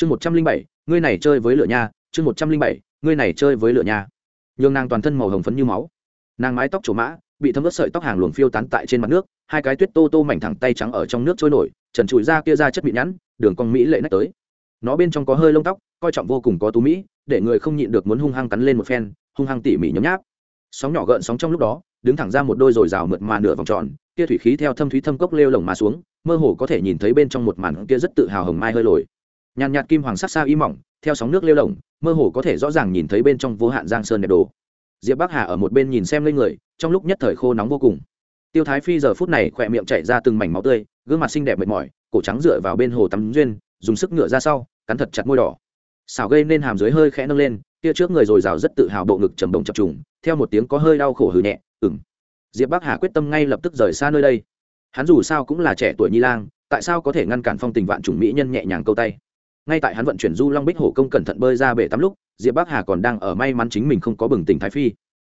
chương một trăm linh bảy, ngươi này chơi với lửa nha, chương một trăm linh bảy, ngươi này chơi với lửa nha. Nhường nàng toàn thân màu hồng phấn như máu. Nàng mái tóc trổ mã, bị thấm ướt sợi tóc hàng luồng phiêu tán tại trên mặt nước, hai cái tuyết tô tô mảnh thẳng tay trắng ở trong nước trôi nổi, trần trụi ra kia ra chất bị nhẵn, đường cong mỹ lệ nách tới. Nó bên trong có hơi lông tóc, coi trọng vô cùng có tú mỹ, để người không nhịn được muốn hung hăng cắn lên một phen, hung hăng tỉ mỉ nhấm nháp. Sóng nhỏ gợn sóng trong lúc đó, đứng thẳng ra một đôi rồi rào mượt mà nửa vòng tròn, kia thủy khí theo thâm thúy thâm cốc lêu lồng mà xuống, mơ hồ có thể nhìn thấy bên trong một màn kia rất tự hào hồng mai hơi lồi nhàn nhạt kim hoàng sắc xa y mỏng, theo sóng nước lêu lồng, mơ hồ có thể rõ ràng nhìn thấy bên trong vô hạn giang sơn đẹp đồ. Diệp bắc hà ở một bên nhìn xem lên người, trong lúc nhất thời khô nóng vô cùng. Tiêu thái phi giờ phút này khỏe miệng chảy ra từng mảnh máu tươi, gương mặt xinh đẹp mệt mỏi, cổ trắng dựa vào bên hồ tắm duyên, dùng sức ngựa ra sau, cắn thật chặt môi đỏ. Xào gây nên hàm dưới hơi khẽ nâng lên, kia trước người rồi rào rất tự hào bộ ngực trầm đồng chập trùng, theo một tiếng có hơi đau khổ hừ nhẹ ừng diệp bắc hà quyết tâm ngay lập tức rời xa nơi đây. Hắn dù sao cũng là trẻ tuổi nhi lang, tại sao có thể ngăn cản phong tình vạn chủng mỹ nhân nhẹ nhàng câu tay? Ngay tại hắn vận chuyển du long bích hổ công cẩn thận bơi ra bể tắm lúc, diệp bắc hà còn đang ở may mắn chính mình không có bừng tỉnh thái phi.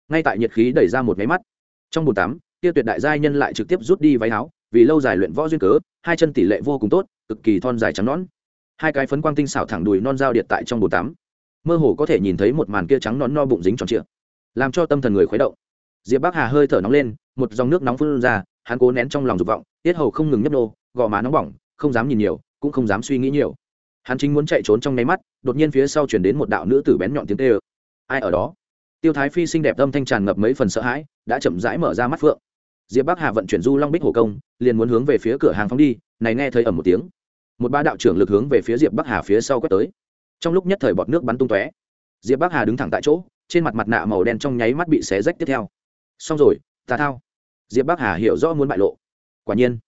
Ngay tại nhiệt khí đẩy ra một máy mắt, trong bồn tắm tiêu tuyệt đại giai nhân lại trực tiếp rút đi váy áo, vì lâu dài luyện võ duyên cớ, hai chân tỷ lệ vô cùng tốt, cực kỳ thon dài trắng nón hai cái phấn quang tinh xảo thẳng đùi non dao điện tại trong bồn tắm. Mơ hồ có thể nhìn thấy một màn kia trắng nón no bụng dính tròn trịa, làm cho tâm thần người khuấy động. Diệp bắc hà hơi thở nóng lên, một dòng nước nóng phun ra, hắn cố nén trong lòng dục vọng, tiết hầu không ngừng nhấp nô, gò má nóng bỏng, không dám nhìn nhiều, cũng không dám suy nghĩ nhiều hắn chính muốn chạy trốn trong nháy mắt, đột nhiên phía sau chuyển đến một đạo nữ tử bén nhọn tiếng tê ơ ai ở đó? Tiêu thái phi xinh đẹp âm thanh tràn ngập mấy phần sợ hãi, đã chậm rãi mở ra mắt phượng. Diệp bắc hà vận chuyển du long bích hổ công, liền muốn hướng về phía cửa hàng phóng đi, này nghe thấy ẩm một tiếng. Một ba đạo trưởng lực hướng về phía diệp bắc hà phía sau quét tới. Trong lúc nhất thời bọt nước bắn tung tóe, diệp bắc hà đứng thẳng tại chỗ, trên mặt mặt nạ màu đen trong nháy mắt bị xé rách tiếp theo. Xong rồi tà thao. Diệp bắc hà hiểu rõ muốn bại lộ. Quả nhiên,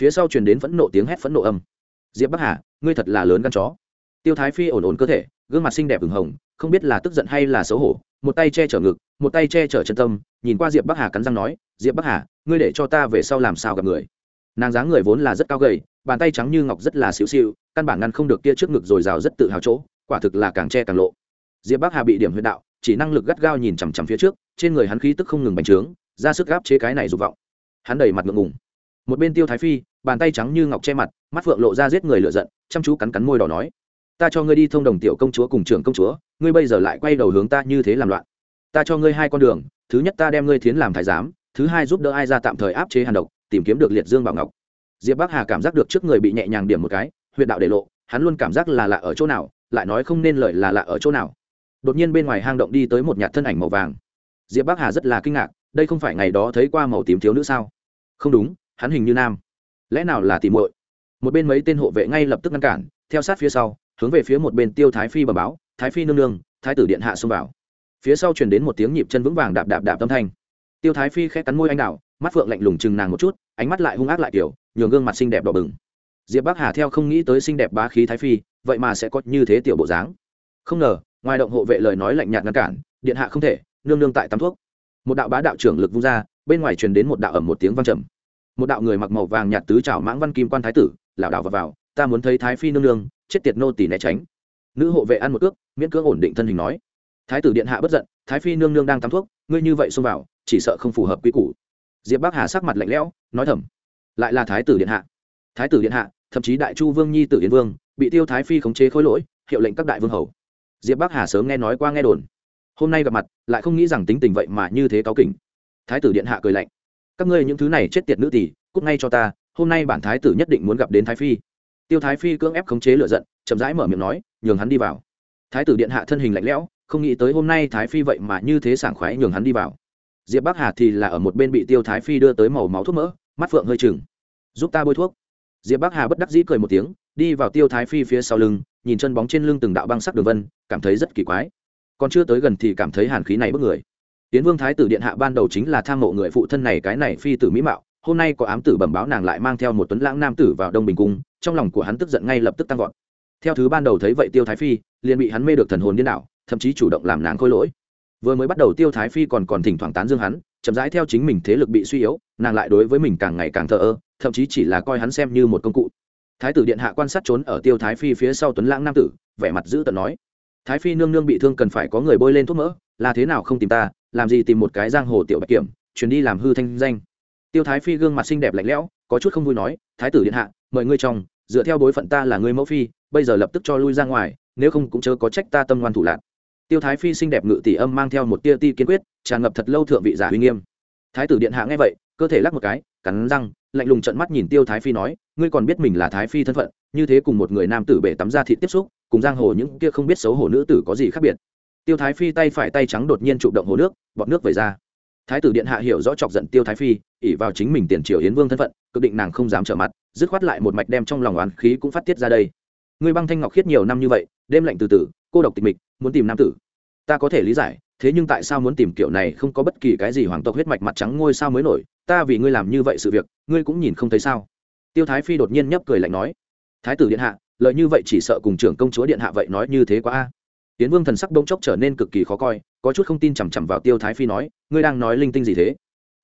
phía sau truyền đến phẫn nộ tiếng hét phẫn nộ âm diệp bắc hà, ngươi thật là lớn gan chó. Tiêu thái phi ổn ổn cơ thể, gương mặt xinh đẹp ửng hồng, không biết là tức giận hay là xấu hổ, một tay che chở ngực, một tay che chở chân tâm, nhìn qua diệp bắc hà cắn răng nói, diệp bắc hà, ngươi để cho ta về sau làm sao gặp người? Nàng dáng người vốn là rất cao gầy, bàn tay trắng như ngọc rất là xíu xiu căn bản ngăn không được kia trước ngực rồi rào rất tự hào chỗ, quả thực là càng che càng lộ. Diệp bắc hà bị điểm huyệt đạo, chỉ năng lực gắt gao nhìn chằm chằm phía trước, trên người hắn khí tức không ngừng bành trướng, ra sức gáp chế cái này dục vọng. Hắn đầy mặt ngượng ngùng một bên tiêu thái phi, bàn tay trắng như ngọc che mặt, mắt phượng lộ ra giết người lựa giận, chăm chú cắn cắn môi đỏ nói, ta cho ngươi đi thông đồng tiểu công chúa cùng trưởng công chúa, ngươi bây giờ lại quay đầu hướng ta như thế làm loạn. Ta cho ngươi hai con đường, thứ nhất ta đem ngươi thiến làm thái giám, thứ hai giúp đỡ ai ra tạm thời áp chế hàn độc, tìm kiếm được liệt dương bảo ngọc. Diệp bắc hà cảm giác được trước người bị nhẹ nhàng điểm một cái huyện đạo để lộ, hắn luôn cảm giác là lạ ở chỗ nào, lại nói không nên lợi là lạ ở chỗ nào. Đột nhiên bên ngoài hang động đi tới một nhạt thân ảnh màu vàng. Diệp bắc hà rất là kinh ngạc, đây không phải ngày đó thấy qua màu tím thiếu nữ sao? Không đúng hắn hình như nam. Lẽ nào là tìm muội? Một bên mấy tên hộ vệ ngay lập tức ngăn cản, theo sát phía sau, hướng về phía một bên tiêu thái phi bờ báo, thái phi nương nương, thái tử điện hạ xông vào. Phía sau truyền đến một tiếng nhịp chân vững vàng đạp đạp đạp tâm thanh. Tiêu thái phi khẽ cắn môi anh đào mắt phượng lạnh lùng chừng nàng một chút, ánh mắt lại hung ác lại kiểu, nhường gương mặt xinh đẹp đỏ bừng. Diệp bắc hà theo không nghĩ tới xinh đẹp bá khí thái phi, vậy mà sẽ có như thế tiểu bộ dáng. Không ngờ, ngoài động hộ vệ lời nói lạnh nhạt ngăn cản, điện hạ không thể, nương nương tại tắm thuốc. Một đạo bá đạo trưởng lực vung ra, bên ngoài truyền đến một đạo ẩm một tiếng vang trầm một đạo người mặc màu vàng nhạt tứ trảo mãng văn kim quan thái tử lảo đảo vào, vào ta muốn thấy thái phi nương nương chết tiệt nô tỳ né tránh. Nữ hộ vệ ăn một cước miễn cưỡng ổn định thân hình nói thái tử điện hạ bất giận thái phi nương nương đang tắm thuốc ngươi như vậy xông vào chỉ sợ không phù hợp quy củ. Diệp bắc hà sắc mặt lạnh lẽo nói thầm lại là thái tử điện hạ. Thái tử điện hạ thậm chí đại chu vương nhi tử yến vương bị tiêu thái phi khống chế khối lỗi hiệu lệnh các đại vương hầu. Diệp bắc hà sớm nghe nói qua nghe đồn. Hôm nay gặp mặt lại không nghĩ rằng tính tình vậy mà như thế cáo kỉnh. Thái tử điện hạ cười lạnh các ngươi những thứ này chết tiệt nữ tỷ, cút ngay cho ta, hôm nay bản thái tử nhất định muốn gặp đến thái phi. Tiêu thái phi cưỡng ép khống chế lựa giận, chậm rãi mở miệng nói, nhường hắn đi vào. Thái tử điện hạ thân hình lạnh lẽo, không nghĩ tới hôm nay thái phi vậy mà như thế sảng khoái nhường hắn đi vào. Diệp bắc hà thì là ở một bên bị tiêu thái phi đưa tới màu máu thuốc mỡ, mắt phượng hơi chừng giúp ta bôi thuốc. Diệp bắc hà bất đắc dĩ cười một tiếng, đi vào tiêu thái phi phía sau lưng, nhìn chân bóng trên lưng từng đạo băng sắc đường vân, cảm thấy rất kỳ quái. Còn chưa tới gần thì cảm thấy hàn khí này bức người tiến vương thái tử điện hạ ban đầu chính là tham mộ người phụ thân này, cái này phi tử mỹ mạo, hôm nay có ám tử bẩm báo nàng lại mang theo một tuấn lãng nam tử vào đông bình cung, trong lòng của hắn tức giận ngay lập tức tăng vọt. Theo thứ ban đầu thấy vậy tiêu thái phi, liền bị hắn mê được thần hồn điên đảo, thậm chí chủ động làm nàng khôi lỗi. Vừa mới bắt đầu tiêu thái phi còn còn thỉnh thoảng tán dương hắn, chậm rãi theo chính mình thế lực bị suy yếu, nàng lại đối với mình càng ngày càng thờ ơ, thậm chí chỉ là coi hắn xem như một công cụ. Thái tử điện hạ quan sát trốn ở tiêu thái phi phía sau tuấn lãng nam tử, vẻ mặt giữ tận nói, thái phi nương nương bị thương cần phải có người bôi lên thuốc mỡ là thế nào không tìm ta, làm gì tìm một cái giang hồ tiểu bạch kiểm, chuyển đi làm hư thanh danh. Tiêu thái phi gương mặt xinh đẹp lạnh lẽo, có chút không vui nói, thái tử điện hạ, mời ngươi trong, dựa theo bối phận ta là ngươi mẫu phi, bây giờ lập tức cho lui ra ngoài, nếu không cũng chớ có trách ta tâm ngoan thủ lạc tiêu thái phi xinh đẹp ngự tỷ âm mang theo một tia ti kiên quyết, tràn ngập thật lâu thượng vị giả uy nghiêm. Thái tử điện hạ nghe vậy, cơ thể lắc một cái, cắn răng, lạnh lùng trận mắt nhìn tiêu thái phi nói, ngươi còn biết mình là thái phi thân phận, như thế cùng một người nam tử bể tắm ra thị tiếp xúc, cùng giang hồ những kia không biết xấu hổ nữ tử có gì khác biệt? Tiêu thái phi tay phải tay trắng đột nhiên chụp động hồ nước, bọt nước về ra. Thái tử điện hạ hiểu rõ chọc giận tiêu thái phi ỉ vào chính mình tiền triều yến vương thân phận, cực định nàng không dám trở mặt, dứt khoát lại một mạch đem trong lòng oán khí cũng phát tiết ra đây. Ngươi băng thanh ngọc khiết nhiều năm như vậy, đêm lạnh từ từ, cô độc tịch mịch, muốn tìm nam tử. Ta có thể lý giải, thế nhưng tại sao muốn tìm kiểu này không có bất kỳ cái gì hoàng tộc huyết mạch mặt trắng ngôi sao mới nổi, ta vì ngươi làm như vậy sự việc, ngươi cũng nhìn không thấy sao? Tiêu thái phi đột nhiên nhấp cười lạnh nói. Thái tử điện hạ lợi như vậy chỉ sợ cùng trưởng công chúa điện hạ vậy nói như thế quá a tiến vương thần sắc bỗng chốc trở nên cực kỳ khó coi, có chút không tin chằm chằm vào tiêu thái phi nói, ngươi đang nói linh tinh gì thế?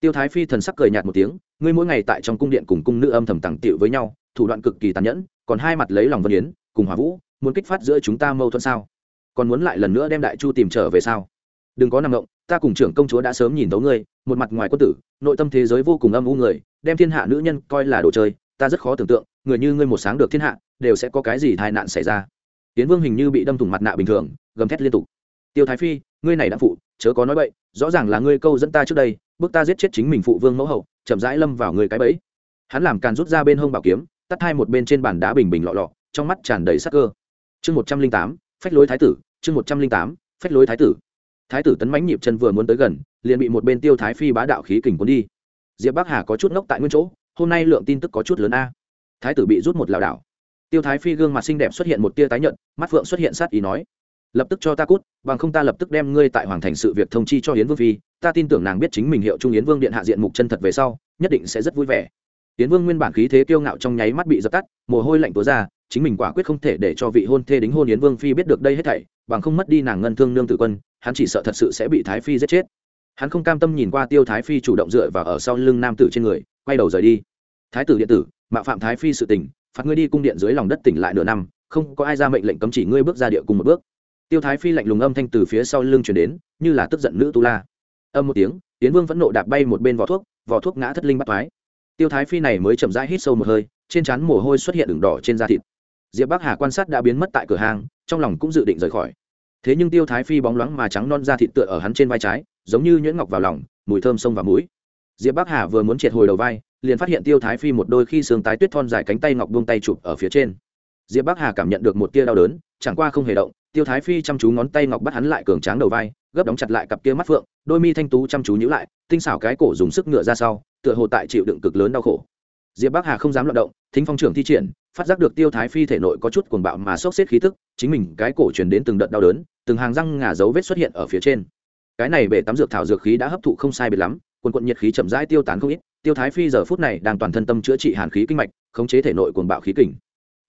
Tiêu thái phi thần sắc cười nhạt một tiếng, ngươi mỗi ngày tại trong cung điện cùng cung nữ âm thầm tặng tiệu với nhau, thủ đoạn cực kỳ tàn nhẫn, còn hai mặt lấy lòng vân yến, cùng hòa vũ, muốn kích phát giữa chúng ta mâu thuẫn sao? Còn muốn lại lần nữa đem đại chu tìm trở về sao? Đừng có nằm động, ta cùng trưởng công chúa đã sớm nhìn tấu ngươi, một mặt ngoài quân tử, nội tâm thế giới vô cùng âm u người, đem thiên hạ nữ nhân coi là đồ chơi, ta rất khó tưởng tượng, người như ngươi một sáng được thiên hạ, đều sẽ có cái gì tai nạn xảy ra. Tiến vương hình như bị đâm thủng mặt nạ bình thường gầm thét liên tục. Tiêu thái phi, ngươi này đã phụ, chớ có nói vậy rõ ràng là ngươi câu dẫn ta trước đây, bước ta giết chết chính mình phụ vương mẫu hậu, chậm rãi lâm vào người cái bẫy. Hắn làm càn rút ra bên hông bảo kiếm, tắt hai một bên trên bàn đá bình bình lọ lọ, trong mắt tràn đầy sắc cơ. Chương một trăm linh tám, phách lối thái tử, chương một trăm linh tám, phách lối thái tử. Thái tử tấn mãnh nhịp chân vừa muốn tới gần, liền bị một bên tiêu thái phi bá đạo khí kình cuốn đi. Diệp bắc hà có chút ngốc tại nguyên chỗ, hôm nay lượng tin tức có chút lớn a. Thái tử bị rút một lảo đảo. Tiêu thái phi gương mặt xinh đẹp xuất hiện một tia tái nhợt, mắt phượng xuất hiện sát ý nói lập tức cho ta cút, bằng không ta lập tức đem ngươi tại hoàng thành sự việc thông chi cho hiến vương phi. Ta tin tưởng nàng biết chính mình hiệu trung yến vương điện hạ diện mục chân thật về sau, nhất định sẽ rất vui vẻ. Yến vương nguyên bản khí thế kiêu ngạo trong nháy mắt bị dập tắt, mồ hôi lạnh túa ra, chính mình quả quyết không thể để cho vị hôn thê đính hôn yến vương phi biết được đây hết thảy, bằng không mất đi nàng ngân thương nương tử quân, hắn chỉ sợ thật sự sẽ bị thái phi giết chết. Hắn không cam tâm nhìn qua tiêu thái phi chủ động dựa vào ở sau lưng nam tử trên người, quay đầu rời đi. Thái tử điện tử, mạo phạm thái phi sự tình, phạt ngươi đi cung điện dưới lòng đất tỉnh lại nửa năm, không có ai ra mệnh lệnh cấm chỉ ngươi bước ra địa cùng một bước tiêu thái phi lạnh lùng âm thanh từ phía sau lưng chuyển đến, như là tức giận nữ tu la. Âm một tiếng tiến vương vẫn nộ đạp bay một bên vỏ thuốc vỏ thuốc ngã thất linh bắt thoái tiêu thái phi này mới chậm rãi hít sâu một hơi, trên trán mồ hôi xuất hiện đường đỏ trên da thịt. Diệp bắc hà quan sát đã biến mất tại cửa hàng, trong lòng cũng dự định rời khỏi. Thế nhưng tiêu thái phi bóng loáng mà trắng non da thịt tựa ở hắn trên vai trái, giống như nhuyễn ngọc vào lòng, mùi thơm sông vào mũi. Diệp bắc hà vừa muốn triệt hồi đầu vai, liền phát hiện tiêu thái phi một đôi khi xương tái tuyết thon dài cánh tay ngọc buông tay chụp ở phía trên diệp bắc hà cảm nhận được một tia đau đớn, chẳng qua không hề động, tiêu thái phi chăm chú ngón tay ngọc bắt hắn lại cường tráng đầu vai, gấp đóng chặt lại cặp kia mắt phượng, đôi mi thanh tú chăm chú nhíu lại, tinh xảo cái cổ dùng sức ngựa ra sau, tựa hồ tại chịu đựng cực lớn đau khổ. Diệp bắc hà không dám loạt động, thính phong trưởng thi triển, phát giác được tiêu thái phi thể nội có chút cuồng bạo mà sốc xếp khí tức, chính mình cái cổ truyền đến từng đợt đau đớn, từng hàng răng ngà dấu vết xuất hiện ở phía trên. Cái này bể tắm dược thảo dược khí đã hấp thụ không sai biệt lắm, quần quận nhiệt khí chậm rãi tiêu tán không ít, tiêu thái phi giờ phút này đang toàn thân tâm chữa trị hàn khí kinh mạch, khống chế thể nội cuồng bạo khí kình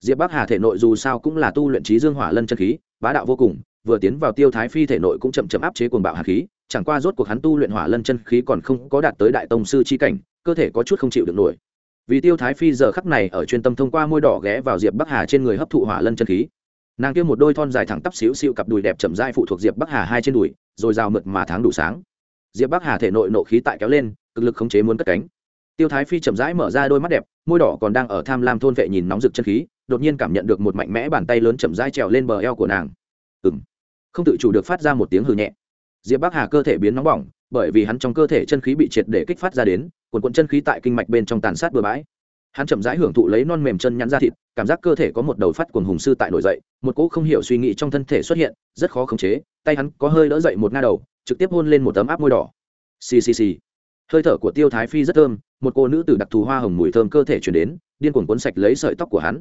diệp bắc hà thể nội dù sao cũng là tu luyện trí dương hỏa lân chân khí, bá đạo vô cùng, vừa tiến vào tiêu thái phi thể nội cũng chậm chậm áp chế cuồng bạo hàn khí, chẳng qua rốt cuộc hắn tu luyện hỏa lân chân khí còn không có đạt tới đại tông sư chi cảnh, cơ thể có chút không chịu được nổi. Vì tiêu thái phi giờ khắc này ở chuyên tâm thông qua môi đỏ ghé vào diệp bắc hà trên người hấp thụ hỏa lân chân khí. Nàng kia một đôi thon dài thẳng tắp xíu xịu cặp đùi đẹp chậm dai phụ thuộc diệp bắc hà hai trên đùi, rồi rào mượt mà tháng đủ sáng. Diệp bắc hà thể nội nộ khí tại kéo lên, cực lực khống chế muốn cất cánh. Tiêu thái phi chậm rãi mở ra đôi mắt đẹp, môi đỏ còn đang ở tham lam thôn vệ nhìn nóng rực chân khí đột nhiên cảm nhận được một mạnh mẽ bàn tay lớn chậm rãi trèo lên bờ eo của nàng. Ừng không tự chủ được phát ra một tiếng hừ nhẹ. Diệp bắc hà cơ thể biến nóng bỏng, bởi vì hắn trong cơ thể chân khí bị triệt để kích phát ra đến, cuồn cuộn chân khí tại kinh mạch bên trong tàn sát bừa bãi. Hắn chậm rãi hưởng thụ lấy non mềm chân nhắn ra thịt, cảm giác cơ thể có một đầu phát cuồng hùng sư tại nổi dậy, một cỗ không hiểu suy nghĩ trong thân thể xuất hiện, rất khó khống chế, tay hắn có hơi đỡ dậy một nga đầu, trực tiếp hôn lên một tấm áp môi đỏ. Xì xì xì. Hơi thở của tiêu thái phi rất thơm, một cô nữ tử đặc thù hoa hồng mùi thơm cơ thể chuyển đến, điên cuồng cuốn sạch lấy sợi tóc của hắn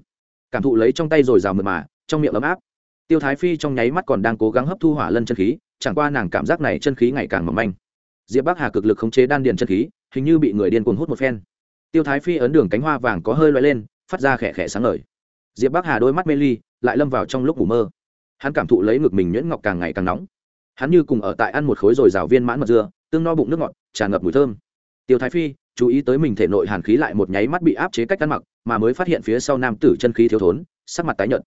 cảm thụ lấy trong tay rồi rào mượt mà, trong miệng ấm áp. Tiêu thái phi trong nháy mắt còn đang cố gắng hấp thu hỏa lân chân khí, chẳng qua nàng cảm giác này chân khí ngày càng mỏng manh. Diệp bắc hà cực lực khống chế đan điền chân khí, hình như bị người điên cuồng hút một phen. Tiêu thái phi ấn đường cánh hoa vàng có hơi loay lên, phát ra khẽ khẽ sáng ngời. Diệp bắc hà đôi mắt mê ly, lại lâm vào trong lúc ngủ mơ. Hắn cảm thụ lấy ngực mình nhuyễn ngọc càng ngày càng nóng. Hắn như cùng ở tại ăn một khối rồi rào viên mãn mật dưa tương no bụng nước ngọt, tràn ngập mùi thơm. Tiêu thái phi chú ý tới mình thể nội hàn khí lại một nháy mắt bị áp chế cách ăn mặc, mà mới phát hiện phía sau nam tử chân khí thiếu thốn, sắc mặt tái nhợt.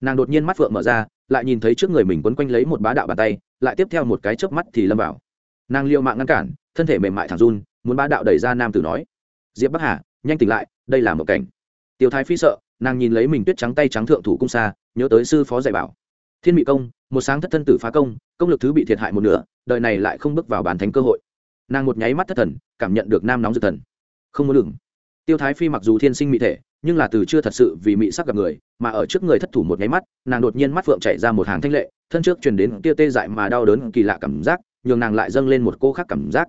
Nàng đột nhiên mắt phượng mở ra, lại nhìn thấy trước người mình quấn quanh lấy một bá đạo bàn tay, lại tiếp theo một cái chớp mắt thì lâm vào. Nàng liệu mạng ngăn cản, thân thể mềm mại thẳng run, muốn bá đạo đẩy ra nam tử nói, diệp bắc hà, nhanh tỉnh lại, đây là một cảnh. Tiêu thái phi sợ, nàng nhìn lấy mình tuyết trắng tay trắng thượng thủ cung xa, nhớ tới sư phó dạy bảo. Thiên bị công, một sáng thất thân tử phá công công lực thứ bị thiệt hại một nửa, đời này lại không bước vào bàn thánh cơ hội nàng một nháy mắt thất thần, cảm nhận được nam nóng dược thần. Không muốn lửng tiêu thái phi mặc dù thiên sinh mỹ thể, nhưng là từ chưa thật sự vì mỹ sắc gặp người, mà ở trước người thất thủ một nháy mắt, nàng đột nhiên mắt phượng chạy ra một hàng thanh lệ, thân trước truyền đến tia tê dại mà đau đớn kỳ lạ cảm giác, nhường nàng lại dâng lên một cô khác cảm giác.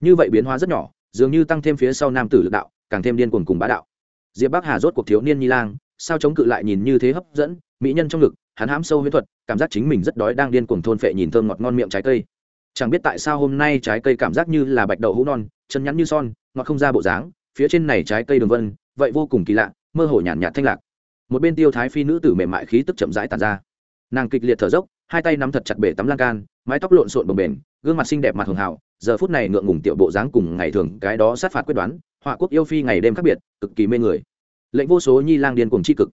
Như vậy biến hóa rất nhỏ, dường như tăng thêm phía sau nam tử lực đạo, càng thêm điên cuồng cùng bá đạo. Diệp bắc hà rốt cuộc thiếu niên nhi lang, sao chống cự lại nhìn như thế hấp dẫn, mỹ nhân trong ngực, hắn hãm sâu huyết thuật, cảm giác chính mình rất đói đang điên cuồng thôn phệ nhìn thơm ngọt ngon miệng trái cây chẳng biết tại sao hôm nay trái cây cảm giác như là bạch đậu hũ non chân nhắn như son ngọt không ra bộ dáng phía trên này trái cây đường vân vậy vô cùng kỳ lạ mơ hồ nhàn nhạt, thanh lạc. Một bên tiêu thái phi nữ tử mềm mại khí tức chậm rãi tàn ra. Nàng kịch liệt thở dốc hai tay nắm thật chặt bể tắm lan can mái tóc lộn xộn bồng bềnh gương mặt xinh đẹp mặt hường hào giờ phút này ngượng ngùng tiểu bộ dáng cùng ngày thường cái đó sát phạt quyết đoán họa quốc yêu phi ngày đêm khác biệt cực kỳ mê người. Lệnh vô số nhi lang điên cùng c h i cực.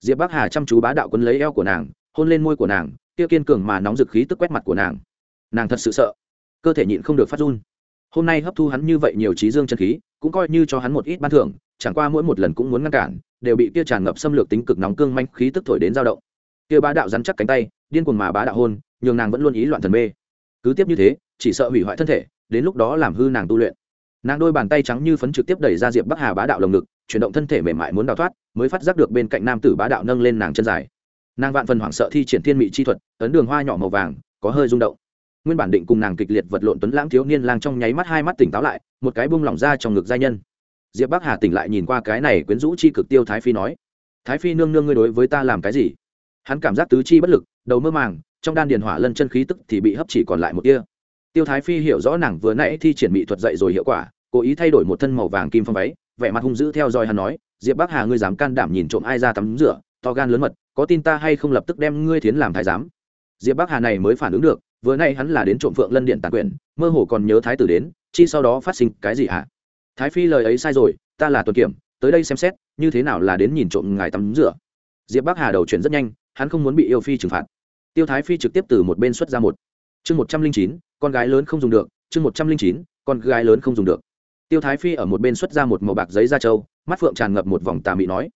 Diệp bắc hà chăm chú bá đạo quân lấy eo của nàng hôn lên môi của nàng kia kiên cường mà nóng dực khí tức quét mặt của nàng nàng thật sự sợ. Cơ thể nhịn không được phát run. Hôm nay hấp thu hắn như vậy nhiều trí dương chân khí, cũng coi như cho hắn một ít ban thưởng, chẳng qua mỗi một lần cũng muốn ngăn cản, đều bị kia tràn ngập xâm lược tính cực nóng cương manh khí tức thổi đến dao động. Kia bá đạo rắn chắc cánh tay, điên cuồng mà bá đạo hôn, nhường nàng vẫn luôn ý loạn thần mê. Cứ tiếp như thế, chỉ sợ hủy hoại thân thể, đến lúc đó làm hư nàng tu luyện. Nàng đôi bàn tay trắng như phấn trực tiếp đẩy ra diệp bắc hà bá đạo lồng ngực, chuyển động thân thể mềm mại muốn đào thoát, mới phát giác được bên cạnh nam tử bá đạo nâng lên nàng chân dài. Nàng vạn phần hoảng sợ thi triển thiên mị chi thuật, ấn đường hoa nhỏ màu vàng, có hơi rung động nguyên bản định cùng nàng kịch liệt vật lộn tuấn lãng thiếu niên lang trong nháy mắt hai mắt tỉnh táo lại, một cái buông lỏng ra trong ngực giai nhân. Diệp bắc hà tỉnh lại nhìn qua cái này quyến rũ chi cực tiêu thái phi nói, thái phi nương nương ngươi đối với ta làm cái gì? Hắn cảm giác tứ chi bất lực, đầu mơ màng, trong đan điền hỏa lân chân khí tức thì bị hấp chỉ còn lại một tia. Tiêu thái phi hiểu rõ nàng vừa nãy thi triển mỹ thuật dậy rồi hiệu quả, cố ý thay đổi một thân màu vàng kim phong váy, vẻ mặt hung dữ theo dõi hắn nói, diệp bắc hà ngươi dám can đảm nhìn trộm ai ra tắm rửa, to gan lớn mật, có tin ta hay không lập tức đem ngươi thiến làm thái giám? Diệp bắc hà này mới phản ứng được vừa nay hắn là đến trộm phượng lân điện tàn quyền, mơ hồ còn nhớ thái tử đến, chi sau đó phát sinh cái gì hả? Thái phi lời ấy sai rồi, ta là tuần kiểm, tới đây xem xét, như thế nào là đến nhìn trộm ngài tắm rửa. Diệp bắc hà đầu chuyển rất nhanh, hắn không muốn bị yêu phi trừng phạt. Tiêu thái phi trực tiếp từ một bên xuất ra một. Chương một trăm linh chín, con gái lớn không dùng được, chương một trăm linh chín, con gái lớn không dùng được. Tiêu thái phi ở một bên xuất ra một màu bạc giấy da trâu, mắt phượng tràn ngập một vòng tà mị nói.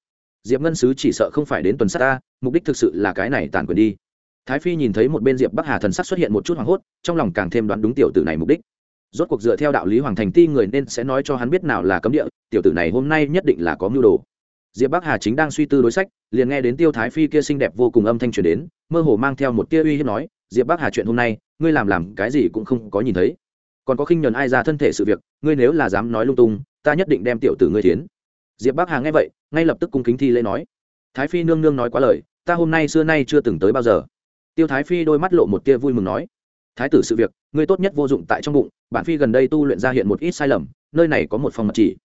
Diệp ngân sứ chỉ sợ không phải đến tuần sát ta, mục đích thực sự là cái này tàn quyền đi thái phi nhìn thấy một bên diệp bắc hà thần sắc xuất hiện một chút hoảng hốt, trong lòng càng thêm đoán đúng tiểu tử này mục đích. Rốt cuộc dựa theo đạo lý hoàng thành ti người nên sẽ nói cho hắn biết nào là cấm địa, tiểu tử này hôm nay nhất định là có mưu đồ. Diệp bắc hà chính đang suy tư đối sách, liền nghe đến tiêu thái phi kia xinh đẹp vô cùng âm thanh truyền đến, mơ hồ mang theo một tia uy hiếp nói, diệp bắc hà chuyện hôm nay, ngươi làm làm cái gì cũng không có nhìn thấy. Còn có khinh nhuần ai ra thân thể sự việc, ngươi nếu là dám nói lung tung, ta nhất định đem tiểu tử ngươi thiến. Diệp bắc hà nghe vậy, ngay lập tức cung kính thi lễ nói, thái phi nương nương nói quá lời, ta hôm nay xưa nay chưa từng tới bao giờ tiêu thái phi đôi mắt lộ một tia vui mừng nói, thái tử sự việc, ngươi tốt nhất vô dụng tại trong bụng bản phi gần đây tu luyện ra hiện một ít sai lầm, nơi này có một phòng mật chỉ.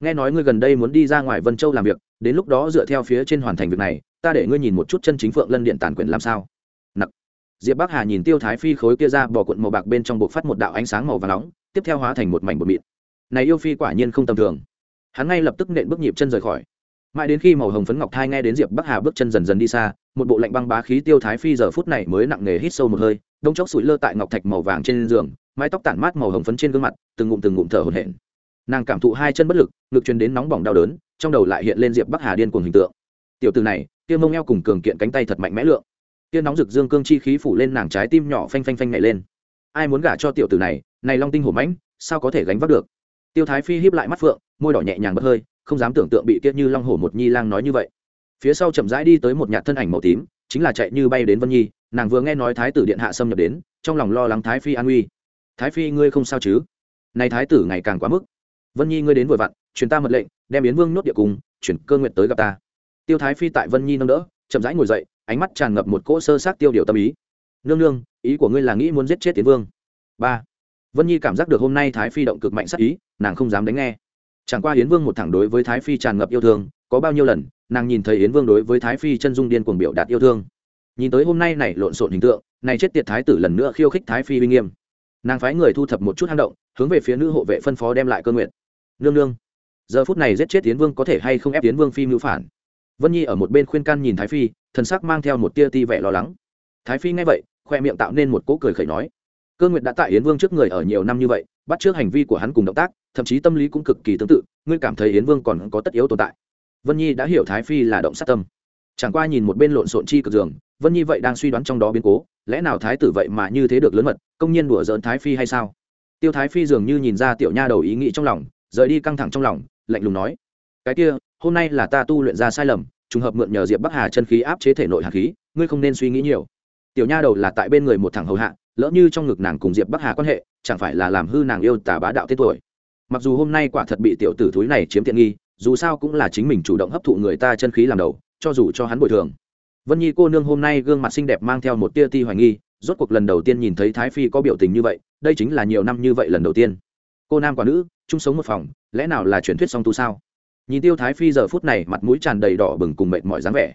Nghe nói ngươi gần đây muốn đi ra ngoài vân châu làm việc, đến lúc đó dựa theo phía trên hoàn thành việc này, ta để ngươi nhìn một chút chân chính phượng lân điện tàn quyền làm sao. Nặc. Diệp bắc hà nhìn tiêu thái phi khối kia ra bỏ cuộn màu bạc bên trong bộ phát một đạo ánh sáng màu và nóng, tiếp theo hóa thành một mảnh bột mịn. Này yêu phi quả nhiên không tầm thường. Hắn ngay lập tức nện bước nhịp chân rời khỏi mãi đến khi màu hồng phấn ngọc thai nghe đến diệp bắc hà bước chân dần dần đi xa, một bộ lạnh băng bá khí tiêu thái phi giờ phút này mới nặng nề hít sâu một hơi, đông chốc sụi lơ tại ngọc thạch màu vàng trên giường, mái tóc tản mát màu hồng phấn trên gương mặt, từng ngụm từng ngụm thở hổn hển. Nàng cảm thụ hai chân bất lực, ngực truyền đến nóng bỏng đau đớn, trong đầu lại hiện lên diệp bắc hà điên cuồng hình tượng. Tiểu từ này tiêu mông eo cùng cường kiện cánh tay thật mạnh mẽ lượng. Kia nóng rực dương cương chi khí phủ lên nàng trái tim nhỏ phanh phanh phanh nhảy lên. Ai muốn gả cho tiểu tử này này long tinh hổ mãnh, sao có thể gánh vác được? Tiêu thái phi híp lại mắt phượng, môi đỏ nhẹ nhàng bật hơi không dám tưởng tượng bị tiết như long hổ một nhi lang nói như vậy. Phía sau chậm rãi đi tới một nhạt thân ảnh màu tím, chính là chạy như bay đến vân nhi, nàng vừa nghe nói thái tử điện hạ xâm nhập đến, trong lòng lo lắng thái phi an uy thái phi, ngươi không sao chứ? Này thái tử ngày càng quá mức. Vân nhi, ngươi đến vội vặn, truyền ta mật lệnh, đem yến vương nốt địa cùng, chuyển cơ nguyện tới gặp ta. Tiêu thái phi tại vân nhi nâng đỡ, chậm rãi ngồi dậy, ánh mắt tràn ngập một cỗ sơ sát tiêu điều tâm ý. Nương nương, ý của ngươi là nghĩ muốn giết chết tiến vương. Ba. Vân nhi cảm giác được hôm nay thái phi động cực mạnh sát ý, nàng không dám đánh nghe chẳng qua yến vương một thẳng đối với thái phi tràn ngập yêu thương, có bao nhiêu lần, nàng nhìn thấy yến vương đối với thái phi chân dung điên cuồng biểu đạt yêu thương. Nhìn tới hôm nay này lộn xộn hình tượng, này chết tiệt thái tử lần nữa khiêu khích thái phi uy nghiêm. Nàng phái người thu thập một chút hang động, hướng về phía nữ hộ vệ phân phó đem lại cơ nguyện. Nương nương, giờ phút này giết chết tiến vương có thể hay không ép tiến vương phi mưu phản? Vân nhi ở một bên khuyên can nhìn thái phi, thần sắc mang theo một tia ti vẻ lo lắng. Thái phi nghe vậy, khoe miệng tạo nên một cỗ cười khẩy nói, cơ nguyện đã tại yến vương trước người ở nhiều năm như vậy bắt trước hành vi của hắn cùng động tác, thậm chí tâm lý cũng cực kỳ tương tự, ngươi cảm thấy yến vương còn có tất yếu tồn tại. Vân nhi đã hiểu thái phi là động sát tâm. Chẳng qua nhìn một bên lộn xộn chi cực giường vân nhi vậy đang suy đoán trong đó biến cố, lẽ nào thái tử vậy mà như thế được lớn mật, công nhiên đùa giỡn thái phi hay sao? Tiêu thái phi dường như nhìn ra tiểu nha đầu ý nghĩ trong lòng, rời đi căng thẳng trong lòng, lạnh lùng nói, cái kia, hôm nay là ta tu luyện ra sai lầm, trùng hợp mượn nhờ diệp bắc hà chân khí áp chế thể nội hạt khí, ngươi không nên suy nghĩ nhiều tiểu nha đầu là tại bên người một thằng hầu hạ, lỡ như trong ngực nàng cùng diệp bắc hà quan hệ, chẳng phải là làm hư nàng yêu tà bá đạo tên tuổi. Mặc dù hôm nay quả thật bị tiểu tử thúi này chiếm tiện nghi, dù sao cũng là chính mình chủ động hấp thụ người ta chân khí làm đầu, cho dù cho hắn bồi thường. Vân nhi cô nương hôm nay gương mặt xinh đẹp mang theo một tia ti hoài nghi, rốt cuộc lần đầu tiên nhìn thấy thái phi có biểu tình như vậy, đây chính là nhiều năm như vậy lần đầu tiên. Cô nam quả nữ, chung sống một phòng, lẽ nào là truyền thuyết song tu sao? Nhìn tiêu thái phi giờ phút này mặt mũi tràn đầy đỏ bừng cùng mệt mỏi dáng vẻ.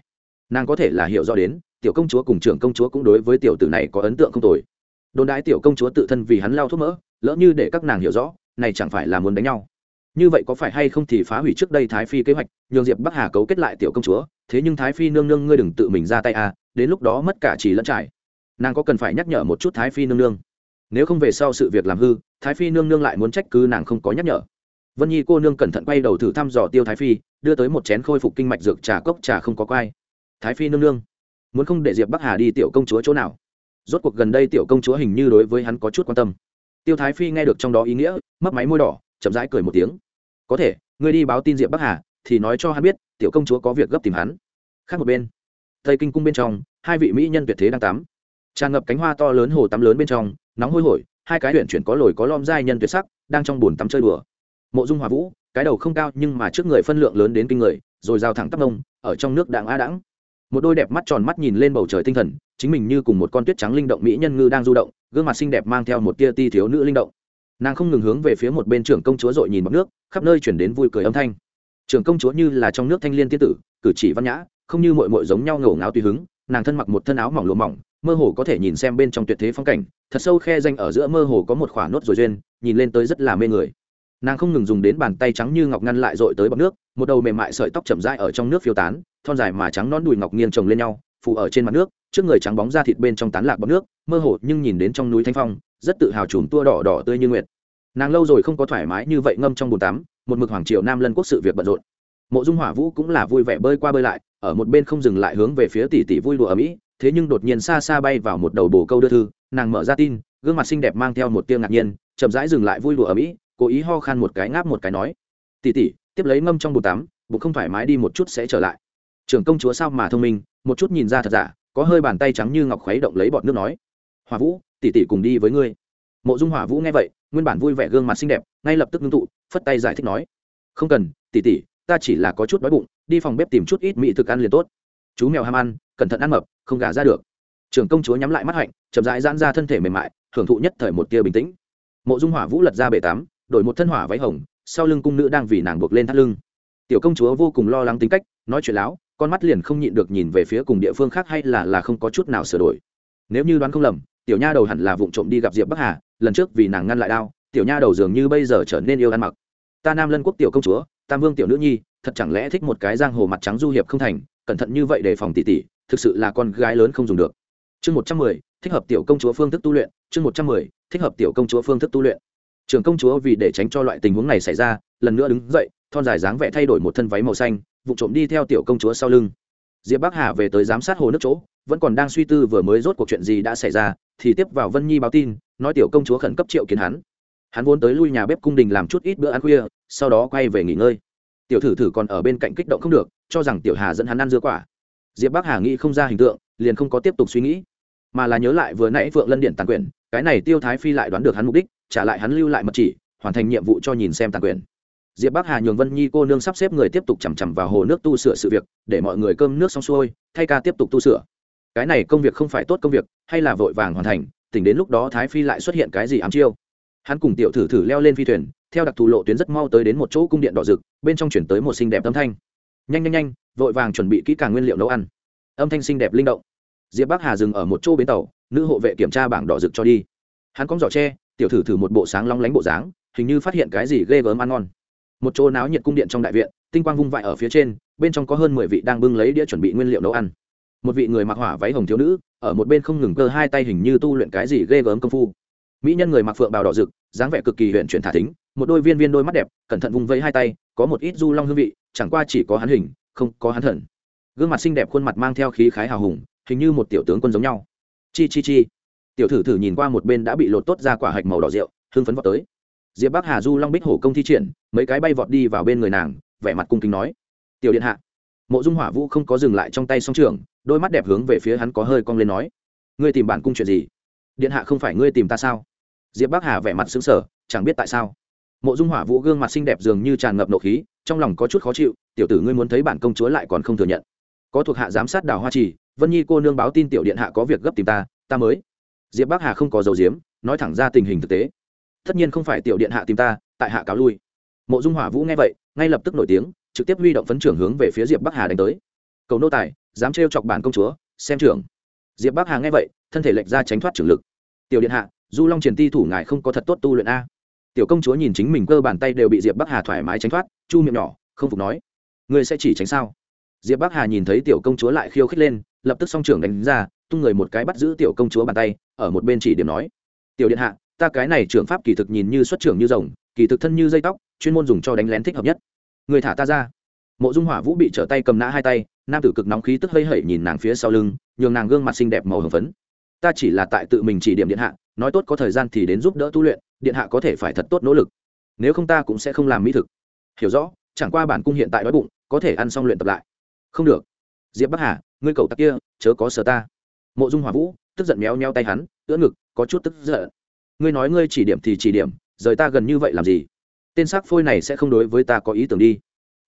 Nàng có thể là hiểu rõ đến tiểu công chúa cùng trưởng công chúa cũng đối với tiểu tử này có ấn tượng không tồi. Đồn đãi tiểu công chúa tự thân vì hắn lao thuốc mỡ, lỡ như để các nàng hiểu rõ, này chẳng phải là muốn đánh nhau. Như vậy có phải hay không thì phá hủy trước đây thái phi kế hoạch, nhường diệp bắc hà cấu kết lại tiểu công chúa, thế nhưng thái phi nương nương ngươi đừng tự mình ra tay à đến lúc đó mất cả chỉ lẫn trải. Nàng có cần phải nhắc nhở một chút thái phi nương nương? Nếu không về sau sự việc làm hư, thái phi nương nương lại muốn trách cứ nàng không có nhắc nhở. Vân nhi cô nương cẩn thận quay đầu thử thăm dò tiêu thái phi, đưa tới một chén khôi phục kinh mạch dược trà cốc trà không có quai thái phi nương nương muốn không để diệp bắc hà đi tiểu công chúa chỗ nào rốt cuộc gần đây tiểu công chúa hình như đối với hắn có chút quan tâm tiêu thái phi nghe được trong đó ý nghĩa mấp máy môi đỏ chậm rãi cười một tiếng có thể ngươi đi báo tin diệp bắc hà thì nói cho hắn biết tiểu công chúa có việc gấp tìm hắn khác một bên tây kinh cung bên trong hai vị mỹ nhân tuyệt thế đang tắm tràn ngập cánh hoa to lớn hồ tắm lớn bên trong nóng hôi hổi hai cái huyện chuyển có lồi có lom giai nhân tuyệt sắc đang trong bồn tắm chơi đùa mộ dung hòa vũ cái đầu không cao nhưng mà trước người phân lượng lớn đến kinh người rồi rào thẳng tắp nông ở trong nước đạng a đãng một đôi đẹp mắt tròn mắt nhìn lên bầu trời tinh thần, chính mình như cùng một con tuyết trắng linh động mỹ nhân ngư đang du động, gương mặt xinh đẹp mang theo một tia ti thiếu nữ linh động. Nàng không ngừng hướng về phía một bên trưởng công chúa dội nhìn bọc nước, khắp nơi chuyển đến vui cười âm thanh. Trưởng công chúa như là trong nước thanh liên tiên tử, cử chỉ văn nhã, không như mội mội giống nhau ngổ ngáo tùy hứng, nàng thân mặc một thân áo mỏng lụa mỏng, mơ hồ có thể nhìn xem bên trong tuyệt thế phong cảnh, thật sâu khe danh ở giữa mơ hồ có một khoả nốt rồi duyên, nhìn lên tới rất là mê người. Nàng không ngừng dùng đến bàn tay trắng như ngọc ngăn lại dội tới bọc nước, một đầu mềm mại sợi tóc chậm dai ở trong nước phiêu tán thon dài mà trắng nón đùi ngọc nghiêng chồng lên nhau phủ ở trên mặt nước, trước người trắng bóng da thịt bên trong tán lạc bọc nước, mơ hồ nhưng nhìn đến trong núi thanh phong, rất tự hào chùm tua đỏ đỏ tươi như nguyệt. Nàng lâu rồi không có thoải mái như vậy ngâm trong bồn tắm, một mực hoàng triều nam lân quốc sự việc bận rộn. Mộ dung hỏa vũ cũng là vui vẻ bơi qua bơi lại, ở một bên không dừng lại hướng về phía tỷ tỷ vui đùa ở mỹ, thế nhưng đột nhiên xa xa bay vào một đầu bồ câu đưa thư, nàng mở ra tin, gương mặt xinh đẹp mang theo một tia ngạc nhiên, chậm rãi dừng lại vui đùa ở mỹ, cố ý ho khan một cái ngáp một cái nói, tỷ tỷ, tiếp lấy ngâm trong bồn tắm, bụng không thoải mái đi một chút sẽ trở lại trưởng công chúa sao mà thông minh, một chút nhìn ra thật giả, có hơi bàn tay trắng như ngọc khuấy động lấy bọt nước nói. Hòa vũ, tỷ tỷ cùng đi với ngươi. Mộ dung hỏa vũ nghe vậy, nguyên bản vui vẻ gương mặt xinh đẹp, ngay lập tức ngưng tụ, phất tay giải thích nói. Không cần, tỷ tỷ, ta chỉ là có chút đói bụng, đi phòng bếp tìm chút ít mỹ thực ăn liền tốt. Chú mèo ham ăn, cẩn thận ăn mập, không gả ra được. Trưởng công chúa nhắm lại mắt hạnh, chậm rãi giãn ra thân thể mềm mại, hưởng thụ nhất thời một tia bình tĩnh. Mộ dung hỏa vũ lật ra bể tắm, đổi một thân hỏa váy hồng, sau lưng cung nữ đang vì nàng buộc lên thắt lưng. Tiểu công chúa vô cùng lo lắng tính cách, nói chuyện láo con mắt liền không nhịn được nhìn về phía cùng địa phương khác hay là là không có chút nào sửa đổi. Nếu như đoán không lầm, tiểu nha đầu hẳn là vụng trộm đi gặp diệp bắc hà, lần trước vì nàng ngăn lại đao, tiểu nha đầu dường như bây giờ trở nên yêu ăn mặc. Ta nam lân quốc tiểu công chúa, tam vương tiểu nữ nhi, thật chẳng lẽ thích một cái giang hồ mặt trắng du hiệp không thành, cẩn thận như vậy để phòng tỷ tỷ, thực sự là con gái lớn không dùng được. Chương một trăm mười, thích hợp tiểu công chúa phương thức tu luyện, chương một trăm mười, thích hợp tiểu công chúa phương thức tu luyện. Trường công chúa vì để tránh cho loại tình huống này xảy ra, lần nữa đứng dậy, thon dài dáng vẻ thay đổi một thân váy màu xanh vụ trộm đi theo tiểu công chúa sau lưng. Diệp bắc hà về tới giám sát hồ nước chỗ, vẫn còn đang suy tư vừa mới rốt cuộc chuyện gì đã xảy ra, thì tiếp vào vân nhi báo tin, nói tiểu công chúa khẩn cấp triệu kiến hắn. Hắn vốn tới lui nhà bếp cung đình làm chút ít bữa ăn khuya, sau đó quay về nghỉ ngơi. Tiểu thử thử còn ở bên cạnh kích động không được, cho rằng tiểu hà dẫn hắn ăn dưa quả. Diệp bắc hà nghĩ không ra hình tượng, liền không có tiếp tục suy nghĩ, mà là nhớ lại vừa nãy vượng lân điện tàn quyền, cái này tiêu thái phi lại đoán được hắn mục đích, trả lại hắn lưu lại mật chỉ, hoàn thành nhiệm vụ cho nhìn xem tàn quyền diệp bắc hà nhường vân nhi cô nương sắp xếp người tiếp tục chằm chằm vào hồ nước tu sửa sự việc, để mọi người cơm nước xong xuôi, thay ca tiếp tục tu sửa. Cái này công việc không phải tốt công việc, hay là vội vàng hoàn thành, tỉnh đến lúc đó thái phi lại xuất hiện cái gì ám chiêu. Hắn cùng tiểu thử thử leo lên phi thuyền, theo đặc thù lộ tuyến rất mau tới đến một chỗ cung điện đỏ rực, bên trong chuyển tới một xinh đẹp âm thanh. Nhanh nhanh nhanh, vội vàng chuẩn bị kỹ càng nguyên liệu nấu ăn. Âm thanh xinh đẹp linh động. Diệp bắc hà dừng ở một chỗ bến tàu, nữ hộ vệ kiểm tra bảng đỏ rực cho đi. Hắn cóng giỏ tre, tiểu thử thử một bộ sáng long lánh bộ dáng, hình như phát hiện cái gì ghê gớm ăn ngon một chỗ náo nhiệt cung điện trong đại viện, tinh quang vung vại ở phía trên, bên trong có hơn mười vị đang bưng lấy đĩa chuẩn bị nguyên liệu nấu ăn. Một vị người mặc hỏa váy hồng thiếu nữ, ở một bên không ngừng cơ hai tay hình như tu luyện cái gì ghê gớm công phu. Mỹ nhân người mặc phượng bào đỏ rực, dáng vẻ cực kỳ huyện chuyển thả thính, một đôi viên viên đôi mắt đẹp, cẩn thận vùng vẫy hai tay, có một ít du long hương vị, chẳng qua chỉ có hắn hình, không có hắn thần. Gương mặt xinh đẹp khuôn mặt mang theo khí khái hào hùng, hình như một tiểu tướng quân giống nhau. Chi chi chi. Tiểu thử thử nhìn qua một bên đã bị lột tốt ra quả hạch màu đỏ rượu, hưng phấn vọt tới diệp bắc hà du long bích hổ công thi triển, mấy cái bay vọt đi vào bên người nàng, vẻ mặt cung kính nói, tiểu điện hạ. Mộ dung hỏa vũ không có dừng lại trong tay song trường đôi mắt đẹp hướng về phía hắn có hơi cong lên nói, ngươi tìm bản cung chuyện gì? Điện hạ không phải ngươi tìm ta sao? Diệp bắc hà vẻ mặt xứng sở chẳng biết tại sao. Mộ dung hỏa vũ gương mặt xinh đẹp dường như tràn ngập nộ khí, trong lòng có chút khó chịu, tiểu tử ngươi muốn thấy bản công chúa lại còn không thừa nhận. Có thuộc hạ giám sát đào hoa trì, vân nhi cô nương báo tin tiểu điện hạ có việc gấp tìm ta ta mới. Diệp bắc hà không có dầu diếm, nói thẳng ra tình hình thực tế tất nhiên không phải tiểu điện hạ tìm ta, tại hạ cáo lui. Mộ dung hỏa vũ nghe vậy, ngay lập tức nổi tiếng, trực tiếp huy động phấn trưởng hướng về phía diệp bắc hà đánh tới. Cầu nô tài, dám trêu chọc bản công chúa, xem trưởng. Diệp bắc hà nghe vậy, thân thể lệch ra tránh thoát trưởng lực. Tiểu điện hạ, du long triển ti thủ ngài không có thật tốt tu luyện a. Tiểu công chúa nhìn chính mình cơ bàn tay đều bị diệp bắc hà thoải mái tránh thoát, chu miệng nhỏ, không phục nói. Ngươi sẽ chỉ tránh sao? Diệp bắc hà nhìn thấy tiểu công chúa lại khiêu khích lên, lập tức song trưởng đánh ra, tung người một cái bắt giữ tiểu công chúa bàn tay, ở một bên chỉ điểm nói. Tiểu điện hạ ta cái này trưởng pháp kỳ thực nhìn như xuất trưởng như rồng, kỳ thực thân như dây tóc, chuyên môn dùng cho đánh lén thích hợp nhất. Người thả ta ra. Mộ dung hỏa vũ bị trở tay cầm nã hai tay, nam tử cực nóng khí tức hơi hẩy nhìn nàng phía sau lưng, nhường nàng gương mặt xinh đẹp màu hồng phấn. Ta chỉ là tại tự mình chỉ điểm điện hạ, nói tốt có thời gian thì đến giúp đỡ tu luyện, điện hạ có thể phải thật tốt nỗ lực. Nếu không ta cũng sẽ không làm mỹ thực. Hiểu rõ, chẳng qua bản cung hiện tại đói bụng, có thể ăn xong luyện tập lại. Không được. Diệp bắc hà, ngươi cầu tặc kia, chớ có sờ ta. Mộ dung hỏa vũ, tức giận méo méo tay hắn, ưỡn ngực, có chút tức giận ngươi nói ngươi chỉ điểm thì chỉ điểm, rời ta gần như vậy làm gì? Tên sắc phôi này sẽ không đối với ta có ý tưởng đi.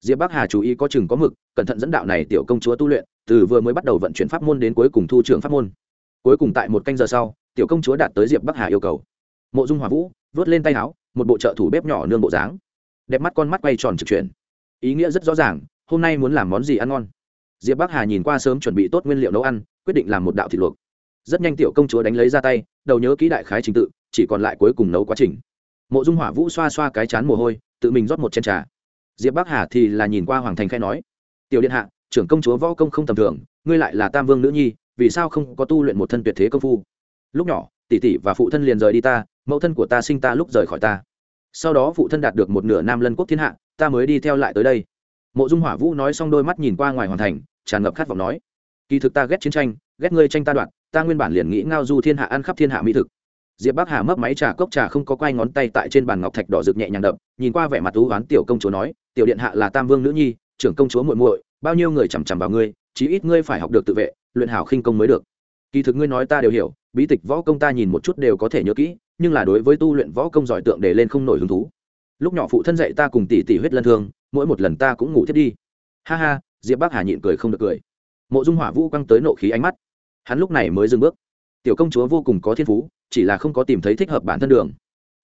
Diệp bắc hà chú ý có chừng có mực, cẩn thận dẫn đạo này tiểu công chúa tu luyện, từ vừa mới bắt đầu vận chuyển pháp môn đến cuối cùng thu trưởng pháp môn. Cuối cùng tại một canh giờ sau, tiểu công chúa đạt tới diệp bắc hà yêu cầu. Mộ dung hòa vũ, vớt lên tay áo, một bộ trợ thủ bếp nhỏ nương bộ dáng. Đẹp mắt con mắt quay tròn trực chuyển. Ý nghĩa rất rõ ràng, hôm nay muốn làm món gì ăn ngon. Diệp bắc hà nhìn qua sớm chuẩn bị tốt nguyên liệu nấu ăn, quyết định làm một đạo thịt luộc. Rất nhanh tiểu công chúa đánh lấy ra tay, đầu nhớ kỹ đại khái trình tự chỉ còn lại cuối cùng nấu quá trình. Mộ dung hỏa vũ xoa xoa cái chán mồ hôi, tự mình rót một chén trà. Diệp bắc hà thì là nhìn qua hoàng thành khai nói, tiểu điện hạ, trưởng công chúa võ công không tầm thường, ngươi lại là tam vương nữ nhi, vì sao không có tu luyện một thân tuyệt thế công phu? Lúc nhỏ, tỷ tỷ và phụ thân liền rời đi ta, mẫu thân của ta sinh ta lúc rời khỏi ta. Sau đó phụ thân đạt được một nửa nam lân quốc thiên hạ, ta mới đi theo lại tới đây. Mộ dung hỏa vũ nói xong đôi mắt nhìn qua ngoài hoàn thành, tràn ngập khát vọng nói, kỳ thực ta ghét chiến tranh, ghét ngươi tranh ta đoạn ta nguyên bản liền nghĩ ngao du thiên hạ ăn khắp thiên hạ mỹ thực diệp bắc hà mấp máy trà cốc trà không có quay ngón tay tại trên bàn ngọc thạch đỏ rực nhẹ nhàng đập, nhìn qua vẻ mặt thú oán tiểu công chúa nói, tiểu điện hạ là tam vương nữ nhi, trưởng công chúa muội muội, bao nhiêu người chằm chằm vào ngươi, chí ít ngươi phải học được tự vệ, luyện hảo khinh công mới được. Kỳ thực ngươi nói ta đều hiểu, bí tịch võ công ta nhìn một chút đều có thể nhớ kỹ, nhưng là đối với tu luyện võ công giỏi tượng để lên không nổi hứng thú. Lúc nhỏ phụ thân dạy ta cùng tỷ tỷ huyết lân thương, mỗi một lần ta cũng ngủ thiết đi. Ha ha, diệp bắc hà nhịn cười không được cười. Mộ dung hỏa vũ quăng tới nộ khí ánh mắt. Hắn lúc này mới dừng bước. Tiểu công chúa vô cùng có thiên phú chỉ là không có tìm thấy thích hợp bản thân đường.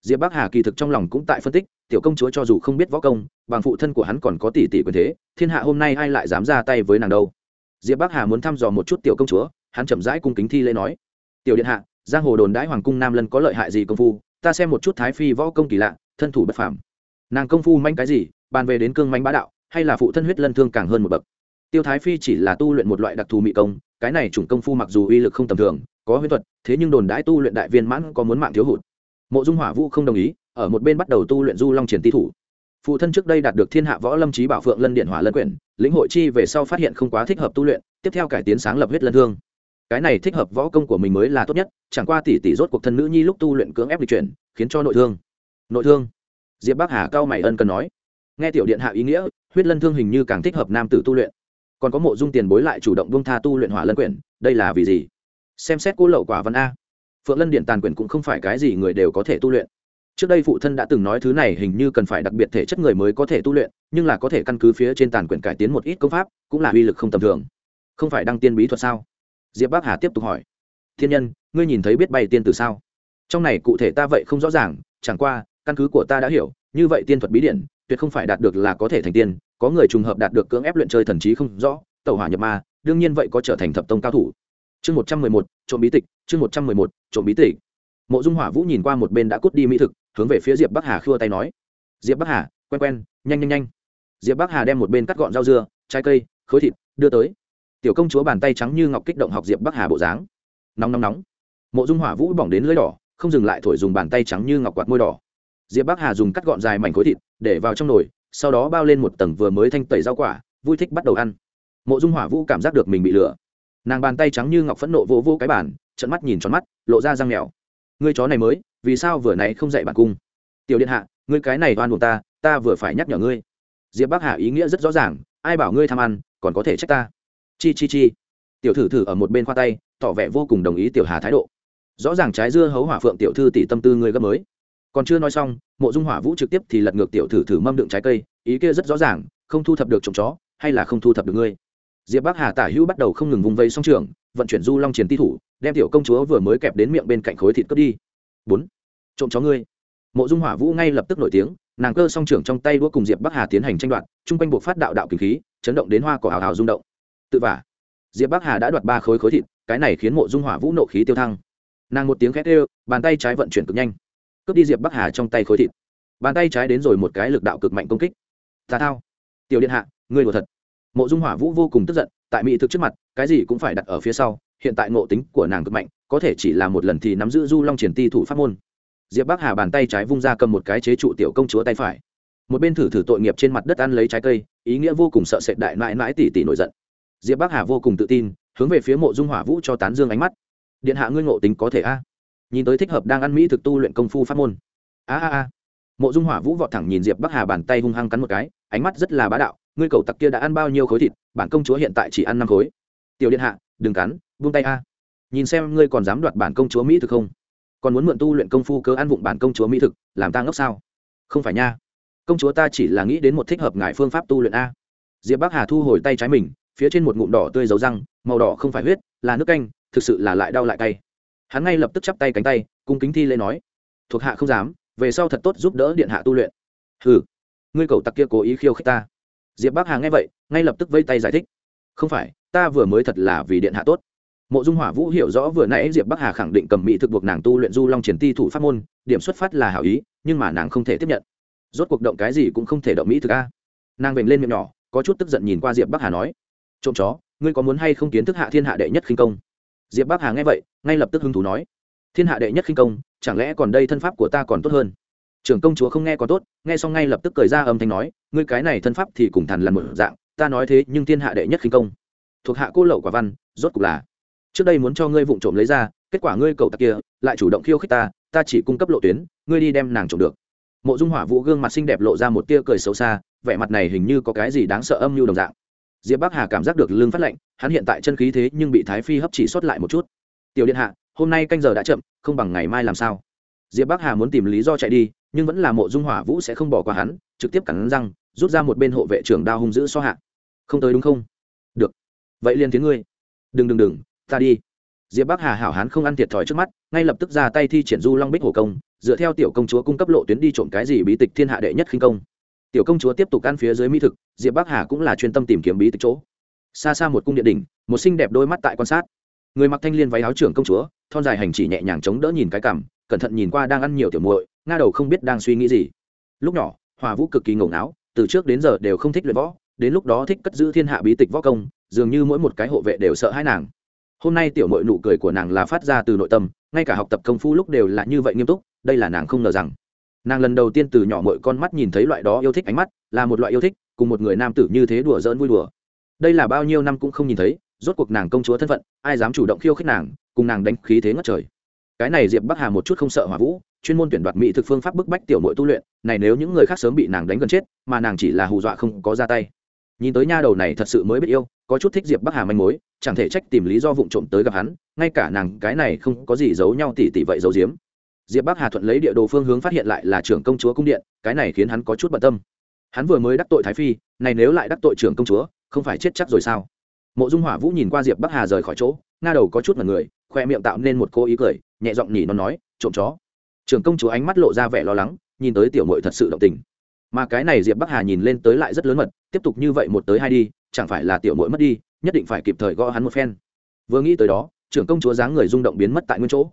Diệp bắc hà kỳ thực trong lòng cũng tại phân tích, tiểu công chúa cho dù không biết võ công, bằng phụ thân của hắn còn có tỷ tỷ quyền thế, thiên hạ hôm nay ai lại dám ra tay với nàng đâu? Diệp bắc hà muốn thăm dò một chút tiểu công chúa, hắn chậm rãi cung kính thi lễ nói, tiểu điện hạ, giang hồ đồn đãi hoàng cung nam lân có lợi hại gì công phu? Ta xem một chút thái phi võ công kỳ lạ, thân thủ bất phàm. Nàng công phu manh cái gì, bàn về đến cương manh bá đạo, hay là phụ thân huyết lân thương càng hơn một bậc? Tiêu thái phi chỉ là tu luyện một loại đặc thù mị công, cái này chủng công phu mặc dù uy lực không tầm thường có huyễn thuật, thế nhưng đồn đãi tu luyện đại viên mãn có muốn mạng thiếu hụt. Mộ dung hỏa vũ không đồng ý, ở một bên bắt đầu tu luyện du long triển ti thủ. Phụ thân trước đây đạt được thiên hạ võ lâm trí bảo phượng lân điện hỏa lân quyển, lĩnh hội chi về sau phát hiện không quá thích hợp tu luyện, tiếp theo cải tiến sáng lập huyết lân thương. Cái này thích hợp võ công của mình mới là tốt nhất, chẳng qua tỷ tỷ rốt cuộc thân nữ nhi lúc tu luyện cưỡng ép lịch chuyển, khiến cho nội thương. Nội thương? Diệp bắc hà cao mày ân cần nói. Nghe tiểu điện hạ ý nghĩa, huyết lân thương hình như càng thích hợp nam tử tu luyện. Còn có mộ dung tiền bối lại chủ động buông tha tu luyện hỏa lân quyển, đây là vì gì? Xem xét cô lậu quả văn a. Phượng lân điện tàn quyển cũng không phải cái gì người đều có thể tu luyện. Trước đây phụ thân đã từng nói thứ này hình như cần phải đặc biệt thể chất người mới có thể tu luyện, nhưng là có thể căn cứ phía trên tàn quyển cải tiến một ít công pháp, cũng là uy lực không tầm thường. Không phải đăng tiên bí thuật sao? Diệp bắc hà tiếp tục hỏi. Thiên nhân, ngươi nhìn thấy biết bay tiên từ sao? Trong này cụ thể ta vậy không rõ ràng, chẳng qua, căn cứ của ta đã hiểu, như vậy tiên thuật bí điển, tuyệt không phải đạt được là có thể thành tiên, có người trùng hợp đạt được cưỡng ép luyện chơi thần trí không rõ tàu hỏa nhập ma, đương nhiên vậy có trở thành thập tông cao thủ chương một trăm mười một, trộm bí tịch, chương một trăm mười một, trộm bí tịch. Mộ dung hỏa vũ nhìn qua một bên đã cút đi mỹ thực, hướng về phía diệp bắc hà khua tay nói. Diệp bắc hà, quen quen, nhanh nhanh nhanh. Diệp bắc hà đem một bên cắt gọn rau dưa, trái cây, khối thịt, đưa tới. Tiểu công chúa bàn tay trắng như ngọc kích động học diệp bắc hà bộ dáng. Nóng nóng nóng. Mộ dung hỏa vũ bỏng đến lưỡi đỏ, không dừng lại thổi dùng bàn tay trắng như ngọc quạt môi đỏ. Diệp bắc hà dùng cắt gọn dài mảnh khối thịt, để vào trong nồi, sau đó bao lên một tầng vừa mới thanh tẩy rau quả, vui thích bắt đầu ăn. Mộ dung hỏa vũ cảm giác được mình bị lừa nàng bàn tay trắng như ngọc phẫn nộ vô vô cái bản trận mắt nhìn tròn mắt, lộ ra răng mèo ngươi chó này mới, vì sao vừa nãy không dạy bản cung? Tiểu điện hạ, ngươi cái này oan buộc ta ta vừa phải nhắc nhở ngươi. Diệp bắc hà ý nghĩa rất rõ ràng, ai bảo ngươi tham ăn, còn có thể trách ta. Chi chi chi. Tiểu thử thử ở một bên khoa tay, tỏ vẻ vô cùng đồng ý tiểu hà thái độ. Rõ ràng trái dưa hấu hỏa phượng tiểu thư tỷ tâm tư ngươi gấp mới. Còn chưa nói xong, mộ dung hỏa vũ trực tiếp thì lật ngược tiểu thử thử mâm đựng trái cây, ý kia rất rõ ràng, không thu thập được trồng chó, hay là không thu thập được ngươi? Diệp bắc hà tả hữu bắt đầu không ngừng vùng vây song trường, vận chuyển du long chiến ti thủ, đem tiểu công chúa vừa mới kẹp đến miệng bên cạnh khối thịt cướp đi. Bốn, trộm chó ngươi. Mộ dung hỏa vũ ngay lập tức nổi tiếng, nàng cơ song trưởng trong tay đua cùng diệp bắc hà tiến hành tranh đoạt, chung quanh buộc phát đạo đạo kinh khí, chấn động đến hoa cỏ hào hào rung động. Tự vả, diệp bắc hà đã đoạt ba khối khối thịt, cái này khiến mộ dung hỏa vũ nộ khí tiêu thăng. Nàng một tiếng khét ê bàn tay trái vận chuyển cực nhanh. Cướp đi diệp bắc hà trong tay khối thịt. Bàn tay trái đến rồi một cái lực đạo cực mạnh công kích. Tà thao. Tiểu điện hạ, ngươi đùa thật mộ dung hỏa vũ vô cùng tức giận, tại mỹ thực trước mặt, cái gì cũng phải đặt ở phía sau, hiện tại ngộ tính của nàng cực mạnh, có thể chỉ là một lần thì nắm giữ du long triển ti thủ pháp môn. Diệp bắc hà bàn tay trái vung ra cầm một cái chế trụ tiểu công chúa tay phải. Một bên thử thử tội nghiệp trên mặt đất ăn lấy trái cây, ý nghĩa vô cùng sợ sệt đại mãi mãi tỉ tỉ nổi giận. Diệp bắc hà vô cùng tự tin, hướng về phía mộ dung hỏa vũ cho tán dương ánh mắt. Điện hạ ngươi ngộ tính có thể a? Nhìn tới thích hợp đang ăn mỹ thực tu luyện công phu pháp môn. A a a. Mộ dung hỏa vũ vọt thẳng nhìn diệp bắc hà bàn tay hung hăng cắn một cái, ánh mắt rất là bá đạo ngươi cậu tặc kia đã ăn bao nhiêu khối thịt, bản công chúa hiện tại chỉ ăn năm khối. Tiểu điện hạ, đừng cắn vung tay a. Nhìn xem ngươi còn dám đoạt bản công chúa mỹ thực không? Còn muốn mượn tu luyện công phu cớ ăn vụng bản công chúa mỹ thực, làm ta ngốc sao? Không phải nha. Công chúa ta chỉ là nghĩ đến một thích hợp ngại phương pháp tu luyện a. Diệp bắc hà thu hồi tay trái mình, phía trên một ngụm đỏ tươi dấu răng, màu đỏ không phải huyết, là nước canh, thực sự là lại đau lại cay. Hắn ngay lập tức chắp tay cánh tay, cung kính thi lễ nói, thuộc hạ không dám, về sau thật tốt giúp đỡ điện hạ tu luyện. Hừ, ngươi cầu tặc kia cố ý khiêu khích ta diệp bắc hà nghe vậy, ngay lập tức vây tay giải thích. Không phải, ta vừa mới thật là vì điện hạ tốt. Mộ dung hỏa vũ hiểu rõ vừa nãy diệp bắc hà khẳng định cầm mỹ thực buộc nàng tu luyện du long triển ti thủ pháp môn, điểm xuất phát là hảo ý, nhưng mà nàng không thể tiếp nhận. Rốt cuộc động cái gì cũng không thể động mỹ thực a. Nàng vểnh lên miệng nhỏ, có chút tức giận nhìn qua diệp bắc hà nói, trộm chó, ngươi có muốn hay không kiến thức hạ thiên hạ đệ nhất khinh công? Diệp bắc hà nghe vậy, ngay lập tức hứng thú nói, thiên hạ đệ nhất khinh công, chẳng lẽ còn đây thân pháp của ta còn tốt hơn? Trưởng công chúa không nghe có tốt, nghe xong ngay lập tức cười ra âm thanh nói, ngươi cái này thân pháp thì cùng thằn lần một dạng, ta nói thế nhưng thiên hạ đệ nhất khinh công. Thuộc hạ cô lậu quả văn, rốt cục là, trước đây muốn cho ngươi vụng trộm lấy ra, kết quả ngươi cầu tặc kia, lại chủ động khiêu khích ta ta chỉ cung cấp lộ tuyến, ngươi đi đem nàng trộm được. Mộ dung hỏa vũ gương mặt xinh đẹp lộ ra một tia cười xấu xa, vẻ mặt này hình như có cái gì đáng sợ âm mưu đồng dạng. Diệp bắc hà cảm giác được lương phát lệnh, hắn hiện tại chân khí thế nhưng bị thái phi hấp chỉ xuất lại một chút. Tiểu điện hạ, hôm nay canh giờ đã chậm, không bằng ngày mai làm sao? Diệp bắc hà muốn tìm lý do chạy đi nhưng vẫn là mộ dung hỏa vũ sẽ không bỏ qua hắn, trực tiếp cắn răng, rút ra một bên hộ vệ trưởng đao hung dữ so hạ. Không tới đúng không? Được. Vậy liền tiếng ngươi. Đừng đừng đừng, ta đi. Diệp bắc hà hảo hán không ăn thiệt thòi trước mắt, ngay lập tức ra tay thi triển du long bích hổ công, dựa theo tiểu công chúa cung cấp lộ tuyến đi trộm cái gì bí tịch thiên hạ đệ nhất khinh công. Tiểu công chúa tiếp tục ăn phía dưới mỹ thực, diệp bắc hà cũng là chuyên tâm tìm kiếm bí tịch chỗ. Xa xa một cung điện đỉnh, một xinh đẹp đôi mắt tại quan sát. Người mặc thanh liên váy áo trưởng công chúa, thon dài hành chỉ nhẹ nhàng chống đỡ nhìn cái cằm, cẩn thận nhìn qua đang ăn nhiều tiểu muội nga đầu không biết đang suy nghĩ gì. Lúc nhỏ, hòa vũ cực kỳ ngổ ngáo, từ trước đến giờ đều không thích luyện võ, đến lúc đó thích cất giữ thiên hạ bí tịch võ công, dường như mỗi một cái hộ vệ đều sợ hãi nàng. Hôm nay tiểu mội nụ cười của nàng là phát ra từ nội tâm, ngay cả học tập công phu lúc đều là như vậy nghiêm túc, đây là nàng không ngờ rằng. Nàng lần đầu tiên từ nhỏ mội con mắt nhìn thấy loại đó yêu thích ánh mắt, là một loại yêu thích, cùng một người nam tử như thế đùa giỡn vui đùa. Đây là bao nhiêu năm cũng không nhìn thấy, rốt cuộc nàng công chúa thân phận, ai dám chủ động khiêu khích nàng, cùng nàng đánh khí thế ngất trời cái này diệp bắc hà một chút không sợ hỏa vũ, chuyên môn tuyển đoạt mỹ thực phương pháp bức bách tiểu mội tu luyện, này nếu những người khác sớm bị nàng đánh gần chết, mà nàng chỉ là hù dọa không có ra tay. Nhìn tới nha đầu này thật sự mới biết yêu, có chút thích diệp bắc hà manh mối, chẳng thể trách tìm lý do vụng trộm tới gặp hắn, ngay cả nàng cái này không có gì giấu nhau tỉ tỉ vậy giấu giếm. Diệp bắc hà thuận lấy địa đồ phương hướng phát hiện lại là trưởng công chúa cung điện, cái này khiến hắn có chút bận tâm. Hắn vừa mới đắc tội thái phi, này nếu lại đắc tội trưởng công chúa, không phải chết chắc rồi sao? Mộ dung hỏa vũ nhìn qua diệp bắc hà rời khỏi chỗ nga đầu có chút mật người, khoe miệng tạo nên một cô ý cười nhẹ giọng nhỉ nó nói, trộm chó. Trưởng công chúa ánh mắt lộ ra vẻ lo lắng, nhìn tới tiểu mội thật sự động tình. Mà cái này diệp bắc hà nhìn lên tới lại rất lớn mật, tiếp tục như vậy một tới hai đi, chẳng phải là tiểu mội mất đi, nhất định phải kịp thời gõ hắn một phen. Vừa nghĩ tới đó, trưởng công chúa dáng người rung động biến mất tại nguyên chỗ.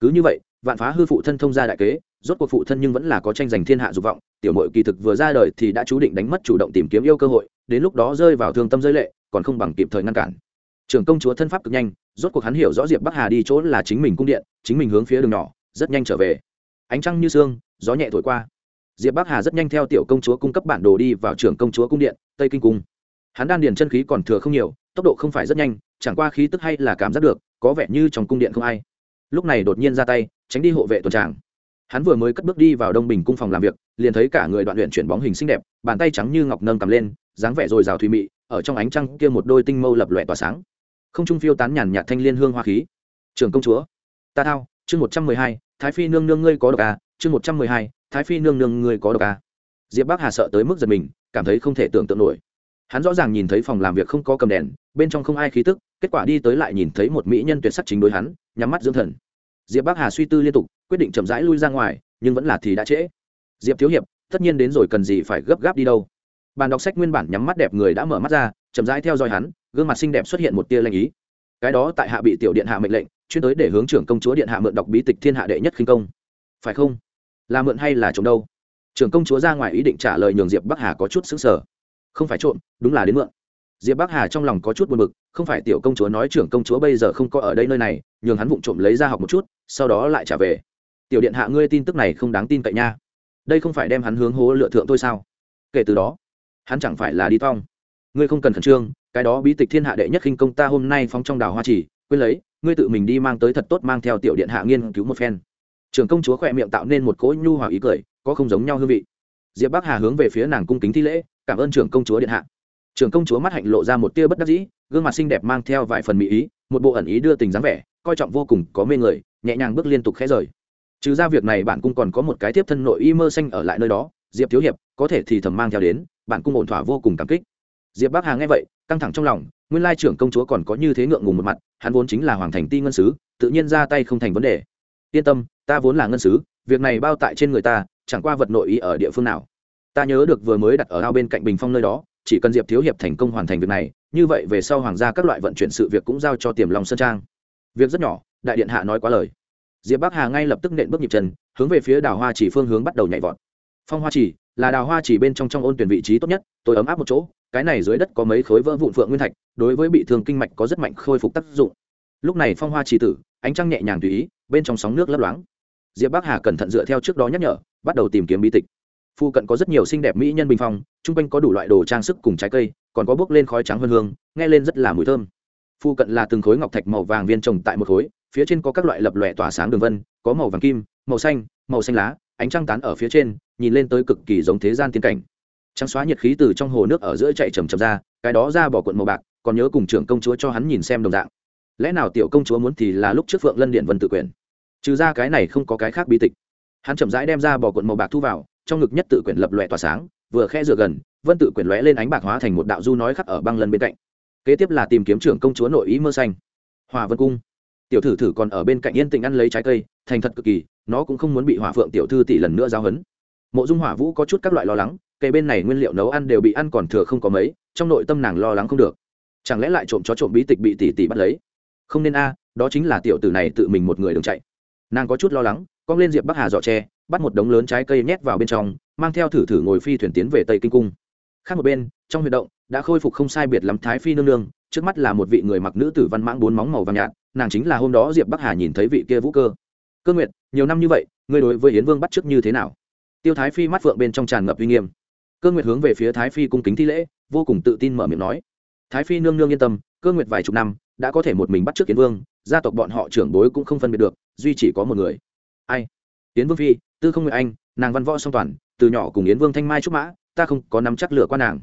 Cứ như vậy, vạn phá hư phụ thân thông gia đại kế, rốt cuộc phụ thân nhưng vẫn là có tranh giành thiên hạ dục vọng, tiểu mội kỳ thực vừa ra đời thì đã chú định đánh mất chủ động tìm kiếm yêu cơ hội, đến lúc đó rơi vào thương tâm rơi lệ, còn không bằng kịp thời ngăn cản. Trưởng công chúa thân pháp cực nhanh rốt cuộc hắn hiểu rõ diệp bắc hà đi chỗ là chính mình cung điện, chính mình hướng phía đường nhỏ, rất nhanh trở về. Ánh trăng như sương, gió nhẹ thổi qua. Diệp bắc hà rất nhanh theo tiểu công chúa cung cấp bản đồ đi vào trường công chúa cung điện, tây kinh cung. Hắn đan điền chân khí còn thừa không nhiều, tốc độ không phải rất nhanh, chẳng qua khí tức hay là cảm giác được, có vẻ như trong cung điện không ai. Lúc này đột nhiên ra tay, tránh đi hộ vệ tuần tràng. Hắn vừa mới cất bước đi vào đông bình cung phòng làm việc, liền thấy cả người đoạn luyện chuyển bóng hình xinh đẹp, bàn tay trắng như ngọc nâng cầm lên, dáng vẻ rồi rào thùy mị, ở trong ánh trăng kia một đôi tinh mâu lập lòe tỏa sáng không trung phiêu tán nhàn nhạt thanh liên hương hoa khí. Trưởng công chúa, ta thao, chương một trăm mười hai, thái phi nương nương ngươi có độc à chương một trăm mười hai, thái phi nương nương ngươi có độc à. Diệp bắc hà sợ tới mức giật mình, cảm thấy không thể tưởng tượng nổi. Hắn rõ ràng nhìn thấy phòng làm việc không có cầm đèn, bên trong không ai khí tức, kết quả đi tới lại nhìn thấy một mỹ nhân tuyệt sắc chính đối hắn, nhắm mắt dưỡng thần. Diệp bắc hà suy tư liên tục, quyết định chậm rãi lui ra ngoài, nhưng vẫn là thì đã trễ. Diệp thiếu hiệp, tất nhiên đến rồi cần gì phải gấp gáp đi đâu. Bàn đọc sách nguyên bản nhắm mắt đẹp người đã mở mắt ra chậm rãi theo dõi hắn, gương mặt xinh đẹp xuất hiện một tia lanh ý. Cái đó tại hạ bị tiểu điện hạ mệnh lệnh, chuyên tới để hướng trưởng công chúa điện hạ mượn đọc bí tịch thiên hạ đệ nhất khinh công. Phải không? Là mượn hay là trộm đâu? Trưởng công chúa ra ngoài ý định trả lời nhường diệp bắc hà có chút xứng sở không phải trộm, đúng là đến mượn. Diệp bắc hà trong lòng có chút buồn bực, không phải tiểu công chúa nói trưởng công chúa bây giờ không có ở đây nơi này, nhường hắn vụng trộm lấy ra học một chút, sau đó lại trả về. Tiểu điện hạ ngươi tin tức này không đáng tin cậy nha. Đây không phải đem hắn hướng hố lựa thượng thôi sao? Kể từ đó, hắn chẳng phải là đi thong ngươi không cần khẩn trương, cái đó bí tịch thiên hạ đệ nhất khinh công ta hôm nay phóng trong đảo hoa chỉ, quên lấy, ngươi tự mình đi mang tới thật tốt mang theo tiểu điện hạ nghiên cứu một phen. Trưởng công chúa khỏe miệng tạo nên một cỗ nhu hòa ý cười, có không giống nhau hương vị. Diệp bắc hà hướng về phía nàng cung kính thi lễ, cảm ơn trưởng công chúa điện hạ. Trưởng công chúa mắt hạnh lộ ra một tia bất đắc dĩ, gương mặt xinh đẹp mang theo vài phần mỹ ý, một bộ ẩn ý đưa tình dáng vẻ, coi trọng vô cùng, có mê người, nhẹ nhàng bước liên tục khẽ rời. Trừ ra việc này bản cung còn có một cái tiếp thân nội y mơ xanh ở lại nơi đó, diệp thiếu hiệp, có thể thì thầm mang theo đến, bản cung ổn thỏa vô cùng cảm kích diệp bắc hà nghe vậy, căng thẳng trong lòng, nguyên lai trưởng công chúa còn có như thế ngượng ngùng một mặt, hắn vốn chính là hoàng thành ti ngân sứ, tự nhiên ra tay không thành vấn đề. Yên tâm, ta vốn là ngân sứ, việc này bao tại trên người ta, chẳng qua vật nội ý ở địa phương nào. Ta nhớ được vừa mới đặt ở ao bên cạnh bình phong nơi đó, chỉ cần diệp thiếu hiệp thành công hoàn thành việc này, như vậy về sau hoàng gia các loại vận chuyển sự việc cũng giao cho tiềm lòng sơn trang. Việc rất nhỏ, đại điện hạ nói quá lời. Diệp bắc hà ngay lập tức nện bước nhịp chân, hướng về phía đào hoa chỉ phương hướng bắt đầu nhảy vọt. Phong hoa chỉ là đào hoa chỉ bên trong trong ôn tuyển vị trí tốt nhất, tôi ấm áp một chỗ, cái này dưới đất có mấy khối vỡ vụn phượng nguyên thạch, đối với bị thương kinh mạch có rất mạnh khôi phục tác dụng. Lúc này phong hoa chỉ tử, ánh trăng nhẹ nhàng tùy ý, bên trong sóng nước lấp loáng. Diệp bắc hà cẩn thận dựa theo trước đó nhắc nhở, bắt đầu tìm kiếm bí tịch. Phu cận có rất nhiều xinh đẹp mỹ nhân bình phong, chung quanh có đủ loại đồ trang sức cùng trái cây, còn có bước lên khói trắng hơn hương, nghe lên rất là mùi thơm. Phu cận là từng khối ngọc thạch màu vàng viên trồng tại một khối, phía trên có các loại lập lòe tỏa sáng đường vân, có màu vàng kim, màu xanh màu xanh lá, ánh trăng tán ở phía trên nhìn lên tới cực kỳ giống thế gian tiên cảnh. Trắng xóa nhiệt khí từ trong hồ nước ở giữa chạy chầm chầm ra, cái đó ra bỏ cuộn màu bạc, còn nhớ cùng trưởng công chúa cho hắn nhìn xem đồng dạng. Lẽ nào tiểu công chúa muốn thì là lúc trước phượng lân điện vân tự quyền? Trừ ra cái này không có cái khác bi tịch. Hắn chậm rãi đem ra bỏ cuộn màu bạc thu vào, trong ngực nhất tự quyển lập lòe tỏa sáng, vừa khe dựa gần, vân tự quyển lóe lên ánh bạc hóa thành một đạo du nói khắc ở băng lân bên cạnh. Kế tiếp là tìm kiếm trưởng công chúa nội ý mơ xanh. Hòa vân cung. Tiểu thử thử còn ở bên cạnh yên tĩnh ăn lấy trái cây, thành thật cực kỳ, nó cũng không muốn bị hỏa phượng tiểu thư tỷ lần nữa giao hấn mộ dung hỏa vũ có chút các loại lo lắng cây bên này nguyên liệu nấu ăn đều bị ăn còn thừa không có mấy, trong nội tâm nàng lo lắng không được. Chẳng lẽ lại trộm chó trộm bí tịch bị tỷ tỷ bắt lấy? Không nên a, đó chính là tiểu tử này tự mình một người đường chạy. Nàng có chút lo lắng, cong lên diệp bắc hà dọ tre, bắt một đống lớn trái cây nhét vào bên trong, mang theo thử thử ngồi phi thuyền tiến về tây kinh cung. Khác một bên, trong huy động, đã khôi phục không sai biệt lắm thái phi nương nương, trước mắt là một vị người mặc nữ tử văn mãng bốn móng màu vàng nhạt, nàng chính là hôm đó diệp bắc hà nhìn thấy vị kia vũ cơ. Cơ nguyệt, nhiều năm như vậy, ngươi đối với Hiến vương bắt trước như thế nào? Tiêu thái phi mắt phượng bên trong tràn ngập uy nghiêm. Cơ nguyệt hướng về phía thái phi cung kính thi lễ, vô cùng tự tin mở miệng nói. Thái phi nương nương yên tâm, cơ nguyệt vài chục năm, đã có thể một mình bắt trước kiến vương, gia tộc bọn họ trưởng bối cũng không phân biệt được, duy chỉ có một người. Ai? Yến vương phi, tư không nguyệt anh, nàng văn võ song toàn, từ nhỏ cùng yến vương thanh mai trúc mã, ta không có nắm chắc lửa qua nàng.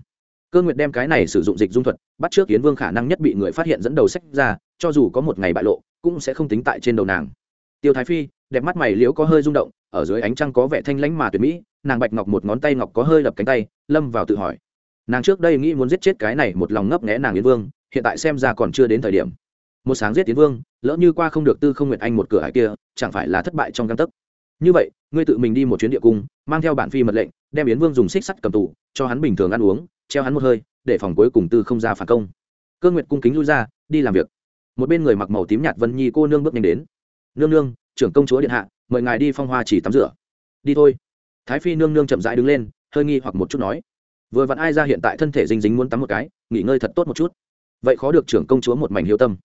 Cơ nguyệt đem cái này sử dụng dịch dung thuật, bắt trước yến vương khả năng nhất bị người phát hiện dẫn đầu sách ra, cho dù có một ngày bại lộ, cũng sẽ không tính tại trên đầu nàng. Tiêu thái phi, đẹp mắt mày liếu có hơi rung động ở dưới ánh trăng có vẻ thanh lãnh mà tuyệt mỹ, nàng bạch ngọc một ngón tay ngọc có hơi lập cánh tay, lâm vào tự hỏi. Nàng trước đây nghĩ muốn giết chết cái này một lòng ngấp nghẽ nàng yến vương, hiện tại xem ra còn chưa đến thời điểm. Một sáng giết yến vương, lỡ như qua không được tư không nguyệt anh một cửa hải kia, chẳng phải là thất bại trong căn tấc. Như vậy, ngươi tự mình đi một chuyến địa cung, mang theo bản phi mật lệnh, đem yến vương dùng xích sắt cầm tù, cho hắn bình thường ăn uống, treo hắn một hơi, để phòng cuối cùng tư không ra phản công. Cơ nguyệt cung kính lui ra, đi làm việc. Một bên người mặc màu tím nhạt vân nhi cô nương bước nhanh đến. Nương nương trưởng công chúa điện hạ, mời ngài đi phong hoa chỉ tắm rửa. Đi thôi. Thái phi nương nương chậm rãi đứng lên, hơi nghi hoặc một chút nói. Vừa vặn ai ra hiện tại thân thể dinh dính muốn tắm một cái, nghỉ ngơi thật tốt một chút. Vậy khó được trưởng công chúa một mảnh hiếu tâm.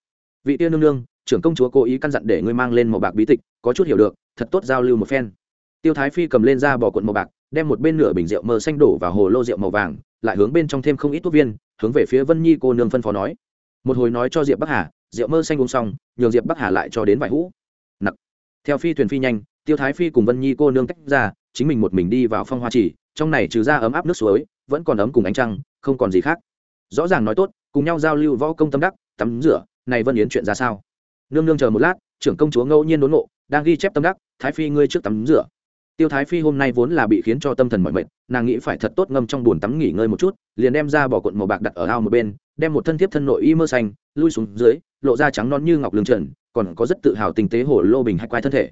Vị tiên nương nương, trưởng công chúa cố ý căn dặn để ngươi mang lên màu bạc bí tịch, có chút hiểu được, thật tốt giao lưu một phen. Tiêu thái phi cầm lên ra bỏ cuộn màu bạc, đem một bên nửa bình rượu mờ xanh đổ vào hồ lô rượu màu vàng, lại hướng bên trong thêm không ít thuốc viên, hướng về phía vân nhi cô nương phân phó nói. Một hồi nói cho diệp bắc hà, rượu mơ xanh uống xong, nhường diệp bắc hà lại cho đến vài hũ theo phi thuyền phi nhanh, tiêu thái phi cùng vân nhi cô nương tách ra, chính mình một mình đi vào phong hoa chỉ trong này trừ ra ấm áp nước suối, vẫn còn ấm cùng ánh trăng, không còn gì khác. Rõ ràng nói tốt, cùng nhau giao lưu võ công tâm đắc, tắm rửa, này vân yến chuyện ra sao? Nương nương chờ một lát, trưởng công chúa ngẫu nhiên đốn ngộ, đang ghi chép tâm đắc, thái phi ngươi trước tắm rửa. Tiêu thái phi hôm nay vốn là bị khiến cho tâm thần mọi mệt, nàng nghĩ phải thật tốt ngâm trong bồn tắm nghỉ ngơi một chút, liền đem ra bỏ cuộn màu bạc đặt ở ao một bên, đem một thân thiếp thân nội y mơ xanh, lui xuống dưới, lộ ra trắng non như ngọc lương trần còn có rất tự hào tình tế hồ lô bình hay quai thân thể.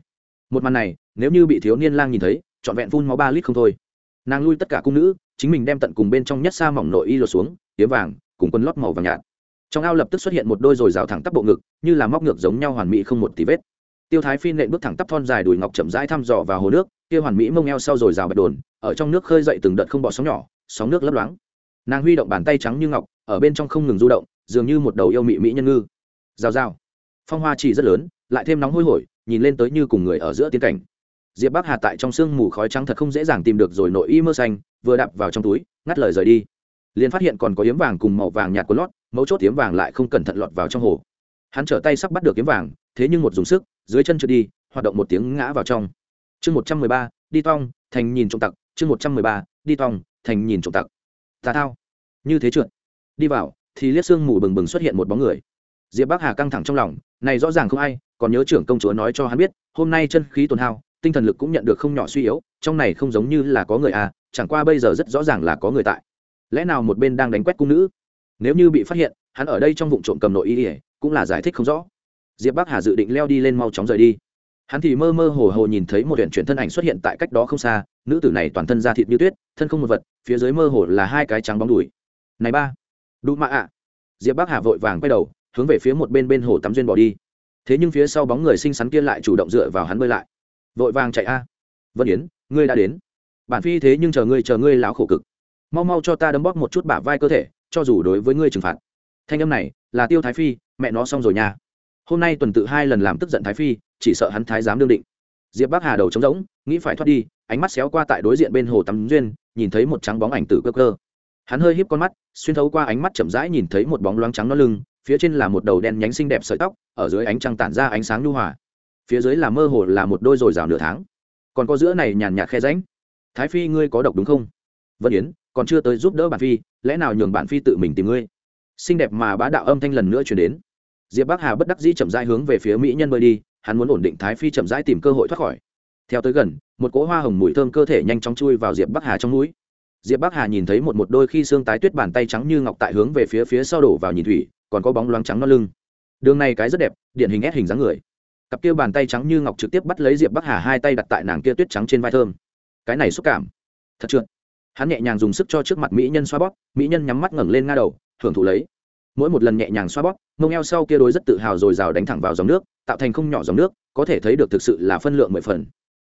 Một màn này, nếu như bị thiếu niên lang nhìn thấy, trọn vẹn phun máu ba lít không thôi. Nàng lui tất cả cung nữ, chính mình đem tận cùng bên trong nhất xa mỏng nội y lột xuống tiếm vàng, cùng quân lót màu vàng nhạt. Trong ao lập tức xuất hiện một đôi rồi rào thẳng tắp bộ ngực, như là móc ngược giống nhau hoàn mỹ không một tí vết. Tiêu thái phi nện bước thẳng tắp thon dài đùi ngọc chậm rãi thăm dò vào hồ nước, kia hoàn mỹ mông eo sau rồi rào bạch đồn, ở trong nước khơi dậy từng đợt không bỏ sóng nhỏ, sóng nước lấp loáng. Nàng huy động bàn tay trắng như ngọc, ở bên trong không ngừng du động, dường như một đầu yêu mị mỹ nhân ngư. Rào rào phong hoa chỉ rất lớn, lại thêm nóng hôi hổi, nhìn lên tới như cùng người ở giữa tiến cảnh. Diệp bắc hà tại trong sương mù khói trắng thật không dễ dàng tìm được rồi nội y mơ xanh, vừa đạp vào trong túi, ngắt lời rời đi. Liền phát hiện còn có yếm vàng cùng màu vàng nhạt của lót, mấu chốt yếm vàng lại không cẩn thận lọt vào trong hồ. Hắn trở tay sắp bắt được yếm vàng, thế nhưng một dùng sức, dưới chân trượt đi, hoạt động một tiếng ngã vào trong. Chương một trăm mười ba, đi tong, thành nhìn trộm tặc. Chương một trăm mười ba, đi tong, thành nhìn trộm tặc. Tà thao. Như thế trượt. Đi vào, thì liếc xương mù bừng bừng xuất hiện một bóng người. Diệp bắc hà căng thẳng trong lòng này rõ ràng không ai, còn nhớ trưởng công chúa nói cho hắn biết, hôm nay chân khí tồn hao, tinh thần lực cũng nhận được không nhỏ suy yếu, trong này không giống như là có người à chẳng qua bây giờ rất rõ ràng là có người tại. Lẽ nào một bên đang đánh quét cung nữ? Nếu như bị phát hiện, hắn ở đây trong vụ trộm cầm nội y ỉa cũng là giải thích không rõ. Diệp bắc hà dự định leo đi lên mau chóng rời đi. Hắn thì mơ mơ hồ hồ nhìn thấy một huyện chuyển thân ảnh xuất hiện tại cách đó không xa, nữ tử này toàn thân da thịt như tuyết, thân không một vật, phía dưới mơ hồ là hai cái trắng bóng đùi. Này ba đụ mạ ạ. Diệp bắc hà vội vàng quay đầu hướng về phía một bên bên hồ tắm duyên bỏ đi. Thế nhưng phía sau bóng người xinh xắn kia lại chủ động dựa vào hắn bơi lại. Vội vàng chạy a. Vân yến, ngươi đã đến. Bản phi thế nhưng chờ ngươi chờ ngươi lão khổ cực. Mau mau cho ta đấm bóp một chút bả vai cơ thể, cho dù đối với ngươi trừng phạt. Thanh âm này là tiêu thái phi, mẹ nó xong rồi nha. Hôm nay tuần tự hai lần làm tức giận thái phi, chỉ sợ hắn thái dám đương định. Diệp bắc hà đầu trống rỗng, nghĩ phải thoát đi, ánh mắt xéo qua tại đối diện bên hồ tắm duyên, nhìn thấy một trắng bóng ảnh tử cơ cơ. Hắn hơi híp con mắt, xuyên thấu qua ánh mắt chậm rãi nhìn thấy một bóng loáng trắng nó lưng phía trên là một đầu đen nhánh xinh đẹp sợi tóc, ở dưới ánh trăng tản ra ánh sáng nhu hòa. Phía dưới là mơ hồ là một đôi rồi rào nửa tháng. Còn có giữa này nhàn nhạt khe ránh thái phi, ngươi có độc đúng không? Vân yến, còn chưa tới giúp đỡ bản phi, lẽ nào nhường bản phi tự mình tìm ngươi? Xinh đẹp mà bá đạo âm thanh lần nữa chuyển đến. Diệp bắc hà bất đắc dĩ chậm rãi hướng về phía mỹ nhân bơi đi, hắn muốn ổn định thái phi chậm rãi tìm cơ hội thoát khỏi. Theo tới gần, một cỗ hoa hồng mùi thơm cơ thể nhanh chóng chui vào diệp bắc hà trong núi diệp bắc hà nhìn thấy một một đôi khi xương tái tuyết bàn tay trắng như ngọc tại hướng về phía phía sau đổ vào nhìn thủy còn có bóng loáng trắng non lưng. Đường này cái rất đẹp điện hình ép hình dáng người. Cặp kia bàn tay trắng như ngọc trực tiếp bắt lấy diệp bắc hà hai tay đặt tại nàng kia tuyết trắng trên vai thơm. Cái này xúc cảm. Thật trượt. Hắn nhẹ nhàng dùng sức cho trước mặt mỹ nhân xoa bóp, mỹ nhân nhắm mắt ngẩng lên nga đầu, hưởng thụ lấy. Mỗi một lần nhẹ nhàng xoa bóp, mông eo sau kia đối rất tự hào rồi rào đánh thẳng vào dòng nước, tạo thành không nhỏ dòng nước, có thể thấy được thực sự là phân lượng mười phần.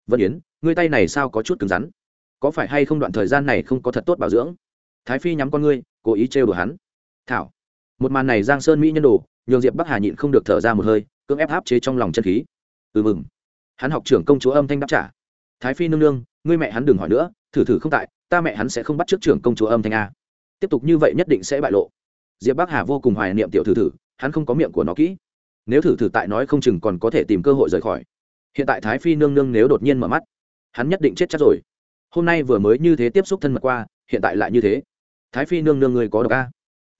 Vân yến, ngươi tay này sao có chút cứng rắn? Có phải hay không đoạn thời gian này không có thật tốt bảo dưỡng? Thái phi nhắm con ngươi, cố ý trêu đùa hắn. Thảo một màn này giang sơn mỹ nhân đồ, nhường diệp bắc hà nhịn không được thở ra một hơi, cưỡng ép áp chế trong lòng chân khí. Ừ mừng. Hắn học trưởng công chúa âm thanh đáp trả. Thái phi nương nương, ngươi mẹ hắn đừng hỏi nữa, thử thử không tại, ta mẹ hắn sẽ không bắt trước trưởng công chúa âm thanh a. Tiếp tục như vậy nhất định sẽ bại lộ. Diệp bắc hà vô cùng hoài niệm tiểu thử thử, hắn không có miệng của nó kỹ. Nếu thử thử tại nói không chừng còn có thể tìm cơ hội rời khỏi. Hiện tại thái phi nương nương nếu đột nhiên mở mắt, hắn nhất định chết chắc rồi. Hôm nay vừa mới như thế tiếp xúc thân mật qua, hiện tại lại như thế. Thái phi nương nương người có độc a?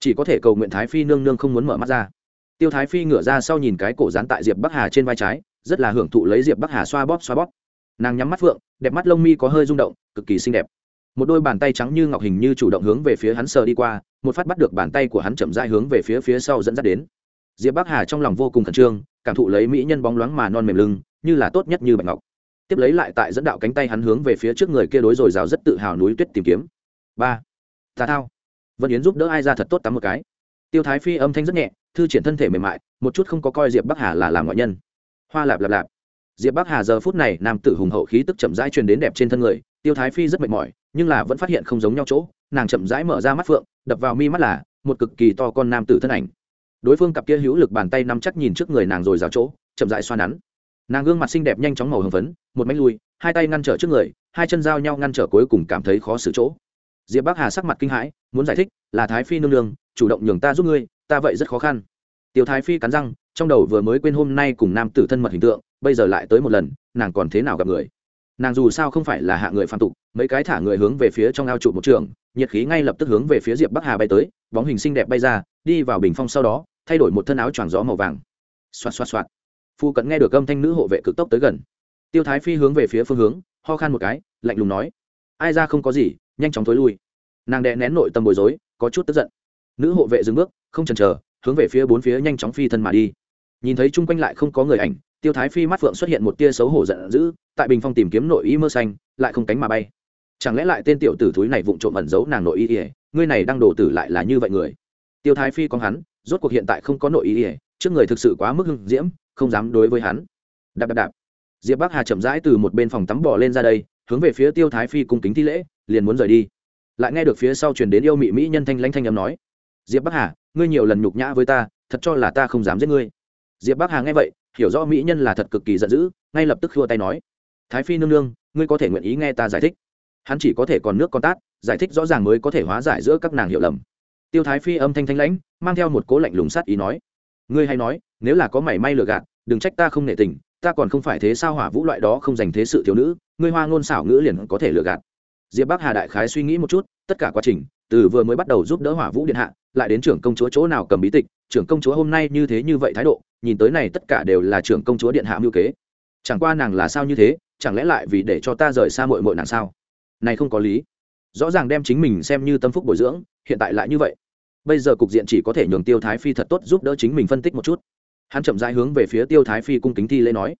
Chỉ có thể cầu nguyện thái phi nương nương không muốn mở mắt ra. Tiêu thái phi ngửa ra sau nhìn cái cổ dán tại diệp bắc hà trên vai trái, rất là hưởng thụ lấy diệp bắc hà xoa bóp xoa bóp. Nàng nhắm mắt phượng, đẹp mắt lông mi có hơi rung động, cực kỳ xinh đẹp. Một đôi bàn tay trắng như ngọc hình như chủ động hướng về phía hắn sờ đi qua, một phát bắt được bàn tay của hắn chậm dai hướng về phía phía sau dẫn dắt đến. Diệp bắc hà trong lòng vô cùng khẩn trương, cảm thụ lấy mỹ nhân bóng loáng mà non mềm lưng, như là tốt nhất như bạch ngọc. Tiếp lấy lại tại dẫn đạo cánh tay hắn hướng về phía trước người kia đối rồi rào rất tự hào núi tuyết tìm kiếm. Ba. Tà thao vân yến giúp đỡ ai ra thật tốt tắm một cái. Tiêu thái phi âm thanh rất nhẹ, thư triển thân thể mềm mại, một chút không có coi diệp bắc hà là làm ngoại nhân. Hoa lạp lạp lạp. Diệp bắc hà giờ phút này nam tử hùng hậu khí tức chậm rãi truyền đến đẹp trên thân người, tiêu thái phi rất mệt mỏi, nhưng là vẫn phát hiện không giống nhau chỗ, nàng chậm rãi mở ra mắt phượng, đập vào mi mắt là một cực kỳ to con nam tử thân ảnh. Đối phương cặp kia hữu lực bàn tay nắm chắc nhìn trước người nàng rồi rào chỗ, chậm rãi xoa nắn. Nàng gương mặt xinh đẹp nhanh chóng màu hồng phấn, một mánh lui hai tay ngăn trở trước người, hai chân giao nhau ngăn trở cuối cùng cảm thấy khó xử chỗ diệp bắc hà sắc mặt kinh hãi, muốn giải thích, là thái phi nương nương, chủ động nhường ta giúp ngươi, ta vậy rất khó khăn. Tiêu thái phi cắn răng, trong đầu vừa mới quên hôm nay cùng nam tử thân mật hình tượng, bây giờ lại tới một lần, nàng còn thế nào gặp người? Nàng dù sao không phải là hạ người phạm tục, mấy cái thả người hướng về phía trong ao trụ một trường, nhiệt khí ngay lập tức hướng về phía diệp bắc hà bay tới, bóng hình xinh đẹp bay ra, đi vào bình phong sau đó, thay đổi một thân áo choàng gió màu vàng. Xoạt xoạt xoạt. Phu cận nghe được âm thanh nữ hộ vệ cực tốc tới gần. Tiêu thái phi hướng về phía phương hướng, ho khan một cái, lạnh lùng nói, ai ra không có gì nhanh chóng thối lui. Nàng đè nén nội tâm bối rối, có chút tức giận. Nữ hộ vệ dừng bước, không chần chờ, hướng về phía bốn phía nhanh chóng phi thân mà đi. Nhìn thấy chung quanh lại không có người ảnh, tiêu thái phi mắt phượng xuất hiện một tia xấu hổ giận dữ, tại bình phong tìm kiếm nội y mơ xanh, lại không cánh mà bay. Chẳng lẽ lại tên tiểu tử thúi này vụng trộm ẩn giấu nàng nội y ỉa? Ngươi này đang đổ tử lại là như vậy người? Tiêu thái phi có hắn, rốt cuộc hiện tại không có nội y ỉa, trước người thực sự quá mức hưng diễm, không dám đối với hắn. Đạp đạp đạp. Diệp bắc hà chậm rãi từ một bên phòng tắm bỏ lên ra đây hướng về phía tiêu thái phi cung kính thi lễ, liền muốn rời đi. Lại nghe được phía sau truyền đến yêu mị mỹ nhân thanh lãnh thanh âm nói, diệp bắc hà, ngươi nhiều lần nhục nhã với ta, thật cho là ta không dám giết ngươi. Diệp bắc hà nghe vậy, hiểu rõ mỹ nhân là thật cực kỳ giận dữ, ngay lập tức khua tay nói, thái phi nương nương, ngươi có thể nguyện ý nghe ta giải thích. Hắn chỉ có thể còn nước con tát, giải thích rõ ràng mới có thể hóa giải giữa các nàng hiểu lầm. Tiêu thái phi âm thanh thanh lãnh, mang theo một cố lạnh lùng sát ý nói, ngươi hay nói, nếu là có mảy may lừa gạt, đừng trách ta không nể tình ta còn không phải thế sao hỏa vũ loại đó không dành thế sự thiếu nữ, ngươi hoa ngôn xảo ngữ liền có thể lừa gạt. Diệp bắc hà đại khái suy nghĩ một chút, tất cả quá trình, từ vừa mới bắt đầu giúp đỡ hỏa vũ điện hạ, lại đến trưởng công chúa chỗ nào cầm bí tịch, trưởng công chúa hôm nay như thế như vậy thái độ, nhìn tới này tất cả đều là trưởng công chúa điện hạ mưu kế. Chẳng qua nàng là sao như thế, chẳng lẽ lại vì để cho ta rời xa mội mội nàng sao? Này không có lý. Rõ ràng đem chính mình xem như tâm phúc bồi dưỡng, hiện tại lại như vậy. Bây giờ cục diện chỉ có thể nhường tiêu thái phi thật tốt giúp đỡ chính mình phân tích một chút hắn chậm rãi hướng về phía tiêu thái phi cung kính thi lễ nói,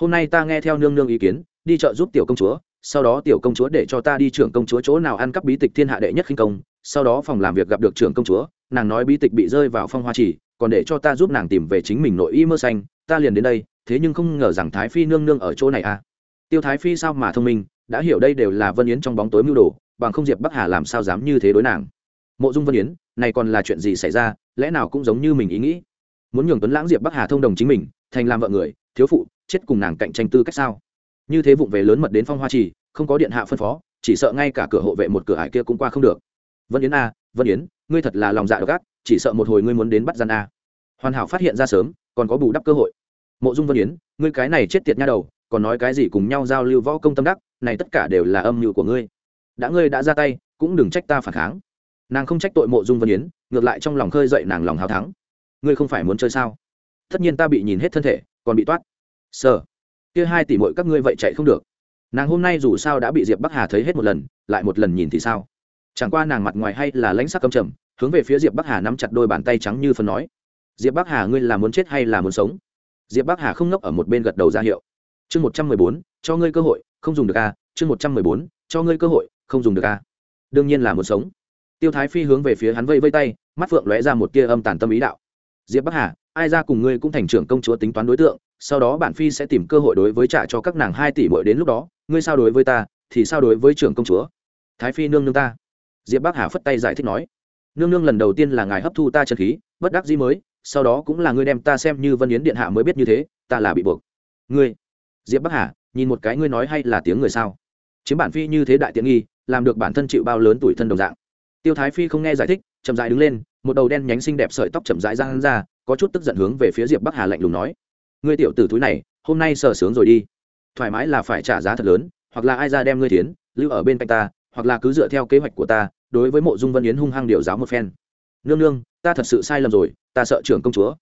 hôm nay ta nghe theo nương nương ý kiến, đi chợ giúp tiểu công chúa, sau đó tiểu công chúa để cho ta đi trưởng công chúa chỗ nào ăn cắp bí tịch thiên hạ đệ nhất khinh công, sau đó phòng làm việc gặp được trưởng công chúa, nàng nói bí tịch bị rơi vào phong hoa chỉ, còn để cho ta giúp nàng tìm về chính mình nội y mơ xanh, ta liền đến đây, thế nhưng không ngờ rằng thái phi nương nương ở chỗ này à. Tiêu thái phi sao mà thông minh, đã hiểu đây đều là vân yến trong bóng tối mưu đồ, bằng không diệp bắc hà làm sao dám như thế đối nàng. Mộ dung vân yến, này còn là chuyện gì xảy ra, lẽ nào cũng giống như mình ý nghĩ? Muốn nhường tuấn lãng diệp bắc hà thông đồng chính mình, thành làm vợ người, thiếu phụ, chết cùng nàng cạnh tranh tư cách sao? Như thế vụng về lớn mật đến phong hoa trì, không có điện hạ phân phó, chỉ sợ ngay cả cửa hộ vệ một cửa ải kia cũng qua không được. Vân yến a, vân yến, ngươi thật là lòng dạ độc ác, chỉ sợ một hồi ngươi muốn đến bắt gian a. Hoàn hảo phát hiện ra sớm, còn có bù đắp cơ hội. Mộ dung vân yến, ngươi cái này chết tiệt nha đầu, còn nói cái gì cùng nhau giao lưu võ công tâm đắc, này tất cả đều là âm mưu của ngươi. Đã ngươi đã ra tay, cũng đừng trách ta phản kháng. Nàng không trách tội mộ dung vân yến, ngược lại trong lòng khơi dậy nàng lòng hào thắng ngươi không phải muốn chơi sao? Tất nhiên ta bị nhìn hết thân thể, còn bị toát. Sờ. Kia hai tỷ mội các ngươi vậy chạy không được. Nàng hôm nay dù sao đã bị diệp bắc hà thấy hết một lần, lại một lần nhìn thì sao? Chẳng qua nàng mặt ngoài hay là lãnh sắc cầm trầm, hướng về phía diệp bắc hà nắm chặt đôi bàn tay trắng như phần nói. Diệp bắc hà, ngươi là muốn chết hay là muốn sống? Diệp bắc hà không ngốc ở một bên gật đầu ra hiệu. Chương một trăm mười bốn, cho ngươi cơ hội, không dùng được a chương một trăm mười bốn, cho ngươi cơ hội, không dùng được a đương nhiên là muốn sống. Tiêu thái phi hướng về phía hắn vây vây tay, mắt phượng lóe ra một tia âm tàn tâm ý đạo diệp bắc hà, ai ra cùng ngươi cũng thành trưởng công chúa tính toán đối tượng, sau đó bản phi sẽ tìm cơ hội đối với trả cho các nàng hai tỷ bội đến lúc đó, ngươi sao đối với ta, thì sao đối với trưởng công chúa? Thái phi nương nương ta. Diệp bắc hà phất tay giải thích nói. Nương nương lần đầu tiên là ngài hấp thu ta chân khí, bất đắc dĩ mới, sau đó cũng là ngươi đem ta xem như vân yến điện hạ mới biết như thế, ta là bị buộc. Ngươi? Diệp bắc hà, nhìn một cái ngươi nói hay là tiếng người sao? Chiếm bản phi như thế đại tiện nghi, làm được bản thân chịu bao lớn tuổi thân đồng dạng. Tiêu thái phi không nghe giải thích, chậm dại đứng lên một đầu đen nhánh xinh đẹp sợi tóc chậm rãi ra hắn ra, có chút tức giận hướng về phía diệp bắc hà lạnh lùng nói, ngươi tiểu tử túi này, hôm nay sờ sướng rồi đi. Thoải mái là phải trả giá thật lớn, hoặc là ai ra đem ngươi tiến, lưu ở bên cạnh ta, hoặc là cứ dựa theo kế hoạch của ta, đối với mộ dung vân yến hung hăng điều giáo một phen. Nương nương, ta thật sự sai lầm rồi, ta sợ trưởng công chúa.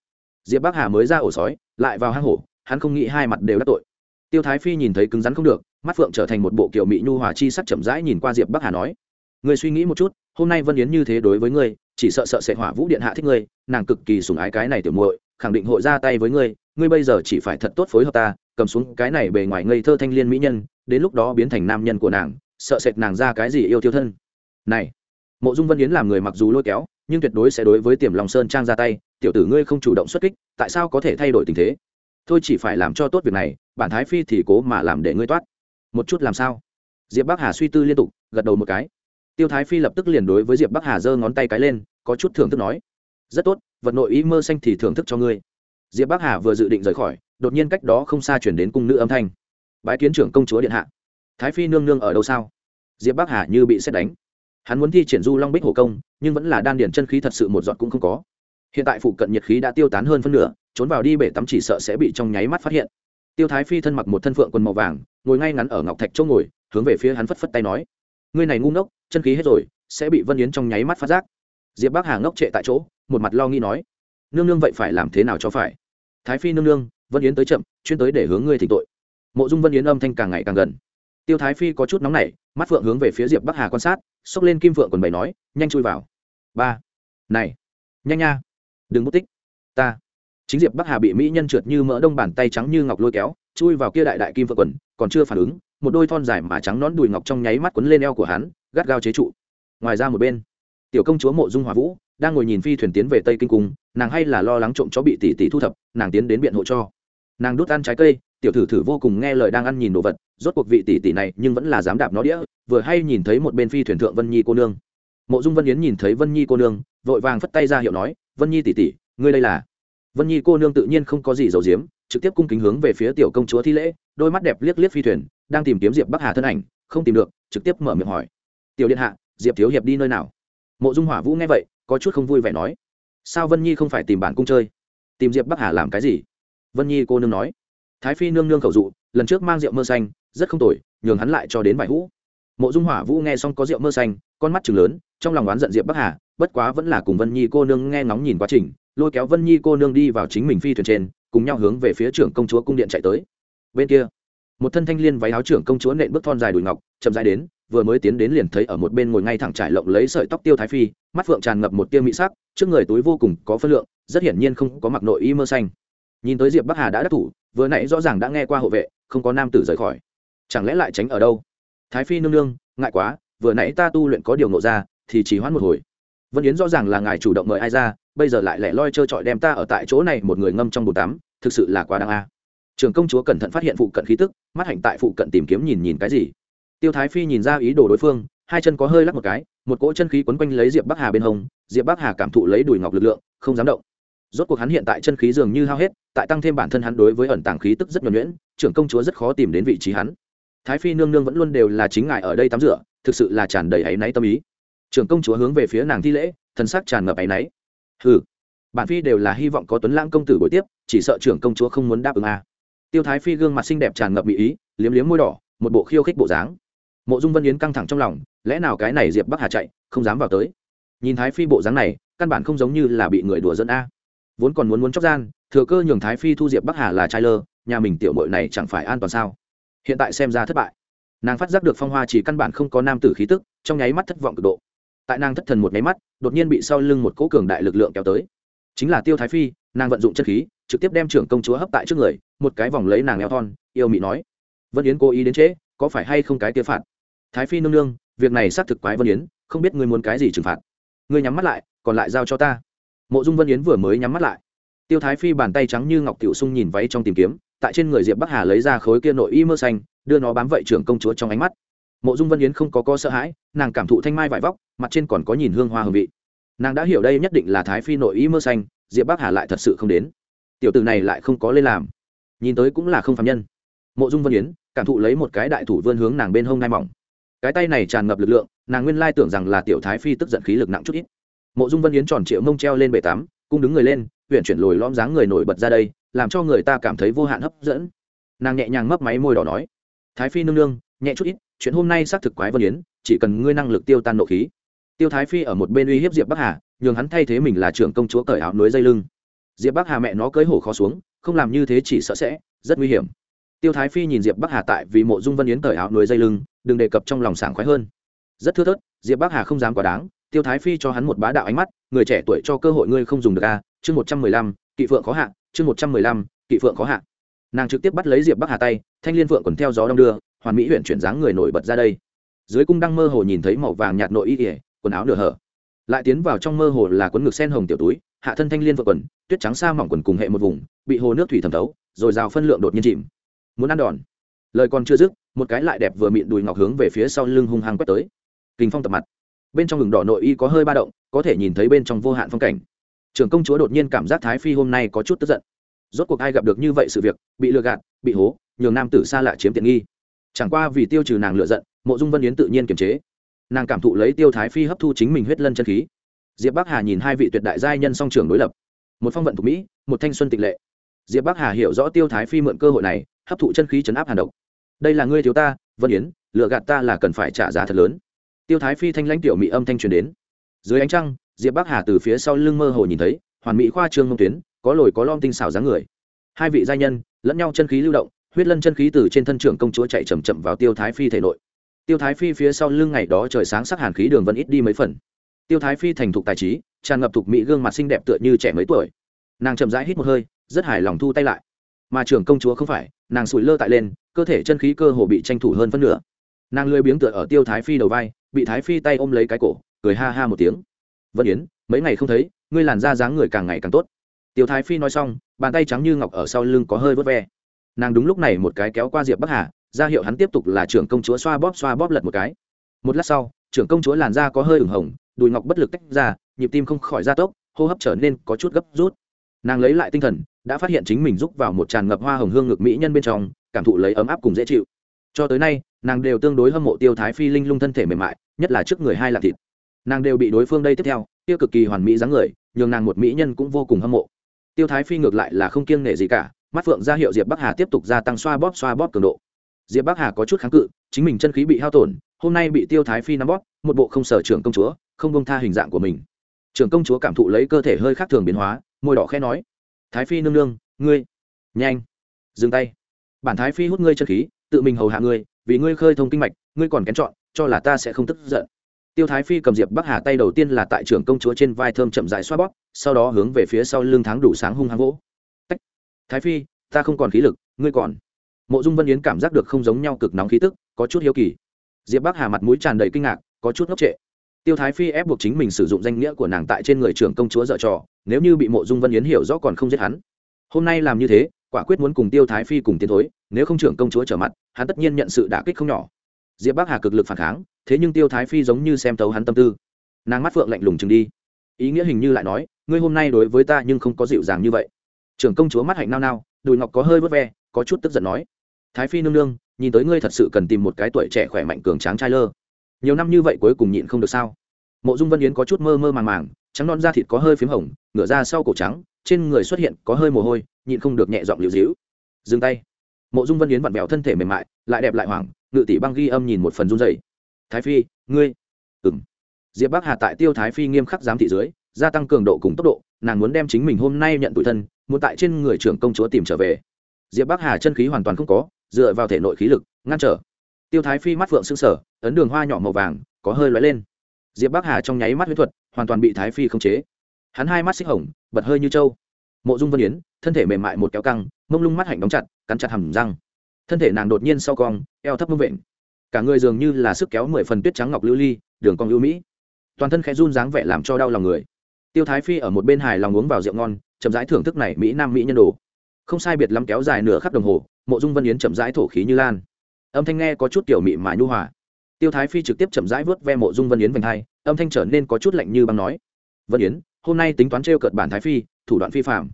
Diệp bắc hà mới ra ổ sói, lại vào hang hổ, hắn không nghĩ hai mặt đều đắc tội. Tiêu thái phi nhìn thấy cứng rắn không được, mắt phượng trở thành một bộ kiểu mỹ nhu hòa chi sắc chậm rãi nhìn qua diệp bắc hà nói người suy nghĩ một chút, hôm nay vân yến như thế đối với ngươi chỉ sợ sợ sẽ hỏa vũ điện hạ thích ngươi, nàng cực kỳ sủng ái cái này tiểu muội, khẳng định hội ra tay với ngươi ngươi bây giờ chỉ phải thật tốt phối hợp ta, cầm xuống cái này bề ngoài ngây thơ thanh liên mỹ nhân, đến lúc đó biến thành nam nhân của nàng, sợ sệt nàng ra cái gì yêu tiêu thân. Này, mộ dung vân yến làm người mặc dù lôi kéo, nhưng tuyệt đối sẽ đối với tiềm lòng sơn trang ra tay, tiểu tử ngươi không chủ động xuất kích, tại sao có thể thay đổi tình thế? Thôi chỉ phải làm cho tốt việc này, bản thái phi thì cố mà làm để ngươi toát. Một chút làm sao? Diệp bắc hà suy tư liên tục, gật đầu một cái tiêu thái phi lập tức liền đối với diệp bắc hà giơ ngón tay cái lên, có chút thưởng thức nói, rất tốt, vật nội ý mơ xanh thì thưởng thức cho ngươi. Diệp bắc hà vừa dự định rời khỏi, đột nhiên cách đó không xa chuyển đến cung nữ âm thanh, bái kiến trưởng công chúa điện hạ. Thái phi nương nương ở đâu sao? Diệp bắc hà như bị xét đánh. Hắn muốn thi triển du long bích hổ công, nhưng vẫn là đan điển chân khí thật sự một giọt cũng không có. Hiện tại phụ cận nhiệt khí đã tiêu tán hơn phân nửa, trốn vào đi bể tắm chỉ sợ sẽ bị trong nháy mắt phát hiện. Tiêu thái phi thân mặc một thân phượng quần màu vàng, ngồi ngay ngắn ở ngọc thạch chỗ ngồi, hướng về phía hắn phất phất tay nói ngươi này ngu ngốc, chân khí hết rồi, sẽ bị vân yến trong nháy mắt phát giác. Diệp bắc hà ngốc trệ tại chỗ, một mặt lo nghĩ nói, nương nương vậy phải làm thế nào cho phải? Thái phi nương nương, vân yến tới chậm, chuyên tới để hướng ngươi thỉnh tội. Mộ dung vân yến âm thanh càng ngày càng gần. Tiêu thái phi có chút nóng nảy, mắt phượng hướng về phía diệp bắc hà quan sát, xốc lên kim phượng quần bày nói, nhanh chui vào. Ba. Này, nhanh nha, đừng mất tích, ta. Chính diệp bắc hà bị mỹ nhân trượt như mỡ đông bàn tay trắng như ngọc lôi kéo, chui vào kia đại đại kim phượng quần, còn chưa phản ứng một đôi thon dài mà trắng nón đùi ngọc trong nháy mắt quấn lên eo của hắn, gắt gao chế trụ. Ngoài ra một bên, tiểu công chúa mộ dung hòa vũ đang ngồi nhìn phi thuyền tiến về tây kinh cung, nàng hay là lo lắng trộm chó bị tỷ tỷ thu thập, nàng tiến đến biện hộ cho. Nàng đút ăn trái cây, tiểu thử thử vô cùng nghe lời đang ăn nhìn đồ vật, rốt cuộc vị tỷ tỷ này nhưng vẫn là dám đạp nó đĩa, vừa hay nhìn thấy một bên phi thuyền thượng vân nhi cô nương. Mộ dung vân yến nhìn thấy vân nhi cô nương, vội vàng phất tay ra hiệu nói, vân nhi tỷ tỷ, ngươi đây là? Vân nhi cô nương tự nhiên không có gì giấu giếm trực tiếp cung kính hướng về phía tiểu công chúa thi lễ, đôi mắt đẹp liếc liếc phi thuyền, đang tìm kiếm diệp bắc hà thân ảnh, không tìm được, trực tiếp mở miệng hỏi. Tiểu điện hạ, diệp thiếu hiệp đi nơi nào? Mộ dung hỏa vũ nghe vậy, có chút không vui vẻ nói. Sao vân nhi không phải tìm bản cung chơi? Tìm diệp bắc hà làm cái gì? Vân nhi cô nương nói. Thái phi nương nương khẩu dụ, lần trước mang rượu mơ xanh, rất không tồi, nhường hắn lại cho đến vài hũ. Mộ dung hỏa vũ nghe xong có rượu mơ xanh, con mắt chừng lớn, trong lòng oán giận diệp bắc hà, bất quá vẫn là cùng vân nhi cô nương nghe ngóng nhìn quá trình, lôi kéo vân nhi cô nương đi vào chính mình phi thuyền trên cùng nhau hướng về phía trưởng công chúa cung điện chạy tới. Bên kia, một thân thanh liên váy áo trưởng công chúa nện bước thon dài đùi ngọc, chậm dài đến, vừa mới tiến đến liền thấy ở một bên ngồi ngay thẳng trải lộng lấy sợi tóc tiêu thái phi, mắt phượng tràn ngập một tia mỹ sắc, trước người túi vô cùng có phân lượng, rất hiển nhiên không có mặc nội y mơ xanh. Nhìn tới diệp bắc hà đã đắc thủ, vừa nãy rõ ràng đã nghe qua hộ vệ, không có nam tử rời khỏi. Chẳng lẽ lại tránh ở đâu? Thái phi nương nương, ngại quá, vừa nãy ta tu luyện có điều nộ ra, thì chỉ hoãn một hồi vân yến rõ ràng là ngài chủ động mời ai ra, bây giờ lại lẻ loi trơ trọi đem ta ở tại chỗ này một người ngâm trong bồn tắm, thực sự là quá đáng a. Trường công chúa cẩn thận phát hiện phụ cận khí tức, mắt hạnh tại phụ cận tìm kiếm nhìn nhìn cái gì. Tiêu thái phi nhìn ra ý đồ đối phương, hai chân có hơi lắc một cái, một cỗ chân khí quấn quanh lấy diệp bắc hà bên hông, diệp bắc hà cảm thụ lấy đùi ngọc lực lượng, không dám động. Rốt cuộc hắn hiện tại chân khí dường như hao hết, tại tăng thêm bản thân hắn đối với ẩn tàng khí tức rất nhuẩn nhuyễn, trưởng công chúa rất khó tìm đến vị trí hắn. Thái phi nương nương vẫn luôn đều là chính ngài ở đây tắm rửa, thực sự là tràn đầy áy náy tâm ý trưởng công chúa hướng về phía nàng thi lễ thân xác tràn ngập áy náy. Ừ bản phi đều là hy vọng có tuấn lãng công tử buổi tiếp, chỉ sợ trưởng công chúa không muốn đáp ứng a. À. tiêu thái phi gương mặt xinh đẹp tràn ngập bị ý, liếm liếm môi đỏ, một bộ khiêu khích bộ dáng. Mộ dung vân yến căng thẳng trong lòng, lẽ nào cái này diệp bắc hà chạy, không dám vào tới? Nhìn thái phi bộ dáng này, căn bản không giống như là bị người đùa dẫn a. Vốn còn muốn muốn chóc gian, thừa cơ nhường thái phi thu diệp bắc hà là trai lơ, nhà mình tiểu mội này chẳng phải an toàn sao? Hiện tại xem ra thất bại. Nàng phát giác được phong hoa chỉ căn bản không có nam tử khí tức, trong nháy mắt thất vọng cực độ tại nàng thất thần một nháy mắt, đột nhiên bị sau lưng một cỗ cường đại lực lượng kéo tới. Chính là tiêu thái phi, nàng vận dụng chân khí, trực tiếp đem trưởng công chúa hấp tại trước người, một cái vòng lấy nàng eo thon, yêu mị nói, vân yến cố ý đến trễ, có phải hay không cái tiêu phạt? Thái phi nương nương, việc này xác thực quái vân yến, không biết ngươi muốn cái gì trừng phạt. Ngươi nhắm mắt lại, còn lại giao cho ta. Mộ dung vân yến vừa mới nhắm mắt lại. Tiêu thái phi bàn tay trắng như ngọc tiểu sung nhìn váy trong tìm kiếm, tại trên người diệp bắc hà lấy ra khối kia nội y mơ xanh, đưa nó bám vậy trưởng công chúa trong ánh mắt mộ dung vân yến không có co sợ hãi, nàng cảm thụ thanh mai vải vóc, mặt trên còn có nhìn hương hoa hương vị. Nàng đã hiểu đây nhất định là thái phi nội ý mơ xanh, diệp bắc hà lại thật sự không đến. Tiểu tử này lại không có lên làm. Nhìn tới cũng là không phạm nhân. Mộ dung vân yến, cảm thụ lấy một cái đại thủ vươn hướng nàng bên hông nai mỏng. Cái tay này tràn ngập lực lượng, nàng nguyên lai tưởng rằng là tiểu thái phi tức giận khí lực nặng chút ít. Mộ dung vân yến tròn triệu mông treo lên bể tắm, cung đứng người lên huyện chuyển lồi lõm dáng người nổi bật ra đây, làm cho người ta cảm thấy vô hạn hấp dẫn. Nàng nhẹ nhàng mấp máy môi đỏ nói, thái phi nương nương nhẹ chút ít, chuyện hôm nay xác thực quái vân yến, chỉ cần ngươi năng lực tiêu tan nộ khí. Tiêu thái phi ở một bên uy hiếp diệp bắc hà, nhường hắn thay thế mình là trưởng công chúa cởi áo núi dây lưng. Diệp bắc hà mẹ nó cưới hổ khó xuống, không làm như thế chỉ sợ sẽ, rất nguy hiểm. Tiêu thái phi nhìn diệp bắc hà tại vì mộ dung vân yến cởi áo núi dây lưng, đừng đề cập trong lòng sảng khoái hơn. Rất thưa thớt, diệp bắc hà không dám quá đáng, tiêu thái phi cho hắn một bá đạo ánh mắt, người trẻ tuổi cho cơ hội ngươi không dùng được a, chương một trăm mười lăm, kỵ phượng khó hạ, chương một trăm mười lăm, kỵ phượng khó hạ nàng trực tiếp bắt lấy diệp bắc hà tay thanh liên phượng còn theo gió đong đưa hoàn mỹ huyện chuyển dáng người nổi bật ra đây dưới cung đăng mơ hồ nhìn thấy màu vàng nhạt nội y ỉa quần áo nửa hở lại tiến vào trong mơ hồ là quấn ngực sen hồng tiểu túi hạ thân thanh liên vợ quần tuyết trắng xa mỏng quần cùng hệ một vùng bị hồ nước thủy thẩm thấu rồi rào phân lượng đột nhiên chìm muốn ăn đòn lời còn chưa dứt một cái lại đẹp vừa mịn đùi ngọc hướng về phía sau lưng hung hăng quét tới kinh phong tập mặt bên trong ngừng đỏ nội y có hơi ba động có thể nhìn thấy bên trong vô hạn phong cảnh trưởng công chúa đột nhiên cảm giác thái phi hôm nay có chút tức giận rốt cuộc ai gặp được như vậy sự việc, bị lừa gạt, bị hố, nhường nam tử xa lạ chiếm tiện nghi. Chẳng qua vì tiêu trừ nàng lựa giận, mộ dung vân yến tự nhiên kiềm chế. Nàng cảm thụ lấy tiêu thái phi hấp thu chính mình huyết lân chân khí. Diệp bắc hà nhìn hai vị tuyệt đại giai nhân song trường đối lập. Một phong vận thuộc mỹ, một thanh xuân tịch lệ. Diệp bắc hà hiểu rõ tiêu thái phi mượn cơ hội này, hấp thụ chân khí chấn áp hàn độc. Đây là ngươi thiếu ta, vân yến lựa gạt ta là cần phải trả giá thật lớn. Tiêu thái phi thanh lãnh tiểu mỹ âm thanh truyền đến. Dưới ánh trăng, diệp bắc hà từ phía sau lưng mơ hồ nhìn thấy, hoàn mỹ khoa trương mông tuyến có lồi có lom tinh xảo dáng người. Hai vị giai nhân, lẫn nhau chân khí lưu động, huyết lân chân khí từ trên thân trưởng công chúa chạy chậm chậm vào tiêu thái phi thể nội. Tiêu thái phi phía sau lưng ngày đó trời sáng sắc hàn khí đường vẫn ít đi mấy phần. Tiêu thái phi thành thục tài trí, tràn ngập thục mỹ gương mặt xinh đẹp tựa như trẻ mấy tuổi. Nàng chậm rãi hít một hơi, rất hài lòng thu tay lại. Mà trưởng công chúa không phải, nàng sụi lơ tại lên, cơ thể chân khí cơ hồ bị tranh thủ hơn phân nửa. Nàng lười biếng tựa ở tiêu thái phi đầu vai, bị thái phi tay ôm lấy cái cổ, cười ha ha một tiếng. Vân yến, mấy ngày không thấy, ngươi làn da dáng người càng ngày càng tốt tiêu thái phi nói xong, bàn tay trắng như ngọc ở sau lưng có hơi vớt ve. Nàng đúng lúc này một cái kéo qua diệp bắc hà, ra hiệu hắn tiếp tục là trưởng công chúa xoa bóp xoa bóp lật một cái. Một lát sau, trưởng công chúa làn da có hơi ửng hồng, đùi ngọc bất lực tách ra, nhịp tim không khỏi gia tốc, hô hấp trở nên có chút gấp rút. Nàng lấy lại tinh thần, đã phát hiện chính mình rúc vào một tràn ngập hoa hồng hương ngực mỹ nhân bên trong, cảm thụ lấy ấm áp cùng dễ chịu. Cho tới nay, nàng đều tương đối hâm mộ tiêu thái phi linh lung thân thể mềm mại, nhất là trước người hai lạc thịt. Nàng đều bị đối phương đây tiếp theo tiêu cực kỳ hoàn mỹ dáng người, nhường nàng một mỹ nhân cũng vô cùng hâm mộ tiêu thái phi ngược lại là không kiêng nể gì cả, mắt phượng ra hiệu diệp bắc hà tiếp tục gia tăng xoa bóp xoa bóp cường độ. Diệp bắc hà có chút kháng cự, chính mình chân khí bị hao tổn, hôm nay bị tiêu thái phi nắm bóp, một bộ không sở trưởng công chúa, không bông tha hình dạng của mình. Trưởng công chúa cảm thụ lấy cơ thể hơi khác thường biến hóa, môi đỏ khẽ nói, thái phi nương nương, ngươi, nhanh, dừng tay. Bản thái phi hút ngươi chân khí, tự mình hầu hạ ngươi, vì ngươi khơi thông kinh mạch, ngươi còn kén chọn, cho là ta sẽ không tức giận tiêu thái phi cầm diệp bắc hà tay đầu tiên là tại trưởng công chúa trên vai thơm chậm dại xoa bóp, sau đó hướng về phía sau lưng tháng đủ sáng hung hăng vỗ. Tách. thái phi, ta không còn khí lực, ngươi còn. Mộ dung vân yến cảm giác được không giống nhau cực nóng khí tức, có chút hiếu kỳ. Diệp bắc hà mặt mũi tràn đầy kinh ngạc, có chút ngốc trệ. Tiêu thái phi ép buộc chính mình sử dụng danh nghĩa của nàng tại trên người trưởng công chúa dợ trò, nếu như bị mộ dung vân yến hiểu rõ còn không giết hắn. Hôm nay làm như thế, quả quyết muốn cùng tiêu thái phi cùng tiến thối, nếu không trưởng công chúa trở mặt, hắn tất nhiên nhận sự đả kích không nhỏ diệp bắc hà cực lực phản kháng, thế nhưng tiêu thái phi giống như xem tấu hắn tâm tư. Nàng mắt phượng lạnh lùng chừng đi. Ý nghĩa hình như lại nói, ngươi hôm nay đối với ta nhưng không có dịu dàng như vậy. Trưởng công chúa mắt hạnh nao nao, đùi ngọc có hơi vớt ve, có chút tức giận nói, thái phi nương nương, nhìn tới ngươi thật sự cần tìm một cái tuổi trẻ khỏe mạnh cường tráng trai lơ. Nhiều năm như vậy cuối cùng nhịn không được sao? Mộ dung vân yến có chút mơ mơ màng màng, trắng non da thịt có hơi p h í m hồng, ngửa ra sau cổ trắng, trên người xuất hiện có hơi mồ hôi, nhịn không được nhẹ giọng liều dĩu dừng tay. Mộ dung vân yến vặn vẹo thân thể mềm mại, lại đẹp lại hoảng ngự tỷ băng ghi âm nhìn một phần run dày thái phi, ngươi. Ừng diệp bắc hà tại tiêu thái phi nghiêm khắc giám thị dưới, gia tăng cường độ cùng tốc độ, nàng muốn đem chính mình hôm nay nhận tủi thân, muốn tại trên người trưởng công chúa tìm trở về. Diệp bắc hà chân khí hoàn toàn không có, dựa vào thể nội khí lực, ngăn trở. Tiêu thái phi mắt phượng xương sở ấn đường hoa nhỏ màu vàng, có hơi lóe lên. Diệp bắc hà trong nháy mắt huyết thuật, hoàn toàn bị thái phi khống chế. Hắn hai mắt xích hồng, bật hơi như trâu. Mộ dung vân yến, thân thể mềm mại một kéo căng, mông lung mắt hạnh đóng chặt, cắn chặt hầm răng thân thể nàng đột nhiên sau cong, eo thấp mông vện. Cả người dường như là sức kéo mười phần tuyết trắng ngọc lưu ly, đường cong ưu mỹ. Toàn thân khẽ run dáng vẻ làm cho đau lòng người. Tiêu thái phi ở một bên hài lòng uống vào rượu ngon, chậm rãi thưởng thức này mỹ nam mỹ nhân đồ. Không sai biệt lắm kéo dài nửa khắp đồng hồ, mộ dung vân yến chậm rãi thổ khí như lan. Âm thanh nghe có chút tiểu mị mà nhu hòa. Tiêu thái phi trực tiếp chậm rãi vớt ve mộ dung vân yến vành hai, âm thanh trở nên có chút lạnh như băng nói. Vân yến, hôm nay tính toán t r cợt bản thái phi, thủ đoạn phi phạm.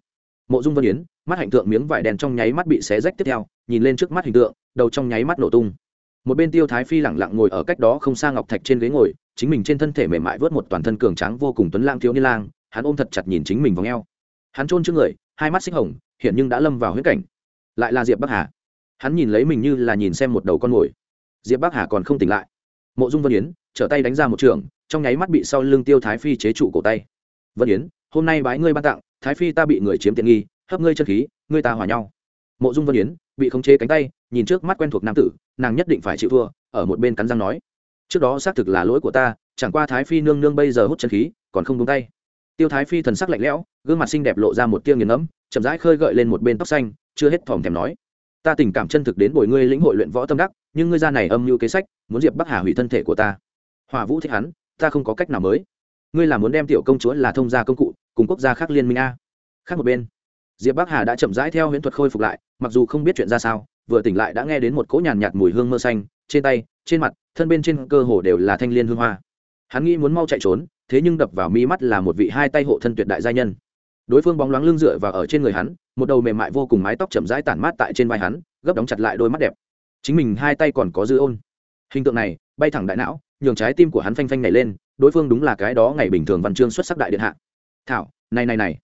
Mộ dung vân yến, mắt hạnh tượng miếng vải đèn trong nháy mắt bị xé rách tiếp theo nhìn lên trước mắt hình tượng, đầu trong nháy mắt nổ tung. Một bên tiêu thái phi lẳng lặng ngồi ở cách đó không xa ngọc thạch trên ghế ngồi, chính mình trên thân thể mềm mại vớt một toàn thân cường tráng vô cùng tuấn lang thiếu niên lang, hắn ôm thật chặt nhìn chính mình vào ngheo hắn trôn trước người, hai mắt xích hồng, hiện nhưng đã lâm vào huyết cảnh. Lại là diệp bắc hà. Hắn nhìn lấy mình như là nhìn xem một đầu con mồi. Diệp bắc hà còn không tỉnh lại. Mộ dung vân yến, trở tay đánh ra một trường, trong nháy mắt bị sau lưng tiêu thái phi chế trụ cổ tay. Vân yến, hôm nay bái ngươi ban tặng, thái phi ta bị người chiếm tiện nghi, hấp ngươi chân khí, ngươi ta hòa nhau. Mộ dung vân yến bị khống chế cánh tay, nhìn trước mắt quen thuộc nam tử, nàng nhất định phải chịu thua, ở một bên cắn răng nói. Trước đó xác thực là lỗi của ta, chẳng qua thái phi nương nương bây giờ hút chân khí, còn không đúng tay. Tiêu thái phi thần sắc lạnh lẽo, gương mặt xinh đẹp lộ ra một tia nghiền ngẫm, chậm rãi khơi gợi lên một bên tóc xanh, chưa hết thòm thèm nói. Ta tình cảm chân thực đến bồi ngươi lĩnh hội luyện võ tâm đắc, nhưng ngươi ra này âm mưu kế sách, muốn diệp bắc hà hủy thân thể của ta. Hỏa vũ thích hắn, ta không có cách nào mới. Ngươi là muốn đem tiểu công chúa là thông gia công cụ, cùng quốc gia khác liên minh a. Khác một bên diệp bắc hà đã chậm rãi theo huyễn thuật khôi phục lại, mặc dù không biết chuyện ra sao, vừa tỉnh lại đã nghe đến một cỗ nhàn nhạt mùi hương mơ xanh, trên tay, trên mặt, thân bên trên cơ hồ đều là thanh liên hương hoa. Hắn nghĩ muốn mau chạy trốn, thế nhưng đập vào mi mắt là một vị hai tay hộ thân tuyệt đại gia nhân. Đối phương bóng loáng lưng dựa và ở trên người hắn, một đầu mềm mại vô cùng mái tóc chậm rãi tản mát tại trên vai hắn, gấp đóng chặt lại đôi mắt đẹp. Chính mình hai tay còn có dư ôn. Hình tượng này, bay thẳng đại não, nhường trái tim của hắn phanh phanh nảy lên, đối phương đúng là cái đó ngày bình thường văn chương xuất sắc đại điện hạ. Thảo, này này này.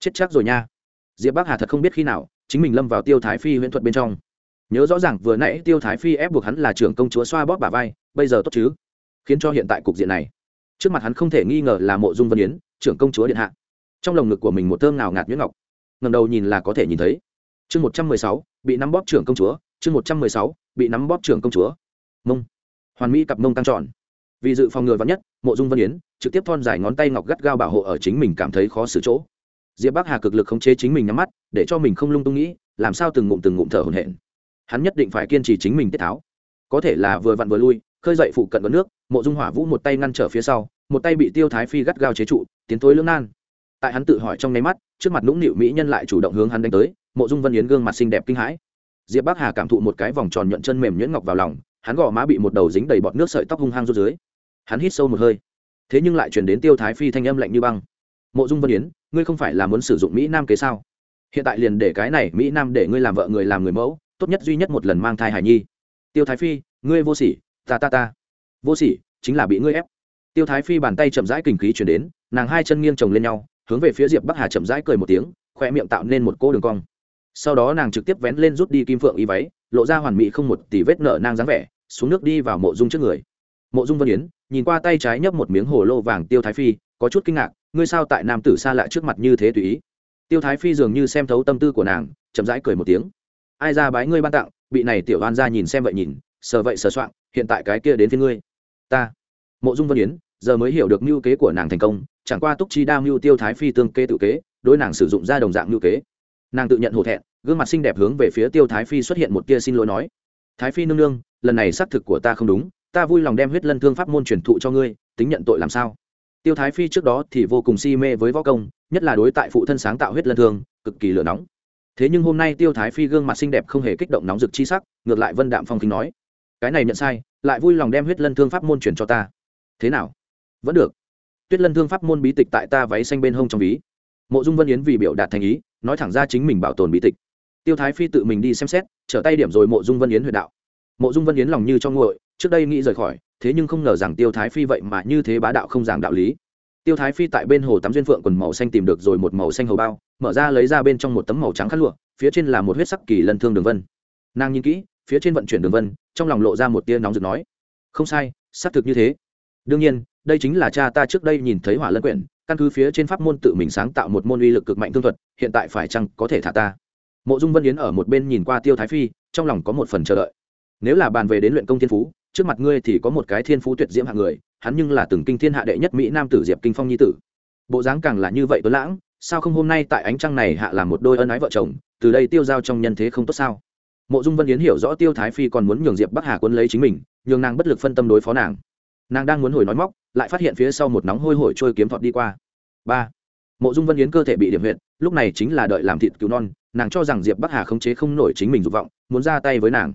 Chết chắc rồi nha diệp bắc hà thật không biết khi nào, chính mình lâm vào tiêu thái phi huyễn thuật bên trong. Nhớ rõ ràng vừa nãy tiêu thái phi ép buộc hắn là trưởng công chúa xoa bóp bà vai, bây giờ tốt chứ? Khiến cho hiện tại cục diện này. Trước mặt hắn không thể nghi ngờ là mộ dung vân yến, trưởng công chúa điện hạ. Trong lồng ngực của mình một thơm nào ngạt nhuyễn ngọc. Ngầm đầu nhìn là có thể nhìn thấy. Chương một trăm mười sáu, bị nắm bóp trưởng công chúa, chương một trăm mười sáu, bị nắm bóp trưởng công chúa. Mông. Hoàn mỹ cặp mông tăng tròn. Vì dự phòng ngừa vắn nhất, mộ dung vân yến, trực tiếp thon dài ngón tay ngọc gắt gao bảo hộ ở chính mình cảm thấy khó xử chỗ diệp bắc hà cực lực khống chế chính mình nhắm mắt, để cho mình không lung tung nghĩ, làm sao từng ngụm từng ngụm thở hổn hển. Hắn nhất định phải kiên trì chính mình tiết tháo. Có thể là vừa vặn vừa lui, khơi dậy phụ cận vận nước, mộ dung hỏa vũ một tay ngăn trở phía sau, một tay bị tiêu thái phi gắt gao chế trụ, tiến tối lưỡng nan. Tại hắn tự hỏi trong nháy mắt, trước mặt nũng nịu mỹ nhân lại chủ động hướng hắn đánh tới, mộ dung vân yến gương mặt xinh đẹp kinh hãi. Diệp bắc hà cảm thụ một cái vòng tròn nhuận chân mềm nhuyễn ngọc vào lòng, hắn gò má bị một đầu dính đầy bọt nước sợi tóc hung hăng rút dưới. Hắn hít sâu một hơi. Thế nhưng lại chuyển đến tiêu thái phi thanh âm lạnh như băng mộ dung vân yến, ngươi không phải là muốn sử dụng mỹ nam kế sao? Hiện tại liền để cái này mỹ nam để ngươi làm vợ người làm người mẫu, tốt nhất duy nhất một lần mang thai hải nhi. Tiêu thái phi, ngươi vô sỉ, ta ta ta. Vô sỉ, chính là bị ngươi ép. Tiêu thái phi bàn tay chậm rãi kình khí chuyển đến, nàng hai chân nghiêng chồng lên nhau, hướng về phía diệp bắc hà chậm rãi cười một tiếng khoe miệng tạo nên một cô đường cong. Sau đó nàng trực tiếp vén lên rút đi kim phượng y váy, lộ ra hoàn mỹ không một tỷ vết nợ nang dáng vẻ, xuống nước đi vào mộ dung trước người mộ dung vân yến, nhìn qua tay trái nhấp một miếng hồ lô vàng tiêu thái phi, có chút kinh ngạc, ngươi sao tại nam tử xa lạ trước mặt như thế tùy ý? Tiêu thái phi dường như xem thấu tâm tư của nàng, chậm rãi cười một tiếng. Ai ra bái ngươi ban tặng, bị này tiểu oan ra nhìn xem vậy nhìn, sờ vậy sờ soạn hiện tại cái kia đến phía ngươi. Ta. Mộ dung vân yến, giờ mới hiểu được mưu kế của nàng thành công, chẳng qua túc chi đa mưu tiêu thái phi tương kê tự kế, đối nàng sử dụng ra đồng dạng mưu kế. Nàng tự nhận hổ thẹn, gương mặt xinh đẹp hướng về phía tiêu thái phi xuất hiện một tia xin lỗi nói. Thái phi nương nương, lần này xác thực của ta không đúng ta vui lòng đem huyết lân thương pháp môn truyền thụ cho ngươi, tính nhận tội làm sao? Tiêu thái phi trước đó thì vô cùng si mê với võ công, nhất là đối tại phụ thân sáng tạo huyết lân thương, cực kỳ lửa nóng. Thế nhưng hôm nay tiêu thái phi gương mặt xinh đẹp không hề kích động nóng rực chi sắc, ngược lại vân đạm phong kính nói, cái này nhận sai, lại vui lòng đem huyết lân thương pháp môn truyền cho ta. Thế nào? Vẫn được. Tuyết lân thương pháp môn bí tịch tại ta váy xanh bên hông trong ví. Mộ dung vân yến vì biểu đạt thành ý, nói thẳng ra chính mình bảo tồn bí tịch. Tiêu thái phi tự mình đi xem xét, trở tay điểm rồi mộ dung vân yến huyện đạo. Mộ dung vân yến lòng như trong nguội trước đây nghĩ rời khỏi, thế nhưng không ngờ rằng tiêu thái phi vậy mà như thế bá đạo không giảng đạo lý. Tiêu thái phi tại bên hồ tắm duyên phượng quần màu xanh tìm được rồi một màu xanh hầu bao, mở ra lấy ra bên trong một tấm màu trắng khăn lụa, phía trên là một huyết sắc kỳ lân thương đường vân. Nàng nhìn kỹ, phía trên vận chuyển đường vân, trong lòng lộ ra một tia nóng rực nói, không sai, xác thực như thế. Đương nhiên, đây chính là cha ta trước đây nhìn thấy hỏa lân quyển, căn cứ phía trên pháp môn tự mình sáng tạo một môn uy lực cực mạnh thương thuật, hiện tại phải chăng có thể thả ta? Mộ dung vân yến ở một bên nhìn qua tiêu thái phi, trong lòng có một phần chờ đợi. Nếu là bàn về đến luyện công thiên phú trước mặt ngươi thì có một cái thiên phú tuyệt diễm hạng người, hắn nhưng là từng kinh thiên hạ đệ nhất mỹ nam tử diệp kinh phong nhi tử. Bộ dáng càng là như vậy tuấn lãng, sao không hôm nay tại ánh trăng này hạ làm một đôi ân ái vợ chồng, từ đây tiêu giao trong nhân thế không tốt sao? Mộ dung vân yến hiểu rõ tiêu thái phi còn muốn nhường diệp bắc hà quân lấy chính mình, nhường nàng bất lực phân tâm đối phó nàng. Nàng đang muốn hồi nói móc, lại phát hiện phía sau một nóng hôi hổi trôi kiếm thọt đi qua. Ba. Mộ dung vân yến cơ thể bị điểm huyện lúc này chính là đợi làm thịt cứu non, nàng cho rằng diệp bắc hà khống chế không nổi chính mình dục vọng, muốn ra tay với nàng.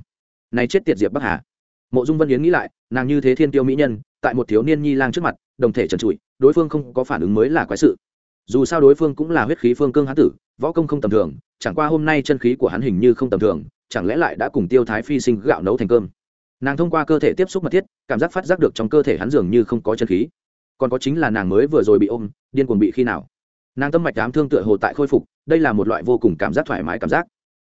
Này chết tiệt diệp bắc hà mộ dung vân yến nghĩ lại, nàng như thế thiên tiêu mỹ nhân, tại một thiếu niên nhi lang trước mặt, đồng thể trần trụi, đối phương không có phản ứng mới là quái sự. Dù sao đối phương cũng là huyết khí phương cương hán tử, võ công không tầm thường, chẳng qua hôm nay chân khí của hắn hình như không tầm thường, chẳng lẽ lại đã cùng tiêu thái phi sinh gạo nấu thành cơm? Nàng thông qua cơ thể tiếp xúc mật thiết, cảm giác phát giác được trong cơ thể hắn dường như không có chân khí. Còn có chính là nàng mới vừa rồi bị ôm, điên cuồng bị khi nào? Nàng tâm mạch đám thương tựa hồ tại khôi phục, đây là một loại vô cùng cảm giác thoải mái cảm giác.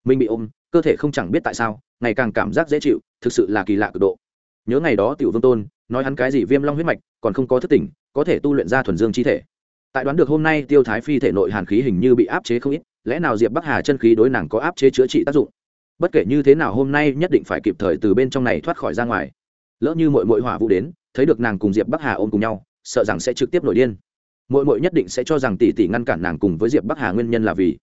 Mình bị ôm cơ thể không chẳng biết tại sao, ngày càng cảm giác dễ chịu, thực sự là kỳ lạ cực độ. Nhớ ngày đó tiểu vương tôn nói hắn cái gì viêm long huyết mạch, còn không có thức tỉnh, có thể tu luyện ra thuần dương chi thể. Tại đoán được hôm nay tiêu thái phi thể nội hàn khí hình như bị áp chế không ít, lẽ nào diệp bắc hà chân khí đối nàng có áp chế chữa trị tác dụng? Bất kể như thế nào hôm nay nhất định phải kịp thời từ bên trong này thoát khỏi ra ngoài. Lỡ như mội mội hỏa vũ đến, thấy được nàng cùng diệp bắc hà ôm cùng nhau, sợ rằng sẽ trực tiếp nổi điên. Mội mội nhất định sẽ cho rằng tỷ tỷ ngăn cản nàng cùng với diệp bắc hà nguyên nhân là vì.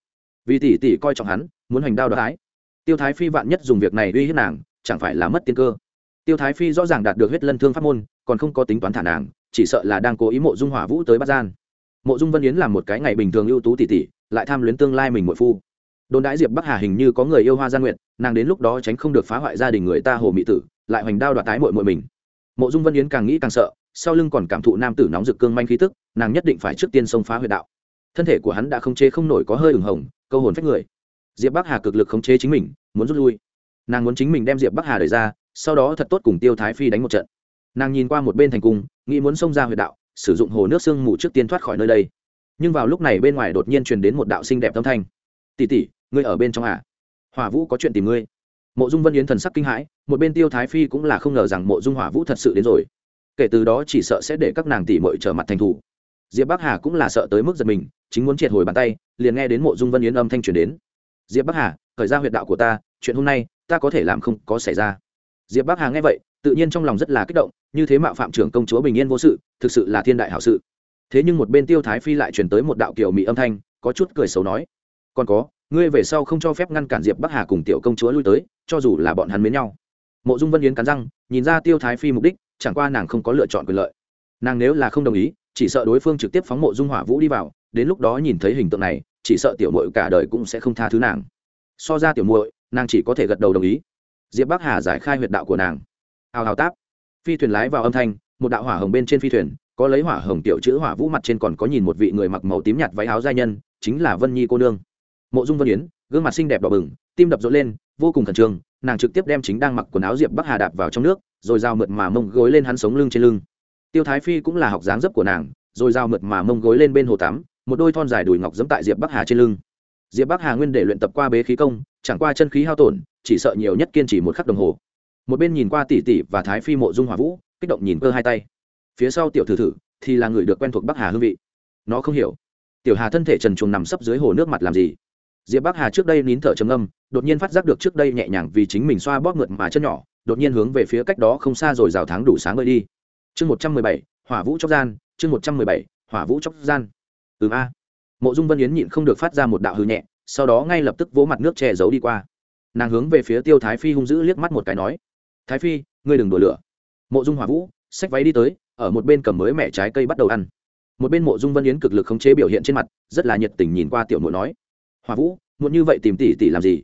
Vì tỷ tỷ coi trọng hắn, muốn hành đao đoái tiêu thái phi vạn nhất dùng việc này uy hiếp nàng, chẳng phải là mất tiên cơ. Tiêu thái phi rõ ràng đạt được huyết lân thương pháp môn, còn không có tính toán thả nàng, chỉ sợ là đang cố ý mộ dung hỏa vũ tới bắt gian. Mộ dung vân yến là một cái ngày bình thường ưu tú tỷ tỷ, lại tham luyến tương lai mình muội phu. Đồn đãi diệp bắc hà hình như có người yêu hoa gia nguyện nàng đến lúc đó tránh không được phá hoại gia đình người ta hồ mỹ tử, lại hoành đao đoạt tái mội mội mình. Mộ dung vân yến càng nghĩ càng sợ, sau lưng còn cảm thụ nam tử nóng rực cương manh khí tức, nàng nhất định phải trước tiên xông phá huyệt đạo. Thân thể của hắn đã không chế không nổi có hơi ửng hồng, câu hồn phách người diệp bắc hà cực lực khống chế chính mình, muốn rút lui. Nàng muốn chính mình đem diệp bắc hà đẩy ra, sau đó thật tốt cùng tiêu thái phi đánh một trận. Nàng nhìn qua một bên thành cung, nghĩ muốn xông ra huyệt đạo, sử dụng hồ nước sương mù trước tiên thoát khỏi nơi đây. Nhưng vào lúc này bên ngoài đột nhiên truyền đến một đạo xinh đẹp âm thanh. Tỉ tỉ ngươi ở bên trong à? Hỏa vũ có chuyện tìm ngươi. Mộ dung vân yến thần sắc kinh hãi, một bên tiêu thái phi cũng là không ngờ rằng mộ dung hỏa vũ thật sự đến rồi. Kể từ đó chỉ sợ sẽ để các nàng tỷ mội trở mặt thành thủ. Diệp bắc hà cũng là sợ tới mức giật mình, chính muốn triệt hồi bàn tay, liền nghe đến mộ dung vân yến âm thanh truyền đến diệp bắc hà, khởi ra huyệt đạo của ta, chuyện hôm nay, ta có thể làm không có xảy ra. Diệp bắc hà nghe vậy, tự nhiên trong lòng rất là kích động, như thế mạo phạm trưởng công chúa bình yên vô sự, thực sự là thiên đại hảo sự. Thế nhưng một bên tiêu thái phi lại truyền tới một đạo kiểu mỹ âm thanh, có chút cười xấu nói, còn có, ngươi về sau không cho phép ngăn cản diệp bắc hà cùng tiểu công chúa lui tới, cho dù là bọn hắn mến nhau. Mộ dung vân yến cắn răng, nhìn ra tiêu thái phi mục đích, chẳng qua nàng không có lựa chọn quyền lợi. Nàng nếu là không đồng ý, chỉ sợ đối phương trực tiếp phóng mộ dung hỏa vũ đi vào, đến lúc đó nhìn thấy hình tượng này chỉ sợ tiểu muội cả đời cũng sẽ không tha thứ nàng. So ra tiểu muội, nàng chỉ có thể gật đầu đồng ý. Diệp bắc hà giải khai huyệt đạo của nàng. Hào hào táp. Phi thuyền lái vào âm thanh, một đạo hỏa hồng bên trên phi thuyền, có lấy hỏa hồng tiểu chữ hỏa vũ mặt trên còn có nhìn một vị người mặc màu tím nhạt váy áo giai nhân, chính là vân nhi cô nương. Mộ dung vân yến, gương mặt xinh đẹp đỏ bừng, tim đập rộn lên, vô cùng khẩn trương, nàng trực tiếp đem chính đang mặc quần áo diệp bắc hà đạp vào trong nước, rồi dao mượt mà mông gối lên hắn sống lưng trên lưng. Tiêu thái phi cũng là học dáng dấp của nàng, rồi dao mượt mà mông gối lên bên hồ tắm một đôi thon dài đùi ngọc dẫm tại diệp bắc hà trên lưng. Diệp bắc hà nguyên để luyện tập qua bế khí công chẳng qua chân khí hao tổn chỉ sợ nhiều nhất kiên trì một khắc đồng hồ. Một bên nhìn qua tỷ tỷ và thái phi mộ dung hỏa vũ kích động nhìn cơ hai tay. Phía sau tiểu thử thử thì là người được quen thuộc bắc hà hương vị. Nó không hiểu. Tiểu hà thân thể trần truồng nằm sấp dưới hồ nước mặt làm gì? Diệp bắc hà trước đây nín thở trầm ngâm, đột nhiên phát giác được trước đây nhẹ nhàng vì chính mình xoa bóp ngượt mà chân nhỏ đột nhiên hướng về phía cách đó không xa rồi rào tháng đủ sáng bơi đi. Chương một trăm mười bảy hỏa vũ chốc gian chương một trăm mười bảy hỏa vũ chốc gian ừm a. Mộ dung vân yến nhịn không được phát ra một đạo hư nhẹ, sau đó ngay lập tức vỗ mặt nước che giấu đi qua. Nàng hướng về phía tiêu thái phi hung dữ liếc mắt một cái nói, thái phi, ngươi đừng đổ lửa. Mộ dung hỏa vũ, xách váy đi tới, ở một bên cầm mới mẹ trái cây bắt đầu ăn. Một bên mộ dung vân yến cực lực khống chế biểu hiện trên mặt, rất là nhiệt tình nhìn qua tiểu nội nói, hỏa vũ muốn như vậy tìm tỷ tỷ làm gì?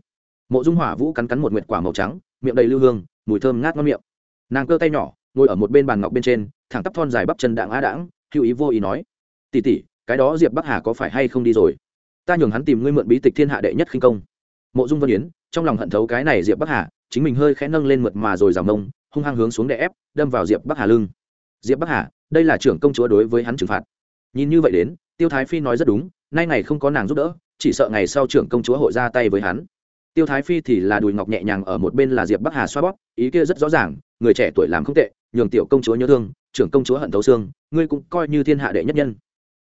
Mộ dung hỏa vũ cắn cắn một nguyệt quả màu trắng, miệng đầy lưu hương, mùi thơm ngát ngon miệng. Nàng cơ tay nhỏ, ngồi ở một bên bàn ngọc bên trên, thẳng tắp thon dài bắp chân đạng á đãng, hữu ý vô ý nói, tỷ tỷ cái đó diệp bắc hà có phải hay không đi rồi? Ta nhường hắn tìm ngươi mượn bí tịch thiên hạ đệ nhất khinh công. Mộ dung vân yến, trong lòng hận thấu cái này diệp bắc hà, chính mình hơi khẽ nâng lên mượt mà rồi giảm mông, hung hăng hướng xuống đè ép, đâm vào diệp bắc hà lưng. Diệp bắc hà, đây là trưởng công chúa đối với hắn trừng phạt. Nhìn như vậy đến, tiêu thái phi nói rất đúng, nay ngày không có nàng giúp đỡ, chỉ sợ ngày sau trưởng công chúa hội ra tay với hắn. Tiêu thái phi thì là đùi ngọc nhẹ nhàng ở một bên là diệp bắc hà xoa bóp, ý kia rất rõ ràng, người trẻ tuổi làm không tệ, nhường tiểu công chúa nhớ thương, trưởng công chúa hận thấu xương, ngươi cũng coi như thiên hạ đệ nhất nhân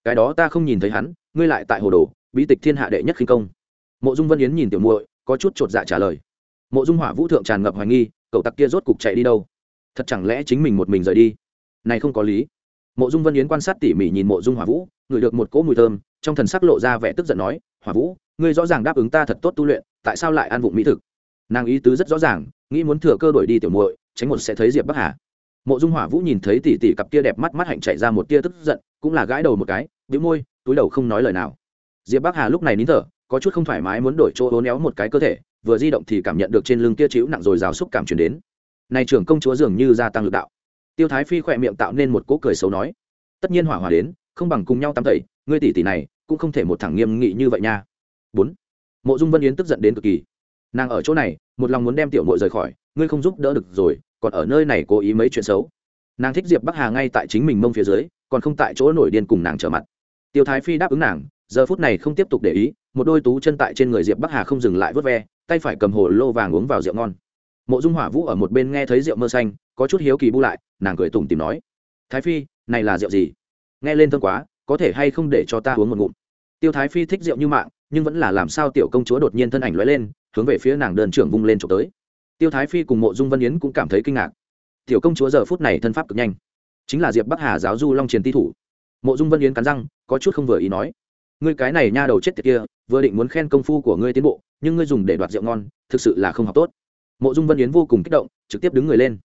cái đó ta không nhìn thấy hắn, ngươi lại tại hồ đồ, bí tịch thiên hạ đệ nhất khinh công. Mộ dung vân yến nhìn tiểu muội, có chút chột dạ trả lời. Mộ dung hỏa vũ thượng tràn ngập hoài nghi, cậu tặc kia rốt cục chạy đi đâu? Thật chẳng lẽ chính mình một mình rời đi? Này không có lý. Mộ dung vân yến quan sát tỉ mỉ nhìn mộ dung hỏa vũ, ngửi được một cỗ mùi thơm, trong thần sắc lộ ra vẻ tức giận nói, hỏa vũ, ngươi rõ ràng đáp ứng ta thật tốt tu luyện, tại sao lại ăn vụng mỹ thực? Nàng ý tứ rất rõ ràng, nghĩ muốn thừa cơ đổi đi tiểu muội, tránh một sẽ thấy diệp bắc hà. Mộ dung hỏa vũ nhìn thấy tỷ tỷ cặp kia đẹp mắt mắt hạnh chạy ra một tia tức giận, cũng là gãi đầu một cái bĩu môi, túi đầu không nói lời nào. Diệp bắc hà lúc này nín thở, có chút không thoải mái muốn đổi chỗ hố néo một cái cơ thể, vừa di động thì cảm nhận được trên lưng kia chịu nặng rồi rào xúc cảm chuyển đến. Này trưởng công chúa dường như gia tăng lực đạo. Tiêu thái phi khỏe miệng tạo nên một cỗ cười xấu nói. Tất nhiên hỏa hòa đến, không bằng cùng nhau tắm tẩy, ngươi tỷ tỷ này cũng không thể một thẳng nghiêm nghị như vậy nha. Bốn. Mộ dung vân yến tức giận đến cực kỳ. Nàng ở chỗ này, một lòng muốn đem tiểu mội rời khỏi, ngươi không giúp đỡ được rồi, còn ở nơi này cố ý mấy chuyện xấu. Nàng thích diệp bắc hà ngay tại chính mình mông phía dưới, còn không tại chỗ nổi điên cùng nàng trở mặt tiêu thái phi đáp ứng nàng, giờ phút này không tiếp tục để ý, một đôi tú chân tại trên người diệp bắc hà không dừng lại vớt ve, tay phải cầm hồ lô vàng uống vào rượu ngon. Mộ dung hỏa vũ ở một bên nghe thấy rượu mơ xanh, có chút hiếu kỳ bu lại, nàng cười tủm tìm nói, thái phi, này là rượu gì? Nghe lên thơm quá, có thể hay không để cho ta uống một ngụm? Tiêu thái phi thích rượu như mạng, nhưng vẫn là làm sao tiểu công chúa đột nhiên thân ảnh lóe lên, hướng về phía nàng đơn trưởng vung lên trộm tới. Tiêu thái phi cùng mộ dung Văn yến cũng cảm thấy kinh ngạc. Tiểu công chúa giờ phút này thân pháp cực nhanh, chính là diệp bắc hà giáo du long triền ti thủ mộ dung vân yến cắn răng, có chút không vừa ý nói, ngươi cái này nha đầu chết tiệt kia, vừa định muốn khen công phu của ngươi tiến bộ, nhưng ngươi dùng để đoạt rượu ngon, thực sự là không học tốt. Mộ dung vân yến vô cùng kích động, trực tiếp đứng người lên.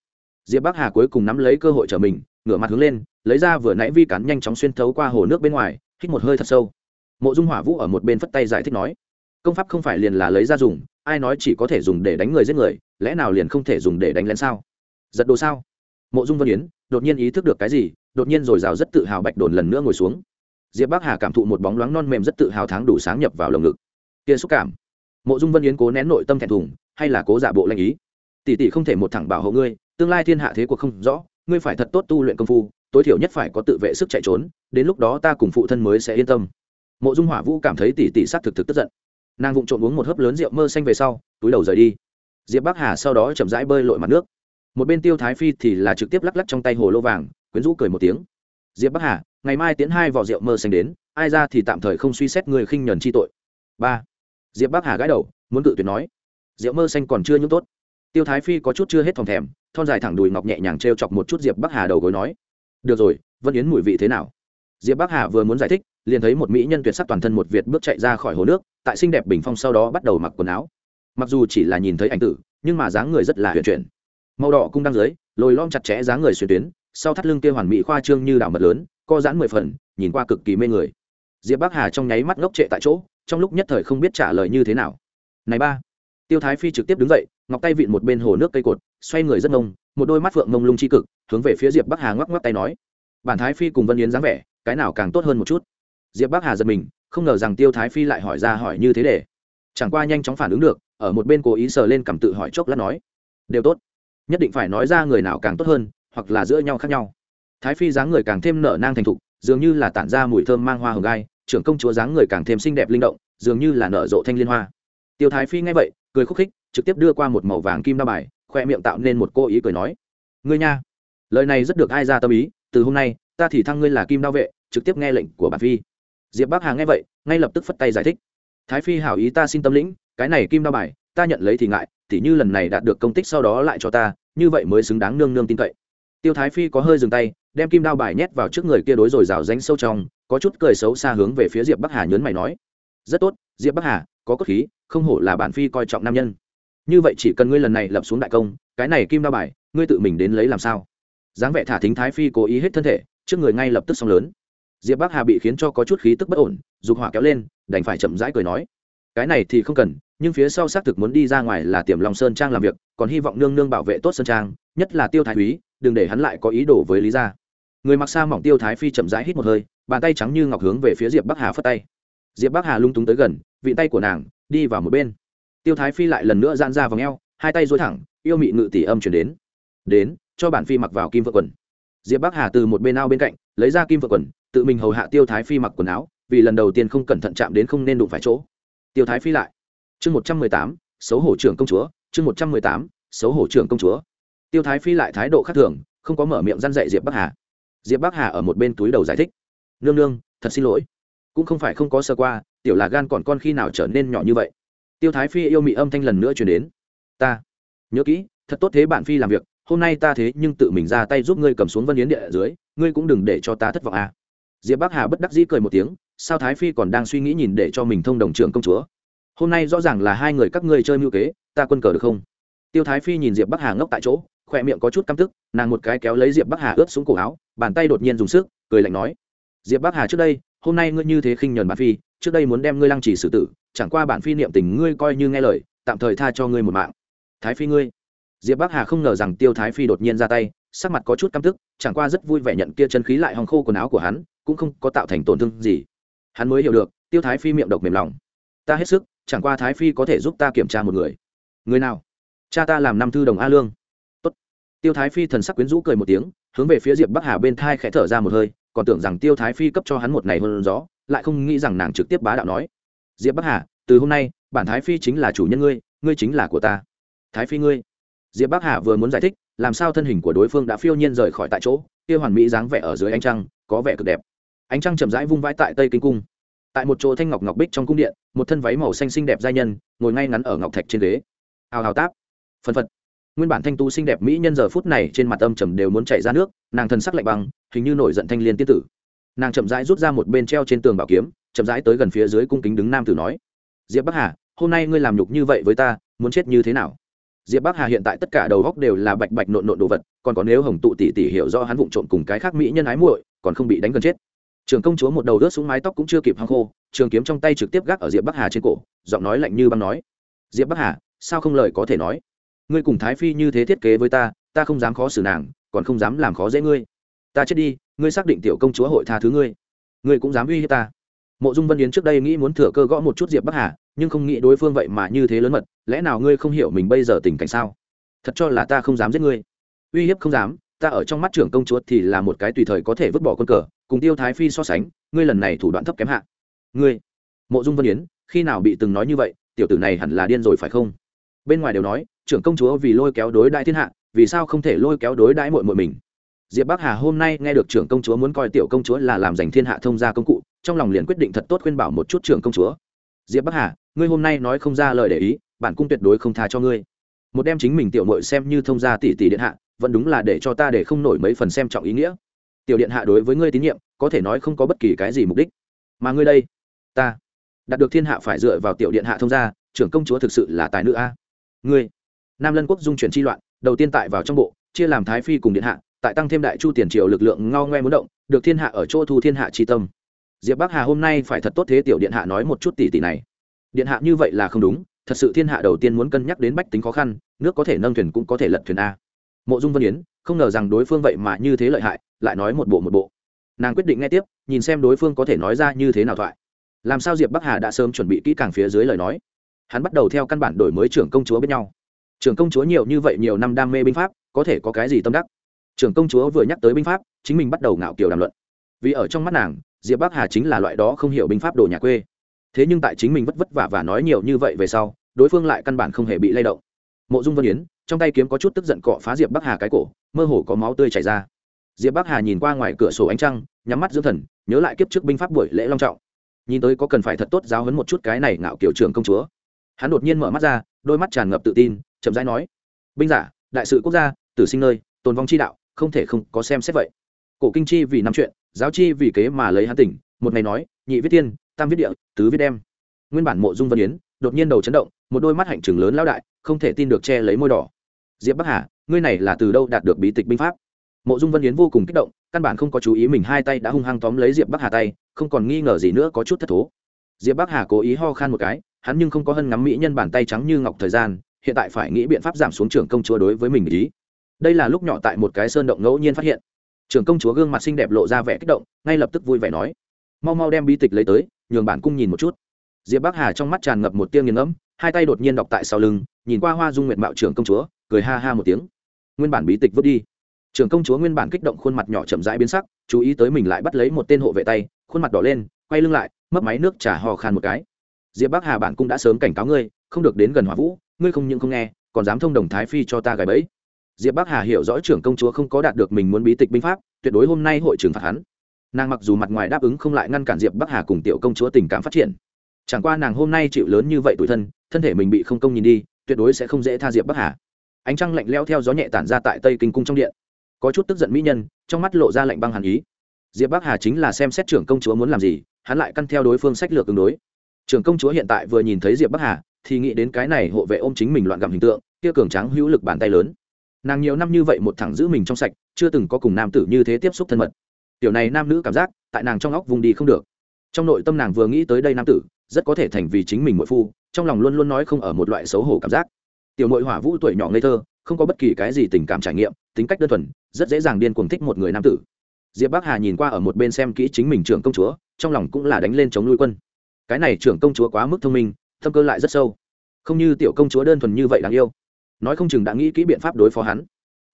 Diệp bắc hà cuối cùng nắm lấy cơ hội trở mình, ngửa mặt hướng lên, lấy ra vừa nãy vi cắn nhanh chóng xuyên thấu qua hồ nước bên ngoài, hít một hơi thật sâu. Mộ dung hỏa vũ ở một bên phất tay giải thích nói, công pháp không phải liền là lấy ra dùng, ai nói chỉ có thể dùng để đánh người giết người, lẽ nào liền không thể dùng để đánh lén sao? Giật đồ sao? Mộ dung vân yến, đột nhiên ý thức được cái gì đột nhiên rồi rào rất tự hào bạch đồn lần nữa ngồi xuống. Diệp bắc hà cảm thụ một bóng loáng non mềm rất tự hào tháng đủ sáng nhập vào lồng ngực. Kia xúc cảm. Mộ dung vân yến cố nén nội tâm thẹn thùng, hay là cố giả bộ lanh ý? Tỷ tỷ không thể một thẳng bảo hộ ngươi, tương lai thiên hạ thế cuộc không rõ, ngươi phải thật tốt tu luyện công phu, tối thiểu nhất phải có tự vệ sức chạy trốn, đến lúc đó ta cùng phụ thân mới sẽ yên tâm. Mộ dung hỏa vũ cảm thấy tỷ tỷ sát thực thực tức giận. Nàng vụng trộm uống một hớp lớn rượu mơ xanh về sau, túi đầu rời đi. Diệp bắc hà sau đó chậm rãi bơi lội mặt nước. Một bên tiêu thái phi thì là trực tiếp lắc lắc trong tay hồ lô vàng quyến rũ cười một tiếng. Diệp bắc hà, ngày mai tiến hai vỏ rượu mơ xanh đến, ai ra thì tạm thời không suy xét người khinh nhuần chi tội. Ba. Diệp bắc hà gãi đầu, muốn cự tuyệt nói. Rượu mơ xanh còn chưa những tốt. Tiêu thái phi có chút chưa hết thòng thèm, thon dài thẳng đùi ngọc nhẹ nhàng t r e o chọc một chút diệp bắc hà đầu gối nói. Được rồi, vân yến mùi vị thế nào? Diệp bắc hà vừa muốn giải thích, liền thấy một mỹ nhân tuyệt sắc toàn thân một việt bước chạy ra khỏi hồ nước, tại xinh đẹp bình phong sau đó bắt đầu mặc quần áo. Mặc dù chỉ là nhìn thấy ảnh tử, nhưng mà dáng người rất là huyền chuyển. Màu đỏ cung đăng dưới, lồi lom chặt chẽ dáng người xuyên tuyến sau thắt lưng kia hoàn mỹ khoa trương như đảo mật lớn, co giãn mười phần, nhìn qua cực kỳ mê người. Diệp bắc hà trong nháy mắt ngốc trệ tại chỗ, trong lúc nhất thời không biết trả lời như thế nào. Này ba! Tiêu thái phi trực tiếp đứng dậy, ngọc tay vịn một bên hồ nước cây cột, xoay người rất ngông một đôi mắt phượng ngông lung c h i cực, hướng về phía diệp bắc hà ngoắc ngoắc tay nói. Bản thái phi cùng vân yến dáng vẻ, cái nào càng tốt hơn một chút? Diệp bắc hà giật mình, không ngờ rằng tiêu thái phi lại hỏi ra hỏi như thế để. Chẳng qua nhanh chóng phản ứng được, ở một bên cố ý sờ lên cầm tự hỏi chốc lát nói. Đều tốt. Nhất định phải nói ra người nào càng tốt hơn hoặc là giữa nhau khác nhau. Thái phi dáng người càng thêm nở nang thành thục, dường như là tản ra mùi thơm mang hoa hồng gai, trưởng công chúa dáng người càng thêm xinh đẹp linh động, dường như là nở rộ thanh liên hoa. Tiêu thái phi nghe vậy, cười khúc khích, trực tiếp đưa qua một màu vàng kim đa bài, khoe miệng tạo nên một cô ý cười nói, ngươi nha, lời này rất được ai ra tâm ý, từ hôm nay, ta thì thăng ngươi là kim đao vệ, trực tiếp nghe lệnh của bà phi. Diệp bắc hà nghe vậy, ngay lập tức phất tay giải thích, thái phi hảo ý ta xin tâm lĩnh, cái này kim đao bài, ta nhận lấy thì ngại, tỉ như lần này đạt được công tích sau đó lại cho ta, như vậy mới xứng đáng nương nương tin cậy tiêu thái phi có hơi dừng tay, đem kim đao bài nhét vào trước người kia đối rồi rào ránh sâu trong, có chút cười xấu xa hướng về phía diệp bắc hà nhớn mày nói. Rất tốt, diệp bắc hà, có cốt khí, không hổ là bản phi coi trọng nam nhân. Như vậy chỉ cần ngươi lần này lập xuống đại công, cái này kim đao bài, ngươi tự mình đến lấy làm sao? Dáng vẻ thả thính thái phi cố ý hết thân thể, trước người ngay lập tức song lớn. Diệp bắc hà bị khiến cho có chút khí tức bất ổn, dục hỏa kéo lên, đành phải chậm rãi cười nói. Cái này thì không cần, nhưng phía sau xác thực muốn đi ra ngoài là tiềm Long sơn trang làm việc, còn hy vọng nương nương bảo vệ tốt sơn trang nhất là tiêu thái úy, đừng để hắn lại có ý đồ với lý gia. Người mặc xa mỏng tiêu thái phi chậm rãi hít một hơi, bàn tay trắng như ngọc hướng về phía diệp bắc hà phất tay. Diệp bắc hà lung túng tới gần, vị tay của nàng đi vào một bên. Tiêu thái phi lại lần nữa giãn ra v ò hai tay dối thẳng, yêu mị ngự tỷ âm chuyển đến. Đến, cho bản phi mặc vào kim vợ quần. Diệp bắc hà từ một bên ao bên cạnh, lấy ra kim vợ quần, tự mình hầu hạ tiêu thái phi mặc quần áo, vì lần đầu tiên không cẩn thận chạm đến không nên đụng phải chỗ. Tiêu thái phi lại. Chương một trăm mười tám, xấu hổ trưởng công chúa. Chương một trăm mười tám, xấu hổ trưởng công chúa tiêu thái phi lại thái độ khác thường, không có mở miệng răn dạy diệp bắc hà. Diệp bắc hà ở một bên túi đầu giải thích. Nương nương, thật xin lỗi. Cũng không phải không có sơ qua, tiểu là gan còn con khi nào trở nên nhỏ như vậy. Tiêu thái phi yêu mị âm thanh lần nữa chuyển đến. Ta, nhớ kỹ, thật tốt thế bạn phi làm việc, hôm nay ta thế nhưng tự mình ra tay giúp ngươi cầm xuống vân yến địa ở dưới, ngươi cũng đừng để cho ta thất vọng à. diệp bắc hà bất đắc dĩ cười một tiếng, sao thái phi còn đang suy nghĩ nhìn để cho mình thông đồng trưởng công chúa? Hôm nay rõ ràng là hai người các ngươi chơi mưu kế, ta quân cờ được không? Tiêu thái phi nhìn diệp bắc hà ngốc tại chỗ khỏe miệng có chút căm tức, nàng một cái kéo lấy diệp bắc hà ướt xuống cổ áo, bàn tay đột nhiên dùng sức, cười lạnh nói, diệp bắc hà trước đây, hôm nay ngươi như thế khinh nhờn bản phi, trước đây muốn đem ngươi lăng trì xử tử, chẳng qua bản phi niệm tình ngươi coi như nghe lời, tạm thời tha cho ngươi một mạng. Thái phi ngươi? Diệp bắc hà không ngờ rằng tiêu thái phi đột nhiên ra tay, sắc mặt có chút căm tức, chẳng qua rất vui vẻ nhận kia chân khí lại hòng khô quần áo của hắn, cũng không có tạo thành tổn thương gì. Hắn mới hiểu được, tiêu thái phi miệng độc mềm lòng. Ta hết sức, chẳng qua thái phi có thể giúp ta kiểm tra một người. Người nào? Cha ta làm năm thư đồng a lương tiêu thái phi thần sắc quyến rũ cười một tiếng, hướng về phía diệp bắc hà bên thai khẽ thở ra một hơi, còn tưởng rằng tiêu thái phi cấp cho hắn một này hơn gió, lại không nghĩ rằng nàng trực tiếp bá đạo nói. Diệp bắc hà, từ hôm nay, bản thái phi chính là chủ nhân ngươi ngươi chính là của ta. Thái phi ngươi? Diệp bắc hà vừa muốn giải thích, làm sao thân hình của đối phương đã phiêu nhiên rời khỏi tại chỗ, kia hoàn mỹ dáng vẻ ở dưới ánh trăng, có vẻ cực đẹp. Ánh trăng chậm rãi vung vãi tại tây kinh cung. Tại một chỗ thanh ngọc ngọc bích trong cung điện, một thân váy màu xanh xinh đẹp giai nhân, ngồi ngay ngắn ở ngọc thạch trên ghế. Hào hào táp. Phân phật nguyên bản thanh tu xinh đẹp mỹ nhân giờ phút này trên mặt âm trầm đều muốn chảy ra nước, nàng thân sắc lạnh băng, hình như nổi giận thanh liên tiên tử. Nàng chậm rãi rút ra một bên treo trên tường bảo kiếm, chậm rãi tới gần phía dưới cung kính đứng nam tử nói, diệp bắc hà, hôm nay ngươi làm nhục như vậy với ta, muốn chết như thế nào? Diệp bắc hà hiện tại tất cả đầu góc đều là bạch bạch nộn nộn đồ vật, còn có nếu hồng tụ tỷ tỷ hiểu do hắn vụng trộn cùng cái khác mỹ nhân ái muội, còn không bị đánh gần chết. Trường công chúa một đầu rớt xuống mái tóc cũng chưa kịp hăng khô, trường kiếm trong tay trực tiếp gác ở diệp bắc hà trên cổ, giọng nói lạnh như băng nói, diệp bắc hà, sao không lời có thể nói? Ngươi cùng thái phi như thế thiết kế với ta ta không dám khó xử nàng, còn không dám làm khó dễ ngươi. Ta chết đi, ngươi xác định tiểu công chúa hội tha thứ ngươi. Ngươi cũng dám uy hiếp ta. Mộ dung vân yến trước đây nghĩ muốn thừa cơ gõ một chút diệp bắc hà, nhưng không nghĩ đối phương vậy mà như thế lớn mật, lẽ nào ngươi không hiểu mình bây giờ tình cảnh sao? Thật cho là ta không dám giết ngươi. Uy hiếp không dám, ta ở trong mắt trưởng công chúa thì là một cái tùy thời có thể vứt bỏ con cờ, cùng tiêu thái phi so sánh, ngươi lần này thủ đoạn thấp kém hạ. Ngươi, mộ dung vân yến, khi nào bị từng nói như vậy, tiểu tử này hẳn là điên rồi phải không? Bên ngoài đều nói trưởng công chúa vì lôi kéo đối đại thiên hạ, vì sao không thể lôi kéo đối đãi mội mội mình? Diệp bắc hà hôm nay nghe được trưởng công chúa muốn coi tiểu công chúa là làm giành thiên hạ thông gia công cụ, trong lòng liền quyết định thật tốt khuyên bảo một chút trưởng công chúa. Diệp bắc hà, ngươi hôm nay nói không ra lời để ý, bản cung tuyệt đối không tha cho ngươi. Một đem chính mình tiểu mội xem như thông gia tỷ tỷ điện hạ, vẫn đúng là để cho ta để không nổi mấy phần xem trọng ý nghĩa. Tiểu điện hạ đối với ngươi tín nhiệm, có thể nói không có bất kỳ cái gì mục đích. Mà ngươi đây, ta, đạt được thiên hạ phải dựa vào tiểu điện hạ thông gia, trưởng công chúa thực sự là tài nữ a. Ngươi nam lân quốc dung chuyển chi loạn, đầu tiên tại vào trong bộ, chia làm thái phi cùng điện hạ, tại tăng thêm đại chu tiền triều lực lượng ngao ngoe muốn động, được thiên hạ ở chỗ thu thiên hạ chi tâm. Diệp bắc hà hôm nay phải thật tốt thế tiểu điện hạ nói một chút tỷ tỷ này. Điện hạ như vậy là không đúng, thật sự thiên hạ đầu tiên muốn cân nhắc đến bách tính khó khăn, nước có thể nâng thuyền cũng có thể lật thuyền a. Mộ dung vân yến, không ngờ rằng đối phương vậy mà như thế lợi hại, lại nói một bộ một bộ. Nàng quyết định nghe tiếp, nhìn xem đối phương có thể nói ra như thế nào thoại. Làm sao diệp bắc hà đã sớm chuẩn bị kỹ càng phía dưới lời nói? Hắn bắt đầu theo căn bản đổi mới trưởng công chúa bên nhau trưởng công chúa nhiều như vậy nhiều năm đam mê binh pháp, có thể có cái gì tâm đắc? Trưởng công chúa vừa nhắc tới binh pháp, chính mình bắt đầu ngạo kiều đàm luận. Vì ở trong mắt nàng, diệp bắc hà chính là loại đó không hiểu binh pháp đồ nhà quê. Thế nhưng tại chính mình vất vất vả và nói nhiều như vậy về sau, đối phương lại căn bản không hề bị lay động. Mộ dung vân yến, trong tay kiếm có chút tức giận cọ phá diệp bắc hà cái cổ, mơ hồ có máu tươi chảy ra. Diệp bắc hà nhìn qua ngoài cửa sổ ánh trăng, nhắm mắt dưỡng thần, nhớ lại kiếp trước binh pháp buổi lễ long trọng. Nhìn tới có cần phải thật tốt giáo hấn một chút cái này ngạo kiểu trưởng công chúa. Hắn đột nhiên mở mắt ra, đôi mắt tràn ngập tự tin chậm rãi nói, binh giả, đại sự quốc gia, tử sinh nơi, tồn vong chi đạo, không thể không có xem xét vậy. Cổ kinh chi vì năm chuyện, giáo chi vì kế mà lấy hắn tỉnh, một ngày nói, nhị viết tiên tam viết địa, tứ viết đem. Nguyên bản mộ dung vân yến, đột nhiên đầu chấn động, một đôi mắt hạnh trừng lớn lao đại, không thể tin được che lấy môi đỏ. Diệp bắc hà, ngươi này là từ đâu đạt được bí tịch binh pháp? Mộ dung vân yến vô cùng kích động, căn bản không có chú ý mình hai tay đã hung hăng tóm lấy diệp bắc hà tay, không còn nghi ngờ gì nữa, có chút thất thố. Diệp bắc hà cố ý ho khan một cái, hắn nhưng không có hân ngắm mỹ nhân bàn tay trắng như ngọc thời gian hiện tại phải nghĩ biện pháp giảm xuống trưởng công chúa đối với mình ý. Đây là lúc nhỏ tại một cái sơn động ngẫu nhiên phát hiện. Trưởng công chúa gương mặt xinh đẹp lộ ra vẻ kích động, ngay lập tức vui vẻ nói, mau mau đem bi tịch lấy tới, nhường bản cung nhìn một chút. Diệp bắc hà trong mắt tràn ngập một tiếng nghiền ngẫm, hai tay đột nhiên đọc tại sau lưng, nhìn qua hoa dung nguyệt mạo trưởng công chúa, cười ha ha một tiếng. Nguyên bản bí tịch vứt đi. Trưởng công chúa nguyên bản kích động khuôn mặt nhỏ chậm rãi biến sắc, chú ý tới mình lại bắt lấy một tên hộ vệ tay, khuôn mặt đỏ lên, quay lưng lại, mấp máy nước trà hò khan một cái. Diệp bắc hà bản cung đã sớm cảnh cáo ngươi không được đến gần hỏa vũ, ngươi không những không nghe, còn dám thông đồng thái phi cho ta gài bẫy. Diệp bắc hà hiểu rõ trưởng công chúa không có đạt được mình muốn bí tịch binh pháp, tuyệt đối hôm nay hội trừng phạt hắn. Nàng mặc dù mặt ngoài đáp ứng không lại ngăn cản diệp bắc hà cùng tiểu công chúa tình cảm phát triển. Chẳng qua nàng hôm nay chịu lớn như vậy tuổi thân thân thể mình bị không công nhìn đi, tuyệt đối sẽ không dễ tha diệp bắc hà. Ánh trăng lạnh leo theo gió nhẹ tản ra tại tây kinh cung trong điện. Có chút tức giận mỹ nhân, trong mắt lộ ra lạnh băng hàn ý. Diệp bắc hà chính là xem xét trưởng công chúa muốn làm gì, hắn lại căn theo đối phương sách lược tương đối. Trưởng công chúa hiện tại vừa nhìn thấy diệp bắc hà thì nghĩ đến cái này hộ vệ ôm chính mình loạn gặm hình tượng, kia cường tráng hữu lực bàn tay lớn. Nàng nhiều năm như vậy một thẳng giữ mình trong sạch, chưa từng có cùng nam tử như thế tiếp xúc thân mật. Tiểu này nam nữ cảm giác, tại nàng trong óc vùng đi không được. Trong nội tâm nàng vừa nghĩ tới đây nam tử, rất có thể thành vì chính mình mỗi phu, trong lòng luôn luôn nói không ở một loại xấu hổ cảm giác. Tiểu nội hỏa vũ tuổi nhỏ ngây thơ, không có bất kỳ cái gì tình cảm trải nghiệm, tính cách đơn thuần, rất dễ dàng điên cuồng thích một người nam tử. Diệp bắc hà nhìn qua ở một bên xem kỹ chính mình trưởng công chúa, trong lòng cũng là đánh lên chống nuôi quân. Cái này trưởng công chúa quá mức thông minh tâm cơ lại rất sâu. Không như tiểu công chúa đơn thuần như vậy đáng yêu. Nói không chừng đã nghĩ kỹ biện pháp đối phó hắn.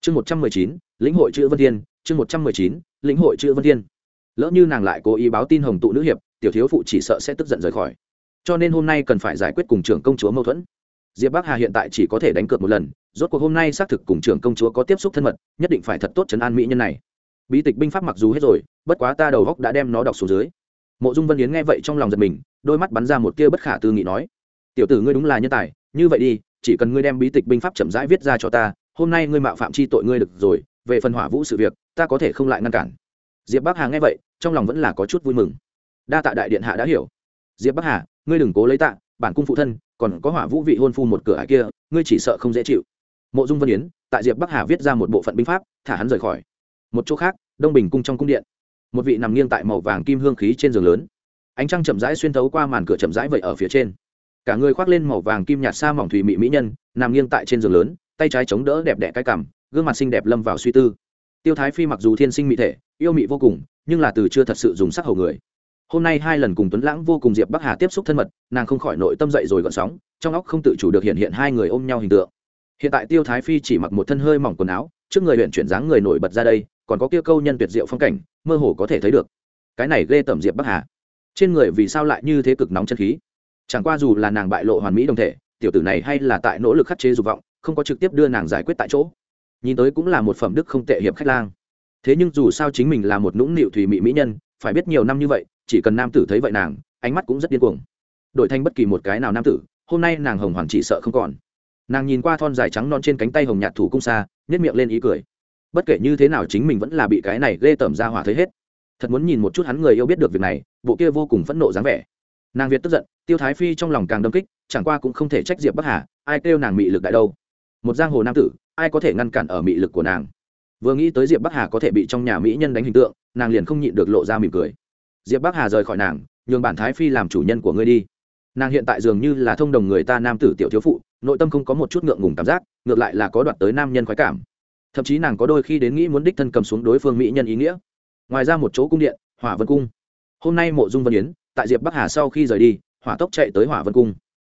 Chương một trăm mười chín, lĩnh hội chữ vân thiên. Chương một trăm mười chín, lĩnh hội chữ vân thiên. Lỡ như nàng lại cố ý báo tin hồng tụ nữ hiệp, tiểu thiếu phụ chỉ sợ sẽ tức giận rời khỏi. Cho nên hôm nay cần phải giải quyết cùng trưởng công chúa mâu thuẫn. Diệp bắc hà hiện tại chỉ có thể đánh cược một lần, rốt cuộc hôm nay xác thực cùng trưởng công chúa có tiếp xúc thân mật, nhất định phải thật tốt chấn an mỹ nhân này. Bí tịch binh pháp mặc dù hết rồi, bất quá ta đầu góc đã đem nó đọc xuống dưới. Mộ dung vân yến nghe vậy trong lòng giật mình, đôi mắt bắn ra một tia bất khả tư nghị nói tiểu tử ngươi đúng là nhân tài, như vậy đi, chỉ cần ngươi đem bí tịch binh pháp chậm rãi viết ra cho ta, hôm nay ngươi mạo phạm chi tội ngươi được rồi, về phần hỏa vũ sự việc, ta có thể không lại ngăn cản. Diệp bắc hà nghe vậy, trong lòng vẫn là có chút vui mừng. Đa tạ đại điện hạ đã hiểu. Diệp bắc hà, ngươi đừng cố lấy tạ, bản cung phụ thân, còn có hỏa vũ vị hôn phu một cửa ải kia, ngươi chỉ sợ không dễ chịu. Mộ dung vân yến, tại diệp bắc hà viết ra một bộ phận binh pháp, thả hắn rời khỏi. Một chỗ khác, đông bình cung trong cung điện. Một vị nằm nghiêng tại màu vàng kim hương khí trên giường lớn. Ánh trăng chậm rãi xuyên thấu qua màn cửa chậm rãi vậy ở phía trên cả người khoác lên màu vàng kim nhạt xa mỏng thủy mị mỹ nhân, nằm nghiêng tại trên giường lớn, tay trái chống đỡ đẹp đẽ cái cằm, gương mặt xinh đẹp lâm vào suy tư. Tiêu thái phi mặc dù thiên sinh mỹ thể, yêu mị vô cùng, nhưng là từ chưa thật sự dùng sắc hầu người. Hôm nay hai lần cùng tuấn lãng vô cùng diệp bắc hà tiếp xúc thân mật, nàng không khỏi nội tâm dậy rồi gọn sóng, trong óc không tự chủ được hiện hiện hai người ôm nhau hình tượng. Hiện tại tiêu thái phi chỉ mặc một thân hơi mỏng quần áo, trước người huyện chuyển dáng người nổi bật ra đây, còn có kia câu nhân tuyệt diệu phong cảnh, mơ hồ có thể thấy được. Cái này ghê tẩm diệp bắc hà. Trên người vì sao lại như thế cực nóng chân khí? Chẳng qua dù là nàng bại lộ hoàn mỹ đồng thể, tiểu tử này hay là tại nỗ lực khắc chế dục vọng, không có trực tiếp đưa nàng giải quyết tại chỗ. Nhìn tới cũng là một phẩm đức không tệ hiệp khách lang. Thế nhưng dù sao chính mình là một nũng nịu thùy mỹ mỹ nhân, phải biết nhiều năm như vậy, chỉ cần nam tử thấy vậy nàng, ánh mắt cũng rất điên cuồng. Đổi thành bất kỳ một cái nào nam tử, hôm nay nàng hồng hoàn chỉ sợ không còn. Nàng nhìn qua thon dài trắng non trên cánh tay hồng nhạt thủ cung xa nhét miệng lên ý cười. Bất kể như thế nào chính mình vẫn là bị cái này ghê tởm ra hỏa thấy hết. Thật muốn nhìn một chút hắn người yêu biết được việc này, bộ kia vô cùng phẫn nộ dáng vẻ nàng việt tức giận, tiêu thái phi trong lòng càng đâm kích, chẳng qua cũng không thể trách diệp bắc hà, ai kêu nàng mị lực đại đâu. Một giang hồ nam tử, ai có thể ngăn cản ở mị lực của nàng? Vừa nghĩ tới diệp bắc hà có thể bị trong nhà mỹ nhân đánh hình tượng, nàng liền không nhịn được lộ ra mỉm cười. Diệp bắc hà rời khỏi nàng, nhường bản thái phi làm chủ nhân của ngươi đi. Nàng hiện tại dường như là thông đồng người ta nam tử tiểu thiếu phụ, nội tâm không có một chút ngượng ngùng cảm giác, ngược lại là có đoạt tới nam nhân khoái cảm. Thậm chí nàng có đôi khi đến nghĩ muốn đích thân cầm xuống đối phương mỹ nhân ý nghĩa. Ngoài ra một chỗ cung điện, hỏa vân cung. Hôm nay mộ dung vân yến tại diệp bắc hà sau khi rời đi, hỏa tốc chạy tới hỏa vân cung.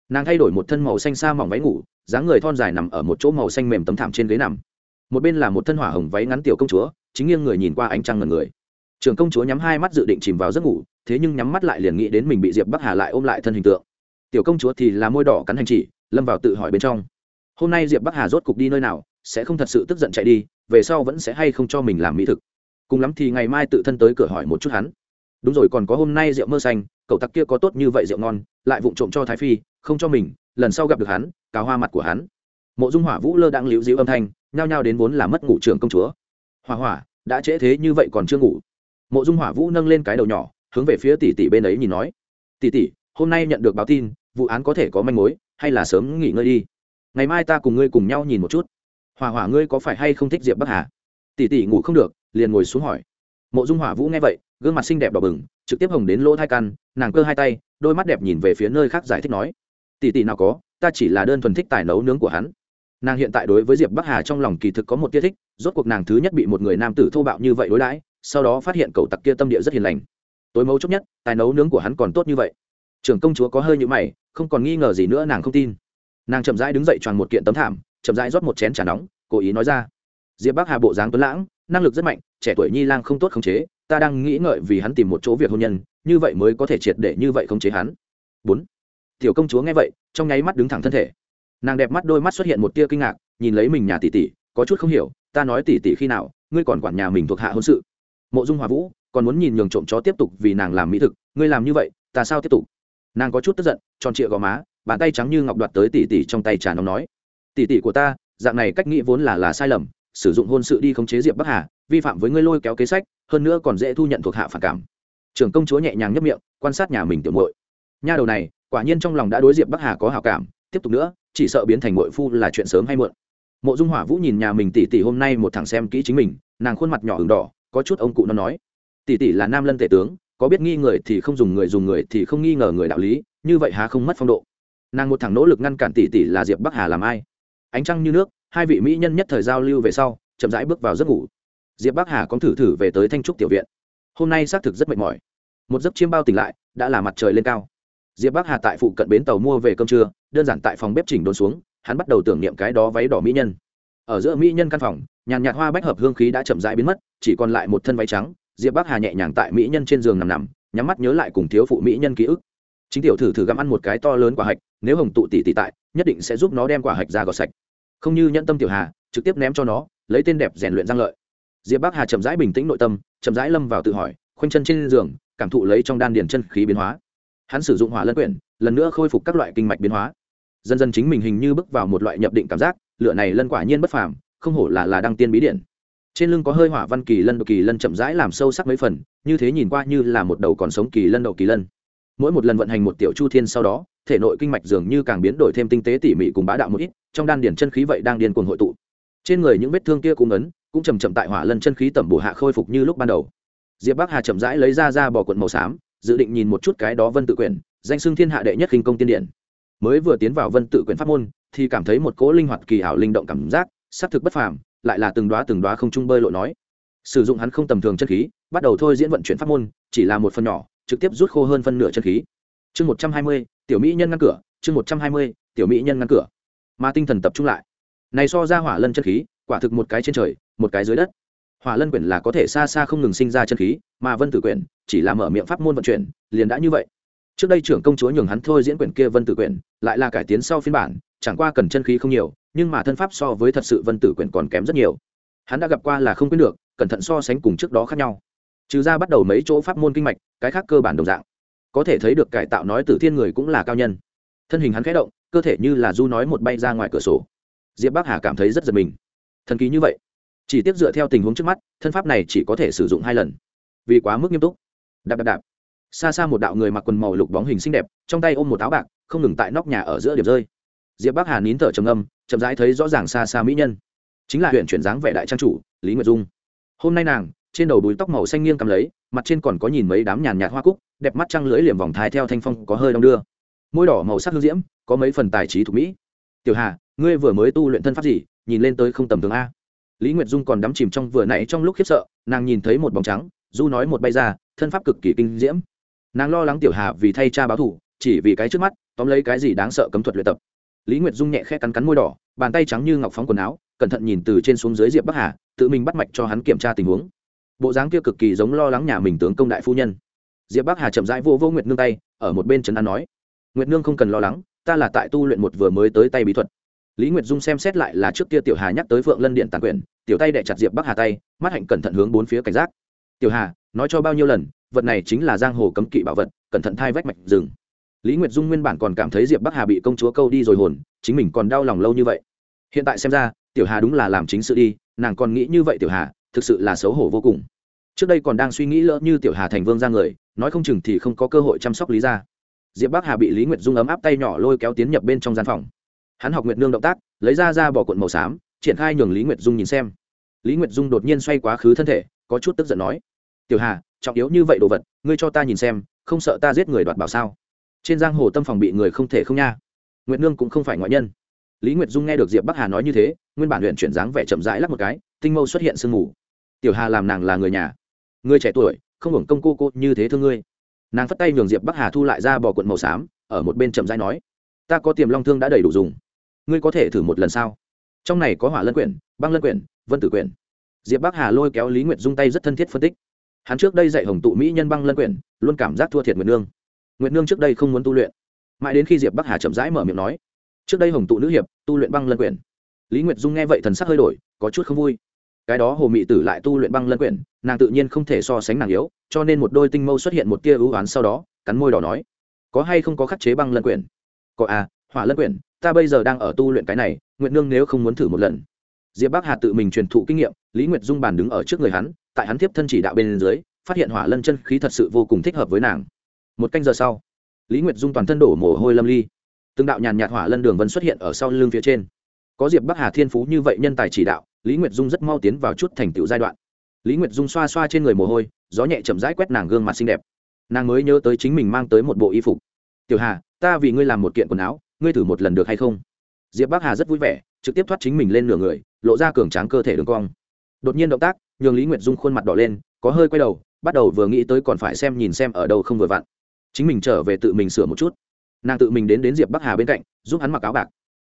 Nàng thay đổi một thân màu xanh xa mỏng váy ngủ, dáng người thon dài nằm ở một chỗ màu xanh mềm tấm thảm trên ghế nằm. Một bên là một thân hỏa hồng váy ngắn tiểu công chúa, chính nghiêng người nhìn qua ánh trăng ngần người. Trường công chúa nhắm hai mắt dự định chìm vào giấc ngủ, thế nhưng nhắm mắt lại liền nghĩ đến mình bị diệp bắc hà lại ôm lại thân hình tượng. Tiểu công chúa thì là môi đỏ cắn hành chỉ, lâm vào tự hỏi bên trong. Hôm nay diệp bắc hà rốt cục đi nơi nào, sẽ không thật sự tức giận chạy đi, về sau vẫn sẽ hay không cho mình làm mỹ thực. Cùng lắm thì ngày mai tự thân tới cửa hỏi một chút hắn đúng rồi, còn có hôm nay rượu mơ xanh, cậu tặc kia có tốt như vậy rượu ngon, lại vụng trộm cho thái phi, không cho mình, lần sau gặp được hắn, cào hoa mặt của hắn. Mộ dung hỏa vũ lơ đang liễu dĩu âm thanh, nhao nhao đến vốn là mất ngủ trường công chúa. Hỏa hỏa, đã trễ thế như vậy còn chưa ngủ. Mộ dung hỏa vũ nâng lên cái đầu nhỏ, hướng về phía tỷ tỷ bên ấy nhìn nói. Tỷ tỷ, hôm nay nhận được báo tin, vụ án có thể có manh mối, hay là sớm nghỉ ngơi đi? Ngày mai ta cùng ngươi cùng nhau nhìn một chút. Hỏa hỏa, ngươi có phải hay không thích diệp bắc hà? Tỷ tỷ ngủ không được, liền ngồi xuống hỏi mộ dung hỏa vũ nghe vậy, gương mặt xinh đẹp đỏ bừng, trực tiếp hồng đến lỗ thai căn, nàng cơ hai tay, đôi mắt đẹp nhìn về phía nơi khác giải thích nói, tỷ tỷ nào có, ta chỉ là đơn thuần thích tài nấu nướng của hắn. Nàng hiện tại đối với diệp bắc hà trong lòng kỳ thực có một tia thích, rốt cuộc nàng thứ nhất bị một người nam tử thô bạo như vậy đối đãi, sau đó phát hiện cậu tặc kia tâm địa rất hiền lành. Tối mấu chốc nhất, tài nấu nướng của hắn còn tốt như vậy. Trưởng công chúa có hơi như mày, không còn nghi ngờ gì nữa nàng không tin. Nàng chậm rãi đứng dậy tròn một kiện tấm thảm, chậm rãi rót một chén trà nóng, cố ý nói ra, diệp bắc hà bộ dáng tuấn lãng năng lực rất mạnh, trẻ tuổi nhi lang không tốt khống chế, ta đang nghĩ ngợi vì hắn tìm một chỗ việc hôn nhân, như vậy mới có thể triệt để như vậy khống chế hắn. Bốn, tiểu công chúa nghe vậy, trong nháy mắt đứng thẳng thân thể. Nàng đẹp mắt đôi mắt xuất hiện một tia kinh ngạc, nhìn lấy mình nhà tỷ tỷ, có chút không hiểu, ta nói tỷ tỷ khi nào, ngươi còn quản nhà mình thuộc hạ hôn sự. Mộ dung hòa vũ, còn muốn nhìn nhường trộm chó tiếp tục vì nàng làm mỹ thực, ngươi làm như vậy, ta sao tiếp tục? Nàng có chút tức giận, tròn trịa gò má, bàn tay trắng như ngọc đoạt tới tỷ tỷ trong tay trà nóng nói. Tỷ tỷ của ta, dạng này cách nghĩ vốn là là sai lầm sử dụng hôn sự đi khống chế diệp bắc hà, vi phạm với ngươi lôi kéo kế sách, hơn nữa còn dễ thu nhận thuộc hạ phản cảm. Trưởng công chúa nhẹ nhàng nhấp miệng, quan sát nhà mình tiểu muội. Nha đầu này, quả nhiên trong lòng đã đối diệp bắc hà có hảo cảm, tiếp tục nữa, chỉ sợ biến thành muội phu là chuyện sớm hay muộn. Mộ dung hỏa vũ nhìn nhà mình tỷ tỷ hôm nay một thằng xem kỹ chính mình, nàng khuôn mặt nhỏ ửng đỏ, có chút ông cụ nó nói, tỷ tỷ là nam lân tể tướng, có biết nghi người thì không dùng người dùng người thì không nghi ngờ người đạo lý, như vậy há không mất phong độ. Nàng một thằng nỗ lực ngăn cản tỷ tỷ là diệp bắc hà làm ai? Ánh trăng như nước hai vị mỹ nhân nhất thời giao lưu về sau, chậm rãi bước vào giấc ngủ. Diệp bắc hà cũng thử thử về tới thanh trúc tiểu viện. Hôm nay xác thực rất mệt mỏi. Một giấc chiêm bao tỉnh lại, đã là mặt trời lên cao. Diệp bắc hà tại phụ cận bến tàu mua về cơm trưa, đơn giản tại phòng bếp chỉnh đốn xuống, hắn bắt đầu tưởng niệm cái đó váy đỏ mỹ nhân. Ở giữa mỹ nhân căn phòng, nhàn nhạt hoa bách hợp hương khí đã chậm rãi biến mất, chỉ còn lại một thân váy trắng. Diệp bắc hà nhẹ nhàng tại mỹ nhân trên giường nằm nằm, nhắm mắt nhớ lại cùng thiếu phụ mỹ nhân ký ức. Chính tiểu thử thử gặm ăn một cái to lớn quả hạch, nếu hồng tụ tỷ tỷ tại, nhất định sẽ giúp nó đem quả hạch ra gọt sạch không như nhẫn tâm tiểu hà, trực tiếp ném cho nó, lấy tên đẹp rèn luyện giang lợi. Diệp bắc hà chậm rãi bình tĩnh nội tâm, chậm rãi lâm vào tự hỏi, khoanh chân trên giường, cảm thụ lấy trong đan điền chân khí biến hóa. Hắn sử dụng hỏa lân quyển, lần nữa khôi phục các loại kinh mạch biến hóa. Dần dần chính mình hình như bước vào một loại nhập định cảm giác, lửa này lân quả nhiên bất phàm, không hổ là là đăng tiên bí điển trên lưng có hơi hỏa văn kỳ lân kỳ lân chậm rãi làm sâu sắc mấy phần, như thế nhìn qua như là một đầu còn sống kỳ lân đầu kỳ lân mỗi một lần vận hành một tiểu chu thiên sau đó, thể nội kinh mạch dường như càng biến đổi thêm tinh tế tỉ mỉ cùng bá đạo một ít, trong đan điển chân khí vậy đang điên cuồng hội tụ. Trên người những vết thương kia cũng ấn, cũng chầm chậm tại hỏa lân chân khí tẩm bổ hạ khôi phục như lúc ban đầu. Diệp bắc hà chậm rãi lấy ra ra bỏ quận màu xám, dự định nhìn một chút cái đó vân tự quyển, danh xưng thiên hạ đệ nhất khinh công tiên điện mới vừa tiến vào vân tự quyển pháp môn, thì cảm thấy một cỗ linh hoạt kỳ ảo linh động cảm giác, xác thực bất phàm, lại là từng đoá từng đoá không trung bơi lộ nói. Sử dụng hắn không tầm thường chân khí, bắt đầu thôi diễn vận chuyển pháp môn, chỉ là một phần nhỏ trực tiếp rút khô hơn phân nửa chân khí. Chương một trăm hai mươi, tiểu mỹ nhân ngăn cửa, chương một trăm hai mươi, tiểu mỹ nhân ngăn cửa. Mà tinh thần tập trung lại. Này so ra hỏa lân chân khí, quả thực một cái trên trời, một cái dưới đất. Hỏa lân quyển là có thể xa xa không ngừng sinh ra chân khí, mà vân tử quyển chỉ là mở miệng pháp môn vận chuyển, liền đã như vậy. Trước đây trưởng công chúa nhường hắn thôi diễn quyển kia vân tử quyển, lại là cải tiến sau phiên bản, chẳng qua cần chân khí không nhiều, nhưng mà thân pháp so với thật sự vân tử quyển còn kém rất nhiều. Hắn đã gặp qua là không quyết được, cẩn thận so sánh cùng trước đó khác nhau trừ ra bắt đầu mấy chỗ pháp môn kinh mạch, cái khác cơ bản đồng dạng. Có thể thấy được cải tạo nói tử thiên người cũng là cao nhân. Thân hình hắn khẽ động, cơ thể như là du nói một bay ra ngoài cửa sổ. Diệp bắc hà cảm thấy rất giật mình. Thần kỳ như vậy. Chỉ tiếp dựa theo tình huống trước mắt, thân pháp này chỉ có thể sử dụng hai lần. Vì quá mức nghiêm túc. Đạp đạp đạp. Xa xa một đạo người mặc quần màu lục bóng hình xinh đẹp, trong tay ôm một áo bạc, không ngừng tại nóc nhà ở giữa điểm rơi. Diệp bắc hà nín thở trầm âm chậm rãi thấy rõ ràng xa xa mỹ nhân. Chính là huyện chuyển dáng vẻ đại trang chủ, lý nguyệt dung. Hôm nay nàng trên đầu đuôi tóc màu xanh nghiêng cầm lấy, mặt trên còn có nhìn mấy đám nhàn nhạt hoa cúc, đẹp mắt trăng lưỡi liềm vòng thái theo thanh phong có hơi đong đưa. Môi đỏ màu sắc hương diễm, có mấy phần tài trí thuộc mỹ. Tiểu hà, ngươi vừa mới tu luyện thân pháp gì? Nhìn lên tới không tầm thường a. Lý nguyệt dung còn đắm chìm trong vừa nãy trong lúc khiếp sợ, nàng nhìn thấy một bóng trắng, du nói một bay ra, thân pháp cực kỳ kinh diễm. Nàng lo lắng tiểu hà vì thay cha báo thủ chỉ vì cái trước mắt, tóm lấy cái gì đáng sợ cấm thuật luyện tập. Lý nguyệt dung nhẹ khẽ cắn cắn môi đỏ, bàn tay trắng như ngọc phóng quần áo, cẩn thận nhìn từ trên xuống dưới diệp bắc hà, tự mình bắt mạch cho hắn kiểm tra tình huống bộ dáng kia cực kỳ giống lo lắng nhà mình tướng công đại phu nhân. Diệp bắc hà chậm rãi vô vô nguyệt nương tay, ở một bên trấn an nói, nguyệt nương không cần lo lắng, ta là tại tu luyện một vừa mới tới tay bí thuật. Lý nguyệt dung xem xét lại là trước kia tiểu hà nhắc tới phượng lân điện tàn quyền tiểu tay đệ chặt diệp bắc hà tay, mắt hạnh cẩn thận hướng bốn phía cảnh giác. Tiểu hà, nói cho bao nhiêu lần, vật này chính là giang hồ cấm kỵ bảo vật, cẩn thận thai vách mạch rừng. Lý nguyệt dung nguyên bản còn cảm thấy diệp bắc hà bị công chúa câu đi rồi hồn, chính mình còn đau lòng lâu như vậy. Hiện tại xem ra, tiểu hà đúng là làm chính sự đi, nàng còn nghĩ như vậy tiểu hà thực sự là xấu hổ vô cùng. Trước đây còn đang suy nghĩ lỡ như tiểu hà thành vương ra người, nói không chừng thì không có cơ hội chăm sóc lý ra diệp bắc hà bị lý nguyệt dung ấm áp tay nhỏ lôi kéo tiến nhập bên trong gian phòng. Hắn học nguyệt nương động tác, lấy ra ra bỏ cuộn màu xám, triển khai nhường lý nguyệt dung nhìn xem. Lý nguyệt dung đột nhiên xoay quá khứ thân thể, có chút tức giận nói, tiểu hà, trọng yếu như vậy đồ vật, ngươi cho ta nhìn xem, không sợ ta giết người đoạt bảo sao? Trên giang hồ tâm phòng bị người không thể không nha. Nguyệt nương cũng không phải ngoại nhân. Lý nguyệt dung nghe được diệp bắc hà nói như thế, nguyên bản luyện chuyển dáng vẻ chậm rãi lắc một cái, tinh mâu xuất hiện sương mù tiểu hà làm nàng là người nhà. Người trẻ tuổi, không hưởng công cô cô như thế thương ngươi. Nàng phất tay nhường diệp bắc hà thu lại ra bò cuộn màu xám, ở một bên chậm rãi nói, ta có tiềm long thương đã đầy đủ dùng. Ngươi có thể thử một lần sao? Trong này có hỏa lân quyển, băng lân quyển, vân tử quyển. Diệp bắc hà lôi kéo lý nguyệt dung tay rất thân thiết phân tích. Hắn trước đây dạy hồng tụ mỹ nhân băng lân quyển, luôn cảm giác thua thiệt nguyệt nương. Nguyệt nương trước đây không muốn tu luyện. Mãi đến khi diệp bắc hà chậm rãi mở miệng nói, trước đây hồng tụ nữ hiệp, tu luyện băng lân quyển. Lý nguyệt dung nghe vậy thần sắc hơi đổi, có chút không vui cái đó hồ mị tử lại tu luyện băng lân quyển, nàng tự nhiên không thể so sánh nàng yếu, cho nên một đôi tinh mâu xuất hiện một tia ưu oán sau đó, cắn môi đỏ nói, có hay không có khắc chế băng lân quyển? Có à hỏa lân quyển, ta bây giờ đang ở tu luyện cái này nguyện nương nếu không muốn thử một lần. Diệp bắc hà tự mình truyền thụ kinh nghiệm, lý nguyệt dung bàn đứng ở trước người hắn, tại hắn tiếp thân chỉ đạo bên dưới, phát hiện hỏa lân chân khí thật sự vô cùng thích hợp với nàng. Một canh giờ sau, lý nguyệt dung toàn thân đổ mồ hôi lâm ly. Từng đạo nhàn nhạt hỏa lân đường vân xuất hiện ở sau lưng phía trên. Có diệp bắc hà thiên phú như vậy nhân tài chỉ đạo lý nguyệt dung rất mau tiến vào chút thành tựu giai đoạn. Lý nguyệt dung xoa xoa trên người mồ hôi, gió nhẹ chậm rãi quét nàng gương mặt xinh đẹp. Nàng mới nhớ tới chính mình mang tới một bộ y phục. Tiểu hà, ta vì ngươi làm một kiện quần áo, ngươi thử một lần được hay không? Diệp bắc hà rất vui vẻ, trực tiếp thoát chính mình lên nửa người, lộ ra cường tráng cơ thể đường cong. Đột nhiên động tác, nhường lý nguyệt dung khuôn mặt đỏ lên, có hơi quay đầu, bắt đầu vừa nghĩ tới còn phải xem nhìn xem ở đâu không vừa vặn. Chính mình trở về tự mình sửa một chút. Nàng tự mình đến đến diệp bắc hà bên cạnh, giúp hắn mặc áo bạc.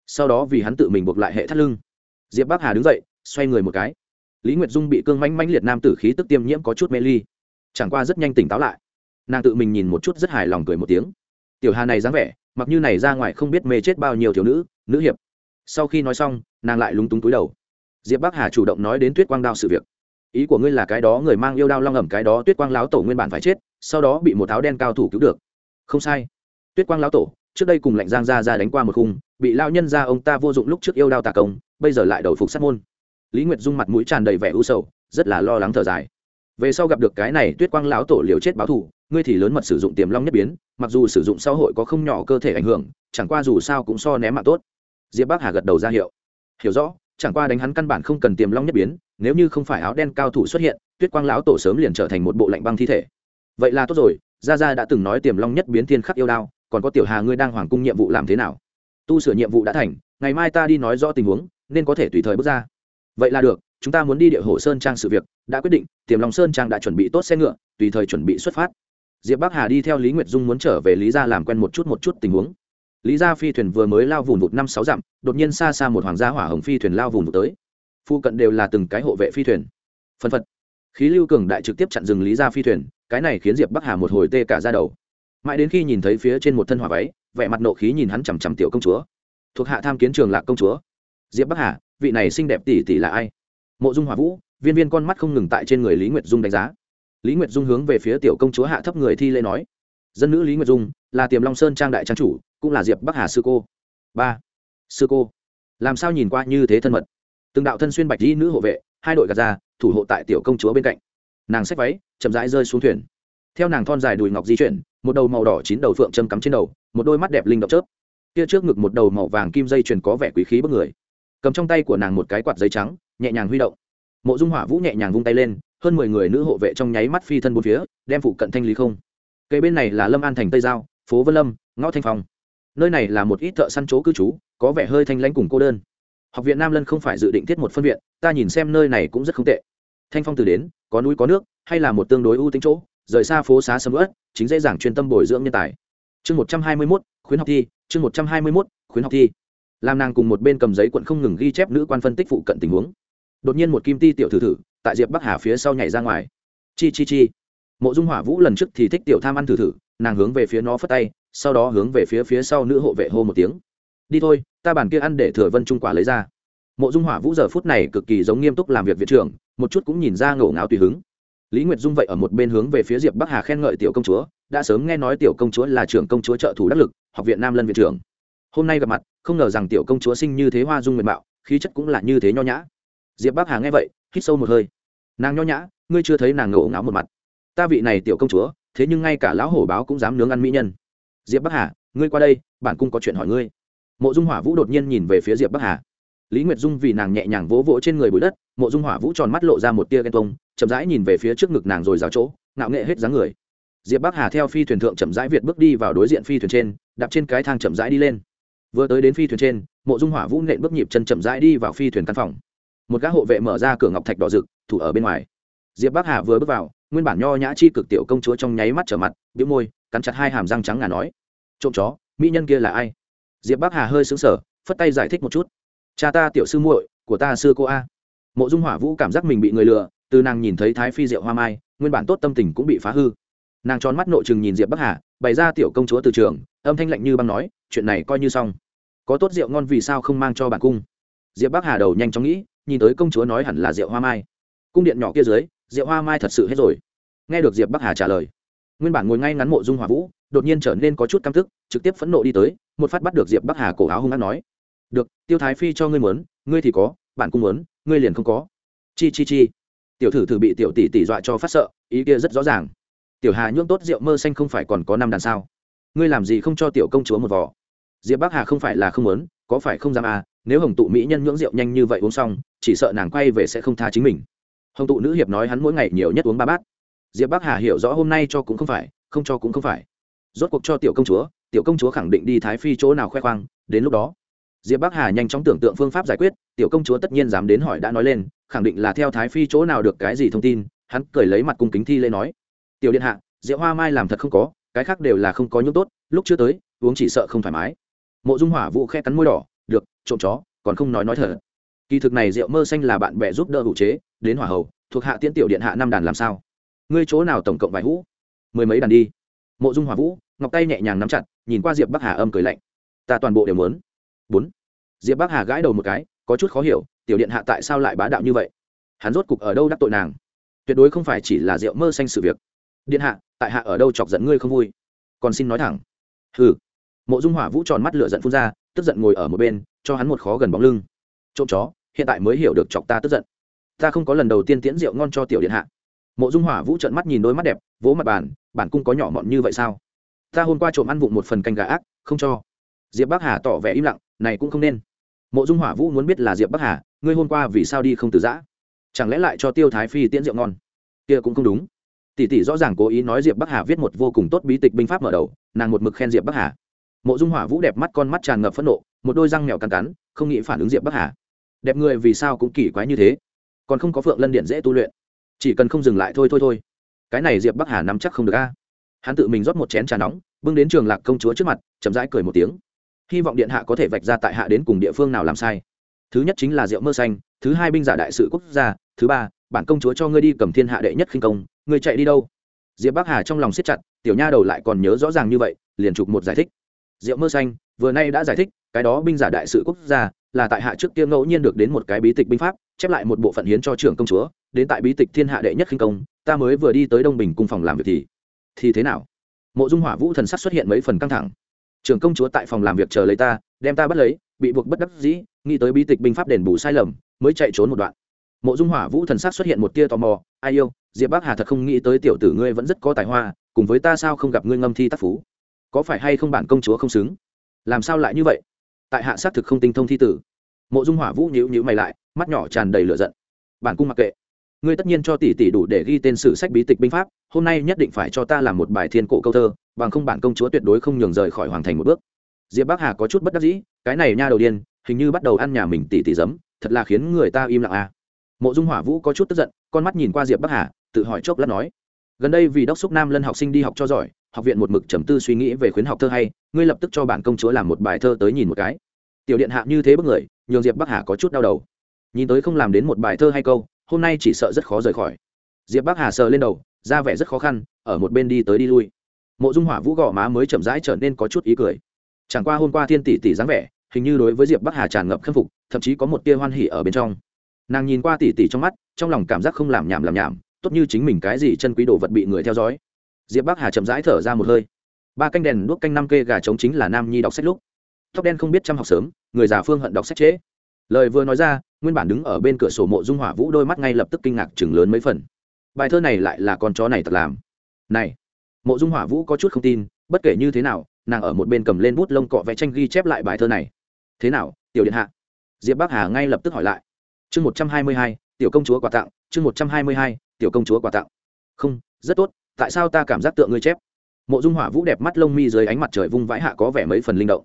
Sau đó vì hắn tự mình buộc lại hệ thắt lưng. Diệp bắc hà đứng dậy xoay người một cái. Lý nguyệt dung bị cương manh manh liệt nam tử khí tức tiêm nhiễm có chút mê ly. Chẳng qua rất nhanh tỉnh táo lại. Nàng tự mình nhìn một chút rất hài lòng cười một tiếng. Tiểu hà này dáng vẻ, mặc như này ra ngoài không biết mê chết bao nhiêu thiếu nữ nữ hiệp. Sau khi nói xong, nàng lại lúng túng túi đầu. Diệp bắc hà chủ động nói đến tuyết quang đao sự việc. Ý của ngươi là cái đó người mang yêu đao long ẩm, cái đó tuyết quang láo tổ nguyên bản phải chết, sau đó bị một áo đen cao thủ cứu được. Không sai. Tuyết quang láo tổ, trước đây cùng lạnh giang ra ra đánh qua một khung, bị lao nhân ra ông ta vô dụng lúc trước yêu đao tà công, bây giờ lại đầu phục sát môn lý nguyệt dung mặt mũi tràn đầy vẻ u sầu, rất là lo lắng thở dài. Về sau gặp được cái này tuyết quang lão tổ liều chết báo thù, ngươi thì lớn mật sử dụng tiềm long nhất biến, mặc dù sử dụng xã hội có không nhỏ cơ thể ảnh hưởng, chẳng qua dù sao cũng so ném mạng tốt. Diệp bắc hà gật đầu ra hiệu. Hiểu rõ, chẳng qua đánh hắn căn bản không cần tiềm long nhất biến, nếu như không phải áo đen cao thủ xuất hiện, tuyết quang lão tổ sớm liền trở thành một bộ lạnh băng thi thể. Vậy là tốt rồi, gia gia đã từng nói tiềm long nhất biến thiên khắc yêu đao, còn có tiểu hà ngươi đang hoàng cung nhiệm vụ làm thế nào? Tu sửa nhiệm vụ đã thành, ngày mai ta đi nói rõ tình huống, nên có thể tùy thời bước ra vậy là được, chúng ta muốn đi địa hồ sơn trang sự việc, đã quyết định, tiềm long sơn trang đã chuẩn bị tốt xe ngựa, tùy thời chuẩn bị xuất phát. Diệp bắc hà đi theo lý nguyệt dung muốn trở về lý gia làm quen một chút một chút tình huống. Lý gia phi thuyền vừa mới lao vùng vụt năm sáu dặm, đột nhiên xa xa một hoàng gia hỏa hồng phi thuyền lao vùng vụt tới. Phu cận đều là từng cái hộ vệ phi thuyền. Phân phật. Khí lưu cường đại trực tiếp chặn dừng lý Gia phi thuyền, cái này khiến diệp bắc hà một hồi tê cả ra đầu. Mãi đến khi nhìn thấy phía trên một thân hỏa váy, vẻ mặt nộ khí nhìn hắn chằm chằm tiểu công chúa. Thuộc hạ tham kiến trường lạc công chúa. Diệp bắc hà vị này xinh đẹp tỷ tỷ là ai? Mộ dung hòa vũ, viên viên con mắt không ngừng tại trên người lý nguyệt dung đánh giá. Lý nguyệt dung hướng về phía tiểu công chúa hạ thấp người thi lễ nói, dân nữ lý nguyệt dung, là tiềm long sơn trang đại trang chủ, cũng là diệp bắc hà sư cô. Ba, sư cô, làm sao nhìn qua như thế thân mật? Từng đạo thân xuyên bạch dĩ nữ hộ vệ, hai đội gạt ra, thủ hộ tại tiểu công chúa bên cạnh. Nàng xách váy, chậm rãi rơi xuống thuyền. Theo nàng thon dài đùi ngọc di chuyển, một đầu màu đỏ chín đầu phượng châm cắm trên đầu, một đôi mắt đẹp linh động chớp. Kia trước ngực một đầu màu vàng kim dây chuyền có vẻ quý khí bất người cầm trong tay của nàng một cái quạt giấy trắng, nhẹ nhàng huy động. Mộ dung hỏa vũ nhẹ nhàng vung tay lên, hơn mười người nữ hộ vệ trong nháy mắt phi thân bốn phía, đem phụ cận thanh lý không. Cây bên này là lâm an thành tây giao, phố vân lâm, ngõ thanh phong. Nơi này là một ít thợ săn chỗ cư trú, có vẻ hơi thanh lãnh cùng cô đơn. Học viện nam lân không phải dự định thiết một phân viện, ta nhìn xem nơi này cũng rất không tệ. Thanh phong từ đến, có núi có nước, hay là một tương đối ưu tính chỗ, rời xa phố xá sầm ớt chính dễ dàng chuyên tâm bồi dưỡng nhân tài. Chương một trăm hai mươi mốt, khuyến học thi, chương một trăm hai mươi mốt, khuyến học thi làm nàng cùng một bên cầm giấy quận không ngừng ghi chép nữ quan phân tích phụ cận tình huống. Đột nhiên một kim ti tiểu thử thử, tại diệp bắc hà phía sau nhảy ra ngoài. Chi chi chi. Mộ dung hỏa vũ lần trước thì thích tiểu tham ăn thử thử, nàng hướng về phía nó phất tay, sau đó hướng về phía phía sau nữ hộ vệ hô một tiếng. Đi thôi, ta bản kia ăn để thừa vân trung quả lấy ra. Mộ dung hỏa vũ giờ phút này cực kỳ giống nghiêm túc làm việc viện trưởng, một chút cũng nhìn ra ngổ ngáo tùy hứng. Lý nguyệt dung vậy ở một bên hướng về phía diệp bắc hà khen ngợi tiểu công chúa, đã sớm nghe nói tiểu công chúa là trưởng công chúa trợ thủ đắc lực, học viện nam lân viện trưởng. Hôm nay gặp mặt không ngờ rằng tiểu công chúa sinh như thế hoa dung nguyện mạo, khí chất cũng là như thế nho nhã. Diệp bắc hà nghe vậy, hít sâu một hơi. Nàng nho nhã, ngươi chưa thấy nàng ngổ ngáo một mặt. Ta vị này tiểu công chúa, thế nhưng ngay cả lão hổ báo cũng dám nướng ăn mỹ nhân. Diệp bắc hà, ngươi qua đây bản cung có chuyện hỏi ngươi. Mộ dung hỏa vũ đột nhiên nhìn về phía diệp bắc hà. Lý nguyệt dung vì nàng nhẹ nhàng vỗ vỗ trên người bụi đất, mộ dung hỏa vũ tròn mắt lộ ra một tia ghen tông chậm rãi nhìn về phía trước ngực nàng rồi rào chỗ, ngạo nghệ hết dáng người. Diệp bắc hà theo phi thuyền thượng chậm rãi việt bước đi vào đối diện phi thuyền trên, đạp trên cái thang chậm rãi đi lên vừa tới đến phi thuyền trên, mộ dung hỏa vũ nện bước nhịp chân chậm rãi đi vào phi thuyền căn phòng. Một gã hộ vệ mở ra cửa ngọc thạch đỏ rực, thủ ở bên ngoài. Diệp bắc hà vừa bước vào, nguyên bản nho nhã chi cực tiểu công chúa trong nháy mắt trở mặt biếu môi, cắn chặt hai hàm răng trắng ngà nói, trộm chó, mỹ nhân kia là ai? Diệp bắc hà hơi xứng sở phất tay giải thích một chút, cha ta tiểu sư muội của ta xưa cô a. Mộ dung hỏa vũ cảm giác mình bị người lừa, từ nàng nhìn thấy thái phi diệu hoa mai, nguyên bản tốt tâm tình cũng bị phá hư. Nàng tròn mắt nội chừng nhìn diệp bắc hà, bày ra tiểu công chúa từ trường, âm thanh lạnh như băng nói, chuyện này coi như xong có tốt rượu ngon vì sao không mang cho bản cung? Diệp bắc hà đầu nhanh chóng nghĩ, nhìn tới công chúa nói hẳn là rượu hoa mai. Cung điện nhỏ kia dưới, rượu hoa mai thật sự hết rồi. Nghe được diệp bắc hà trả lời, nguyên bản ngồi ngay ngắn mộ dung hòa vũ, đột nhiên trở nên có chút căm tức, trực tiếp phẫn nộ đi tới, một phát bắt được diệp bắc hà cổ áo hung hát nói, được, tiêu thái phi cho ngươi muốn ngươi thì có bạn cũng muốn ngươi liền không có. Chi chi chi. Tiểu thử thử bị tiểu tỷ tỷ dọa cho phát sợ, ý kia rất rõ ràng. Tiểu hà nhuộm tốt rượu mơ xanh không phải còn có năm đàn sao? Ngươi làm gì không cho tiểu công chúa một vỏ diệp bắc hà không phải là không muốn, có phải không dám à nếu hồng tụ mỹ nhân nhưỡng rượu nhanh như vậy uống xong, chỉ sợ nàng quay về sẽ không tha chính mình. Hồng tụ nữ hiệp nói hắn mỗi ngày nhiều nhất uống ba bát. Diệp bắc hà hiểu rõ hôm nay cho cũng không phải, không cho cũng không phải. Rốt cuộc cho tiểu công chúa, tiểu công chúa khẳng định đi thái phi chỗ nào khoe khoang, đến lúc đó. Diệp bắc hà nhanh chóng tưởng tượng phương pháp giải quyết, tiểu công chúa tất nhiên dám đến hỏi đã nói lên, khẳng định là theo thái phi chỗ nào được cái gì thông tin, hắn cười lấy mặt cung kính thi lễ nói. Tiểu điện hạ diệu hoa mai làm thật không có, cái khác đều là không có nhúc tốt, lúc chưa tới, uống chỉ sợ không thoải mái mộ dung hỏa Vũ khe cắn môi đỏ, được, trộm chó, còn không nói nói thở kỳ thực này rượu mơ xanh là bạn bè giúp đỡ hữu chế, đến hỏa hầu, thuộc hạ tiễn tiểu điện hạ năm đàn làm sao? Ngươi chỗ nào tổng cộng vài hũ? Mười mấy đàn đi. Mộ dung hỏa vũ, ngọc tay nhẹ nhàng nắm chặt, nhìn qua diệp bắc hà âm cười lạnh. Ta toàn bộ đều muốn. Bốn. Diệp bắc hà gãi đầu một cái, có chút khó hiểu, tiểu điện hạ tại sao lại bá đạo như vậy? Hắn rốt cục ở đâu đắc tội nàng? Tuyệt đối không phải chỉ là rượu mơ xanh sự việc. Điện hạ, tại hạ ở đâu chọc giận ngươi không vui? Còn xin nói thẳng. Hừ mộ dung hỏa vũ tròn mắt lửa giận phun ra, tức giận ngồi ở một bên, cho hắn một khó gần bóng lưng. Trộm chó, hiện tại mới hiểu được chọc ta tức giận. Ta không có lần đầu tiên tiễn rượu ngon cho tiểu điện hạ. Mộ dung hỏa vũ trợn mắt nhìn đôi mắt đẹp, vỗ mặt bàn, bản cung có nhỏ mọn như vậy sao? Ta hôm qua trộm ăn vụng một phần canh gà ác, không cho. Diệp bắc hà tỏ vẻ im lặng, này cũng không nên. Mộ dung hỏa vũ muốn biết là diệp bắc hà, ngươi hôm qua vì sao đi không từ giã? Chẳng lẽ lại cho tiêu thái phi tiễn rượu ngon? Kia cũng không đúng. Tỷ tỷ rõ ràng cố ý nói diệp bắc hà viết một vô cùng tốt bí tịch binh pháp mở đầu, nàng một mực khen diệp bắc hà mộ dung hỏa vũ đẹp mắt con mắt tràn ngập phẫn nộ, một đôi răng mèo cắn cắn, không nghĩ phản ứng diệp bắc hà. Đẹp người vì sao cũng kỳ quái như thế? Còn không có phượng lân điện dễ tu luyện. Chỉ cần không dừng lại thôi thôi thôi. Cái này diệp bắc hà nắm chắc không được a. Hắn tự mình rót một chén trà nóng, bưng đến trường lạc công chúa trước mặt, chậm rãi cười một tiếng. Hy vọng điện hạ có thể vạch ra tại hạ đến cùng địa phương nào làm sai. Thứ nhất chính là rượu mơ xanh, thứ hai binh giả đại sự quốc gia, thứ ba, bản công chúa cho ngươi đi cầm thiên hạ đệ nhất khinh công, ngươi chạy đi đâu? Diệp bắc hà trong lòng siết chặt, tiểu nha đầu lại còn nhớ rõ ràng như vậy, liền chụp một giải thích diệu mơ xanh, vừa nay đã giải thích, cái đó binh giả đại sự quốc gia, là tại hạ trước kia ngẫu nhiên được đến một cái bí tịch binh pháp, chép lại một bộ phận hiến cho trưởng công chúa, đến tại bí tịch thiên hạ đệ nhất khinh công, ta mới vừa đi tới đông bình cung phòng làm việc thì thì thế nào? Mộ dung hỏa vũ thần sắc xuất hiện mấy phần căng thẳng. Trưởng công chúa tại phòng làm việc chờ lấy ta, đem ta bắt lấy, bị buộc bất đắc dĩ, nghĩ tới bí tịch binh pháp đền bù sai lầm, mới chạy trốn một đoạn. Mộ dung hỏa vũ thần sắc xuất hiện một tia tò mò, ai yêu, diệp bắc hà thật không nghĩ tới tiểu tử ngươi vẫn rất có tài hoa, cùng với ta sao không gặp ngươi ngâm thi tác phú? Có phải hay không bản công chúa không xứng? Làm sao lại như vậy? Tại hạ xác thực không tinh thông thi tử. Mộ dung hỏa vũ nhữ nhữ mày lại, mắt nhỏ tràn đầy lửa giận. Bản cung mặc kệ. Ngươi tất nhiên cho tỷ tỷ đủ để ghi tên sử sách bí tịch binh pháp, hôm nay nhất định phải cho ta làm một bài thiên cổ câu thơ, bằng không bản công chúa tuyệt đối không nhường rời khỏi hoàng thành một bước. Diệp bắc hà có chút bất đắc dĩ, cái này nha đầu điên, hình như bắt đầu ăn nhà mình tỷ tỷ giấm, thật là khiến người ta im lặng à. Mộ dung hỏa vũ có chút tức giận, con mắt nhìn qua diệp bắc hà, tự hỏi chốc lát nói, gần đây vì đốc xúc nam lân học sinh đi học cho giỏi học viện một mực trầm tư suy nghĩ về khuyến học thơ hay, ngươi lập tức cho bản công chúa làm một bài thơ tới nhìn một cái. Tiểu điện hạ như thế bức người, nhường diệp bắc hà có chút đau đầu. Nhìn tới không làm đến một bài thơ hay câu, hôm nay chỉ sợ rất khó rời khỏi. Diệp bắc hà sờ lên đầu, ra vẻ rất khó khăn, ở một bên đi tới đi lui. Mộ dung hỏa vũ gò má mới chậm rãi trở nên có chút ý cười. Chẳng qua hôm qua thiên tỷ tỷ dáng vẻ, hình như đối với diệp bắc hà tràn ngập khâm phục, thậm chí có một tia hoan hỉ ở bên trong. Nàng nhìn qua tỷ tỷ trong mắt, trong lòng cảm giác không làm nhảm làm nhảm, tốt như chính mình cái gì chân quý đồ vật bị người theo dõi diệp bắc hà chậm rãi thở ra một hơi. Ba canh đèn đuốc canh năm kê gà trống chính là nam nhi đọc sách lúc. Tóc đen không biết chăm học sớm, người già phương hận đọc sách trễ. Lời vừa nói ra, nguyên bản đứng ở bên cửa sổ mộ dung hỏa vũ đôi mắt ngay lập tức kinh ngạc chừng lớn mấy phần. Bài thơ này lại là con chó này thật làm. Này, mộ dung hỏa vũ có chút không tin, bất kể như thế nào, nàng ở một bên cầm lên bút lông cọ vẽ tranh ghi chép lại bài thơ này. Thế nào, tiểu điện hạ? Diệp bắc hà ngay lập tức hỏi lại. Chương một trăm hai mươi hai, tiểu công chúa quà tặng, chương một trăm hai mươi hai, tiểu công chúa quà tặng. Không, rất tốt tại sao ta cảm giác tượng ngươi chép? Mộ dung hỏa vũ đẹp mắt lông mi dưới ánh mặt trời vung vãi hạ có vẻ mấy phần linh động.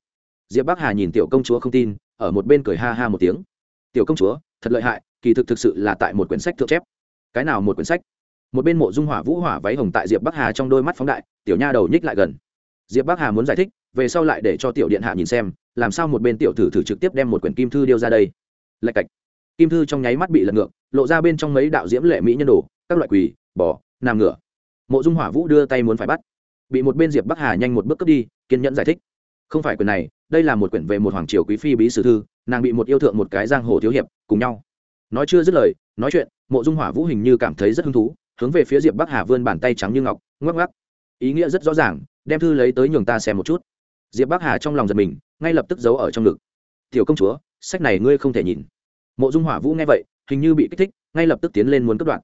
Diệp bắc hà nhìn tiểu công chúa không tin, ở một bên cười ha ha một tiếng. Tiểu công chúa, thật lợi hại, kỳ thực thực sự là tại một quyển sách thượng chép. Cái nào một quyển sách? Một bên mộ dung hỏa vũ hỏa váy hồng tại diệp bắc hà trong đôi mắt phóng đại, tiểu nha đầu nhích lại gần. Diệp bắc hà muốn giải thích, về sau lại để cho tiểu điện hạ nhìn xem, làm sao một bên tiểu thử thử trực tiếp đem một quyển kim thư điêu ra đây. Lạch cạch. Kim thư trong nháy mắt bị lật ngược, lộ ra bên trong mấy đạo diễm lệ mỹ nhân đồ, các loại quỳ, bò nằm ngựa mộ dung hỏa vũ đưa tay muốn phải bắt. Bị một bên diệp bắc hà nhanh một bước cướp đi, kiên nhẫn giải thích. Không phải quyển này, đây là một quyển về một hoàng triều quý phi bí sử thư, nàng bị một yêu thượng một cái giang hồ thiếu hiệp, cùng nhau. Nói chưa dứt lời, nói chuyện, mộ dung hỏa vũ hình như cảm thấy rất hứng thú, hướng về phía diệp bắc hà vươn bàn tay trắng như ngọc, ngoắc ngoắc. Ý nghĩa rất rõ ràng, đem thư lấy tới nhường ta xem một chút. Diệp bắc hà trong lòng giật mình, ngay lập tức giấu ở trong ngực. Tiểu công chúa, sách này ngươi không thể nhìn. Mộ dung hỏa vũ nghe vậy, hình như bị kích thích, ngay lập tức tiến lên muốn cất đoạn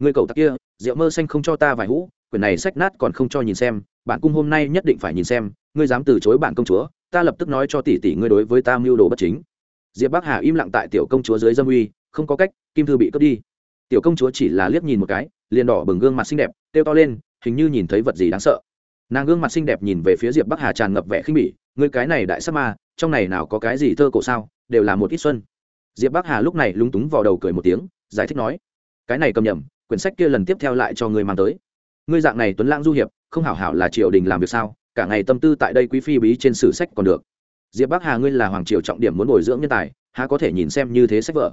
người cậu tặc kia, rượu mơ xanh không cho ta vài hũ, quyển này sách nát còn không cho nhìn xem bản cung hôm nay nhất định phải nhìn xem, ngươi dám từ chối bản công chúa, ta lập tức nói cho tỷ tỷ ngươi đối với ta mưu đồ bất chính. Diệp bắc hà im lặng tại tiểu công chúa dưới dâm uy, không có cách, kim thư bị cướp đi. Tiểu công chúa chỉ là liếc nhìn một cái, liền đỏ bừng gương mặt xinh đẹp têu to lên, hình như nhìn thấy vật gì đáng sợ. Nàng gương mặt xinh đẹp nhìn về phía diệp bắc hà tràn ngập vẻ khinh bỉ, ngươi cái này đại sắc ma, trong này nào có cái gì thơ cổ sao, đều là một ít xuân. Diệp bắc hà lúc này lúng túng vào đầu cười một tiếng, giải thích nói, cái này cầm nhầm quyển sách kia lần tiếp theo lại cho ngươi mang tới. Ngươi dạng này tuấn lãng du hiệp, không hảo hảo là triều đình làm việc sao, cả ngày tâm tư tại đây quý phi bí trên sử sách còn được. Diệp bắc hà ngươi là hoàng triều trọng điểm muốn bồi dưỡng nhân tài, há có thể nhìn xem như thế sách vở.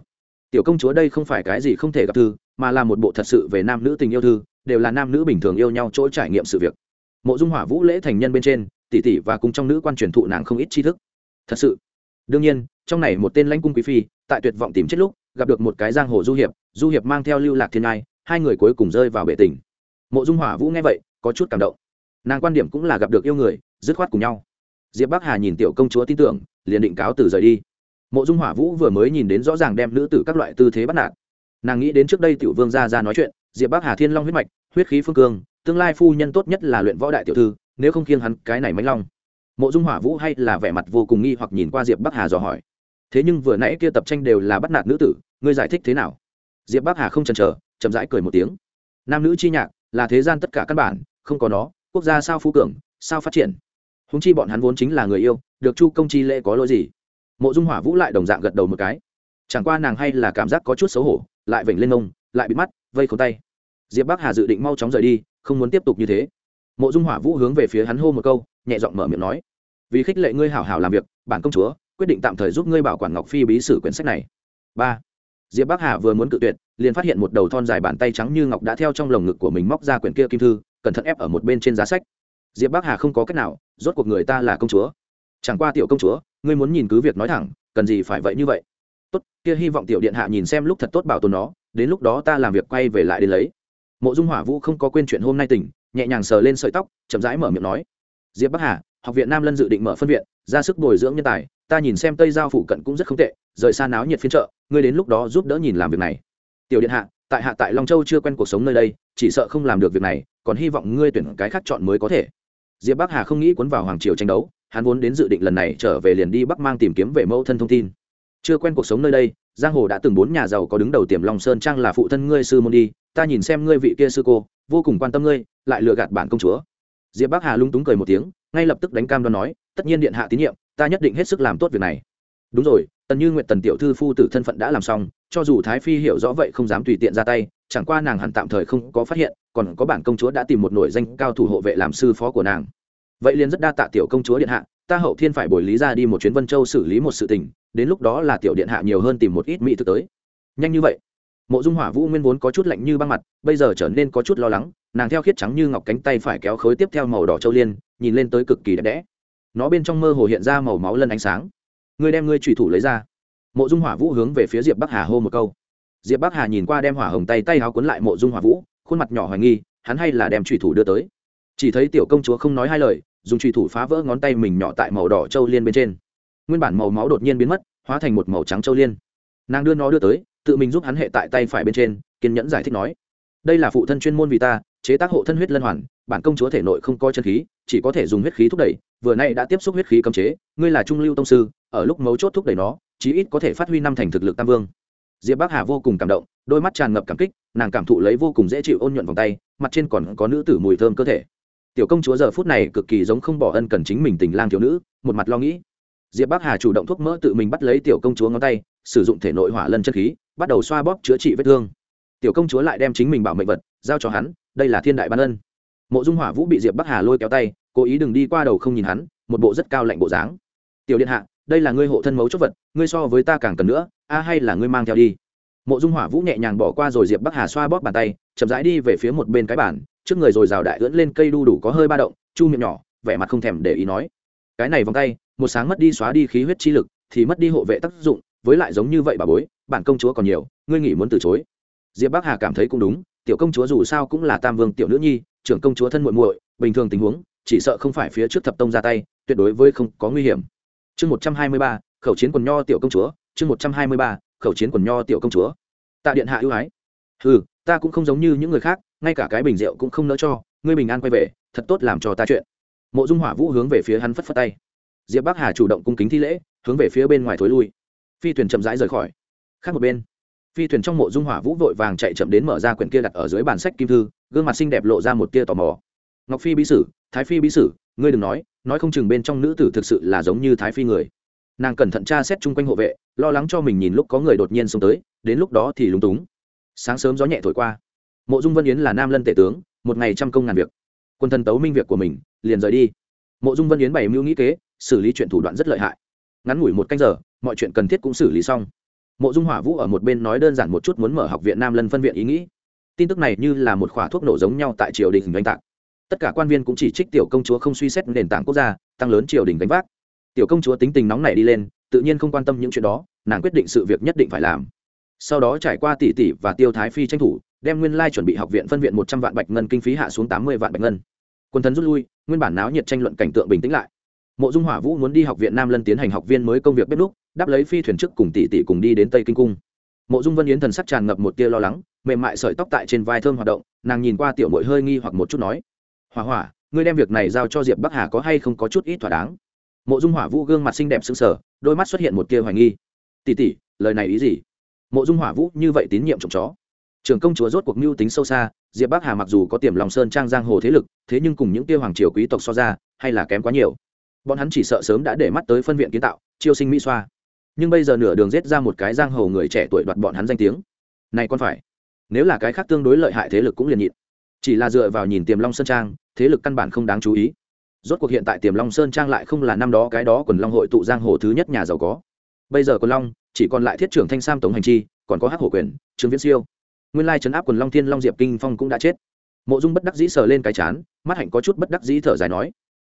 Tiểu công chúa đây không phải cái gì không thể gặp thư, mà là một bộ thật sự về nam nữ tình yêu thư, đều là nam nữ bình thường yêu nhau chỗ trải nghiệm sự việc. Mộ dung hỏa vũ lễ thành nhân bên trên, tỷ tỷ và cùng trong nữ quan truyền thụ nàng không ít tri thức. Thật sự, đương nhiên, trong này một tên lãnh cung quý phi, tại tuyệt vọng tìm chết lúc, gặp được một cái giang hồ du hiệp du hiệp mang theo lưu lạc thiên ngai hai người cuối cùng rơi vào bể tình. Mộ dung hỏa vũ nghe vậy, có chút cảm động. Nàng quan điểm cũng là gặp được yêu người, dứt khoát cùng nhau. Diệp bắc hà nhìn tiểu công chúa tin tưởng, liền định cáo từ rời đi. Mộ dung hỏa vũ vừa mới nhìn đến rõ ràng đem nữ tử các loại tư thế bắt nạt. Nàng nghĩ đến trước đây tiểu vương ra ra nói chuyện, diệp bắc hà thiên long huyết mạch, huyết khí phương cương, tương lai phu nhân tốt nhất là luyện võ đại tiểu thư, nếu không khiêng hắn cái này mánh long. Mộ dung hỏa vũ hay là vẻ mặt vô cùng nghi hoặc nhìn qua diệp bắc hà dò hỏi. Thế nhưng vừa nãy kia tập tranh đều là bắt nạt nữ tử, ngươi giải thích thế nào? Diệp bắc hà không chần chờ chậm rãi cười một tiếng. Nam nữ chi nhạc là thế gian tất cả căn bản, không có nó, quốc gia sao phú cường, sao phát triển. Húng chi bọn hắn vốn chính là người yêu, được chu công chi lễ có lỗi gì? Mộ dung hỏa vũ lại đồng dạng gật đầu một cái. Chẳng qua nàng hay là cảm giác có chút xấu hổ, lại vểnh lên mông, lại bị mắt, vây khốn tay. Diệp bắc hà dự định mau chóng rời đi, không muốn tiếp tục như thế. Mộ dung hỏa vũ hướng về phía hắn hô một câu, nhẹ giọng mở miệng nói. Vì khích lệ ngươi hảo hảo làm việc, bản công chúa, quyết định tạm thời giúp ngươi bảo quản ngọc phi bí sử quyển sách này. Ba diệp bắc hà vừa muốn cự tuyệt, liền phát hiện một đầu thon dài bàn tay trắng như ngọc đã theo trong lồng ngực của mình móc ra quyển kia kim thư, cẩn thận ép ở một bên trên giá sách. Diệp bắc hà không có cách nào, rốt cuộc người ta là công chúa. Chẳng qua tiểu công chúa, ngươi muốn nhìn cứ việc nói thẳng, cần gì phải vậy như vậy? Tốt, kia hy vọng tiểu điện hạ nhìn xem lúc thật tốt bảo tồn nó, đến lúc đó ta làm việc quay về lại đến lấy. Mộ dung hỏa vũ không có quên chuyện hôm nay tỉnh, nhẹ nhàng sờ lên sợi tóc, chậm rãi mở miệng nói. Diệp bắc hà học viện nam lân dự định mở phân viện, ra sức bồi dưỡng nhân tài. Ta nhìn xem tây giao phụ cận cũng rất không tệ, rời xa náo nhiệt phiên chợ, ngươi đến lúc đó giúp đỡ nhìn làm việc này. Tiểu điện hạ, tại hạ tại long châu chưa quen cuộc sống nơi đây, chỉ sợ không làm được việc này, còn hy vọng ngươi tuyển cái khác chọn mới có thể. Diệp bắc hà không nghĩ cuốn vào hoàng triều tranh đấu, hắn vốn đến dự định lần này trở về liền đi bắc mang tìm kiếm về mẫu thân thông tin. Chưa quen cuộc sống nơi đây, giang hồ đã từng bốn nhà giàu có đứng đầu tiềm long sơn trang là phụ thân ngươi sư môn đi, ta nhìn xem ngươi vị kia sư cô, vô cùng quan tâm ngươi, lại lừa gạt bản công chúa. Diệp bắc hà lung túng cười một tiếng ngay lập tức đánh cam đoan nói, tất nhiên điện hạ tín nhiệm, ta nhất định hết sức làm tốt việc này. Đúng rồi, tần như nguyện tần tiểu thư phu tử thân phận đã làm xong, cho dù thái phi hiểu rõ vậy không dám tùy tiện ra tay, chẳng qua nàng hẳn tạm thời không có phát hiện, còn có bản công chúa đã tìm một nổi danh cao thủ hộ vệ làm sư phó của nàng. Vậy liền rất đa tạ tiểu công chúa điện hạ, ta hậu thiên phải bồi lý ra đi một chuyến vân châu xử lý một sự tình, đến lúc đó là tiểu điện hạ nhiều hơn tìm một ít mỹ thực tới. Nhanh như vậy. Mộ dung hỏa vũ nguyên vốn có chút lạnh như băng mặt, bây giờ trở nên có chút lo lắng, nàng theo khiết trắng như ngọc cánh tay phải kéo khối tiếp theo màu đỏ châu liên nhìn lên tới cực kỳ đẹp đẽ. Nó bên trong mơ hồ hiện ra màu máu lân ánh sáng. Ngươi đem ngươi trùy thủ lấy ra. Mộ dung hỏa vũ hướng về phía diệp bắc hà hô một câu. Diệp bắc hà nhìn qua đem hỏa hồng tay tay áo cuốn lại mộ dung hỏa vũ, khuôn mặt nhỏ hoài nghi, hắn hay là đem trùy thủ đưa tới. Chỉ thấy tiểu công chúa không nói hai lời, dùng trùy thủ phá vỡ ngón tay mình nhỏ tại màu đỏ châu liên bên trên. Nguyên bản màu máu đột nhiên biến mất, hóa thành một màu trắng châu liên. Nàng đưa nó đưa tới, tự mình giúp hắn hệ tại tay phải bên trên, kiên nhẫn giải thích nói, đây là phụ thân chuyên môn vì ta chế tác hộ thân huyết lân hoàn, bản công chúa thể nội không coi chân khí, chỉ có thể dùng huyết khí thúc đẩy, vừa nay đã tiếp xúc huyết khí cấm chế, ngươi là trung lưu tông sư, ở lúc mấu chốt thúc đẩy nó, chí ít có thể phát huy năm thành thực lực tam vương. Diệp bắc hà vô cùng cảm động, đôi mắt tràn ngập cảm kích, nàng cảm thụ lấy vô cùng dễ chịu ôn nhuận vòng tay, mặt trên còn có nữ tử mùi thơm cơ thể. Tiểu công chúa giờ phút này cực kỳ giống không bỏ ân cần chính mình tình lang thiếu nữ, một mặt lo nghĩ. Diệp bắc hà chủ động thuốc mỡ tự mình bắt lấy tiểu công chúa ngón tay, sử dụng thể nội hỏa lân chân khí, bắt đầu xoa bóp chữa trị vết thương. Tiểu công chúa lại đem chính mình bảo mệnh vật giao cho hắn đây là thiên đại ban ân. Mộ dung hỏa vũ bị diệp bắc hà lôi kéo tay, cố ý đừng đi qua đầu không nhìn hắn, một bộ rất cao lạnh bộ dáng. Tiểu điện hạ, đây là ngươi hộ thân mấu chốt vật, ngươi so với ta càng cần nữa, a hay là ngươi mang theo đi? Mộ dung hỏa vũ nhẹ nhàng bỏ qua rồi diệp bắc hà xoa bóp bàn tay, chậm rãi đi về phía một bên cái bản trước người rồi rào đại ưỡn lên cây đu đủ có hơi ba động, chu miệng nhỏ, vẻ mặt không thèm để ý nói. Cái này vòng tay, một sáng mất đi xóa đi khí huyết chi lực, thì mất đi hộ vệ tác dụng, với lại giống như vậy bà bối, bản công chúa còn nhiều, ngươi nghĩ muốn từ chối. Diệp bắc hà cảm thấy cũng đúng tiểu công chúa dù sao cũng là tam vương tiểu nữ nhi, trưởng công chúa thân muội muội, bình thường tình huống, chỉ sợ không phải phía trước thập tông ra tay, tuyệt đối với không có nguy hiểm. Chương một trăm hai mươi ba, khẩu chiến quần nho tiểu công chúa, chương một trăm hai mươi ba, khẩu chiến quần nho tiểu công chúa. Tạ điện hạ ưu ái. Ừ ta cũng không giống như những người khác, ngay cả cái bình rượu cũng không nỡ cho, ngươi bình an quay về, thật tốt làm cho ta chuyện. Mộ dung hỏa vũ hướng về phía hắn phất phất tay. Diệp bắc hà chủ động cung kính thi lễ, hướng về phía bên ngoài thối lui. Phi thuyền chậm rãi rời khỏi. Khác một bên phi thuyền trong mộ dung hỏa vũ vội vàng chạy chậm đến mở ra quyển kia đặt ở dưới bàn sách kim thư, gương mặt xinh đẹp lộ ra một tia tò mò. Ngọc phi bí sử, thái phi bí sử, ngươi đừng nói nói không chừng bên trong nữ tử thực sự là giống như thái phi người. Nàng cẩn thận tra xét chung quanh hộ vệ, lo lắng cho mình nhìn lúc có người đột nhiên xông tới, đến lúc đó thì lúng túng. Sáng sớm gió nhẹ thổi qua. Mộ dung vân yến là nam lân tể tướng, một ngày trăm công ngàn việc. Quân thần tấu minh việc của mình, liền rời đi. Mộ dung vân yến bày mưu nghĩ kế, xử lý chuyện thủ đoạn rất lợi hại. Ngắn ngủi một canh giờ, mọi chuyện cần thiết cũng xử lý xong mộ dung hỏa vũ ở một bên nói đơn giản một chút muốn mở học viện nam lân phân viện ý nghĩ. Tin tức này như là một khỏa thuốc nổ giống nhau tại triều đình đánh tạc. Tất cả quan viên cũng chỉ trích tiểu công chúa không suy xét nền tảng quốc gia, tăng lớn triều đình đánh vác. Tiểu công chúa tính tình nóng này đi lên, tự nhiên không quan tâm những chuyện đó, nàng quyết định sự việc nhất định phải làm. Sau đó trải qua tỷ tỷ và tiêu thái phi tranh thủ, đem nguyên lai chuẩn bị học viện phân viện một trăm vạn bạch ngân kinh phí hạ xuống tám mươi vạn bạch ngân. Quân thần rút lui, nguyên bản náo nhiệt tranh luận cảnh tượng bình tĩnh lại mộ dung hỏa vũ muốn đi học viện nam lân tiến hành học viên mới công việc bếp lúc đáp lấy phi thuyền trước cùng tỷ tỷ cùng đi đến tây kinh cung. Mộ dung vân yến thần sắc tràn ngập một tia lo lắng, mềm mại sợi tóc tại trên vai thơm hoạt động, nàng nhìn qua tiểu mội hơi nghi hoặc một chút nói, hỏa hỏa, ngươi đem việc này giao cho diệp bắc hà có hay không có chút ít thỏa đáng? Mộ dung hỏa vũ gương mặt xinh đẹp sững sờ, đôi mắt xuất hiện một tia hoài nghi. Tỷ tỷ, lời này ý gì? Mộ dung hỏa vũ như vậy tín nhiệm trộm chó. Trường công chúa rốt cuộc mưu tính sâu xa, diệp bắc hà mặc dù có tiềm lòng sơn trang giang hồ thế lực, thế nhưng cùng những tia hoàng triều quý tộc so ra, hay là kém quá nhiều bọn hắn chỉ sợ sớm đã để mắt tới phân viện kiến tạo, chiêu sinh mỹ xoa. Nhưng bây giờ nửa đường rết ra một cái giang hồ người trẻ tuổi đoạt bọn hắn danh tiếng. Này còn phải, nếu là cái khác tương đối lợi hại thế lực cũng liền nhịn. Chỉ là dựa vào nhìn tiềm long sơn trang, thế lực căn bản không đáng chú ý. Rốt cuộc hiện tại tiềm long sơn trang lại không là năm đó cái đó quần long hội tụ giang hồ thứ nhất nhà giàu có. Bây giờ quần long, chỉ còn lại thiết trưởng thanh sam tổng hành chi, còn có hắc hổ quyền, trương viễn siêu. Nguyên lai trấn áp quần long thiên long diệp kinh phong cũng đã chết. Mộ dung bất đắc dĩ sờ lên cái chán, mắt hạnh có chút bất đắc dĩ thở dài nói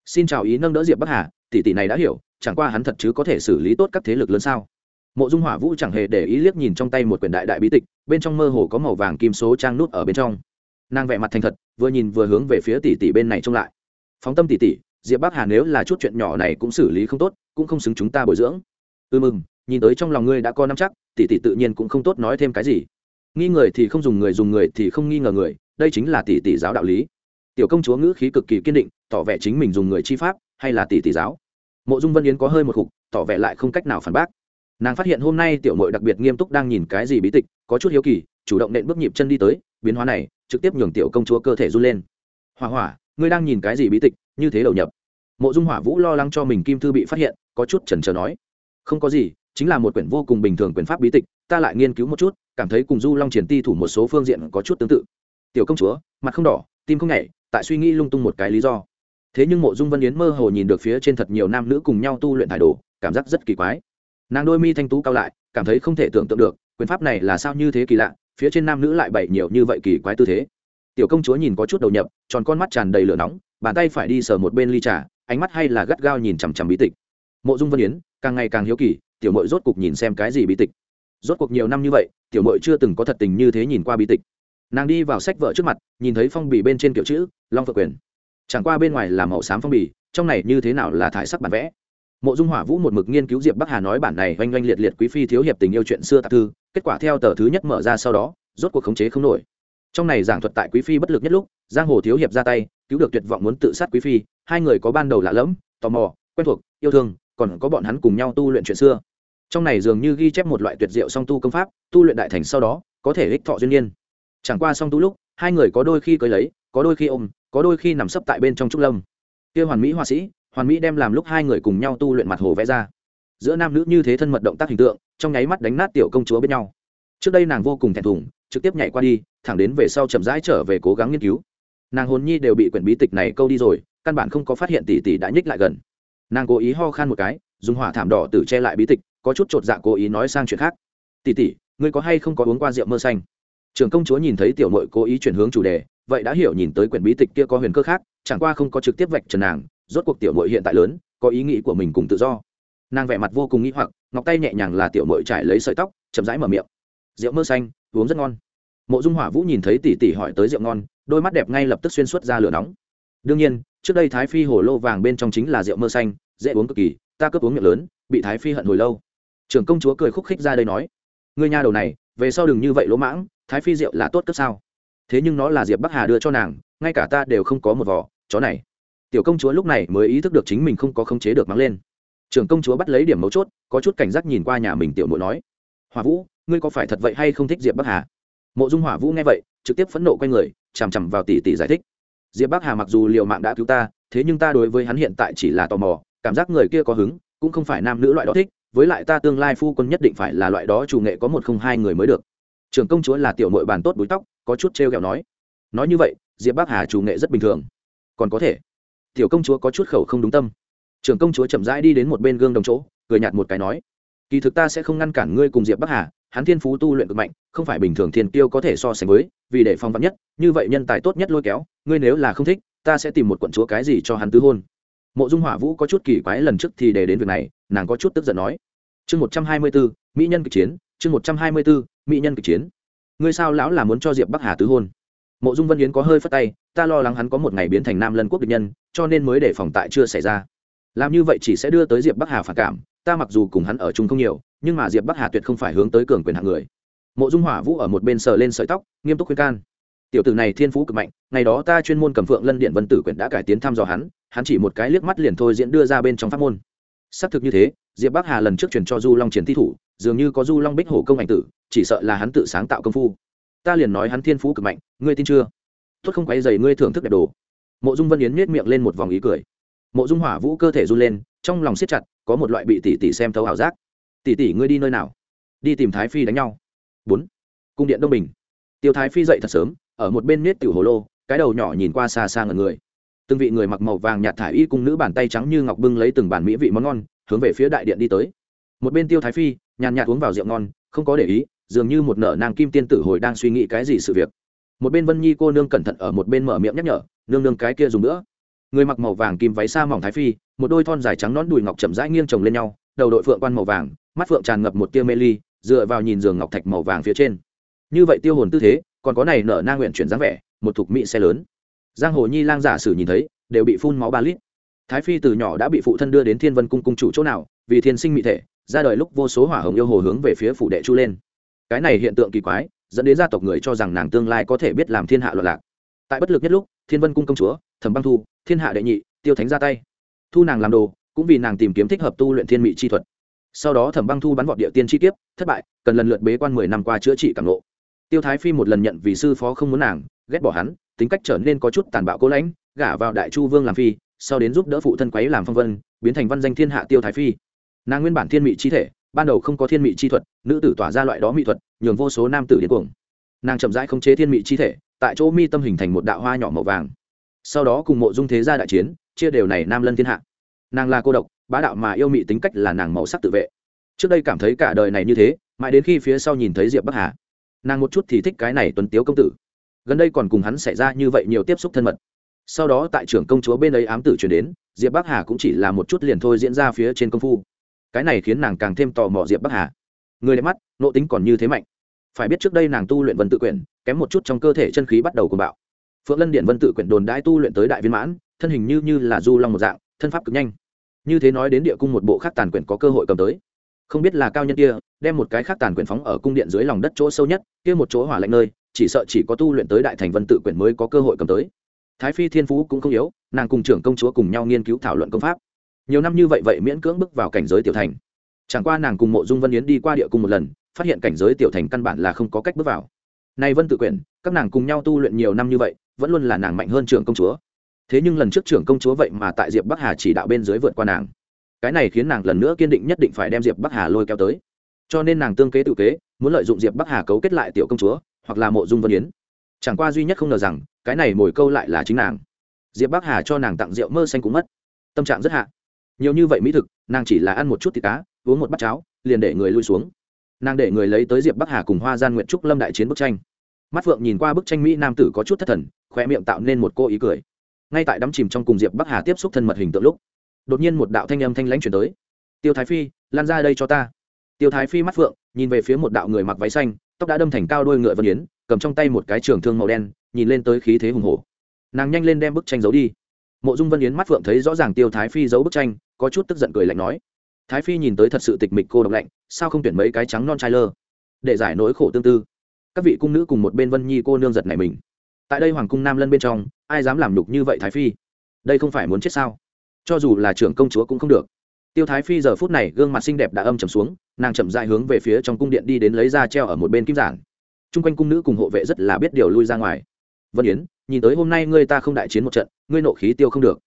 xin chào ý nâng đỡ diệp bắc hà, tỷ tỷ này đã hiểu, chẳng qua hắn thật chứ có thể xử lý tốt các thế lực lớn sao? Mộ dung hỏa vũ chẳng hề để ý liếc nhìn trong tay một quyển đại đại bí tịch, bên trong mơ hồ có màu vàng kim số trang nút ở bên trong. Nàng vẽ mặt thành thật, vừa nhìn vừa hướng về phía tỷ tỷ bên này trông lại. Phóng tâm tỷ tỷ, diệp bắc hà nếu là chút chuyện nhỏ này cũng xử lý không tốt, cũng không xứng chúng ta bồi dưỡng. Ư ừ mừng, nhìn tới trong lòng ngươi đã có năm chắc, tỷ tỷ tự nhiên cũng không tốt nói thêm cái gì. Nghi người thì không dùng người dùng người thì không nghi ngờ người, đây chính là tỷ tỷ giáo đạo lý tiểu công chúa ngữ khí cực kỳ kiên định, tỏ vẻ chính mình dùng người chi pháp, hay là tỷ tỷ giáo. Mộ dung vân yến có hơi một khục, tỏ vẻ lại không cách nào phản bác. Nàng phát hiện hôm nay tiểu mội đặc biệt nghiêm túc đang nhìn cái gì bí tịch, có chút hiếu kỳ, chủ động nện bước nhịp chân đi tới, biến hóa này, trực tiếp nhường tiểu công chúa cơ thể run lên. Hỏa hỏa, ngươi đang nhìn cái gì bí tịch, như thế đầu nhập? Mộ dung hỏa vũ lo lắng cho mình kim thư bị phát hiện, có chút chần chờ nói. Không có gì, chính là một quyển vô cùng bình thường quyển pháp bí tịch, ta lại nghiên cứu một chút, cảm thấy cùng du long triển ti thủ một số phương diện có chút tương tự. Tiểu công chúa, mặt không đỏ tim không nhảy, tại suy nghĩ lung tung một cái lý do. Thế nhưng mộ dung vân yến mơ hồ nhìn được phía trên thật nhiều nam nữ cùng nhau tu luyện thải đồ, cảm giác rất kỳ quái. Nàng đôi mi thanh tú cao lại, cảm thấy không thể tưởng tượng được, quyền pháp này là sao như thế kỳ lạ, phía trên nam nữ lại bày nhiều như vậy kỳ quái tư thế. Tiểu công chúa nhìn có chút đầu nhập, tròn con mắt tràn đầy lửa nóng, bàn tay phải đi sờ một bên ly trà, ánh mắt hay là gắt gao nhìn chằm chằm bí tịch. Mộ dung vân yến, càng ngày càng hiếu kỳ, tiểu mội rốt cục nhìn xem cái gì bí tịch. Rốt cuộc nhiều năm như vậy, tiểu mội chưa từng có thật tình như thế nhìn qua bí tịch nàng đi vào sách vợ trước mặt, nhìn thấy phong bì bên trên kiểu chữ, long phượng quyền. Chẳng qua bên ngoài là màu xám phong bì, trong này như thế nào là thải sắc bản vẽ? Mộ dung hỏa vũ một mực nghiên cứu diệp bắc hà nói bản này oanh oanh liệt liệt quý phi thiếu hiệp tình yêu chuyện xưa tạp thư, kết quả theo tờ thứ nhất mở ra sau đó, rốt cuộc khống chế không nổi. Trong này giảng thuật tại quý phi bất lực nhất lúc, giang hồ thiếu hiệp ra tay, cứu được tuyệt vọng muốn tự sát quý phi, hai người có ban đầu lạ lẫm, tò mò, quen thuộc, yêu thương, còn có bọn hắn cùng nhau tu luyện chuyện xưa. Trong này dường như ghi chép một loại tuyệt diệu song tu công pháp, tu luyện đại thành sau đó, có thể ích thọ duyên nhiên chẳng qua song tu lúc, hai người có đôi khi cưới lấy, có đôi khi ôm, có đôi khi nằm sấp tại bên trong trúc lâm. Kia hoàn mỹ họa sĩ, hoàn mỹ đem làm lúc hai người cùng nhau tu luyện mặt hồ vẽ ra. Giữa nam nữ như thế thân mật động tác hình tượng, trong nháy mắt đánh nát tiểu công chúa bên nhau. Trước đây nàng vô cùng thẹn thùng, trực tiếp nhảy qua đi, thẳng đến về sau chậm rãi trở về cố gắng nghiên cứu. Nàng hồn nhi đều bị quyển bí tịch này câu đi rồi, căn bản không có phát hiện tỷ tỷ đã nhích lại gần. Nàng cố ý ho khan một cái, dùng hỏa thảm đỏ tử che lại bí tịch, có chút chột dạ cố ý nói sang chuyện khác. Tỷ tỷ, ngươi có hay không có uống qua rượu mơ xanh? Trưởng công chúa nhìn thấy tiểu mội cố ý chuyển hướng chủ đề, vậy đã hiểu nhìn tới quyển bí tịch kia có huyền cơ khác, chẳng qua không có trực tiếp vạch trần nàng, rốt cuộc tiểu mội hiện tại lớn, có ý nghĩ của mình cùng tự do. Nàng vẻ mặt vô cùng nghĩ hoặc, ngọc tay nhẹ nhàng là tiểu mội trải lấy sợi tóc, chậm rãi mở miệng. Rượu mơ xanh, uống rất ngon. Mộ dung hỏa vũ nhìn thấy tỷ tỷ hỏi tới rượu ngon, đôi mắt đẹp ngay lập tức xuyên suốt ra lửa nóng. Đương nhiên, trước đây thái phi hồ lô vàng bên trong chính là rượu mơ xanh, dễ uống cực kỳ, ta cướp uống miệng lớn, bị thái phi hận hồi lâu. Trưởng công chúa cười khúc khích ra đây nói người nhà đầu này về sau đừng như vậy lỗ mãng, thái phi rượu là tốt cấp sao? Thế nhưng nó là diệp bắc hà đưa cho nàng, ngay cả ta đều không có một vỏ chó này. Tiểu công chúa lúc này mới ý thức được chính mình không có khống chế được mắng lên. Trưởng công chúa bắt lấy điểm mấu chốt, có chút cảnh giác nhìn qua nhà mình tiểu nội nói, hỏa vũ, ngươi có phải thật vậy hay không thích diệp bắc hà? Mộ dung hỏa vũ nghe vậy, trực tiếp phẫn nộ q u a y người, chằm chằm vào tỷ tỷ giải thích, diệp bắc hà mặc dù l i ề u mạng đã cứu ta, thế nhưng ta đối với hắn hiện tại chỉ là tò mò, cảm giác người kia có hứng, cũng không phải nam nữ loại đó thích với lại ta tương lai phu quân nhất định phải là loại đó chủ nghệ có một không hai người mới được. Trưởng công chúa là tiểu nội bàn tốt búi tóc, có chút t r e o kẹo nói. Nói như vậy, diệp bắc hà chủ nghệ rất bình thường. Còn có thể, tiểu công chúa có chút khẩu không đúng tâm. Trưởng công chúa chậm rãi đi đến một bên gương đồng chỗ, cười nhạt một cái nói. Kỳ thực ta sẽ không ngăn cản ngươi cùng diệp bắc hà, hắn thiên phú tu luyện cực mạnh, không phải bình thường thiên tiêu có thể so sánh với, vì để phong vắn nhất, như vậy nhân tài tốt nhất lôi kéo, ngươi nếu là không thích, ta sẽ tìm một quận chúa cái gì cho hắn tứ hôn mộ dung hỏa vũ có chút kỳ quái lần trước thì để đến việc này, nàng có chút tức giận nói. Chương một trăm hai mươi bốn mỹ nhân kịch chiến, chương một trăm hai mươi bốn mỹ nhân kịch chiến. Ngươi sao lão là muốn cho diệp bắc hà tứ hôn? Mộ dung vân yến có hơi phất tay, ta lo lắng hắn có một ngày biến thành nam lân quốc địch nhân, cho nên mới để phòng tại chưa xảy ra. Làm như vậy chỉ sẽ đưa tới diệp bắc hà phản cảm, ta mặc dù cùng hắn ở chung không nhiều, nhưng mà diệp bắc hà tuyệt không phải hướng tới cường quyền hạng người. Mộ dung hỏa vũ ở một bên sờ lên sợi tóc, nghiêm túc khuyên can tiểu tử này thiên phú cực mạnh, ngày đó ta chuyên môn cầm phượng lân điện vân tử quyển đã cải tiến thăm dò hắn hắn chỉ một cái liếc mắt liền thôi diễn đưa ra bên trong pháp môn. Xác thực như thế, diệp bắc hà lần trước truyền cho du long triển thi thủ, dường như có du long bích hổ công ảnh tử, chỉ sợ là hắn tự sáng tạo công phu. Ta liền nói hắn thiên phú cực mạnh, ngươi tin chưa? Tuất không quay dày ngươi thưởng thức đẹp đồ. Mộ dung vân yến miết miệng lên một vòng ý cười. Mộ dung hỏa vũ cơ thể run lên, trong lòng siết chặt, có một loại bị tỷ tỷ xem thấu ảo giác. Tỷ tỷ ngươi đi nơi nào? Đi tìm thái phi đánh nhau. Bốn. Cung điện đông bình. Tiêu thái phi dậy thật sớm ở một bên nết tiểu hồ lô, cái đầu nhỏ nhìn qua xa xa ngần người. Từng vị người mặc màu vàng nhạt thải y cung nữ bàn tay trắng như ngọc bưng lấy từng bàn mỹ vị món ngon, hướng về phía đại điện đi tới. Một bên tiêu thái phi, nhàn nhạt uống vào rượu ngon, không có để ý, dường như một nở nàng kim tiên tử hồi đang suy nghĩ cái gì sự việc. Một bên vân nhi cô nương cẩn thận ở một bên mở miệng nhắc nhở, nương nương cái kia dùng nữa. Người mặc màu vàng kim váy xa mỏng thái phi, một đôi thon dài trắng nón đùi ngọc chậm rãi nghiêng chồng lên nhau, đầu đội phượng quan màu vàng, mắt phượng tràn ngập một tia mê ly, dựa vào nhìn giường ngọc thạch màu vàng phía trên. Như vậy tiêu hồn tư thế còn có này nở na nguyện chuyển dáng vẻ, một thục mỹ xe lớn. Giang hồ nhi lang giả sử nhìn thấy, đều bị phun máu ba lít. Thái phi từ nhỏ đã bị phụ thân đưa đến thiên vân cung cung chủ chỗ nào, vì thiên sinh mỹ thể, ra đời lúc vô số hỏa hồng yêu hồ hướng về phía phủ đệ chu lên. Cái này hiện tượng kỳ quái, dẫn đến gia tộc người cho rằng nàng tương lai có thể biết làm thiên hạ loạn lạc. Tại bất lực nhất lúc, thiên vân cung công chúa, thẩm băng thu, thiên hạ đệ nhị, tiêu thánh ra tay. Thu nàng làm đồ, cũng vì nàng tìm kiếm thích hợp tu luyện thiên mỹ chi thuật. Sau đó thẩm băng thu bắn vọt địa tiên chi kiếp, thất bại, cần lần lượt bế quan mười năm qua chữa trị cảm lộ tiêu thái phi một lần nhận vì sư phó không muốn nàng, ghét bỏ hắn, tính cách trở nên có chút tàn bạo cố lãnh, gả vào đại chu vương làm phi, sau đến giúp đỡ phụ thân quấy làm phong vân, biến thành văn danh thiên hạ tiêu thái phi. Nàng nguyên bản thiên mị chi thể, ban đầu không có thiên mị chi thuật, nữ tử tỏa ra loại đó mỹ thuật, nhường vô số nam tử điên cuồng. Nàng chậm rãi không chế thiên mị chi thể, tại chỗ mi tâm hình thành một đạo hoa nhỏ màu vàng. Sau đó cùng mộ dung thế gia đại chiến, chia đều này nam lân thiên hạ. Nàng là cô độc, bá đạo mà yêu mị tính cách là nàng màu sắc tự vệ. Trước đây cảm thấy cả đời này như thế, mãi đến khi phía sau nhìn thấy diệp bắc hà nàng một chút thì thích cái này tuấn tiếu công tử. Gần đây còn cùng hắn xảy ra như vậy nhiều tiếp xúc thân mật. Sau đó tại trưởng công chúa bên ấy ám tử chuyển đến, diệp bắc hà cũng chỉ là một chút liền thôi diễn ra phía trên công phu. Cái này khiến nàng càng thêm tò mò diệp bắc hà. Người đẹp mắt, nộ tính còn như thế mạnh. Phải biết trước đây nàng tu luyện vân tự quyển, kém một chút trong cơ thể chân khí bắt đầu cùng bạo. Phượng lân điện vân tự quyển đồn đãi tu luyện tới đại viên mãn, thân hình như như là du long một dạng, thân pháp cực nhanh. Như thế nói đến địa cung một bộ khác tàn quyển có cơ hội cầm tới không biết là cao nhân kia, đem một cái khác tàn quyển phóng ở cung điện dưới lòng đất chỗ sâu nhất, kia một chỗ hỏa lạnh nơi, chỉ sợ chỉ có tu luyện tới đại thành vân tự quyển mới có cơ hội cầm tới. Thái phi thiên phú cũng không yếu, nàng cùng trưởng công chúa cùng nhau nghiên cứu thảo luận công pháp. Nhiều năm như vậy vậy miễn cưỡng bước vào cảnh giới tiểu thành. Chẳng qua nàng cùng mộ dung vân yến đi qua địa cung một lần, phát hiện cảnh giới tiểu thành căn bản là không có cách bước vào. Nay vân tự quyển, các nàng cùng nhau tu luyện nhiều năm như vậy, vẫn luôn là nàng mạnh hơn trưởng công chúa. Thế nhưng lần trước trưởng công chúa vậy mà tại diệp bắc hà chỉ đạo bên dưới vượt qua nàng cái này khiến nàng lần nữa kiên định nhất định phải đem diệp bắc hà lôi kéo tới cho nên nàng tương kế tự kế muốn lợi dụng diệp bắc hà cấu kết lại tiểu công chúa hoặc là mộ dung vân yến chẳng qua duy nhất không ngờ rằng cái này mồi câu lại là chính nàng diệp bắc hà cho nàng tặng rượu mơ xanh cũng mất tâm trạng rất hạ nhiều như vậy mỹ thực nàng chỉ là ăn một chút thịt cá uống một bát cháo liền để người lui xuống nàng để người lấy tới diệp bắc hà cùng hoa gian nguyện trúc lâm đại chiến bức tranh mắt phượng nhìn qua bức tranh mỹ nam tử có chút thất thần khoe miệng tạo nên một cô ý cười ngay tại đắm chìm trong cùng diệp bắc hà tiếp xúc thân mật hình tượng lúc đột nhiên một đạo thanh âm thanh lãnh chuyển tới. Tiêu thái phi, lan ra đây cho ta. Tiêu thái phi mắt phượng, nhìn về phía một đạo người mặc váy xanh, tóc đã đâm thành cao đôi ngựa vân yến, cầm trong tay một cái trường thương màu đen, nhìn lên tới khí thế hùng hổ. Nàng nhanh lên đem bức tranh giấu đi. Mộ dung vân yến mắt phượng thấy rõ ràng tiêu thái phi giấu bức tranh, có chút tức giận cười lạnh nói, thái phi nhìn tới thật sự tịch mịch cô độc lạnh, sao không tuyển mấy cái trắng non trai lơ? Để giải nỗi khổ tương tư. Các vị cung nữ cùng một bên vân nhi cô nương giật này mình. Tại đây hoàng cung nam lân bên trong, ai dám làm đục như vậy thái phi? Đây không phải muốn chết sao? Cho dù là trưởng công chúa cũng không được. Tiêu thái phi giờ phút này gương mặt xinh đẹp đã âm trầm xuống, nàng chậm dại hướng về phía trong cung điện đi đến lấy ra treo ở một bên kim giản. T r u n g quanh cung nữ cùng hộ vệ rất là biết điều lui ra ngoài. Vân yến, nhìn tới hôm nay ngươi ta không đại chiến một trận, ngươi nộ khí tiêu không được.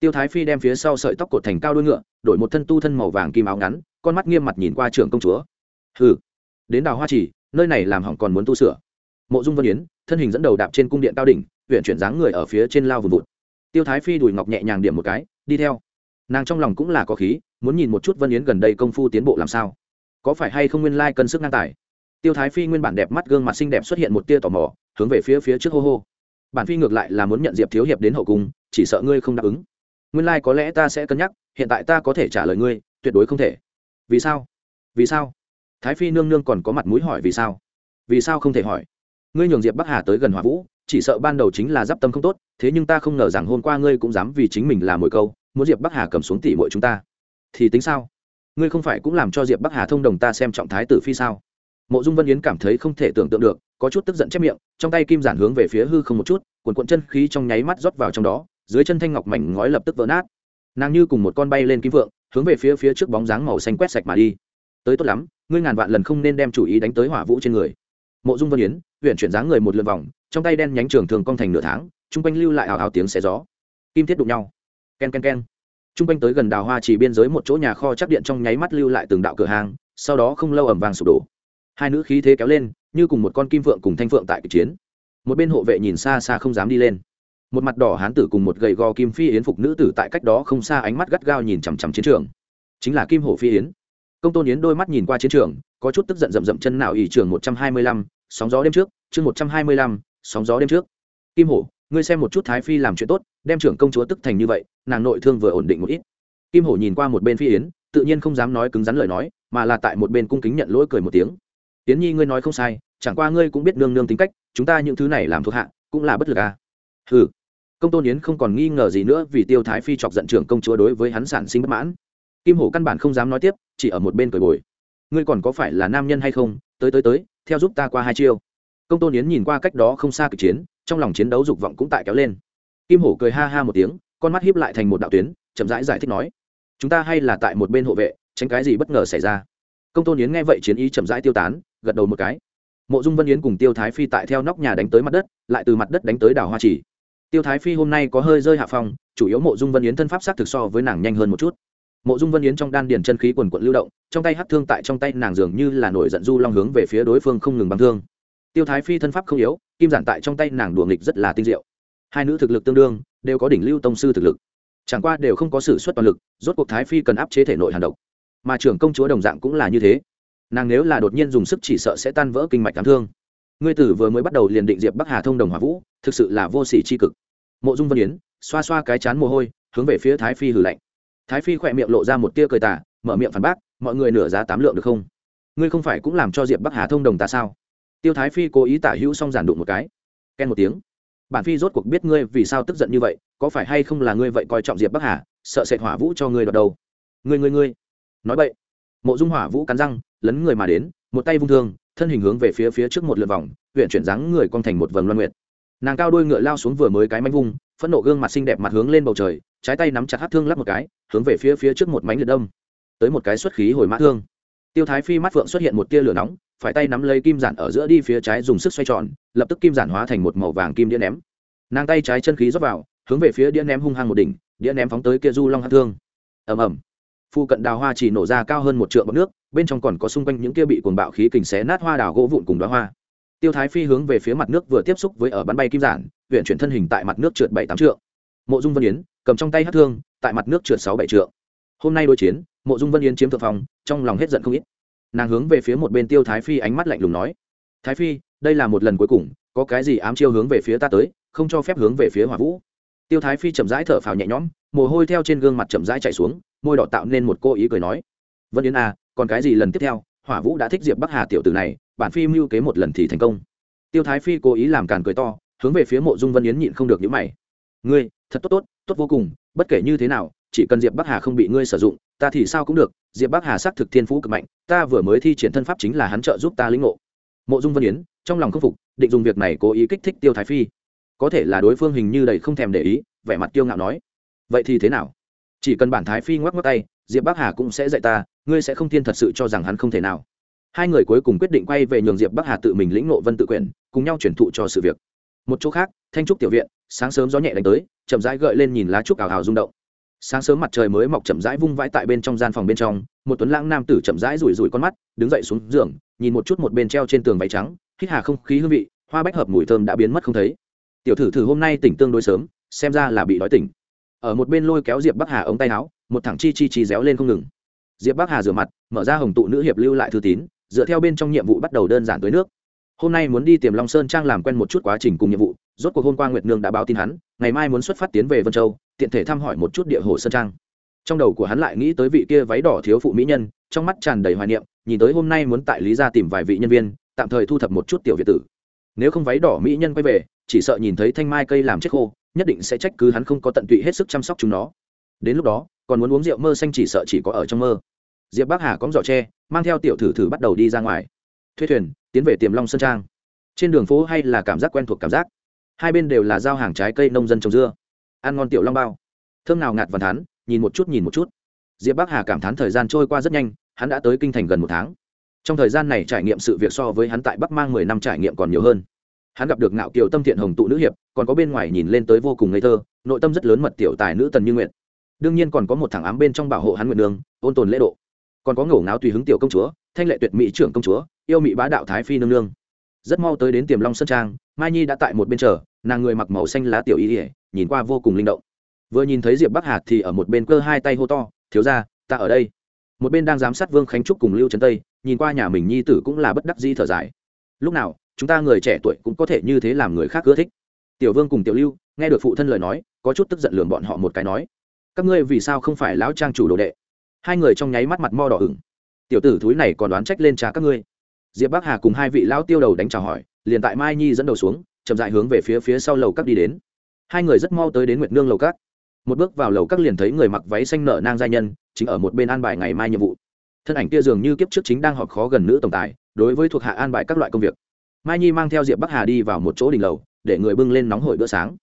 Tiêu thái phi đem phía sau sợi tóc cột thành cao đuôi ngựa, đổi một thân tu thân màu vàng kim áo ngắn, con mắt nghiêm mặt nhìn qua trưởng công chúa. Hừ, đến đào hoa chỉ nơi này làm hỏng còn muốn tu sửa. Mộ dung vân yến, thân hình dẫn đầu đạp trên cung điện cao đỉnh huyện chuyển dáng người ở phía trên lao vùng vụt. Tiêu thái phi đùi ngọc nhẹ nhàng điểm một cái đi theo. Nàng trong lòng cũng là có khí, muốn nhìn một chút vân yến gần đây công phu tiến bộ làm sao. Có phải hay không nguyên lai sức ngang tài? Tiêu thái phi nguyên bản đẹp mắt, gương mặt xinh đẹp xuất hiện một tia tò mò, hướng về phía phía trước hô hô. Bản phi ngược lại là muốn nhận diệp thiếu hiệp đến hậu cung, chỉ sợ ngươi không đáp ứng. Nguyên lai có lẽ ta sẽ cân nhắc, hiện tại ta có thể trả lời ngươi, tuyệt đối không thể. Vì sao? Vì sao? Thái phi nương nương còn có mặt mũi hỏi vì sao? Vì sao không thể hỏi? Ngươi nhường diệp bắc hà tới gần hỏa vũ chỉ sợ ban đầu chính là giáp tâm không tốt, thế nhưng ta không ngờ rằng hôm qua ngươi cũng dám vì chính mình làm mồi câu, muốn diệp bắc hà cầm xuống tỷ mội chúng ta. Thì tính sao? Ngươi không phải cũng làm cho diệp bắc hà thông đồng ta xem trọng thái tử phi sao? Mộ dung vân yến cảm thấy không thể tưởng tượng được, có chút tức giận chép miệng, trong tay kim giản hướng về phía hư không một chút, cuộn cuộn chân khí trong nháy mắt rót vào trong đó, dưới chân thanh ngọc mảnh ngói lập tức vỡ nát. Nàng như cùng một con bay lên kim vượng, hướng về phía phía trước bóng dáng màu xanh quét sạch mà đi. Tới tốt lắm, ngươi ngàn vạn lần không nên đem chủ ý đánh tới hỏa vũ trên người mộ dung vân yến, huyện chuyển dáng người một lượt vòng, trong tay đen nhánh trường thường cong thành nửa tháng, chung quanh lưu lại ảo ảo tiếng xé gió. Kim thiết đụng nhau. Ken ken ken. Chung quanh tới gần đào hoa chỉ biên giới một chỗ nhà kho chắc điện trong nháy mắt lưu lại từng đạo cửa hàng, sau đó không lâu ẩm vàng sụp đổ. Hai nữ khí thế kéo lên, như cùng một con kim phượng cùng thanh phượng tại kịch chiến. Một bên hộ vệ nhìn xa xa không dám đi lên. Một mặt đỏ hán tử cùng một gầy gò kim phi yến phục nữ tử tại cách đó không xa ánh mắt gắt gao nhìn chằm chằm chiến trường. Chính là kim hổ phi yến công tôn yến đôi mắt nhìn qua chiến trường, có chút tức giận rậm rậm chân nào ỷ trường một trăm hai mươi lăm, sóng gió đêm trước, chương một trăm hai mươi lăm, sóng gió đêm trước. Kim hổ, ngươi xem một chút thái phi làm chuyện tốt, đem trưởng công chúa tức thành như vậy, nàng nội thương vừa ổn định một ít. Kim hổ nhìn qua một bên phi yến, tự nhiên không dám nói cứng rắn lời nói, mà là tại một bên cung kính nhận lỗi cười một tiếng. Yến nhi, ngươi nói không sai, chẳng qua ngươi cũng biết nương nương tính cách, chúng ta những thứ này làm thuộc hạ, cũng là bất lực à. ừ công tôn yến không còn nghi ngờ gì nữa vì tiêu thái phi chọc giận trưởng công chúa đối với hắn sản sinh bất mãn kim hổ căn bản không dám nói tiếp chỉ ở một bên cười bồi. Ngươi còn có phải là nam nhân hay không? Tới tới tới theo giúp ta qua hai chiêu. Công tôn yến nhìn qua cách đó không xa kịch chiến trong lòng chiến đấu dục vọng cũng tại kéo lên. Kim hổ cười ha ha một tiếng con mắt hiếp lại thành một đạo tuyến chậm rãi giải, giải thích nói chúng ta hay là tại một bên hộ vệ tránh cái gì bất ngờ xảy ra. Công tôn yến nghe vậy chiến ý chậm rãi tiêu tán gật đầu một cái. Mộ dung vân yến cùng tiêu thái phi tại theo nóc nhà đánh tới mặt đất lại từ mặt đất đánh tới đảo hoa chỉ tiêu thái phi hôm nay có hơi rơi hạ phong chủ yếu mộ dung vân yến thân pháp sát thực so với nàng nhanh hơn một chút mộ dung vân yến trong đan điền chân khí quần quận lưu động, trong tay hát thương tại trong tay nàng dường như là nổi giận du long hướng về phía đối phương không ngừng băng thương. Tiêu thái phi thân pháp không yếu, kim giản tại trong tay nàng đùa nghịch rất là tinh diệu. Hai nữ thực lực tương đương, đều có đỉnh lưu tông sư thực lực. Chẳng qua đều không có sự xuất toàn lực, rốt cuộc thái phi cần áp chế thể nội hàn độc. Mà trưởng công chúa đồng dạng cũng là như thế. Nàng nếu là đột nhiên dùng sức chỉ sợ sẽ tan vỡ kinh mạch đáng thương. Ngươi tử vừa mới bắt đầu liền định diệp bắc hà thông đồng hòa vũ, thực sự là vô sỉ c h i cực. Mộ dung vân yến, xoa xoa cái chán mồ hôi, hướng về phía thái phi hử lạnh thái phi khỏe miệng lộ ra một tia cười tả mở miệng phản bác, mọi người nửa giá tám lượng được không? Ngươi không phải cũng làm cho diệp bắc hà thông đồng ta sao? Tiêu thái phi cố ý tả hữu xong giản đụng một cái. Ken một tiếng. Bản phi rốt cuộc biết ngươi vì sao tức giận như vậy, có phải hay không là ngươi vậy coi trọng diệp bắc hà, sợ sệt hỏa vũ cho ngươi đoạt đầu? Ngươi ngươi ngươi. Nói vậy mộ dung hỏa vũ cắn răng, lấn người mà đến, một tay vung thương, thân hình hướng về phía phía trước một lượt vòng, huyện chuyển dáng người con thành một vầng loan nguyệt. Nàng cao đôi ngựa lao xuống vừa mới cái mánh vung phẫn nộ gương mặt xinh đẹp mặt hướng lên bầu trời, trái tay nắm chặt hát thương lắp một cái, hướng về phía phía trước một mánh liệt đông tới một cái xuất khí hồi mã thương. Tiêu thái phi mắt phượng xuất hiện một tia lửa nóng, phải tay nắm lấy kim giản ở giữa đi phía trái dùng sức xoay tròn, lập tức kim giản hóa thành một màu vàng kim đĩa ném. Nàng tay trái chân khí rót vào, hướng về phía đĩa ném hung hăng một đỉnh, đĩa ném phóng tới kia du long hát thương. Ầm ầm. Phu cận đào hoa chỉ nổ ra cao hơn một trượng bọc nước, bên trong còn có xung quanh những kia bị cuồng bạo khí kình xé nát hoa đào gỗ vụn cùng đoá hoa tiêu thái phi hướng về phía mặt nước vừa tiếp xúc với ở bắn bay kim giản, huyện chuyển thân hình tại mặt nước trượt bảy tám trượng. Mộ dung vân yến, cầm trong tay hát thương, tại mặt nước trượt sáu bảy trượng. Hôm nay đối chiến, mộ dung vân yến chiếm thượng phong, trong lòng hết giận không ít. Nàng hướng về phía một bên tiêu thái phi ánh mắt lạnh lùng nói, thái phi, đây là một lần cuối cùng, có cái gì ám chiêu hướng về phía ta tới, không cho phép hướng về phía hỏa vũ. Tiêu thái phi chậm rãi thở phào nhẹ nhõm, mồ hôi theo trên gương mặt chậm rãi chạy xuống, môi đỏ tạo nên một cô ý cười nói, vân yến à còn cái gì lần tiếp theo hỏa vũ đã thích diệp bắc hà tiểu tử này bản phi mưu kế một lần thì thành công tiêu thái phi cố ý làm càn cười to hướng về phía mộ dung vân yến nhịn không được những mày ngươi thật tốt tốt tốt vô cùng bất kể như thế nào chỉ cần diệp bắc hà không bị ngươi sử dụng ta thì sao cũng được diệp bắc hà xác thực thiên phú cực mạnh ta vừa mới thi triển thân pháp chính là hắn trợ giúp ta lĩnh ngộ mộ dung vân yến trong lòng khâm phục định dùng việc này cố ý kích thích tiêu thái phi có thể là đối phương hình như đầy không thèm để ý vẻ mặt tiêu ngạo nói vậy thì thế nào chỉ cần bản thái phi ngoắc ngoắc tay diệp bắc hà cũng sẽ dạy ta ngươi sẽ không thiên thật sự cho rằng hắn không thể nào. Hai người cuối cùng quyết định quay về nhường diệp bắc hà tự mình lĩnh nộ vân tự quyền cùng nhau chuyển thụ cho sự việc. Một chỗ khác, thanh trúc tiểu viện, sáng sớm gió nhẹ đánh tới, chậm rãi gợi lên nhìn lá trúc ảo ảo rung động. Sáng sớm mặt trời mới mọc chậm rãi vung vãi tại bên trong gian phòng bên trong, một tuấn lãng nam tử chậm rãi rủi rủi con mắt, đứng dậy xuống giường, nhìn một chút một bên treo trên tường váy trắng, hít hà không khí hương vị, hoa bách hợp mùi thơm đã biến mất không thấy. Tiểu thử thử hôm nay tỉnh tương đối sớm, xem ra là bị đói tỉnh. Ở một bên lôi kéo diệp bắc hà ống tay áo, một thằng chi chi chi réo lên không ngừng diệp bắc hà rửa mặt, mở ra hồng tụ nữ hiệp lưu lại thư tín, dựa theo bên trong nhiệm vụ bắt đầu đơn giản tới nước. Hôm nay muốn đi tìm long sơn trang làm quen một chút quá trình cùng nhiệm vụ, rốt cuộc hôm qua nguyệt nương đã báo tin hắn, ngày mai muốn xuất phát tiến về vân châu, tiện thể thăm hỏi một chút địa hồ sơn trang. Trong đầu của hắn lại nghĩ tới vị kia váy đỏ thiếu phụ mỹ nhân, trong mắt tràn đầy hoài niệm, nhìn tới hôm nay muốn tại lý gia tìm vài vị nhân viên, tạm thời thu thập một chút tiểu việt tử. Nếu không váy đỏ mỹ nhân quay về, chỉ sợ nhìn thấy thanh mai cây làm chết khô, nhất định sẽ trách cứ hắn không có tận tụy hết sức chăm sóc chúng nó đến lúc đó, còn muốn uống rượu mơ xanh chỉ sợ chỉ có ở trong mơ. Diệp bắc hà cóng giỏ tre, mang theo tiểu thử thử bắt đầu đi ra ngoài. Thuê thuyền, tiến về tiềm long sơn trang. Trên đường phố hay là cảm giác quen thuộc cảm giác. Hai bên đều là giao hàng trái cây nông dân trồng dưa. Ăn ngon tiểu long bao. Thơm nào ngạt và thán nhìn một chút, nhìn một chút. Diệp bắc hà cảm thán thời gian trôi qua rất nhanh, hắn đã tới kinh thành gần một tháng. Trong thời gian này trải nghiệm sự việc so với hắn tại bắc mang mười năm trải nghiệm còn nhiều hơn. Hắn gặp được ngạo kiều tâm thiện hồng tụ nữ hiệp, còn có bên ngoài nhìn lên tới vô cùng ngây thơ, nội tâm rất lớn mật tiểu tài nữ tần như nguyện đương nhiên còn có một thằng ám bên trong bảo hộ hắn nguyện đường, ôn tồn lễ độ. Còn có ngổ ngáo tùy hứng tiểu công chúa, thanh lệ tuyệt mỹ trưởng công chúa, yêu mỹ bá đạo thái phi nương nương. Rất mau tới đến tiềm long sơn trang, mai nhi đã tại một bên chờ, nàng người mặc màu xanh lá tiểu y ỉa nhìn qua vô cùng linh động. Vừa nhìn thấy diệp bắc hạt thì ở một bên cơ hai tay hô to, thiếu ra ta ở đây. Một bên đang giám sát vương khánh trúc cùng lưu trấn tây, nhìn qua nhà mình nhi tử cũng là bất đắc di thở dài. Lúc nào, chúng ta người trẻ tuổi cũng có thể như thế làm người khác ưa thích. Tiểu vương cùng tiểu lưu nghe được phụ thân lời nói, có chút tức giận lường bọn họ một cái nói các ngươi vì sao không phải lão trang chủ đồ đệ? Hai người trong nháy mắt mặt mo đỏ ửng. Tiểu tử thúi này còn đoán trách lên trà các ngươi. Diệp bắc hà cùng hai vị lão tiêu đầu đánh chào hỏi, liền tại mai nhi dẫn đầu xuống, chậm dại hướng về phía phía sau lầu các đi đến. Hai người rất mau tới đến nguyệt nương lầu các. Một bước vào lầu các liền thấy người mặc váy xanh nở nang gia nhân, chính ở một bên an bài ngày mai nhiệm vụ. Thân ảnh kia dường như kiếp trước chính đang họp khó gần nữ tổng tài, đối với thuộc hạ an bài các loại công việc. Mai nhi mang theo diệp bắc hà đi vào một chỗ đỉnh lầu, để người bưng lên nóng hổi bữa sáng.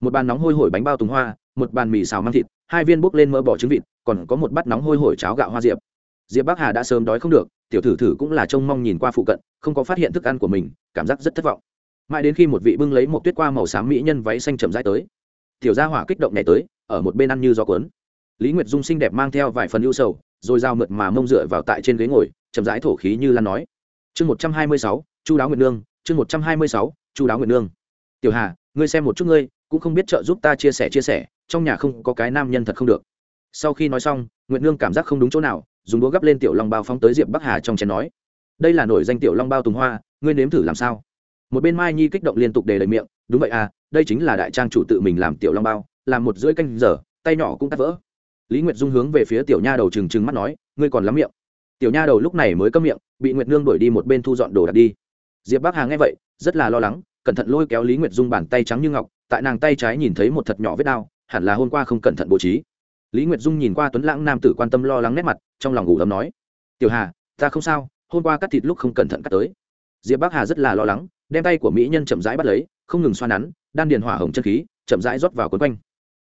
Một bàn nóng hôi hổi bánh bao tùng hoa, một bàn mì xào mang thịt hai viên bốc lên mỡ bỏ trứng vịt, còn có một bát nóng hôi hổi cháo gạo hoa diệp. Diệp bắc hà đã sớm đói không được, tiểu thử thử cũng là trông mong nhìn qua phụ cận, không có phát hiện thức ăn của mình, cảm giác rất thất vọng. Mãi đến khi một vị bưng lấy một tuyết qua màu xám mỹ nhân váy xanh chậm rãi tới, tiểu gia hỏa kích động nhảy tới, ở một bên ăn như gió cuốn. Lý nguyệt dung xinh đẹp mang theo vài phần ưu sầu, rồi dao mượt mà mông dựa vào tại trên ghế ngồi, chậm rãi thổ khí như lan nói. Chương một trăm hai mươi sáu, chu đáo nguyệt nương, chương một trăm hai mươi sáu, chu đáo nguyệt nương. Tiểu hà, ngươi xem một chút ngươi cũng không biết trợ giúp ta chia sẻ chia sẻ, trong nhà không có cái nam nhân thật không được. Sau khi nói xong, nguyệt nương cảm giác không đúng chỗ nào, dùng đũa gấp lên tiểu long bao phóng tới diệp bắc hà trong chén nói, đây là nổi danh tiểu long bao tùng hoa, ngươi nếm thử làm sao? Một bên mai nhi kích động liên tục đề lời miệng, đúng vậy à đây chính là đại trang chủ tự mình làm tiểu long bao, làm một rưỡi canh giờ, tay nhỏ cũng tắt vỡ. Lý nguyệt dung hướng về phía tiểu nha đầu trừng trừng mắt nói, ngươi còn lắm miệng. Tiểu nha đầu lúc này mới cấm miệng, bị nguyệt nương đuổi đi một bên thu dọn đồ đạc đi. Diệp bắc hà nghe vậy, rất là lo lắng cẩn thận lôi kéo lý nguyệt dung bàn tay trắng như ngọc, tại nàng tay trái nhìn thấy một thật nhỏ vết đao, hẳn là hôm qua không cẩn thận bố trí. Lý nguyệt dung nhìn qua tuấn lãng nam tử quan tâm lo lắng nét mặt, trong lòng ngủ ấm nói, tiểu hà, ta không sao, hôm qua cắt thịt lúc không cẩn thận cắt tới. Diệp bắc hà rất là lo lắng, đem tay của mỹ nhân chậm rãi bắt lấy, không ngừng xoa nắn, đan điền hỏa hồng chân khí, chậm rãi rót vào quấn quanh.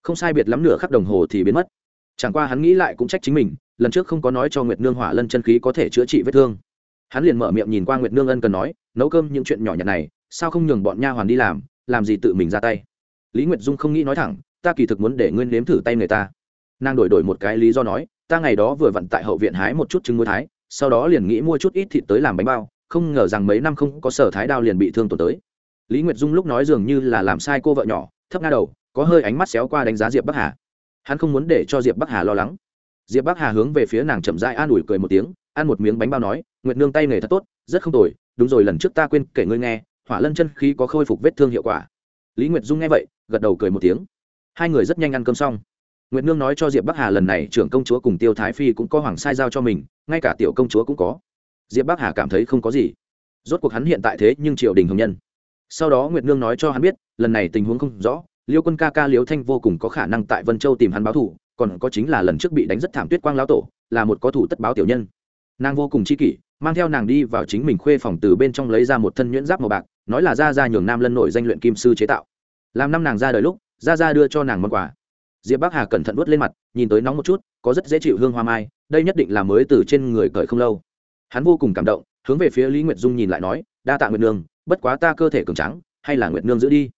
Không sai biệt lắm nửa khắc đồng hồ thì biến mất. Chẳng qua hắn nghĩ lại cũng trách chính mình, lần trước không có nói cho nguyệt nương hỏa lân chân khí có thể chữa trị vết thương. Hắn liền mở miệng nhìn qua nguyệt nương ân cần nói, nấu cơm những chuyện nhỏ nhặt này sao không nhường bọn nha hoàn đi làm làm gì tự mình ra tay? Lý nguyệt dung không nghĩ nói thẳng, ta kỳ thực muốn để ngươi nếm thử tay người ta. Nàng đổi đổi một cái lý do nói, ta ngày đó vừa vặn tại hậu viện hái một chút trứng muối thái, sau đó liền nghĩ mua chút ít thịt tới làm bánh bao, không ngờ rằng mấy năm không có sở thái đao liền bị thương tổn tới. Lý nguyệt dung lúc nói dường như là làm sai cô vợ nhỏ, thấp nga đầu, có hơi ánh mắt xéo qua đánh giá diệp bắc hà. Hắn không muốn để cho diệp bắc hà lo lắng. Diệp bắc hà hướng về phía nàng chậm dai an ủi cười một tiếng, ăn một miếng bánh bao nói, nguyệt nương tay nghề thật tốt, rất không tồi, đúng rồi, lần trước ta quên kể ngươi nghe hỏa lân chân khí có khôi phục vết thương hiệu quả. Lý nguyệt dung nghe vậy, gật đầu cười một tiếng. Hai người rất nhanh ăn cơm xong. Nguyệt nương nói cho diệp bắc hà lần này trưởng công chúa cùng tiêu thái phi cũng có hoàng sai giao cho mình, ngay cả tiểu công chúa cũng có. Diệp bắc hà cảm thấy không có gì. Rốt cuộc hắn hiện tại thế nhưng triều đình hồng nhân. Sau đó nguyệt nương nói cho hắn biết, lần này tình huống không rõ, liêu quân ca ca liêu thanh vô cùng có khả năng tại vân châu tìm hắn báo thủ còn có chính là lần trước bị đánh rất thảm tuyết quang lão tổ, là một có thủ tất báo tiểu nhân. Nàng vô cùng chi kỷ mang theo nàng đi vào chính mình khuê phòng từ bên trong lấy ra một thân nhuyễn giáp màu bạc, nói là ra ra nhường nam lân nội danh luyện kim sư chế tạo. Làm năm nàng ra đời lúc ra ra đưa cho nàng món quà. Diệp bắc hà cẩn thận vớt lên mặt, nhìn tới nóng một chút, có rất dễ chịu hương hoa mai, đây nhất định là mới từ trên người cởi không lâu. Hắn vô cùng cảm động, hướng về phía lý nguyệt dung nhìn lại nói, đa tạ nguyệt nương, bất quá ta cơ thể cường trắng hay là nguyệt nương giữ đi.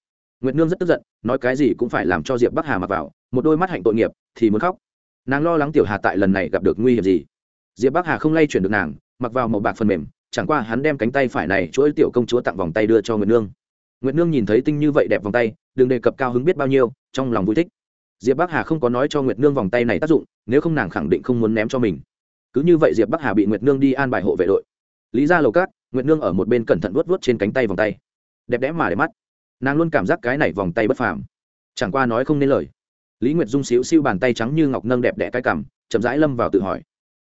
Nguyệt nương rất tức giận, nói cái gì cũng phải làm cho diệp bắc hà mặc vào, một đôi mắt hạnh tội nghiệp, thì muốn khóc. Nàng lo lắng tiểu hà tại lần này gặp được nguy hiểm gì. Diệp bắc hà không lay chuyển được nàng mặc vào màu bạc phần mềm, chẳng qua hắn đem cánh tay phải này chuỗi tiểu công chúa tặng vòng tay đưa cho nguyệt nương. Nguyệt nương nhìn thấy tinh như vậy đẹp vòng tay, đừng đề cập cao hứng biết bao nhiêu, trong lòng vui thích. Diệp bắc hà không có nói cho nguyệt nương vòng tay này tác dụng, nếu không nàng khẳng định không muốn ném cho mình. Cứ như vậy diệp bắc hà bị nguyệt nương đi an bài hộ vệ đội. Lý ra lầu cát nguyệt nương ở một bên cẩn thận vuốt vuốt trên cánh tay vòng tay. Đẹp đẽ mà đẹp mắt. Nàng luôn cảm giác cái này vòng tay bất phàm. Chẳng qua nói không nên lời. Lý nguyệt dung xíu siêu bàn tay trắng như ngọc nâng đẹp đẽ cái cằm, chậm rãi lâm vào tự hỏi.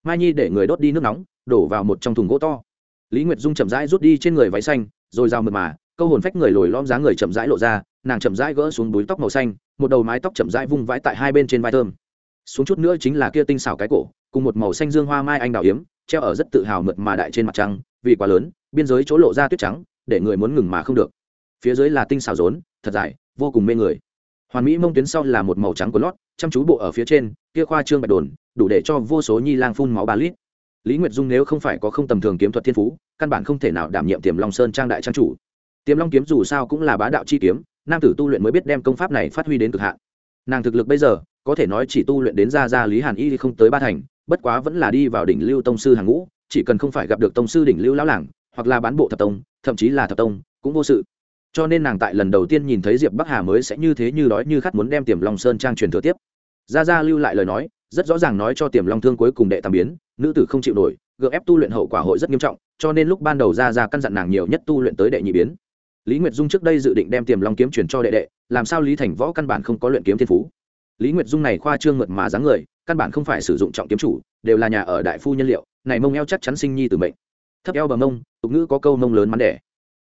Mai nhi để người đốt đi nước nóng đổ vào một trong thùng gỗ to. Lý nguyệt dung chậm rãi rút đi trên người váy xanh, rồi rào mượt mà, câu hồn phách người lồi lom dáng người chậm rãi lộ ra, nàng chậm rãi gỡ xuống búi tóc màu xanh, một đầu mái tóc chậm rãi vung vãi tại hai bên trên vai thơm. Xuống chút nữa chính là kia tinh xảo cái cổ, cùng một màu xanh dương hoa mai anh đào yếm, treo ở rất tự hào mượt mà đại trên mặt trăng, vì quá lớn, biên giới chỗ lộ ra tuyết trắng, để người muốn ngừng mà không được. Phía dưới là tinh xảo rốn, thật dài, vô cùng mê người. Hoàn mỹ mông tuyến sau là một màu trắng của lót, chăm chú bộ ở phía trên, kia khoa trương bạch đồn, đủ để cho vô số nhi lang phun máu ba lít lý nguyệt dung nếu không phải có không tầm thường kiếm thuật thiên phú, căn bản không thể nào đảm nhiệm tiềm long sơn trang đại trang chủ. Tiềm long kiếm dù sao cũng là bá đạo chi kiếm, nam tử tu luyện mới biết đem công pháp này phát huy đến cực hạn. Nàng thực lực bây giờ, có thể nói chỉ tu luyện đến ra ra lý hàn y không tới ba thành, bất quá vẫn là đi vào đỉnh lưu tông sư hàng ngũ, chỉ cần không phải gặp được tông sư đỉnh lưu lão làng, hoặc là bán bộ thập tông, thậm chí là thập tông, cũng vô sự. Cho nên nàng tại lần đầu tiên nhìn thấy diệp bắc hà mới sẽ như thế như đói như khát muốn đem tiềm long sơn trang truyền thừa tiếp. Ra ra lưu lại lời nói, rất rõ ràng nói cho tiềm long thương cuối cùng đệ tam biến nữ tử không chịu nổi, gượng ép tu luyện hậu quả hội rất nghiêm trọng, cho nên lúc ban đầu ra ra căn dặn nàng nhiều nhất tu luyện tới đệ nhị biến. Lý nguyệt dung trước đây dự định đem tiềm long kiếm chuyển cho đệ đệ, làm sao lý thành võ căn bản không có luyện kiếm thiên phú. Lý nguyệt dung này khoa trương mượt mà dáng người, căn bản không phải sử dụng trọng kiếm chủ, đều là nhà ở đại phu nhân liệu, này mông eo chắc chắn sinh nhi từ mệnh. Thấp eo bờ mông, tục ngữ có câu mông lớn mắn đẻ.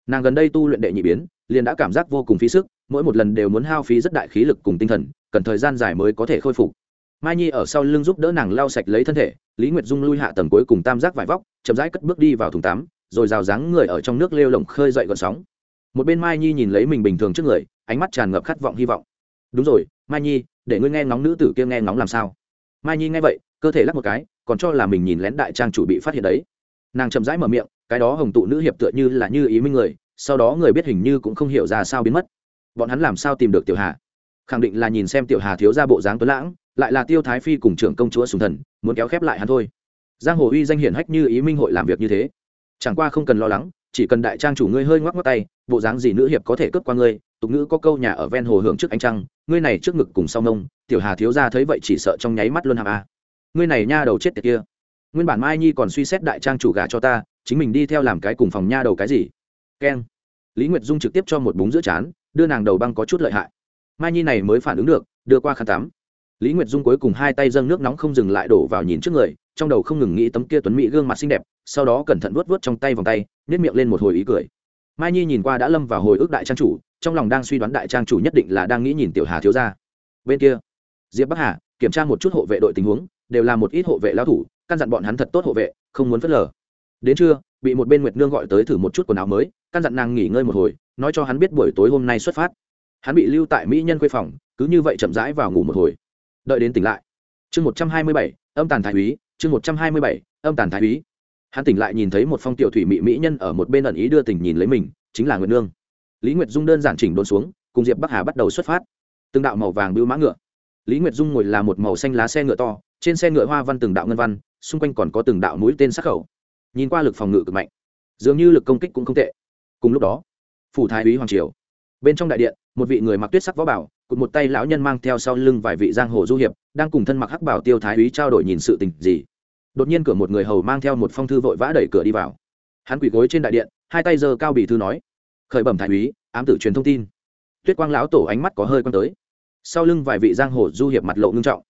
Nàng gần đây tu luyện đệ nhị biến, liền đã cảm giác vô cùng phí sức, mỗi một lần đều muốn hao phí rất đại khí lực cùng tinh thần, cần thời gian dài mới có thể khôi phục. Mai nhi ở sau lưng giúp đỡ nàng lau sạch lấy thân thể lý nguyệt dung lui hạ tầng cuối cùng tam giác vải vóc, chậm rãi cất bước đi vào thùng tắm, rồi rào dáng người ở trong nước lêu lồng khơi dậy gọn sóng. Một bên mai nhi nhìn lấy mình bình thường trước người, ánh mắt tràn ngập khát vọng hy vọng. Đúng rồi, mai nhi, để ngươi nghe ngóng nữ tử kia nghe ngóng làm sao? Mai nhi nghe vậy, cơ thể lắc một cái, còn cho là mình nhìn lén đại trang chủ bị phát hiện đấy. Nàng chậm rãi mở miệng, cái đó hồng tụ nữ hiệp tựa như là như ý minh người, sau đó người biết hình như cũng không hiểu ra sao biến mất. Bọn hắn làm sao tìm được tiểu hà? Khẳng định là nhìn xem tiểu hà thiếu ra bộ dáng tuấn lãng, lại là tiêu thái phi cùng trưởng công chúa sùng thần, muốn kéo khép lại hắn thôi. Giang hồ uy danh hiển hách như ý minh hội làm việc như thế. Chẳng qua không cần lo lắng, chỉ cần đại trang chủ ngươi hơi ngoắc ngoắc tay, bộ dáng gì nữ hiệp có thể cướp qua ngươi, tục ngữ có câu nhà ở ven hồ hưởng trước ánh trăng, ngươi này trước ngực cùng sau mông, tiểu hà thiếu ra thấy vậy chỉ sợ trong nháy mắt luôn hàm a. Ngươi này nha đầu chết tiệt kia. Nguyên bản mai nhi còn suy xét đại trang chủ gà cho ta, chính mình đi theo làm cái cùng phòng nha đầu cái gì? Keng. Lý nguyệt dung trực tiếp cho một búng giữa chán, đưa nàng đầu băng có chút lợi hại mai nhi này mới phản ứng được, đưa qua khăn tắm. Lý nguyệt dung cuối cùng hai tay dâng nước nóng không dừng lại đổ vào nhìn trước người, trong đầu không ngừng nghĩ tấm kia tuấn mỹ gương mặt xinh đẹp, sau đó cẩn thận vuốt vuốt trong tay vòng tay nhét miệng lên một hồi ý cười. Mai nhi nhìn qua đã lâm vào hồi ức đại trang chủ, trong lòng đang suy đoán đại trang chủ nhất định là đang nghĩ nhìn tiểu hà thiếu ra bên kia, diệp bắc hà, kiểm tra một chút hộ vệ đội tình huống, đều là một ít hộ vệ lao thủ, căn dặn bọn hắn thật tốt hộ vệ, không muốn phớt lờ. Đến trưa, bị một bên nguyệt nương gọi tới thử một chút quần áo mới, căn dặn nàng nghỉ ngơi một hồi, nói cho hắn biết buổi tối hôm nay xuất phát hắn bị lưu tại mỹ nhân quê phòng, cứ như vậy chậm rãi vào ngủ một hồi. Đợi đến tỉnh lại. Chương một trăm hai mươi bảy, âm tàn thái úy, chương một trăm hai mươi bảy, âm tàn thái úy. Hắn tỉnh lại nhìn thấy một phong tiểu thủy mỹ mỹ nhân ở một bên ẩn ý đưa tình nhìn lấy mình, chính là nguyệt nương. Lý nguyệt dung đơn giản chỉnh đốn xuống, cùng diệp bắc hà bắt đầu xuất phát. Từng đạo màu vàng bưu mã ngựa. Lý nguyệt dung ngồi là một màu xanh lá xe ngựa to, trên xe ngựa hoa văn từng đạo ngân văn, xung quanh còn có từng đạo mũi tên sắc khẩu. Nhìn qua lực phòng ngự cực mạnh, dường như lực công kích cũng không tệ. Cùng lúc đó, phủ thái úy hoàng triều, bên trong đại điện một vị người mặc tuyết sắc võ bảo cụt một tay lão nhân mang theo sau lưng vài vị giang hồ du hiệp, đang cùng thân mặc hắc bảo tiêu thái úy trao đổi nhìn sự tình gì. Đột nhiên cửa một người hầu mang theo một phong thư vội vã đẩy cửa đi vào. Hắn quỳ gối trên đại điện, hai tay giơ cao bì thư nói, khởi bẩm thái úy, ám tử truyền thông tin. Tuyết quang lão tổ ánh mắt có hơi quan tới. Sau lưng vài vị giang hồ du hiệp mặt lộ ngưng trọng.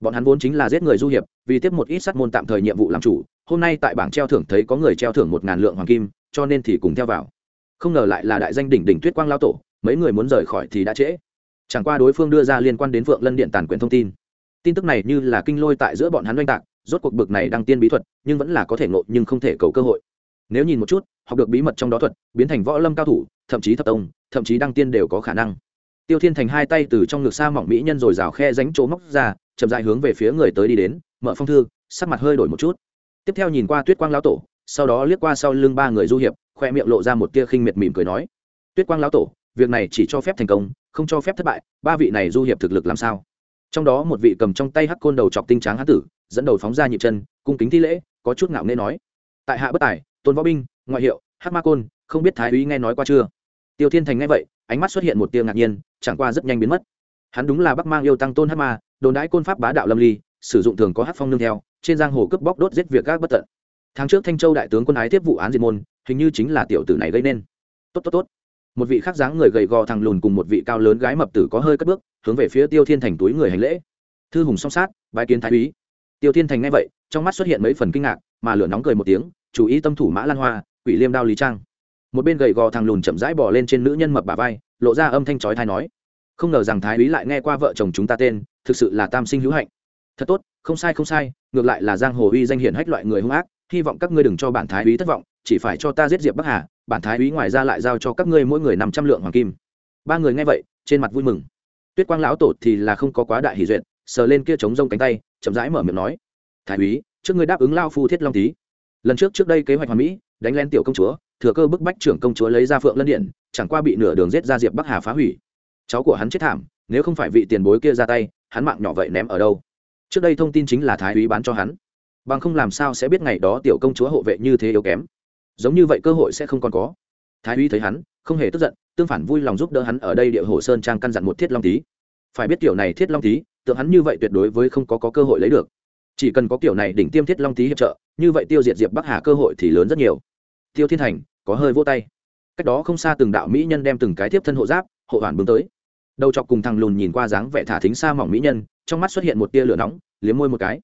Bọn hắn vốn chính là giết người du hiệp, vì tiếp một ít sát môn tạm thời nhiệm vụ làm chủ, hôm nay tại bảng treo thưởng thấy có người treo thưởng một ngàn lượng hoàng kim, cho nên thì cùng theo vào. Không ngờ lại là đại danh đỉnh đỉnh tuyết quang lao tổ mấy người muốn rời khỏi thì đã trễ. Chẳng qua đối phương đưa ra liên quan đến phượng lân điện tàn quyền thông tin. Tin tức này như là kinh lôi tại giữa bọn hắn oanh tạc, rốt cuộc bực này đăng tiên bí thuật, nhưng vẫn là có thể ngộ nhưng không thể cầu cơ hội. Nếu nhìn một chút, học được bí mật trong đó thuật, biến thành võ lâm cao thủ, thậm chí thập tông, thậm chí đăng tiên đều có khả năng. Tiêu thiên thành hai tay từ trong ngực xa mỏng mỹ nhân rồi rào khe ránh chỗ móc ra, chậm dại hướng về phía người tới đi đến, mở phong thư, sắc mặt hơi đổi một chút. Tiếp theo nhìn qua tuyết quang lão tổ, sau đó liếc qua sau lưng ba người du hiệp, khoe miệng lộ ra một tia khinh miệt mỉm cười nói, tuyết quang lão tổ việc này chỉ cho phép thành công, không cho phép thất bại, ba vị này du hiệp thực lực làm sao? Trong đó một vị cầm trong tay hắc côn đầu chọc tinh tráng hán tử, dẫn đầu phóng ra nhịp chân, cung kính thi lễ, có chút ngạo nghễ nói. Tại hạ bất tài, tôn võ binh, ngoại hiệu, hắc ma côn, không biết thái úy nghe nói qua chưa? Tiêu thiên thành nghe vậy, ánh mắt xuất hiện một tia ngạc nhiên, chẳng qua rất nhanh biến mất. Hắn đúng là bắc mang yêu tăng tôn hắc ma, đồn đãi côn pháp bá đạo lâm ly, sử dụng thường có hắc phong nương theo, trên giang hồ cướp bóc đốt giết việc các bất tận. Tháng trước thanh châu đại tướng quân ái tiếp vụ án diệt môn, hình như chính là tiểu tử này gây nên. Tốt tốt tốt một vị khác dáng người gầy gò thằng lùn cùng một vị cao lớn gái mập tử có hơi cất bước, hướng về phía tiêu thiên thành túi người hành lễ. Thư hùng song sát, bái kiến thái úy. Tiêu thiên thành nghe vậy, trong mắt xuất hiện mấy phần kinh ngạc, mà lửa nóng cười một tiếng chú ý tâm thủ mã lan hoa, quỷ liêm đao lý trang. Một bên gầy gò thằng lùn chậm rãi bỏ lên trên nữ nhân mập bà vai, lộ ra âm thanh chói thai nói, không ngờ rằng thái úy lại nghe qua vợ chồng chúng ta tên, thực sự là tam sinh hữu hạnh. Thật tốt, không sai không sai, ngược lại là giang hồ uy danh hiển hách loại người hung ác, hy vọng các ngươi đừng cho bản thái úy thất vọng, chỉ phải cho ta giết diệp bắc hà bản thái úy ngoài ra lại giao cho các ngươi mỗi người năm trăm lượng hoàng kim. Ba người nghe vậy, trên mặt vui mừng. Tuyết quang lão tổ thì là không có quá đại hỷ duyệt, sờ lên kia chống rông cánh tay, chậm rãi mở miệng nói, thái úy, trước ngươi đáp ứng lao phu thiết long tý lần trước trước đây kế hoạch hoàn mỹ, đánh lên tiểu công chúa, thừa cơ bức bách trưởng công chúa lấy ra phượng lân điện, chẳng qua bị nửa đường giết ra diệp bắc hà phá hủy. Cháu của hắn chết thảm, nếu không phải vị tiền bối kia ra tay, hắn mạng nhỏ vậy ném ở đâu? Trước đây thông tin chính là thái úy bán cho hắn. Bằng không làm sao sẽ biết ngày đó tiểu công chúa hộ vệ như thế yếu kém giống như vậy cơ hội sẽ không còn có. Thái uy thấy hắn không hề tức giận tương phản vui lòng giúp đỡ hắn ở đây địa hồ sơn trang căn dặn một thiết long tí phải biết tiểu này thiết long tí tượng hắn như vậy tuyệt đối với không có, có cơ hội lấy được. Chỉ cần có kiểu này đỉnh tiêm thiết long tý hiệp trợ như vậy tiêu diệt diệp bắc hà cơ hội thì lớn rất nhiều. Tiêu thiên thành có hơi vô tay. Cách đó không xa từng đạo mỹ nhân đem từng cái tiếp thân hộ giáp hộ hoàn bưng tới. Đầu chọc cùng thằng lùn nhìn qua dáng vẻ thả thính xa mỏng mỹ nhân trong mắt xuất hiện một tia lửa nóng liếm môi một cái.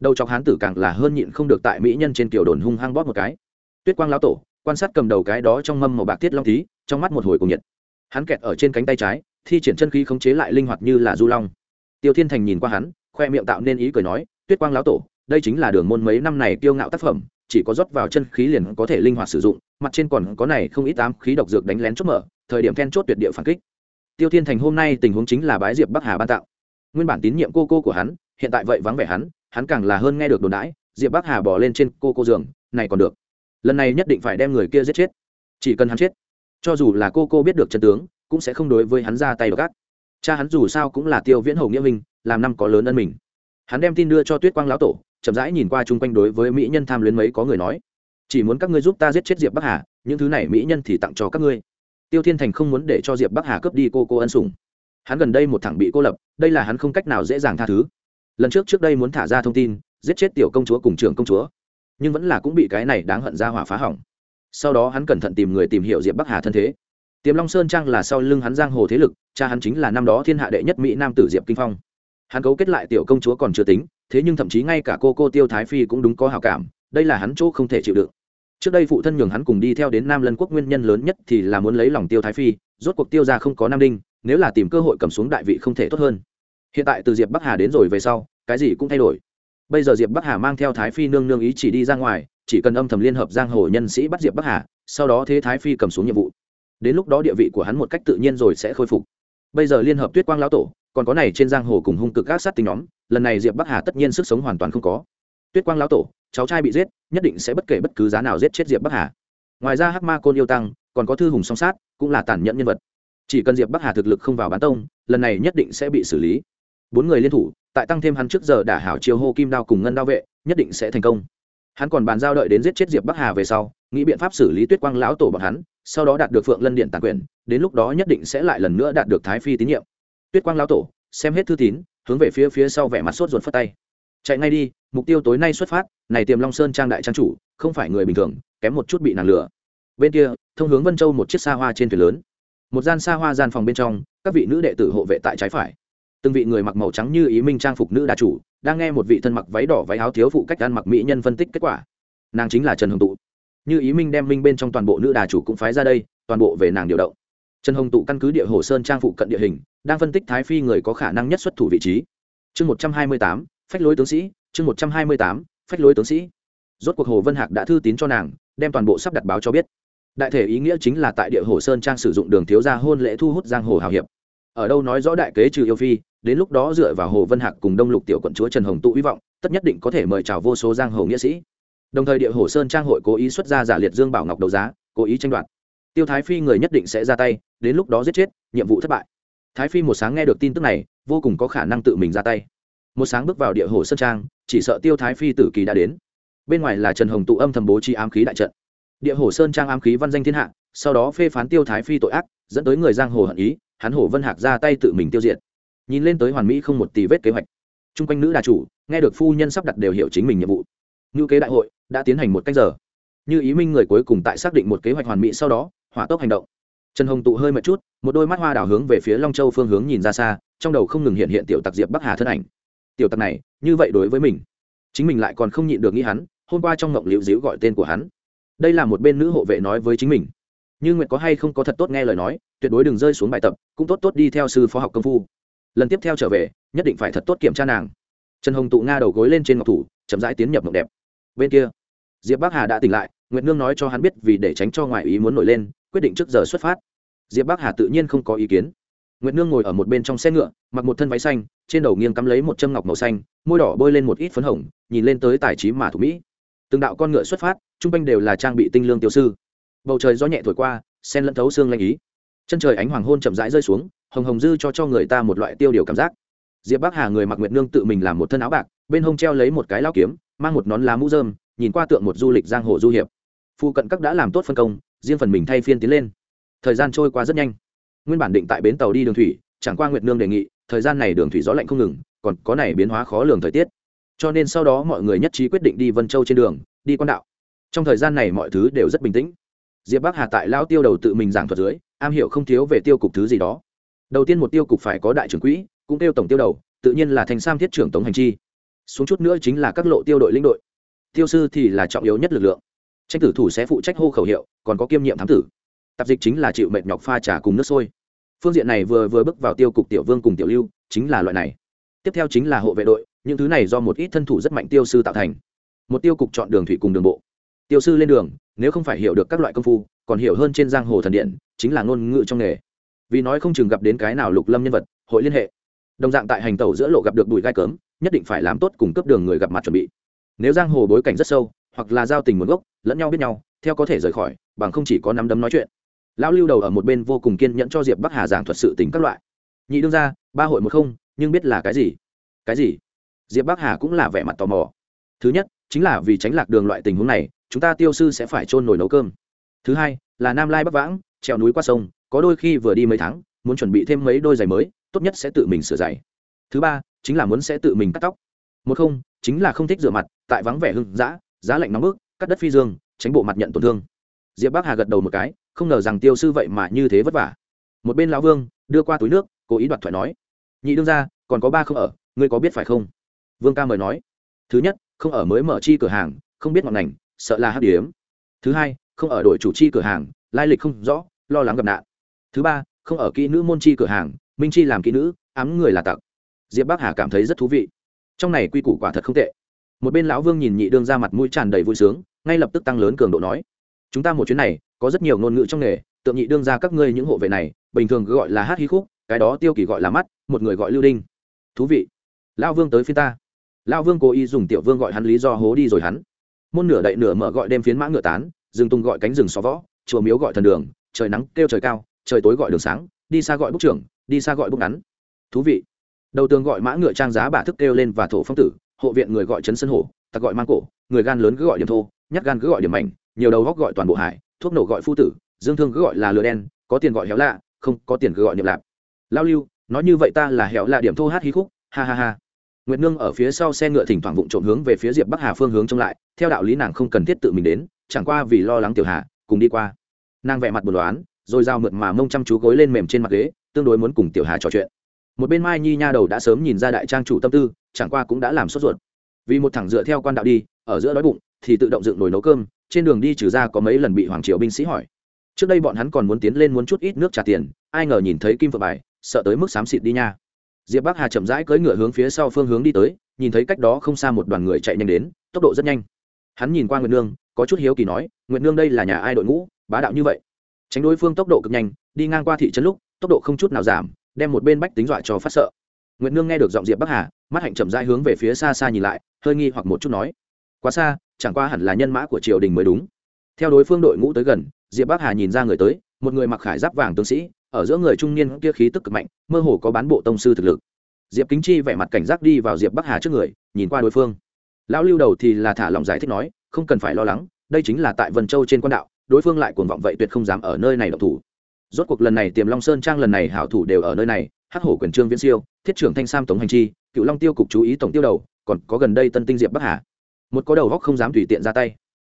Đầu chọc hán tử càng là hơn nhịn không được tại mỹ nhân trên kiểu đồn hung hăng bóp một cái tuyết quang lão tổ, quan sát cầm đầu cái đó trong mâm màu bạc tiết long tí trong mắt một hồi cùng nhiệt. Hắn kẹt ở trên cánh tay trái, thi triển chân khí khống chế lại linh hoạt như là du long. Tiêu thiên thành nhìn qua hắn, khoe miệng tạo nên ý cười nói, tuyết quang lão tổ, đây chính là đường môn mấy năm này kiêu ngạo tác phẩm, chỉ có rót vào chân khí liền có thể linh hoạt sử dụng, mặt trên còn có này không ít tám khí độc dược đánh lén chốt mở, thời điểm then chốt tuyệt địa phản kích. Tiêu thiên thành hôm nay tình huống chính là bái diệp bắc hà ban tạo. Nguyên bản tín nhiệm cô cô của hắn, hiện tại vậy vắng vẻ hắn hắn càng là hơn nghe được đồn đãi, diệp bắc hà bỏ lên trên cô cô giường, này còn được lần này nhất định phải đem người kia giết chết. Chỉ cần hắn chết, cho dù là cô cô biết được chân tướng, cũng sẽ không đối với hắn ra tay đ ộ c cha hắn dù sao cũng là tiêu viễn hầu nghĩa minh, làm năm có lớn ân mình. Hắn đem tin đưa cho tuyết quang lão tổ, chậm rãi nhìn qua chung quanh đối với mỹ nhân tham luyến mấy có người nói, chỉ muốn các ngươi giúp ta giết chết diệp bắc hà, những thứ này mỹ nhân thì tặng cho các ngươi. Tiêu thiên thành không muốn để cho diệp bắc hà cướp đi cô cô ân sủng. Hắn gần đây một thằng bị cô lập, đây là hắn không cách nào dễ dàng tha thứ. Lần trước trước đây muốn thả ra thông tin, giết chết tiểu công chúa cùng trưởng công chúa nhưng vẫn là cũng bị cái này đáng hận ra hỏa phá hỏng. Sau đó hắn cẩn thận tìm người tìm hiểu diệp bắc hà thân thế. Tiềm long sơn trang là sau lưng hắn giang hồ thế lực, cha hắn chính là năm đó thiên hạ đệ nhất mỹ nam tử diệp kinh phong. Hắn cấu kết lại tiểu công chúa còn chưa tính, thế nhưng thậm chí ngay cả cô cô tiêu thái phi cũng đúng có hào cảm, đây là hắn chỗ không thể chịu đựng. Trước đây phụ thân nhường hắn cùng đi theo đến nam lân quốc nguyên nhân lớn nhất thì là muốn lấy lòng tiêu thái phi, rốt cuộc tiêu ra không có nam đinh, nếu là tìm cơ hội cầm xuống đại vị không thể tốt hơn. Hiện tại từ diệp bắc hà đến rồi về sau, cái gì cũng thay đổi bây giờ diệp bắc hà mang theo thái phi nương nương ý chỉ đi ra ngoài, chỉ cần âm thầm liên hợp giang hồ nhân sĩ bắt diệp bắc hà, sau đó thế thái phi cầm xuống nhiệm vụ. đến lúc đó địa vị của hắn một cách tự nhiên rồi sẽ khôi phục. bây giờ liên hợp tuyết quang lão tổ, còn có này trên giang hồ cùng hung cực các sát tính nhóm, lần này diệp bắc hà tất nhiên sức sống hoàn toàn không có. tuyết quang lão tổ, cháu trai bị giết, nhất định sẽ bất kể bất cứ giá nào giết chết diệp bắc hà. ngoài ra hắc ma côn yêu tăng, còn có thư hùng song sát, cũng là tàn nhẫn nhân vật. chỉ cần diệp bắc hà thực lực không vào bán tông, lần này nhất định sẽ bị xử lý bốn người liên thủ, tại tăng thêm hắn trước giờ đả hảo chiêu hô kim đao cùng ngân đao vệ, nhất định sẽ thành công. Hắn còn bàn giao đợi đến giết chết diệp bắc hà về sau, nghĩ biện pháp xử lý tuyết quang lão tổ bọn hắn, sau đó đạt được phượng lân điện tàn quyền, đến lúc đó nhất định sẽ lại lần nữa đạt được thái phi tín nhiệm. Tuyết quang lão tổ, xem hết thư tín, hướng về phía phía sau vẻ mặt sốt ruột phất tay. Chạy ngay đi, mục tiêu tối nay xuất phát, này tiềm long sơn trang đại trang chủ, không phải người bình thường, kém một chút bị nàng lửa bên kia, thông hướng vân châu một chiếc xa hoa trên thuyền lớn. Một gian xa hoa gian phòng bên trong, các vị nữ đệ tử hộ vệ tại trái phải từng vị người mặc màu trắng như ý minh trang phục nữ đà chủ, đang nghe một vị thân mặc váy đỏ váy áo thiếu phụ cách ăn mặc mỹ nhân phân tích kết quả. Nàng chính là trần hồng tụ. Như ý minh đem minh bên trong toàn bộ nữ đà chủ cũng phái ra đây, toàn bộ về nàng điều động. Trần hồng tụ căn cứ địa hồ sơn trang phụ cận địa hình, đang phân tích thái phi người có khả năng nhất xuất thủ vị trí. Chương một trăm hai mươi tám, phách lối tướng sĩ, chương một trăm hai mươi tám, phách lối tướng sĩ. Rốt cuộc hồ vân hạc đã thư tín cho nàng, đem toàn bộ sắp đặt báo cho biết. Đại thể ý nghĩa chính là tại địa hồ sơn trang sử dụng đường thiếu gia hôn lễ thu hút giang hồ hào hiệp. Ở đâu nói rõ đại kế trừ yêu phi đến lúc đó dựa vào hồ vân hạc cùng đông lục tiểu quận chúa trần hồng tụ hy vọng, tất nhất định có thể mời chào vô số giang hồ nghĩa sĩ. Đồng thời địa hồ sơn trang hội cố ý xuất ra giả liệt dương bảo ngọc đấu giá, cố ý tranh đoạt. Tiêu thái phi người nhất định sẽ ra tay, đến lúc đó giết chết, nhiệm vụ thất bại. Thái phi một sáng nghe được tin tức này, vô cùng có khả năng tự mình ra tay. Một sáng bước vào địa hồ sơn trang, chỉ sợ tiêu thái phi tử kỳ đã đến. Bên ngoài là trần hồng tụ âm thầm bố trí ám khí đại trận. Địa hồ sơn trang ám khí văn danh thiên hạ, sau đó phê phán tiêu thái phi tội ác, dẫn tới người giang hồ hận ý, hắn hồ vân hạc ra tay tự mình tiêu diệt nhìn lên tới hoàn mỹ không một tì vết kế hoạch. Chung quanh nữ đà chủ, nghe được phu nhân sắp đặt đều hiểu chính mình nhiệm vụ. Ngữ kế đại hội đã tiến hành một cách giờ. Như ý minh người cuối cùng tại xác định một kế hoạch hoàn mỹ sau đó, hỏa tốc hành động. Trần hồng tụ hơi mệt chút, một đôi mắt hoa đảo hướng về phía long châu phương hướng nhìn ra xa, trong đầu không ngừng hiện hiện tiểu tặc diệp bắc hà thân ảnh. Tiểu tặc này, như vậy đối với mình, chính mình lại còn không nhịn được nghĩ hắn, hôm qua trong ngộng liễu díu gọi tên của hắn. Đây là một bên nữ hộ vệ nói với chính mình. Như nguyệt có hay không có thật tốt nghe lời nói, tuyệt đối đừng rơi xuống bài tập, cũng tốt tốt đi theo sư phó học công phu lần tiếp theo trở về, nhất định phải thật tốt kiểm tra nàng. Trần hồng tụ nga đầu gối lên trên ngọc thủ, chậm rãi tiến nhập mộng đẹp. Bên kia, diệp bắc hà đã tỉnh lại, nguyệt nương nói cho hắn biết vì để tránh cho ngoại ý muốn nổi lên, quyết định trước giờ xuất phát. Diệp bắc hà tự nhiên không có ý kiến. Nguyệt nương ngồi ở một bên trong xe ngựa, mặc một thân váy xanh, trên đầu nghiêng cắm lấy một châm ngọc màu xanh, môi đỏ bôi lên một ít phấn hồng, nhìn lên tới tài trí mà thủ mỹ. Từng đạo con ngựa xuất phát, trung quanh đều là trang bị tinh lương tiêu sư. Bầu trời gió nhẹ thổi qua, sen lẫn thấu xương lanh ý. Chân trời ánh hoàng hôn chậm rãi rơi xuống hồng hồng dư cho cho người ta một loại tiêu điều cảm giác. Diệp bắc hà người mặc nguyệt nương tự mình làm một thân áo bạc, bên hông treo lấy một cái lao kiếm, mang một nón lá mũ dơm nhìn qua tượng một du lịch giang hồ du hiệp. Phụ cận các đã làm tốt phân công, riêng phần mình thay phiên tiến lên. Thời gian trôi qua rất nhanh. Nguyên bản định tại bến tàu đi đường thủy, chẳng qua nguyệt nương đề nghị, thời gian này đường thủy gió lạnh không ngừng, còn có này biến hóa khó lường thời tiết. Cho nên sau đó mọi người nhất trí quyết định đi vân châu trên đường, đi quan đạo. Trong thời gian này mọi thứ đều rất bình tĩnh. Diệp bắc hà tại lao tiêu đầu tự mình giảng thuật dưới, am hiểu không thiếu về tiêu cục thứ gì đó đầu tiên một tiêu cục phải có đại trưởng quỹ, cũng tiêu tổng tiêu đầu, tự nhiên là thành sam thiết trưởng tổng hành chi. Xuống chút nữa chính là các lộ tiêu đội lĩnh đội. Tiêu sư thì là trọng yếu nhất lực lượng. Tranh tử thủ sẽ phụ trách hô khẩu hiệu, còn có kiêm nhiệm thám tử. Tạp dịch chính là chịu mệt nhọc pha trà cùng nước sôi. Phương diện này vừa vừa bước vào tiêu cục tiểu vương cùng tiểu lưu, chính là loại này. Tiếp theo chính là hộ vệ đội, những thứ này do một ít thân thủ rất mạnh tiêu sư tạo thành. Một tiêu cục chọn đường thủy cùng đường bộ. Tiêu sư lên đường, nếu không phải hiểu được các loại công phu, còn hiểu hơn trên giang hồ thần điện, chính là ngôn ngữ trong nghề vì nói không chừng gặp đến cái nào lục lâm nhân vật, hội liên hệ. Đồng dạng tại hành tàu giữa lộ gặp được bụi gai cớm, nhất định phải làm tốt cùng cấp đường người gặp mặt chuẩn bị. Nếu giang hồ bối cảnh rất sâu, hoặc là giao tình nguồn gốc, lẫn nhau biết nhau, theo có thể rời khỏi, bằng không chỉ có nắm đấm nói chuyện. Lão lưu đầu ở một bên vô cùng kiên nhẫn cho diệp bắc hà giảng thuật sự tính các loại. Nhị đương ra ba hội một không, nhưng biết là cái gì? Cái gì? Diệp bắc hà cũng là vẻ mặt tò mò. Thứ nhất, chính là vì tránh lạc đường loại tình huống này, chúng ta tiêu sư sẽ phải trôn nồi nấu cơm. Thứ hai, là nam lai bắc vãng, trèo núi qua sông có đôi khi vừa đi mấy tháng, muốn chuẩn bị thêm mấy đôi giày mới, tốt nhất sẽ tự mình sửa giày. Thứ ba, chính là muốn sẽ tự mình cắt tóc. Một không, chính là không thích rửa mặt, tại vắng vẻ hưng giã giá lạnh nóng bức, cắt đất phi dương, tránh bộ mặt nhận tổn thương. Diệp bắc hà gật đầu một cái, không ngờ rằng tiêu sư vậy mà như thế vất vả. Một bên lão vương, đưa qua túi nước, cố ý đoạt thoại nói, nhị đương ra còn có ba không ở, ngươi có biết phải không? Vương ca mời nói, thứ nhất, không ở mới mở chi cửa hàng, không biết ngọn ngành, sợ là hát điếm. Thứ hai, không ở đội chủ chi cửa hàng, lai lịch không rõ, lo lắng gặp nạn thứ ba, không ở kỹ nữ môn chi cửa hàng, minh chi làm kỹ nữ, ám người là tặc. Diệp bắc hà cảm thấy rất thú vị. Trong này quy củ quả thật không tệ. Một bên lão vương nhìn nhị đương ra mặt mũi tràn đầy vui sướng, ngay lập tức tăng lớn cường độ nói, chúng ta một chuyến này, có rất nhiều ngôn ngữ trong nghề, tượng nhị đương ra các ngươi những hộ vệ này, bình thường gọi là hát hí khúc, cái đó tiêu kỳ gọi là mắt, một người gọi lưu đinh. Thú vị. Lão vương tới phía ta. Lão vương cố ý dùng tiểu vương gọi hắn lý do hố đi rồi hắn. Môn nửa đậy nửa mở gọi đem phiến mã ngựa tán, rừng tung gọi cánh rừng xó võ, chùa miếu gọi thần đường, trời nắng kêu trời cao trời tối gọi đường sáng, đi xa gọi bốc trưởng, đi xa gọi bốc ngắn. Thú vị. Đầu tường gọi mã ngựa trang giá bà thức kêu lên và thổ phong tử, hộ viện người gọi trấn sân hổ, ta gọi mang cổ, người gan lớn cứ gọi điểm thô, nhát gan cứ gọi điểm mảnh, nhiều đầu góc gọi toàn bộ hải, thuốc nổ gọi phu tử, dương thương cứ gọi là lửa đen, có tiền gọi héo lạ, không, có tiền cứ gọi niệm lạp. Lao lưu, nói như vậy ta là héo lạ điểm thô hát hí khúc, ha ha ha. Nguyệt nương ở phía sau xe ngựa thỉnh thoảng vụng trộm hướng về phía diệp bắc hà phương hướng trông lại, theo đạo lý nàng không cần thiết tự mình đến, chẳng qua vì lo lắng tiểu hà, cùng đi qua. Nàng vẽ mặt buồn đoán rồi dao mượt mà mông chăm chú gối lên mềm trên mặt ghế, tương đối muốn cùng tiểu hà trò chuyện. Một bên mai nhi nha đầu đã sớm nhìn ra đại trang chủ tâm tư, chẳng qua cũng đã làm sốt ruột. Vì một thằng dựa theo quan đạo đi, ở giữa đói bụng, thì tự động dựng nồi nấu cơm, trên đường đi trừ ra có mấy lần bị hoàng triều binh sĩ hỏi. Trước đây bọn hắn còn muốn tiến lên muốn chút ít nước trả tiền, ai ngờ nhìn thấy kim phượng bài, sợ tới mức xám xịt đi nha. Diệp bắc hà chậm rãi cưỡi ngựa hướng phía sau phương hướng đi tới, nhìn thấy cách đó không xa một đoàn người chạy nhanh đến, tốc độ rất nhanh. Hắn nhìn qua nguyệt nương, có chút hiếu kỳ nói, nguyệt nương đây là nhà ai đội ngũ, bá đạo như vậy? Tránh đối phương tốc độ cực nhanh, đi ngang qua thị trấn lúc, tốc độ không chút nào giảm, đem một bên bách tính dọa cho phát sợ. Nguyễn nương nghe được giọng diệp bắc hà, mắt hạnh chậm rãi hướng về phía xa xa nhìn lại, hơi nghi hoặc một chút nói, quá xa, chẳng qua hẳn là nhân mã của triều đình mới đúng. Theo đối phương đội ngũ tới gần, diệp bắc hà nhìn ra người tới, một người mặc khải giáp vàng tướng sĩ, ở giữa người trung niên kia khí tức cực mạnh, mơ hồ có bán bộ tông sư thực lực. Diệp kính chi vẻ mặt cảnh giác đi vào diệp bắc hà trước người, nhìn qua đối phương. Lão lưu đầu thì là thả lòng giải thích nói, không cần phải lo lắng, đây chính là tại vân châu trên quan đạo đối phương lại cuồng vọng vậy tuyệt không dám ở nơi này độc thủ. Rốt cuộc lần này tiềm long sơn trang lần này hảo thủ đều ở nơi này, hắc hổ quyền trương viễn siêu, thiết trưởng thanh sam tống hành chi, cựu long tiêu cục chú ý tổng tiêu đầu, còn có gần đây tân tinh diệp bắc hà. Một có đầu góc không dám tùy tiện ra tay.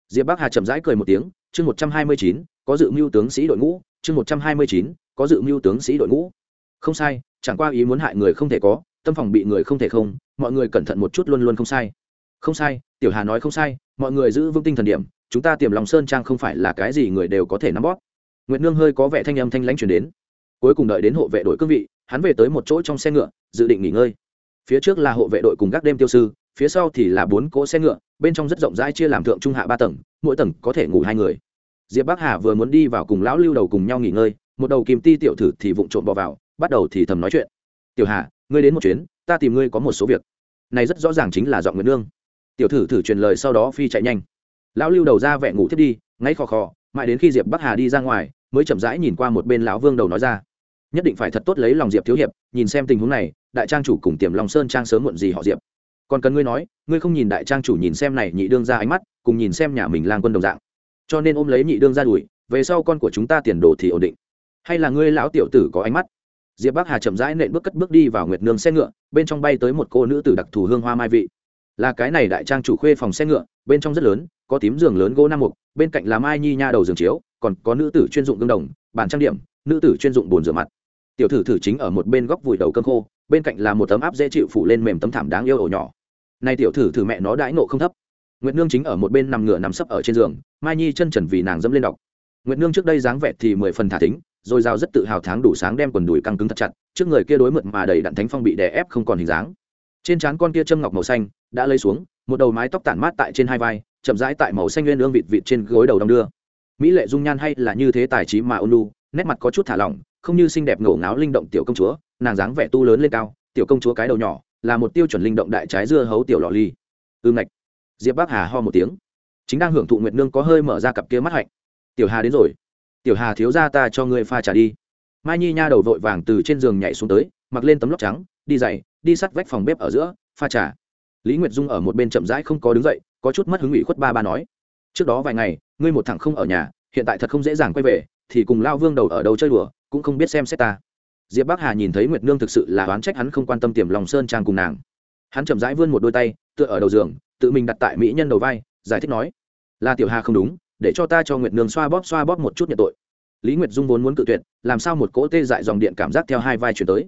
Diệp bắc hà chậm rãi cười một tiếng, chương một trăm hai mươi chín, có dự mưu tướng sĩ đội ngũ, chương một trăm hai mươi chín, có dự mưu tướng sĩ đội ngũ. Không sai, chẳng qua ý muốn hại người không thể có, tâm phòng bị người không thể không, mọi người cẩn thận một chút luôn luôn không sai. Không sai, tiểu hà nói không sai, mọi người giữ vững tinh thần điểm chúng ta tiềm lòng sơn trang không phải là cái gì người đều có thể nắm bóp. Nguyệt nương hơi có vẻ thanh âm thanh lãnh chuyển đến. Cuối cùng đợi đến hộ vệ đội cương vị, hắn về tới một chỗ trong xe ngựa, dự định nghỉ ngơi. Phía trước là hộ vệ đội cùng gác đêm tiêu sư, phía sau thì là bốn cỗ xe ngựa, bên trong rất rộng rãi chia làm thượng, trung hạ ba tầng, mỗi tầng có thể ngủ hai người. Diệp bắc hà vừa muốn đi vào cùng lão lưu đầu cùng nhau nghỉ ngơi, một đầu kìm ti tiểu thử thì vụng trộm bỏ vào, bắt đầu thì thầm nói chuyện. Tiểu hà, ngươi đến một chuyến, ta tìm ngươi có một số việc. Này rất rõ ràng chính là dọn nguyệt nương. Tiểu thử thử truyền lời sau đó phi chạy nhanh lão lưu đầu ra vẻ ngủ thiết đi, ngáy khò khò, mãi đến khi diệp bắc hà đi ra ngoài, mới chậm rãi nhìn qua một bên lão vương đầu nói ra. Nhất định phải thật tốt lấy lòng diệp thiếu hiệp, nhìn xem tình huống này, đại trang chủ cùng tiềm lòng sơn trang sớm muộn gì họ diệp. Còn cần ngươi nói, ngươi không nhìn đại trang chủ nhìn xem này nhị đương ra ánh mắt, cùng nhìn xem nhà mình lang quân đồng dạng. Cho nên ôm lấy nhị đương ra đuổi, về sau con của chúng ta tiền đồ thì ổn định. Hay là ngươi lão tiểu tử có ánh mắt? Diệp bắc hà chậm rãi nện bước cất bước đi vào nguyệt nương xe ngựa, bên trong bay tới một cô nữ tử đặc thù hương hoa mai vị. Là cái này đại trang chủ khuê phòng xe ngựa, bên trong rất lớn có tím giường lớn gỗ nam mục, bên cạnh là mai nhi nha đầu giường chiếu, còn có nữ tử chuyên dụng gương đồng, bàn trang điểm, nữ tử chuyên dụng bồn rửa mặt. Tiểu thử thử chính ở một bên góc vùi đầu cơm khô, bên cạnh là một tấm áp dễ chịu phủ lên mềm tấm thảm đáng yêu ổ nhỏ. Nay tiểu thử thử mẹ nó đãi nộ không thấp. Nguyệt nương chính ở một bên nằm ngửa nằm sấp ở trên giường, mai nhi chân trần vì nàng dẫm lên đọc. Nguyệt nương trước đây dáng vẻ thì mười phần thả thính, rồi rào rất tự hào tháng đủ sáng đem quần đùi căng cứng thật chặt, trước người kia đối mượt mà đầy đặn thánh phong bị đè ép không còn hình dáng. Trên trán con kia châm ngọc màu xanh, đã lấy xuống, một đầu mái tóc tản mát tại trên hai vai chậm rãi tại màu xanh nguyên ương vịt vịt trên gối đầu đong đưa. Mỹ lệ dung nhan hay là như thế tài trí mà ôn lu nét mặt có chút thả lỏng, không như xinh đẹp ngổ ngáo linh động tiểu công chúa, nàng dáng vẻ tu lớn lên cao, tiểu công chúa cái đầu nhỏ, là một tiêu chuẩn linh động đại trái dưa hấu tiểu lọ ly. Ư ngạch. Diệp bắc hà ho một tiếng. Chính đang hưởng thụ nguyệt nương có hơi mở ra cặp kia mắt hạnh. Tiểu hà đến rồi. Tiểu hà thiếu ra ta cho ngươi pha trả đi. Mai nhi nha đầu vội vàng từ trên giường nhảy xuống tới, mặc lên tấm lóc trắng, đi dậy đi sắt vách phòng bếp ở giữa, pha trà lý nguyệt dung ở một bên chậm rãi không có đứng dậy, có chút mất hứng ủy khuất ba ba nói, trước đó vài ngày, ngươi một thằng không ở nhà, hiện tại thật không dễ dàng quay về, thì cùng lao vương đầu ở đâu chơi đùa, cũng không biết xem xét ta. Diệp bắc hà nhìn thấy nguyệt nương thực sự là oán trách hắn không quan tâm tiềm lòng sơn trang cùng nàng. Hắn chậm rãi vươn một đôi tay, tựa ở đầu giường, tự mình đặt tại mỹ nhân đầu vai, giải thích nói, là tiểu hà không đúng, để cho ta cho nguyệt nương xoa bóp xoa bóp một chút nhận tội. Lý nguyệt dung vốn muốn cự tuyệt, làm sao một cỗ tê dại dòng điện cảm giác theo hai vai chuyển tới.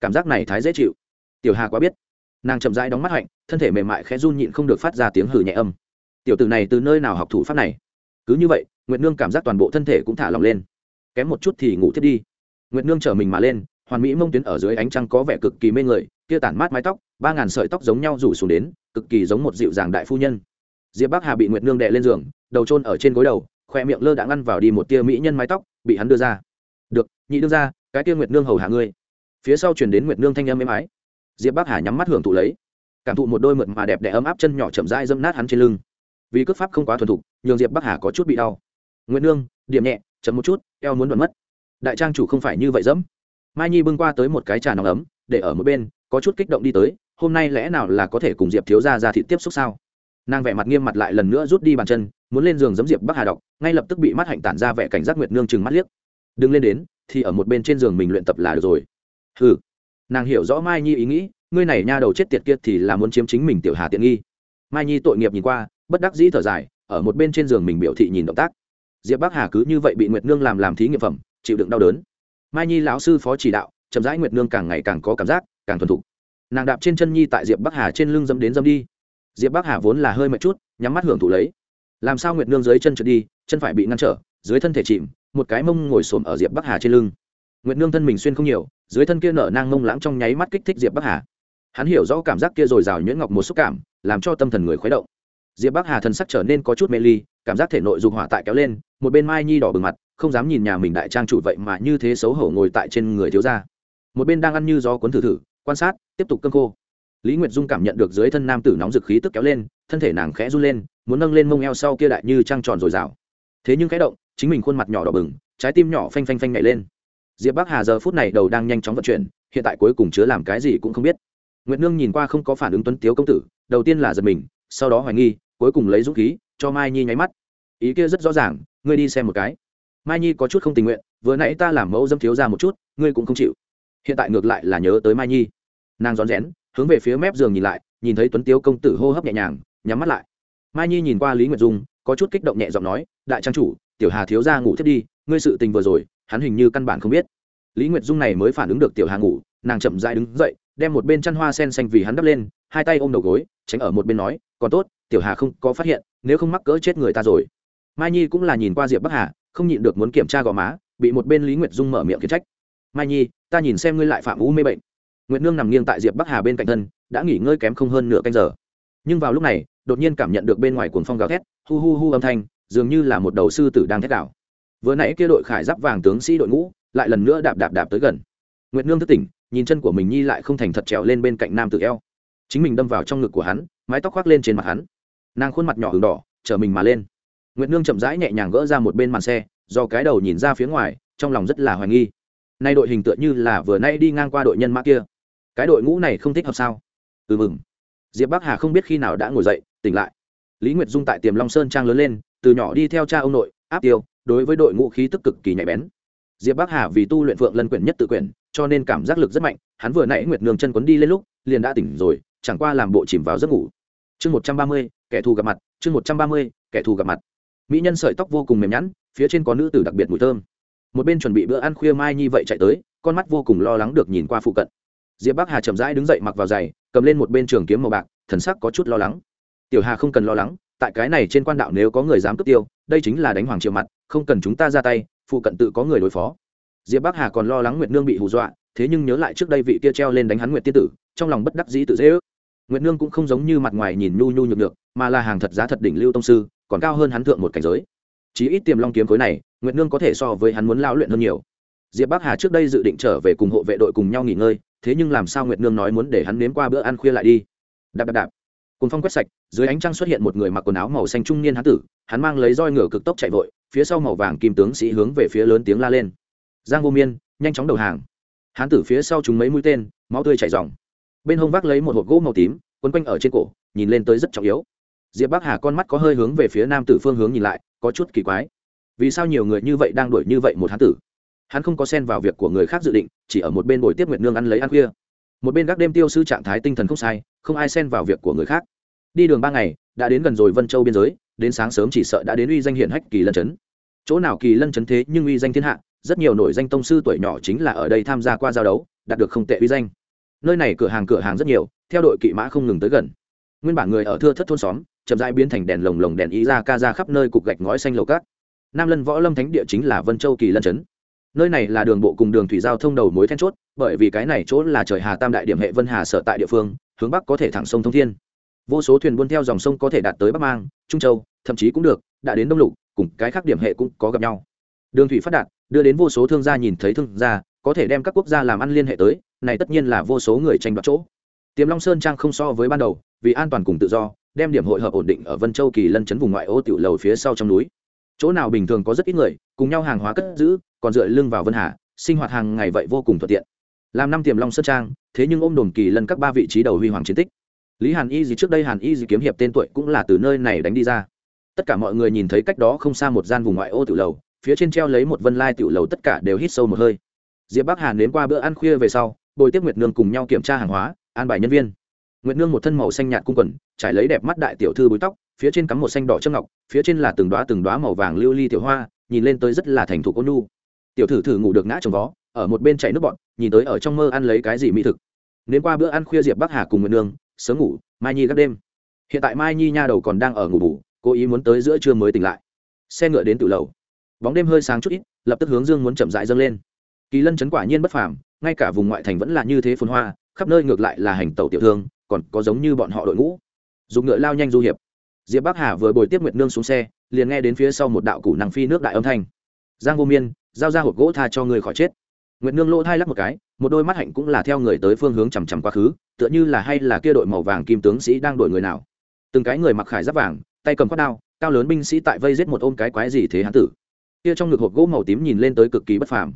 Cảm giác này thái dễ chịu. Tiểu hà quá biết nàng chậm rãi đóng mắt hạnh, thân thể mềm mại khẽ run nhịn không được phát ra tiếng hử nhẹ âm. Tiểu tử này từ nơi nào học thủ pháp này? Cứ như vậy, nguyệt nương cảm giác toàn bộ thân thể cũng thả lỏng lên. Kém một chút thì ngủ thiết đi. Nguyệt nương chở mình mà lên, hoàn mỹ mông tuyến ở dưới ánh trăng có vẻ cực kỳ mê người, kia tản mát mái tóc, ba ngàn sợi tóc giống nhau rủ xuống đến, cực kỳ giống một dịu dàng đại phu nhân. Diệp bắc hà bị nguyệt nương đè lên giường, đầu trôn ở trên gối đầu, khoe miệng lơ đã ngăn vào đi một tia mỹ nhân mái tóc, bị hắn đưa ra. Được, nhị đưa ra cái tia nguyệt nương hầu hạ ngươi. Phía sau chuyển đến nguyệt nương thanh âm êm ái diệp bắc hà nhắm mắt hưởng thụ lấy cảm thụ một đôi mượt mà đẹp đẽ ấm áp chân nhỏ chậm rãi dâm nát hắn trên lưng vì cước pháp không quá thuần thục nhường diệp bắc hà có chút bị đau nguyệt nương điểm nhẹ chấm một chút eo muốn đoạn mất đại trang chủ không phải như vậy dẫm mai nhi bưng qua tới một cái trà nóng ấm để ở một bên có chút kích động đi tới hôm nay lẽ nào là có thể cùng diệp thiếu ra ra thị tiếp xúc sao nàng vẻ mặt nghiêm mặt lại lần nữa rút đi bàn chân muốn lên giường giấm diệp bắc hà đọc ngay lập tức bị mắt hạnh tản ra vẻ cảnh giác nguyệt nương chừng mắt liếc đừng lên đến thì ở một bên trên giường mình luyện tập là được rồi Hừ nàng hiểu rõ mai nhi ý nghĩ, ngươi này nha đầu chết tiệt kia thì là muốn chiếm chính mình tiểu hà tiện nghi. Mai nhi tội nghiệp nhìn qua, bất đắc dĩ thở dài, ở một bên trên giường mình biểu thị nhìn động tác. Diệp bắc hà cứ như vậy bị nguyệt nương làm làm thí nghiệm phẩm, chịu đựng đau đớn. Mai nhi lão sư phó chỉ đạo, chậm rãi nguyệt nương càng ngày càng có cảm giác, càng thuần thục. Nàng đạp trên chân nhi tại diệp bắc hà trên lưng dâm đến dâm đi. Diệp bắc hà vốn là hơi mệt chút, nhắm mắt hưởng thụ lấy. Làm sao nguyệt nương dưới chân trượt đi, chân phải bị ngăn trở, dưới thân thể chìm, một cái mông ngồi xổm ở diệp bắc hà trên lưng nguyệt nương thân mình xuyên không nhiều, dưới thân kia nở nang mông lãng trong nháy mắt kích thích diệp bắc hà. Hắn hiểu rõ cảm giác kia rồi rào nhuyễn ngọc một xúc cảm, làm cho tâm thần người khuấy động. Diệp bắc hà thần sắc trở nên có chút mê ly, cảm giác thể nội dục hỏa tại kéo lên, một bên mai nhi đỏ bừng mặt, không dám nhìn nhà mình đại trang chủ vậy mà như thế xấu hổ ngồi tại trên người thiếu gia. Một bên đang ăn như gió cuốn thử thử, quan sát, tiếp tục cơm khô. Lý nguyệt dung cảm nhận được dưới thân nam tử nóng dực khí tức kéo lên, thân thể nàng khẽ run lên, muốn nâng lên mông eo sau kia đại như trăng tròn rồi rào. Thế nhưng khẽ động, chính mình khuôn mặt nhỏ đỏ bừng, trái tim nhỏ phanh phanh phanh nhảy lên diệp bắc hà giờ phút này đầu đang nhanh chóng vận chuyển, hiện tại cuối cùng chứa làm cái gì cũng không biết. Nguyệt nương nhìn qua không có phản ứng tuấn tiếu công tử, đầu tiên là giật mình, sau đó hoài nghi, cuối cùng lấy dũng khí, cho mai nhi nháy mắt. Ý kia rất rõ ràng, ngươi đi xem một cái. Mai nhi có chút không tình nguyện, vừa nãy ta làm mẫu dâm thiếu ra một chút, ngươi cũng không chịu. Hiện tại ngược lại là nhớ tới mai nhi. Nàng rón rén, hướng về phía mép giường nhìn lại, nhìn thấy tuấn tiếu công tử hô hấp nhẹ nhàng, nhắm mắt lại. Mai nhi nhìn qua lý nguyệt dung, có chút kích động nhẹ giọng nói, đại trang chủ, tiểu hà thiếu ra ngủ thiết đi, ngươi sự tình vừa rồi hắn hình như căn bản không biết. Lý nguyệt dung này mới phản ứng được tiểu hà ngủ, nàng chậm dại đứng dậy, đem một bên chăn hoa sen xanh vì hắn đắp lên, hai tay ôm đầu gối, tránh ở một bên nói, còn tốt, tiểu hà không có phát hiện, nếu không mắc cỡ chết người ta rồi. Mai nhi cũng là nhìn qua diệp bắc hà, không nhịn được muốn kiểm tra gò má, bị một bên lý nguyệt dung mở miệng khiển trách. Mai nhi, ta nhìn xem ngươi lại phạm u mê bệnh. Nguyệt nương nằm nghiêng tại diệp bắc hà bên cạnh thân, đã nghỉ ngơi kém không hơn nửa canh giờ. Nhưng vào lúc này, đột nhiên cảm nhận được bên ngoài cuồng phong gào thét, hu hu hu âm thanh, dường như là một đầu sư tử đang thét đảo vừa nãy kia đội khải giáp vàng tướng sĩ đội ngũ lại lần nữa đạp đạp đạp tới gần. Nguyệt nương thức tỉnh, nhìn chân của mình nhi lại không thành thật trèo lên bên cạnh nam tự eo. Chính mình đâm vào trong ngực của hắn, mái tóc khoác lên trên mặt hắn. Nàng khuôn mặt nhỏ hừng đỏ, chở mình mà lên. Nguyệt nương chậm rãi nhẹ nhàng gỡ ra một bên màn xe, do cái đầu nhìn ra phía ngoài, trong lòng rất là hoài nghi. Nay đội hình tựa như là vừa nay đi ngang qua đội nhân mã kia. Cái đội ngũ này không thích hợp sao? Ừ mừng. Diệp bắc hà không biết khi nào đã ngồi dậy, tỉnh lại. Lý nguyệt dung tại tiềm long sơn trang lớn lên, từ nhỏ đi theo cha ông nội, áp tiêu đối với đội ngũ khí tức cực kỳ nhạy bén. Diệp bắc hà vì tu luyện phượng lân quyển nhất tự quyển cho nên cảm giác lực rất mạnh, hắn vừa nãy nguyệt nương chân quấn đi lên lúc, liền đã tỉnh rồi, chẳng qua làm bộ chìm vào giấc ngủ. Chương một trăm ba mươi, kẻ thù gặp mặt, chương một trăm ba mươi, kẻ thù gặp mặt. Mỹ nhân sợi tóc vô cùng mềm nhẵn, phía trên có nữ tử đặc biệt mùi thơm. Một bên chuẩn bị bữa ăn khuya mai như vậy chạy tới, con mắt vô cùng lo lắng được nhìn qua phụ cận. Diệp bắc hà chậm rãi đứng dậy mặc vào giày, cầm lên một bên trường kiếm màu bạc, thần sắc có chút lo lắng. Tiểu hà không cần lo lắng, tại cái này trên quan đạo nếu có người dám cướp tiêu, đây chính là đánh hoàng triều mặt không cần chúng ta ra tay, phụ cận tự có người đối phó. Diệp bắc hà còn lo lắng nguyệt nương bị hù dọa, thế nhưng nhớ lại trước đây vị kia treo lên đánh hắn nguyệt tiên tử, trong lòng bất đắc dĩ tự dễ ước. Nguyệt nương cũng không giống như mặt ngoài nhìn nhu nhu nhược được mà là hàng thật giá thật đỉnh lưu tông sư, còn cao hơn hắn thượng một cảnh giới. Chí ít tiềm long kiếm khối này, nguyệt nương có thể so với hắn muốn lao luyện hơn nhiều. Diệp bắc hà trước đây dự định trở về cùng hộ vệ đội cùng nhau nghỉ ngơi, thế nhưng làm sao nguyệt nương nói muốn để hắn nếm qua bữa ăn khuya lại đi. Đạp đạp đạp. Cùng phong quét sạch, dưới ánh trăng xuất hiện một người mặc quần áo màu xanh trung niên hán tử, hắn mang lấy roi ngựa cực tốc chạy vội phía sau màu vàng kim tướng sĩ hướng về phía lớn tiếng la lên. Giang vô miên, nhanh chóng đầu hàng. Hán tử phía sau chúng mấy mũi tên, máu tươi chảy dòng bên hông vác lấy một hộp gỗ màu tím, quấn quanh ở trên cổ, nhìn lên tới rất trọng yếu. Diệp bắc hà con mắt có hơi hướng về phía nam tử phương hướng nhìn lại, có chút kỳ quái. Vì sao nhiều người như vậy đang đuổi như vậy một hán tử? Hắn không có xen vào việc của người khác dự định, chỉ ở một bên bồi tiếp nguyệt nương ăn lấy ăn khuya. Một bên gác đêm tiêu sư trạng thái tinh thần không sai, không ai xen vào việc của người khác. Đi đường ba ngày, đã đến gần rồi vân châu biên giới đến sáng sớm chỉ sợ đã đến uy danh hiển hách kỳ lân chấn. Chỗ nào kỳ lân chấn thế nhưng uy danh thiên hạ, rất nhiều nổi danh tông sư tuổi nhỏ chính là ở đây tham gia qua giao đấu, đạt được không tệ uy danh. Nơi này cửa hàng cửa hàng rất nhiều, theo đội kỵ mã không ngừng tới gần. Nguyên bản người ở thưa thất thôn xóm, chậm rãi biến thành đèn lồng lồng đèn ý ra ca ra khắp nơi cục gạch ngói xanh lầu cát. Nam lân võ lâm thánh địa chính là vân châu kỳ lân chấn. Nơi này là đường bộ cùng đường thủy giao thông đầu mối then chốt, bởi vì cái này chỗ là trời hà tam đại điểm hệ vân hà sở tại địa phương, hướng bắc có thể thẳng sông thông thiên vô số thuyền buôn theo dòng sông có thể đạt tới bắc mang, trung châu, thậm chí cũng được, đã đến đông lục, cùng cái khác điểm hệ cũng có gặp nhau. Đường thủy phát đạt, đưa đến vô số thương gia nhìn thấy thương gia, có thể đem các quốc gia làm ăn liên hệ tới, này tất nhiên là vô số người tranh đoạt chỗ. Tiềm long sơn trang không so với ban đầu, vì an toàn cùng tự do, đem điểm hội hợp ổn định ở vân châu kỳ lân chấn vùng ngoại ô tiểu lầu phía sau trong núi. Chỗ nào bình thường có rất ít người, cùng nhau hàng hóa cất giữ, còn dựa lưng vào vân hà, sinh hoạt hàng ngày vậy vô cùng thuận tiện. Làm năm tiềm long sơn trang, thế nhưng ôm đồn kỳ lân các ba vị trí đầu huy hoàng chiến tích lý hàn y gì trước đây hàn y gì kiếm hiệp tên tuổi cũng là từ nơi này đánh đi ra. Tất cả mọi người nhìn thấy cách đó không xa một gian vùng ngoại ô tiểu lầu, phía trên treo lấy một vân lai tiểu lầu tất cả đều hít sâu một hơi. Diệp bắc hàn đến qua bữa ăn khuya về sau, bồi tiếp nguyệt nương cùng nhau kiểm tra hàng hóa, an bài nhân viên. Nguyệt nương một thân màu xanh nhạt cung quần, trải lấy đẹp mắt đại tiểu thư búi tóc, phía trên cắm một xanh đỏ châm ngọc, phía trên là từng đoá từng đoá màu vàng lưu ly tiểu hoa, nhìn lên tới rất là thành thục ôn nu tiểu thử thử ngủ được ngã trong vó, ở một bên chạy nước bọn, nhìn tới ở trong mơ ăn lấy cái gì mỹ thực. Nên qua bữa ăn khuya diệp bắc hà cùng nguyệt nương sớm ngủ, mai nhi các đêm. Hiện tại mai nhi nha đầu còn đang ở ngủ bù, cố ý muốn tới giữa trưa mới tỉnh lại. Xe ngựa đến từ lầu. Bóng đêm hơi sáng chút ít, lập tức hướng dương muốn chậm dại dâng lên. Kỳ lân chấn quả nhiên bất phàm, ngay cả vùng ngoại thành vẫn là như thế phồn hoa, khắp nơi ngược lại là hành tàu tiểu thương, còn có giống như bọn họ đội ngũ. Dùng ngựa lao nhanh du hiệp. Diệp bắc hà vừa bồi tiếp nguyệt nương xuống xe, liền nghe đến phía sau một đạo củ nàng phi nước đại âm thanh. Giang vô miên, giao ra hộp gỗ tha cho người khỏi chết nguyệt nương lỗ thai lắc một cái, một đôi mắt hạnh cũng là theo người tới phương hướng chằm chằm quá khứ, tựa như là hay là kia đội màu vàng kim tướng sĩ đang đuổi người nào. Từng cái người mặc khải giáp vàng, tay cầm quát đao, cao lớn binh sĩ tại vây giết một ôm cái quái gì thế hán tử. Kia trong ngực hộp gỗ màu tím nhìn lên tới cực kỳ bất phàm.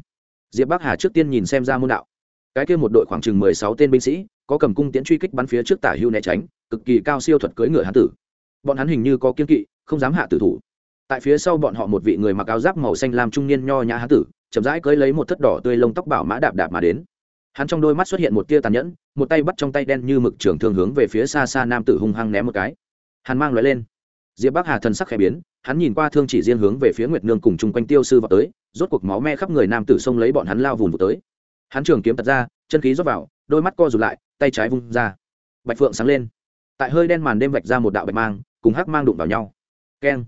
Diệp bắc hà trước tiên nhìn xem ra môn đạo. Cái kia một đội khoảng chừng mười sáu tên binh sĩ, có cầm cung tiễn truy kích bắn phía trước tả hưu né tránh, cực kỳ cao siêu thuật cưỡi ngựa hán tử. Bọn hắn hình như có kiên kỵ, không dám hạ tử thủ. Tại phía sau bọn họ một vị người mặc áo giáp màu xanh lam trung niên nho nhã hán tử chậm rãi cưỡi lấy một thất đỏ tươi lông tóc bảo mã đạp đạp mà đến. Hắn trong đôi mắt xuất hiện một tia tàn nhẫn, một tay bắt trong tay đen như mực trường thường hướng về phía xa xa nam tử hung hăng ném một cái. Hắn mang loại lên. Diệp bắc hà thần sắc khẽ biến, hắn nhìn qua thương chỉ riêng hướng về phía nguyệt nương cùng chung quanh tiêu sư vào tới, rốt cuộc máu me khắp người nam tử xông lấy bọn hắn lao vùn vụt tới. Hắn trường kiếm tật ra, chân khí rót vào, đôi mắt co rụt lại, tay trái vung ra. Bạch phượng sáng lên. Tại hơi đen màn đêm vạch ra một đạo bạch mang, cùng hắc mang đụng vào nhau. Keng.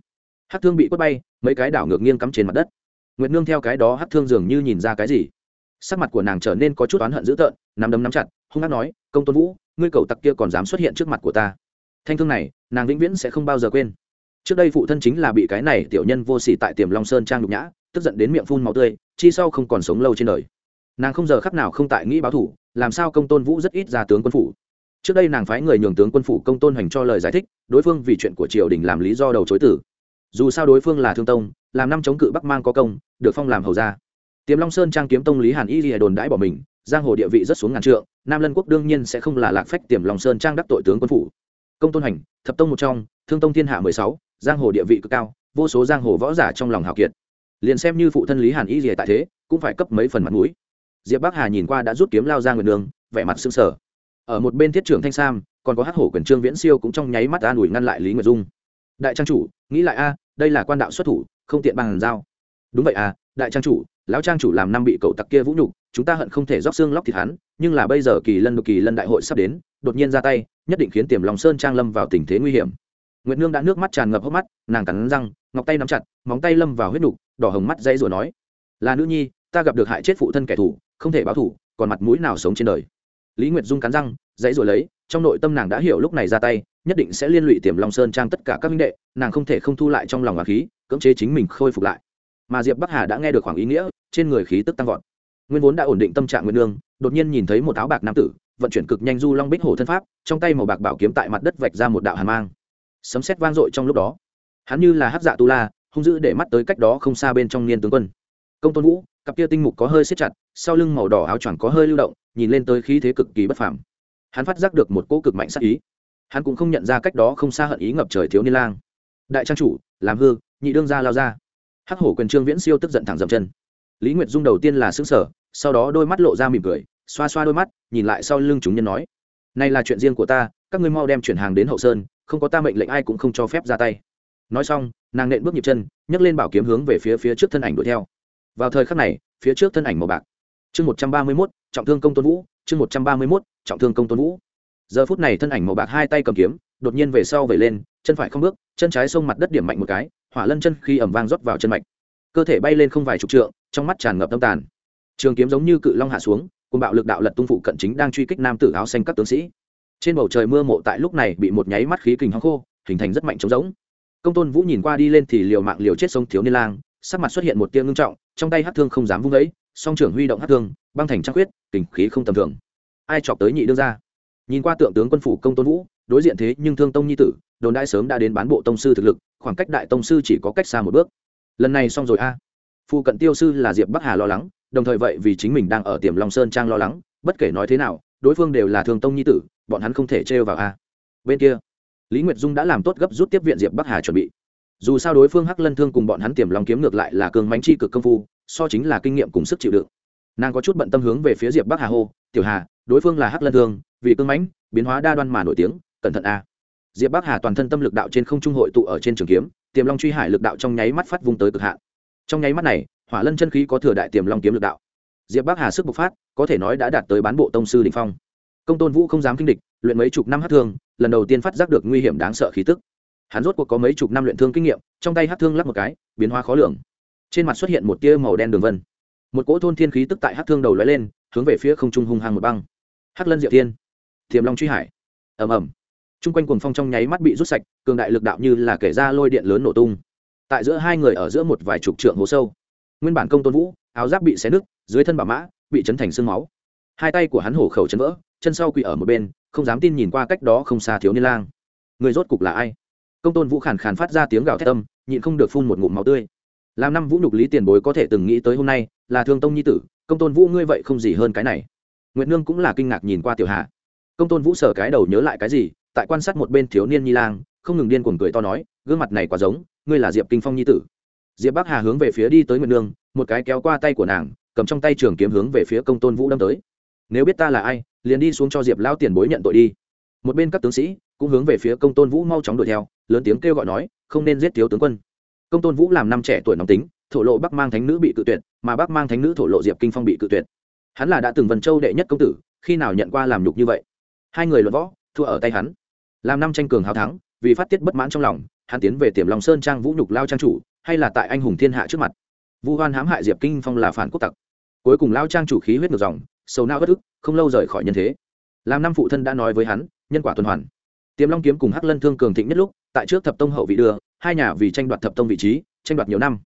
Hắc thương bị quất bay, mấy cái đảo ngược nghiêng cắm trên mặt đất nguyệt nương theo cái đó hắc thương dường như nhìn ra cái gì sắc mặt của nàng trở nên có chút oán hận dữ tợn nắm đấm nắm chặt hung hát nói công tôn vũ ngươi cầu tặc kia còn dám xuất hiện trước mặt của ta thanh thương này nàng vĩnh viễn sẽ không bao giờ quên trước đây phụ thân chính là bị cái này tiểu nhân vô sỉ tại tiềm long sơn trang nhục nhã tức giận đến miệng phun máu tươi chi sau không còn sống lâu trên đời nàng không giờ khắc nào không tại nghĩ báo thủ làm sao công tôn vũ rất ít ra tướng quân phủ trước đây nàng phái người nhường tướng quân phủ công tôn hoành cho lời giải thích đối phương vì chuyện của triều đình làm lý do đầu chối tử dù sao đối phương là thương tông làm năm chống cự bắc mang có công được phong làm hầu gia. Tiềm long sơn trang kiếm tông lý hàn y lìa đồn đãi bỏ mình giang hồ địa vị rất xuống ngàn trượng nam lân quốc đương nhiên sẽ không là lạc phách tiềm long sơn trang đắc tội tướng quân phủ. Công tôn hành thập tông một trong thương tông thiên hạ mười sáu giang hồ địa vị cực cao vô số giang hồ võ giả trong lòng hào kiệt. Liền xem như phụ thân lý hàn y lìa tại thế cũng phải cấp mấy phần mặt mũi. Diệp bắc hà nhìn qua đã rút kiếm lao ra nguyệt đường, vẻ mặt sưng sở ở một bên thiết trưởng thanh sam còn có hắc hổ quyền trương viễn siêu cũng trong nháy mắt an ủi ngăn lại lý nguyệt dung. Đại trang chủ nghĩ lại a đây là quan đạo xuất thủ không tiện bằng giao. Đúng vậy à đại trang chủ, lão trang chủ làm năm bị cậu tặc kia vũ nhục, chúng ta hận không thể róc xương lóc thịt hắn, nhưng là bây giờ kỳ lân kỳ lân đại hội sắp đến, đột nhiên ra tay, nhất định khiến tiềm lòng sơn trang lâm vào tình thế nguy hiểm. Nguyệt nương đã nước mắt tràn ngập hốc mắt, nàng cắn răng, ngọc tay nắm chặt, móng tay lâm vào huyết nục đỏ hồng mắt dây rồi nói, là nữ nhi, ta gặp được hại chết phụ thân kẻ thù, không thể báo thù, còn mặt mũi nào sống trên đời. Lý nguyệt dung cắn răng, dãy rồi lấy, trong nội tâm nàng đã hiểu lúc này ra tay nhất định sẽ liên lụy tiềm long sơn trang tất cả các minh đệ, nàng không thể không thu lại trong lòng và khí, cưỡng chế chính mình khôi phục lại. Mà diệp bắc hà đã nghe được khoảng ý nghĩa, trên người khí tức tăng vọt. Nguyên vốn đã ổn định tâm trạng nguyên lương đột nhiên nhìn thấy một áo bạc nam tử, vận chuyển cực nhanh du long bích hổ thân pháp, trong tay màu bạc bảo kiếm tại mặt đất vạch ra một đạo hàn mang. Sấm sét vang dội trong lúc đó. Hắn như là hát dạ tu la, hung dữ để mắt tới cách đó không xa bên trong niên tướng quân. Công tôn vũ, cặp kia tinh mục có hơi xếp chặt, sau lưng màu đỏ áo choàng có hơi lưu động, nhìn lên tới khí thế cực kỳ bất phàm. Hắn phát giác được một cỗ cực mạnh sắc ý hắn cũng không nhận ra cách đó không xa hận ý ngập trời thiếu niên lang. Đại trang chủ, làm hư, nhị đương ra lao ra. Hắc hổ quyền trương viễn siêu tức giận thẳng dậm chân. Lý nguyệt dung đầu tiên là xứng sở sau đó đôi mắt lộ ra mỉm cười, xoa xoa đôi mắt, nhìn lại sau lưng chúng nhân nói, này là chuyện riêng của ta, các ngươi mau đem chuyển hàng đến hậu sơn, không có ta mệnh lệnh ai cũng không cho phép ra tay. Nói xong, nàng nện bước nhịp chân, nhấc lên bảo kiếm hướng về phía phía trước thân ảnh đuổi theo. Vào thời khắc này, phía trước thân ảnh màu bạc. Chương một trăm ba mươi mốt, trọng thương công tôn vũ, chương một trăm ba mươi mốt, trọng thương công tôn vũ giờ phút này thân ảnh màu bạc hai tay cầm kiếm, đột nhiên về sau về lên, chân phải không bước, chân trái xông mặt đất điểm mạnh một cái, hỏa lân chân khi ẩm vang rót vào chân mạch. Cơ thể bay lên không vài chục trượng, trong mắt tràn ngập tâm tàn. Trường kiếm giống như cự long hạ xuống cùng bạo lực đạo lật tung phụ cận chính đang truy kích nam tử áo xanh các tướng sĩ. Trên bầu trời mưa mộ tại lúc này bị một nháy mắt khí kình hóng khô, hình thành rất mạnh trống giống công tôn vũ nhìn qua đi lên thì liều mạng liều chết sông thiếu niên lang, sắc mặt xuất hiện một tia ngưng trọng, trong tay hát thương không dám vung ấy, song trưởng huy động hát thương, băng thành trăng khuyết, kình khí không tầm thường. Ai chọc tới nhị đương ra nhìn qua tượng tướng quân phủ công tôn vũ, đối diện thế nhưng thương tông nhi tử, đồn đại sớm đã đến bán bộ tông sư thực lực, khoảng cách đại tông sư chỉ có cách xa một bước. Lần này xong rồi a. À. phụ cận tiêu sư là diệp bắc hà lo lắng, đồng thời vậy vì chính mình đang ở tiềm long sơn trang lo lắng, bất kể nói thế nào, đối phương đều là thương tông nhi tử, bọn hắn không thể trêu vào a. Bên kia, lý nguyệt dung đã làm tốt gấp rút tiếp viện diệp bắc hà chuẩn bị. Dù sao đối phương hắc lân thương cùng bọn hắn tiềm long kiếm ngược lại là cường mánh chi cực công phu, so chính là kinh nghiệm cùng sức chịu đựng. Nàng có chút bận tâm hướng về phía diệp bắc hà hô, tiểu hà, đối phương là hắc lân thương vì cương mãnh, biến hóa đa đoan mà nổi tiếng, cẩn thận a. Diệp bắc hà toàn thân tâm lực đạo trên không trung hội tụ ở trên trường kiếm, tiềm long truy hải lực đạo trong nháy mắt phát vung tới cực hạn. Trong nháy mắt này, hỏa lân chân khí có thừa đại tiềm long kiếm lực đạo. Diệp bắc hà sức bộc phát, có thể nói đã đạt tới bán bộ tông sư đình phong. Công tôn vũ không dám kinh địch, luyện mấy chục năm hát thương, lần đầu tiên phát giác được nguy hiểm đáng sợ khí tức. Hắn rốt cuộc có mấy chục năm luyện thương kinh nghiệm, trong tay hát thương lắp một cái, biến hóa khó lường. Trên mặt xuất hiện một tia màu đen đường vân. Một cỗ thôn thiên khí tức tại hát thương đầu lóe lên, hướng về phía không trung hung hăng một băng. Hát lân diệu thiên thiềm long truy hải. Ầm ầm. t r u n g quanh cuồng phong trong nháy mắt bị rút sạch, cường đại lực đạo như là kể ra lôi điện lớn nổ tung. Tại giữa hai người ở giữa một vài chục trượng hố sâu, nguyên bản công tôn vũ, áo giáp bị xé nứt, dưới thân bà mã bị chấn thành sương máu. Hai tay của hắn hổ khẩu chấn vỡ, chân sau quỳ ở một bên, không dám tin nhìn qua cách đó không xa thiếu niên lang. Người rốt cục là ai? Công tôn vũ khàn khàn phát ra tiếng gào thét tâm nhịn không được phun một ngụm máu tươi. Làm năm vũ nhục lý tiền bối có thể từng nghĩ tới hôm nay là thương tông nhi tử, công tôn vũ ngươi vậy không gì hơn cái này. Nguyệt nương cũng là kinh ngạc nhìn qua tiểu hạ công tôn vũ sở cái đầu nhớ lại cái gì, tại quan sát một bên thiếu niên nhi lang, không ngừng điên cuồng cười to nói, gương mặt này quá giống, ngươi là diệp kinh phong nhi tử. Diệp bắc hà hướng về phía đi tới nguyệt nương, một cái kéo qua tay của nàng, cầm trong tay trường kiếm hướng về phía công tôn vũ đâm tới. Nếu biết ta là ai, liền đi xuống cho diệp lao tiền bối nhận tội đi. Một bên các tướng sĩ cũng hướng về phía công tôn vũ mau chóng đuổi theo, lớn tiếng kêu gọi nói, không nên giết thiếu tướng quân. Công tôn vũ làm năm trẻ tuổi nóng tính, thổ lộ bắc mang thánh nữ bị cự tuyệt, mà bắc mang thánh nữ thổ lộ diệp kinh phong bị cự tuyệt. Hắn là đã từng vần châu đệ nhất công tử, khi nào nhận qua làm nhục như vậy? Hai người luận võ, thua ở tay hắn. Làm năm tranh cường hào thắng, vì phát tiết bất mãn trong lòng, hắn tiến về tiềm lòng sơn trang vũ nhục lao trang chủ, hay là tại anh hùng thiên hạ trước mặt. Vu hoan hãm hại diệp kinh phong là phản quốc tặc. Cuối cùng lao trang chủ khí huyết ngược dòng, sầu nao bất ức, không lâu rời khỏi nhân thế. Làm năm phụ thân đã nói với hắn, nhân quả tuần hoàn. Tiềm long kiếm cùng hắc lân thương cường thịnh nhất lúc, tại trước thập tông hậu vị đưa, hai nhà vì tranh đoạt thập tông vị trí, tranh đoạt nhiều năm.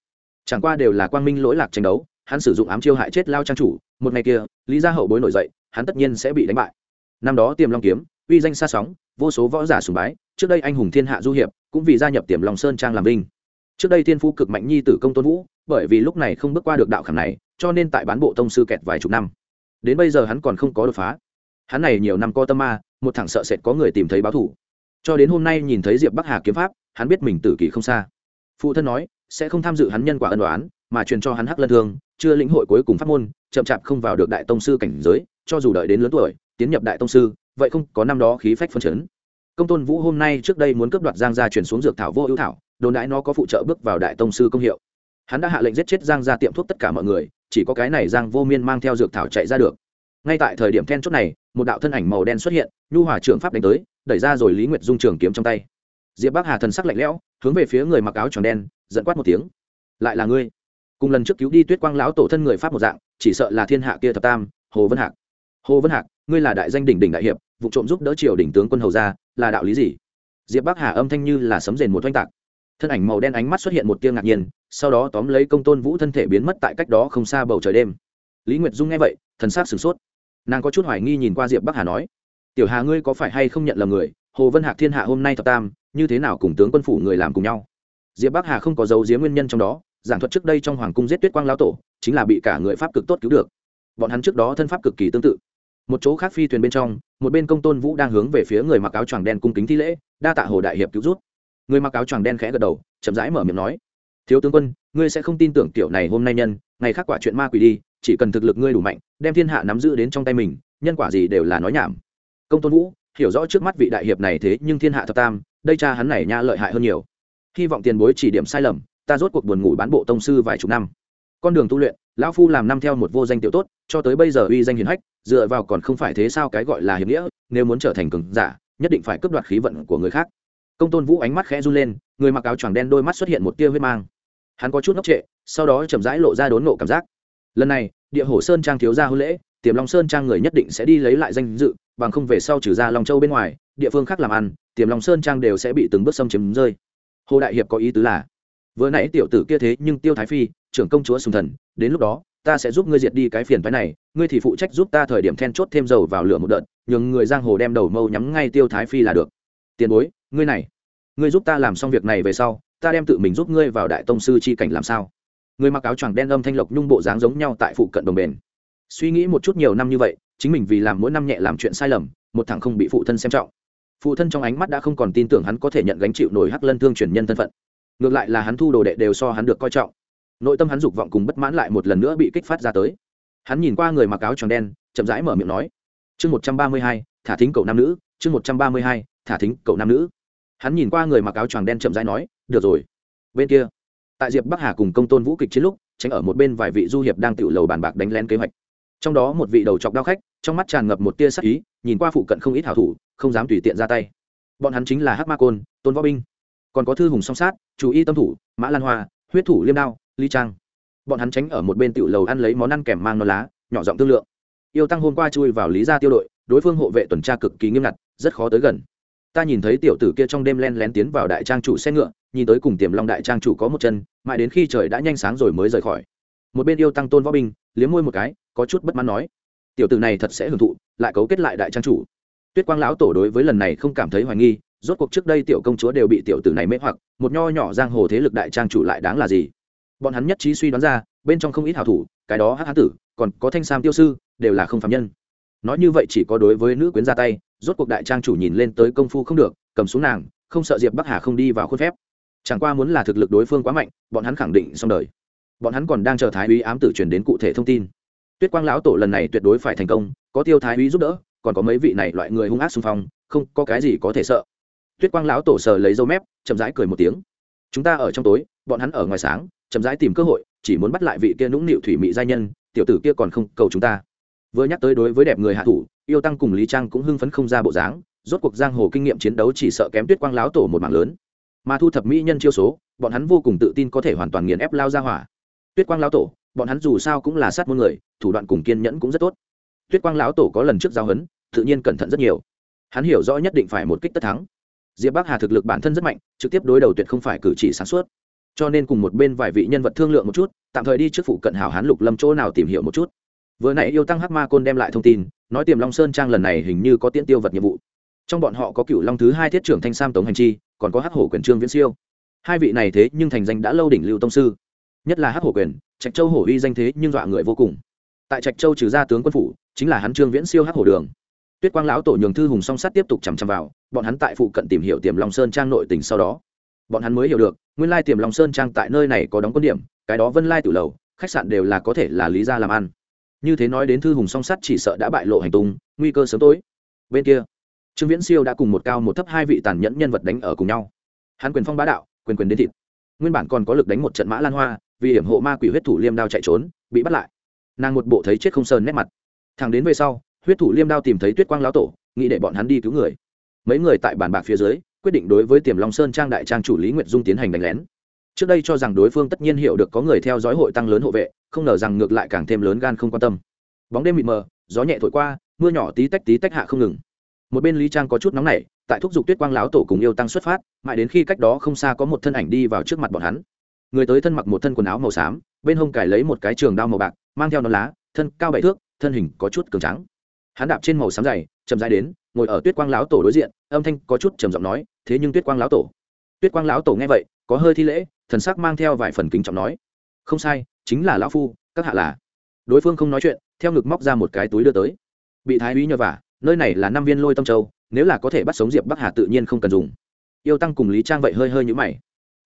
Chẳng qua đều là quang minh lỗi lạc tranh đấu, hắn sử dụng ám chiêu hại chết lao trang chủ, một ngày kia, lý gia hậu bối nổi dậy, hắn tất nhiên sẽ bị đánh bại năm đó tiềm long kiếm, uy danh xa sóng, vô số võ giả sùng bái, trước đây anh hùng thiên hạ du hiệp, cũng vì gia nhập tiềm long sơn trang làm binh. Trước đây thiên phú cực mạnh nhi tử công tôn vũ, bởi vì lúc này không bước qua được đạo khảm này, cho nên tại bán bộ tông sư kẹt vài chục năm. Đến bây giờ hắn còn không có đột phá. Hắn này nhiều năm co tâm ma, một thằng sợ sệt có người tìm thấy báo thủ. Cho đến hôm nay nhìn thấy diệp bắc hà kiếm pháp, hắn biết mình tử kỳ không xa. Phụ thân nói, sẽ không tham dự hắn nhân quả ân đoán mà truyền cho hắn hắc lân thương, chưa lĩnh hội cuối cùng pháp môn, chậm chạp không vào được đại tông sư cảnh giới, cho dù đợi đến lớn tuổi tiến nhập đại tông sư, vậy không, có năm đó khí phách phân chấn. Công tôn vũ hôm nay trước đây muốn cướp đoạt giang gia chuyển xuống dược thảo vô ưu thảo, đồn đãi nó có phụ trợ bước vào đại tông sư công hiệu. Hắn đã hạ lệnh giết chết giang gia tiệm thuốc tất cả mọi người, chỉ có cái này giang vô miên mang theo dược thảo chạy ra được. Ngay tại thời điểm then chốt này, một đạo thân ảnh màu đen xuất hiện, nhu hòa trưởng pháp đánh tới, đẩy ra rồi lý nguyệt dung trường kiếm trong tay. Diệp bắc hà thần sắc lạnh lẽo, hướng về phía người mặc áo tròn đen dẫn quát một tiếng. Lại là ngươi? Cùng lần trước cứu đi tuyết quang lão tổ thân người pháp một dạng, chỉ sợ là thiên hạ kia thập tam, hồ vân hạc. Hồ vân hạc ngươi là đại danh đỉnh đỉnh đại hiệp, vụ trộm giúp đỡ triều đỉnh tướng quân hầu ra, là đạo lý gì? Diệp bắc hà âm thanh như là sấm rền một oanh tạc. Thân ảnh màu đen ánh mắt xuất hiện một tiêu ngạc nhiên, sau đó tóm lấy công tôn vũ thân thể biến mất tại cách đó không xa bầu trời đêm. Lý nguyệt dung nghe vậy, thần s á c sửng sốt. Nàng có chút hoài nghi nhìn qua diệp bắc hà nói, tiểu hà ngươi có phải hay không nhận lầm người? Hồ vân hạc thiên hạ hôm nay thập tam, như thế nào cùng tướng quân phủ người làm cùng nhau? Diệp bắc hà không có dấu giếm nguyên nhân trong đó, giảng thuật trước đây trong hoàng cung giết tuyết quang lao tổ, chính là bị cả người pháp cực tốt cứu được. Bọn hắn trước đó thân pháp cực kỳ tương tự một chỗ khác phi thuyền bên trong, một bên công tôn vũ đang hướng về phía người mặc áo choàng đen cung kính thi lễ, đa tạ hồ đại hiệp cứu rút người mặc áo choàng đen khẽ gật đầu, chậm rãi mở miệng nói, thiếu tướng quân, ngươi sẽ không tin tưởng tiểu này hôm nay nhân, ngày khác quả chuyện ma quỷ đi, chỉ cần thực lực ngươi đủ mạnh, đem thiên hạ nắm giữ đến trong tay mình, nhân quả gì đều là nói nhảm. Công tôn vũ, hiểu rõ trước mắt vị đại hiệp này thế nhưng thiên hạ thập tam, đây cha hắn này nha lợi hại hơn nhiều. Hy vọng tiền bối chỉ điểm sai lầm, ta rốt cuộc buồn ngủ bán bộ tông sư vài chục năm. Con đường tu luyện lão phu làm năm theo một vô danh tiểu tốt, cho tới bây giờ uy danh hiền hách, dựa vào còn không phải thế sao cái gọi là hiểm nghĩa, nếu muốn trở thành cường giả, nhất định phải cướp đoạt khí vận của người khác. Công tôn vũ ánh mắt khẽ run lên, người mặc áo choàng đen đôi mắt xuất hiện một tia huyết mang. Hắn có chút ngốc trệ, sau đó chậm rãi lộ ra đốn nộ cảm giác. Lần này, địa hồ sơn trang thiếu gia hôn lễ, tiềm long sơn trang người nhất định sẽ đi lấy lại danh dự, bằng không về sau trừ ra long châu bên ngoài, địa phương khác làm ăn, tiềm long sơn trang đều sẽ bị từng bước xâm chiếm rơi. Hồ đại hiệp có ý tứ là, vừa nãy tiểu tử kia thế nhưng tiêu thái phi trưởng công chúa sùng thần, đến lúc đó, ta sẽ giúp ngươi diệt đi cái phiền phái này, ngươi thì phụ trách giúp ta thời điểm then chốt thêm dầu vào lửa một đợt, nhường người giang hồ đem đầu mâu nhắm ngay tiêu thái phi là được. Tiền bối, ngươi này, ngươi giúp ta làm xong việc này về sau, ta đem tự mình giúp ngươi vào đại tông sư chi cảnh làm sao? Người mặc áo choàng đen âm thanh lộc nhung bộ dáng giống nhau tại phụ cận đồng bền. Suy nghĩ một chút nhiều năm như vậy, chính mình vì làm mỗi năm nhẹ làm chuyện sai lầm, một thằng không bị phụ thân xem trọng. Phụ thân trong ánh mắt đã không còn tin tưởng hắn có thể nhận gánh chịu nổi hắc lân thương truyền nhân thân phận. Ngược lại là hắn thu đồ đệ đều so hắn được coi trọng nội tâm hắn dục vọng cùng bất mãn lại một lần nữa bị kích phát ra tới. Hắn nhìn qua người mặc áo tròn đen, chậm rãi mở miệng nói, chương một trăm ba mươi hai, thả thính cậu nam nữ, chương một trăm ba mươi hai, thả thính cậu nam nữ. Hắn nhìn qua người mặc áo tròn đen chậm rãi nói, được rồi, bên kia. Tại diệp bắc hà cùng công tôn vũ kịch chiến lúc, tránh ở một bên vài vị du hiệp đang tự lầu bàn bạc đánh lén kế hoạch. Trong đó một vị đầu chọc đao khách, trong mắt tràn ngập một tia sắc ý, nhìn qua phụ cận không ít hảo thủ, không dám tùy tiện ra tay. Bọn hắn chính là hắc ma côn, tôn võ binh. Còn có thư hùng song sát, chú y tâm thủ, mã lan hoa, huyết thủ liêm đao ly trang. Bọn hắn tránh ở một bên tiểu lầu ăn lấy món ăn kèm mang non lá, nhỏ giọng thương lượng. Yêu tăng hôm qua chui vào lý gia tiêu đội, đối phương hộ vệ tuần tra cực kỳ nghiêm ngặt, rất khó tới gần. Ta nhìn thấy tiểu tử kia trong đêm len lén tiến vào đại trang chủ xe ngựa, nhìn tới cùng tiềm long đại trang chủ có một chân, mãi đến khi trời đã nhanh sáng rồi mới rời khỏi. Một bên yêu tăng tôn võ binh, liếm môi một cái, có chút bất mãn nói, tiểu tử này thật sẽ hưởng thụ, lại cấu kết lại đại trang chủ. Tuyết quang lão tổ đối với lần này không cảm thấy hoài nghi, rốt cuộc trước đây tiểu công chúa đều bị tiểu tử này mê hoặc, một nho nhỏ giang hồ thế lực đại trang chủ lại đáng là gì? Bọn hắn nhất trí suy đoán ra, bên trong không ít hảo thủ, cái đó hát hán tử, còn có thanh sam tiêu sư, đều là không phạm nhân. Nói như vậy chỉ có đối với nữ quyến ra tay, rốt cuộc đại trang chủ nhìn lên tới công phu không được, cầm xuống nàng, không sợ diệp bắc hà không đi vào khuôn phép. Chẳng qua muốn là thực lực đối phương quá mạnh, bọn hắn khẳng định xong đời. Bọn hắn còn đang chờ thái úy ám tử truyền đến cụ thể thông tin. Tuyết quang lão tổ lần này tuyệt đối phải thành công, có tiêu thái úy giúp đỡ, còn có mấy vị này loại người hung ác xung phong, không có cái gì có thể sợ. Tuyết quang lão tổ sờ lấy dâu mép, chậm rãi cười một tiếng. Chúng ta ở trong tối, bọn hắn ở ngoài sáng chậm rãi tìm cơ hội, chỉ muốn bắt lại vị kia nũng nịu thủy mị giai nhân, tiểu tử kia còn không cầu chúng ta. Vừa nhắc tới đối với đẹp người hạ thủ, yêu tăng cùng lý trang cũng hưng phấn không ra bộ dáng, rốt cuộc giang hồ kinh nghiệm chiến đấu chỉ sợ kém tuyết quang láo tổ một mạng lớn. Mà thu thập mỹ nhân chiêu số, bọn hắn vô cùng tự tin có thể hoàn toàn nghiền ép lao ra hỏa. Tuyết quang lão tổ, bọn hắn dù sao cũng là sát môn người, thủ đoạn cùng kiên nhẫn cũng rất tốt. Tuyết quang lão tổ có lần trước giao hấn, tự nhiên cẩn thận rất nhiều. Hắn hiểu rõ nhất định phải một kích tất thắng. Diệp bắc hà thực lực bản thân rất mạnh, trực tiếp đối đầu tuyệt không phải cử chỉ sáng suốt cho nên cùng một bên vài vị nhân vật thương lượng một chút, tạm thời đi trước phụ cận hảo hán lục lâm chỗ nào tìm hiểu một chút. Vừa nãy yêu tăng hắc ma côn đem lại thông tin, nói tiềm long sơn trang lần này hình như có tiễn tiêu vật nhiệm vụ. Trong bọn họ có cựu long thứ hai thiết trưởng thanh sam tống hành chi, còn có hắc hổ quyền trương viễn siêu. Hai vị này thế nhưng thành danh đã lâu đỉnh lưu tông sư. Nhất là hắc hổ quyền, trạch châu hổ uy danh thế nhưng dọa người vô cùng. Tại trạch châu trừ ra tướng quân phủ, chính là hắn trương viễn siêu hắc hổ đường. Tuyết quang lão tổ nhường thư hùng song sát tiếp tục chằm chằm vào, bọn hắn tại phụ cận tìm hiểu tiềm long sơn trang nội tỉnh sau đó bọn hắn mới hiểu được, nguyên lai tiềm long sơn trang tại nơi này có đóng quân điểm, cái đó vân lai tử lầu, khách sạn đều là có thể là lý ra làm ăn. Như thế nói đến thư hùng song sắt chỉ sợ đã bại lộ hành tung, nguy cơ sớm tối. Bên kia, trương viễn siêu đã cùng một cao một thấp hai vị tàn nhẫn nhân vật đánh ở cùng nhau. Hắn quyền phong bá đạo, quyền quyền đến thịt. Nguyên bản còn có lực đánh một trận mã lan hoa, vì hiểm hộ ma quỷ huyết thủ liêm đao chạy trốn, bị bắt lại. Nàng một bộ thấy chết không sơn nét mặt. Thằng đến về sau, huyết thủ liêm đao tìm thấy tuyết quang lão tổ, nghĩ để bọn hắn đi cứu người. Mấy người tại bàn bạc phía dưới quyết định đối với tiềm long sơn trang đại trang chủ lý nguyệt dung tiến hành đánh lén. Trước đây cho rằng đối phương tất nhiên hiểu được có người theo dõi hội tăng lớn hộ vệ, không ngờ rằng ngược lại càng thêm lớn gan không quan tâm. Bóng đêm mịt mờ, gió nhẹ thổi qua, mưa nhỏ tí tách tí tách hạ không ngừng. Một bên lý trang có chút nóng nảy, tại thúc giục tuyết quang lão tổ cùng yêu tăng xuất phát, mãi đến khi cách đó không xa có một thân ảnh đi vào trước mặt bọn hắn. Người tới thân mặc một thân quần áo màu xám, bên hông cải lấy một cái trường đao màu bạc, mang theo nón lá, thân cao bảy thước, thân hình có chút cường trắng hắn đạp trên màu xám dày, chậm dài đến ngồi ở tuyết quang lão tổ đối diện, âm thanh có chút trầm giọng nói, thế nhưng tuyết quang lão tổ? Tuyết quang lão tổ nghe vậy, có hơi thi lễ, thần sắc mang theo vài phần kính trọng nói, không sai, chính là lão phu, các hạ là. Đối phương không nói chuyện, theo ngực móc ra một cái túi đưa tới. Bị thái úy nhờ vả, nơi này là năm viên lôi tâm châu, nếu là có thể bắt sống diệp bắc hà tự nhiên không cần dùng. Yêu tăng cùng lý trang vậy hơi hơi nhũ mày.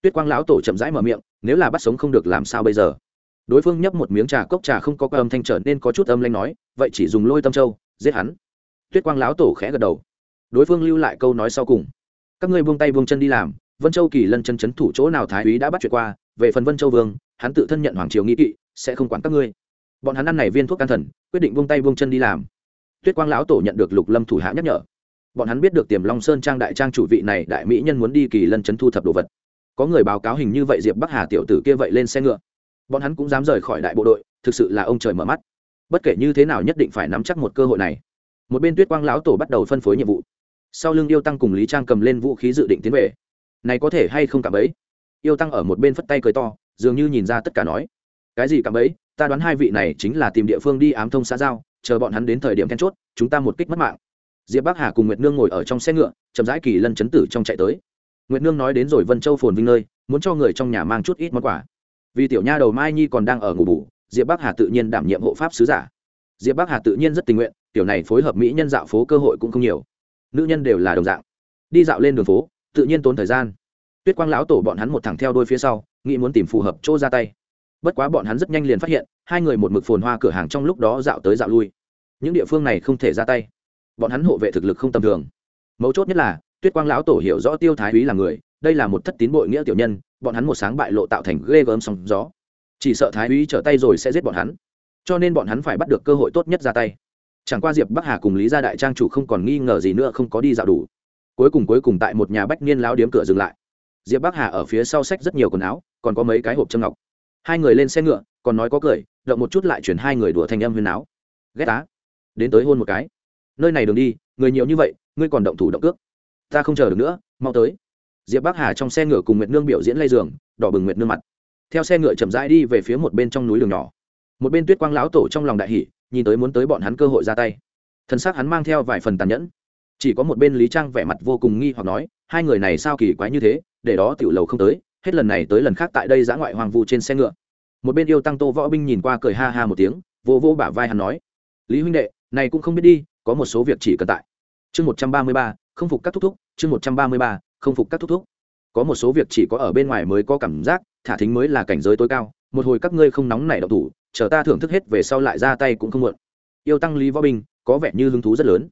Tuyết quang lão tổ chậm rãi mở miệng, nếu là bắt sống không được làm sao bây giờ? Đối phương nhấp một miếng trà, cốc trà không có âm thanh trở nên có chút âm lanh nói, vậy chỉ dùng lôi tâm châu, giết hắn tuyết quang lão tổ khẽ gật đầu. Đối phương lưu lại câu nói sau cùng. Các ngươi buông tay buông chân đi làm, vân châu kỳ lân chân chấn thủ chỗ nào thái úy đã bắt chuyện qua, về phần vân châu vương, hắn tự thân nhận hoàng triều nghĩ kỵ, sẽ không quản các ngươi. Bọn hắn ăn này viên thuốc can thần, quyết định buông tay buông chân đi làm. Tuyết quang lão tổ nhận được lục lâm thủ hạ nhắc nhở. Bọn hắn biết được tiềm long sơn trang đại trang chủ vị này đại mỹ nhân muốn đi kỳ lân chấn thu thập đồ vật. Có người báo cáo hình như vậy diệp bắc hà tiểu tử kia vậy lên xe ngựa. Bọn hắn cũng dám rời khỏi đại bộ đội, thực sự là ông trời mở mắt. Bất kể như thế nào nhất định phải nắm chắc một cơ hội này một bên tuyết quang lão tổ bắt đầu phân phối nhiệm vụ. Sau lưng yêu tăng cùng lý trang cầm lên vũ khí dự định tiến về. Này có thể hay không cảm ấy yêu tăng ở một bên phất tay cười to, dường như nhìn ra tất cả nói. Cái gì cảm ấy ta đoán hai vị này chính là tìm địa phương đi ám thông xã giao, chờ bọn hắn đến thời điểm then chốt, chúng ta một kích mất mạng. Diệp bắc hà cùng nguyệt nương ngồi ở trong xe ngựa, chậm rãi kỳ lân chấn tử trong chạy tới. Nguyệt nương nói đến rồi vân châu phồn vinh nơi, muốn cho người trong nhà mang chút ít món quà. Vì tiểu nha đầu mai nhi còn đang ở ngủ bù, diệp bắc hà tự nhiên đảm nhiệm hộ pháp sứ giả. Diệp bắc hà tự nhiên rất tình nguyện tiểu này phối hợp mỹ nhân dạo phố cơ hội cũng không nhiều. Nữ nhân đều là đồng dạng. Đi dạo lên đường phố, tự nhiên tốn thời gian. Tuyết quang lão tổ bọn hắn một thẳng theo đôi phía sau, nghĩ muốn tìm phù hợp chỗ ra tay. Bất quá bọn hắn rất nhanh liền phát hiện, hai người một mực phồn hoa cửa hàng trong lúc đó dạo tới dạo lui. Những địa phương này không thể ra tay. Bọn hắn hộ vệ thực lực không tầm thường. Mấu chốt nhất là, tuyết quang lão tổ hiểu rõ tiêu thái úy là người, đây là một thất tín bội nghĩa tiểu nhân, bọn hắn một sáng bại lộ tạo thành ghê gớm sóng gió. Chỉ sợ thái úy trở tay rồi sẽ giết bọn hắn. Cho nên bọn hắn phải bắt được cơ hội tốt nhất ra tay chẳng qua diệp bắc hà cùng lý gia đại trang chủ không còn nghi ngờ gì nữa, không có đi dạo đủ. Cuối cùng cuối cùng tại một nhà bách niên lão điếm cửa dừng lại. Diệp bắc hà ở phía sau sách rất nhiều quần áo, còn có mấy cái hộp châm ngọc. Hai người lên xe ngựa, còn nói có cười, động một chút lại chuyển hai người đùa thành âm huyền áo. Ghét á. Đến tới hôn một cái. Nơi này đường đi, người nhiều như vậy, ngươi còn động thủ động cước. Ta không chờ được nữa, mau tới. Diệp bắc hà trong xe ngựa cùng nguyệt nương biểu diễn lây giường, đỏ bừng nguyệt nương mặt. Theo xe ngựa chậm rãi đi về phía một bên trong núi đường nhỏ. Một bên tuyết quang lão tổ trong lòng đại hỷ nhìn tới muốn tới bọn hắn cơ hội ra tay. Thân xác hắn mang theo vài phần tàn nhẫn. Chỉ có một bên lý trang vẻ mặt vô cùng nghi hoặc nói, hai người này sao kỳ quái như thế, để đó tiểu lầu không tới, hết lần này tới lần khác tại đây giã ngoại hoàng vu trên xe ngựa. Một bên yêu tăng tô võ binh nhìn qua cười ha ha một tiếng, vô vô bả vai hắn nói, lý huynh đệ, này cũng không biết đi, có một số việc chỉ cần tại. Chương một trăm ba mươi ba, không phục các thúc thúc, chương một trăm ba mươi ba, không phục các thúc thúc. Có một số việc chỉ có ở bên ngoài mới có cảm giác, thả thính mới là cảnh giới tối cao, một hồi các ngươi không nóng nảy độc thủ chờ ta thưởng thức hết về sau lại ra tay cũng không muộn. Yêu tăng lý võ binh có vẻ như hứng thú rất lớn.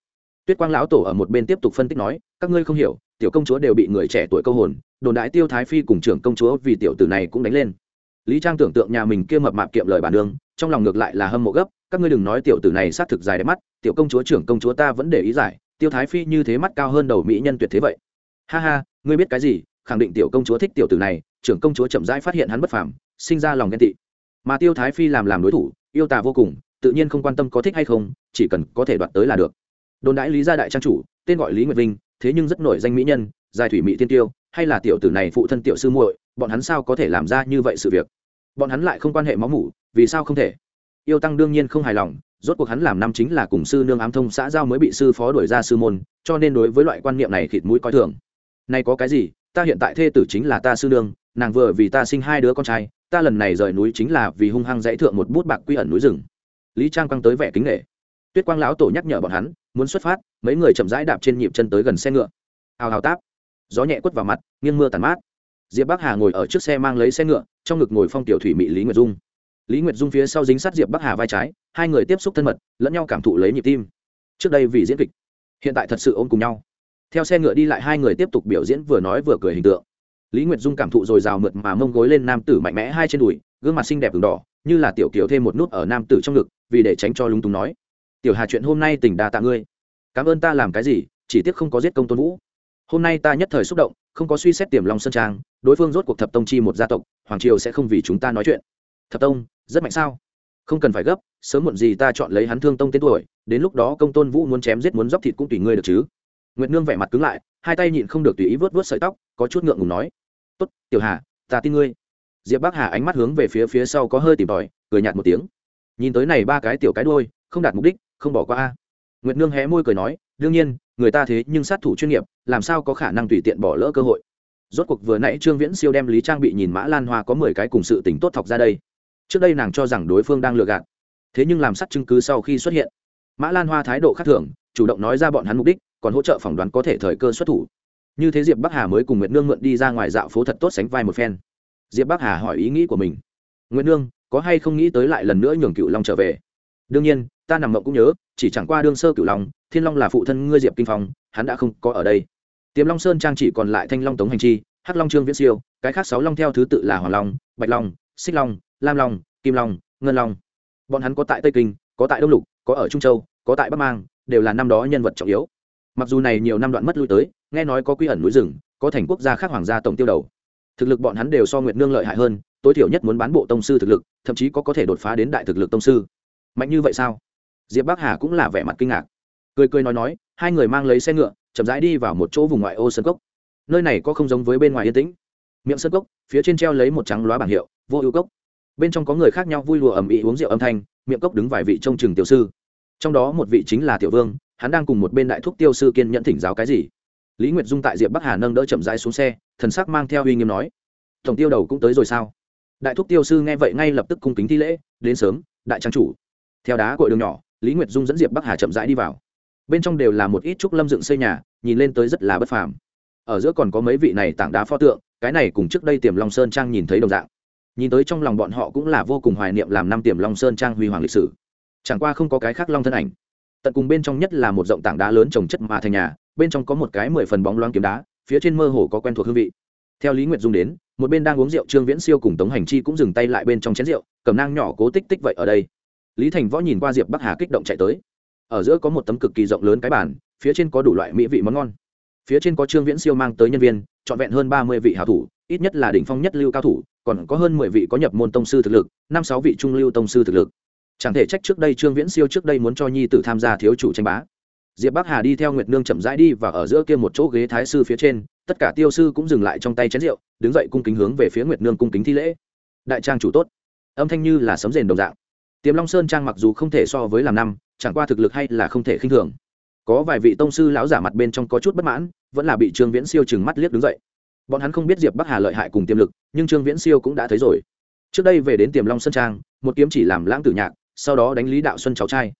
Tuyết quang lão tổ ở một bên tiếp tục phân tích nói, các ngươi không hiểu, tiểu công chúa đều bị người trẻ tuổi câu hồn, đồn đại tiêu thái phi cùng trưởng công chúa vì tiểu tử này cũng đánh lên. Lý trang tưởng tượng nhà mình kia mập mạp kiệm lời bản đường trong lòng ngược lại là hâm mộ gấp, các ngươi đừng nói tiểu tử này sát thực dài đẹp mắt, tiểu công chúa trưởng công chúa ta vẫn để ý giải, tiêu thái phi như thế mắt cao hơn đầu mỹ nhân tuyệt thế vậy. Ha ha, ngươi biết cái gì, khẳng định tiểu công chúa thích tiểu tử này, trưởng công chúa chậm rãi phát hiện hắn bất phàm, sinh ra lòng ghen tị mà tiêu thái phi làm làm đối thủ, yêu tà vô cùng, tự nhiên không quan tâm có thích hay không, chỉ cần có thể đoạt tới là được. Đồn đãi lý gia đại trang chủ, tên gọi lý nguyệt vinh, thế nhưng rất nổi danh mỹ nhân, dài thủy mỹ tiên tiêu, hay là tiểu tử này phụ thân tiểu sư muội, bọn hắn sao có thể làm ra như vậy sự việc? Bọn hắn lại không quan hệ máu mủ, vì sao không thể? Yêu tăng đương nhiên không hài lòng, rốt cuộc hắn làm năm chính là cùng sư nương ám thông xã giao mới bị sư phó đuổi ra sư môn, cho nên đối với loại quan niệm này khịt mũi coi thường. Nay có cái gì? Ta hiện tại thê tử chính là ta sư nương, nàng vừa vì ta sinh hai đứa con trai ta lần này rời núi chính là vì hung hăng dãy thượng một bút bạc quy ẩn núi rừng. Lý trang quăng tới vẻ kính nghệ tuyết quang lão tổ nhắc nhở bọn hắn, muốn xuất phát, mấy người chậm rãi đạp trên nhịp chân tới gần xe ngựa. Hào hào táp. Gió nhẹ quất vào mặt, nghiêng mưa tàn mát. Diệp bắc hà ngồi ở trước xe mang lấy xe ngựa, trong ngực ngồi phong tiểu thủy mỹ lý nguyệt dung. Lý nguyệt dung phía sau dính sát diệp bắc hà vai trái, hai người tiếp xúc thân mật, lẫn nhau cảm thụ lấy nhịp tim. Trước đây vì diễn kịch, hiện tại thật sự ôm cùng nhau. Theo xe ngựa đi lại, hai người tiếp tục biểu diễn vừa nói vừa cười hình tượng lý nguyệt dung cảm thụ rồi rào mượt mà mông gối lên nam tử mạnh mẽ hai trên đùi, gương mặt xinh đẹp v đỏ, như là tiểu kiều thêm một nút ở nam tử trong ngực, vì để tránh cho lúng túng nói, tiểu hà chuyện hôm nay tỉnh đa tạ ngươi. Cảm ơn ta làm cái gì, chỉ tiếc không có giết công tôn vũ. Hôm nay ta nhất thời xúc động, không có suy xét tiềm long sơn trang, đối phương rốt cuộc thập tông chi một gia tộc, hoàng triều sẽ không vì chúng ta nói chuyện. Thập tông, rất mạnh sao? Không cần phải gấp, sớm muộn gì ta chọn lấy hắn thương tông tên tuổi, đến lúc đó công tôn vũ muốn chém giết muốn dóc thịt cũng tùy ngươi được chứ. Nguyệt nương vẻ mặt cứng lại, hai tay nhịn không được tùy ý vớt vớt sợi tóc, có chút ngượng ngùng nói tốt, tiểu hà, ta tin ngươi. Diệp bắc hà ánh mắt hướng về phía phía sau có hơi tìm tòi, cười nhạt một tiếng. Nhìn tới này ba cái tiểu cái đôi không đạt mục đích, không bỏ qua a. Nguyệt nương hé môi cười nói, đương nhiên, người ta thế nhưng sát thủ chuyên nghiệp, làm sao có khả năng tùy tiện bỏ lỡ cơ hội? Rốt cuộc vừa nãy trương viễn siêu đem lý trang bị nhìn mã lan hoa có mười cái cùng sự tính tốt thọc ra đây. Trước đây nàng cho rằng đối phương đang lừa gạt. Thế nhưng làm sắt chứng cứ sau khi xuất hiện, mã lan hoa thái độ khác thường, chủ động nói ra bọn hắn mục đích, còn hỗ trợ phỏng đoán có thể thời cơ xuất thủ như thế diệp bắc hà mới cùng nguyệt nương mượn đi ra ngoài dạo phố thật tốt sánh vai một phen. Diệp bắc hà hỏi ý nghĩ của mình. Nguyệt nương, có hay không nghĩ tới lại lần nữa nhường cựu long trở về? Đương nhiên, ta nằm mộng cũng nhớ, chỉ chẳng qua đương sơ cựu long, thiên long là phụ thân ngươi diệp kinh phong, hắn đã không có ở đây. Tiềm long sơn trang chỉ còn lại thanh long tống hành chi, hắc long trương viễn siêu, cái khác sáu long theo thứ tự là hoàng long, bạch long, xích long, lam long, kim long, ngân long. Bọn hắn có tại tây kinh, có tại đông lục, có ở trung châu, có tại bắc mang, đều là năm đó nhân vật trọng yếu mặc dù này nhiều năm đoạn mất lui tới, nghe nói có quy ẩn núi rừng, có thành quốc gia khác hoàng gia tổng tiêu đầu. Thực lực bọn hắn đều so nguyệt nương lợi hại hơn, tối thiểu nhất muốn bán bộ tông sư thực lực, thậm chí có có thể đột phá đến đại thực lực tông sư. Mạnh như vậy sao? Diệp bắc hà cũng là vẻ mặt kinh ngạc. Cười cười nói nói, hai người mang lấy xe ngựa, chậm rãi đi vào một chỗ vùng ngoại ô sân cốc. Nơi này có không giống với bên ngoài yên tĩnh. Miệng sân cốc, phía trên treo lấy một trắng loá bảng hiệu, vô ưu cốc. Bên trong có người khác nhau vui lùa ẩm ĩ uống rượu âm thanh, miệng cốc đứng vài vị trông chừng tiểu sư. Trong đó một vị chính là tiểu vương hắn đang cùng một bên đại thúc tiêu sư kiên nhận thỉnh giáo cái gì? Lý nguyệt dung tại diệp bắc hà nâng đỡ chậm rãi xuống xe, thần sắc mang theo uy nghiêm nói, tổng tiêu đầu cũng tới rồi sao? Đại thúc tiêu sư nghe vậy ngay lập tức cung kính thi lễ, đến sớm, đại trang chủ. Theo đá cội đường nhỏ, lý nguyệt dung dẫn diệp bắc hà chậm rãi đi vào. Bên trong đều là một ít trúc lâm dựng xây nhà, nhìn lên tới rất là bất phàm. Ở giữa còn có mấy vị này tảng đá pho tượng, cái này cùng trước đây tiềm long sơn trang nhìn thấy đồng dạng. Nhìn tới trong lòng bọn họ cũng là vô cùng hoài niệm làm năm tiềm long sơn trang huy hoàng lịch sử. Chẳng qua không có cái khác long thân ảnh tận cùng bên trong nhất là một rộng tảng đá lớn trồng chất mà thành nhà, bên trong có một cái mười phần bóng loáng kiếm đá, phía trên mơ hồ có quen thuộc hương vị. Theo lý nguyệt dung đến, một bên đang uống rượu trương viễn siêu cùng tống hành chi cũng dừng tay lại bên trong chén rượu, cầm nang nhỏ cố tích tích vậy ở đây. Lý thành võ nhìn qua diệp bắc hà kích động chạy tới. Ở giữa có một tấm cực kỳ rộng lớn cái bàn, phía trên có đủ loại mỹ vị món ngon. Phía trên có trương viễn siêu mang tới nhân viên, trọn vẹn hơn ba mươi vị hảo thủ, ít nhất là đỉnh phong nhất lưu cao thủ, còn có hơn mười vị có nhập môn tông sư thực lực, năm sáu vị trung lưu tông sư thực lực chẳng thể trách trước đây trương viễn siêu trước đây muốn cho nhi tử tham gia thiếu chủ tranh bá. Diệp bắc hà đi theo nguyệt nương chậm rãi đi và ở giữa kia một chỗ ghế thái sư phía trên, tất cả tiêu sư cũng dừng lại trong tay chén rượu, đứng dậy cung kính hướng về phía nguyệt nương cung kính thi lễ. Đại trang chủ tốt. Âm thanh như là sấm rền đồng dạng. Tiềm long sơn trang mặc dù không thể so với làm năm, chẳng qua thực lực hay là không thể khinh thường. Có vài vị tông sư lão giả mặt bên trong có chút bất mãn, vẫn là bị trương viễn siêu chừng mắt liếc đứng dậy. Bọn hắn không biết diệp bắc hà lợi hại cùng tiềm lực, nhưng trương viễn siêu cũng đã thấy rồi. Trước đây về đến tiềm long sơn trang, một kiếm chỉ làm lãng tử nhạc sau đó đánh lý đạo xuân cháu trai.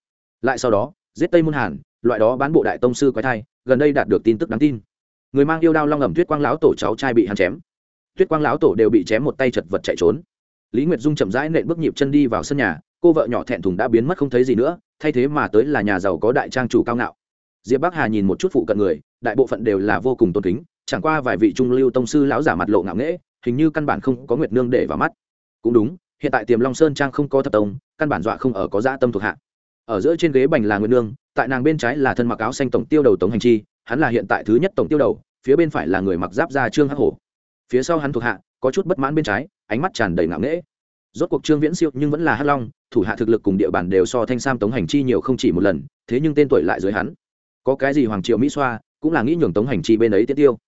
Lại sau đó, giết tây môn hàn, loại đó bán bộ đại tông sư quái thai, gần đây đạt được tin tức đáng tin. Người mang yêu đao long ẩm tuyết quang lão tổ cháu trai bị hắn chém. Tuyết quang lão tổ đều bị chém một tay chật vật chạy trốn. Lý nguyệt dung chậm rãi nện bước nhịp chân đi vào sân nhà, cô vợ nhỏ thẹn thùng đã biến mất không thấy gì nữa, thay thế mà tới là nhà giàu có đại trang chủ cao ngạo. Diệp bắc hà nhìn một chút phụ cận người, đại bộ phận đều là vô cùng tôn kính, chẳng qua vài vị trung lưu tông sư lão giả mặt lộ ngạo nghễ, hình như căn bản không có nguyệt nương để vào mắt. Cũng đúng hiện tại tiềm long sơn trang không có thập tông, căn bản dọa không ở có dã tâm thuộc hạ. Ở giữa trên ghế bành là nguyên nương, tại nàng bên trái là thân mặc áo xanh tổng tiêu đầu tống hành chi, hắn là hiện tại thứ nhất tổng tiêu đầu, phía bên phải là người mặc giáp da trương hắc hổ. Phía sau hắn thuộc hạ, có chút bất mãn bên trái, ánh mắt tràn đầy ngạo nghễ. Rốt cuộc trương viễn siêu nhưng vẫn là hắc long, thủ hạ thực lực cùng địa bàn đều so thanh sam tống hành chi nhiều không chỉ một lần, thế nhưng tên tuổi lại dưới hắn. Có cái gì hoàng triệu mỹ xoa, cũng là nghĩ nhường tống hành chi bên ấy tiết tiêu.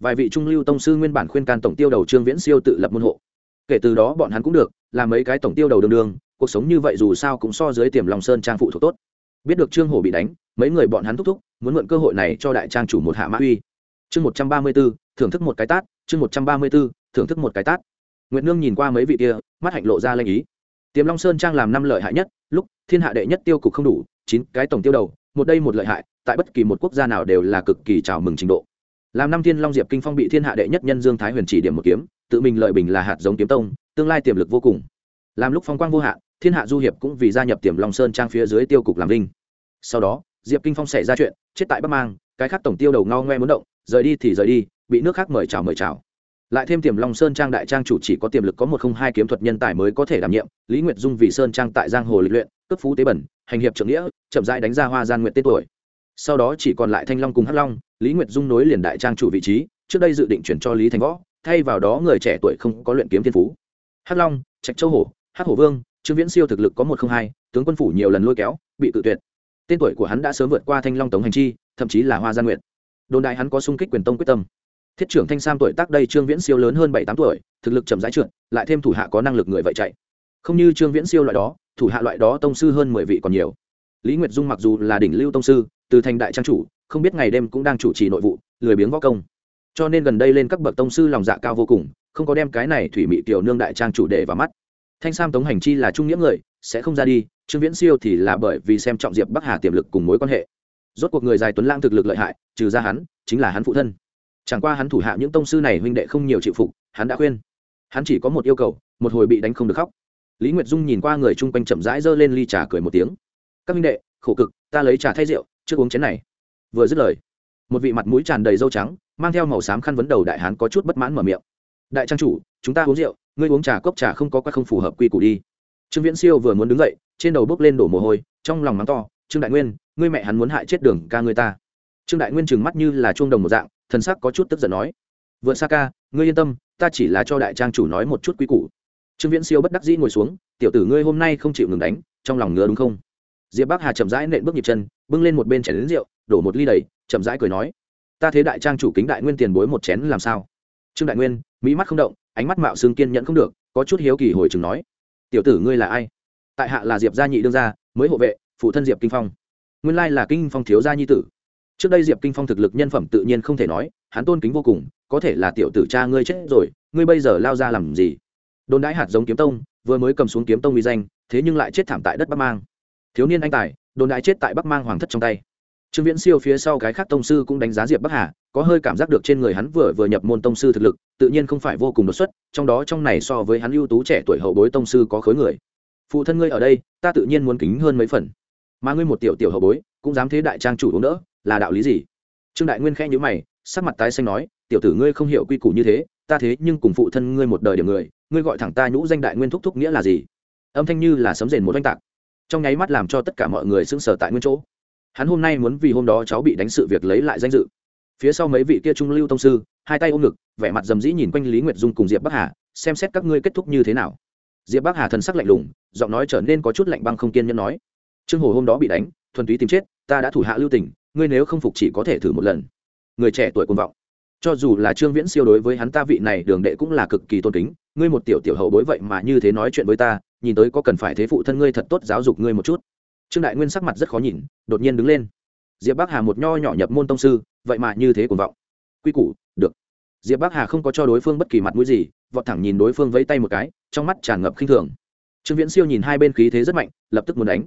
Vài vị trung lưu tông sư nguyên bản khuyên can tổng tiêu đầu trương viễn siêu tự lập môn hộ kể từ đó bọn hắn cũng được làm mấy cái tổng tiêu đầu đường đường, cuộc sống như vậy dù sao cũng so dưới tiềm lòng sơn trang phụ thuộc tốt. Biết được trương hổ bị đánh, mấy người bọn hắn thúc thúc, muốn mượn cơ hội này cho đại trang chủ một hạ mã uy. Chương một trăm ba mươi b ố thưởng thức một cái tát, chương một trăm ba mươi b ố thưởng thức một cái tát. Nguyệt nương nhìn qua mấy vị kia, mắt hạnh lộ ra lanh ý. Tiềm long sơn trang làm năm lợi hại nhất, lúc thiên hạ đệ nhất tiêu cục không đủ, chín cái tổng tiêu đầu, một đây một lợi hại, tại bất kỳ một quốc gia nào đều là cực kỳ chào mừng trình độ. Làm năm thiên long diệp kinh phong bị thiên hạ đệ nhất nhân dương thái huyền chỉ điểm một kiếm tự mình lợi bình là hạt giống kiếm tông, tương lai tiềm lực vô cùng. Làm lúc phong quang vô hạn, thiên hạ du hiệp cũng vì gia nhập tiềm long sơn trang phía dưới tiêu cục làm linh sau đó, diệp kinh phong xảy ra chuyện, chết tại bắc mang, cái khác tổng tiêu đầu ngao ngoe muốn động, rời đi thì rời đi, bị nước khác mời chào mời chào. Lại thêm tiềm long sơn trang đại trang chủ chỉ có tiềm lực có một không hai kiếm thuật nhân tài mới có thể đảm nhiệm, lý nguyệt dung vì sơn trang tại giang hồ lịch luyện, cướp phú tế bẩn, hành hiệp trưởng nghĩa, chậm rãi đánh ra hoa gian nguyện tên tuổi. Sau đó chỉ còn lại thanh long cùng hắc long, lý nguyệt dung nối liền đại trang chủ vị trí, trước đây dự định chuyển cho lý thành võ thay vào đó người trẻ tuổi không có luyện kiếm thiên phú. Hắc long, trạch châu hổ, hắc hổ vương, trương viễn siêu thực lực có một không hai, tướng quân phủ nhiều lần lôi kéo, bị tự tuyệt. Tên tuổi của hắn đã sớm vượt qua thanh long tống hành chi, thậm chí là hoa gia nguyện đồn đại hắn có sung kích quyền tông quyết tâm. Thiết trưởng thanh sam tuổi tác đây trương viễn siêu lớn hơn bảy tám tuổi, thực lực chậm rãi trượt, lại thêm thủ hạ có năng lực người vậy chạy. Không như trương viễn siêu loại đó, thủ hạ loại đó tông sư hơn mười vị còn nhiều. Lý nguyệt dung mặc dù là đỉnh lưu tông sư, từ thành đại trang chủ, không biết ngày đêm cũng đang chủ trì nội vụ, lười biếng võ công cho nên gần đây lên các bậc tông sư lòng dạ cao vô cùng, không có đem cái này thủy mị tiểu nương đại trang chủ đề vào mắt. Thanh sam tống hành chi là trung nghĩa người, sẽ không ra đi, trương viễn siêu thì là bởi vì xem trọng diệp bắc hà tiềm lực cùng mối quan hệ. Rốt cuộc người dài tuấn lang thực lực lợi hại, trừ ra hắn, chính là hắn phụ thân. Chẳng qua hắn thủ hạ những tông sư này huynh đệ không nhiều chịu phục, hắn đã khuyên. Hắn chỉ có một yêu cầu, một hồi bị đánh không được khóc. Lý nguyệt dung nhìn qua người chung quanh chậm rãi giơ lên ly trà cười một tiếng. Các huynh đệ, khổ cực, ta lấy trà thay rượu, trước uống chén này. Vừa dứt lời, một vị mặt mũi tràn đầy dâu trắng mang theo màu xám khăn vấn đầu đại hán có chút bất mãn mở miệng. Đại trang chủ, chúng ta uống rượu, ngươi uống trà cốc trà không có quái không phù hợp quy củ đi. Trương viễn siêu vừa muốn đứng dậy, trên đầu bốc lên đổ mồ hôi, trong lòng mắng to, trương đại nguyên, ngươi mẹ hắn muốn hại chết đường ca ngươi ta. Trương đại nguyên trừng mắt như là chuông đồng một dạng, thần sắc có chút tức giận nói, vượt xa ca, ngươi yên tâm, ta chỉ là cho đại trang chủ nói một chút quy củ. Trương viễn siêu bất đắc dĩ ngồi xuống, tiểu tử ngươi hôm nay không chịu ngừng đánh, trong lòng ngứa đúng không? Diệp bắc hà chậm rãi nện bước nhịp chân, bưng lên một bên chén đến rượu, đổ một ly đầy, chậm rãi cười nói ta thế đại trang chủ kính đại nguyên tiền bối một chén làm sao? Trương đại nguyên mỹ mắt không động, ánh mắt mạo xương kiên nhẫn không được, có chút hiếu kỳ hồi chừng nói. Tiểu tử ngươi là ai? Tại hạ là diệp gia nhị đương gia, mới hộ vệ, phụ thân diệp kinh phong. Nguyên lai là kinh phong thiếu gia nhi tử. Trước đây diệp kinh phong thực lực nhân phẩm tự nhiên không thể nói, hắn tôn kính vô cùng, có thể là tiểu tử cha ngươi chết rồi, ngươi bây giờ lao ra làm gì? Đồn đãi hạt giống kiếm tông, vừa mới cầm xuống kiếm tông uy danh, thế nhưng lại chết thảm tại đất bắc mang. Thiếu niên anh tài, đồn đãi chết tại bắc mang hoàng thất trong tay trương viễn siêu phía sau cái khác tông sư cũng đánh giá diệp bắc hà, có hơi cảm giác được trên người hắn vừa vừa nhập môn tông sư thực lực, tự nhiên không phải vô cùng đột xuất, trong đó trong này so với hắn ưu tú trẻ tuổi hậu bối tông sư có khối người. Phụ thân ngươi ở đây, ta tự nhiên muốn kính hơn mấy phần. Mà ngươi một tiểu tiểu hậu bối, cũng dám thế đại trang chủ uống đỡ, là đạo lý gì? Trương đại nguyên khẽ nhữ mày, sắc mặt tái xanh nói, tiểu tử ngươi không hiểu quy củ như thế, ta thế nhưng cùng phụ thân ngươi một đời điểm người, ngươi gọi thẳng ta nhũ danh đại nguyên thúc thúc nghĩa là gì? Âm thanh như là sấm rền một oanh tạc. Trong nháy mắt làm cho tất cả mọi người sững sờ tại nguyên chỗ hắn hôm nay muốn vì hôm đó cháu bị đánh sự việc lấy lại danh dự. Phía sau mấy vị kia trung lưu tông sư, hai tay ôm ngực, vẻ mặt dầm dĩ nhìn quanh lý nguyệt dung cùng diệp bắc hà, xem xét các ngươi kết thúc như thế nào. Diệp bắc hà thần sắc lạnh lùng, giọng nói trở nên có chút lạnh băng không kiên nhẫn nói. Trương hồ hôm đó bị đánh, thuần túy tìm chết, ta đã thủ hạ lưu tình, ngươi nếu không phục chỉ có thể thử một lần. Người trẻ tuổi cuồng vọng. Cho dù là trương viễn siêu đối với hắn ta vị này đường đệ cũng là cực kỳ tôn kính, ngươi một tiểu tiểu hậu bối vậy mà như thế nói chuyện với ta, nhìn tới có cần phải thế phụ thân ngươi thật tốt giáo dục ngươi một chút trương đại nguyên sắc mặt rất khó nhìn, đột nhiên đứng lên. Diệp bắc hà một nho nhỏ nhập môn tông sư, vậy mà như thế cuồng vọng. Quy củ, được. Diệp bắc hà không có cho đối phương bất kỳ mặt mũi gì, vọt thẳng nhìn đối phương vẫy tay một cái, trong mắt tràn ngập khinh thường. Trương viễn siêu nhìn hai bên khí thế rất mạnh, lập tức muốn đánh.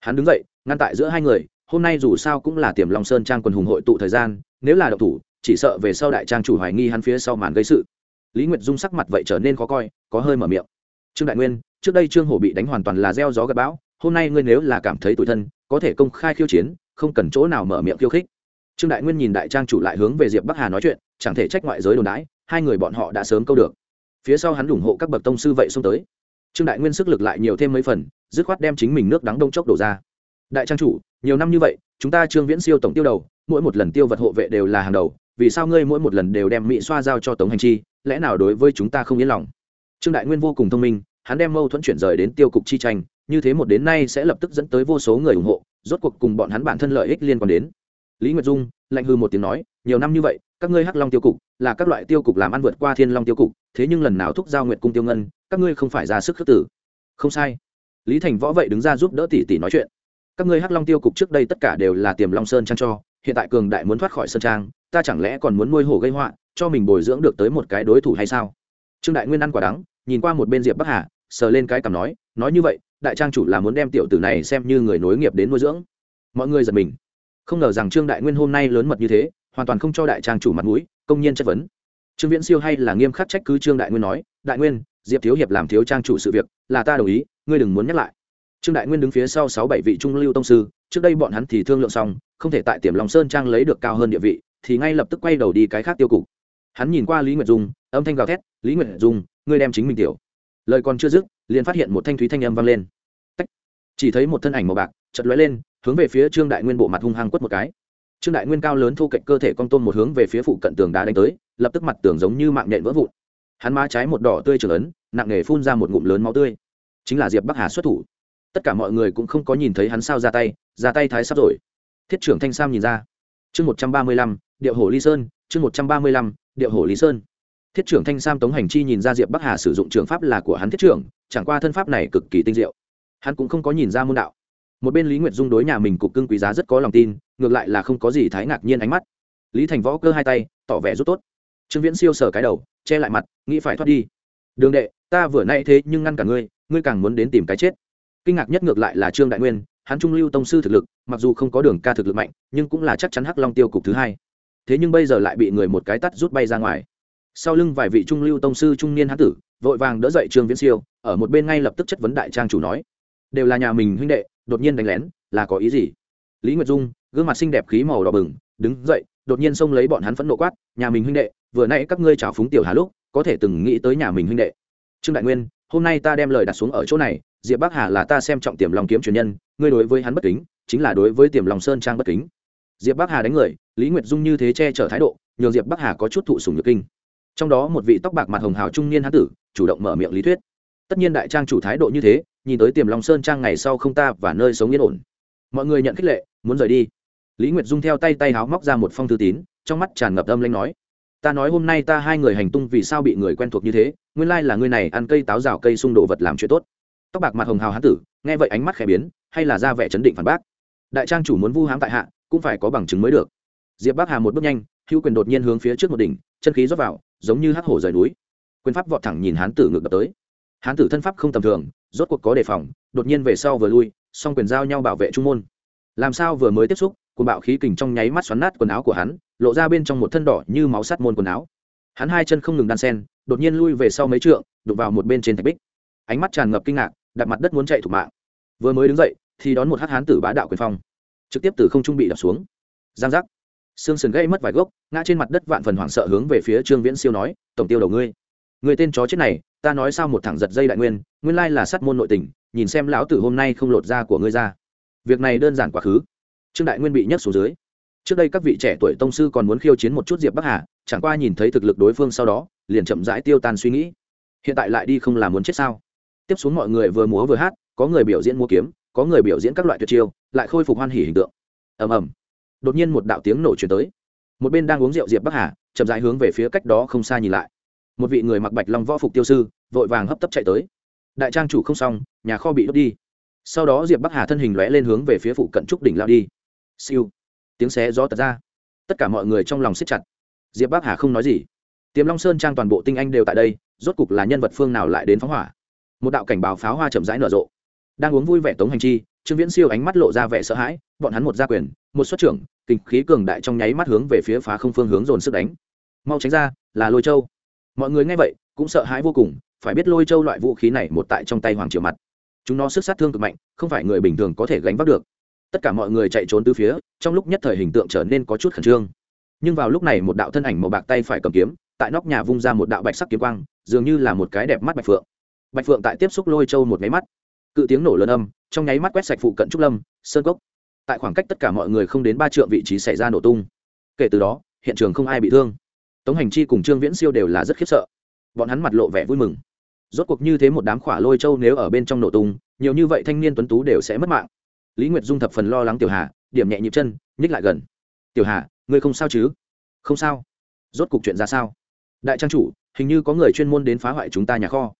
Hắn đứng dậy, ngăn tại giữa hai người, hôm nay dù sao cũng là tiềm long sơn trang quần hùng hội tụ thời gian, nếu là độc thủ, chỉ sợ về sau đại trang chủ hoài nghi hắn phía sau màn gây sự. Lý nguyệt dung sắc mặt vậy trở nên khó coi, có hơi mở miệng. Trương đại nguyên, trước đây trương hổ bị đánh hoàn toàn là gieo gió gặp bão hôm nay ngươi nếu là cảm thấy tủi thân, có thể công khai khiêu chiến, không cần chỗ nào mở miệng khiêu khích. Trương đại nguyên nhìn đại trang chủ lại hướng về diệp bắc hà nói chuyện, chẳng thể trách ngoại giới đồn đãi, hai người bọn họ đã sớm câu được. Phía sau hắn ủng hộ các bậc tông sư vậy xông tới. Trương đại nguyên sức lực lại nhiều thêm mấy phần, dứt khoát đem chính mình nước đắng đông chốc đổ ra. Đại trang chủ, nhiều năm như vậy, chúng ta trương viễn siêu tổng tiêu đầu, mỗi một lần tiêu vật hộ vệ đều là hàng đầu, vì sao ngươi mỗi một lần đều đem mỹ xoa giao cho tống hành chi, lẽ nào đối với chúng ta không yên lòng? Trương đại nguyên vô cùng thông minh, hắn đem mâu thuẫn chuyển rời đến tiêu cục chi tranh như thế một đến nay sẽ lập tức dẫn tới vô số người ủng hộ, rốt cuộc cùng bọn hắn bản thân lợi ích liên quan đến. Lý nguyệt dung lạnh hư một tiếng nói, nhiều năm như vậy, các ngươi hắc long tiêu cục là các loại tiêu cục làm ăn vượt qua thiên long tiêu cục, thế nhưng lần nào thúc giao nguyệt cung tiêu ngân, các ngươi không phải ra sức khước tử. Không sai. Lý thành võ vậy đứng ra giúp đỡ tỷ tỷ nói chuyện. Các ngươi hắc long tiêu cục trước đây tất cả đều là tiềm long sơn trang cho, hiện tại cường đại muốn thoát khỏi sơn trang, ta chẳng lẽ còn muốn nuôi hổ gây họa, cho mình bồi dưỡng được tới một cái đối thủ hay sao? Trương đại nguyên ăn quả đắng, nhìn qua một bên diệp bắc hà, sờ lên cái cằm nói nói như vậy đại trang chủ là muốn đem tiểu tử này xem như người nối nghiệp đến nuôi dưỡng. Mọi người giật mình. Không ngờ rằng trương đại nguyên hôm nay lớn mật như thế, hoàn toàn không cho đại trang chủ mặt mũi, công nhiên chất vấn. Trương viễn siêu hay là nghiêm khắc trách cứ trương đại nguyên nói, đại nguyên, diệp thiếu hiệp làm thiếu trang chủ sự việc, là ta đồng ý, ngươi đừng muốn nhắc lại. Trương đại nguyên đứng phía sau sáu bảy vị trung lưu tông sư, trước đây bọn hắn thì thương lượng xong, không thể tại tiềm lòng sơn trang lấy được cao hơn địa vị, thì ngay lập tức quay đầu đi cái khác tiêu cục. Hắn nhìn qua lý nguyệt dung, âm thanh gào thét, lý nguyệt dung, ngươi đem chính mình tiểu. Lời còn chưa dứt, liền phát hiện một thanh thúy thanh âm vang lên chỉ thấy một thân ảnh màu bạc chật lóe lên, hướng về phía trương đại nguyên bộ mặt hung hăng quất một cái. Trương đại nguyên cao lớn thu cạnh cơ thể con tôm một hướng về phía phụ cận tường đá đánh tới, lập tức mặt tường giống như mạng nhện vỡ vụn. Hắn má trái một đỏ tươi trở ấn, nặng nề phun ra một ngụm lớn máu tươi. Chính là diệp bắc hà xuất thủ. Tất cả mọi người cũng không có nhìn thấy hắn sao ra tay ra tay thái sắp rồi. Thiết trưởng thanh sam nhìn ra. Chương một trăm ba mươi lăm, điệu hồ ly sơn, chương một trăm ba mươi lăm, điệu hồ lý sơn. Thiết trưởng thanh sam tống hành chi nhìn ra diệp bắc hà sử dụng trường pháp là của hắn thiết trưởng, chẳng qua thân pháp này cực kỳ tinh diệu hắn cũng không có nhìn ra môn đạo. Một bên lý nguyệt dung đối nhà mình cục cưng quý giá rất có lòng tin, ngược lại là không có gì thái ngạc nhiên ánh mắt. Lý thành võ cơ hai tay, tỏ vẻ rút tốt. Trương viễn siêu sờ cái đầu, che lại mặt, nghĩ phải thoát đi. Đường đệ, ta vừa nay thế nhưng ngăn cả ngươi ngươi càng muốn đến tìm cái chết. Kinh ngạc nhất ngược lại là trương đại nguyên, hắn trung lưu tông sư thực lực, mặc dù không có đường ca thực lực mạnh, nhưng cũng là chắc chắn hắc long tiêu cục thứ hai. Thế nhưng bây giờ lại bị người một cái tắt rút bay ra ngoài. Sau lưng vài vị trung lưu tông sư trung niên hán tử, vội vàng đỡ dậy trương viễn siêu, ở một bên ngay lập tức chất vấn đại trang chủ nói đều là nhà mình huynh đệ, đột nhiên đánh lén, là có ý gì? Lý nguyệt dung, gương mặt xinh đẹp khí màu đỏ bừng, đứng dậy, đột nhiên xông lấy bọn hắn phẫn nộ quát, nhà mình huynh đệ, vừa nãy các ngươi chào phúng tiểu hà lúc, có thể từng nghĩ tới nhà mình huynh đệ. Trương đại nguyên, hôm nay ta đem lời đặt xuống ở chỗ này, diệp bắc hà là ta xem trọng tiềm lòng kiếm truyền nhân, ngươi đối với hắn bất kính, chính là đối với tiềm lòng sơn trang bất kính. Diệp bắc hà đánh người, lý nguyệt dung như thế che chở thái độ, nhường diệp bắc hà có chút thụ sùng nhược kinh. Trong đó một vị tóc bạc mặt hồng hào trung niên hán tử, chủ động mở miệng lý thuyết tất nhiên đại trang chủ thái độ như thế, nhìn tới tiềm long sơn trang ngày sau không ta và nơi sống yên ổn. Mọi người nhận khích lệ, muốn rời đi. Lý nguyệt dung theo tay tay háo móc ra một phong thư tín, trong mắt tràn ngập âm lanh nói, ta nói hôm nay ta hai người hành tung vì sao bị người quen thuộc như thế, nguyên lai là người này ăn cây táo rào cây xung đồ vật làm chuyện tốt. Tóc bạc mặt hồng hào hán tử, nghe vậy ánh mắt khẽ biến, hay là ra vẻ chấn định phản bác. Đại trang chủ muốn vu hãm tại hạ, cũng phải có bằng chứng mới được. Diệp bắc hà một bước nhanh, hữu quyền đột nhiên hướng phía trước một đỉnh, chân khí rót vào, giống như hắc hổ rời núi. Quyền pháp vọt thẳng nhìn hán tử ngược đập tới hán tử thân pháp không tầm thường, rốt cuộc có đề phòng, đột nhiên về sau vừa lui, song quyền giao nhau bảo vệ trung môn. Làm sao vừa mới tiếp xúc, cuồng bạo khí kình trong nháy mắt xoắn nát quần áo của hắn, lộ ra bên trong một thân đỏ như máu sắt môn quần áo. Hắn hai chân không ngừng đan sen, đột nhiên lui về sau mấy trượng đụt vào một bên trên thạch bích. Ánh mắt tràn ngập kinh ngạc đặt mặt đất muốn chạy thủ mạng. Vừa mới đứng dậy, thì đón một hát hán tử bá đạo quyền phong. Trực tiếp từ không trung bị đập xuống. Giang giác. Xương sườn gây mất vài gốc, ngã trên mặt đất vạn phần hoảng sợ hướng về phía trương viễn siêu nói, tổng tiêu đầu ngươi. Người tên chó chết này ta nói sao một thằng giật dây đại nguyên nguyên lai là sát môn nội tình, nhìn xem lão tử hôm nay không lột da của ngươi ra. Việc này đơn giản quá khứ. Trương đại nguyên bị nhấc xuống dưới. Trước đây các vị trẻ tuổi tông sư còn muốn khiêu chiến một chút diệp bắc hà, chẳng qua nhìn thấy thực lực đối phương sau đó, liền chậm rãi tiêu tan suy nghĩ. Hiện tại lại đi không làm muốn chết sao? Tiếp xuống mọi người vừa múa vừa hát, có người biểu diễn múa kiếm, có người biểu diễn các loại tuyệt chiêu, lại khôi phục hoan hỉ hình tượng. Ầm ầm. Đột nhiên một đạo tiếng nổ truyền tới. Một bên đang uống rượu diệp bắc hà, chậm rãi hướng về phía cách đó không xa nhìn lại. Một vị người mặc bạch long võ phục tiêu sư vội vàng hấp tấp chạy tới. Đại trang chủ không xong, nhà kho bị đốt đi. Sau đó diệp bắc hà thân hình lóe lên hướng về phía phụ cận trúc đỉnh lao đi. Siêu. Tiếng xé gió tật ra. Tất cả mọi người trong lòng siết chặt. Diệp bắc hà không nói gì. Tiềm long sơn trang toàn bộ tinh anh đều tại đây, rốt cục là nhân vật phương nào lại đến phóng hỏa. Một đạo cảnh báo pháo hoa chậm rãi nở rộ. Đang uống vui vẻ tống hành chi, trương viễn siêu ánh mắt lộ ra vẻ sợ hãi, bọn hắn một gia quyền, một xuất trưởng, kinh khí cường đại trong nháy mắt hướng về phía phá không phương hướng dồn sức đánh. Mau tránh ra, là lôi châu. Mọi người nghe vậy, cũng sợ hãi vô cùng phải biết lôi châu loại vũ khí này một tại trong tay hoàng triều mặt. Chúng nó sức sát thương cực mạnh, không phải người bình thường có thể gánh vác được. Tất cả mọi người chạy trốn từ phía, trong lúc nhất thời hình tượng trở nên có chút khẩn trương. Nhưng vào lúc này một đạo thân ảnh màu bạc tay phải cầm kiếm, tại nóc nhà vung ra một đạo bạch sắc kiếm quang, dường như là một cái đẹp mắt bạch phượng. Bạch phượng tại tiếp xúc lôi châu một máy mắt, cự tiếng nổ lớn âm, trong nháy mắt quét sạch phụ cận trúc lâm, sơn cốc. Tại khoảng cách tất cả mọi người không đến ba triệu vị trí xảy ra nổ tung. Kể từ đó, hiện trường không ai bị thương. Tống hành chi cùng trương viễn siêu đều là rất khiếp sợ. Bọn hắn mặt lộ vẻ vui mừng rốt cuộc như thế một đám khỏa lôi châu nếu ở bên trong nổ tung, nhiều như vậy thanh niên tuấn tú đều sẽ mất mạng. Lý nguyệt dung thập phần lo lắng tiểu hà, điểm nhẹ nhịp chân, nhích lại gần. Tiểu hà, ngươi không sao chứ? Không sao. Rốt cuộc chuyện ra sao? Đại trang chủ, hình như có người chuyên môn đến phá hoại chúng ta nhà kho.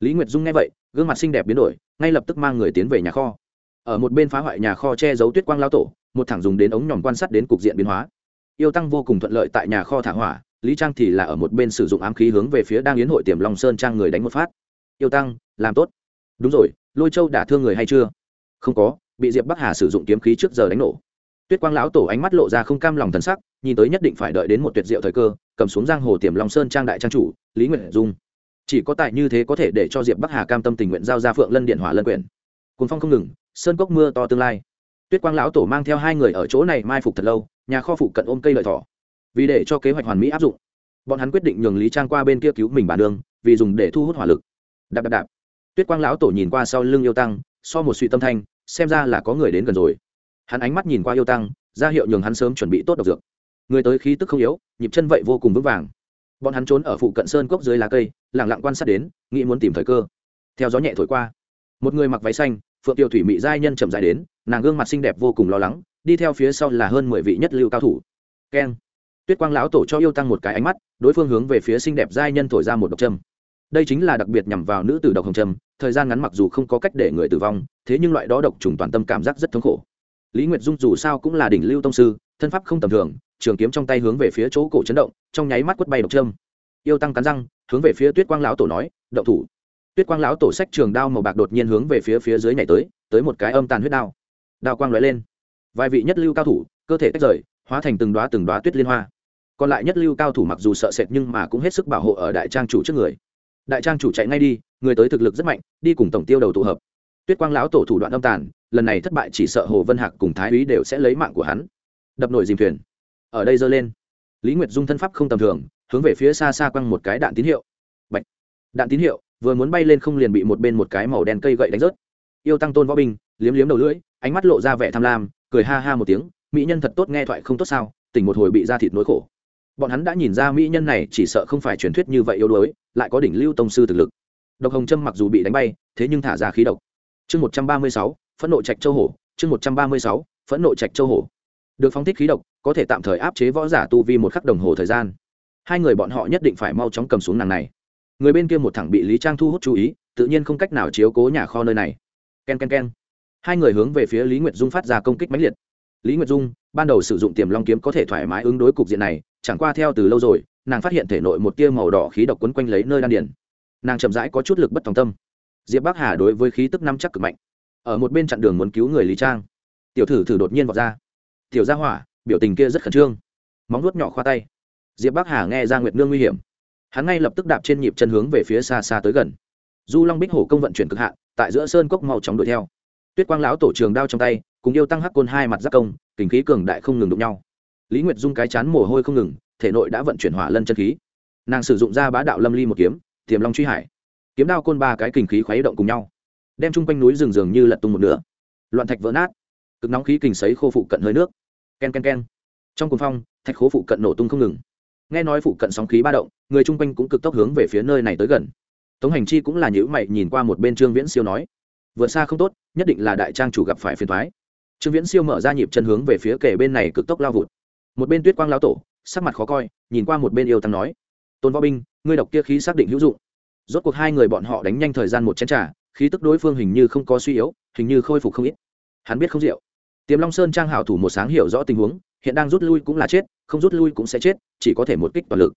Lý nguyệt dung nghe vậy, gương mặt xinh đẹp biến đổi, ngay lập tức mang người tiến về nhà kho. Ở một bên phá hoại nhà kho che giấu tuyết quang lao tổ, một thẳng dùng đến ống nhòm quan sát đến cục diện biến hóa. Yêu tăng vô cùng thuận lợi tại nhà kho thả hỏa, lý trang thì là ở một bên sử dụng ám khí hướng về phía đang yến hội tiềm long sơn trang người đánh một phát yêu tăng, làm tốt. Đúng rồi, lôi châu đả thương người hay chưa? Không có, bị diệp bắc hà sử dụng kiếm khí trước giờ đánh nổ. Tuyết quang lão tổ ánh mắt lộ ra không cam lòng thần sắc, nhìn tới nhất định phải đợi đến một tuyệt diệu thời cơ, cầm xuống giang hồ tiềm long sơn trang đại trang chủ, lý nguyệt dung. Chỉ có tại như thế có thể để cho diệp bắc hà cam tâm tình nguyện giao ra phượng lân điện hỏa lân quyển cuốn phong không ngừng, sơn cốc mưa to tương lai. Tuyết quang lão tổ mang theo hai người ở chỗ này mai phục thật lâu, nhà kho phụ cận ôm cây lợi thỏ. Vì để cho kế hoạch hoàn mỹ áp dụng, bọn hắn quyết định nhường lý trang qua bên kia cứu mình bản đường, vì dùng để thu hút hỏa lực đạp đạp đạp. Tuyết quang lão tổ nhìn qua sau lưng yêu tăng, so một suy tâm thanh, xem ra là có người đến gần rồi. Hắn ánh mắt nhìn qua yêu tăng, ra hiệu nhường hắn sớm chuẩn bị tốt độc dược. Người tới khí tức không yếu, nhịp chân vậy vô cùng vững vàng. Bọn hắn trốn ở phụ cận sơn cốc dưới lá cây lẳng lặng quan sát đến, nghĩ muốn tìm thời cơ. Theo gió nhẹ thổi qua, một người mặc váy xanh, phượng tiểu thủy mị giai nhân chậm dài đến, nàng gương mặt xinh đẹp vô cùng lo lắng, đi theo phía sau là hơn mười vị nhất lưu cao thủ. Keng. Tuyết quang lão tổ cho yêu tăng một cái ánh mắt, đối phương hướng về phía xinh đẹp giai nhân thổi ra một độc châm đây chính là đặc biệt nhằm vào nữ tử độc hồng trầm, thời gian ngắn mặc dù không có cách để người tử vong, thế nhưng loại đó độc trùng toàn tâm cảm giác rất thống khổ. Lý nguyệt dung dù sao cũng là đỉnh lưu tông sư, thân pháp không tầm thường, trường kiếm trong tay hướng về phía chỗ cổ chấn động, trong nháy mắt quất bay độc trâm yêu tăng cắn răng, hướng về phía tuyết quang lão tổ nói, động thủ. Tuyết quang lão tổ sách trường đao màu bạc đột nhiên hướng về phía phía dưới nhảy tới tới một cái âm tàn huyết đao. Đao quang lóe lên. Vài vị nhất lưu cao thủ, cơ thể tách rời, hóa thành từng đoá từng đoá tuyết liên hoa. Còn lại nhất lưu cao thủ mặc dù sợ sệt nhưng mà cũng hết sức bảo hộ ở đại trang chủ trước người đại trang chủ chạy ngay đi, người tới thực lực rất mạnh, đi cùng tổng tiêu đầu tụ hợp. Tuyết quang lão tổ thủ đoạn âm tàn, lần này thất bại chỉ sợ hồ vân hạc cùng thái úy đều sẽ lấy mạng của hắn. Đập nổi dìm thuyền. Ở đây giơ lên. Lý nguyệt dung thân pháp không tầm thường, hướng về phía xa xa quăng một cái đạn tín hiệu. Bạch. đạn tín hiệu, vừa muốn bay lên không liền bị một bên một cái màu đen cây gậy đánh rớt. Yêu tăng tôn võ binh liếm liếm đầu lưỡi, ánh mắt lộ ra vẻ tham lam, cười ha ha một tiếng, mỹ nhân thật tốt, nghe thoại không tốt sao? Tỉnh một hồi bị ra thịt nỗi khổ bọn hắn đã nhìn ra mỹ nhân này chỉ sợ không phải truyền thuyết như vậy yếu đuối, lại có đỉnh lưu tông sư thực lực. Độc hồng trâm mặc dù bị đánh bay, thế nhưng thả ra khí độc. Chương một trăm ba mươi sáu, phẫn nộ trạch châu hổ. Chương một trăm ba mươi sáu, phẫn nộ trạch châu hổ. Được phóng thích khí độc, có thể tạm thời áp chế võ giả tu vi một khắc đồng hồ thời gian. Hai người bọn họ nhất định phải mau chóng cầm xuống nàng này. Người bên kia một thẳng bị lý trang thu hút chú ý, tự nhiên không cách nào chiếu cố nhà kho nơi này. K e n k e n k e n hai người hướng về phía lý nguyệt dung phát ra công kích mãnh liệt. Lý nguyệt dung, ban đầu sử dụng tiềm long kiếm có thể thoải mái ứng đối cục diện này chẳng qua theo từ lâu rồi, nàng phát hiện thể nội một tia màu đỏ khí độc quấn quanh lấy nơi đan điển nàng chậm rãi có chút lực bất tòng tâm. Diệp bắc hà đối với khí tức năm chắc cực mạnh. Ở một bên chặn đường muốn cứu người lý trang, tiểu thử thử đột nhiên vào ra. Tiểu gia hỏa, biểu tình kia rất khẩn trương. Móng nuốt nhỏ khoa tay. Diệp bắc hà nghe ra nguyệt nương nguy hiểm. Hắn ngay lập tức đạp trên nhịp chân hướng về phía xa xa tới gần. Du long bích hổ công vận chuyển cực hạn, tại giữa sơn cốc mau chóng đuổi theo. Tuyết quang lão tổ trường đao trong tay, cùng yêu tăng hắc côn hai mặt giáp công, kình khí cường đại không ngừng đụng nhau lý nguyệt dung cái chán mồ hôi không ngừng, thể nội đã vận chuyển hỏa lân chân khí. Nàng sử dụng ra bá đạo lâm ly một kiếm, tiềm long truy hải. Kiếm đao côn ba cái kình khí khuấy động cùng nhau, đem chung quanh núi rừng rừng như lật tung một nửa. Loạn thạch vỡ nát, cực nóng khí kình sấy khô phụ cận hơi nước. K e n k e n k e n trong cuồng phong, thạch khố phụ cận nổ tung không ngừng. Nghe nói phụ cận sóng khí ba động, người chung quanh cũng cực tốc hướng về phía nơi này tới gần. Tống hành chi cũng là nhữ mày nhìn qua một bên trương viễn siêu nói vượt xa không tốt, nhất định là đại trang chủ gặp phải phiền thoái trương viễn siêu mở ra nhịp chân hướng về phía kề bên này cực tốc lao vụt một bên tuyết quang lão tổ, sắc mặt khó coi, nhìn qua một bên yêu tăng nói, tôn võ binh, ngươi độc kia khí xác định hữu dụng. Rốt cuộc hai người bọn họ đánh nhanh thời gian một chén trà, khí tức đối phương hình như không có suy yếu, hình như khôi phục không ít. Hắn biết không rượu. Tiềm long sơn trang hảo thủ một sáng hiểu rõ tình huống, hiện đang rút lui cũng là chết, không rút lui cũng sẽ chết, chỉ có thể một kích toàn lực.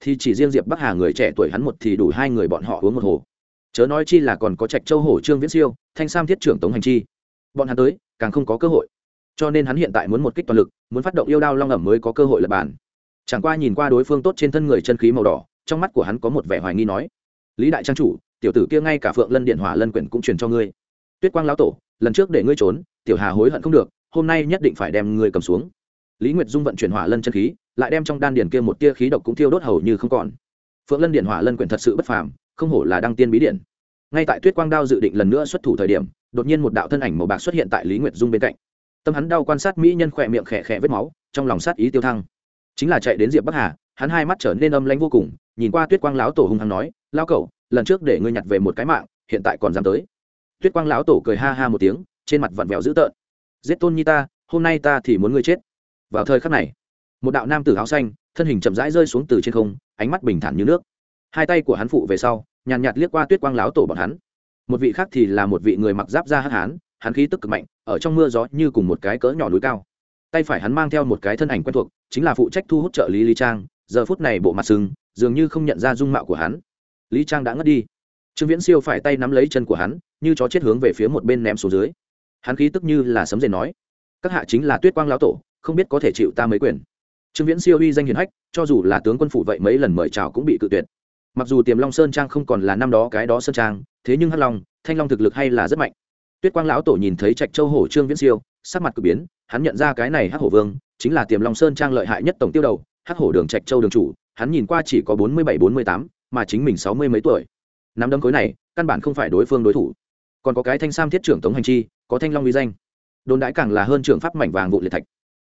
Thì chỉ riêng diệp bắc hà người trẻ tuổi hắn một thì đủ hai người bọn họ uống một hồ. Chớ nói chi là còn có trạch châu hổ trương viễn siêu, thanh sam thiết trưởng tống hành chi. Bọn hắn tới, càng không có cơ hội cho nên hắn hiện tại muốn một kích toàn lực, muốn phát động yêu đao long ẩm mới có cơ hội lập bàn. Chẳng qua nhìn qua đối phương tốt trên thân người chân khí màu đỏ, trong mắt của hắn có một vẻ hoài nghi nói, lý đại trang chủ, tiểu tử kia ngay cả phượng lân điện hỏa lân quyển cũng truyền cho ngươi. Tuyết quang lão tổ, lần trước để ngươi trốn, tiểu hà hối hận không được, hôm nay nhất định phải đem ngươi cầm xuống. Lý nguyệt dung vận chuyển hỏa lân chân khí, lại đem trong đan điền kia một tia khí độc cũng thiêu đốt hầu như không còn. Phượng lân điện hỏa lân quyển thật sự bất phàm, không hổ là đăng tiên bí điện. Ngay tại tuyết quang đao dự định lần nữa xuất thủ thời điểm, đột nhiên một đạo thân ảnh màu bạc xuất hiện tại lý nguyệt dung bên cạnh tâm hắn đau quan sát mỹ nhân khỏe miệng khẽ khẽ vết máu, trong lòng sát ý tiêu thăng. Chính là chạy đến diệp bắc hà, hắn hai mắt trở nên âm lãnh vô cùng, nhìn qua tuyết quang lão tổ hung hăng nói lao cậu, lần trước để ngươi nhặt về một cái mạng, hiện tại còn dám tới. Tuyết quang lão tổ cười ha ha một tiếng, trên mặt vặn vẹo dữ tợn. Giết tôn nhi ta, hôm nay ta thì muốn ngươi chết. Vào thời khắc này, một đạo nam tử áo xanh, thân hình chậm rãi rơi xuống từ trên không, ánh mắt bình thản như nước. Hai tay của hắn phụ về sau, nhàn nhạt liếc qua tuyết quang lão tổ bọn hắn. Một vị khác thì là một vị người mặc giáp da hắc hán hắn khí tức cực mạnh, ở trong mưa gió như cùng một cái cỡ nhỏ núi cao. Tay phải hắn mang theo một cái thân ảnh quen thuộc, chính là phụ trách thu hút trợ lý lý trang, giờ phút này bộ mặt sưng, dường như không nhận ra dung mạo của hắn. Lý trang đã ngất đi. Trương viễn siêu phải tay nắm lấy chân của hắn, như chó chết hướng về phía một bên ném xuống dưới. Hắn khí tức như là sấm rền nói, các hạ chính là tuyết quang lão tổ, không biết có thể chịu ta mấy quyền. Trương viễn siêu uy danh hiền hách, cho dù là tướng quân phủ vậy mấy lần mời chào cũng bị cự tuyệt. Mặc dù tiềm long sơn trang không còn là năm đó cái đó sơn trang, thế nhưng hắc long, thanh long thực lực hay là rất mạnh tuyết quang lão tổ nhìn thấy trạch châu hổ trương viễn siêu, sắc mặt cực biến, hắn nhận ra cái này hắc hổ vương, chính là tiềm long sơn trang lợi hại nhất tổng tiêu đầu, hắc hổ đường trạch châu đường chủ, hắn nhìn qua chỉ có bốn mươi bảy, bốn mươi tám, mà chính mình sáu mươi mấy tuổi. Nắm đấm khối này, căn bản không phải đối phương đối thủ. Còn có cái thanh sam thiết trưởng tống hành chi, có thanh long uy danh. Đồn đãi càng là hơn trưởng pháp mảnh vàng vụ liệt thạch.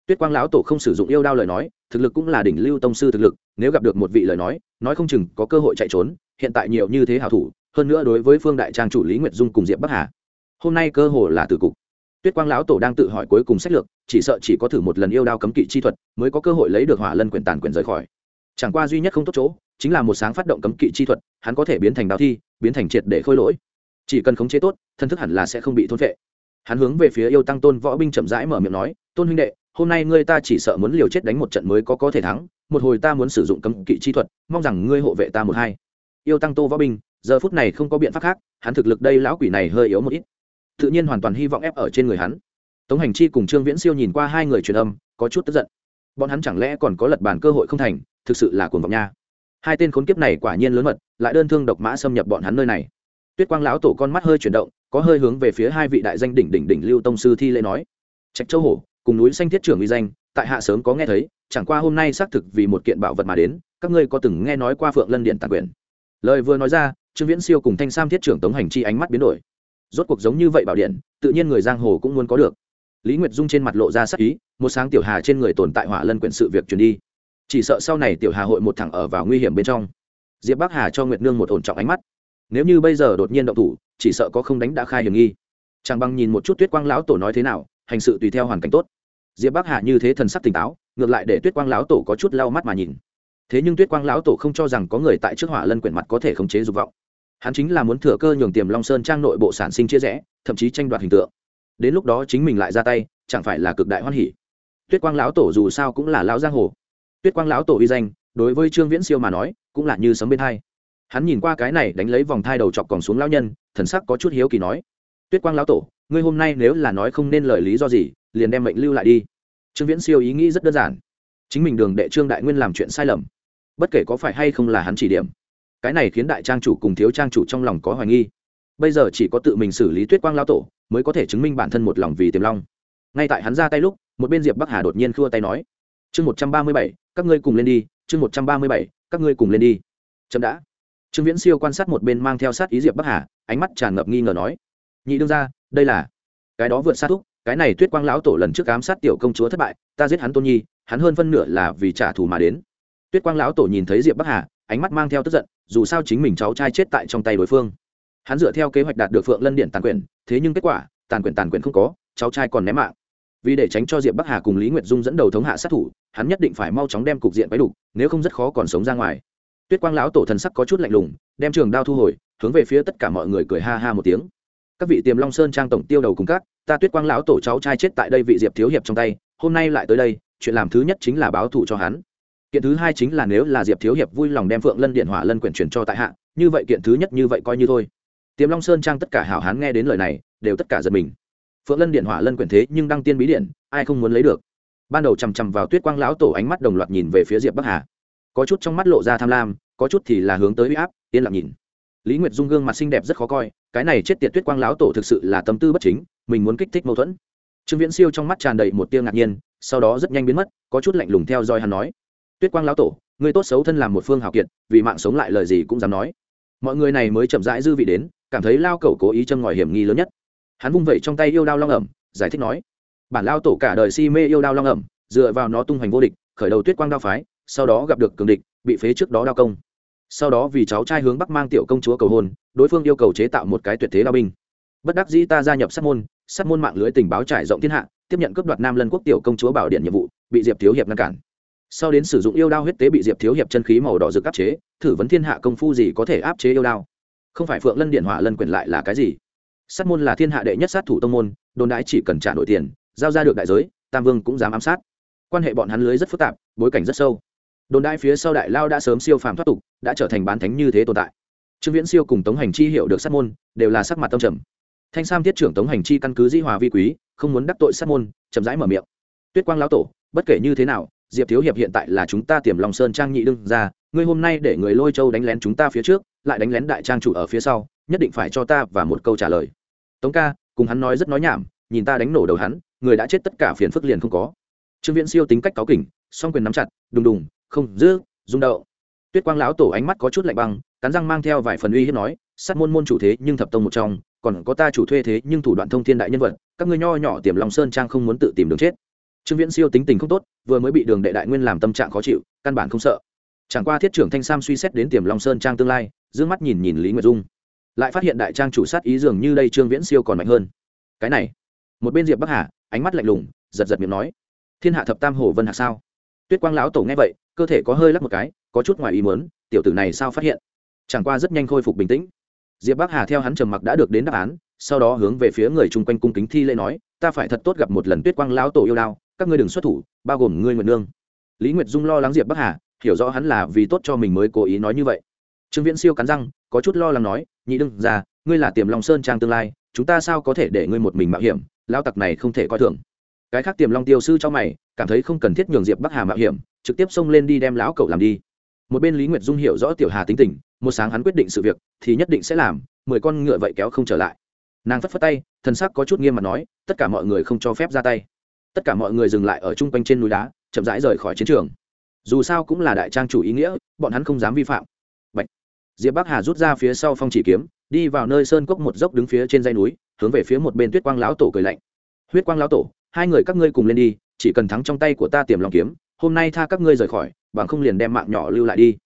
Tuyết quang lão tổ không sử dụng yêu đao lời nói, thực lực cũng là đỉnh lưu tông sư thực lực, nếu gặp được một vị lời nói nói không chừng có cơ hội chạy trốn, hiện tại nhiều như thế hảo thủ, hơn nữa đối với phương đại trang chủ lý nguyệt dung cùng diệp bắc hà hôm nay cơ hồ là từ cục. Tuyết quang lão tổ đang tự hỏi cuối cùng sách lược, chỉ sợ chỉ có thử một lần yêu đao cấm kỵ chi thuật mới có cơ hội lấy được hỏa lân quyền tàn quyền rời khỏi. Chẳng qua duy nhất không tốt chỗ, chính là một sáng phát động cấm kỵ chi thuật, hắn có thể biến thành đao thi, biến thành triệt để khôi lỗi. Chỉ cần khống chế tốt, thân thức hẳn là sẽ không bị thôn vệ hắn hướng về phía yêu tăng tôn võ binh chậm rãi mở miệng nói, tôn huynh đệ, hôm nay ngươi ta chỉ sợ muốn liều chết đánh một trận mới có có thể thắng, một hồi ta muốn sử dụng cấm kỵ chi thuật, mong rằng ngươi hộ vệ ta một hai. Yêu tăng tô võ binh, giờ phút này không có biện pháp khác, hắn thực lực đây lão quỷ này hơi yếu một ít tự nhiên hoàn toàn hy vọng ép ở trên người hắn. Tống hành chi cùng trương viễn siêu nhìn qua hai người truyền âm, có chút tức giận. Bọn hắn chẳng lẽ còn có lật bàn cơ hội không thành, thực sự là cuồng vọng nha. Hai tên khốn kiếp này quả nhiên lớn mật, lại đơn thương độc mã xâm nhập bọn hắn nơi này. Tuyết quang lão tổ con mắt hơi chuyển động, có hơi hướng về phía hai vị đại danh đỉnh đỉnh đỉnh lưu tông sư thi lễ nói. Trạch châu hổ, cùng núi xanh thiết trưởng uy danh, tại hạ sớm có nghe thấy, chẳng qua hôm nay xác thực vì một kiện bảo vật mà đến, các ngươi có từng nghe nói qua phượng lân điện tàn quyền. Lời vừa nói ra, trương viễn siêu cùng thanh sam thiết trưởng tống hành chi ánh mắt biến đổi rốt cuộc giống như vậy bảo điện, tự nhiên người giang hồ cũng muốn có được. Lý nguyệt dung trên mặt lộ ra sắc ý, một sáng tiểu hà trên người tồn tại hỏa lân quyển sự việc truyền đi. Chỉ sợ sau này tiểu hà hội một thẳng ở vào nguy hiểm bên trong. Diệp bắc hà cho nguyệt nương một ổn trọng ánh mắt. Nếu như bây giờ đột nhiên động thủ, chỉ sợ có không đánh đã khai hiểm nghi. Chàng băng nhìn một chút tuyết quang lão tổ nói thế nào, hành sự tùy theo hoàn cảnh tốt. Diệp bắc hà như thế thần sắc tỉnh táo, ngược lại để tuyết quang lão tổ có chút lau mắt mà nhìn. Thế nhưng tuyết quang lão tổ không cho rằng có người tại trước hỏa lân quyển mặt có thể khống chế dục vọng hắn chính là muốn thừa cơ nhường tiềm long sơn trang nội bộ sản sinh chia rẽ, thậm chí tranh đoạt hình tượng. đến lúc đó chính mình lại ra tay, chẳng phải là cực đại hoan hỉ. tuyết quang lão tổ dù sao cũng là lão giang hồ. tuyết quang lão tổ uy danh, đối với trương viễn siêu mà nói, cũng là như sấm bên hai. hắn nhìn qua cái này đánh lấy vòng thai đầu chọc còn xuống lão nhân, thần sắc có chút hiếu kỳ nói, tuyết quang lão tổ, ngươi hôm nay nếu là nói không nên lời lý do gì, liền đem mệnh lưu lại đi. trương viễn siêu ý nghĩ rất đơn giản. chính mình đường đệ trương đại nguyên làm chuyện sai lầm, bất kể có phải hay không là hắn chỉ điểm cái này khiến đại trang chủ cùng thiếu trang chủ trong lòng có hoài nghi. Bây giờ chỉ có tự mình xử lý tuyết quang lao tổ mới có thể chứng minh bản thân một lòng vì tiềm long. Ngay tại hắn ra tay lúc, một bên diệp bắc hà đột nhiên khua tay nói, chương một trăm ba mươi bảy, các ngươi cùng lên đi, chương một trăm ba mươi bảy, các ngươi cùng lên đi. Chậm đã. Trương viễn siêu quan sát một bên mang theo sát ý diệp bắc hà, ánh mắt tràn ngập nghi ngờ nói, nhị đương ra đây là cái đó vượt sát thúc, cái này tuyết quang lão tổ lần trước ám sát tiểu công chúa thất bại, ta giết hắn tôn nhi, hắn hơn phân nửa là vì trả thù mà đến tuyết quang lão tổ nhìn thấy diệp bắc hà, ánh mắt mang theo tức giận, dù sao chính mình cháu trai chết tại trong tay đối phương. Hắn dựa theo kế hoạch đạt được phượng lân điện tàn quyền thế nhưng kết quả, tàn quyền tàn quyền không có, cháu trai còn ném mạng. Vì để tránh cho diệp bắc hà cùng lý nguyệt dung dẫn đầu thống hạ sát thủ, hắn nhất định phải mau chóng đem cục diện quấy đục nếu không rất khó còn sống ra ngoài. Tuyết quang lão tổ thần sắc có chút lạnh lùng, đem trường đao thu hồi, hướng về phía tất cả mọi người cười ha ha một tiếng. Các vị tiềm long sơn trang tổng tiêu đầu cùng các, ta tuyết quang lão tổ cháu trai chết tại đây vị diệp thiếu hiệp trong tay, hôm nay lại tới đây, chuyện làm thứ nhất chính là báo thù cho hắn kiện thứ hai chính là nếu là diệp thiếu hiệp vui lòng đem phượng lân điện hỏa lân quyển chuyển cho tại hạ, như vậy kiện thứ nhất như vậy coi như thôi. Tiềm long sơn trang tất cả hảo hán nghe đến lời này, đều tất cả giật mình. Phượng lân điện hỏa lân quyển thế nhưng đăng tiên bí điện, ai không muốn lấy được? Ban đầu chằm chằm vào tuyết quang lão tổ ánh mắt đồng loạt nhìn về phía diệp bắc hà. Có chút trong mắt lộ ra tham lam, có chút thì là hướng tới uy áp, yên lặng nhìn. Lý nguyệt dung gương mặt xinh đẹp rất khó coi, cái này chết tiệt tuyết quang lão tổ thực sự là tâm tư bất chính, mình muốn kích thích mâu thuẫn. Trương viễn siêu trong mắt tràn đầy một tia ngạc nhiên, sau đó rất nhanh biến mất, có chút lạnh lùng theo dõi hắn nói tuyết quang lão tổ người tốt xấu thân làm một phương hào kiệt, vì mạng sống lại lời gì cũng dám nói. Mọi người này mới chậm rãi dư vị đến, cảm thấy lao cẩu cố ý châm ngòi hiểm nghi lớn nhất. Hắn vung vẩy trong tay yêu đao long ẩm, giải thích nói, bản lao tổ cả đời si mê yêu đao long ẩm, dựa vào nó tung hoành vô địch, khởi đầu tuyết quang đao phái, sau đó gặp được cường địch, bị phế trước đó đao công. Sau đó vì cháu trai hướng bắc mang tiểu công chúa cầu hôn, đối phương yêu cầu chế tạo một cái tuyệt thế đao binh. Bất đắc dĩ ta gia nhập sát môn sát môn mạng lưới tình báo trải rộng thiên hạ, tiếp nhận cướp đoạt nam lân quốc tiểu công chúa bảo điện nhiệm vụ, bị diệp thiếu hiệp ngăn cản sau đến sử dụng yêu đao huyết tế bị diệp thiếu hiệp chân khí màu đỏ rực áp chế, thử vấn thiên hạ công phu gì có thể áp chế yêu đao? Không phải phượng lân điện hỏa lân quyền lại là cái gì? Sát môn là thiên hạ đệ nhất sát thủ tông môn, đồn đãi chỉ cần trả nổi tiền, giao ra được đại giới, tam vương cũng dám ám sát. Quan hệ bọn hắn lưới rất phức tạp, bối cảnh rất sâu. Đồn đãi phía sau đại lao đã sớm siêu phàm thoát tục, đã trở thành bán thánh như thế tồn tại. Trương viễn siêu cùng tống hành chi hiểu được sát môn, đều là sắc mặt tâm trầm. Thanh sam thiết trưởng tống hành chi căn cứ di hòa vi quý, không muốn đắc tội sát môn, chậm rãi mở miệng. Tuyết quang lão tổ, bất kể như thế nào diệp thiếu hiệp hiện tại là chúng ta tiềm lòng sơn trang nhị đương ra ngươi hôm nay để người lôi châu đánh lén chúng ta phía trước, lại đánh lén đại trang chủ ở phía sau, nhất định phải cho ta và một câu trả lời. Tống ca, cùng hắn nói rất nói nhảm, nhìn ta đánh nổ đầu hắn, người đã chết tất cả phiền phức liền không có. Trương viễn siêu tính cách cáo kỉnh, song quyền nắm chặt, đùng đùng, không, giữ, rung đậu tuyết quang lão tổ ánh mắt có chút lạnh băng, cắn răng mang theo vài phần uy hiếp nói, sát môn môn chủ thế nhưng thập tông một trong, còn có ta chủ thuê thế nhưng thủ đoạn thông thiên đại nhân vật, các ngươi nho nhỏ tiềm lòng sơn trang không muốn tự tìm đường chết trương viễn siêu tính tình không tốt, vừa mới bị đường đệ đại nguyên làm tâm trạng khó chịu, căn bản không sợ. Chẳng qua thiết trưởng thanh sam suy xét đến tiềm long sơn trang tương lai d mắt nhìn nhìn lý nguyệt dung. Lại phát hiện đại trang chủ sát ý dường như đây trương viễn siêu còn mạnh hơn. Cái này, một bên diệp bắc hà, ánh mắt lạnh lùng, giật giật miệng nói, thiên hạ thập tam hồ vân hạ sao? Tuyết quang lão tổ nghe vậy, cơ thể có hơi lắc một cái, có chút ngoài ý muốn, tiểu tử này sao phát hiện? Chẳng qua rất nhanh khôi phục bình tĩnh. Diệp bắc hà theo hắn trầm mặc đã được đến đáp án, sau đó hướng về phía người chung quanh cung kính thi lễ nói, ta phải thật tốt gặp một lần tuyết quang lão tổ yêu đao các ngươi đừng xuất thủ, bao gồm ngươi nguyệt nương. Lý nguyệt dung lo lắng diệp bắc hà, hiểu rõ hắn là vì tốt cho mình mới cố ý nói như vậy. Trương viễn siêu cắn răng, có chút lo lắng nói, nhị đừng ra ngươi là tiềm long sơn trang tương lai, chúng ta sao có thể để ngươi một mình mạo hiểm? Lao tặc này không thể coi thường. Cái khác tiềm long tiêu sư cho mày, cảm thấy không cần thiết nhường diệp bắc hà mạo hiểm, trực tiếp xông lên đi đem lão cậu làm đi. Một bên lý nguyệt dung hiểu rõ tiểu hà tính tình, một sáng hắn quyết định sự việc, thì nhất định sẽ làm, mười con ngựa vậy kéo không trở lại. Nàng phất phất tay thân sắc có chút nghiêm mặt nói, tất cả mọi người không cho phép ra tay tất cả mọi người dừng lại ở chung quanh trên núi đá, chậm rãi rời khỏi chiến trường. Dù sao cũng là đại trang chủ ý nghĩa, bọn hắn không dám vi phạm. Bạch. diệp bắc hà rút ra phía sau phong chỉ kiếm, đi vào nơi sơn cốc một dốc đứng phía trên dây núi, hướng về phía một bên tuyết quang lão tổ cười lạnh. Huyết quang lão tổ, hai người các ngươi cùng lên đi, chỉ cần thắng trong tay của ta tiềm lòng kiếm, hôm nay tha các ngươi rời khỏi, bằng không liền đem mạng nhỏ lưu lại đi.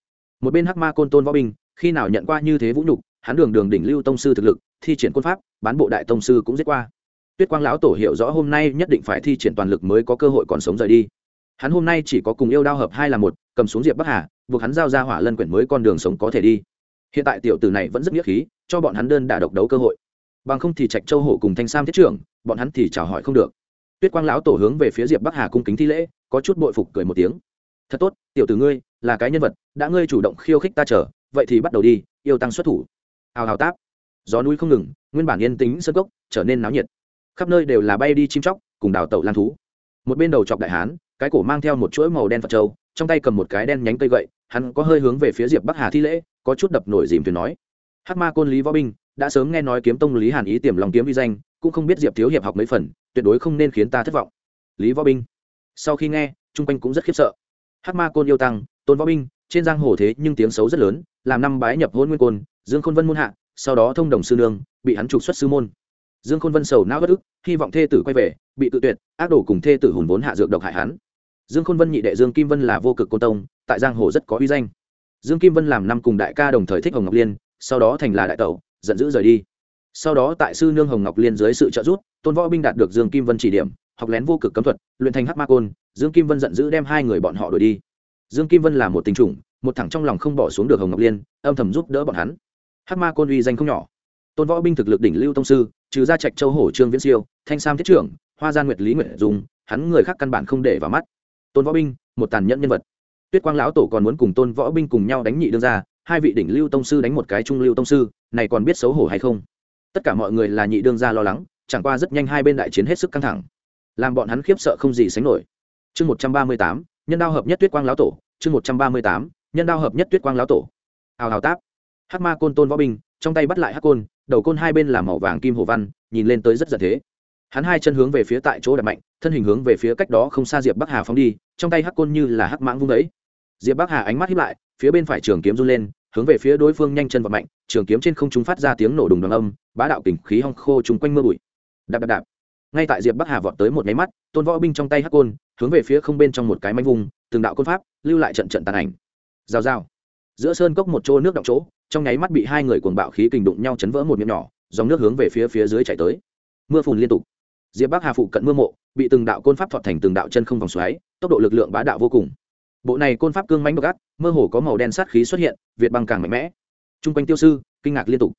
Một bên hắc ma côn tôn võ binh, khi nào nhận qua như thế vũ nhục, hắn đường đường đỉnh lưu tông sư thực lực, thi triển quân pháp, bán bộ đại tông sư cũng giết qua tuyết quang lão tổ hiểu rõ hôm nay nhất định phải thi triển toàn lực mới có cơ hội còn sống rời đi. Hắn hôm nay chỉ có cùng yêu đao hợp hai là một, cầm xuống diệp bắc hà, buộc hắn giao ra hỏa lân quyển mới con đường sống có thể đi. Hiện tại tiểu tử này vẫn rất nghĩa khí, cho bọn hắn đơn đả độc đấu cơ hội. Bằng không thì trạch châu hổ cùng thanh sam thiết trưởng, bọn hắn thì chào hỏi không được. Tuyết quang lão tổ hướng về phía diệp bắc hà cung kính thi lễ, có chút bội phục cười một tiếng. Thật tốt, tiểu tử ngươi, là cái nhân vật, đã ngươi chủ động khiêu khích ta chờ, vậy thì bắt đầu đi, yêu tăng xuất thủ. Hào hào táp. Gió núi không ngừng, nguyên bản yên tĩnh sơ gốc trở nên náo nhiệt khắp nơi đều là bay đi chim chóc, cùng đào tẩu lan thú. Một bên đầu chọc đại hán, cái cổ mang theo một chuỗi màu đen phật trâu trong tay cầm một cái đen nhánh cây gậy, hắn có hơi hướng về phía diệp bắc hà thi lễ, có chút đập nổi dìm thuyền nói. Hắc ma côn lý võ binh, đã sớm nghe nói kiếm tông lý hàn ý tiềm lòng kiếm vi danh, cũng không biết diệp thiếu hiệp học mấy phần, tuyệt đối không nên khiến ta thất vọng. Lý võ binh, sau khi nghe, chung quanh cũng rất khiếp sợ. Hắc ma côn yêu tăng, tôn võ binh, trên giang hồ thế nhưng tiếng xấu rất lớn, làm năm bái nhập hôn nguyên côn, dương khôn vân môn hạ, sau đó thông đồng sư nương, bị hắn trục xuất sư môn dương khôn vân sầu não bất ức, hy vọng thê tử quay về, bị tự tuyệt, ác đồ cùng thê tử hùn vốn hạ dược độc hại hắn. Dương khôn vân nhị đệ dương kim vân là vô cực côn tông, tại giang hồ rất có uy danh. Dương kim vân làm năm cùng đại ca đồng thời thích hồng ngọc liên, sau đó thành là đại tẩu, giận dữ rời đi. Sau đó tại sư nương hồng ngọc liên dưới sự trợ giúp, tôn võ binh đạt được dương kim vân chỉ điểm, học lén vô cực cấm thuật, luyện thành hắc ma côn, dương kim vân giận dữ đem hai người bọn họ đuổi đi. Dương kim vân là một tình chủng, một thẳng trong lòng không bỏ xuống được hồng ngọc liên, âm thầm giúp đỡ bọn hắn. Hắc ma côn uy danh không nhỏ tôn võ binh thực lực đỉnh lưu tông sư, trừ ra trạch châu hổ trương viễn siêu, thanh sam thiết trưởng, hoa gian nguyệt lý nguyệt dùng, hắn người khác căn bản không để vào mắt. tôn võ binh, một tàn nhẫn nhân vật. tuyết quang lão tổ còn muốn cùng tôn võ binh cùng nhau đánh nhị đương ra hai vị đỉnh lưu tông sư đánh một cái trung lưu tông sư, này còn biết xấu hổ hay không? tất cả mọi người là nhị đương ra lo lắng, chẳng qua rất nhanh hai bên đại chiến hết sức căng thẳng, làm bọn hắn khiếp sợ không gì sánh nổi. chương một trăm ba mươi tám, nhân đao hợp nhất tuyết quang lão tổ, chương một trăm ba mươi tám, nhân đao hợp nhất tuyết quang lão tổ. hào hào táp. hắc ma côn tôn võ binh, trong tay bắt lại hắc côn đầu côn hai bên là màu vàng kim hồ văn, nhìn lên tới rất giật thế. Hắn hai chân hướng về phía tại chỗ đập mạnh, thân hình hướng về phía cách đó không xa diệp bắc hà phóng đi, trong tay hắc côn như là hắc mãng vung đấy. diệp bắc hà ánh mắt hiếp lại, phía bên phải trường kiếm run lên, hướng về phía đối phương nhanh chân và mạnh, trường kiếm trên không trung phát ra tiếng nổ đùng đoàn âm, bá đạo kình khí hong khô chung quanh mưa bụi. Đạp đạp đạp. Ngay tại diệp bắc hà vọt tới một máy mắt, tôn võ binh trong tay hắc côn, hướng về phía không bên trong một cái manh vùng, từng đạo côn pháp, lưu lại trận trận tàn ảnh. Rào rào. Giữa sơn cốc một chỗ nước đọng chỗ trong nháy mắt bị hai người cuồng bạo khí kình đụng nhau chấn vỡ một miệng nhỏ, dòng nước hướng về phía phía dưới chảy tới. Mưa phùn liên tục. Diệp bắc hà phụ cận mưa mộ, bị từng đạo côn pháp thọt thành từng đạo chân không vòng xoáy, tốc độ lực lượng bá đạo vô cùng. Bộ này côn pháp cương mánh gắt mơ hồ có màu đen sát khí xuất hiện, việt băng càng mạnh mẽ. T r u n g quanh tiêu sư, kinh ngạc liên tục.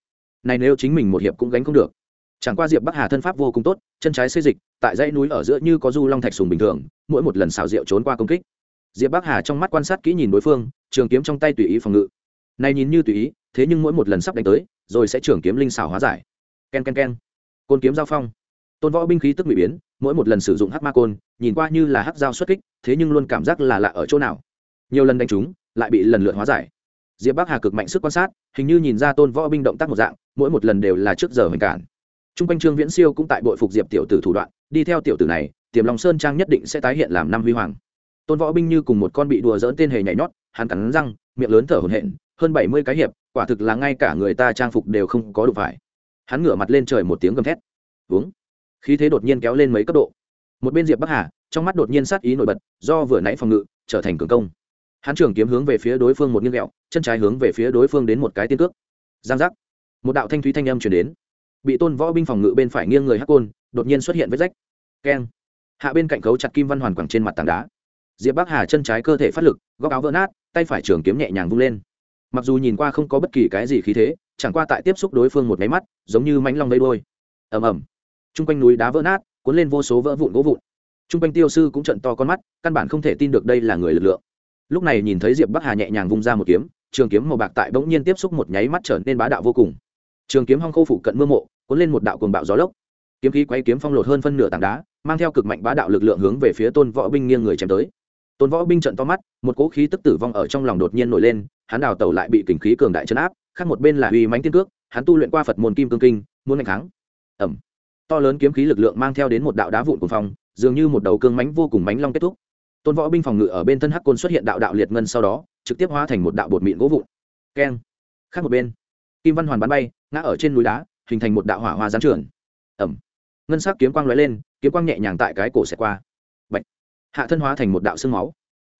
Này nếu chính mình một hiệp cũng gánh không được. Chẳng qua diệp bắc hà thân pháp vô cùng tốt, chân trái xây dịch, tại dãy núi ở giữa như có du long thạch sùng bình thường, mỗi một lần xào rượu trốn qua công kích. Diệp bắc hà trong mắt quan sát kỹ nhìn đối phương, trường kiếm trong tay tùy ý phòng ngự này nhìn như tùy ý thế nhưng mỗi một lần sắp đánh tới rồi sẽ trưởng kiếm linh xảo hóa giải. Ken ken ken, côn kiếm giao phong. Tôn võ binh khí tức bị biến mỗi một lần sử dụng hắc ma côn nhìn qua như là hắc dao xuất kích thế nhưng luôn cảm giác là lạ ở chỗ nào. Nhiều lần đánh trúng lại bị lần lượt hóa giải. Diệp bắc hà cực mạnh sức quan sát hình như nhìn ra tôn võ binh động tác một dạng mỗi một lần đều là trước giờ hình cản. Trung quanh trương viễn siêu cũng tại bội phục diệp tiểu tử thủ đoạn đi theo tiểu tử này tiềm long sơn trang nhất định sẽ tái hiện làm năm huy hoàng. Tôn võ binh như cùng một con bị đùa dỡn tên hề nhảy nhót hắn cắn răng miệng lớn thở hổn hển hơn bảy mươi cái hiệp, quả thực là ngay cả người ta trang phục đều không có đủ phải. Hắn ngửa mặt lên trời một tiếng gầm thét. Uống. Khí thế đột nhiên kéo lên mấy cấp độ. Một bên diệp bắc hà, trong mắt đột nhiên sát ý nổi bật, do vừa nãy phòng ngự, trở thành cường công. Hắn trường kiếm hướng về phía đối phương một nghiêng ghẹo chân trái hướng về phía đối phương đến một cái tiên cước. Giang giác. Một đạo thanh thúy thanh âm chuyển đến. Bị tôn võ binh phòng ngự bên phải nghiêng người hắc côn, đột nhiên xuất hiện vết rách. Keng. Hạ bên cạnh cấu chặt kim văn hoàn quẳng trên mặt tảng đá. Diệp bắc hà chân trái cơ thể phát lực, góc áo vỡ nát, tay phải trường kiếm nhẹ nhàng vung lên mặc dù nhìn qua không có bất kỳ cái gì khí thế, chẳng qua tại tiếp xúc đối phương một máy mắt, giống như mánh long vây đôi ầm ầm. T r u n g quanh núi đá vỡ nát, cuốn lên vô số vỡ vụn gỗ vụn. T r u n g quanh tiêu sư cũng trận to con mắt, căn bản không thể tin được đây là người lực lượng. Lúc này nhìn thấy diệp bắc hà nhẹ nhàng vung ra một kiếm, trường kiếm màu bạc tại bỗng nhiên tiếp xúc một nháy mắt trở nên bá đạo vô cùng. Trường kiếm hong khô phụ cận mưa mộ, cuốn lên một đạo cuồng bạo gió lốc. Kiếm khí quay kiếm phong lột hơn phân nửa tảng đá, mang theo cực mạnh bá đạo lực lượng hướng về phía tôn võ binh nghiêng người chém tới. Tôn võ binh trận to mắt, một cỗ khí tức tử vong ở trong lòng đột nhiên nổi lên hắn đào tẩu lại bị kình khí cường đại chấn áp, khác một bên là uy mãnh tiên cước, hắn tu luyện qua phật môn kim cương kinh, muốn mạnh thắng. Ẩm. To lớn kiếm khí lực lượng mang theo đến một đạo đá vụn cùng phong, dường như một đầu cương mãnh vô cùng mãnh long kết thúc. Tôn võ binh phòng ngự ở bên thân hắc côn xuất hiện đạo đạo liệt ngân sau đó, trực tiếp hóa thành một đạo bột mịn gỗ vụn. Keng. Khác một bên, kim văn hoàn bắn bay, ngã ở trên núi đá, hình thành một đạo hỏa hoa gián trưởng. ẩm. Ngân sắc kiếm quang lóe lên, kiếm quang nhẹ nhàng tại cái cổ xẹt qua. Bạch. hạ thân hóa thành một đạo xương máu.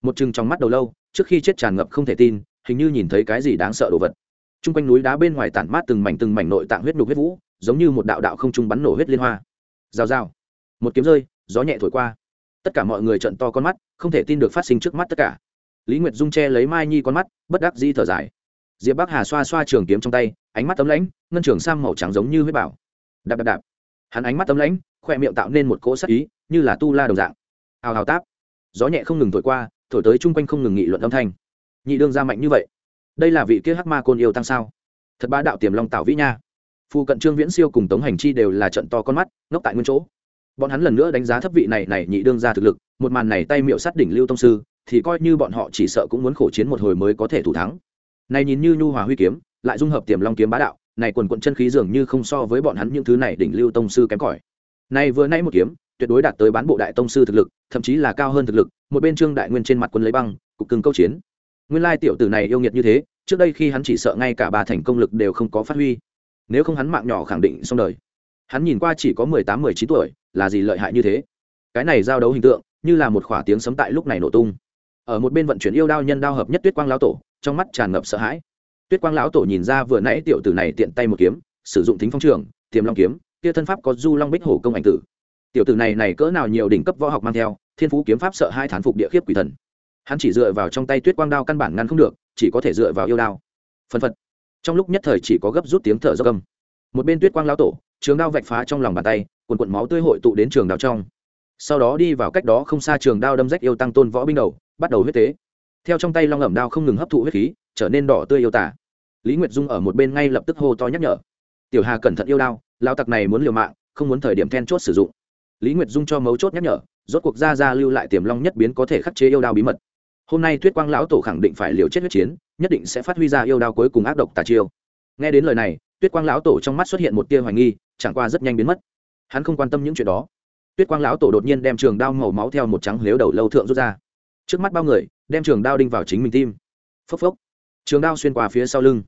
Một chừng trong mắt đầu lâu, trước khi chết tràn ngập không thể tin hình như nhìn thấy cái gì đáng sợ đồ vật. T r u n g quanh núi đá bên ngoài tản mát từng mảnh từng mảnh nội tạng huyết nục huyết vũ, giống như một đạo đạo không trung bắn nổ huyết liên hoa. Rào rào. Một kiếm rơi, gió nhẹ thổi qua. Tất cả mọi người trận to con mắt, không thể tin được phát sinh trước mắt tất cả. Lý nguyệt dung che lấy mai nhi con mắt, bất đắc di thở dài. Diệp bắc hà xoa xoa trường kiếm trong tay, ánh mắt tấm lãnh, ngân trường sam màu trắng giống như huyết bảo. Đạp đạp đạp. Hắn ánh mắt tấm lãnh khoe miệng tạo nên một cỗ sắc ý, như là tu la đồng dạng. Hào hào táp. Gió nhẹ không ngừng thổi qua, thổi tới chung quanh không ngừng nghị luận âm thanh nhị đương ra mạnh như vậy. Đây là vị kia hắc ma côn yêu tăng sao? Thật bá đạo tiềm long tạo vĩ nha. Phu cận trương viễn siêu cùng tống hành chi đều là trận to con mắt, ngốc tại nguyên chỗ. Bọn hắn lần nữa đánh giá thấp vị này này nhị đương ra thực lực, một màn này tay miệu sát đỉnh lưu tông sư, thì coi như bọn họ chỉ sợ cũng muốn khổ chiến một hồi mới có thể thủ thắng. Này nhìn như nhu hòa huy kiếm, lại dung hợp tiềm long kiếm bá đạo, này quần quận chân khí dường như không so với bọn hắn những thứ này đỉnh lưu tông sư kém cỏi. Này vừa nay một kiếm, tuyệt đối đạt tới bán bộ đại tông sư thực lực, thậm chí là cao hơn thực lực, một bên trương đại nguyên trên mặt quân lấy băng, cục cưng câu chiến nguyên lai tiểu tử này yêu nghiệt như thế, trước đây khi hắn chỉ sợ ngay cả ba thành công lực đều không có phát huy. Nếu không hắn mạng nhỏ khẳng định xong đời. Hắn nhìn qua chỉ có mười tám, mười chín tuổi, là gì lợi hại như thế? Cái này giao đấu hình tượng, như là một khỏa tiếng sấm tại lúc này nổ tung. Ở một bên vận chuyển yêu đao nhân đao hợp nhất tuyết quang lão tổ, trong mắt tràn ngập sợ hãi. Tuyết quang lão tổ nhìn ra vừa nãy tiểu tử này tiện tay một kiếm, sử dụng thính phong trường, tiềm long kiếm, kia thân pháp có du long bích hổ công ảnh tử. Tiểu tử này này cỡ nào nhiều đỉnh cấp võ học mang theo, thiên phú kiếm pháp sợ hai thán phục địa khiếp quỷ thần hắn chỉ dựa vào trong tay tuyết quang đao căn bản ngăn không được, chỉ có thể dựa vào yêu đao. Phân phật. Trong lúc nhất thời chỉ có gấp rút tiếng thở do cầm một bên tuyết quang lão tổ, trường đao vạch phá trong lòng bàn tay quần quận máu tươi hội tụ đến trường đao trong. Sau đó đi vào cách đó không xa trường đao đâm rách yêu tăng tôn võ binh đầu, bắt đầu huyết tế. Theo trong tay long ẩm đao không ngừng hấp thụ huyết khí, trở nên đỏ tươi yêu tả. Lý nguyệt dung ở một bên ngay lập tức hô to nhắc nhở. Tiểu hà cẩn thận yêu đao lao tặc này muốn liều mạng, không muốn thời điểm then chốt sử dụng. Lý nguyệt dung cho mấu chốt nhắc nhở, rốt cuộc ra ra lưu lại tiềm long nhất biến có thể khắc chế yêu đao bí mật hôm nay tuyết quang lão tổ khẳng định phải liều chết huyết chiến, nhất định sẽ phát huy ra yêu đao cuối cùng ác độc tà chiêu. Nghe đến lời này, tuyết quang lão tổ trong mắt xuất hiện một tia hoài nghi, chẳng qua rất nhanh biến mất. Hắn không quan tâm những chuyện đó. Tuyết quang lão tổ đột nhiên đem trường đao màu máu theo một trắng lếu đầu lâu thượng rút ra. Trước mắt bao người, đem trường đao đinh vào chính mình tim. Phốc phốc. Trường đao xuyên qua phía sau lưng.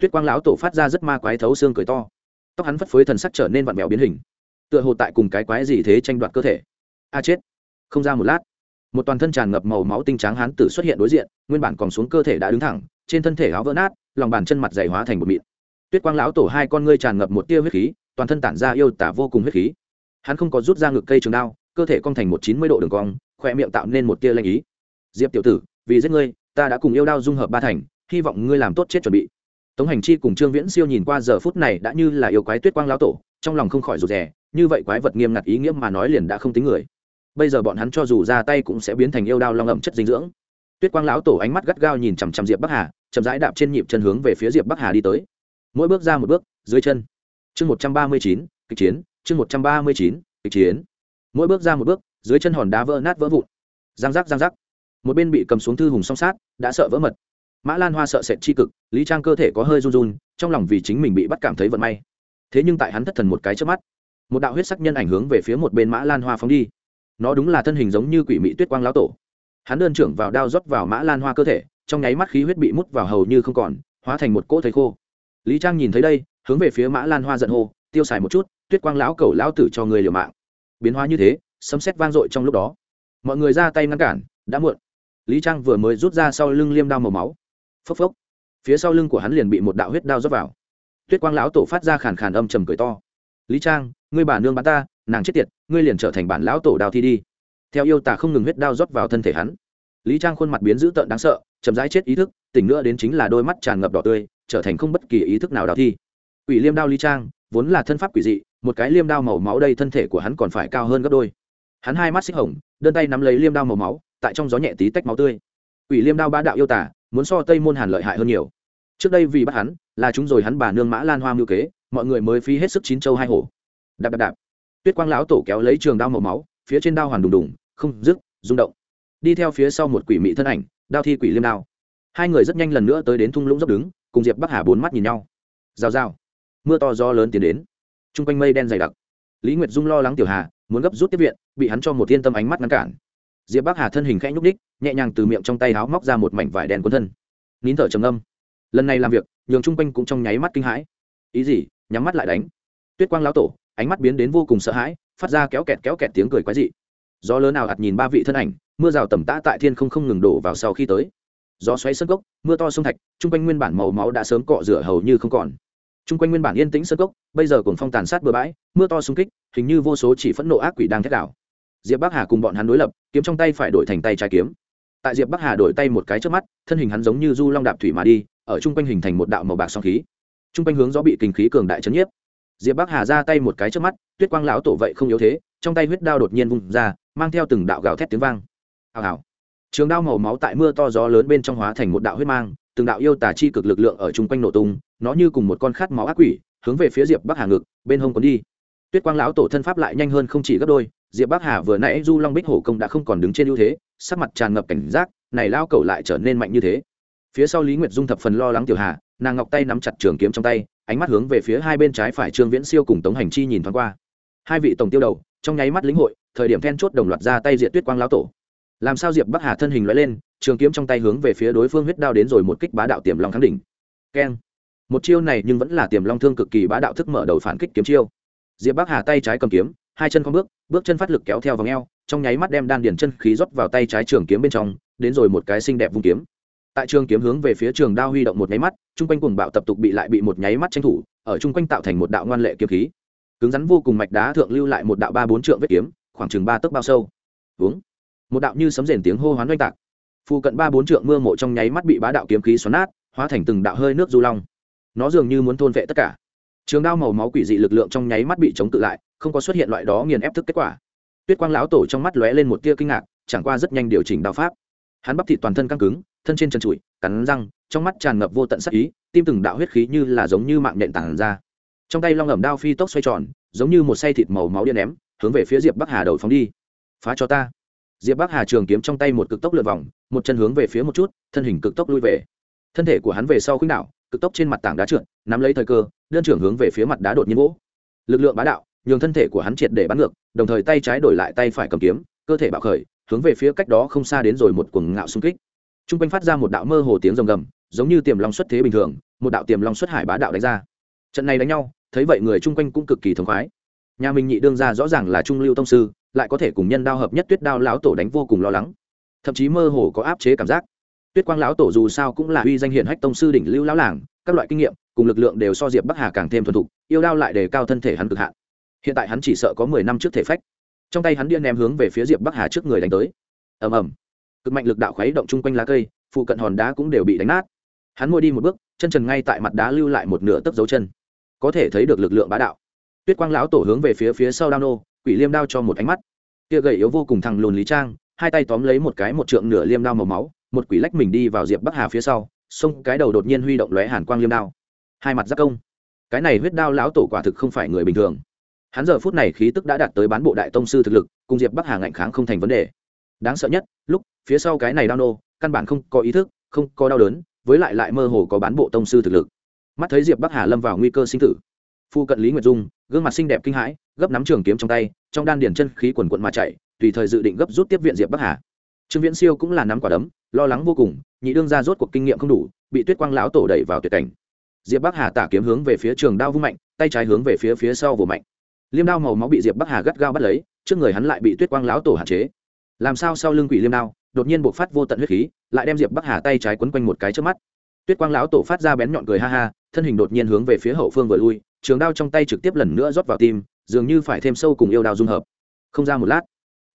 Tuyết quang lão tổ phát ra rất ma quái thấu xương cười to. Tóc hắn phất phới thần sắc trở nên vặn vẹo biến hình. Tựa hồ tại cùng cái quái gì thế tranh đoạt cơ thể. A chết. Không ra một lát một toàn thân tràn ngập màu máu tinh trắng hán tử xuất hiện đối diện, nguyên bản còn xuống cơ thể đã đứng thẳng, trên thân thể áo vỡ nát, lòng bàn chân mặt dày hóa thành một mịn. Tuyết quang lão tổ hai con ngươi tràn ngập một tia huyết khí, toàn thân tản ra yêu tả vô cùng huyết khí. Hắn không có rút ra ngực cây trường đao, cơ thể cong thành một chín mươi độ đường cong khoe miệng tạo nên một tia lanh ý. Diệp tiểu tử, vì giết ngươi, ta đã cùng yêu đao dung hợp ba thành, hy vọng ngươi làm tốt chết chuẩn bị. Tống hành chi cùng trương viễn siêu nhìn qua giờ phút này đã như là yêu quái tuyết quang lão tổ, trong lòng không khỏi rụt rè, như vậy quái vật nghiêm ngặt ý nghĩa mà nói liền đã không tính người bây giờ bọn hắn cho dù ra tay cũng sẽ biến thành yêu đao long ẩm chất dinh dưỡng. Tuyết quang lão tổ ánh mắt gắt gao nhìn chằm chằm diệp bắc hà, chậm rãi đạp trên nhịp chân hướng về phía diệp bắc hà đi tới. Mỗi bước ra một bước, dưới chân. Chương một trăm ba mươi chín, kịch chiến, chương một trăm ba mươi chín, kịch chiến. Mỗi bước ra một bước, dưới chân hòn đá vỡ nát vỡ vụn. Giang giác giang giác. Một bên bị cầm xuống thư hùng song sát, đã sợ vỡ mật. Mã lan hoa sợ sệt chi cực, lý trang cơ thể có hơi run run, trong lòng vì chính mình bị bắt cảm thấy vận may. Thế nhưng tại hắn thất thần một cái trước mắt, một đạo huyết sắc nhân ảnh hướng về phía một bên mã lan hoa phóng đi nó đúng là thân hình giống như quỷ mị tuyết quang lão tổ. Hắn đơn trưởng vào đao rót vào mã lan hoa cơ thể, trong nháy mắt khí huyết bị mút vào hầu như không còn, hóa thành một cỗ thấy khô. Lý trang nhìn thấy đây, hướng về phía mã lan hoa giận hô, tiêu xài một chút, tuyết quang lão cầu lão tử cho người liều mạng. Biến hóa như thế, sấm sét vang dội trong lúc đó. Mọi người ra tay ngăn cản, đã muộn. Lý trang vừa mới rút ra sau lưng liêm đao màu máu. Phốc phốc. Phía sau lưng của hắn liền bị một đạo huyết đao rót vào. Tuyết quang lão tổ phát ra khàn khàn âm trầm cười to. Lý trang, ngươi bà nương bán ta nàng chết tiệt, ngươi liền trở thành bản lão tổ đào thi đi. Theo yêu tà không ngừng huyết đao rót vào thân thể hắn. Lý trang khuôn mặt biến dữ tợn đáng sợ, chậm rãi chết ý thức, tỉnh nữa đến chính là đôi mắt tràn ngập đỏ tươi, trở thành không bất kỳ ý thức nào đào thi. Quỷ liêm đao lý trang, vốn là thân pháp quỷ dị, một cái liêm đao màu máu đây thân thể của hắn còn phải cao hơn gấp đôi. Hắn hai mắt xích hồng, đơn tay nắm lấy liêm đao màu máu, tại trong gió nhẹ tí tách máu tươi. Quỷ liêm đao ba đạo yêu tả muốn so tây môn hàn lợi hại hơn nhiều. Trước đây vì bắt hắn, là chúng rồi hắn bà nương mã lan hoa mưu kế, mọi người mới phí hết sức chín châu hai hổ. Đạp đạp đạp tuyết quang lão tổ kéo lấy trường đao màu máu, phía trên đao hoàn đùng đùng, không dứt, rung động. Đi theo phía sau một quỷ mị thân ảnh, đao thi quỷ liêm đao. Hai người rất nhanh lần nữa tới đến thung lũng dốc đứng, cùng diệp bắc hà bốn mắt nhìn nhau. Rào rào. Mưa to gió lớn tiến đến. T r u n g quanh mây đen dày đặc. Lý nguyệt dung lo lắng tiểu hà, muốn gấp rút tiếp viện, bị hắn cho một thiên tâm ánh mắt ngăn cản. Diệp bắc hà thân hình khẽ nhúc ních nhẹ nhàng từ miệng trong tay áo móc ra một mảnh vải đen cuốn thân. Nín thở trầm âm lần này làm việc, nhường Trung quanh cũng trong nháy mắt kinh hãi. Ý gì? Nhắm mắt lại đánh. Tuyết quang lão tổ ánh mắt biến đến vô cùng sợ hãi, phát ra kéo kẹt kéo kẹt tiếng cười quái dị. Gió lớn nào ạt nhìn ba vị thân ảnh, mưa rào tầm tã tại thiên không không ngừng đổ vào sau khi tới. Gió xoáy sân cốc, mưa to sông thạch, chung quanh nguyên bản màu máu đã sớm cọ rửa hầu như không còn. Chung quanh nguyên bản yên tĩnh sân cốc, bây giờ cùng phong tàn sát bừa bãi, mưa to xung kích, hình như vô số chỉ phẫn nộ ác quỷ đang thét đảo. Diệp bắc hà cùng bọn hắn đối lập, kiếm trong tay phải đổi thành tay trái kiếm. Tại diệp bắc hà đổi tay một cái trước mắt, thân hình hắn giống như du long đạp thủy mà đi, ở chung quanh hình thành một đạo màu bạc song khí. Chung quanh hướng gió bị kinh khí cường đại chấn nhiếp diệp bắc hà ra tay một cái trước mắt, tuyết quang lão tổ vậy không yếu thế, trong tay huyết đao đột nhiên vung ra, mang theo từng đạo gào thét tiếng vang. Hào hào. Trường đao màu máu tại mưa to gió lớn bên trong hóa thành một đạo huyết mang, từng đạo yêu tà chi cực lực lượng ở chung quanh nổ tung, nó như cùng một con khát máu ác quỷ, hướng về phía diệp bắc hà ngực, bên hông còn đi. Tuyết quang lão tổ thân pháp lại nhanh hơn không chỉ gấp đôi, diệp bắc hà vừa nãy du long bích hổ công đã không còn đứng trên ưu thế, sắc mặt tràn ngập cảnh giác, này lao cầu lại trở nên mạnh như thế. Phía sau lý nguyệt dung thập phần lo lắng tiểu hà, nàng ngọc tay nắm chặt trường kiếm trong tay ánh mắt hướng về phía hai bên trái phải trương viễn siêu cùng tống hành chi nhìn thoáng qua. Hai vị tổng tiêu đầu, trong nháy mắt lĩnh hội, thời điểm then chốt đồng loạt ra tay diệt tuyết quang lão tổ. Làm sao diệp bắc hà thân hình loại lên, trường kiếm trong tay hướng về phía đối phương huyết đao đến rồi một kích bá đạo tiềm long thắng đỉnh. Keng. Một chiêu này nhưng vẫn là tiềm long thương cực kỳ bá đạo thức mở đầu phản kích kiếm chiêu. Diệp bắc hà tay trái cầm kiếm, hai chân con bước bước chân phát lực kéo theo vòng eo, trong nháy mắt đem đan điền chân khí rót vào tay trái trường kiếm bên trong, đến rồi một cái xinh đẹp vung kiếm. Tại trường kiếm hướng về phía trường đao huy động một nháy mắt chung quanh cùng bạo tập tục bị lại bị một nháy mắt tranh thủ, ở chung quanh tạo thành một đạo ngoan lệ kiếm khí. Cứng rắn vô cùng mạch đá thượng lưu lại một đạo ba bốn trượng vết kiếm, khoảng chừng ba tấc bao sâu. Uống. Một đạo như sấm rền tiếng hô hoán oanh tạc. Phụ cận ba bốn trượng mưa mộ trong nháy mắt bị bá đạo kiếm khí xoắn nát, hóa thành từng đạo hơi nước du long. Nó dường như muốn thôn vệ tất cả. Trường đao màu máu quỷ dị lực lượng trong nháy mắt bị chống tự lại, không có xuất hiện loại đó nghiền ép thức kết quả. Tuyết quang lão tổ trong mắt lóe lên một tia kinh ngạc, chẳng qua rất nhanh điều chỉnh đao pháp. Hắn bắp thịt toàn thân căng cứng, thân trên chân trụi, cắn răng trong mắt tràn ngập vô tận sắc ý, tim từng đạo huyết khí như là giống như mạng nhện tàn ra. Trong tay long ẩm đao phi tốc xoay tròn, giống như một say thịt màu máu điên ném, hướng về phía diệp bắc hà đầu phóng đi. Phá cho ta. Diệp bắc hà trường kiếm trong tay một cực tốc lượt vòng, một chân hướng về phía một chút, thân hình cực tốc lui về. Thân thể của hắn về sau khuynh đạo cực tốc trên mặt tảng đá trượt, nắm lấy thời cơ, đơn trưởng hướng về phía mặt đá đột nhiên vỗ. Lực lượng bá đạo, nhường thân thể của hắn triệt để bắn ngược, đồng thời tay trái đổi lại tay phải cầm kiếm, cơ thể bạo khởi, hướng về phía cách đó không xa đến rồi một cuồng ngạo xung kích t r u n g quanh phát ra một đạo mơ hồ tiếng rồng gầm, giống như tiềm long xuất thế bình thường, một đạo tiềm long xuất hải bá đạo đánh ra. Trận này đánh nhau, thấy vậy người chung quanh cũng cực kỳ thống khoái. Nhà mình nhị đương ra rõ ràng là trung lưu tông sư, lại có thể cùng nhân đao hợp nhất tuyết đao lão tổ đánh vô cùng lo lắng. Thậm chí mơ hồ có áp chế cảm giác. Tuyết quang lão tổ dù sao cũng là uy danh hiển hách tông sư đỉnh lưu lão làng, các loại kinh nghiệm, cùng lực lượng đều so diệp bắc hà càng thêm thuần thục, yêu đao lại đề cao thân thể hắn cực hạn. Hiện tại hắn chỉ sợ có mười năm trước thể phách. Trong tay hắn điên ném hướng về phía diệp bắc hà trước người đánh tới. Ầm ầm cực mạnh lực đạo khuấy động chung quanh lá cây, phụ cận hòn đá cũng đều bị đánh nát. Hắn môi đi một bước, chân trần ngay tại mặt đá lưu lại một nửa tấc dấu chân. Có thể thấy được lực lượng bá đạo. Tuyết quang lão tổ hướng về phía phía sau đao nô, quỷ liêm đao cho một ánh mắt. Kia gầy yếu vô cùng thằng lùn lý trang, hai tay tóm lấy một cái một trượng nửa liêm đao màu máu, một quỷ lách mình đi vào diệp bắc hà phía sau, xông cái đầu đột nhiên huy động lóe hàn quang liêm đao. Hai mặt giác công. Cái này huyết đao lão tổ quả thực không phải người bình thường. Hắn giờ phút này khí tức đã đạt tới bán bộ đại tông sư thực lực, cùng diệp bắc hà ngạnh kháng không thành vấn đề. Đáng sợ nhất, lúc phía sau cái này đau nô, căn bản không có ý thức, không có đau đớn, với lại lại mơ hồ có bán bộ tông sư thực lực. Mắt thấy diệp bắc hà lâm vào nguy cơ sinh tử. Phu cận lý nguyệt dung, gương mặt xinh đẹp kinh hãi, gấp nắm trường kiếm trong tay, trong đan điển chân khí quần quận mà chạy, tùy thời dự định gấp rút tiếp viện diệp bắc hà. Trương viễn siêu cũng là nắm quả đấm, lo lắng vô cùng, nhị đương ra rốt cuộc kinh nghiệm không đủ, bị tuyết quang lão tổ đẩy vào tuyệt cảnh. Diệp bắc hà tả kiếm hướng về phía trường đao vung mạnh, tay trái hướng về phía phía sau vồ mạnh. Liêm đao màu máu bị diệp bắc hà gắt gao bắt lấy, trước người hắn lại bị tuyết quang lão tổ hạn chế. Làm sao sau lưng quỷ liêm đao? Đột nhiên buộc phát vô tận huyết khí, lại đem diệp bắc hà tay trái quấn quanh một cái trước mắt. Tuyết quang lão tổ phát ra bén nhọn cười ha ha, thân hình đột nhiên hướng về phía hậu phương vừa lui, trường đao trong tay trực tiếp lần nữa rót vào tim, dường như phải thêm sâu cùng yêu đao dung hợp. Không ra một lát,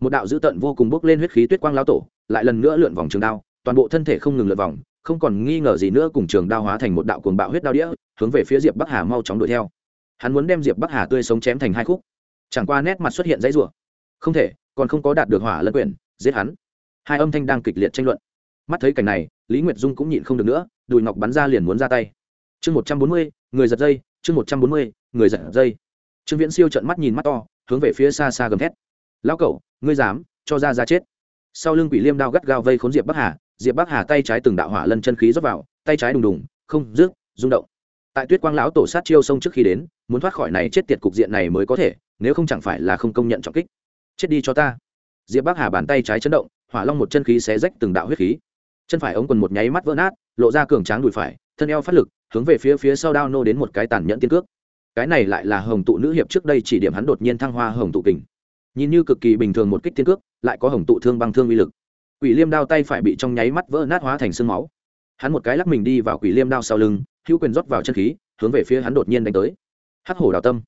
một đạo dữ tận vô cùng bốc lên huyết khí tuyết quang lão tổ, lại lần nữa lượn vòng trường đao, toàn bộ thân thể không ngừng lượn vòng, không còn nghi ngờ gì nữa cùng trường đao hóa thành một đạo cuồng bạo huyết đao đĩa, hướng về phía diệp bắc hà mau chóng đuổi theo. Hắn muốn đem diệp bắc hà tươi sống chém thành hai khúc. Chẳng qua nét mặt xuất hiện dãy rủa. Không thể, còn không có đạt được hỏa lân quyển giết hắn hai âm thanh đang kịch liệt tranh luận. Mắt thấy cảnh này, lý nguyệt dung cũng nhịn không được nữa, đùi ngọc bắn ra liền muốn ra tay. Chương một trăm bốn mươi, người giật dây, chương một trăm bốn mươi, người giật dây. Trương viễn siêu trận mắt nhìn mắt to, hướng về phía xa xa gầm thét. Lão cẩu, ngươi dám, cho ra ra chết. Sau lưng quỷ liêm đao gắt gao vây khốn diệp bắc hà, diệp bắc hà tay trái từng đạo hỏa lân chân khí rót vào, tay trái đùng đùng, không, rước, rung động. Tại tuyết quang lão tổ sát chiêu sông trước khi đến, muốn thoát khỏi này chết tiệt cục diện này mới có thể, nếu không chẳng phải là không công nhận trọng kích. Chết đi cho ta. Diệp bắc hà bàn tay trái chấn động hỏa long một chân khí xé rách từng đạo huyết khí. Chân phải ống quần một nháy mắt vỡ nát, lộ ra cường tráng đùi phải, thân eo phát lực, hướng về phía phía sau đao nô đến một cái tàn nhẫn tiên cước. Cái này lại là hồng tụ nữ hiệp trước đây chỉ điểm hắn đột nhiên thăng hoa hồng tụ kình. Nhìn như cực kỳ bình thường một kích tiên cước, lại có hồng tụ thương băng thương uy lực. Quỷ liêm đao tay phải bị trong nháy mắt vỡ nát hóa thành sương máu. Hắn một cái lắc mình đi vào quỷ liêm đao sau lưng, hữu quyền rót vào chân khí, hướng về phía hắn đột nhiên đánh tới. Hắc hổ đào tâm.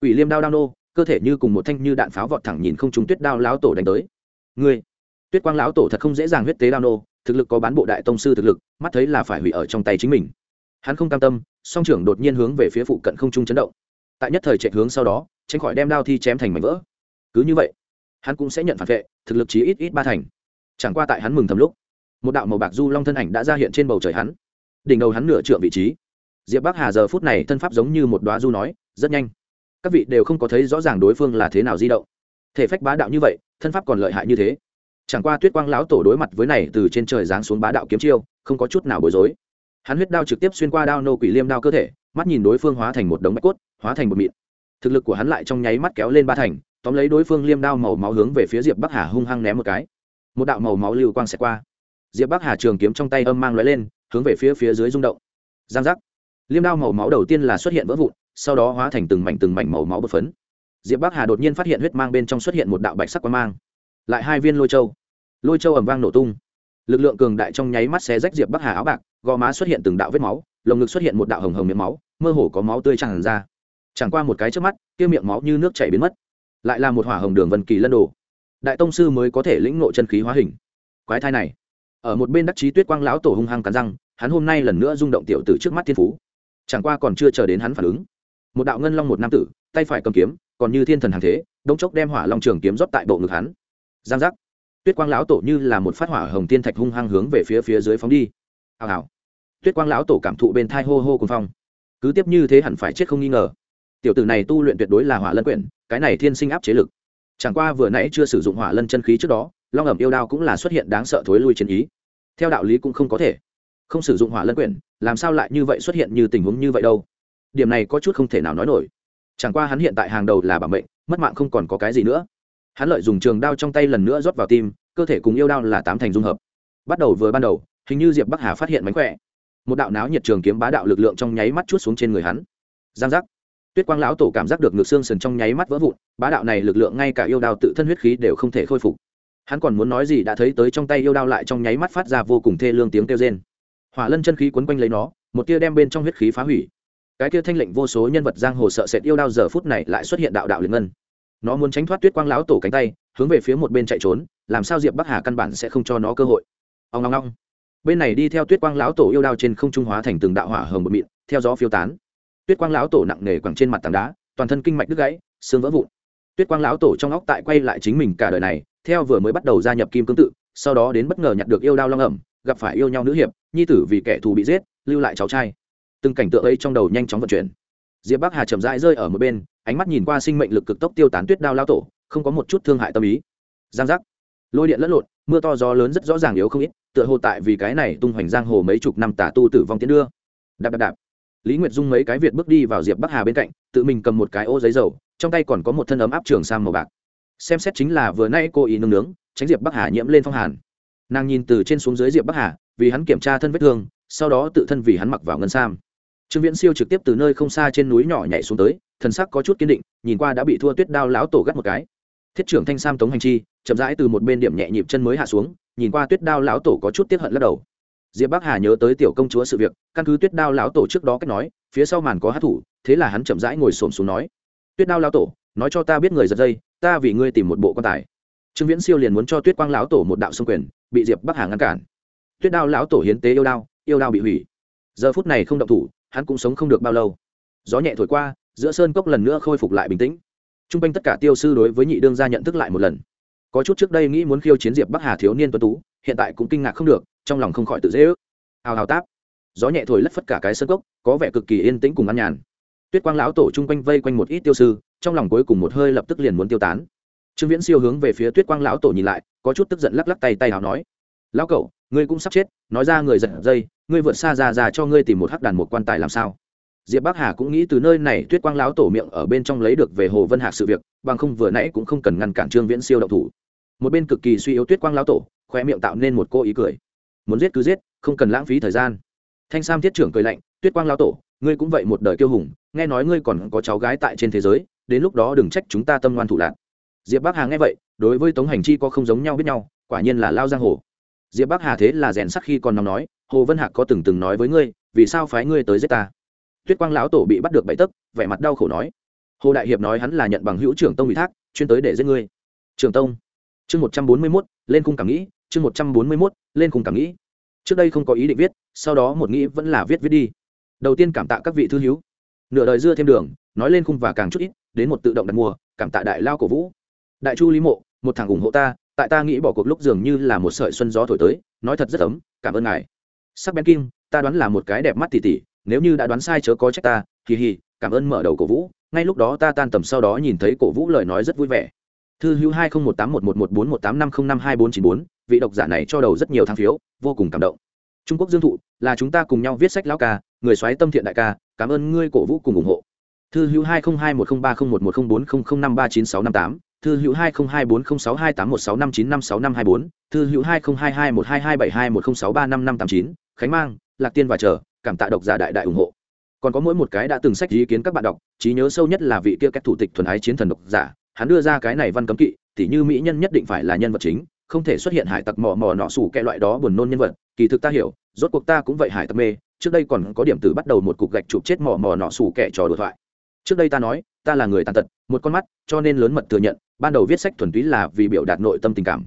Quỷ liêm đao đao nô, cơ thể như cùng một thanh như đạn pháo vọt thẳng nhìn không trúng tuyết đao láo tổ đánh tới. Ngươi tuyết quang lão tổ thật không dễ dàng huyết tế đao nô, thực lực có bán bộ đại tông sư thực lực, mắt thấy là phải hủy ở trong tay chính mình. Hắn không cam tâm, song trưởng đột nhiên hướng về phía phụ cận không trung chấn động. Tại nhất thời chạy hướng sau đó, tránh khỏi đem đao thi chém thành mảnh vỡ. Cứ như vậy, hắn cũng sẽ nhận phản vệ, thực lực chí ít ít ba thành. Chẳng qua tại hắn mừng thầm lúc, một đạo màu bạc du long thân ảnh đã ra hiện trên bầu trời hắn. Đỉnh đầu hắn nửa trượng vị trí. Diệp bắc hà giờ phút này thân pháp giống như một đoá du nói, rất nhanh. Các vị đều không có thấy rõ ràng đối phương là thế nào di động. Thể phách bá đạo như vậy, thân pháp còn lợi hại như thế chẳng qua tuyết quang lão tổ đối mặt với này từ trên trời giáng xuống bá đạo kiếm chiêu, không có chút nào bối rối. Hắn huyết đao trực tiếp xuyên qua đao nô quỷ liêm đao cơ thể, mắt nhìn đối phương hóa thành một đống bạch cốt, hóa thành một mịn. Thực lực của hắn lại trong nháy mắt kéo lên ba thành, tóm lấy đối phương liêm đao màu máu hướng về phía diệp bắc hà hung hăng ném một cái. Một đạo màu máu lưu quang xẹt qua. Diệp bắc hà trường kiếm trong tay âm mang lóe lên, hướng về phía phía dưới rung động. Giang giác. Liêm đao màu máu đầu tiên là xuất hiện vỡ vụn, sau đó hóa thành từng mảnh từng mảnh màu máu bột phấn. Diệp bắc hà đột nhiên phát hiện huyết mang bên trong xuất hiện một đạo bạch sắc quang mang lại hai viên lôi châu. Lôi châu ẩm vang nổ tung. Lực lượng cường đại trong nháy mắt xé rách diệp bắc hà áo bạc, gò má xuất hiện từng đạo vết máu, lồng ngực xuất hiện một đạo hồng hồng miệng máu, mơ hồ có máu tươi tràn ra. Chẳng qua một cái trước mắt, kia miệng máu như nước chảy biến mất. Lại là một hỏa hồng đường vân kỳ lân đồ. Đại tông sư mới có thể lĩnh ngộ chân khí hóa hình. Quái thai này. Ở một bên đắc chí tuyết quang lão tổ hung hăng cắn răng, hắn hôm nay lần nữa rung động tiểu tử trước mắt thiên phú. Chẳng qua còn chưa chờ đến hắn phản ứng. Một đạo ngân long một nam tử, tay phải cầm kiếm, còn như thiên thần hàng thế, đống chốc đem hỏa long trường kiếm rót tại bộ ngực hắn giang giác. Tuyết quang lão tổ như là một phát hỏa hồng tiên thạch hung hăng hướng về phía phía dưới phóng đi. Hào hào. Tuyết quang lão tổ cảm thụ bên thai hô hô cùng phong. Cứ tiếp như thế hẳn phải chết không nghi ngờ. Tiểu tử này tu luyện tuyệt đối là hỏa lân quyển, cái này thiên sinh áp chế lực. Chẳng qua vừa nãy chưa sử dụng hỏa lân chân khí trước đó, long ẩm yêu đao cũng là xuất hiện đáng sợ thối lui chiến ý. Theo đạo lý cũng không có thể không sử dụng hỏa lân quyển, làm sao lại như vậy xuất hiện như tình huống như vậy đâu? Điểm này có chút không thể nào nói nổi. Chẳng qua hắn hiện tại hàng đầu là bảo mệnh, mất mạng không còn có cái gì nữa hắn lợi dùng trường đao trong tay lần nữa rót vào tim, cơ thể cùng yêu đao là tám thành dung hợp. Bắt đầu vừa ban đầu, hình như diệp bắc hà phát hiện mánh khỏe. Một đạo náo nhiệt trường kiếm bá đạo lực lượng trong nháy mắt chút xuống trên người hắn. Giang giác. Tuyết quang lão tổ cảm giác được ngược xương sần trong nháy mắt vỡ vụn, bá đạo này lực lượng ngay cả yêu đao tự thân huyết khí đều không thể khôi phục. Hắn còn muốn nói gì đã thấy tới trong tay yêu đao lại trong nháy mắt phát ra vô cùng thê lương tiếng kêu rên. Hỏa lân chân khí quấn quanh lấy nó, một tia đem bên trong huyết khí phá hủy. Cái kia thanh lệnh vô số nhân vật giang hồ sợ sệt yêu đao giờ phút này lại xuất hiện đạo đạo liền ngân nó muốn tránh thoát tuyết quang lão tổ cánh tay, hướng về phía một bên chạy trốn, làm sao diệp bắc hà căn bản sẽ không cho nó cơ hội. Ông ngong ngong bên này đi theo tuyết quang lão tổ yêu đao trên không trung hóa thành từng đạo hỏa hồng bột mịn, theo gió phiêu tán. Tuyết quang lão tổ nặng nề quẳng trên mặt tảng đá, toàn thân kinh mạch đứt gãy, xương vỡ vụn. Tuyết quang lão tổ trong óc tại quay lại chính mình cả đời này, theo vừa mới bắt đầu gia nhập kim cương tự, sau đó đến bất ngờ nhặt được yêu đao long ẩm, gặp phải yêu nhau nữ hiệp, nhi tử vì kẻ thù bị giết, lưu lại cháu trai. Từng cảnh tượng ấy trong đầu nhanh chóng vận chuyển. Diệp bắc hà chậm rãi rơi ở một bên ánh mắt nhìn qua sinh mệnh lực cực tốc tiêu tán tuyết đao lao tổ, không có một chút thương hại tâm ý. Giang giác. Lôi điện lẫn lộn, mưa to gió lớn rất rõ ràng yếu không ít, tựa hồ tại vì cái này tung hoành giang hồ mấy chục năm tả tu tử vong tiến đưa. Đạp đạp đạp. Lý nguyệt dung mấy cái việt bước đi vào diệp bắc hà bên cạnh, tự mình cầm một cái ô giấy dầu, trong tay còn có một thân ấm áp trường sang màu bạc. Xem xét chính là vừa nay cô ý nương nướng, tránh diệp bắc hà nhiễm lên phong hàn. Nàng nhìn từ trên xuống dưới diệp bắc hà, vì hắn kiểm tra thân vết thương, sau đó tự thân vì hắn mặc vào ngân sam. Trương viễn siêu trực tiếp từ nơi không xa trên núi nhỏ nhảy xuống tới thần sắc có chút kiên định, nhìn qua đã bị thua tuyết đao lão tổ gắt một cái. Thiết trưởng thanh sam tống hành chi, chậm rãi từ một bên điểm nhẹ nhịp chân mới hạ xuống, nhìn qua tuyết đao lão tổ có chút tiếp hận lắc đầu. Diệp bắc hà nhớ tới tiểu công chúa sự việc, căn cứ tuyết đao lão tổ trước đó cách nói, phía sau màn có hát thủ, thế là hắn chậm rãi ngồi xổm xuống nói, tuyết đao lão tổ, nói cho ta biết người giật dây, ta vì ngươi tìm một bộ quan tài. Trương viễn siêu liền muốn cho tuyết quang lão tổ một đạo xông quyền, bị diệp bắc hà ngăn cản. Tuyết đao lão tổ hiến tế yêu đao yêu đao bị hủy. Giờ phút này không động thủ, hắn cũng sống không được bao lâu. Gió nhẹ thổi qua giữa sơn cốc lần nữa khôi phục lại bình tĩnh. T r u n g quanh tất cả tiêu sư đối với nhị đương gia nhận thức lại một lần. Có chút trước đây nghĩ muốn khiêu chiến diệp bắc hà thiếu niên tuấn tú, hiện tại cũng kinh ngạc không được, trong lòng không khỏi tự dễ ước. Hào hào táp. Gió nhẹ thổi lất phất cả cái sơn cốc, có vẻ cực kỳ yên tĩnh cùng ăn nhàn. Tuyết quang lão tổ chung quanh vây quanh một ít tiêu sư, trong lòng cuối cùng một hơi lập tức liền muốn tiêu tán. Trương viễn siêu hướng về phía tuyết quang lão tổ nhìn lại, có chút tức giận lắc lắc tay tay hào nói, lão cậu, ngươi cũng sắp chết, nói ra người giật dây, ngươi vượt xa ra ra cho ngươi tìm một hắc đàn một quan tài làm sao? Diệp bắc hà cũng nghĩ từ nơi này tuyết quang lão tổ miệng ở bên trong lấy được về hồ vân hạc sự việc, bằng không vừa nãy cũng không cần ngăn cản trương viễn siêu động thủ. Một bên cực kỳ suy yếu tuyết quang lão tổ khoe miệng tạo nên một cô ý cười. Muốn giết cứ giết, không cần lãng phí thời gian. Thanh sam thiết trưởng cười lạnh, tuyết quang lão tổ, ngươi cũng vậy một đời kiêu hùng, nghe nói ngươi còn có cháu gái tại trên thế giới, đến lúc đó đừng trách chúng ta tâm ngoan thủ lạc. Diệp bắc hà nghe vậy, đối với tống hành chi có không giống nhau biết nhau, quả nhiên là lao giang hồ. Diệp bắc hà thế là rèn sắc khi còn nóng nói, hồ vân hạc có từng từng nói với ngươi, vì sao phái ngươi tới giết ta? Tuyết quang lão tổ bị bắt được bẫy tấc, vẻ mặt đau khổ nói, hồ đại hiệp nói hắn là nhận bằng hữu trưởng tông ủy thác, chuyên tới để giết ngươi. Trưởng tông. Chương một trăm bốn mươi mốt, lên cung cảm nghĩ, chương một trăm bốn mươi mốt, lên cung cảm nghĩ. Trước đây không có ý định viết, sau đó một nghĩ vẫn là viết viết đi. Đầu tiên cảm tạ các vị thư hữu. Nửa đời dưa thêm đường, nói lên khung và càng chút ít, đến một tự động đặt mua cảm tạ đại lao cổ vũ. Đại chu lý mộ, một thằng ủng hộ ta, tại ta nghĩ bỏ cuộc lúc dường như là một sợi xuân gió thổi tới, nói thật rất ấm, cảm ơn ngài. Sắc bén kim ta đoán là một cái đẹp mắt tỉ tỉ nếu như đã đoán sai chớ có trách ta kỳ hì, cảm ơn mở đầu cổ vũ, ngay lúc đó ta tan tầm sau đó nhìn thấy cổ vũ lời nói rất vui vẻ. Thư hữu hai không một tám một một một bốn một tám năm không năm hai bốn chín bốn, vị độc giả này cho đầu rất nhiều thang phiếu, vô cùng cảm động. Trung quốc dương thụ, là chúng ta cùng nhau viết sách lão ca, người xoáy tâm thiện đại ca, cảm ơn ngươi cổ vũ cùng ủng hộ. Thư hữu hai không hai một không ba không một một không bốn không không năm ba chín sáu năm tám, thư hữu hai không hai bốn không sáu hai tám một sáu năm chín năm sáu năm hai bốn, thư hữu hai không hai hai một hai hai bảy hai một không sáu ba năm năm tám chín, khánh mang, lạc tiên và chờ cảm tạ độc giả đại đại ủng hộ. Còn có mỗi một cái đã từng sách ý kiến các bạn đọc, trí nhớ sâu nhất là vị kia các thủ tịch thuần ái chiến thần độc giả, hắn đưa ra cái này văn cấm kỵ thì như mỹ nhân nhất định phải là nhân vật chính, không thể xuất hiện hải tặc mò mò nọ sủ kẹ loại đó buồn nôn nhân vật, kỳ thực ta hiểu, rốt cuộc ta cũng vậy hải tặc mê, trước đây còn có điểm từ bắt đầu một cục gạch chụp chết mò mò nọ sủ kẹ trò đồ thoại. Trước đây ta nói, ta là người tàn tật, một con mắt, cho nên lớn mật thừa nhận, ban đầu viết sách thuần túy là vì biểu đạt nội tâm tình cảm.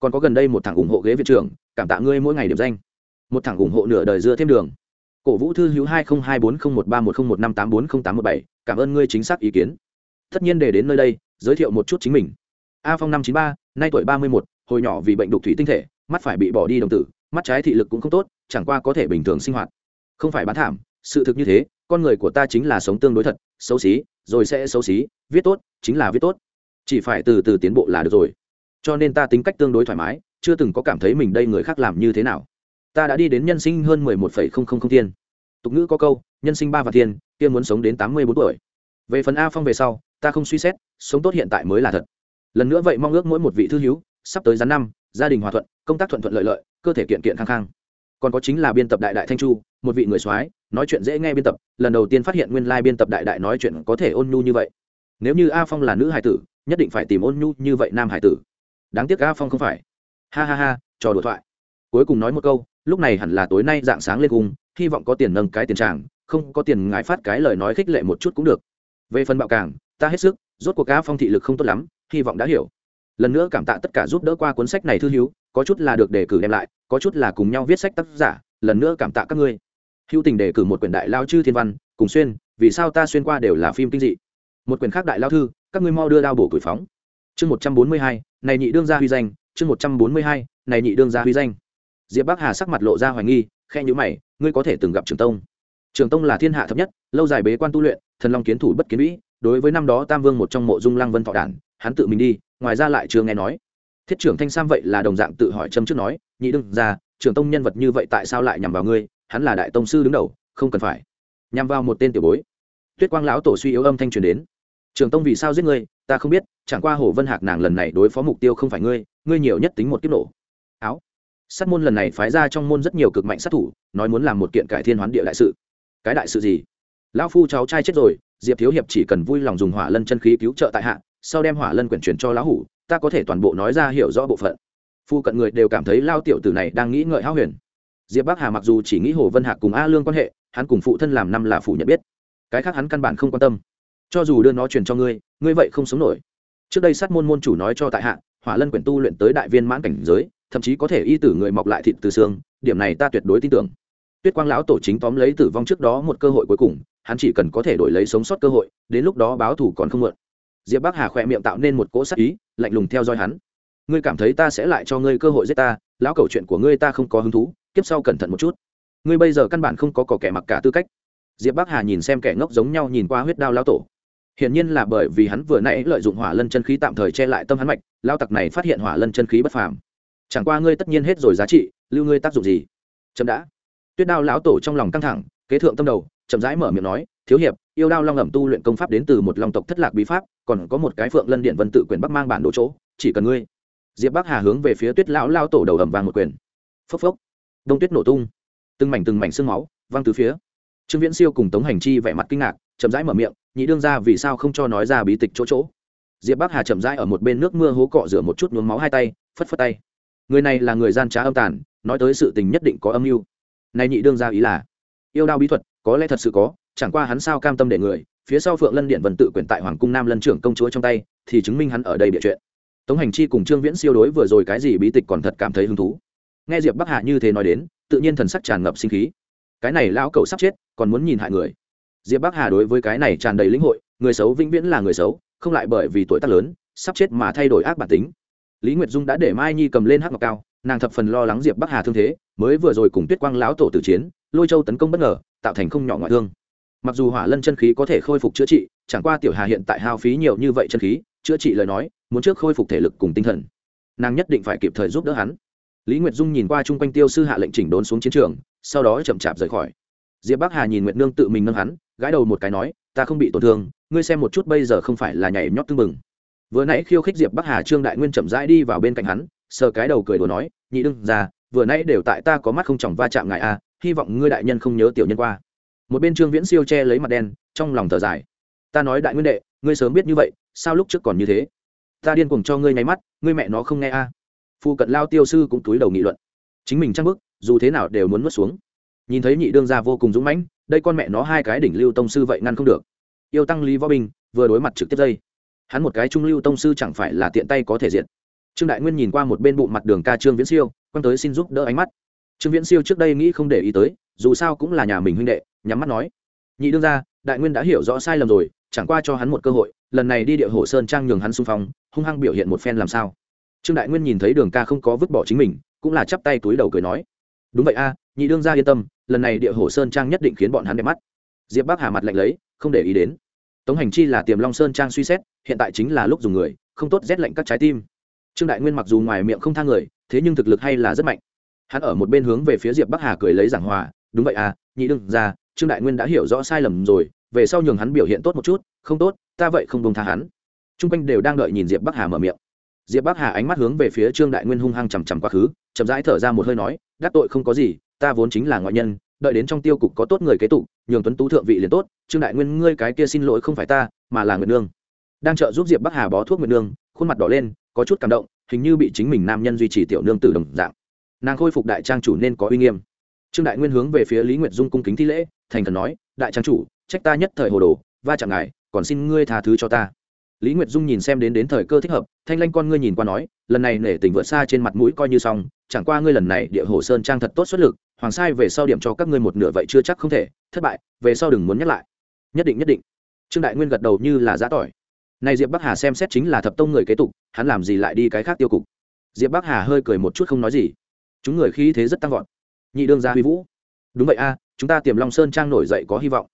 Còn có gần đây một thằng ủng hộ ghế viện trưởng, cảm tạ ngươi mỗi ngày điểm danh. Một thằng ủng hộ nửa đời dưa thêm đường cổ vũ thư hữu hai nghìn hai bốn không một ba một không một năm tám bốn không tám một bảy, cảm ơn ngươi chính xác ý kiến. Tất nhiên để đến nơi đây, giới thiệu một chút chính mình. A phong năm chín ba, nay tuổi ba mươi một, hồi nhỏ vì bệnh đục thủy tinh thể, mắt phải bị bỏ đi đồng tử, mắt trái thị lực cũng không tốt, chẳng qua có thể bình thường sinh hoạt. Không phải bán thảm, sự thực như thế, con người của ta chính là sống tương đối thật, xấu xí, rồi sẽ xấu xí, viết tốt, chính là viết tốt. Chỉ phải từ từ tiến bộ là được rồi. Cho nên ta tính cách tương đối thoải mái, chưa từng có cảm thấy mình đây người khác làm như thế nào. Ta đã đi đến nhân sinh hơn mười một phẩy không không không thiên tục ngữ có câu, nhân sinh ba và thiên, kia muốn sống đến tám mươi bốn tuổi. Về phần a phong về sau, ta không suy xét, sống tốt hiện tại mới là thật. Lần nữa vậy mong ước mỗi một vị thư hữu, sắp tới gián năm, gia đình hòa thuận, công tác thuận thuận lợi lợi, cơ thể kiện kiện khang khang còn có chính là biên tập đại đại thanh chu, một vị người soái, nói chuyện dễ nghe biên tập, lần đầu tiên phát hiện nguyên lai biên tập đại đại nói chuyện có thể ôn nhu như vậy. Nếu như a phong là nữ hải tử, nhất định phải tìm ôn nhu như vậy nam hải tử. Đáng tiếc a phong không phải. Ha ha ha, trò đùa thoại. Cuối cùng nói một câu, lúc này hẳn là tối nay dạng sáng lên cùng hy vọng có tiền nâng cái tiền tràng, không có tiền ngài phát cái lời nói khích lệ một chút cũng được. Về phần bạo càng, ta hết sức, rốt cuộc ca phong thị lực không tốt lắm, hy vọng đã hiểu. Lần nữa cảm tạ tất cả giúp đỡ qua cuốn sách này thư hữu, có chút là được đề cử đem lại, có chút là cùng nhau viết sách tác giả, lần nữa cảm tạ các ngươi. Hữu tình đề cử một quyển đại lao chư thiên văn, cùng xuyên, vì sao ta xuyên qua đều là phim kinh dị. Một quyển khác đại lao thư, các ngươi mau đưa đao bổ tuổi phóng. Chương một trăm bốn mươi hai, này nhị đương gia huy danh, chương một trăm bốn mươi hai, này nhị đương gia huy danh diệp bắc hà sắc mặt lộ ra hoài nghi khe nhữ mày, ngươi có thể từng gặp trường tông. Trường tông là thiên hạ thấp nhất, lâu dài bế quan tu luyện, thần long kiến thủ bất kiến vĩ, đối với năm đó tam vương một trong mộ dung lăng vân thọ đản, hắn tự mình đi, ngoài ra lại chưa nghe nói. Thiết trưởng thanh sam vậy là đồng dạng tự hỏi châm trước nói, nhị đương ra trưởng tông nhân vật như vậy tại sao lại nhằm vào ngươi? Hắn là đại tông sư đứng đầu, không cần phải. Nhằm vào một tên tiểu bối. Tuyết quang lão tổ suy yếu âm thanh truyền đến, trường tông vì sao giết ngươi? Ta không biết, chẳng qua hồ vân hạc nàng lần này đối phó mục tiêu không phải ngươi ngươi nhiều nhất tính một kiếp nổ sát môn lần này phái ra trong môn rất nhiều cực mạnh sát thủ, nói muốn làm một kiện cải thiên hoán địa đại sự. Cái đại sự gì? Lão phu cháu trai chết rồi, diệp thiếu hiệp chỉ cần vui lòng dùng hỏa lân chân khí cứu trợ tại hạ, sau đem hỏa lân quyển truyền cho lão hủ, ta có thể toàn bộ nói ra hiểu rõ bộ phận. Phu cận người đều cảm thấy lao tiểu tử này đang nghĩ ngợi háo huyền. Diệp bắc hà mặc dù chỉ nghĩ hồ vân hạc cùng a lương quan hệ, hắn cùng phụ thân làm năm là phụ nhận biết. Cái khác hắn căn bản không quan tâm. Cho dù đưa nó truyền cho ngươi ngươi vậy không sống nổi. Trước đây sát môn môn chủ nói cho tại hạ, hỏa lân quyển tu luyện tới đại viên mãn cảnh giới thậm chí có thể y tử người mọc lại thịt từ xương, điểm này ta tuyệt đối tin tưởng. Tuyết quang lão tổ chính tóm lấy tử vong trước đó một cơ hội cuối cùng, hắn chỉ cần có thể đổi lấy sống sót cơ hội, đến lúc đó báo thủ còn không mượn. Diệp bắc hà khỏe miệng tạo nên một cỗ sắc ý, lạnh lùng theo dõi hắn. Ngươi cảm thấy ta sẽ lại cho ngươi cơ hội giết ta, lão cầu chuyện của ngươi ta không có hứng thú, kiếp sau cẩn thận một chút. Ngươi bây giờ căn bản không có cỏ kẻ mặc cả tư cách. Diệp bắc hà nhìn xem kẻ ngốc giống nhau nhìn qua huyết đao lão tổ. Hiển nhiên là bởi vì hắn vừa nãy lợi dụng hỏa lân chân khí tạm thời che lại tâm hắn mạch lao tặc này phát hiện hỏa lân chân khí bất phàm chẳng qua ngươi tất nhiên hết rồi giá trị, lưu ngươi tác dụng gì? Chậm đã. Tuyết đao lão tổ trong lòng căng thẳng, kế thượng tâm đầu, chậm rãi mở miệng nói, thiếu hiệp, yêu đao long ẩm tu luyện công pháp đến từ một long tộc thất lạc bí pháp, còn có một cái phượng lân điện vân tự quyền bắc mang bản đồ chỗ, chỉ cần ngươi. Diệp bắc hà hướng về phía tuyết lão lao tổ đầu ẩm vàng một quyền. Phốc phốc. Đông tuyết nổ tung. Từng mảnh từng mảnh xương máu văng từ phía. Trương viễn siêu cùng tống hành chi vẻ mặt kinh ngạc, chậm rãi mở miệng, nhị đương ra vì sao không cho nói ra bí tịch chỗ chỗ? Diệp bắc hà chậm rãi ở một bên nước mưa hố cọ rửa một chút nhuốm máu hai tay, phất phất tay người này là người gian trá âm tàn, nói tới sự tình nhất định có âm mưu. Này nhị đương ra ý là, yêu đao bí thuật, có lẽ thật sự có, chẳng qua hắn sao cam tâm để người, phía sau phượng lân điện vần tự quyền tại hoàng cung nam lân trưởng công chúa trong tay, thì chứng minh hắn ở đây địa chuyện. Tống hành chi cùng trương viễn siêu đối vừa rồi cái gì bí tịch còn thật cảm thấy hứng thú. Nghe diệp bắc hạ như thế nói đến, tự nhiên thần sắc tràn ngập sinh khí. Cái này lão cậu sắp chết, còn muốn nhìn hại người. Diệp bắc hà đối với cái này tràn đầy lĩnh hội, người xấu vĩnh viễn là người xấu, không lại bởi vì tuổi tác lớn, sắp chết mà thay đổi ác bản tính lý nguyệt dung đã để mai nhi cầm lên hắc ngọc cao, nàng thập phần lo lắng diệp bắc hà thương thế, mới vừa rồi cùng tuyết quang lão tổ tử chiến, lôi châu tấn công bất ngờ, tạo thành không nhỏ ngoại thương. Mặc dù hỏa lân chân khí có thể khôi phục chữa trị, chẳng qua tiểu hà hiện tại hao phí nhiều như vậy chân khí, chữa trị lời nói, muốn trước khôi phục thể lực cùng tinh thần, nàng nhất định phải kịp thời giúp đỡ hắn. Lý nguyệt dung nhìn qua chung quanh tiêu sư hạ lệnh chỉnh đốn xuống chiến trường, sau đó chậm chạp rời khỏi. Diệp bắc hà nhìn nguyệt nương tự mình nâng hắn, gãi đầu một cái nói, ta không bị tổn thương, ngươi xem một chút bây giờ không phải là nhảy nhót tưng bừng vừa nãy khiêu khích diệp bắc hà trương đại nguyên chậm rãi đi vào bên cạnh hắn, sờ cái đầu cười đùa nói, nhị đương ra vừa nãy đều tại ta có mắt không chồng va chạm ngại a à, hy vọng ngươi đại nhân không nhớ tiểu nhân qua. Một bên trương viễn siêu che lấy mặt đen, trong lòng thở dài. Ta nói đại nguyên đệ, ngươi sớm biết như vậy, sao lúc trước còn như thế? Ta điên cuồng cho ngươi nháy mắt, ngươi mẹ nó không nghe a. À. phu cận lao tiêu sư cũng túi đầu nghị luận. Chính mình trăng bức dù thế nào đều muốn mất xuống. Nhìn thấy nhị đương gia vô cùng dũng mãnh, đây con mẹ nó hai cái đỉnh lưu tông sư vậy ngăn không được. Yêu tăng lý võ binh vừa đối mặt trực tiếp dây hắn một cái trung lưu tông sư chẳng phải là tiện tay có thể diện trương đại nguyên nhìn qua một bên bụng mặt đường ca trương viễn siêu, quăng tới xin giúp đỡ ánh mắt. Trương viễn siêu trước đây nghĩ không để ý tới, dù sao cũng là nhà mình huynh đệ, nhắm mắt nói. Nhị đương ra đại nguyên đã hiểu rõ sai lầm rồi, chẳng qua cho hắn một cơ hội, lần này đi địa hồ sơn trang nhường hắn xung phong, hung hăng biểu hiện một phen làm sao. Trương đại nguyên nhìn thấy đường ca không có vứt bỏ chính mình, cũng là chắp tay túi đầu cười nói. Đúng vậy a, nhị đương ra yên tâm, lần này địa hồ sơn trang nhất định khiến bọn hắn đẹp mắt. Diệp bắc hà mặt lạnh lấy, không để ý đến. Tống hành chi là tiềm long sơn trang suy xét hiện tại chính là lúc dùng người, không tốt rét lạnh các trái tim. Trương đại nguyên mặc dù ngoài miệng không thang người, thế nhưng thực lực hay là rất mạnh. Hắn ở một bên hướng về phía diệp bắc hà cười lấy giảng hòa, đúng vậy à nhị đương ra trương đại nguyên đã hiểu rõ sai lầm rồi, về sau nhường hắn biểu hiện tốt một chút, không tốt, ta vậy không bông tha hắn. T r u n g quanh đều đang đợi nhìn diệp bắc hà mở miệng. Diệp bắc hà ánh mắt hướng về phía trương đại nguyên hung hăng chằm chằm quá khứ, chậm rãi thở ra một hơi nói, đắc tội không có gì, ta vốn chính là ngoại nhân, đợi đến trong tiêu cục có tốt người kế tụ nhường tuấn tú thượng vị liền tốt, trương đại nguyên ngươi cái kia xin lỗi không phải ta, mà là nguyệt nương đang trợ giúp diệp bắc hà bó thuốc nguyệt nương, khuôn mặt đỏ lên, có chút cảm động, hình như bị chính mình nam nhân duy trì tiểu nương từ đồng dạng. Nàng khôi phục đại trang chủ nên có uy nghiêm. Trương đại nguyên hướng về phía lý nguyệt dung cung kính thi lễ, thành thần nói, đại trang chủ, trách ta nhất thời hồ đồ, va chạm ngài, còn xin ngươi tha thứ cho ta. Lý nguyệt dung nhìn xem đến đến thời cơ thích hợp, thanh lanh con ngươi nhìn qua nói, lần này nể tình vượt xa trên mặt mũi coi như xong, chẳng qua ngươi lần này địa hồ sơn trang thật tốt xuất lực, hoàng sai về sau điểm cho các ngươi một nửa vậy chưa chắc không thể, thất bại, về sau đừng muốn nhắc lại. Nhất định nhất định. Trương đại nguyên gật đầu như là giã tỏi này diệp bắc hà xem xét chính là thập tông người kế tục, hắn làm gì lại đi cái khác tiêu cục? Diệp bắc hà hơi cười một chút không nói gì. Chúng người khí thế rất tăng vọt. Nhị đương gia huy vũ. Đúng vậy a, chúng ta tiềm long sơn trang nổi dậy có hy vọng.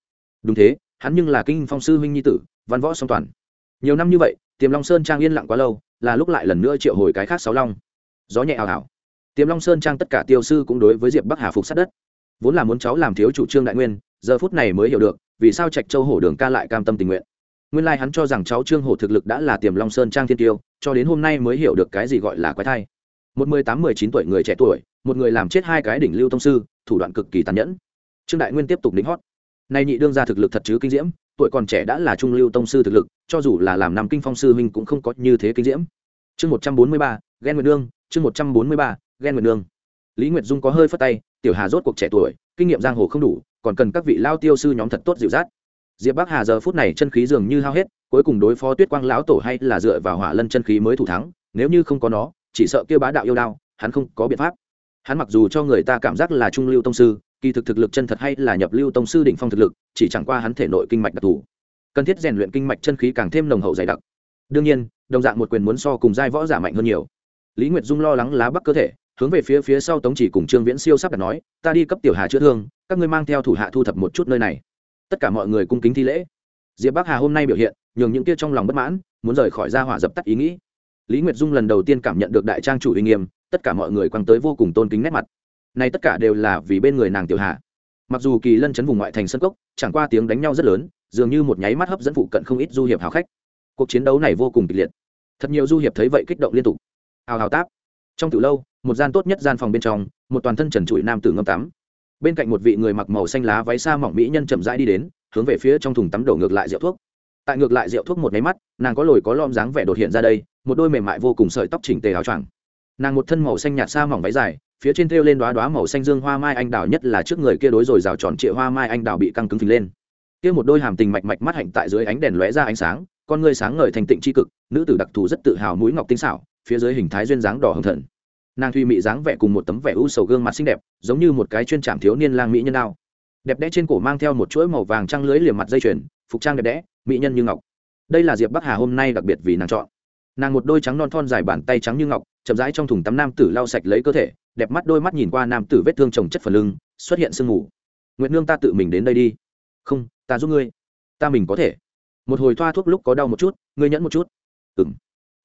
Đúng thế, hắn nhưng là kinh phong sư huynh nhi tử, văn võ song toàn. Nhiều năm như vậy, tiềm long sơn trang yên lặng quá lâu, là lúc lại lần nữa triệu hồi cái khác sáu long. Gió nhẹ hào hào. tiềm long sơn trang tất cả tiêu sư cũng đối với diệp bắc hà phục sát đất. Vốn là muốn cháu làm thiếu chủ trương đại nguyên, giờ phút này mới hiểu được, vì sao trạch châu hổ đường ca lại cam tâm tình nguyện nguyên lai hắn cho rằng cháu trương hổ thực lực đã là tiềm long sơn trang thiên tiêu, cho đến hôm nay mới hiểu được cái gì gọi là quái thai. Một mười tám, mười chín tuổi người trẻ tuổi, một người làm chết hai cái đỉnh lưu thông sư, thủ đoạn cực kỳ tàn nhẫn. Trương đại nguyên tiếp tục đính hót. Nay nhị đương ra thực lực thật chứ kinh diễm, tuổi còn trẻ đã là trung lưu tông sư thực lực, cho dù là làm nằm kinh phong sư huynh cũng không có như thế kinh diễm. Chương một trăm bốn mươi ba, ghen nguyệt nương, chương một trăm bốn mươi ba, ghen nguyệt nương. Lý nguyệt dung có hơi phất tay, tiểu hà rốt cuộc trẻ tuổi, kinh nghiệm giang hồ không đủ, còn cần các vị lao tiêu sư nhóm thật tốt dịu dắt diệp bắc hà giờ phút này chân khí dường như hao hết, cuối cùng đối phó tuyết quang lão tổ hay là dựa vào hỏa lân chân khí mới thủ thắng, nếu như không có nó, chỉ sợ kêu bá đạo yêu đao, hắn không có biện pháp. Hắn mặc dù cho người ta cảm giác là trung lưu tông sư, kỳ thực thực lực chân thật hay là nhập lưu tông sư đỉnh phong thực lực, chỉ chẳng qua hắn thể nội kinh mạch đặc thù. Cần thiết rèn luyện kinh mạch chân khí càng thêm nồng hậu dày đặc. Đương nhiên, đồng dạng một quyền muốn so cùng giai võ giả mạnh hơn nhiều. Lý nguyệt dung lo lắng lá bắc cơ thể, hướng về phía phía sau tống chỉ cùng trương viễn siêu sắp đặt nói, ta đi cấp tiểu hà chữa thương, các ngươi mang theo thủ hạ thu thập một chút nơi này tất cả mọi người cung kính thi lễ. Diệp bắc hà hôm nay biểu hiện, nhường những kia trong lòng bất mãn, muốn rời khỏi ra hỏa dập tắt ý nghĩ. Lý nguyệt dung lần đầu tiên cảm nhận được đại trang chủ uy nghiêm, tất cả mọi người quăng tới vô cùng tôn kính nét mặt. Này tất cả đều là vì bên người nàng tiểu hà. Mặc dù kỳ lân chấn vùng ngoại thành sân cốc, chẳng qua tiếng đánh nhau rất lớn, dường như một nháy mắt hấp dẫn phụ cận không ít du hiệp hào khách. Cuộc chiến đấu này vô cùng kịch liệt. Thật nhiều du hiệp thấy vậy kích động liên tục. Hào hào táp. Trong từ lâu, một gian tốt nhất gian phòng bên trong, một toàn thân trần trụi nam tử ngâm tắm bên cạnh một vị người mặc màu xanh lá váy xa mỏng mỹ nhân chậm rãi đi đến, hướng về phía trong thùng tắm đổ ngược lại rượu thuốc. Tại ngược lại rượu thuốc một máy mắt, nàng có lồi có lom dáng vẻ đột hiện ra đây, một đôi mềm mại vô cùng sợi tóc chỉnh tề áo choàng. Nàng một thân màu xanh nhạt xa mỏng váy dài, phía trên thêu lên đoá đoá màu xanh dương hoa mai anh đào nhất là trước người kia đối rồi rào tròn trịa hoa mai anh đào bị căng cứng phình lên. Kia một đôi hàm tình mạch mạch mắt hạnh tại dưới ánh đèn lóe ra ánh sáng, con ngươi sáng ngời thành tịnh tri cực, nữ tử đặc thù rất tự hào mũi ngọc tinh xảo, phía dưới hình thái duyên dáng đỏ hồng thần nàng thùy mị dáng vẻ cùng một tấm vẻ u sầu gương mặt xinh đẹp, giống như một cái chuyên trảm thiếu niên lang mỹ nhân đao. Đẹp đẽ trên cổ mang theo một chuỗi màu vàng trăng lưới liềm mặt dây chuyền, phục trang đẹp đẽ, mỹ nhân như ngọc. Đây là diệp bắc hà hôm nay đặc biệt vì nàng chọn. Nàng một đôi trắng non thon dài bàn tay trắng như ngọc, chậm rãi trong thùng tắm nam tử lau sạch lấy cơ thể, đẹp mắt đôi mắt nhìn qua nam tử vết thương trồng chất phần lưng, xuất hiện sương mù. Nguyệt nương ta tự mình đến đây đi. Không, ta giúp ngươi. Ta mình có thể. Một hồi thoa thuốc lúc có đau một chút, ngươi nhẫn một chút. Ừng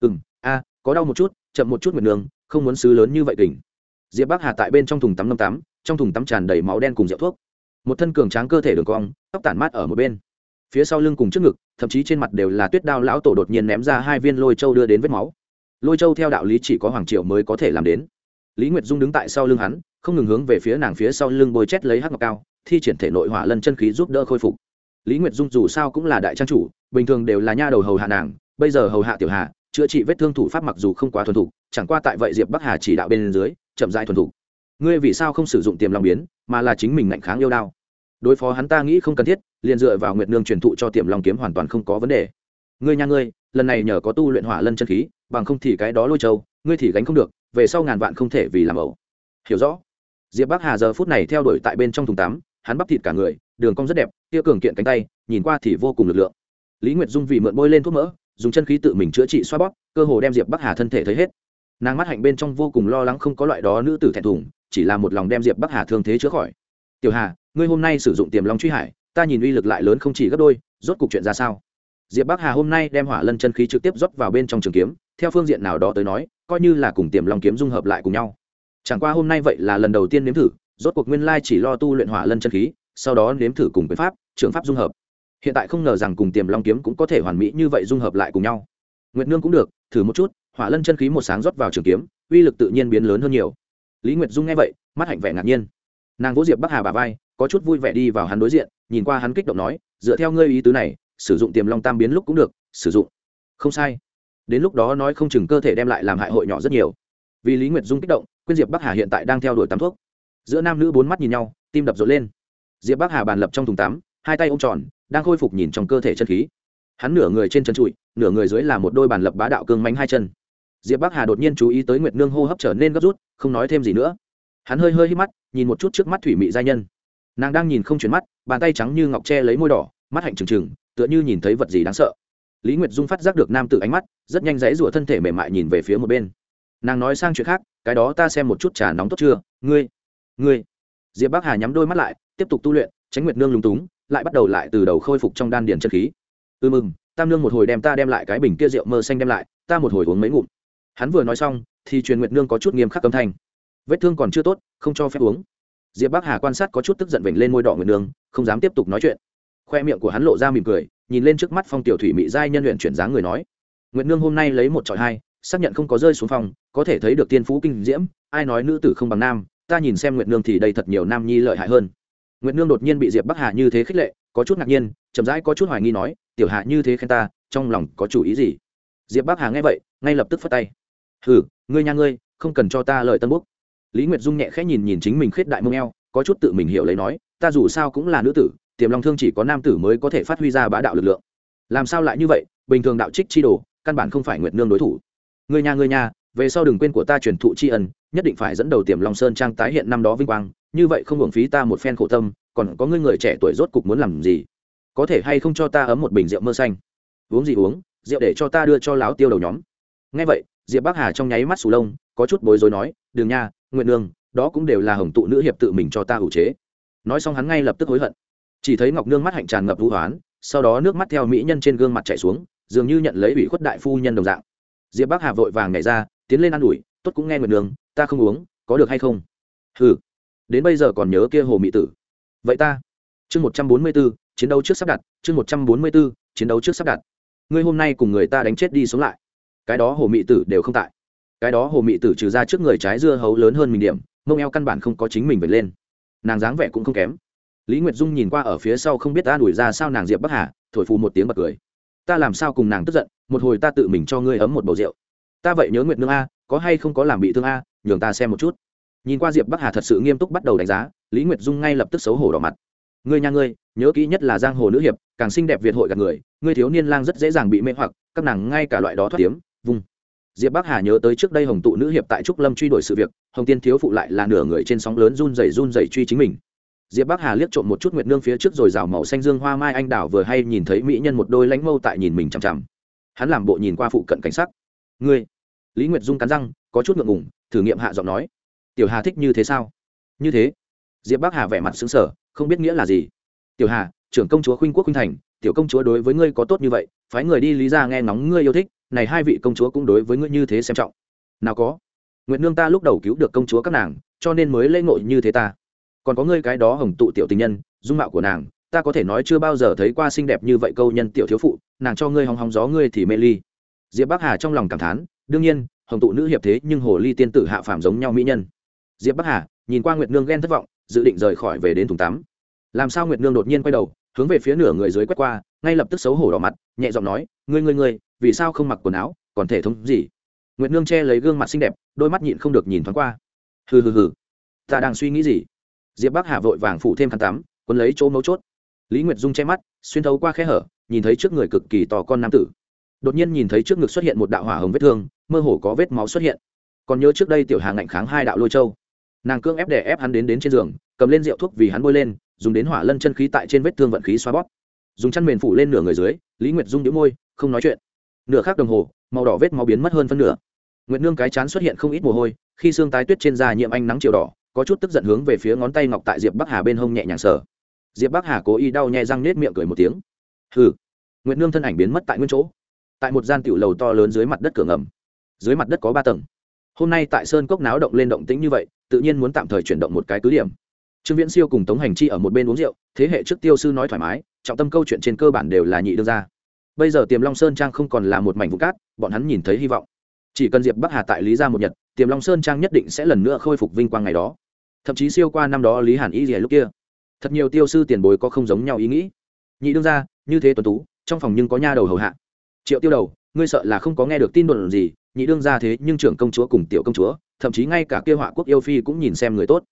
ừng a, có đau một chút, chậm một chút nguyệt nương không muốn xứ lớn như vậy kình. Diệp bắc hà tại bên trong thùng tắm năm tắm, trong thùng tắm tràn đầy máu đen cùng rượu thuốc. Một thân cường tráng cơ thể đường cong, tóc tản mát ở một bên. Phía sau lưng cùng trước ngực, thậm chí trên mặt đều là tuyết đao lão tổ đột nhiên ném ra hai viên lôi châu đưa đến vết máu. Lôi châu theo đạo lý chỉ có hoàng triệu mới có thể làm đến. Lý nguyệt dung đứng tại sau lưng hắn, không ngừng hướng về phía nàng phía sau lưng bôi chét lấy hắc ngọc cao, thi triển thể nội hỏa lân chân khí giúp đỡ khôi phục. Lý nguyệt dung dù sao cũng là đại trang chủ, bình thường đều là nha đầu hầu hạ nàng, bây giờ hầu hạ tiểu hạ chữa trị vết thương thủ pháp mặc dù không quá thuần thục, chẳng qua tại vậy diệp bắc hà chỉ đạo bên dưới, chậm dại thuần thục. Ngươi vì sao không sử dụng tiềm long biến, mà là chính mình ngạnh kháng yêu đao? Đối phó hắn ta nghĩ không cần thiết, liền dựa vào nguyệt nương truyền thụ cho tiềm long kiếm hoàn toàn không có vấn đề. Ngươi nha ngươi, lần này nhờ có tu luyện hỏa lân chân khí, bằng không thì cái đó lôi châu, ngươi thì gánh không được, về sau ngàn vạn không thể vì làm ẩu. Hiểu rõ. Diệp bắc hà giờ phút này theo đuổi tại bên trong thùng tắm, hắn bắp thịt cả người, đường cong rất đẹp kia cường kiện cánh tay, nhìn qua thì vô cùng lực lượng. Lý nguyệt dung vì mượn bôi lên thuốc mỡ dùng chân khí tự mình chữa trị xoa bóp, cơ hồ đem diệp bắc hà thân thể thấy hết. Nàng mắt hạnh bên trong vô cùng lo lắng không có loại đó nữ tử thẹn thùng, chỉ là một lòng đem diệp bắc hà thương thế chữa khỏi. Tiểu hà, ngươi hôm nay sử dụng tiềm long truy hải, ta nhìn uy lực lại lớn không chỉ gấp đôi, rốt cục chuyện ra sao? Diệp bắc hà hôm nay đem hỏa lân chân khí trực tiếp rót vào bên trong trường kiếm, theo phương diện nào đó tới nói, coi như là cùng tiềm long kiếm dung hợp lại cùng nhau. Chẳng qua hôm nay vậy là lần đầu tiên nếm thử, rốt cuộc nguyên lai chỉ lo tu luyện hỏa lân chân khí, sau đó nếm thử cùng quyền pháp, trường pháp dung hợp hiện tại không ngờ rằng cùng tiềm long kiếm cũng có thể hoàn mỹ như vậy dung hợp lại cùng nhau. Nguyệt nương cũng được, thử một chút, hỏa lân chân khí một sáng rót vào trường kiếm, uy lực tự nhiên biến lớn hơn nhiều. Lý nguyệt dung nghe vậy, mắt hạnh vẻ ngạc nhiên. Nàng vỗ diệp bắc hà bà vai, có chút vui vẻ đi vào hắn đối diện, nhìn qua hắn kích động nói, dựa theo ngươi ý tứ này, sử dụng tiềm long tam biến lúc cũng được, sử dụng. Không sai. Đến lúc đó nói không chừng cơ thể đem lại làm hại hội nhỏ rất nhiều. Vì lý nguyệt dung kích động, quyên diệp bắc hà hiện tại đang theo đuổi tắm thuốc. Giữa nam nữ bốn mắt nhìn nhau, tim đập rộn lên. Diệp bắc hà bàn lập trong thùng tắm hai tay ô m tròn, đang khôi phục nhìn trong cơ thể chân khí. Hắn nửa người trên chân trụi, nửa người dưới là một đôi bàn lập bá đạo cương mánh hai chân. Diệp bắc hà đột nhiên chú ý tới nguyệt nương hô hấp trở nên gấp rút, không nói thêm gì nữa. Hắn hơi hơi hít mắt, nhìn một chút trước mắt thủy mị giai nhân. Nàng đang nhìn không chuyển mắt, bàn tay trắng như ngọc tre lấy môi đỏ, mắt hạnh trừng trừng, tựa như nhìn thấy vật gì đáng sợ. Lý nguyệt dung phát giác được nam tử ánh mắt, rất nhanh dãy rủa thân thể mềm mại nhìn về phía một bên. Nàng nói sang chuyện khác, cái đó ta xem một chút trà nóng tốt chưa? Ngươi ngươi. Diệp bắc hà nhắm đôi mắt lại, tiếp tục tu luyện, tránh nguyệt nương lúng túng lại bắt đầu lại từ đầu khôi phục trong đan điền chân khí. Ư mừng, tam nương một hồi đem ta đem lại cái bình kia rượu mơ xanh đem lại, ta một hồi uống mấy ngụm. Hắn vừa nói xong, thì truyền nguyệt nương có chút nghiêm khắc cấm thanh. Vết thương còn chưa tốt, không cho phép uống. Diệp bắc hà quan sát có chút tức giận vểnh lên môi đỏ nguyệt nương, không dám tiếp tục nói chuyện. Khoe miệng của hắn lộ ra mỉm cười, nhìn lên trước mắt phong tiểu thủy mỹ giai nhân luyện chuyển dáng người nói. Nguyệt nương hôm nay lấy một trọi hai, xác nhận không có rơi xuống phòng, có thể thấy được tiên phú kinh diễm, ai nói nữ tử không bằng nam, ta nhìn xem nguyệt nương thì đây thật nhiều nam nhi lợi hại hơn nguyệt nương đột nhiên bị diệp bắc hà như thế khích lệ có chút ngạc nhiên chậm rãi có chút hoài nghi nói tiểu hạ như thế khen ta trong lòng có chủ ý gì diệp bắc hà nghe vậy ngay lập tức phất tay hừ ngươi nha ngươi không cần cho ta lời tân búc lý nguyệt dung nhẹ khẽ nhìn nhìn chính mình khuyết đại mông eo có chút tự mình hiểu lấy nói ta dù sao cũng là nữ tử tiềm long thương chỉ có nam tử mới có thể phát huy ra bá đạo lực lượng làm sao lại như vậy bình thường đạo trích chi đồ căn bản không phải nguyệt nương đối thủ người nhà người nhà về sau đừng quên của ta truyền thụ tri ân, nhất định phải dẫn đầu tiềm long sơn trang tái hiện năm đó vinh quang, như vậy không hưởng phí ta một phen khổ tâm, còn có ngươi người trẻ tuổi rốt cục muốn làm gì? Có thể hay không cho ta ấm một bình rượu mơ xanh? Uống gì uống, rượu để cho ta đưa cho láo tiêu đầu nhóm. Ngay vậy, diệp bắc hà trong nháy mắt sù lông, có chút bối rối nói đường nha nguyện nương, đó cũng đều là hồng tụ nữ hiệp tự mình cho ta ủ chế. Nói xong hắn ngay lập tức hối hận. Chỉ thấy ngọc nương mắt hạnh tràn ngập vũ hoán, sau đó nước mắt theo mỹ nhân trên gương mặt chảy xuống, dường như nhận lấy ủy khuất đại phu nhân đồng dạng. Diệp bắc hà vội vàng nhảy ra tiến lên ă n ủi, tốt cũng nghe nguyện nương, ta không uống, có được hay không? Ừ đến bây giờ còn nhớ kia hồ mỹ tử. Vậy ta. Chương một trăm bốn mươi b ố chiến đấu trước sắp đặt, chương một trăm bốn mươi b ố chiến đấu trước sắp đặt. Ngươi hôm nay cùng người ta đánh chết đi sống lại. Cái đó hồ mỹ tử đều không tại. Cái đó hồ mỹ tử trừ ra trước người trái dưa hấu lớn hơn mình điểm, mông eo căn bản không có chính mình vượt lên. Nàng dáng vẻ cũng không kém. Lý nguyệt dung nhìn qua ở phía sau không biết ta đuổi ra sao nàng diệp bắc hà, thổi phù một tiếng bật cười. Ta làm sao cùng nàng tức giận, một hồi ta tự mình cho ngươi ấm một bầu rượu ta vậy nhớ nguyệt nương a, có hay không có làm bị thương a, nhường ta xem một chút. Nhìn qua diệp bắc hà thật sự nghiêm túc bắt đầu đánh giá, lý nguyệt dung ngay lập tức xấu hổ đỏ mặt. Ngươi nhà ngươi, nhớ kỹ nhất là giang hồ nữ hiệp, càng xinh đẹp việt hội gạt người, ngươi thiếu niên lang rất dễ dàng bị mê hoặc, các nàng ngay cả loại đó thoát tiếm vung. Diệp bắc hà nhớ tới trước đây hồng tụ nữ hiệp tại trúc lâm truy đuổi sự việc, hồng tiên thiếu phụ lại là nửa người trên sóng lớn run rẩy run rẩy truy chính mình. Diệp bắc hà liếc trộm một chút nguyệt nương phía trước rồi rào màu xanh dương hoa mai anh đào vừa hay nhìn thấy mỹ nhân một đôi lánh mâu tại nhìn mình chằm chằm. Hắn làm bộ nhìn qua phụ cận cảnh sắc ngươi? Lý nguyệt dung cắn răng, có chút ngượng ngùng, thử nghiệm hạ giọng nói. Tiểu hà thích như thế sao? Như thế. Diệp bắc hà vẻ mặt xứng sở không biết nghĩa là gì. Tiểu hà, trưởng công chúa khuynh quốc khuynh thành, tiểu công chúa đối với ngươi có tốt như vậy, phái người đi lý ra nghe ngóng ngươi yêu thích, này hai vị công chúa cũng đối với ngươi như thế xem trọng. Nào có. Nguyện nương ta lúc đầu cứu được công chúa các nàng, cho nên mới lễ ngộ như thế ta. Còn có ngươi cái đó hồng tụ tiểu tình nhân, dung mạo của nàng, ta có thể nói chưa bao giờ thấy qua xinh đẹp như vậy câu nhân tiểu thiếu phụ, nàng cho ngươi hòng hòng gió ngươi thì mê ly diệp bắc hà trong lòng cảm thán, đương nhiên, hồng tụ nữ hiệp thế nhưng hồ ly tiên tử hạ phàm giống nhau mỹ nhân. Diệp bắc hà, nhìn qua nguyệt nương ghen thất vọng, dự định rời khỏi về đến thùng tắm. Làm sao nguyệt nương đột nhiên quay đầu, hướng về phía nửa người dưới quét qua, ngay lập tức xấu hổ đỏ mặt, nhẹ giọng nói, ngươi ngươi ngươi, vì sao không mặc quần áo, còn thể thống gì? Nguyệt nương che lấy gương mặt xinh đẹp, đôi mắt nhịn không được nhìn thoáng qua. Hừ hừ hừ, ta đang suy nghĩ gì? Diệp bắc hà vội vàng phủ thêm khăn tắm, quấn lấy chỗ mấu chốt. Lý nguyệt dung che mắt, xuyên thấu qua khe hở, nhìn thấy trước người cực kỳ to con nam tử đột nhiên nhìn thấy trước ngực xuất hiện một đạo hỏa hồng vết thương, mơ hồ có vết máu xuất hiện. Còn nhớ trước đây tiểu hà ngạnh kháng hai đạo lôi châu. Nàng cương ép để ép hắn đến đến trên giường, cầm lên rượu thuốc vì hắn bôi lên, dùng đến hỏa lân chân khí tại trên vết thương vận khí xoa bóp. Dùng chăn mền phủ lên nửa người dưới, lý nguyệt dung đĩu môi, không nói chuyện. Nửa khác đồng hồ, màu đỏ vết máu biến mất hơn phân nửa. Nguyệt nương cái chán xuất hiện không ít mồ hôi, khi xương tái tuyết trên da nhiễm ánh nắng chiều đỏ, có chút tức giận hướng về phía ngón tay ngọc tại diệp bắc hà bên hông nhẹ nhàng sở diệp bắc hà cố ý đau nhẹ răng nết miệng cười một tiếng. Hừ. Nguyệt nương thân ảnh biến mất tại nguyên chỗ tại một gian tiểu lầu to lớn dưới mặt đất cửa ngầm. Dưới mặt đất có ba tầng. Hôm nay tại sơn cốc náo động lên động tĩnh như vậy, tự nhiên muốn tạm thời chuyển động một cái cứ điểm. Trương viễn siêu cùng tống hành chi ở một bên uống rượu, thế hệ trước tiêu sư nói thoải mái, trọng tâm câu chuyện trên cơ bản đều là nhị đương ra bây giờ tiềm long sơn trang không còn là một mảnh vụn cát, bọn hắn nhìn thấy hy vọng. Chỉ cần diệp bắc hà tại lý ra một nhật, tiềm long sơn trang nhất định sẽ lần nữa khôi phục vinh quang ngày đó. Thậm chí siêu qua năm đó lý hàn ý gì lúc kia. Thật nhiều tiêu sư tiền bối có không giống nhau ý nghĩ. Nhị đương ra như thế tuần tú, trong phòng nhưng có nha đầu hầu hạ triệu tiêu đầu, ngươi sợ là không có nghe được tin đồn gì, nhị đương ra thế nhưng trưởng công chúa cùng tiểu công chúa, thậm chí ngay cả kia họa quốc yêu phi cũng nhìn xem người tốt.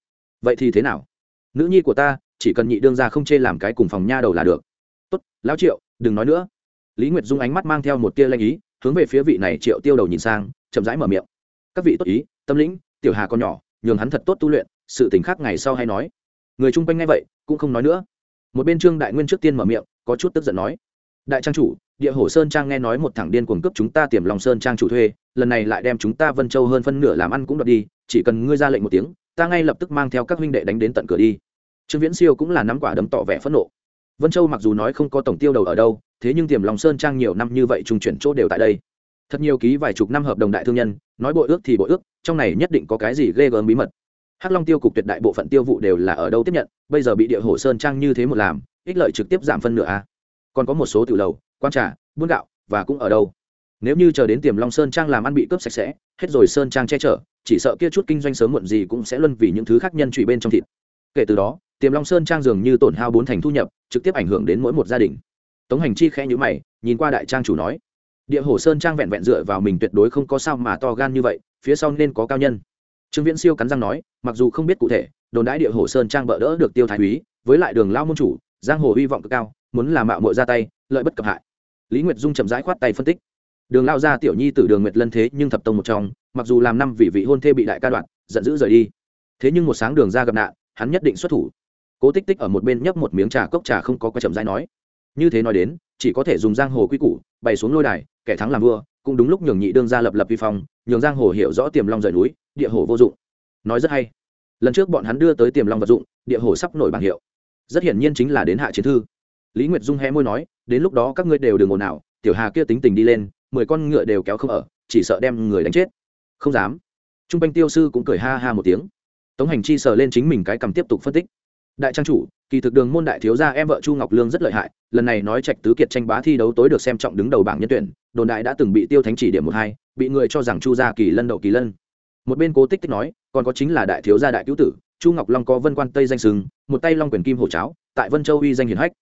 Vậy thì thế nào? Nữ nhi của ta, chỉ cần nhị đương ra không chê làm cái cùng phòng nha đầu là được. Tốt, lão triệu, đừng nói nữa. Lý nguyệt dung ánh mắt mang theo một tia lanh ý, hướng về phía vị này triệu tiêu đầu nhìn sang, chậm rãi mở miệng. Các vị tốt ý, tâm lĩnh, tiểu hà còn nhỏ, nhường hắn thật tốt tu luyện, sự tình khác ngày sau hay nói. Người chung quanh ngay vậy, cũng không nói nữa. Một bên trương đại nguyên trước tiên mở miệng, có chút tức giận nói đại trang chủ, địa hồ sơn trang nghe nói một thằng điên cuồng cướp chúng ta tiềm lòng sơn trang chủ thuê, lần này lại đem chúng ta vân châu hơn phân nửa làm ăn cũng đoạt đi, chỉ cần ngươi ra lệnh một tiếng, ta ngay lập tức mang theo các huynh đệ đánh đến tận cửa đi. Trương viễn siêu cũng là nắm quả đấm tỏ vẻ phẫn nộ. Vân châu mặc dù nói không có tổng tiêu đầu ở đâu, thế nhưng tiềm lòng sơn trang nhiều năm như vậy trung chuyển chỗ đều tại đây. Thật nhiều ký vài chục năm hợp đồng đại thương nhân, nói bội ước thì bội ước, trong này nhất định có cái gì ghê gớm bí mật. Hắc long tiêu cục tuyệt đại bộ phận tiêu vụ đều là ở đâu tiếp nhận, bây giờ bị địa hồ sơn trang như thế một làm, ích lợi trực tiếp giảm phân nửa a còn có một số tiểu lầu quan trà, buôn gạo, và cũng ở đâu. Nếu như chờ đến tiềm long sơn trang làm ăn bị cướp sạch sẽ, hết rồi sơn trang che chở, chỉ sợ kia chút kinh doanh sớm muộn gì cũng sẽ luân vì những thứ khác nhân trụy bên trong thịt. Kể từ đó, tiềm long sơn trang dường như tổn hao bốn thành thu nhập, trực tiếp ảnh hưởng đến mỗi một gia đình. Tống hành chi khẽ nhữ mày, nhìn qua đại trang chủ nói, địa hồ sơn trang vẹn vẹn dựa vào mình tuyệt đối không có sao mà to gan như vậy, phía sau nên có cao nhân. Trương viễn siêu cắn răng nói, mặc dù không biết cụ thể, đồn đãi địa hồ sơn trang bỡ đỡ được tiêu thái úy, với lại đường lao môn chủ, giang hồ hy vọng cực cao muốn làm mạo muội ra tay, lợi bất cập hại. Lý nguyệt dung chậm rãi khoát tay phân tích. Đường lao ra tiểu nhi t đường nguyệt lân thế nhưng thập tông một trong, mặc dù làm năm vị vị hôn thê bị đại ca đoạn, giận dữ rời đi. Thế nhưng một sáng đường ra gặp nạn, hắn nhất định xuất thủ. Cố tích tích ở một bên nhấp một miếng trà cốc trà không có quay chậm rãi nói. Như thế nói đến, chỉ có thể dùng giang hồ quy củ, bày xuống lôi đài, kẻ thắng làm vua, cũng đúng lúc nhường nhị đương ra lập lập vi phong, nhường giang hồ hiểu rõ tiềm long rời núi, địa hồ vô dụng. Nói rất hay. Lần trước bọn hắn đưa tới tiềm long vật dụng, địa hồ sắp nổi bảng hiệu. Rất hiển nhiên chính là đến hạ chiến thư lý nguyệt dung hé môi nói, đến lúc đó các ngươi đều đừng ồn nào tiểu hà kia tính tình đi lên, mười con ngựa đều kéo không ở, chỉ sợ đem người đánh chết. Không dám. T r u n g quanh tiêu sư cũng cười ha ha một tiếng. Tống hành chi sờ lên chính mình cái cầm tiếp tục phân tích. Đại trang chủ, kỳ thực đường môn đại thiếu gia em vợ chu ngọc lương rất lợi hại, lần này nói trạch tứ kiệt tranh bá thi đấu tối được xem trọng đứng đầu bảng nhân tuyển, đồn đại đã từng bị tiêu thánh chỉ điểm một hai, bị người cho rằng chu gia kỳ lân đậu kỳ lân. Một bên cố tích tích nói, còn có chính là đại thiếu gia đại cứu tử, chu ngọc long có vân quan tây danh sừng, một tay long quyền kim hổ cháo, tại vân châu uy danh hiển hách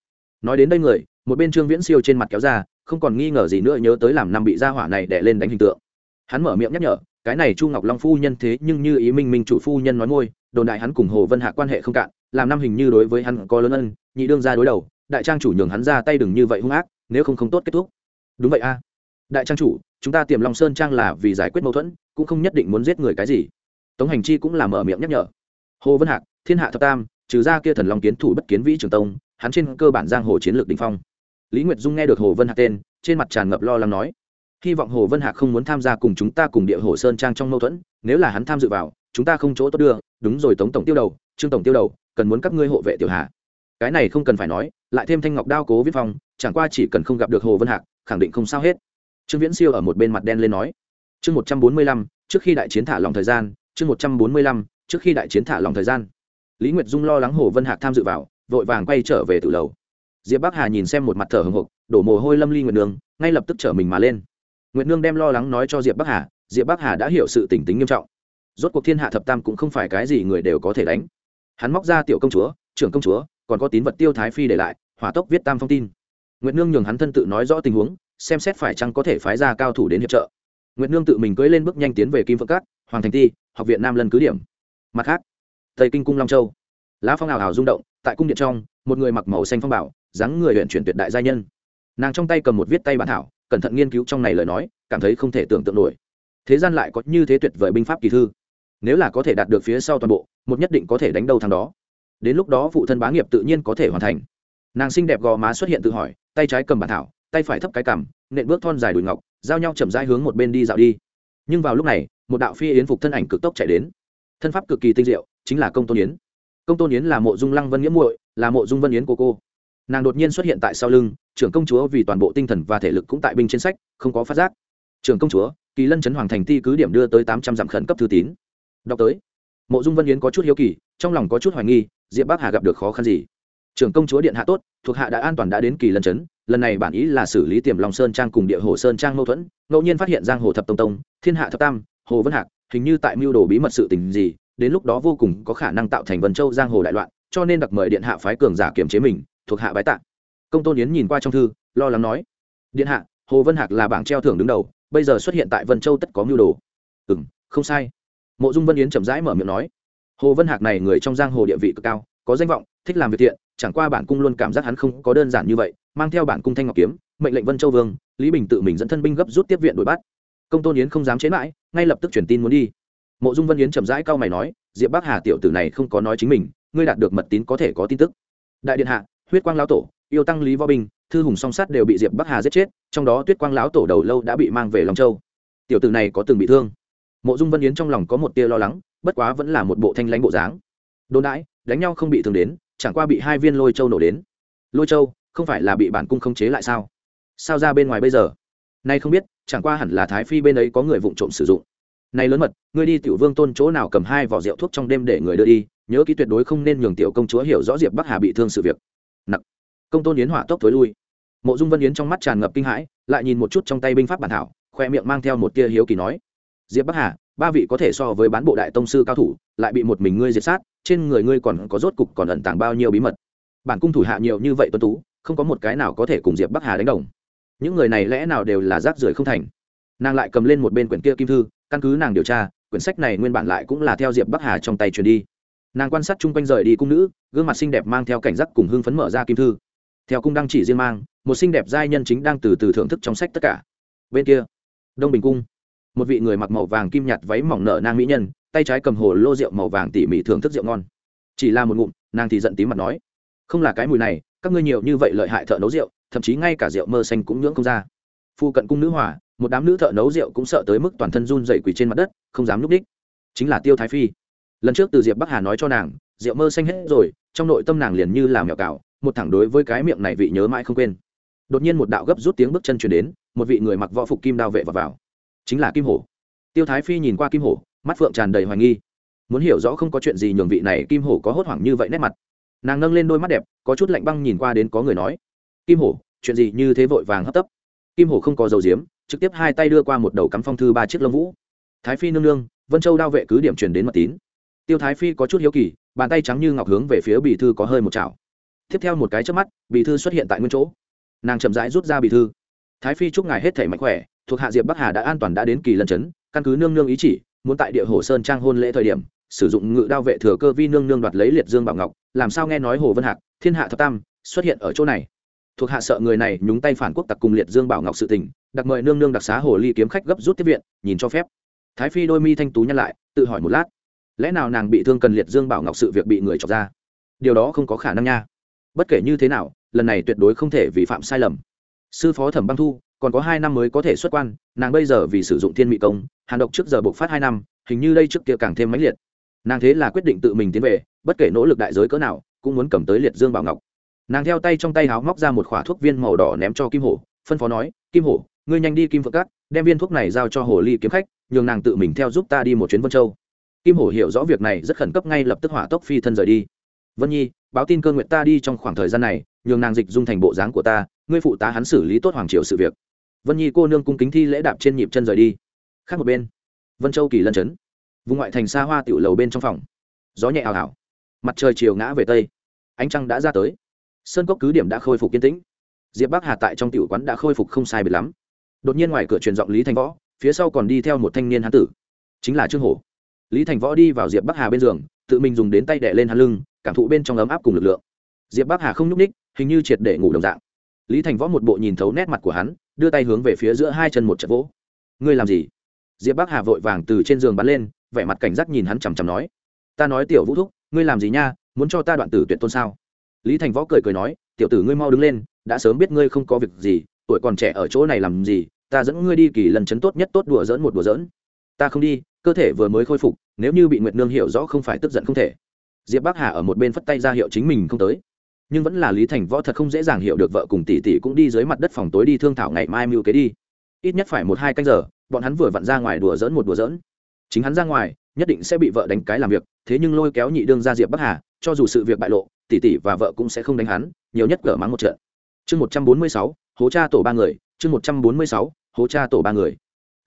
nói đến đây người, một bên trương viễn siêu trên mặt kéo ra, không còn nghi ngờ gì nữa nhớ tới làm năm bị gia hỏa này đè lên đánh hình tượng. Hắn mở miệng nhắc nhở, cái này chu ngọc long phu nhân thế nhưng như ý minh minh chủ phu nhân nói môi, đồn đại hắn cùng hồ vân hạ quan hệ không cạn, làm năm hình như đối với hắn có lớn ân, nhị đương ra đối đầu, đại trang chủ nhường hắn ra tay đừng như vậy hung ác, nếu không không tốt kết thúc. Đúng vậy a. Đại trang chủ, chúng ta tiềm long sơn trang là vì giải quyết mâu thuẫn, cũng không nhất định muốn giết người cái gì. Tống hành chi cũng là mở miệng nhắc nhở. Hồ vân hạc thiên hạ thập tam trừ ra kia thần long kiến thủ bất kiến vĩ trường tông, hắn trên cơ bản giang hồ chiến lược đình phong. Lý nguyệt dung nghe được hồ vân hạc tên, trên mặt tràn ngập lo lắng nói, hy vọng hồ vân hạc không muốn tham gia cùng chúng ta cùng địa hồ sơn trang trong mâu thuẫn, nếu là hắn tham dự vào, chúng ta không chỗ tốt đưa, đúng rồi tống tổng tiêu đầu, trương tổng tiêu đầu, cần muốn các ngươi hộ vệ tiểu hạ. Cái này không cần phải nói, lại thêm thanh ngọc đao cố viết phong, chẳng qua chỉ cần không gặp được hồ vân hạc, khẳng định không sao hết. Trương viễn siêu ở một bên mặt đen lên nói, chương một trăm bốn mươi lăm, trước khi đại chiến thả lòng thời gian, chương một trăm bốn mươi lăm, trước khi đại chiến thả lòng thời gian lý nguyệt dung lo lắng hồ vân hạc tham dự vào, vội vàng quay trở về từ lầu. Diệp bắc hà nhìn xem một mặt thở hồng hộc, đổ mồ hôi lâm ly nguyệt nương, ngay lập tức trở mình mà lên. Nguyệt nương đem lo lắng nói cho diệp bắc hà, diệp bắc hà đã hiểu sự tỉnh tính nghiêm trọng. Rốt cuộc thiên hạ thập tam cũng không phải cái gì người đều có thể đánh. Hắn móc ra tiểu công chúa, trưởng công chúa, còn có tín vật tiêu thái phi để lại, hỏa tốc viết tam phong tin. Nguyệt nương nhường hắn thân tự nói rõ tình huống, xem xét phải chăng có thể phái ra cao thủ đến hiệp trợ. Nguyệt nương tự mình cưỡi lên bước nhanh tiến về kim phượng cát, hoàng thành ti, học viện nam lân cứ điểm. Mặt khác tây kinh cung long châu lá phong ảo hào rung động tại cung điện trong một người mặc màu xanh phong bảo dáng người huyện chuyển tuyệt đại gia nhân nàng trong tay cầm một viết tay bản thảo cẩn thận nghiên cứu trong này lời nói cảm thấy không thể tưởng tượng nổi thế gian lại có như thế tuyệt vời binh pháp kỳ thư nếu là có thể đạt được phía sau toàn bộ một nhất định có thể đánh đầu thằng đó đến lúc đó phụ thân bá nghiệp tự nhiên có thể hoàn thành nàng xinh đẹp gò má xuất hiện tự hỏi tay trái cầm bản thảo tay phải thấp cái cằm nện bước thon dài đùi ngọc giao nhau chậm rãi hướng một bên đi dạo đi nhưng vào lúc này một đạo phi yến phục thân ảnh cực tốc chạy đến thân pháp cực kỳ tinh diệu chính là công tôn yến công tôn yến là mộ dung lăng vân nghĩa muội là mộ dung vân yến cô cô nàng đột nhiên xuất hiện tại sau lưng trưởng công chúa vì toàn bộ tinh thần và thể lực cũng tại binh trên sách không có phát giác trưởng công chúa kỳ lân chấn hoàng thành ti cứ điểm đưa tới tám trăm dặm khẩn cấp thư tín đọc tới mộ dung vân yến có chút hiếu kỳ trong lòng có chút hoài nghi diệp bắc hà gặp được khó khăn gì trưởng công chúa điện hạ tốt thuộc hạ đã an toàn đã đến kỳ lân chấn lần này bản ý là xử lý tiềm lòng sơn trang cùng địa hồ sơn trang mâu thuẫn ngẫu nhiên phát hiện giang hồ thập tông tông thiên hạ thập tam hồ vân hạc hình như tại mưu đồ bí mật sự tình gì đến lúc đó vô cùng có khả năng tạo thành vân châu giang hồ đại loạn, cho nên đặc mời điện hạ phái cường giả kiểm chế mình, thuộc hạ bái tạ. Công tôn yến nhìn qua trong thư, lo lắng nói, điện hạ, hồ vân hạc là bảng treo thưởng đứng đầu, bây giờ xuất hiện tại vân châu tất có mưu đồ. Ừ m không sai. Mộ dung vân yến chậm rãi mở miệng nói, hồ vân hạc này người trong giang hồ địa vị cực cao, có danh vọng, thích làm việc thiện, chẳng qua bản cung luôn cảm giác hắn không có đơn giản như vậy, mang theo bản cung thanh ngọc kiếm, mệnh lệnh vân châu vương, lý bình tự mình dẫn thân binh gấp rút tiếp viện đuổi bắt. Công tôn yến không dám chế mãi, ngay lập tức truyền tin muốn đi mộ dung vân yến chậm rãi cau mày nói, diệp bắc hà tiểu tử này không có nói chính mình, ngươi đạt được mật tín có thể có tin tức. Đại điện hạ, huyết quang lão tổ, yêu tăng lý võ binh thư hùng song sát đều bị diệp bắc hà giết chết, trong đó tuyết quang lão tổ đầu lâu đã bị mang về long châu. Tiểu tử này có từng bị thương. Mộ dung vân yến trong lòng có một tia lo lắng, bất quá vẫn là một bộ thanh lãnh bộ dáng. Đồn đãi đánh nhau không bị thương đến, chẳng qua bị hai viên lôi châu nổ đến. Lôi châu, không phải là bị bản cung khống chế lại sao? Sao ra bên ngoài bây giờ? Nay không biết, chẳng qua hẳn là thái phi bên ấy có người vụng trộm sử dụng này lớn mật, ngươi đi tiểu vương tôn chỗ nào cầm hai vỏ rượu thuốc trong đêm để người đưa đi, nhớ kỹ tuyệt đối không nên nhường tiểu công chúa hiểu rõ diệp bắc hà bị thương sự việc. Nặc. Công tôn yến hỏa tốc tối lui. Mộ dung vân yến trong mắt tràn ngập kinh hãi, lại nhìn một chút trong tay binh pháp bản thảo, khoe miệng mang theo một tia hiếu kỳ nói, diệp bắc hà, ba vị có thể so với bán bộ đại tông sư cao thủ, lại bị một mình ngươi diệt sát, trên người ngươi còn có rốt cục còn ẩn tàng bao nhiêu bí mật? Bản cung thủ hạ nhiều như vậy tuân tú, không có một cái nào có thể cùng diệp bắc hà đánh đồng. Những người này lẽ nào đều là rác rưởi không thành? Nàng lại cầm lên một bên quyển kia kim thư, căn cứ nàng điều tra, quyển sách này nguyên bản lại cũng là theo diệp bắc hà trong tay truyền đi. Nàng quan sát chung quanh rời đi cung nữ, gương mặt xinh đẹp mang theo cảnh giác cùng hưng phấn mở ra kim thư. Theo cung đăng chỉ riêng mang, một xinh đẹp giai nhân chính đang từ từ thưởng thức trong sách tất cả. Bên kia, đông bình cung. Một vị người mặc màu vàng kim nhạt váy mỏng nở nang mỹ nhân, tay trái cầm hồ lô rượu màu vàng tỉ mỉ thưởng thức rượu ngon. Chỉ là một ngụm, nàng thì giận tím mặt nói, không là cái mùi này, các ngươi nhiều như vậy lợi hại thợ nấu rượu, thậm chí ngay cả rượu mơ xanh cũng nhưỡng không ra. Phu cận cung nữ hỏa một đám nữ thợ nấu rượu cũng sợ tới mức toàn thân run dậy quỳ trên mặt đất không dám núp đích. Chính là tiêu thái phi. Lần trước từ diệp bắc hà nói cho nàng rượu mơ xanh hết rồi trong nội tâm nàng liền như làm mèo cào một thẳng đối với cái miệng này vị nhớ mãi không quên. Đột nhiên một đạo gấp rút tiếng bước chân chuyển đến một vị người mặc võ phục kim đao vệ vào, vào. chính là kim hổ. Tiêu thái phi nhìn qua kim hổ mắt phượng tràn đầy hoài nghi. Muốn hiểu rõ không có chuyện gì nhường vị này kim hổ có hốt hoảng như vậy nét mặt. Nàng nâng lên đôi mắt đẹp có chút lạnh băng nhìn qua đến có người nói. Kim hổ chuyện gì như thế vội vàng hấp tấp? Kim hổ không có dầu diếm trực tiếp hai tay đưa qua một đầu cắm phong thư ba chiếc lông vũ. Thái phi nương nương, vân châu đao vệ cứ điểm truyền đến mật tín. Tiêu thái phi có chút hiếu kỳ, bàn tay trắng như ngọc hướng về phía bì thư có hơi một chảo. Tiếp theo một cái trước mắt, bì thư xuất hiện tại nguyên chỗ. Nàng chậm rãi rút ra bì thư. Thái phi chúc ngài hết thể mạnh khỏe, thuộc hạ diệp bắc hà đã an toàn đã đến kỳ lân chấn, căn cứ nương nương ý chỉ, muốn tại địa hồ sơn trang hôn lễ thời điểm, sử dụng ngự đao vệ thừa cơ vi nương nương đoạt lấy liệt dương bảo ngọc, làm sao nghe nói hồ vân hạc, thiên hạ thập tam xuất hiện ở chỗ này. Thuộc hạ sợ người này nhúng tay phản quốc tặc cùng liệt dương bảo ngọc sự tình đặc mời nương nương đặc xá hồ ly kiếm khách gấp rút tiếp viện, nhìn cho phép. Thái phi đôi mi thanh tú nhăn lại, tự hỏi một lát. Lẽ nào nàng bị thương cần liệt dương bảo ngọc sự việc bị người chọc ra? Điều đó không có khả năng nha. Bất kể như thế nào, lần này tuyệt đối không thể vi phạm sai lầm. Sư phó thẩm băng thu, còn có hai năm mới có thể xuất quan, nàng bây giờ vì sử dụng thiên mỹ công, hàn độc trước giờ buộc phát hai năm, hình như đây trước kia càng thêm mãnh liệt. Nàng thế là quyết định tự mình tiến về, bất kể nỗ lực đại giới cỡ nào, cũng muốn cầm tới liệt dương bảo ngọc. Nàng theo tay trong tay háo móc ra một khỏa thuốc viên màu đỏ ném cho kim hổ, phân phó nói, kim hổ ngươi nhanh đi kim phượng cát, đem viên thuốc này giao cho hồ ly kiếm khách, nhường nàng tự mình theo giúp ta đi một chuyến vân châu. Kim hổ hiểu rõ việc này, rất khẩn cấp ngay lập tức hỏa tốc phi thân rời đi. Vân nhi, báo tin cơ nguyện ta đi trong khoảng thời gian này, nhường nàng dịch dung thành bộ dáng của ta, ngươi phụ tá hắn xử lý tốt hoàng triều sự việc. Vân nhi cô nương cung kính thi lễ đạp trên nhịp chân rời đi. Khác một bên, vân châu kỳ lân chấn. Vùng ngoại thành xa hoa tiểu lầu bên trong phòng. Gió nhẹ ảo ảo mặt trời chiều ngã về tây. Ánh trăng đã ra tới. Sơn cốc cứ điểm đã khôi phục kiên tĩnh. Diệp bắc hà tại trong tiểu quán đã khôi phục không sai biệt lắm đột nhiên ngoài cửa truyền giọng lý thành võ, phía sau còn đi theo một thanh niên hán tử. Chính là trương hổ. Lý thành võ đi vào diệp bắc hà bên giường, tự mình dùng đến tay đẻ lên hắn lưng, cảm thụ bên trong ấm áp cùng lực lượng. Diệp bắc hà không nhúc ních hình như triệt để ngủ đồng dạng. Lý thành võ một bộ nhìn thấu nét mặt của hắn, đưa tay hướng về phía giữa hai chân một trận vỗ. Ngươi làm gì? Diệp bắc hà vội vàng từ trên giường bắn lên, vẻ mặt cảnh giác nhìn hắn chằm chằm nói. Ta nói tiểu vũ thúc, ngươi làm gì nha, muốn cho ta đoạn tử tuyệt tôn sao? Lý thành võ cười cười nói, tiểu tử ngươi mau đứng lên, đã sớm biết ngươi không có việc gì, tuổi còn trẻ ở chỗ này làm gì ta dẫn ngươi đi kỳ lần chấn tốt nhất tốt đùa dỡn một đùa dỡn ta không đi, cơ thể vừa mới khôi phục, nếu như bị nguyệt nương hiểu rõ không phải tức giận không thể. Diệp bắc hà ở một bên phất tay ra hiệu chính mình không tới. Nhưng vẫn là lý thành võ thật không dễ dàng hiểu được vợ cùng tỷ tỷ cũng đi dưới mặt đất phòng tối đi thương thảo ngày mai mưu kế đi. Ít nhất phải một hai canh giờ, bọn hắn vừa vặn ra ngoài đùa dỡn một đùa dỡn chính hắn ra ngoài, nhất định sẽ bị vợ đánh cái làm việc, thế nhưng lôi kéo nhị đương ra diệp bắc hà, cho dù sự việc bại lộ, tỷ tỷ và vợ cũng sẽ không đánh hắn, nhiều nhất cỡ mắng một trận. Chương một trăm bốn mươi sáu hố cha tổ ba người, chương một trăm bốn mươi sáu, hố cha tổ ba người.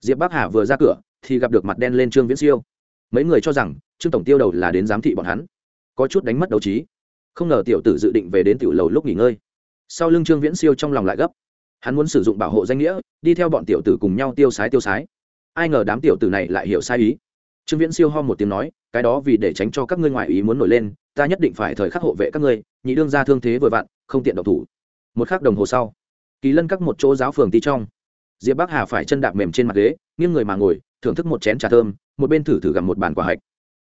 Diệp bắc hà vừa ra cửa, thì gặp được mặt đen lên trương viễn siêu. Mấy người cho rằng, trương tổng tiêu đầu là đến giám thị bọn hắn. Có chút đánh mất đấu trí. Không ngờ tiểu tử dự định về đến tiểu lầu lúc nghỉ ngơi. Sau lưng trương viễn siêu trong lòng lại gấp. Hắn muốn sử dụng bảo hộ danh nghĩa, đi theo bọn tiểu tử cùng nhau tiêu sái tiêu sái. Ai ngờ đám tiểu tử này lại hiểu sai ý. Trương viễn siêu ho một tiếng nói, cái đó vì để tránh cho các ngươi ngoại ý muốn nổi lên, ta nhất định phải thời khắc hộ vệ các ngươi, nhị đương ra thương thế vừa vặn, không tiện độc thủ. Một khắc đồng hồ sau kỳ lân các một chỗ giáo phường tí trong. Diệp bắc hà phải chân đạp mềm trên mặt ghế, nghiêng người mà ngồi, thưởng thức một chén trà thơm, một bên thử thử gặm một bàn quả hạch.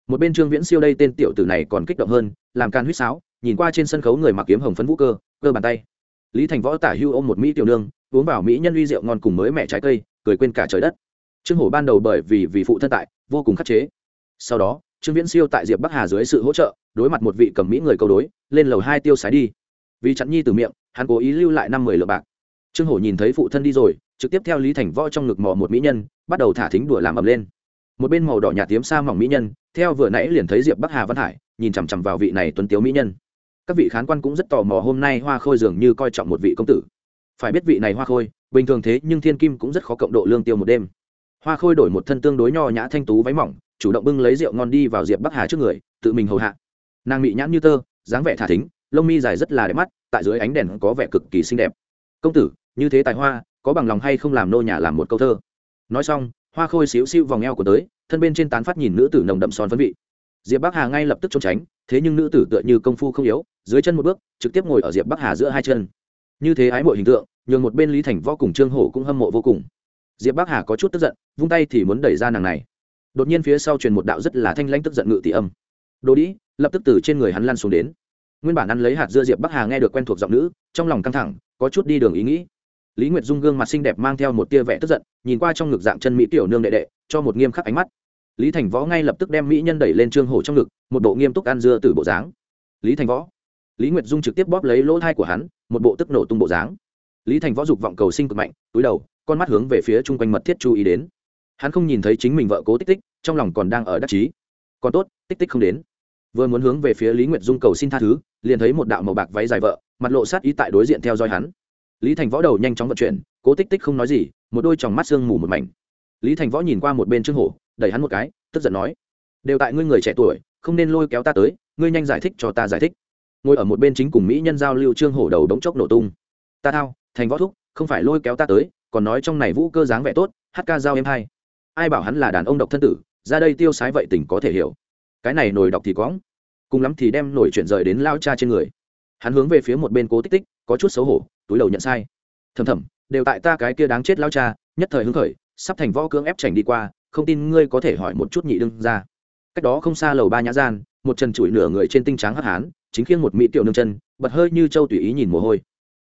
Một bên trương viễn siêu đây tên tiểu tử này còn kích động hơn, làm can huýt sáo, nhìn qua trên sân khấu người mặc kiếm hồng phấn vũ cơ cơ bàn tay. Lý thành võ tả hưu ôm một mỹ tiểu nương, uống vào mỹ nhân uy rượu ngon cùng mới mẹ trái cây, cười quên cả trời đất. Trương hổ ban đầu bởi vì vì phụ thân tại, vô cùng khắc chế. Sau đó, trương viễn siêu tại diệp bắc hà dưới sự hỗ trợ, đối mặt một vị cầm mỹ người câu đối, lên lầu hai tiêu sái đi. Vì chặn nhi từ miệng, hắn cố ý lưu lại năm mười lượng bạc trương hổ nhìn thấy phụ thân đi rồi, trực tiếp theo lý thành võ trong ngực mò một mỹ nhân, bắt đầu thả thính đùa làm ầm lên. Một bên màu đỏ nhà tiếm sa mỏng mỹ nhân, theo vừa nãy liền thấy diệp bắc hà văn hải, nhìn chằm chằm vào vị này tuấn tiếu mỹ nhân. Các vị khán quan cũng rất tò mò hôm nay hoa khôi dường như coi trọng một vị công tử. Phải biết vị này hoa khôi, bình thường thế nhưng thiên kim cũng rất khó cộng độ lương tiêu một đêm. Hoa khôi đổi một thân tương đối nho nhã thanh tú váy mỏng, chủ động bưng lấy rượu ngon đi vào diệp bắc hà trước người, tự mình hầu hạ. Nàng bị nhãn như tơ, dáng vẻ thả thính, lông mi dài rất là đẹp mắt, tại dưới ánh đèn có vẻ cực kỳ xinh đẹp công tử, như thế tài hoa, có bằng lòng hay không làm nô nhà làm một câu thơ? Nói xong, hoa khôi xíu xiu vòng eo của tới, thân bên trên tán phát nhìn nữ tử nồng đậm son phấn vị. Diệp bắc hà ngay lập tức trốn tránh, thế nhưng nữ tử tựa như công phu không yếu, dưới chân một bước, trực tiếp ngồi ở diệp bắc hà giữa hai chân. Như thế ái mộ hình tượng, nhường một bên lý thành võ cùng trương hổ cũng hâm mộ vô cùng. Diệp bắc hà có chút tức giận, vung tay thì muốn đẩy ra nàng này. Đột nhiên phía sau truyền một đạo rất là thanh lãnh tức giận ngự tỷ âm. Đồ đĩ, lập tức từ trên người hắn lăn xuống đến nguyên bản ăn lấy hạt dưa diệp bắc hà nghe được quen thuộc giọng nữ trong lòng căng thẳng có chút đi đường ý nghĩ lý nguyệt dung gương mặt xinh đẹp mang theo một tia vẻ tức giận nhìn qua trong ngực dạng chân mỹ tiểu nương đệ đệ cho một nghiêm khắc ánh mắt lý thành võ ngay lập tức đem mỹ nhân đẩy lên trương hổ trong ngực một bộ nghiêm túc ăn dưa từ bộ dáng lý thành võ lý nguyệt dung trực tiếp bóp lấy lỗ thai của hắn một bộ tức nổ tung bộ dáng lý thành võ dục vọng cầu sinh cực mạnh túi đầu con mắt hướng về phía chung quanh mật thiết chú ý đến hắn không nhìn thấy chính mình vợ cố tích tích trong lòng còn đang ở đắc chí còn tốt tích tích không đến vừa muốn hướng về phía lý nguyệt dung cầu xin tha thứ liền thấy một đạo màu bạc váy dài vợ, mặt lộ sát ý tại đối diện theo dõi hắn. Lý thành võ đầu nhanh chóng vận chuyển, cố tích tích không nói gì, một đôi tròng mắt sương mù một mảnh. Lý thành võ nhìn qua một bên trương hổ, đẩy hắn một cái, tức giận nói, đều tại ngươi người trẻ tuổi, không nên lôi kéo ta tới, ngươi nhanh giải thích cho ta giải thích. Ngồi ở một bên chính cùng mỹ nhân giao lưu trương hổ đầu đống chốc nổ tung. Ta thao, thành võ thúc, không phải lôi kéo ta tới, còn nói trong này vũ cơ dáng vẻ tốt, hát ca giao em hay. Ai bảo hắn là đàn ông độc thân tử, ra đây tiêu sái vậy tình có thể hiểu. Cái này nổi đọc thì có cùng lắm thì đem nổi chuyện rời đến lao cha trên người. Hắn hướng về phía một bên cố tích tích, có chút xấu hổ, túi đầu nhận sai. Thầm thầm đều tại ta cái kia đáng chết lao cha, nhất thời hứng khởi, sắp thành võ cưỡng ép chảnh đi qua, không tin ngươi có thể hỏi một chút nhị đương ra cách đó không xa lầu ba nhã gian, một trần trụi nửa người trên tinh trắng hắc hán, chính khiêng một mỹ tiểu nương chân, bật hơi như châu tùy ý nhìn mồ hôi.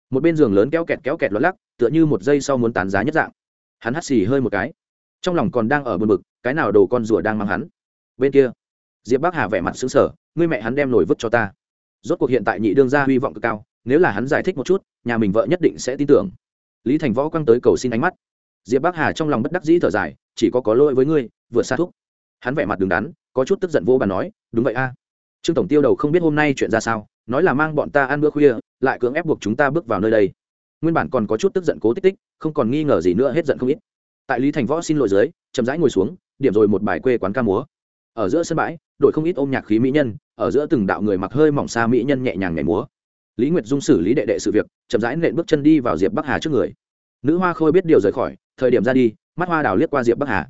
Một bên giường lớn kéo kẹt kéo kẹt lót lắc, tựa như một giây sau muốn tán giá nhất dạng. Hắn hắt xì hơi một cái. Trong lòng còn đang ở bờ bực, cái nào đồ con rùa đang mang hắn? Bên kia diệp bắc hà vẻ mặt xứng sở ngươi mẹ hắn đem nổi vứt cho ta. Rốt cuộc hiện tại nhị đương gia hy vọng cực cao, nếu là hắn giải thích một chút, nhà mình vợ nhất định sẽ tin tưởng. Lý thành võ quăng tới cầu xin ánh mắt. Diệp bắc hà trong lòng bất đắc dĩ thở dài, chỉ có có lỗi với ngươi, vừa xa thúc. Hắn vẻ mặt đứng đắn, có chút tức giận vô bàn nói, đúng vậy a. Trương tổng tiêu đầu không biết hôm nay chuyện ra sao, nói là mang bọn ta ăn bữa khuya, lại cưỡng ép buộc chúng ta bước vào nơi đây. Nguyên bản còn có chút tức giận cố tích tích, không còn nghi ngờ gì nữa, hết giận không ít. Tại lý thành võ xin lỗi dưới, chậm rãi ngồi xuống, điểm rồi một bài quê quán ca múa ở giữa sân bãi đội không ít ôm nhạc khí mỹ nhân, ở giữa từng đạo người mặc hơi mỏng xa mỹ nhân nhẹ nhàng nhảy múa. Lý nguyệt dung xử lý đệ đệ sự việc, chậm rãi nện bước chân đi vào diệp bắc hà trước người. Nữ hoa khôi biết điều rời khỏi, thời điểm ra đi, mắt hoa đào liếc qua diệp bắc hà.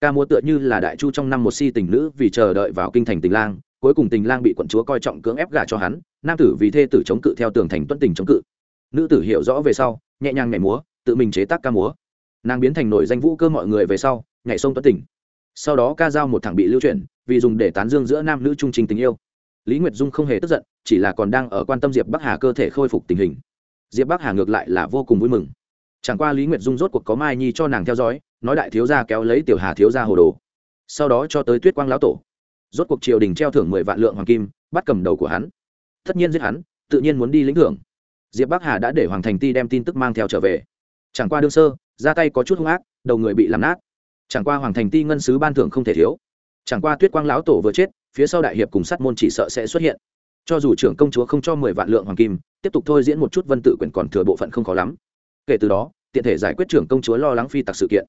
Ca múa tựa như là đại chu trong năm một si tình nữ vì chờ đợi vào kinh thành tình lang, cuối cùng tình lang bị quận chúa coi trọng cưỡng ép gả cho hắn, nam tử vì thê tử chống cự theo tường thành tuân tình chống cự. Nữ tử hiểu rõ về sau, nhẹ nhàng nhảy múa, tự mình chế tác ca múa. Nàng biến thành nổi danh vũ cơ mọi người về sau, nhảy sông tuân tình. Sau đó ca giao một thằng bị lưu chuyển vì dùng để tán dương giữa nam nữ trung trình tình yêu. Lý nguyệt dung không hề tức giận, chỉ là còn đang ở quan tâm diệp bắc hà cơ thể khôi phục tình hình. Diệp bắc hà ngược lại là vô cùng vui mừng. Chẳng qua lý nguyệt dung rốt cuộc có mai nhi cho nàng theo dõi, nói đại thiếu gia kéo lấy tiểu hà thiếu gia hồ đồ. Sau đó cho tới tuyết quang lão tổ. Rốt cuộc triều đình treo thưởng mười vạn lượng hoàng kim, bắt cầm đầu của hắn. Tất nhiên giết hắn, tự nhiên muốn đi lĩnh thưởng. Diệp bắc hà đã để hoàng thành ti đem tin tức mang theo trở về. Chẳng qua đương sơ, ra tay có chút hung ác, đầu người bị làm nát. Chẳng qua hoàng thành ti ngân sứ ban thưởng không thể thiếu chẳng qua tuyết quang lão tổ vừa chết, phía sau đại hiệp cùng sát môn chỉ sợ sẽ xuất hiện. Cho dù trưởng công chúa không cho mười vạn lượng hoàng kim, tiếp tục thôi diễn một chút vân tự quyền còn thừa bộ phận không khó lắm. Kể từ đó, tiện thể giải quyết trưởng công chúa lo lắng phi tặc sự kiện.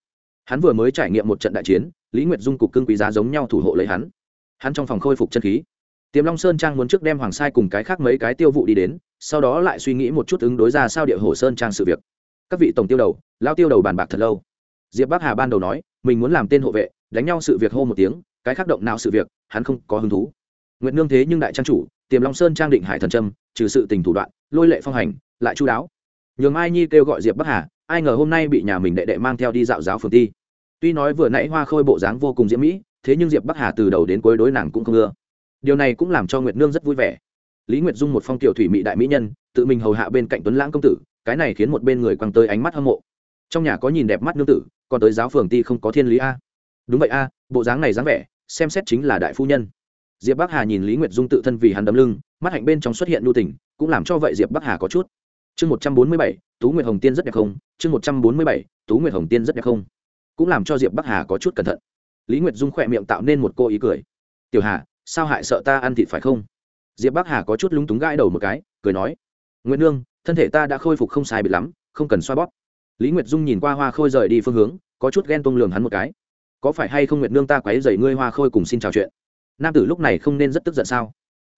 Hắn vừa mới trải nghiệm một trận đại chiến, lý nguyệt dung cục cưng quý giá giống nhau thủ hộ lấy hắn. Hắn trong phòng khôi phục chân khí. Tiềm long sơn trang muốn trước đem hoàng sai cùng cái khác mấy cái tiêu vụ đi đến, sau đó lại suy nghĩ một chút ứng đối ra sao địa hồ sơn trang sự việc. Các vị tổng tiêu đầu lao tiêu đầu bàn bạc thật lâu. Diệp bắc hà ban đầu nói, mình muốn làm tên hộ vệ, đánh nhau sự việc hô một tiếng cái khác động nào sự việc, hắn không có hứng thú. Nguyện nương thế nhưng đại trang chủ, tiềm long sơn trang định hải thần trâm, trừ sự tình thủ đoạn, lôi lệ phong hành, lại chú đáo. Nhường ai nhi kêu gọi diệp bắc hà, ai ngờ hôm nay bị nhà mình đệ đệ mang theo đi dạo giáo phường ti tuy nói vừa nãy hoa khôi bộ dáng vô cùng diễm mỹ, thế nhưng diệp bắc hà từ đầu đến cuối đối nàng cũng không ưa. Điều này cũng làm cho nguyệt nương rất vui vẻ. Lý nguyệt dung một phong tiểu thủy mỹ đại mỹ nhân, tự mình hầu hạ bên cạnh tuấn lãng công tử, cái này khiến một bên người quăng tới ánh mắt hâm mộ. Trong nhà có nhìn đẹp mắt nương tử, còn tới giáo phường ti không có thiên lý a đúng vậy a, bộ dáng này dáng vẻ, xem xét chính là đại phu nhân. Diệp bắc hà nhìn lý nguyệt dung tự thân vì hắn đấm lưng, mắt hạnh bên trong xuất hiện nhu tình, cũng làm cho vậy diệp bắc hà có chút. Chương một trăm bốn mươi bảy, tú nguyệt hồng tiên rất đẹp không? Chương một trăm bốn mươi bảy, tú nguyệt hồng tiên rất đẹp không? Cũng làm cho diệp bắc hà có chút cẩn thận. Lý nguyệt dung khỏe miệng tạo nên một cô ý cười. Tiểu hà, sao hại sợ ta ăn thịt phải không? Diệp bắc hà có chút lúng túng gãi đầu một cái, cười nói nguyễn nương, thân thể ta đã khôi phục không sai bịt lắm, không cần xoa bóp. Lý nguyệt dung nhìn qua hoa khôi rời đi phương hướng, có chút ghen tuông lường hắn một cái có phải hay không nguyệt nương ta quấy dày ngươi hoa khôi cùng xin chào chuyện? Nam tử lúc này không nên rất tức giận sao?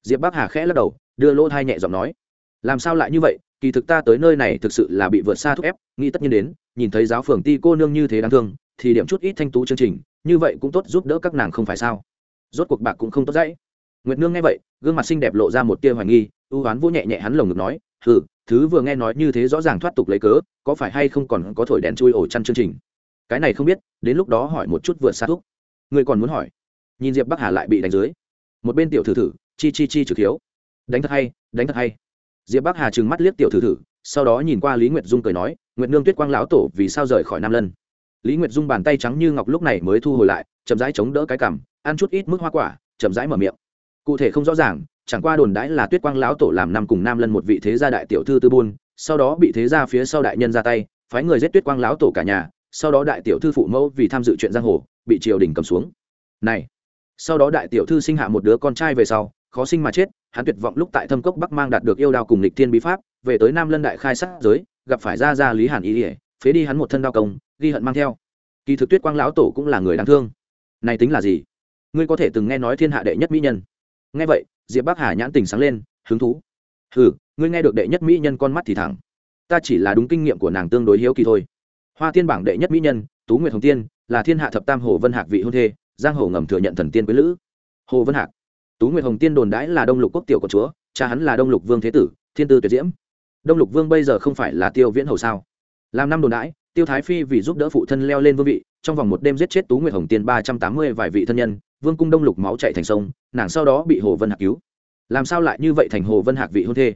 Diệp bắc hà khẽ lắc đầu, đưa lỗ thai nhẹ giọng nói. Làm sao lại như vậy? Kỳ thực ta tới nơi này thực sự là bị vượt xa thúc ép, nghĩ tất nhiên đến, nhìn thấy giáo phường ti cô nương như thế đáng thương, thì điểm chút ít thanh tú chương trình, như vậy cũng tốt giúp đỡ các nàng không phải sao? Rốt cuộc bạc cũng không tốt dãy nguyệt nương nghe vậy, gương mặt xinh đẹp lộ ra một tia hoài nghi, ưu oán vô nhẹ nhẹ hắn lồng ngực nói, hừ, thứ vừa nghe nói như thế rõ ràng thoát tục lấy cớ, có phải hay không còn có thổi đèn chui ổ chăn chương trình? Cái này không biết, đến lúc đó hỏi một chút vượt xa thúc. Người còn muốn hỏi. Nhìn diệp bắc hà lại bị đánh dưới. Một bên tiểu thử thử, chi chi chi trực hiếu đánh thật hay, đánh thật hay. Diệp bắc hà trừng mắt liếc tiểu thử thử, sau đó nhìn qua lý nguyệt dung cười nói, nguyệt nương tuyết quang lão tổ, vì sao rời khỏi nam lân? Lý nguyệt dung bàn tay trắng như ngọc lúc này mới thu hồi lại, chậm rãi chống đỡ cái cằm, ăn chút ít mức hoa quả, chậm rãi mở miệng. Cụ thể không rõ ràng, chẳng qua đồn đãi là tuyết quang lão tổ làm năm cùng nam lân một vị thế gia đại tiểu thư tư buôn, sau đó bị thế gia phía sau đại nhân ra tay, phái người giết tuyết quang lão tổ cả nhà sau đó đại tiểu thư phụ mẫu vì tham dự chuyện giang hồ, bị triều đình cầm xuống. Này, sau đó đại tiểu thư sinh hạ một đứa con trai về sau, khó sinh mà chết, hắn tuyệt vọng lúc tại thâm cốc bắc mang đạt được yêu đao cùng lịch thiên bí pháp, về tới nam lân đại khai sát giới, gặp phải ra ra lý hàn ý ỉa phế đi hắn một thân đao công, ghi hận mang theo. Kỳ thực tuyết quang lão tổ cũng là người đáng thương. Này tính là gì? Ngươi có thể từng nghe nói thiên hạ đệ nhất mỹ nhân. Nghe vậy, diệp bắc hà nhãn tình sáng lên, hứng thú. Ừ ngươi nghe được đệ nhất mỹ nhân con mắt thì thẳng. Ta chỉ là đúng kinh nghiệm của nàng tương đối hiếu kỳ thôi hoa tiên bảng đệ nhất mỹ nhân, tú nguyệt hồng tiên, là thiên hạ thập tam hồ vân hạc vị hôn thê, giang hồ ngầm thừa nhận thần tiên quý lữ. Hồ vân hạc. Tú nguyệt hồng tiên đồn đãi là đông lục quốc tiểu của chúa, cha hắn là đông lục vương thế tử, thiên tư tuyệt diễm. Đông lục vương bây giờ không phải là tiêu viễn hầu sao? Làm năm đồn đãi, tiêu thái phi vì giúp đỡ phụ thân leo lên vương vị, trong vòng một đêm giết chết tú nguyệt hồng tiên ba trăm tám mươi vài vị thân nhân, vương cung đông lục máu chạy thành sông, nàng sau đó bị hồ vân hạc cứu. Làm sao lại như vậy thành hồ vân hạc vị hôn thê?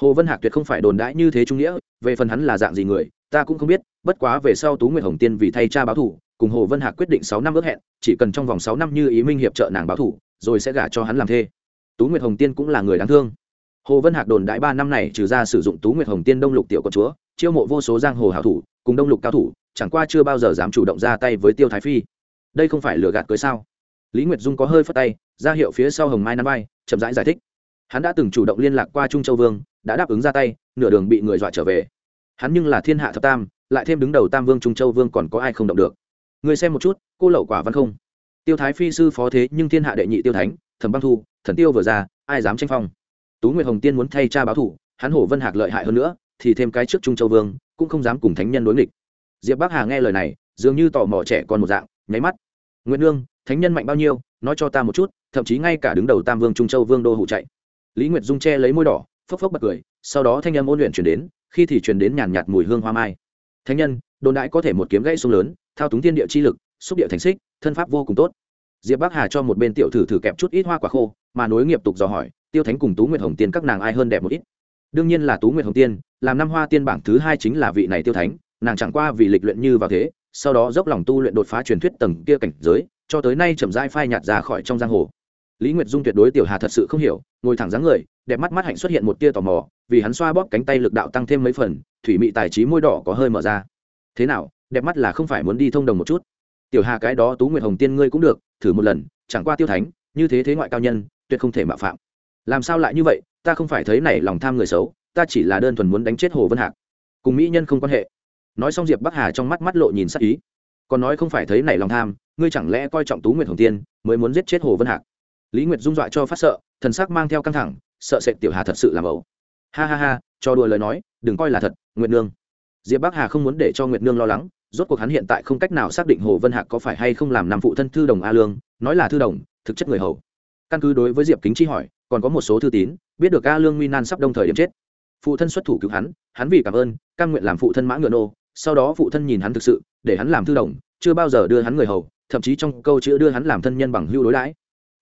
Hồ vân hạc tuyệt không phải đồn đãi như thế trung nghĩa, về phần hắn là dạng gì người, ta cũng không biết bất quá về sau tú nguyệt hồng tiên vì thay cha báo thủ cùng hồ vân hạc quyết định sáu năm ước hẹn chỉ cần trong vòng sáu năm như ý minh hiệp trợ nàng báo thủ rồi sẽ gả cho hắn làm thê. Tú nguyệt hồng tiên cũng là người đáng thương. Hồ vân hạc đồn đại ba năm này trừ ra sử dụng tú nguyệt hồng tiên đông lục tiểu con chúa chiêu mộ vô số giang hồ hảo thủ cùng đông lục cao thủ chẳng qua chưa bao giờ dám chủ động ra tay với tiêu thái phi. Đây không phải lừa gạt cưới sao? Lý nguyệt dung có hơi phất tay ra hiệu phía sau hồng mai năm bay chậm rãi giải, giải thích. Hắn đã từng chủ động liên lạc qua trung châu vương đã đáp ứng ra tay nửa đường bị người dọa trở về. Hắn nhưng là thiên hạ thập tam lại thêm đứng đầu tam vương trung châu vương còn có ai không động được người xem một chút cô lậu quả văn không tiêu thái phi sư phó thế nhưng thiên hạ đệ nhị tiêu thánh thẩm băng thu thần tiêu vừa ra ai dám tranh phong tú nguyệt hồng tiên muốn thay cha báo thủ hắn hổ vân hạc lợi hại hơn nữa thì thêm cái trước trung châu vương cũng không dám cùng thánh nhân đối nghịch diệp bắc hà nghe lời này dường như tò mò trẻ con một dạng nháy mắt nguyễn nương thánh nhân mạnh bao nhiêu nói cho ta một chút thậm chí ngay cả đứng đầu tam vương trung châu vương đô hụ chạy lý nguyệt dung che lấy môi đỏ phốc phốc bật cười sau đó thanh âm ôn luyện chuyển đến khi thì chuyển đến nhàn nhạt mùi hương hoa mai thánh nhân, đồn đãi có thể một kiếm gãy sông lớn, thao túng thiên địa chi lực, xúc địa thành xích, thân pháp vô cùng tốt. Diệp bắc hà cho một bên tiểu thử thử kẹp chút ít hoa quả khô, mà nối nghiệp tục dò hỏi, tiêu thánh cùng tú nguyệt hồng tiên các nàng ai hơn đẹp một ít? Đương nhiên là tú nguyệt hồng tiên, làm năm hoa tiên bảng thứ hai chính là vị này tiêu thánh, nàng chẳng qua vì lịch luyện như vào thế, sau đó dốc lòng tu luyện đột phá truyền thuyết tầng kia cảnh giới, cho tới nay chậm rãi phai nhạt ra khỏi trong giang hồ lý nguyệt dung tuyệt đối tiểu hà thật sự không hiểu, ngồi thẳng dáng người, đẹp mắt mắt hạnh xuất hiện một tia tò mò, vì hắn xoa bóp cánh tay lực đạo tăng thêm mấy phần, thủy mị tài trí môi đỏ có hơi mở ra. Thế nào, đẹp mắt là không phải muốn đi thông đồng một chút? Tiểu hà cái đó tú nguyệt hồng tiên ngươi cũng được, thử một lần, chẳng qua tiêu thánh, như thế thế ngoại cao nhân, tuyệt không thể mạo phạm. Làm sao lại như vậy, ta không phải thấy này lòng tham người xấu, ta chỉ là đơn thuần muốn đánh chết hồ vân hạc. Cùng mỹ nhân không quan hệ. Nói xong diệp bắc hà trong mắt mắt lộ nhìn sắc ý. Còn nói không phải thấy này lòng tham, ngươi chẳng lẽ coi trọng tú nguyệt hồng tiên, mới muốn giết chết hồ vân hạc? Lý nguyệt dung dọa cho phát sợ, thần sắc mang theo căng thẳng, sợ sệt tiểu hà thật sự làm ẩu ha ha ha, cho đùa lời nói, đừng coi là thật, nguyệt nương. Diệp bắc hà không muốn để cho nguyệt nương lo lắng, rốt cuộc hắn hiện tại không cách nào xác định hồ vân hạc có phải hay không làm nằm phụ thân thư đồng a lương, nói là thư đồng, thực chất người hầu. Căn cứ đối với diệp kính chi hỏi, còn có một số thư tín, biết được a lương nguy nan sắp đông thời điểm chết. Phụ thân xuất thủ cứu hắn hắn vì cảm ơn căn nguyện làm phụ thân mã ngựa nô, sau đó phụ thân nhìn hắn thực sự, để hắn làm thư đồng, chưa bao giờ đưa hắn người hầu, thậm chí trong câu chữ đưa hắn làm thân nhân bằng hưu đối đãi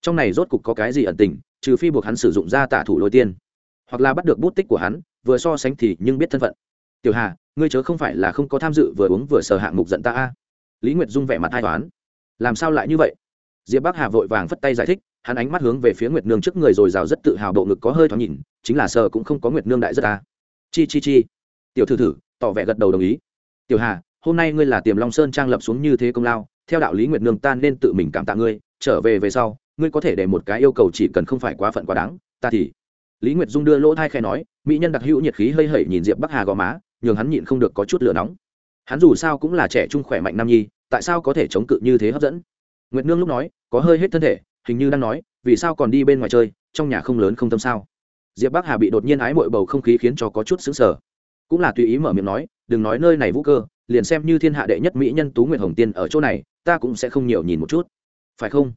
trong này rốt cục có cái gì ẩn tình, trừ phi buộc hắn sử dụng ra tả thủ lôi tiên, hoặc là bắt được bút tích của hắn, vừa so sánh thì nhưng biết thân phận. Tiểu hà, ngươi chớ không phải là không có tham dự vừa uống vừa sờ hạng mục giận ta a. Lý nguyệt dung vẻ mặt hai toán làm sao lại như vậy? Diệp bắc hà vội vàng phất tay giải thích, hắn ánh mắt hướng về phía nguyệt nương trước người rồi rào rất tự hào bộ ngực có hơi thoáng nhìn, chính là sờ cũng không có nguyệt nương đại rất ta. Chi chi chi. Tiểu thư thử, tỏ vẻ gật đầu đồng ý. Tiểu hà, hôm nay ngươi là tiềm long sơn trang lập xuống như thế công lao, theo đạo lý nguyệt nương ta nên tự mình cảm tạ ngươi trở về về sau, ngươi có thể để một cái yêu cầu chỉ cần không phải quá phận quá đáng, ta thì lý nguyệt dung đưa lỗ thai khai nói, mỹ nhân đặc hữu nhiệt khí hơi hẩy nhìn diệp bắc hà gò má, nhường hắn nhịn không được có chút lửa nóng. Hắn dù sao cũng là trẻ trung khỏe mạnh nam nhi, tại sao có thể chống cự như thế hấp dẫn? Nguyệt nương lúc nói, có hơi hết thân thể, hình như đang nói, vì sao còn đi bên ngoài chơi, trong nhà không lớn không tâm sao? Diệp bắc hà bị đột nhiên ái mội bầu không khí khiến cho có chút xứng sở cũng là tùy ý mở miệng nói, đừng nói nơi này vũ cơ, liền xem như thiên hạ đệ nhất mỹ nhân tú nguyệt hồng tiên ở chỗ này, ta cũng sẽ không nhiều nhìn một chút phải không?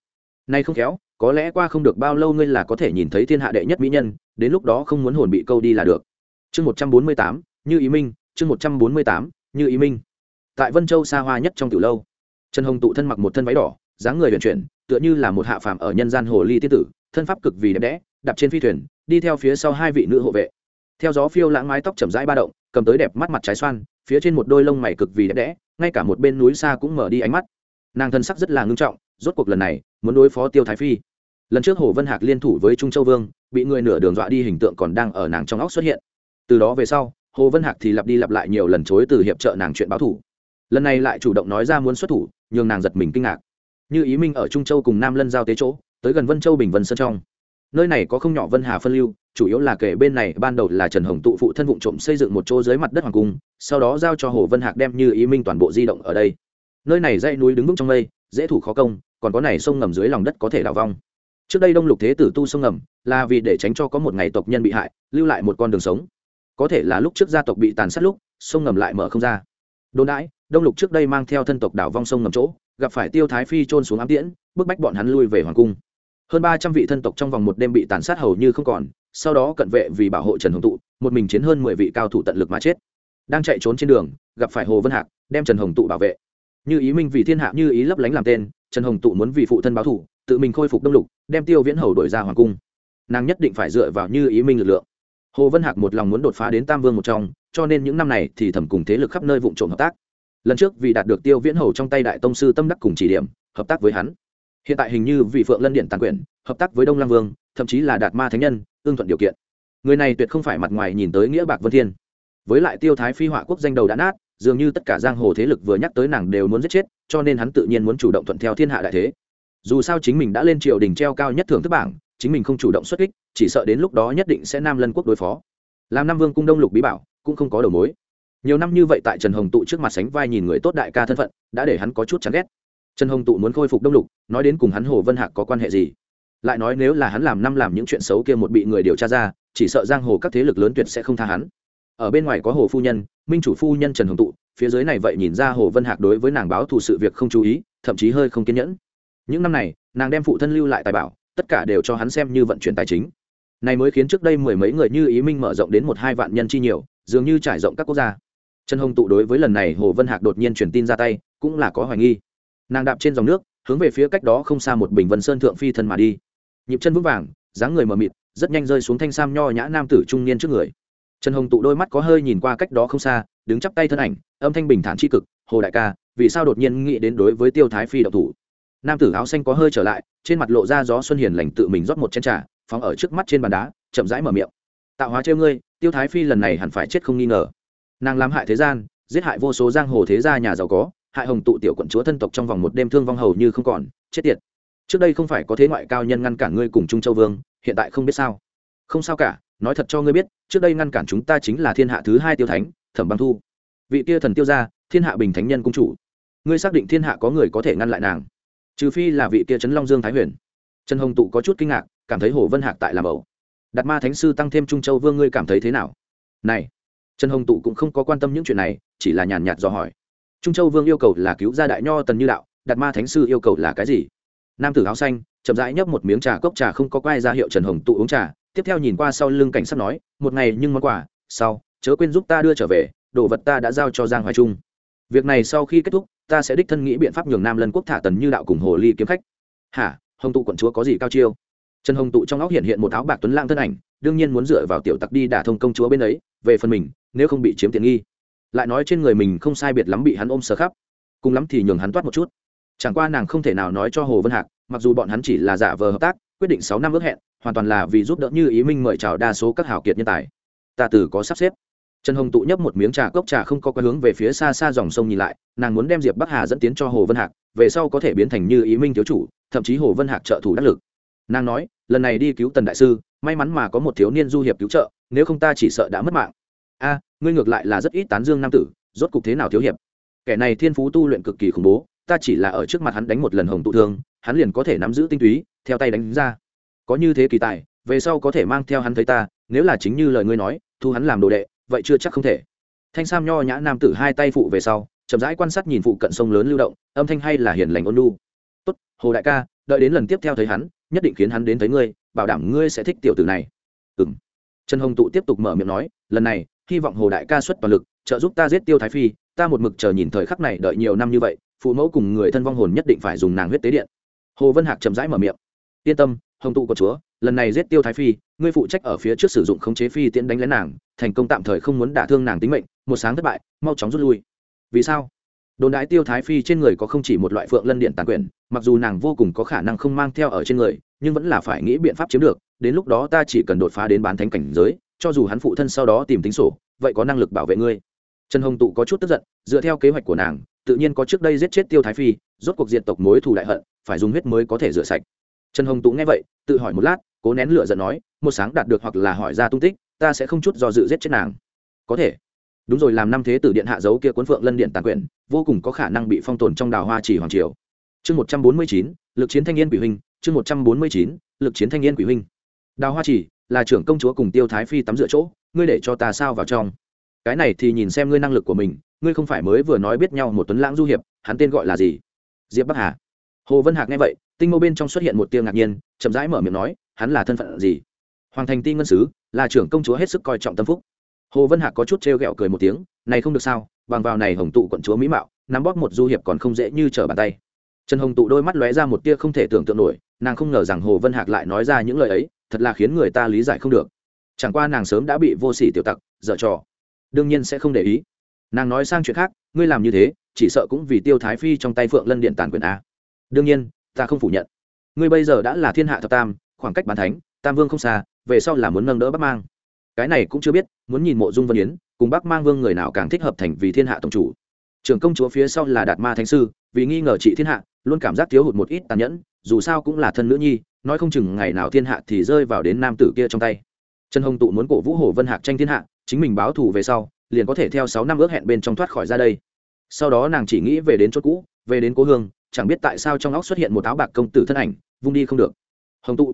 Nay không khéo, có lẽ qua không được bao lâu ngươi là có thể nhìn thấy thiên hạ đệ nhất mỹ nhân, đến lúc đó không muốn hồn bị câu đi là được. Chương một trăm bốn mươi tám, như ý minh, chương một trăm bốn mươi tám, như ý minh. Tại vân châu xa hoa nhất trong tiểu lâu, trần hồng tụ thân mặc một thân váy đỏ, dáng người huyền chuyển, tựa như là một hạ phàm ở nhân gian hồ ly tiên tử, thân pháp cực vì đẹp đẽ, đạp trên phi thuyền, đi theo phía sau hai vị nữ hộ vệ. Theo gió phiêu lãng mái tóc chậm rãi ba động, cầm tới đẹp mắt mặt trái xoan, phía trên một đôi lông mày cực vì đẹp đẽ, ngay cả một bên núi xa cũng mở đi ánh mắt. Nàng thân sắc rất là ngưng trọng rốt cuộc lần này, muốn đối phó tiêu thái phi. Lần trước hồ vân hạc liên thủ với trung châu vương, bị người nửa đường dọa đi hình tượng còn đang ở nàng trong óc xuất hiện. Từ đó về sau, hồ vân hạc thì lặp đi lặp lại nhiều lần chối từ hiệp trợ nàng chuyện báo thủ. Lần này lại chủ động nói ra muốn xuất thủ, nhường nàng giật mình kinh ngạc. Như ý minh ở trung châu cùng nam lân giao tế chỗ, tới gần vân châu bình vân sơn trong. Nơi này có không nhỏ vân hà phân lưu, chủ yếu là kể bên này, ban đầu là trần hồng tụ phụ thân vụ trộm xây dựng một chỗ dưới mặt đất hoàng cung, sau đó giao cho hồ vân hạc đem như ý minh toàn bộ di động ở đây. Nơi này dãy núi đứng vững trong mây, dễ thủ khó công còn có này sông ngầm dưới lòng đất có thể đào vong. Trước đây đông lục thế tử tu sông ngầm là vì để tránh cho có một ngày tộc nhân bị hại, lưu lại một con đường sống. Có thể là lúc trước gia tộc bị tàn sát lúc, sông ngầm lại mở không ra. Đồn đãi, đông lục trước đây mang theo thân tộc đảo vong sông ngầm chỗ, gặp phải tiêu thái phi trôn xuống ám tiễn, bức bách bọn hắn lui về hoàng cung. Hơn ba trăm vị thân tộc trong vòng một đêm bị tàn sát hầu như không còn, sau đó cận vệ vì bảo hộ trần hồng tụ, một mình chiến hơn mười vị cao thủ tận lực mà chết. Đang chạy trốn trên đường, gặp phải hồ vân hạc, đem trần hồng tụ bảo vệ. Như ý minh vì thiên hạ, như ý lấp lánh làm tên trần hồng tụ muốn vì phụ thân báo thủ tự mình khôi phục đông lục, đem tiêu viễn hầu đổi ra hoàng cung. Nàng nhất định phải dựa vào như ý minh lực lượng. Hồ vân hạc một lòng muốn đột phá đến tam vương một trong, cho nên những năm này thì thầm cùng thế lực khắp nơi vụ trộm hợp tác. Lần trước vì đạt được tiêu viễn hầu trong tay đại tông sư tâm đắc cùng chỉ điểm, hợp tác với hắn. Hiện tại hình như vị phượng lân điện tàn quyền, hợp tác với đông lam vương, thậm chí là đạt ma thánh nhân ương thuận điều kiện. Người này tuyệt không phải mặt ngoài nhìn tới nghĩa bạc vân thiên. Với lại tiêu thái phi họa quốc danh đầu đã nát dường như tất cả giang hồ thế lực vừa nhắc tới nàng đều muốn giết chết, cho nên hắn tự nhiên muốn chủ động thuận theo thiên hạ đại thế. Dù sao chính mình đã lên triều đình treo cao nhất thưởng thức bảng, chính mình không chủ động xuất kích, chỉ sợ đến lúc đó nhất định sẽ nam lân quốc đối phó. Làm nam vương cung đông lục bí bảo, cũng không có đầu mối. Nhiều năm như vậy tại trần hồng tụ trước mặt sánh vai nhìn người tốt đại ca thân phận, đã để hắn có chút chán ghét. Trần hồng tụ muốn khôi phục đông lục, nói đến cùng hắn hồ vân hạc có quan hệ gì? Lại nói nếu là hắn làm năm làm những chuyện xấu kia một bị người điều tra ra, chỉ sợ giang hồ các thế lực lớn tuyệt sẽ không tha hắn. Ở bên ngoài có hồ phu nhân minh chủ phu nhân trần hồng tụ, phía dưới này vậy nhìn ra hồ vân hạc đối với nàng báo thù sự việc không chú ý, thậm chí hơi không kiên nhẫn. Những năm này, nàng đem phụ thân lưu lại tài bảo, tất cả đều cho hắn xem như vận chuyển tài chính. Này mới khiến trước đây mười mấy người như ý minh mở rộng đến một hai vạn nhân chi nhiều, dường như trải rộng các quốc gia. Trần hồng tụ đối với lần này hồ vân hạc đột nhiên truyền tin ra tay, cũng là có hoài nghi. Nàng đạp trên dòng nước, hướng về phía cách đó không xa một bình vân sơn thượng phi thân mà đi. Nhịp chân vững vàng, dáng người mờ mịt, rất nhanh rơi xuống thanh sam nho nhã nam tử trung niên trước người trần hồng tụ đôi mắt có hơi nhìn qua cách đó không xa, đứng chắp tay thân ảnh, âm thanh bình thản c cực, hồ đại ca, vì sao đột nhiên nghĩ đến đối với tiêu thái phi đậu thủ? Nam tử áo xanh có hơi trở lại, trên mặt lộ ra gió xuân hiền lành tự mình rót một chén trà, phóng ở trước mắt trên bàn đá, chậm rãi mở miệng. Tạo hóa trêu ngươi, tiêu thái phi lần này hẳn phải chết không nghi ngờ. Nàng làm hại thế gian, giết hại vô số giang hồ thế gia nhà giàu có, hại hồng tụ tiểu quận chúa thân tộc trong vòng một đêm thương vong hầu như không còn, chết tiệt. Trước đây không phải có thế ngoại cao nhân ngăn cản ngươi cùng trung châu vương, hiện tại không biết sao. Không sao cả nói thật cho ngươi biết, trước đây ngăn cản chúng ta chính là thiên hạ thứ hai tiêu thánh, thẩm băng thu. Vị kia thần tiêu gia, thiên hạ bình thánh nhân cung chủ. Ngươi xác định thiên hạ có người có thể ngăn lại nàng? Trừ phi là vị kia trấn long dương thái huyền. Trần hồng tụ có chút kinh ngạc, cảm thấy hồ vân hạc tại làm ẩu. Đạt ma thánh sư tăng thêm trung châu vương, ngươi cảm thấy thế nào? Này, trần hồng tụ cũng không có quan tâm những chuyện này, chỉ là nhàn nhạt dò hỏi. Trung châu vương yêu cầu là cứu gia đại nho tần như đạo, đạt ma thánh sư yêu cầu là cái gì? Nam tử áo xanh, chậm rãi nhấp một miếng trà, cốc trà không có quai ra hiệu trần hồng tụ uống trà tiếp theo nhìn qua sau lưng cảnh sát nói, một ngày nhưng món quà, sau, chớ quên giúp ta đưa trở về, đồ vật ta đã giao cho giang hoài trung. Việc này sau khi kết thúc, ta sẽ đích thân nghĩ biện pháp nhường nam lân quốc thả tần như đạo cùng hồ ly kiếm khách. Hả? Hồng tụ quận chúa có gì cao chiêu? Trần hồng tụ trong óc hiện hiện một áo bạc tuấn lang thân ảnh, đương nhiên muốn dựa vào tiểu tặc đi đả thông công chúa bên ấy, về phần mình, nếu không bị chiếm tiện nghi. Lại nói trên người mình không sai biệt lắm bị hắn ôm sờ khắp. Cùng lắm thì nhường hắn toát một chút. Chẳng qua nàng không thể nào nói cho hồ vân hạc, mặc dù bọn hắn chỉ là giả vờ hợp tác, quyết định sáu năm ước hẹn hoàn toàn là vì giúp đỡ như ý minh mời chào đa số các hảo kiệt nhân tài. Ta từ có sắp xếp. Trần hồng tụ nhấp một miếng trà cốc trà không có quay hướng về phía xa xa dòng sông nhìn lại, nàng muốn đem diệp bắc hà dẫn tiến cho hồ vân hạc, về sau có thể biến thành như ý minh thiếu chủ, thậm chí hồ vân hạc trợ thủ đắc lực. Nàng nói, lần này đi cứu tần đại sư, may mắn mà có một thiếu niên du hiệp cứu trợ, nếu không ta chỉ sợ đã mất mạng. A, ngươi ngược lại là rất ít tán dương nam tử, rốt cục thế nào thiếu hiệp? Kẻ này thiên phú tu luyện cực kỳ khủng bố, ta chỉ là ở trước mặt hắn đánh một lần hồng tụ thương, hắn liền có thể nắm giữ tinh túy, theo tay đánh ra có như thế kỳ tài, về sau có thể mang theo hắn thấy ta, nếu là chính như lời ngươi nói, thu hắn làm đồ đệ, vậy chưa chắc không thể. Thanh sam nho nhã nam tử hai tay phụ về sau, chậm rãi quan sát nhìn phụ cận sông lớn lưu động, âm thanh hay là hiền lành ôn lu tốt, hồ đại ca, đợi đến lần tiếp theo thấy hắn, nhất định khiến hắn đến thấy ngươi, bảo đảm ngươi sẽ thích tiểu tử này. Ừng trần hồng tụ tiếp tục mở miệng nói, lần này, hy vọng hồ đại ca xuất toàn lực, trợ giúp ta giết tiêu thái phi, ta một mực chờ nhìn thời khắc này đợi nhiều năm như vậy, phụ mẫu cùng người thân vong hồn nhất định phải dùng nàng huyết tế điện. Hồ vân hạc chậm rãi mở miệng, yên tâm hồng tụ của chúa, lần này giết tiêu thái phi, ngươi phụ trách ở phía trước sử dụng khống chế phi tiễn đánh lén nàng, thành công tạm thời không muốn đả thương nàng tính mệnh, một sáng thất bại, mau chóng rút lui. Vì sao? Đồn đái tiêu thái phi trên người có không chỉ một loại phượng lân điện tàn quyền mặc dù nàng vô cùng có khả năng không mang theo ở trên người, nhưng vẫn là phải nghĩ biện pháp chiếm được, đến lúc đó ta chỉ cần đột phá đến bán thánh cảnh giới, cho dù hắn phụ thân sau đó tìm tính sổ, vậy có năng lực bảo vệ ngươi. Trần hồng tụ có chút tức giận, dựa theo kế hoạch của nàng, tự nhiên có trước đây giết chết tiêu thái phi, rốt cuộc diện tộc mối thù đại hận, phải dùng huyết mới có thể rửa sạch trần hồng tụ nghe vậy, tự hỏi một lát, cố nén lửa giận nói, một sáng đạt được hoặc là hỏi ra tung tích, ta sẽ không chút do dự giết chết nàng. Có thể. Đúng rồi, làm năm thế tử điện hạ dấu kia cuốn phượng lân điện tàn quyển, vô cùng có khả năng bị phong tồn trong đào hoa chỉ hoàng triều. Chương một trăm bốn mươi chín, lực chiến thanh niên quỷ huynh, chương một trăm bốn mươi chín, lực chiến thanh niên quỷ huynh. Đào hoa chỉ, là trưởng công chúa cùng tiêu thái phi tắm rửa chỗ, ngươi để cho ta sao vào trong? Cái này thì nhìn xem ngươi năng lực của mình, ngươi không phải mới vừa nói biết nhau một tuấn lãng du hiệp, hắn tên gọi là gì? Diệp bắc hà. Hồ vân hạc nghe vậy tinh mâu bên trong xuất hiện một tiêu ngạc nhiên, chậm rãi mở miệng nói, hắn là thân phận gì? Hoàng thành ti ngân sứ, là trưởng công chúa hết sức coi trọng tâm phúc. Hồ vân hạc có chút trêu ghẹo cười một tiếng, này không được sao, bằng vào này hồng tụ quận chúa mỹ mạo, nắm bóp một du hiệp còn không dễ như trở bàn tay. Trần hồng tụ đôi mắt lóe ra một tia không thể tưởng tượng nổi, nàng không ngờ rằng hồ vân hạc lại nói ra những lời ấy, thật là khiến người ta lý giải không được. Chẳng qua nàng sớm đã bị vô sỉ tiểu tặc, dở trò. Đương nhiên sẽ không để ý. Nàng nói sang chuyện khác, ngươi làm như thế, chỉ sợ cũng vì tiêu thái phi trong tay phượng lân điện tàn quyền a. Đương nhiên ta không phủ nhận. Ngươi bây giờ đã là thiên hạ thập tam, khoảng cách bán thánh, tam vương không xa, về sau là muốn nâng đỡ bắc mang. Cái này cũng chưa biết, muốn nhìn mộ dung vân yến, cùng bắc mang vương người nào càng thích hợp thành vì thiên hạ tổng chủ. Trưởng công chúa phía sau là đạt ma thánh sư, vì nghi ngờ trị thiên hạ, luôn cảm giác thiếu hụt một ít tàn nhẫn, dù sao cũng là thân nữ nhi, nói không chừng ngày nào thiên hạ thì rơi vào đến nam tử kia trong tay. Trần hồng tụ muốn cổ vũ hồ vân hạc tranh thiên hạ, chính mình báo thù về sau, liền có thể theo sáu năm ước hẹn bên trong thoát khỏi ra đây. Sau đó nàng chỉ nghĩ về đến chỗ cũ, về đến cố hương chẳng biết tại sao trong óc xuất hiện một áo bạc công tử thân ảnh, vung đi không được. Hồng tụ.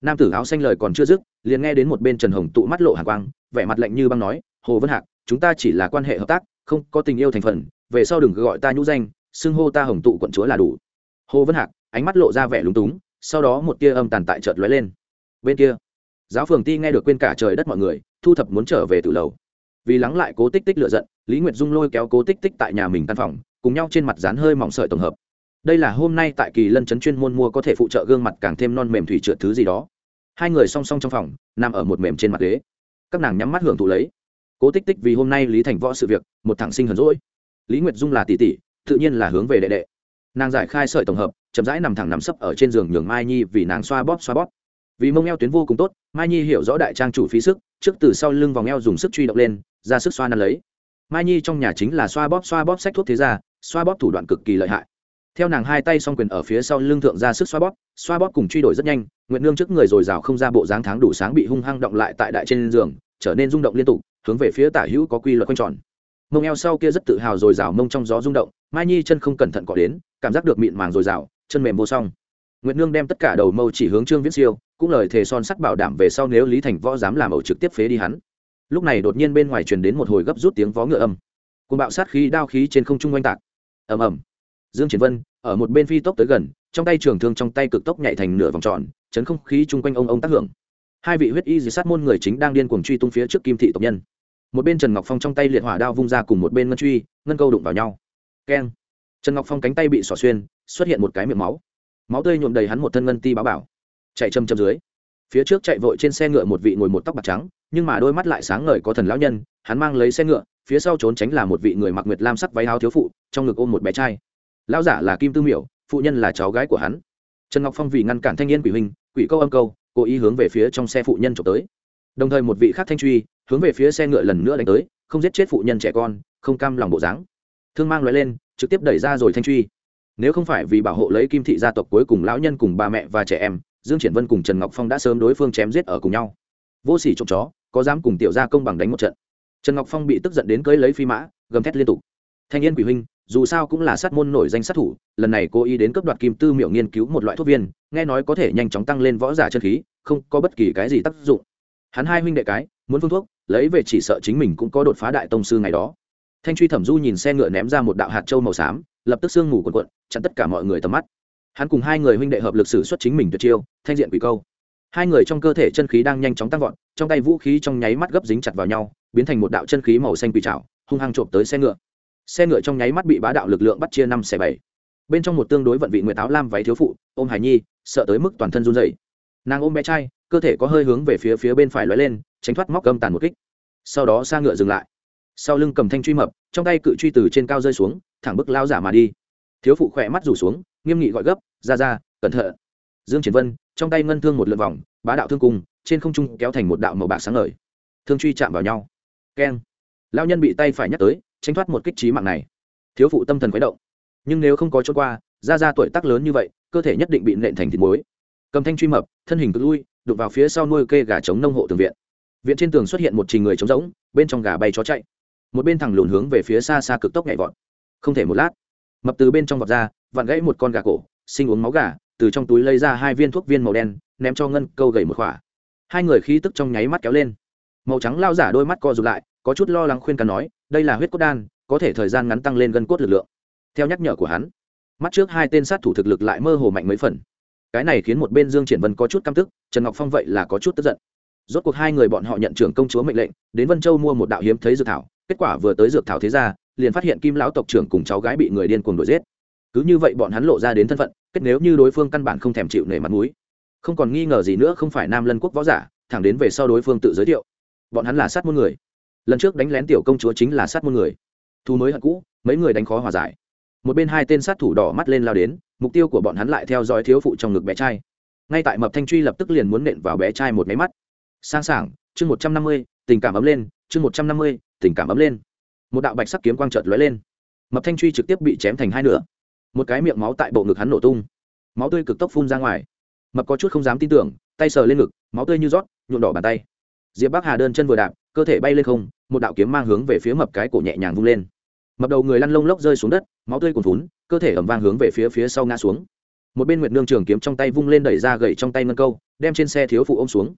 Nam tử áo xanh lời còn chưa dứt, liền nghe đến một bên trần hồng tụ mắt lộ hàng quang, vẻ mặt lạnh như băng nói, hồ vân hạc, chúng ta chỉ là quan hệ hợp tác, không có tình yêu thành phần, về sau đừng gọi ta nhũ danh, xưng hô ta hồng tụ quận chúa là đủ. Hồ vân hạc, ánh mắt lộ ra vẻ lúng túng, sau đó một tia âm tàn tại chợt lóe lên. Bên kia, giáo phường ti nghe được quên cả trời đất mọi người, thu thập muốn trở về từ lầu. Vì lắng lại cố tích tích lựa giận, lý nguyệt dung lôi kéo cố tích tích tại nhà mình căn phòng, cùng nhau trên mặt dán hơi mỏng sợi tổng hợp đây là hôm nay tại kỳ lân chấn chuyên môn mua có thể phụ trợ gương mặt càng thêm non mềm thủy trượt thứ gì đó. Hai người song song trong phòng, nằm ở một mềm trên mặt ghế. Các nàng nhắm mắt hưởng thụ lấy. Cố tích tích vì hôm nay lý thành võ sự việc, một thẳng sinh hờn rỗi lý nguyệt dung là tỷ tỷ, tự nhiên là hướng về đệ đệ. Nàng giải khai sợi tổng hợp, chậm rãi nằm thẳng nằm sấp ở trên giường nhường mai nhi vì nàng xoa bóp xoa bóp. Vì mông eo tuyến vô cùng tốt, mai nhi hiểu rõ đại trang chủ phí sức, trước từ sau lưng vòng eo dùng sức truy động lên, ra sức xoa năn lấy. Mai nhi trong nhà chính là xoa bóp xoa bóp sách thuốc thế ra xoa bóp thủ đoạn cực kỳ lợi hại theo nàng hai tay s o n g quyền ở phía sau lưng thượng ra sức xoa bóp xoa bóp cùng truy đổi rất nhanh nguyện nương trước người dồi dào không ra bộ dáng tháng đủ sáng bị hung hăng động lại tại đại trên giường, trở nên rung động liên tục, hướng về phía tả hữu có quy luật quanh tròn. Mông eo sau kia rất tự hào dồi dào mông trong gió rung động, mai nhi chân không cẩn thận cọ đến, cảm giác được mịn màng dồi dào, chân mềm vô song. Nguyện nương đem tất cả đầu mâu chỉ hướng trương viễn siêu, cũng lời thề son sắc bảo đảm về sau nếu lý thành võ dám làm ẩu trực tiếp phế đi hắn. Lúc này đột nhiên bên ngoài truyền đến một hồi gấp rút tiếng vó ngựa âm. Cùng bạo sát khí, đao khí trên không trung oanh tạc. Ầm ầm dương triển vân, ở một bên phi tốc tới gần, trong tay trường thương trong tay cực tốc nhảy thành nửa vòng tròn, chấn không khí chung quanh ông ông tác hưởng. Hai vị huyết y dì sát môn người chính đang điên cuồng truy tung phía trước kim thị tộc nhân. Một bên trần ngọc phong trong tay liệt hỏa đao vung ra cùng một bên ngân truy, ngân câu đụng vào nhau. Keng. Trần ngọc phong cánh tay bị xỏ xuyên, xuất hiện một cái miệng máu. Máu tươi nhuộm đầy hắn một thân ngân ti báo bảo. Chạy châm châm dưới. Phía trước chạy vội trên xe ngựa một vị ngồi một tóc bạc trắng, nhưng mà đôi mắt lại sáng ngời có thần lão nhân, hắn mang lấy xe ngựa, phía sau trốn tránh là một vị người mặc nguyệt lam sắc váy áo thiếu phụ, trong ngực ôm một bé trai lão giả là kim tư miểu, phụ nhân là cháu gái của hắn. Trần ngọc phong vì ngăn cản thanh niên quỷ huynh, quỷ câu âm câu, cố ý hướng về phía trong xe phụ nhân trộm tới. Đồng thời một vị khác thanh truy, hướng về phía xe ngựa lần nữa đánh tới, không giết chết phụ nhân trẻ con, không cam lòng bộ dáng. Thương mang loại lên, trực tiếp đẩy ra rồi thanh truy. Nếu không phải vì bảo hộ lấy kim thị gia tộc cuối cùng lão nhân cùng bà mẹ và trẻ em, dương triển vân cùng trần ngọc phong đã sớm đối phương chém giết ở cùng nhau. Vô sỉ trộm chó, có dám cùng tiểu gia công bằng đánh một trận. Trần ngọc phong bị tức giận đến cưới lấy phi mã, gầm thét liên tục. Thanh niên quỷ huynh dù sao cũng là sát môn nổi danh sát thủ, lần này cố ý đến cấp đoạt kim tư miểu nghiên cứu một loại thuốc viên, nghe nói có thể nhanh chóng tăng lên võ giả chân khí, không có bất kỳ cái gì tác dụng. Hắn hai huynh đệ cái, muốn phương thuốc, lấy về chỉ sợ chính mình cũng có đột phá đại tông sư ngày đó. Thanh truy thẩm du nhìn xe ngựa ném ra một đạo hạt trâu màu xám, lập tức sương mù quần quận chặn tất cả mọi người tầm mắt. Hắn cùng hai người huynh đệ hợp lực sử xuất chính mình tuyệt chiêu, thanh diện quỷ câu. Hai người trong cơ thể chân khí đang nhanh chóng tăng vọt, trong tay vũ khí trong nháy mắt gấp dính chặt vào nhau, biến thành một đạo chân khí màu xanh quỷ trào hung hăng trộm tới xe ngựa xe ngựa trong nháy mắt bị bá đạo lực lượng bắt chia năm xẻ bảy. Bên trong một tương đối vận vị nguyệt áo lam váy thiếu phụ, ôm hải nhi, sợ tới mức toàn thân run dày nàng ôm bé trai, cơ thể có hơi hướng về phía phía bên phải lói lên, tránh thoát móc gâm tàn một kích. Sau đó xa ngựa dừng lại. Sau lưng cầm thanh truy mập, trong tay cự truy từ trên cao rơi xuống, thẳng bức lao giả mà đi. Thiếu phụ khỏe mắt rủ xuống, nghiêm nghị gọi gấp, ra ra, cẩn thận. Dương triển vân, trong tay ngân thương một lượt vòng, bá đạo thương cung trên không trung kéo thành một đạo màu bạc sáng ngời. Thương truy chạm vào nhau. Keng. Lao nhân bị tay phải nhắc tới tránh thoát một kích trí mạng này. Thiếu phụ tâm thần khuấy động. Nhưng nếu không có trốn qua, ra ra tuổi tác lớn như vậy, cơ thể nhất định bị nện thành thịt muối. Cầm thanh truy mập, thân hình cứ lui đục vào phía sau nuôi kê gà trống nông hộ tường viện. Viện trên tường xuất hiện một trình người trống rỗng, bên trong gà bay chó chạy. Một bên thẳng lùn hướng về phía xa xa cực tốc nhảy vọt. Không thể một lát, mập từ bên trong vọt ra, vặn gãy một con gà cổ, sinh uống máu gà, từ trong túi lấy ra hai viên thuốc viên màu đen, ném cho ngân câu gầy một khỏa. Hai người khí tức trong nháy mắt kéo lên. Màu trắng lao giả đôi mắt co rụt lại có chút lo lắng khuyên can nói, đây là huyết cốt đan, có thể thời gian ngắn tăng lên gân cốt lực lượng. Theo nhắc nhở của hắn, mắt trước hai tên sát thủ thực lực lại mơ hồ mạnh mấy phần. Cái này khiến một bên dương triển vân có chút căm tức, trần ngọc phong vậy là có chút tức giận. Rốt cuộc hai người bọn họ nhận trưởng công chúa mệnh lệnh, đến vân châu mua một đạo hiếm thấy dược thảo, kết quả vừa tới dược thảo thế ra liền phát hiện kim lão tộc trưởng cùng cháu gái bị người điên cuồng đuổi giết. Cứ như vậy bọn hắn lộ ra đến thân phận, kết nếu như đối phương căn bản không thèm chịu nể mặt mũi. Không còn nghi ngờ gì nữa không phải nam lân quốc võ giả, thẳng đến về sau đối phương tự giới thiệu. Bọn hắn là sát môn người lần trước đánh lén tiểu công chúa chính là sát môn người. Thu mới hận cũ, mấy người đánh khó hòa giải. Một bên hai tên sát thủ đỏ mắt lên lao đến, mục tiêu của bọn hắn lại theo dõi thiếu phụ trong ngực bé trai. Ngay tại mập thanh truy lập tức liền muốn nện vào bé trai một máy mắt. Sang sảng, chương một trăm năm mươi, tình cảm ấm lên, chương một trăm năm mươi, tình cảm ấm lên. Một đạo bạch sắc kiếm quang trợt lóe lên. Mập thanh truy trực tiếp bị chém thành hai nửa. Một cái miệng máu tại bộ ngực hắn nổ tung. Máu tươi cực tốc phun ra ngoài. Mập có chút không dám tin tưởng, tay sờ lên ngực, máu tươi như rót, nhuộm đỏ bàn tay. Diệp bắc hà đơn chân vừa đạp cơ thể bay lên không, một đạo kiếm mang hướng về phía mập cái cổ nhẹ nhàng vung lên. Mập đầu người lăn lông lốc rơi xuống đất, máu tươi cuồn vún cơ thể ẩm vang hướng về phía phía sau ngã xuống. Một bên nguyệt nương trường kiếm trong tay vung lên đẩy ra gậy trong tay ngân câu, đem trên xe thiếu phụ ôm xuống.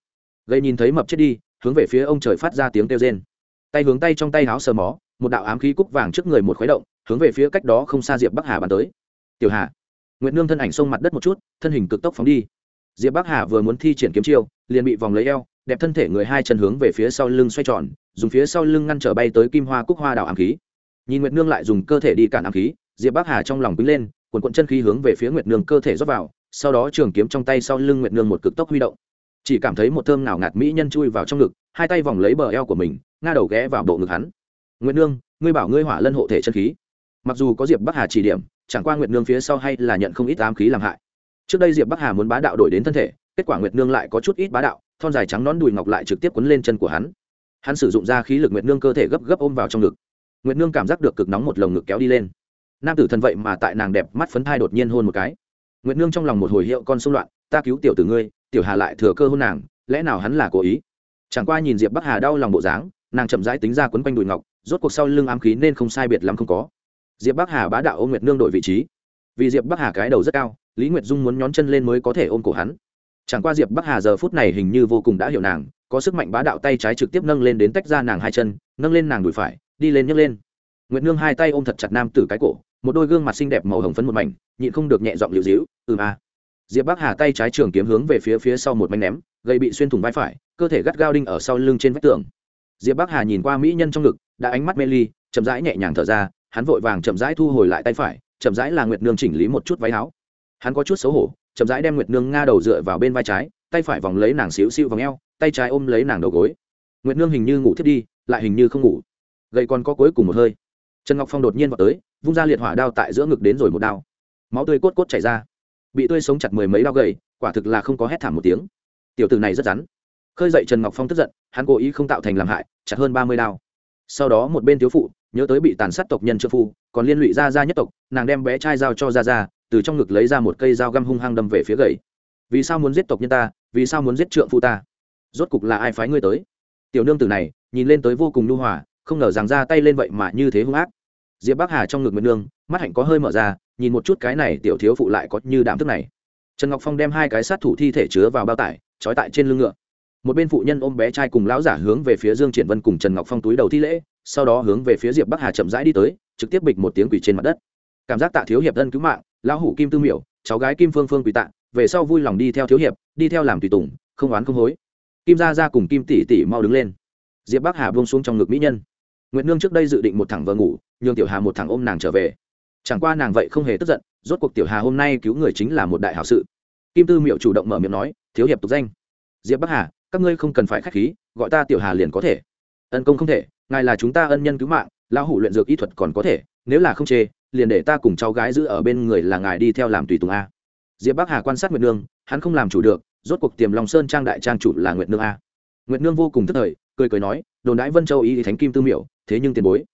Gậy nhìn thấy mập chết đi, hướng về phía ông trời phát ra tiếng kêu rên. Tay hướng tay trong tay háo sờ mó, một đạo ám khí cúc vàng trước người một khuấy động, hướng về phía cách đó không xa diệp bắc hà bắn tới. Tiểu hà. Nguyệt nương thân ảnh xông mặt đất một chút, thân hình cực tốc phóng đi. Diệp bắc hà vừa muốn thi triển kiếm chiêu, liền bị vòng lấy eo đẹp thân thể người hai chân hướng về phía sau lưng xoay tròn, dùng phía sau lưng ngăn trở bay tới kim hoa cúc hoa đào ám khí. Nhìn nguyệt nương lại dùng cơ thể đi cản ám khí, diệp bắc hà trong lòng quýnh lên quần quận chân khí hướng về phía nguyệt nương cơ thể rót vào, sau đó trường kiếm trong tay sau lưng nguyệt nương một cực tốc huy động. Chỉ cảm thấy một thơm nào ngạt mỹ nhân chui vào trong ngực, hai tay vòng lấy bờ eo của mình, nga đầu ghé vào bộ ngực hắn. Nguyệt nương, ngươi bảo ngươi hỏa lân hộ thể chân khí. Mặc dù có diệp bắc hà chỉ điểm, chẳng qua nguyệt nương phía sau hay là nhận không ít ám khí làm hại. Trước đây diệp bắc hà muốn bá đạo đổi đến thân thể, kết quả nguyệt nương lại có chút ít bá đạo thon dài trắng nón đùi ngọc lại trực tiếp quấn lên chân của hắn. Hắn sử dụng ra khí lực nguyệt nương cơ thể gấp gấp ôm vào trong ngực. Nguyệt nương cảm giác được cực nóng một lồng ngực kéo đi lên. Nam tử thần vậy mà tại nàng đẹp mắt phấn thai đột nhiên hôn một cái. Nguyệt nương trong lòng một hồi hiệu con xung loạn, ta cứu tiểu tử ngươi, tiểu hà lại thừa cơ hôn nàng, lẽ nào hắn là cố ý? Chẳng qua nhìn diệp bắc hà đau lòng bộ dáng, nàng chậm rãi tính ra quấn quanh đùi ngọc, rốt cuộc sau lưng ám khí nên không sai biệt lắm không có. Diệp bắc hà bá đạo ôm nguyệt nương đổi vị trí. Vì diệp bắc hà cái đầu rất cao, lý nguyệt dung muốn nhón chân lên mới có thể ôm cổ hắn chẳng qua diệp bắc hà giờ phút này hình như vô cùng đã hiểu nàng, có sức mạnh bá đạo tay trái trực tiếp nâng lên đến tách ra nàng hai chân, nâng lên nàng đùi phải, đi lên nhấc lên. Nguyệt nương hai tay ôm thật chặt nam tử cái cổ, một đôi gương mặt xinh đẹp màu hồng phấn một mảnh, nhịn không được nhẹ giọng liều dĩu ừ a. Diệp bắc hà tay trái trường kiếm hướng về phía phía sau một mảnh ném gây bị xuyên thủng vai phải, cơ thể gắt gao đinh ở sau lưng trên vách tường. Diệp bắc hà nhìn qua mỹ nhân trong ngực, đã ánh mắt mê ly, chậm rãi nhẹ nhàng thở ra, hắn vội vàng chậm rãi thu hồi lại tay phải, chậm rãi là nguyệt nương chỉnh lý một chút váy áo. Hắn có chút xấu hổ chậm rãi đem nguyệt nương nga đầu dựa vào bên vai trái, tay phải vòng lấy nàng xíu xíu vòng eo, tay trái ôm lấy nàng đầu gối. Nguyệt nương hình như ngủ thiết đi, lại hình như không ngủ. Gậy còn có cuối cùng một hơi. Trần ngọc phong đột nhiên vào tới, vung ra liệt hỏa đao tại giữa ngực đến rồi một đao. Máu tươi cốt cốt chảy ra. Bị tươi sống chặt mười mấy đao gầy quả thực là không có hét thảm một tiếng. Tiểu tử này rất rắn. Khơi dậy trần ngọc phong tức giận, hắn cố ý không tạo thành làm hại, chặt hơn ba mươi đao. Sau đó một bên thiếu phụ, nhớ tới bị tàn sát tộc nhân trợ phu, còn liên lụy gia gia nhất tộc, nàng đem bé trai giao cho gia gia từ trong ngực lấy ra một cây dao găm hung hăng đâm về phía gầy vì sao muốn giết tộc nhân ta? Vì sao muốn giết trượng phu ta? Rốt cục là ai phái ngươi tới? Tiểu nương tử này, nhìn lên tới vô cùng nhu hòa, không ngờ rằng ra tay lên vậy mà như thế hung ác. Diệp bắc hà trong ngực nguyệt nương, mắt hạnh có hơi mở ra, nhìn một chút cái này tiểu thiếu phụ lại có như đạm thức này. Trần ngọc phong đem hai cái sát thủ thi thể chứa vào bao tải, trói tại trên lưng ngựa. Một bên phụ nhân ôm bé trai cùng lão giả hướng về phía dương triển vân cùng trần ngọc phong túi đầu thi lễ, sau đó hướng về phía diệp bắc hà chậm rãi đi tới, trực tiếp bịch một tiếng quỷ trên mặt đất cảm giác tạ thiếu hiệp thân cứu mạng, lão hủ kim tư miểu, cháu gái kim phương phương quỳ tạ, về sau vui lòng đi theo thiếu hiệp, đi theo làm tùy tùng, không oán không hối. Kim gia ra cùng kim tỷ tỷ mau đứng lên. Diệp bắc hà buông xuống trong ngực mỹ nhân. Nguyễn nương trước đây dự định một thẳng vợ ngủ, nhường tiểu hà một thằng ôm nàng trở về. Chẳng qua nàng vậy không hề tức giận, rốt cuộc tiểu hà hôm nay cứu người chính là một đại hảo sự. Kim tư miệu chủ động mở miệng nói, thiếu hiệp tục danh. Diệp bắc hà, các ngươi không cần phải k h á c h khí, gọi ta tiểu hà liền có thể. Ân công không thể, ngài là chúng ta ân nhân cứu mạng, lão hủ luyện dược y thuật còn có thể, nếu là không chê liền để ta cùng cháu gái giữ ở bên người là ngài đi theo làm tùy tùng a. Diệp bắc hà quan sát nguyệt nương, hắn không làm chủ được, rốt cuộc tiềm lòng sơn trang đại trang chủ là nguyệt nương a. Nguyệt nương vô cùng tức thời, cười cười nói, đồn đãi vân châu y thánh kim tư miểu, thế nhưng tiền bối.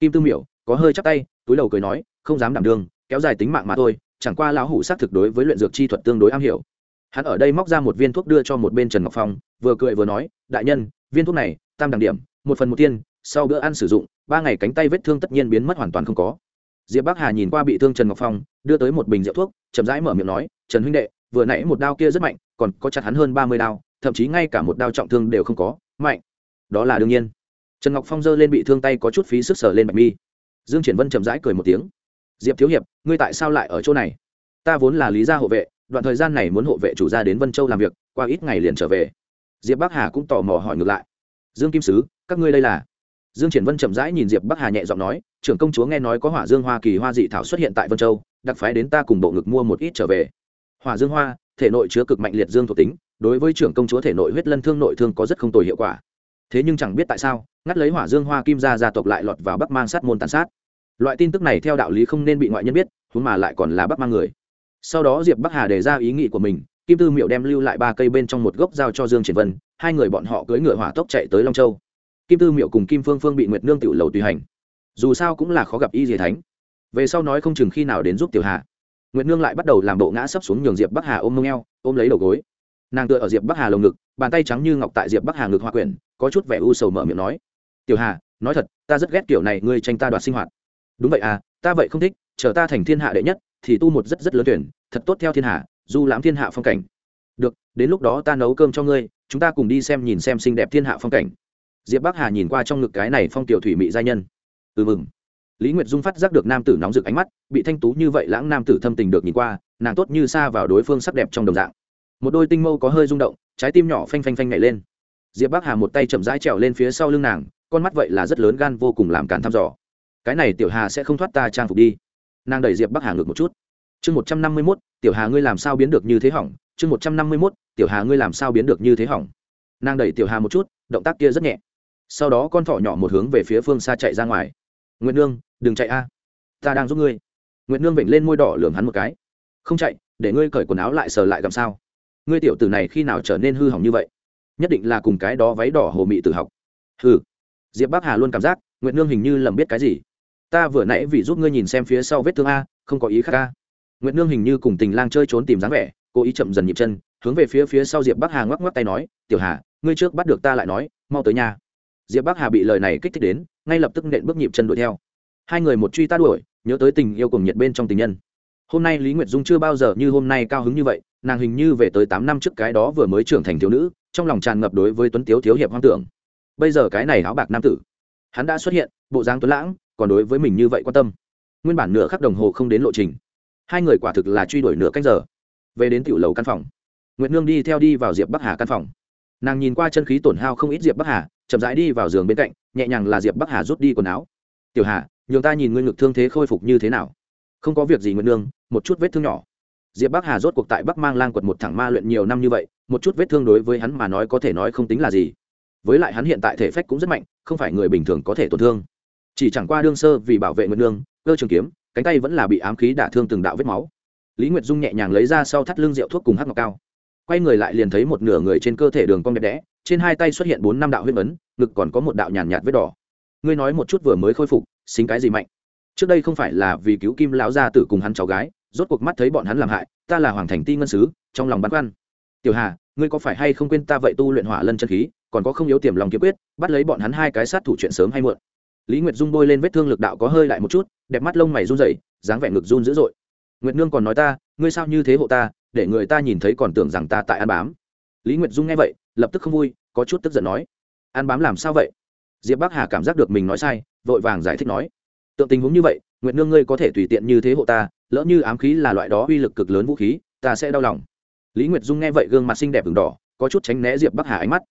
Kim tư miểu, có hơi chắc tay, túi đầu cười nói, không dám đảm đương, kéo dài tính mạng mà thôi, chẳng qua lão hủ xác thực đối với luyện dược chi thuật tương đối am hiểu. Hắn ở đây móc ra một viên thuốc đưa cho một bên trần ngọc phong, vừa cười vừa nói, đại nhân, viên thuốc này, tam đẳng điểm, một phần một tiên, sau bữa ăn sử dụng, ba ngày cánh tay vết thương tất nhiên biến mất hoàn toàn không có diệp bắc hà nhìn qua bị thương trần ngọc phong, đưa tới một bình rượu thuốc, chậm rãi mở miệng nói, trần huynh đệ, vừa nãy một đao kia rất mạnh, còn có chặt hắn hơn ba mươi đao, thậm chí ngay cả một đao trọng thương đều không có, mạnh. Đó là đương nhiên. Trần ngọc phong giơ lên bị thương tay có chút phí sức sở lên bạch mi. Dương triển vân chậm rãi cười một tiếng, diệp thiếu hiệp, ngươi tại sao lại ở chỗ này? Ta vốn là lý gia hộ vệ, đoạn thời gian này muốn hộ vệ chủ gia đến vân châu làm việc, qua ít ngày liền trở về. Diệp bắc hà cũng tò mò hỏi ngược lại, dương kim sứ, các ngươi đây là? Dương triển vân chậm rãi nhìn diệp bắc hà nhẹ giọng nói, trưởng công chúa nghe nói có hỏa dương hoa kỳ hoa dị thảo xuất hiện tại vân châu, đặc phái đến ta cùng bộ ngực mua một ít trở về. Hỏa dương hoa, thể nội chứa cực mạnh liệt dương thuộc tính, đối với trưởng công chúa thể nội huyết lân thương nội thương có rất không tồi hiệu quả. Thế nhưng chẳng biết tại sao, ngắt lấy hỏa dương hoa kim gia gia tộc lại lọt vào bắc mang sát môn tàn sát. Loại tin tức này theo đạo lý không nên bị ngoại nhân biết, huống mà lại còn là bắc mang người. Sau đó diệp bắc hà đề ra ý nghĩ của mình, kim tư miệu đem lưu lại ba cây bên trong một gốc giao cho dương triển vân, hai người bọn họ cưỡi ngựa hỏa tốc chạy tới long châu kim tư miệu cùng kim phương phương bị nguyệt nương tiểu lầu tùy hành. Dù sao cũng là khó gặp y dì thánh. Về sau nói không chừng khi nào đến giúp tiểu hà. Nguyệt nương lại bắt đầu làm bộ ngã sấp xuống nhường diệp bắc hà ôm mông eo, ôm lấy đầu gối. Nàng tựa ở diệp bắc hà lồng ngực, bàn tay trắng như ngọc tại diệp bắc hà ngực hoa quyển, có chút vẻ u sầu mở miệng nói. Tiểu hà, nói thật, ta rất ghét kiểu này, ngươi tranh ta đoạt sinh hoạt. Đúng vậy à ta vậy không thích, chờ ta thành thiên hạ đệ nhất, thì tu một rất rất lớn tuyển, thật tốt theo thiên hạ, du lãm thiên hạ phong cảnh. Được, đến lúc đó ta nấu cơm cho ngươi, chúng ta cùng đi xem nhìn xem xinh đẹp thiên hạ phong cảnh diệp bắc hà nhìn qua trong ngực cái này phong tiểu thủy mị giai nhân. Ừ mừng. Lý nguyệt dung phát giác được nam tử nóng rực ánh mắt, bị thanh tú như vậy lãng nam tử thâm tình được nhìn qua, nàng tốt như xa vào đối phương sắc đẹp trong đồng dạng. Một đôi tinh mâu có hơi rung động, trái tim nhỏ phanh phanh phanh nhảy lên. Diệp bắc hà một tay chậm rãi trèo lên phía sau lưng nàng, con mắt vậy là rất lớn gan vô cùng làm cản thăm dò. Cái này tiểu hà sẽ không thoát ta trang phục đi. Nàng đẩy diệp bắc hà ngược một chút. Chương một trăm năm mươi mốt, tiểu hà ngươi làm sao biến được như thế hỏng? Chương một trăm năm mươi mốt, tiểu hà ngươi làm sao biến được như thế hỏng? Nàng đẩy tiểu hà một chút, động tác kia rất nhẹ sau đó con thỏ nhỏ một hướng về phía phương xa chạy ra ngoài. Nguyễn nương, đừng chạy a. Ta đang giúp ngươi. Nguyễn nương vểnh lên môi đỏ lường hắn một cái. Không chạy, để ngươi cởi quần áo lại sờ lại làm sao? Ngươi tiểu tử này khi nào trở nên hư hỏng như vậy? Nhất định là cùng cái đó váy đỏ hồ mị tử học. Hừ. Diệp bắc hà luôn cảm giác, nguyệt nương hình như lầm biết cái gì. Ta vừa nãy vì giúp ngươi nhìn xem phía sau vết thương a, không có ý khác a. Nguyệt nương hình như cùng tình lang chơi trốn tìm dáng vẻ, cố ý chậm dần nhịp chân, hướng về phía phía sau diệp bắc hà ngoắc ngoắc tay nói, tiểu hà, ngươi trước bắt được ta lại nói, mau tới nhà diệp bắc hà bị lời này kích thích đến ngay lập tức nện bước nhịp chân đuổi theo hai người một truy ta đuổi nhớ tới tình yêu cùng nhiệt bên trong tình nhân hôm nay lý nguyệt dung chưa bao giờ như hôm nay cao hứng như vậy nàng hình như về tới tám năm trước cái đó vừa mới trưởng thành thiếu nữ trong lòng tràn ngập đối với tuấn tiếu thiếu hiệp hoang tưởng bây giờ cái này áo bạc nam tử hắn đã xuất hiện bộ dáng tuấn lãng còn đối với mình như vậy quan tâm nguyên bản nửa khắc đồng hồ không đến lộ trình hai người quả thực là truy đuổi nửa cách giờ về đến tiểu lầu căn phòng nguyệt nương đi theo đi vào diệp bắc hà căn phòng nàng nhìn qua chân khí tổn hao không ít diệp bắc hà chậm rãi đi vào giường bên cạnh, nhẹ nhàng là diệp bắc hà rút đi quần áo. Tiểu hà, nhường ta nhìn ngươi ngực thương thế khôi phục như thế nào? Không có việc gì nguyệt nương, một chút vết thương nhỏ. Diệp bắc hà rốt cuộc tại bắc mang lang quật một thẳng ma luyện nhiều năm như vậy, một chút vết thương đối với hắn mà nói có thể nói không tính là gì. Với lại hắn hiện tại thể phách cũng rất mạnh, không phải người bình thường có thể tổn thương. Chỉ chẳng qua đương sơ vì bảo vệ nguyệt nương, cơ trường kiếm, cánh tay vẫn là bị ám khí đả thương từng đạo vết máu. Lý nguyệt dung nhẹ nhàng lấy ra sau thắt lưng rượu thuốc cùng hắc ngọc cao quay người lại liền thấy một nửa người trên cơ thể đường cong đẹp đẽ trên hai tay xuất hiện bốn năm đạo huyết ấn ngực còn có một đạo nhàn nhạt, nhạt vết đỏ. Ngươi nói một chút vừa mới khôi phục xính cái gì mạnh? Trước đây không phải là vì cứu kim lão gia tử cùng hắn cháu gái rốt cuộc mắt thấy bọn hắn làm hại ta là hoàng thành ti ngân sứ trong lòng băn khoăn. Tiểu hà ngươi có phải hay không quên ta vậy tu luyện hỏa lân chân khí còn có không yếu tiềm lòng kiếm quyết bắt lấy bọn hắn hai cái sát thủ chuyện sớm hay muộn. Lý nguyệt dung bôi lên vết thương lực đạo có hơi lại một chút đẹp mắt lông mày run rẩy dáng vẻ ngực run dữ dội. Nguyệt nương còn nói ta ngươi sao như thế hộ ta để người ta nhìn thấy còn tưởng rằng ta tại ăn bám. Lý nguyệt dung nghe vậy, lập tức không vui, có chút tức giận nói, ăn bám làm sao vậy? Diệp bắc hà cảm giác được mình nói sai, vội vàng giải thích nói, tượng tình huống như vậy, nguyệt nương ngươi có thể tùy tiện như thế hộ ta, lỡ như ám khí là loại đó uy lực cực lớn vũ khí, ta sẽ đau lòng. Lý nguyệt dung nghe vậy gương mặt xinh đẹp v đỏ, có chút tránh né diệp bắc hà ánh mắt.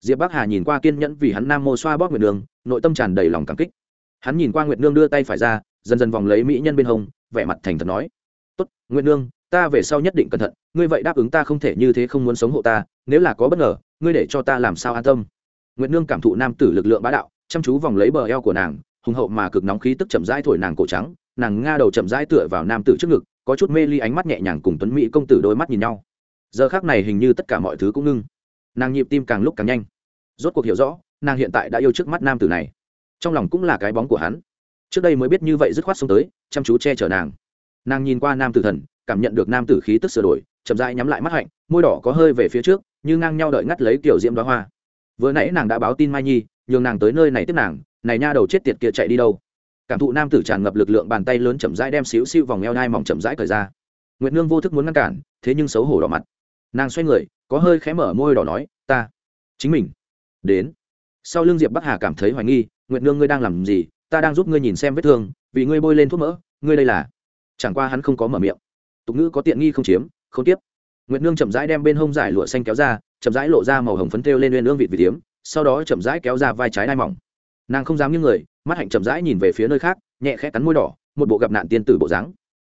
Diệp bắc hà nhìn qua kiên nhẫn vì hắn nam mô xoa bóp nguyệt nương, nội tâm tràn đầy lòng cảm kích. Hắn nhìn qua nguyệt nương đưa tay phải ra, dần dần vòng lấy mỹ nhân bên hông, vẻ mặt thành thật nói, tốt, nguyệt nương ta về sau nhất định cẩn thận, ngươi vậy đáp ứng ta không thể như thế không muốn sống hộ ta, nếu là có bất ngờ, ngươi để cho ta làm sao an tâm. Nguyệt nương cảm thụ nam tử lực lượng bá đạo, chăm chú vòng lấy bờ eo của nàng, hùng hậu mà cực nóng khí tức chậm rãi thổi nàng cổ trắng, nàng nga đầu chậm rãi tựa vào nam tử trước ngực, có chút mê ly ánh mắt nhẹ nhàng cùng tuấn mỹ công tử đôi mắt nhìn nhau. Giờ khác này hình như tất cả mọi thứ cũng ngưng. Nàng nhịp tim càng lúc càng nhanh. Rốt cuộc hiểu rõ, nàng hiện tại đã yêu trước mắt nam tử này. Trong lòng cũng là cái bóng của hắn. Trước đây mới biết như vậy dứt khoát xuống tới, chăm chú che chở nàng. Nàng nhìn qua nam tử thần cảm nhận được nam tử khí tức sửa đổi, chậm rãi nhắm lại mắt hạnh, môi đỏ có hơi về phía trước, như ngang nhau đợi ngắt lấy kiểu diễm đoá hoa. Vừa nãy nàng đã báo tin mai nhi, nhường nàng tới nơi này tiếp nàng, này nha đầu chết tiệt kia chạy đi đâu? Cảm thụ nam tử tràn ngập lực lượng bàn tay lớn chậm rãi đem xíu xíu vòng eo đai mỏng chậm rãi cởi ra. Nguyệt nương vô thức muốn ngăn cản, thế nhưng xấu hổ đỏ mặt. Nàng xoay người, có hơi khẽ mở môi đỏ nói, ta, chính mình. Đến. Sau lưng diệp bắc hà cảm thấy hoài nghi, nguyệt nương ngươi đang làm gì? Ta đang giúp ngươi nhìn xem vết thương, vì ngươi bôi lên thuốc mỡ, ngươi đây là? Chẳng qua hắn không có mở miệng tục ngữ có tiện nghi không chiếm, không tiếp. Nguyệt nương chậm rãi đem bên hông giải lụa xanh kéo ra, chậm rãi lộ ra màu hồng phấn thêu lên lên ương vịt vị tiếm, sau đó chậm rãi kéo ra vai trái đai mỏng. Nàng không dám những người, mắt hạnh chậm rãi nhìn về phía nơi khác, nhẹ khẽ cắn môi đỏ, một bộ gặp nạn tiên tử bộ dáng.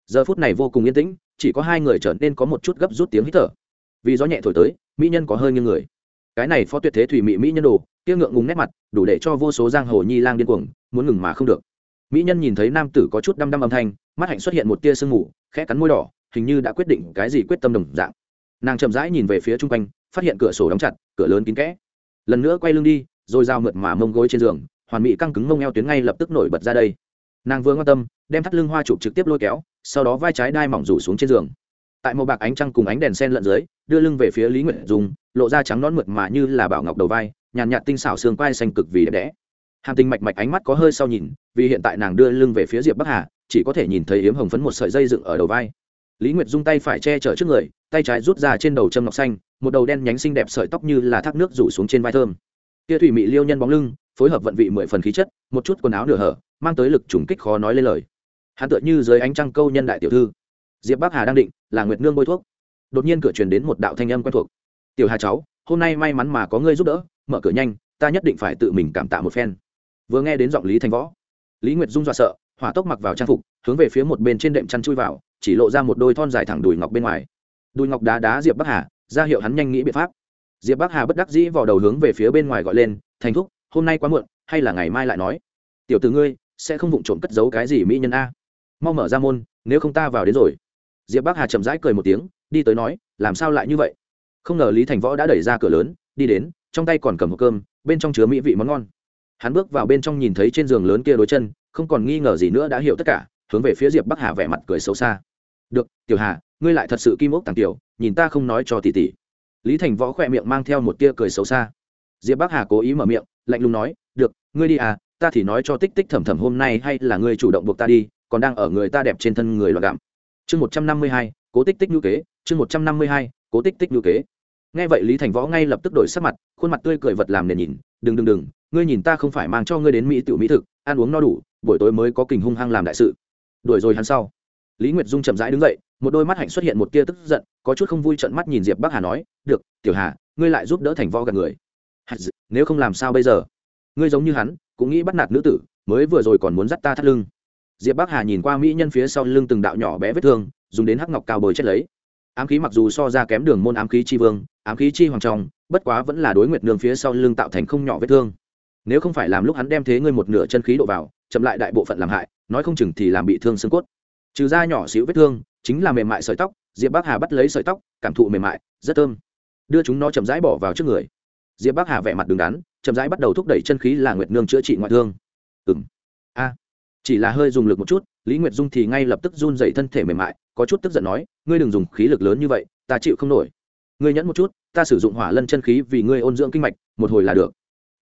Giờ phút này vô cùng yên tĩnh, chỉ có hai người trở nên có một chút gấp rút tiếng hít thở. Vì gió nhẹ thổi tới, mỹ nhân có hơi như người. Cái này phó tuyệt thế thủy mỹ mỹ nhân đồ, kia ngượng ngùng nét mặt, đủ để cho vô số giang hồ nhi lang điên cuồng, muốn ngừng mà không được. Mỹ nhân nhìn thấy nam tử có chút đăm đăm âm thanh mắt hạnh xuất hiện một tia sương mù, khẽ cắn môi đỏ, hình như đã quyết định cái gì quyết tâm đồng dạng. Nàng chậm rãi nhìn về phía chung quanh, phát hiện cửa sổ đóng chặt, cửa lớn kín kẽ. Lần nữa quay lưng đi, rồi dao mượt mà mông gối trên giường, hoàn mỹ căng cứng mông eo tuyến ngay lập tức nổi bật ra đây. Nàng vừa quan tâm, đem thắt lưng hoa chụp trực tiếp lôi kéo, sau đó vai trái đai mỏng rủ xuống trên giường. Tại màu bạc ánh trăng cùng ánh đèn sen lẫn dưới, đưa lưng về phía lý nguyện dùng lộ ra trắng nón mượt mà như là bảo ngọc đầu vai, nhàn nhạt tinh xảo xương quai xanh cực vì đẹp đẽ hàm tình mạch mạch ánh mắt có hơi sau nhìn, vì hiện tại nàng đưa lưng về phía diệp bắc hà, chỉ có thể nhìn thấy yếm hồng phấn một sợi dây dựng ở đầu vai. Lý nguyệt dung tay phải che chở trước người, tay trái rút ra trên đầu châm ngọc xanh, một đầu đen nhánh xinh đẹp sợi tóc như là thác nước rủ xuống trên vai thơm. Tia thủy mị liêu nhân bóng lưng, phối hợp vận vị mười phần khí chất, một chút quần áo nửa hở, mang tới lực trùng kích khó nói lên lời. Hắn tựa như dưới ánh trăng câu nhân đại tiểu thư. Diệp bắc hà đang định, là nguyệt nương bôi thuốc. Đột nhiên cửa truyền đến một đạo thanh âm quen thuộc. Tiểu hà cháu, hôm nay may mắn mà có ngươi giúp đỡ, mở cửa nhanh, ta nhất định phải tự mình cảm tạ một phen vừa nghe đến giọng lý Thành võ. Lý nguyệt dung dọa sợ, hỏa tốc mặc vào trang phục, hướng về phía một bên trên đệm chăn chui vào, chỉ lộ ra một đôi thon dài thẳng đùi ngọc bên ngoài. Đùi ngọc đá đá diệp bắc hà, ra hiệu hắn nhanh nghĩ biện pháp. Diệp bắc hà bất đắc dĩ vào đầu hướng về phía bên ngoài gọi lên, thành thúc, hôm nay quá muộn, hay là ngày mai lại nói? Tiểu t ử ngươi, sẽ không vụng trộm cất giấu cái gì mỹ nhân a. Mau mở ra môn, nếu không ta vào đến rồi. Diệp bắc hà chậm rãi cười một tiếng, đi tới nói, làm sao lại như vậy? Không ngờ lý thành võ đã đẩy ra cửa lớn, đi đến, trong tay còn cầm hộp cơm, bên trong chứa mỹ vị món ngon hắn bước vào bên trong nhìn thấy trên giường lớn kia đôi chân, không còn nghi ngờ gì nữa đã hiểu tất cả, hướng về phía diệp bắc hà vẻ mặt cười xấu xa. Được, tiểu hà, ngươi lại thật sự kim ốc tàng tiểu, nhìn ta không nói cho tỷ tỷ. Lý thành võ khỏe miệng mang theo một tia cười xấu xa. Diệp bắc hà cố ý mở miệng, lạnh lùng nói, được, ngươi đi à ta thì nói cho tích tích thầm thầm hôm nay hay là ngươi chủ động buộc ta đi, còn đang ở người ta đẹp trên thân người loạn gặm. Chương một trăm năm mươi hai, cố tích tích ngữ kế, chương một trăm năm mươi hai, cố tích tích ngữ kế. Nghe vậy lý thành võ ngay lập tức đổi sắc mặt, khuôn mặt tươi cười vật làm nền nhìn, đừng đừng đừng ngươi nhìn ta không phải mang cho ngươi đến mỹ tiểu mỹ thực, ăn uống no đủ, buổi tối mới có kình hung hăng làm đại sự. Đuổi rồi hắn sau. Lý nguyệt dung chậm rãi đứng dậy, một đôi mắt hạnh xuất hiện một tia tức giận, có chút không vui trận mắt nhìn diệp bắc hà nói, được, tiểu hà, ngươi lại giúp đỡ thành vo gạt người. Nếu không làm sao bây giờ? Ngươi giống như hắn, cũng nghĩ bắt nạt nữ tử, mới vừa rồi còn muốn dắt ta thắt lưng. Diệp bắc hà nhìn qua mỹ nhân phía sau lưng từng đạo nhỏ bé vết thương, dùng đến hắc ngọc cao bồi chết lấy. Ám khí mặc dù so ra kém đường môn ám khí chi vương, ám khí chi hoàng trọng bất quá vẫn là đối nguyệt nương phía sau lưng tạo thành không nhỏ vết thương nếu không phải làm lúc hắn đem thế ngươi một nửa chân khí độ vào, chậm lại đại bộ phận làm hại, nói không chừng thì làm bị thương xương cốt. Trừ ra nhỏ xíu vết thương, chính là mềm mại sợi tóc, diệp bắc hà bắt lấy sợi tóc, cảm thụ mềm mại, rất thơm. Đưa chúng nó chậm rãi bỏ vào trước người. Diệp bắc hà vẻ mặt đứng đắn, chậm rãi bắt đầu thúc đẩy chân khí là nguyệt nương chữa trị ngoại thương. Ừng a. Chỉ là hơi dùng lực một chút, lý nguyệt dung thì ngay lập tức run dậy thân thể mềm mại, có chút tức giận nói, ngươi đừng dùng khí lực lớn như vậy, ta chịu không nổi. Ngươi nhẫn một chút, ta sử dụng hỏa lân chân khí vì ngươi ôn dưỡng kinh mạch, một hồi là được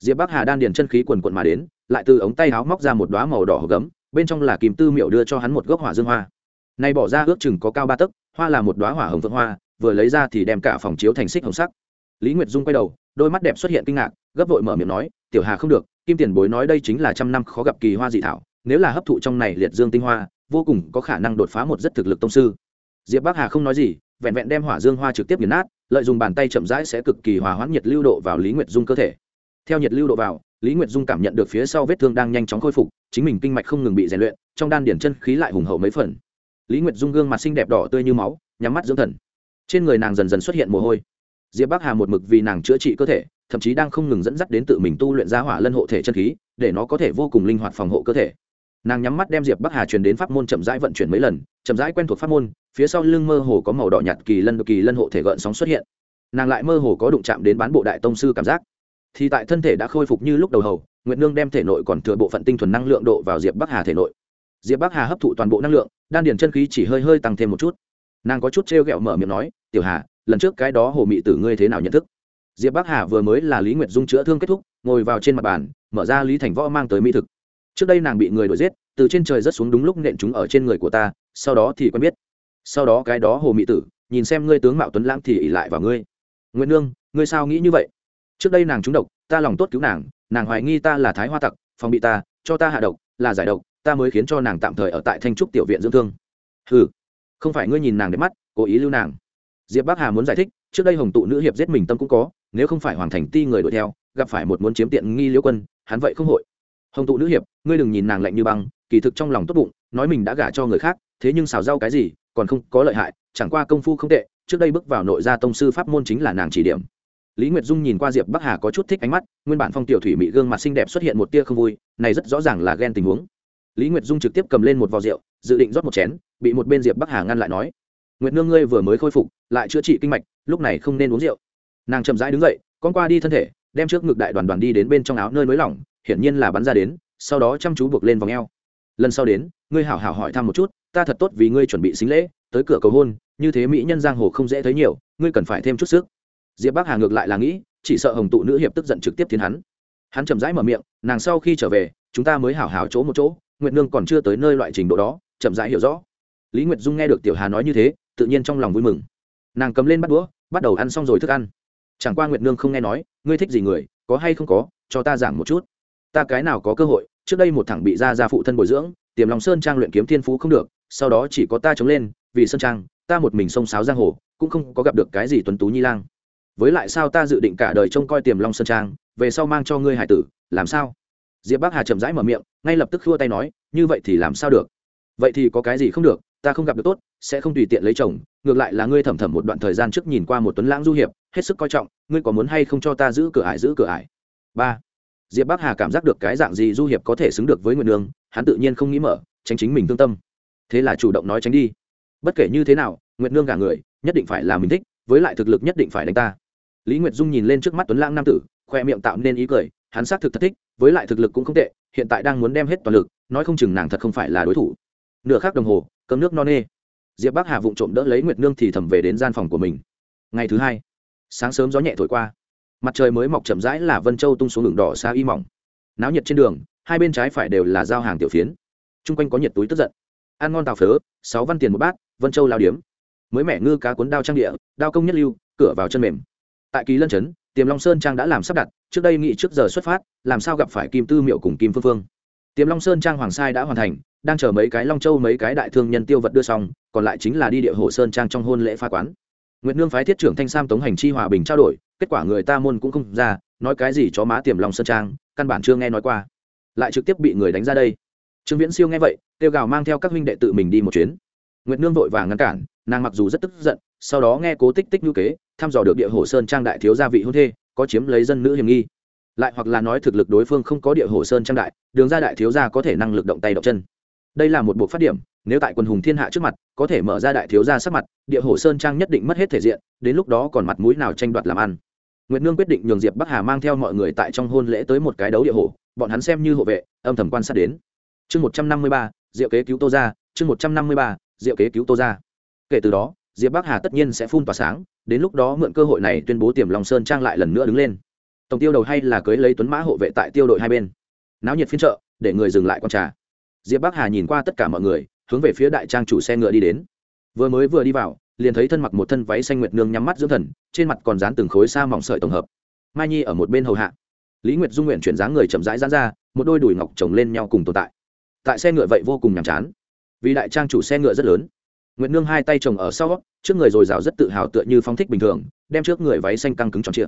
diệp bắc hà đan điền chân khí quần quận mà đến, lại từ ống tay áo móc ra một đoá màu đỏ gấm, bên trong là kìm tư miệu đưa cho hắn một gốc hỏa dương hoa. Nay bỏ ra ước chừng có cao ba tấc, hoa là một đoá hỏa hồng vượng hoa, vừa lấy ra thì đem cả phòng chiếu thành xích hồng sắc. Lý nguyệt dung quay đầu, đôi mắt đẹp xuất hiện kinh ngạc, gấp vội mở miệng nói, tiểu hà không được, kim tiền bối nói đây chính là trăm năm khó gặp kỳ hoa dị thảo, nếu là hấp thụ trong này liệt dương tinh hoa, vô cùng có khả năng đột phá một rất thực lực tông sư. Diệp bắc hà không nói gì, vẹn vẹn đem hỏa dương hoa trực tiếp nghiền nát, lợi dụng bàn tay chậm rãi sẽ cực kỳ hòa hoãn nhiệt lưu độ vào lý nguyệt dung cơ thể theo nhiệt lưu độ vào, lý nguyệt dung cảm nhận được phía sau vết thương đang nhanh chóng khôi phục, chính mình kinh mạch không ngừng bị rèn luyện, trong đan điển chân khí lại hùng hậu mấy phần. Lý nguyệt dung gương mặt xinh đẹp đỏ tươi như máu, nhắm mắt dưỡng thần. Trên người nàng dần dần xuất hiện mồ hôi. Diệp bắc hà một mực vì nàng chữa trị cơ thể, thậm chí đang không ngừng dẫn dắt đến tự mình tu luyện ra hỏa lân hộ thể chân khí, để nó có thể vô cùng linh hoạt phòng hộ cơ thể. Nàng nhắm mắt đem diệp bắc hà truyền đến pháp môn chậm rãi vận chuyển mấy lần, chậm rãi quen thuộc pháp môn, phía sau lưng mơ hồ có màu đỏ nhạt kỳ lân kỳ lân hộ thể gợn sóng xuất hiện. Nàng lại mơ hồ có đụng chạm đến bán bộ đại tông sư cảm giác thì tại thân thể đã khôi phục như lúc đầu hầu, nguyệt nương đem thể nội còn thừa bộ phận tinh thuần năng lượng độ vào diệp bắc hà thể nội. Diệp bắc hà hấp thụ toàn bộ năng lượng, đan điền chân khí chỉ hơi hơi tăng thêm một chút. Nàng có chút t r ghẹo mở miệng nói, tiểu hà, lần trước cái đó hồ mị tử ngươi thế nào nhận thức? Diệp bắc hà vừa mới là lý nguyệt dung chữa thương kết thúc, ngồi vào trên mặt bàn, mở ra lý thành võ mang tới mỹ thực. Trước đây nàng bị người đuổi giết, từ trên trời rất xuống đúng lúc nện chúng ở trên người của ta, sau đó thì quen biết. Sau đó cái đó hồ mị tử, nhìn xem ngươi tướng mạo tuấn lãng thì ỉ lại vào ngươi. Nguyễn nương, ngươi sao nghĩ như vậy? Trước đây nàng trúng độc, ta lòng tốt cứu nàng nàng hoài nghi ta là thái hoa tặc, phòng bị ta, cho ta hạ độc, là giải độc, ta mới khiến cho nàng tạm thời ở tại thanh trúc tiểu viện dưỡng thương. Ừ không phải ngươi nhìn nàng đẹp mắt, cố ý lưu nàng. Diệp bắc hà muốn giải thích, trước đây hồng tụ nữ hiệp giết mình tâm cũng có, nếu không phải hoàng thành ti người đuổi theo, gặp phải một muốn chiếm tiện nghi liễu quân, hắn vậy không hội. Hồng tụ nữ hiệp, ngươi đừng nhìn nàng lạnh như băng, kỳ thực trong lòng tốt bụng, nói mình đã gả cho người khác, thế nhưng xào rau cái gì, còn không có lợi hại, chẳng qua công phu không tệ, trước đây bước vào nội gia tông sư pháp môn chính là nàng chỉ điểm lý nguyệt dung nhìn qua diệp bắc hà có chút thích ánh mắt, nguyên bản phong tiểu thủy mỹ gương mặt xinh đẹp xuất hiện một tia không vui, này rất rõ ràng là ghen tình huống. Lý nguyệt dung trực tiếp cầm lên một vò rượu, dự định rót một chén, bị một bên diệp bắc hà ngăn lại nói, nguyệt nương ngươi vừa mới khôi phục, lại chữa trị kinh mạch, lúc này không nên uống rượu. Nàng chậm rãi đứng dậy, con qua đi thân thể, đem trước ngực đại đoàn đoàn đi đến bên trong áo nơi nới lỏng, hiển nhiên là bắn ra đến, sau đó chăm chú buộc lên vòng eo. Lần sau đến, ngươi hảo hảo hỏi thăm một chút, ta thật tốt vì ngươi chuẩn bị xính lễ, tới cửa cầu hôn, như thế mỹ nhân giang hồ không dễ thấy nhiều, ngươi cần phải thêm chút sức diệp bắc hà ngược lại là nghĩ, chỉ sợ hồng tụ nữ hiệp tức giận trực tiếp tiến hắn. Hắn chậm rãi mở miệng, nàng sau khi trở về, chúng ta mới hảo hảo chỗ một chỗ, nguyệt nương còn chưa tới nơi loại trình độ đó, chậm rãi hiểu rõ. Lý nguyệt dung nghe được tiểu hà nói như thế, tự nhiên trong lòng vui mừng. Nàng cầm lên bắt đũa, bắt đầu ăn xong rồi thức ăn. Chẳng qua nguyệt nương không nghe nói, ngươi thích gì người, có hay không có, cho ta giảng một chút. Ta cái nào có cơ hội, trước đây một thằng bị ra ra phụ thân bồi dưỡng, tiềm lòng sơn trang luyện kiếm thiên phú không được, sau đó chỉ có ta chống lên, vì sơn trang, ta một mình xông sáo giang hồ, cũng không có gặp được cái gì tuấn tú nhi lang với lại sao ta dự định cả đời trông coi tiềm long sơn trang, về sau mang cho ngươi hải tử, làm sao? Diệp bắc hà chậm rãi mở miệng, ngay lập tức khua tay nói, như vậy thì làm sao được? Vậy thì có cái gì không được, ta không gặp được tốt, sẽ không tùy tiện lấy chồng, ngược lại là ngươi thẩm thẩm một đoạn thời gian trước nhìn qua một tuấn lãng du hiệp, hết sức coi trọng, ngươi có muốn hay không cho ta giữ cửa ải, giữ cửa ải? Ba. Diệp bắc hà cảm giác được cái dạng gì du hiệp có thể xứng được với nguyện nương, hắn tự nhiên không nghĩ mở, tránh chính mình thương tâm. Thế là chủ động nói tránh đi. Bất kể như thế nào, nguyện nương cả người, nhất định phải là mình thích, với lại thực lực nhất định phải đánh ta lý nguyệt dung nhìn lên trước mắt tuấn lãng nam tử, khoe miệng tạo nên ý cười, hắn xác thực thật thích, với lại thực lực cũng không tệ, hiện tại đang muốn đem hết toàn lực, nói không chừng nàng thật không phải là đối thủ. Nửa khác đồng hồ, cơm nước no nê. Diệp bắc hà vụng trộm đỡ lấy nguyệt nương thì thầm về đến gian phòng của mình. Ngày thứ hai, sáng sớm gió nhẹ thổi qua. Mặt trời mới mọc chậm rãi là vân châu tung xuống đường đỏ xa y mỏng. Náo nhiệt trên đường, hai bên trái phải đều là giao hàng tiểu phiến. Chung quanh có nhiệt túi tức giận. Ăn ngon tàu phớ, sáu văn tiền một bát, vân châu lao điếm. Mới mẻ ngư cá cuốn đao trang địa, đao công nhất lưu, cửa vào chân mềm tại kỳ lân chấn tiềm long sơn trang đã làm sắp đặt, trước đây nghị trước giờ xuất phát, làm sao gặp phải kim tư miệu cùng kim phương phương. Tiềm long sơn trang hoàng sai đã hoàn thành, đang chờ mấy cái long châu mấy cái đại thương nhân tiêu vật đưa xong, còn lại chính là đi địa hồ sơn trang trong hôn lễ pha quán. Nguyệt nương phái thiết trưởng thanh sam tống hành chi hòa bình trao đổi, kết quả người ta môn cũng không ra, nói cái gì cho má tiềm long sơn trang, căn bản chưa nghe nói qua. Lại trực tiếp bị người đánh ra đây. Trương viễn siêu nghe vậy tiêu gào mang theo các huynh đệ tự mình đi một chuyến. Nguyệt nương vội vàng ngăn cản, nàng mặc dù rất tức giận sau đó nghe cố tích tích ngữ kế thăm dò được địa hồ sơn trang đại thiếu gia vị hôn thê có chiếm lấy dân nữ hiểm nghi. Lại hoặc là nói thực lực đối phương không có địa hồ sơn trang đại đường ra đại thiếu gia có thể năng lực động tay động chân. Đây là một buộc phát điểm nếu tại quân hùng thiên hạ trước mặt có thể mở ra đại thiếu gia sắc mặt địa hồ sơn trang nhất định mất hết thể diện đến lúc đó còn mặt mũi nào tranh đoạt làm ăn. Nguyệt nương quyết định nhường diệp bắc hà mang theo mọi người tại trong hôn lễ tới một cái đấu địa hồ bọn hắn xem như hộ vệ âm thầm quan sát đến. Chương một trăm năm mươi ba diệu kế cứu tô gia, chương một trăm năm mươi ba diệu kế cứu tô gia. kể từ đó diệp bắc hà tất nhiên sẽ phun tỏa sáng, đến lúc đó mượn cơ hội này tuyên bố tiềm long sơn trang lại lần nữa đứng lên. tổng tiêu đầu hay là cưới lấy tuấn mã hộ vệ tại tiêu đội hai bên. náo nhiệt phiên trợ để người dừng lại con trà. diệp bắc hà nhìn qua tất cả mọi người, hướng về phía đại trang chủ xe ngựa đi đến. vừa mới vừa đi vào, liền thấy thân mặc một thân váy xanh nguyệt nương nhắm mắt dưỡng thần, trên mặt còn dán từng khối sa mỏng sợi tổng hợp. mai nhi ở một bên hầu hạ. lý nguyệt dung nguyện chuyển dáng người chậm rãi dán ra, một đôi đùi ngọc chồng lên nhau cùng tồn tại. tại xe ngựa vậy vô cùng nhàm chán. vì đại trang chủ xe ngựa rất lớn nguyệt nương hai tay chồng ở sau, trước người dồi dào rất tự hào tựa như phong thích bình thường, đem trước người váy xanh căng cứng tròn trịa.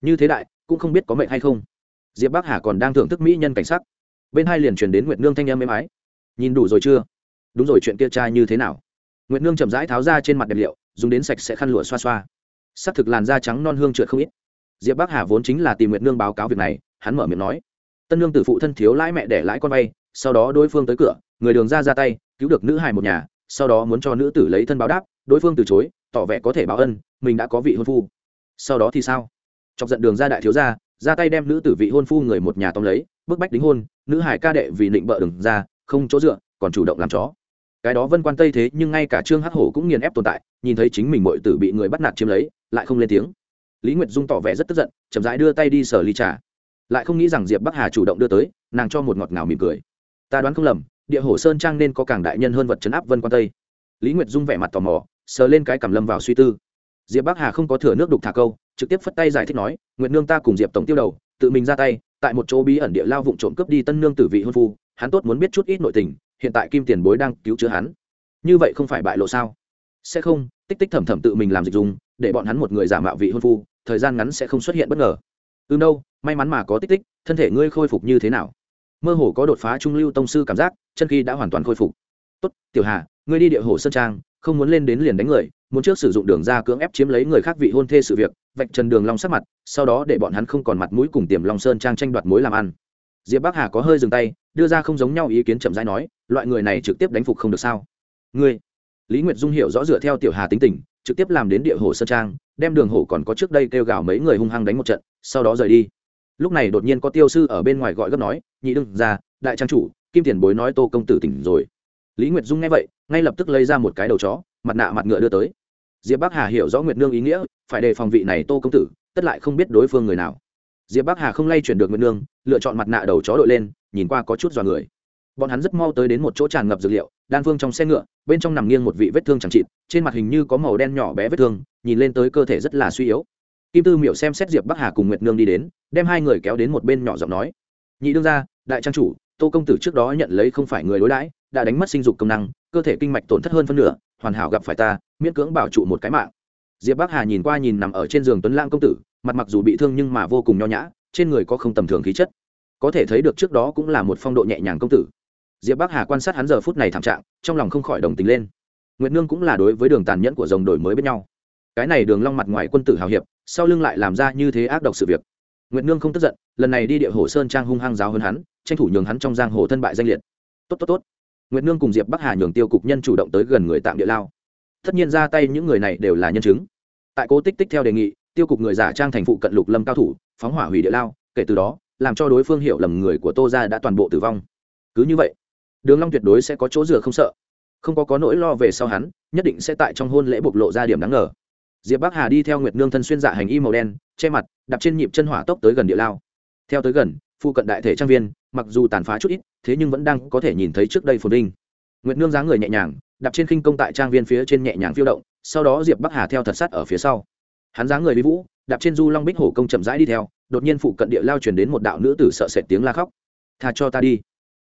Như thế đại, cũng không biết có mệnh hay không. Diệp bắc hà còn đang thưởng thức mỹ nhân cảnh sắc. Bên hai liền truyền đến nguyệt nương thanh âm êm ái. Nhìn đủ rồi chưa? Đúng rồi, chuyện kia trai như thế nào? Nguyệt nương chậm rãi tháo ra trên mặt đẹp liệu, dùng đến sạch sẽ khăn lụa xoa xoa. S ắ c thực làn da trắng non hương trượt không ít. Diệp bắc hà vốn chính là tìm nguyệt nương báo cáo việc này, hắn mở miệng nói. Tân nương tử phụ thân thiếu lãi mẹ để lãi con vay, sau đó đối phương tới cửa, người đường ra ra tay, cứu được nữ hài một nhà sau đó muốn cho nữ tử lấy thân báo đáp, đối phương từ chối, tỏ vẻ có thể báo ân, mình đã có vị hôn phu. Sau đó thì sao? Chọc giận đường ra đại thiếu gia, ra tay đem nữ tử vị hôn phu người một nhà tóm lấy, bức bách đính hôn, nữ hải ca đệ vì định bợ đường ra không chỗ dựa, còn chủ động làm chó. Cái đó vân quan tây thế, nhưng ngay cả trương hắc hổ cũng nghiền ép tồn tại, nhìn thấy chính mình mọi tử bị người bắt nạt chiếm lấy, lại không lên tiếng. Lý nguyệt dung tỏ vẻ rất tức giận, chậm rãi đưa tay đi sở ly trà. Lại không nghĩ rằng diệp bắc hà chủ động đưa tới, nàng cho một ngọt ngào mỉm cười. Ta đoán không lầm địa hồ sơn trang nên có càng đại nhân hơn vật chấn áp vân quan tây. Lý nguyệt dung vẻ mặt tò mò, sờ lên cái cảm lâm vào suy tư. Diệp bắc hà không có thừa nước đục thả câu, trực tiếp phất tay giải thích nói, nguyệt nương ta cùng diệp tổng tiêu đầu, tự mình ra tay, tại một chỗ bí ẩn địa lao vụng trộm cướp đi tân nương tử vị hôn phu, hắn tốt muốn biết chút ít nội tình, hiện tại kim tiền bối đang cứu chữa hắn. Như vậy không phải bại lộ sao? Sẽ không, tích tích thẩm thẩm tự mình làm dịch dùng, để bọn hắn một người giả mạo vị hôn phu, thời gian ngắn sẽ không xuất hiện bất ngờ. Từ đâu, may mắn mà có tích tích, thân thể ngươi khôi phục như thế nào? Mơ hồ có đột phá trung lưu tông sư cảm giác, chân khi đã hoàn toàn khôi phục. Tốt, tiểu hà, ngươi đi địa hồ sơn trang, không muốn lên đến liền đánh người, muốn trước sử dụng đường ra cưỡng ép chiếm lấy người khác vị hôn thê sự việc. Vạch trần đường long sát mặt, sau đó để bọn hắn không còn mặt mũi cùng tiềm long sơn trang tranh đoạt mối làm ăn. Diệp bắc hà có hơi dừng tay, đưa ra không giống nhau ý kiến chậm rãi nói, loại người này trực tiếp đánh phục không được sao? Ngươi? Lý nguyệt dung hiểu rõ dựa theo tiểu hà tính tình, trực tiếp làm đến địa hồ sơn trang, đem đường hổ còn có trước đây kêu gào mấy người hung hăng đánh một trận, sau đó rời đi lúc này đột nhiên có tiêu sư ở bên ngoài gọi gấp nói, nhị đương ra đại trang chủ, kim tiền bối nói tô công tử tỉnh rồi. Lý nguyệt dung nghe vậy, ngay lập tức lấy ra một cái đầu chó, mặt nạ mặt ngựa đưa tới. Diệp bắc hà hiểu rõ nguyệt nương ý nghĩa, phải đề phòng vị này tô công tử, tất lại không biết đối phương người nào. Diệp bắc hà không lay chuyển được nguyệt nương, lựa chọn mặt nạ đầu chó đội lên, nhìn qua có chút dọa người. Bọn hắn rất mau tới đến một chỗ tràn ngập dược liệu, đan phương trong xe ngựa, bên trong nằm nghiêng một vị vết thương chẳng chịt, trên mặt hình như có màu đen nhỏ bé vết thương, nhìn lên tới cơ thể rất là suy yếu kim tư miệu xem xét diệp bắc hà cùng nguyệt nương đi đến, đem hai người kéo đến một bên nhỏ giọng nói. Nhị đương ra đại trang chủ, tô công tử trước đó nhận lấy không phải người đối đãi, đã đánh mất sinh dục công năng, cơ thể kinh mạch tổn thất hơn phân nửa, hoàn hảo gặp phải ta, miễn cưỡng bảo trụ một cái mạng. Diệp bắc hà nhìn qua nhìn nằm ở trên giường tuấn lang công tử, mặt mặc dù bị thương nhưng mà vô cùng nho nhã, trên người có không tầm thường khí chất. Có thể thấy được trước đó cũng là một phong độ nhẹ nhàng công tử. Diệp bắc hà quan sát hắn giờ phút này thảm trạng, trong lòng không khỏi đồng tình lên. Nguyệt nương cũng là đối với đường tàn nhẫn của rồng đổi mới bên nhau. Cái này đường long mặt ngoài quân tử hào hiệp sau lưng lại làm ra như thế ác độc sự việc. Nguyệt nương không tức giận, lần này đi địa hồ sơn trang hung hăng giáo hơn hắn, tranh thủ nhường hắn trong giang hồ thân bại danh liệt. Tốt tốt tốt. Nguyệt nương cùng diệp bắc hà nhường tiêu cục nhân chủ động tới gần người tạm địa lao. Tất nhiên ra tay những người này đều là nhân chứng. Tại cố tích tích theo đề nghị, tiêu cục người giả trang thành phụ cận lục lâm cao thủ, phóng hỏa hủy địa lao, kể từ đó, làm cho đối phương hiểu lầm người của tô gia đã toàn bộ tử vong. Cứ như vậy, đường long tuyệt đối sẽ có chỗ dựa không sợ. Không có có nỗi lo về sau hắn, nhất định sẽ tại trong hôn lễ bộc lộ ra điểm đáng ngờ diệp bắc hà đi theo nguyệt nương thân xuyên dạ hành y màu đen, che mặt, đạp trên nhịp chân hỏa tốc tới gần địa lao. Theo tới gần phụ cận đại thể trang viên, mặc dù tàn phá chút ít, thế nhưng vẫn đang có thể nhìn thấy trước đây phồn vinh. Nguyệt nương dáng người nhẹ nhàng, đạp trên khinh công tại trang viên phía trên nhẹ nhàng phiêu động, sau đó diệp bắc hà theo thật sát ở phía sau. Hắn dáng người vi vũ, đạp trên du long bích hổ công chậm rãi đi theo, đột nhiên phụ cận địa lao truyền đến một đạo nữ tử sợ sệt tiếng la khóc. Tha cho ta đi.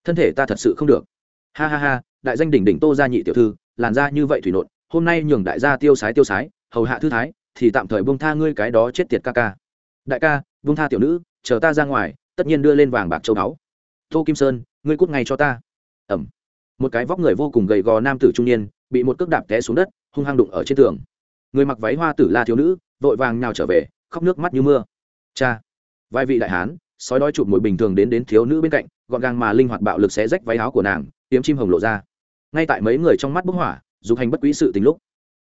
Thân thể ta thật sự không được. Ha ha ha, đại danh đỉnh đỉnh tô gia nhị tiểu thư, làn da như vậy thủy nộn hôm nay nhường đại gia tiêu sái tiêu sái, hầu hạ thư thái, thì tạm thời buông tha ngươi cái đó chết tiệt ca ca. Đại ca, buông tha tiểu nữ, chờ ta ra ngoài, tất nhiên đưa lên vàng bạc châu báu. Tô kim sơn, ngươi cút ngay cho ta. Ẩm. Một cái vóc người vô cùng gầy gò nam tử trung niên, bị một cước đạp té xuống đất, hung hăng đụng ở trên tường. Người mặc váy hoa tử la thiếu nữ, vội vàng nào trở về, khóc nước mắt như mưa. Cha. Vai vị đại hán, sói đói chụp mồi bình thường đến đến thiếu nữ bên cạnh, gọn gàng mà linh hoạt bạo lực xé rách váy áo của nàng, tiếm chim hồng lộ ra. Ngay tại mấy người trong mắt bức hỏa dục hành bất quý sự tình lúc,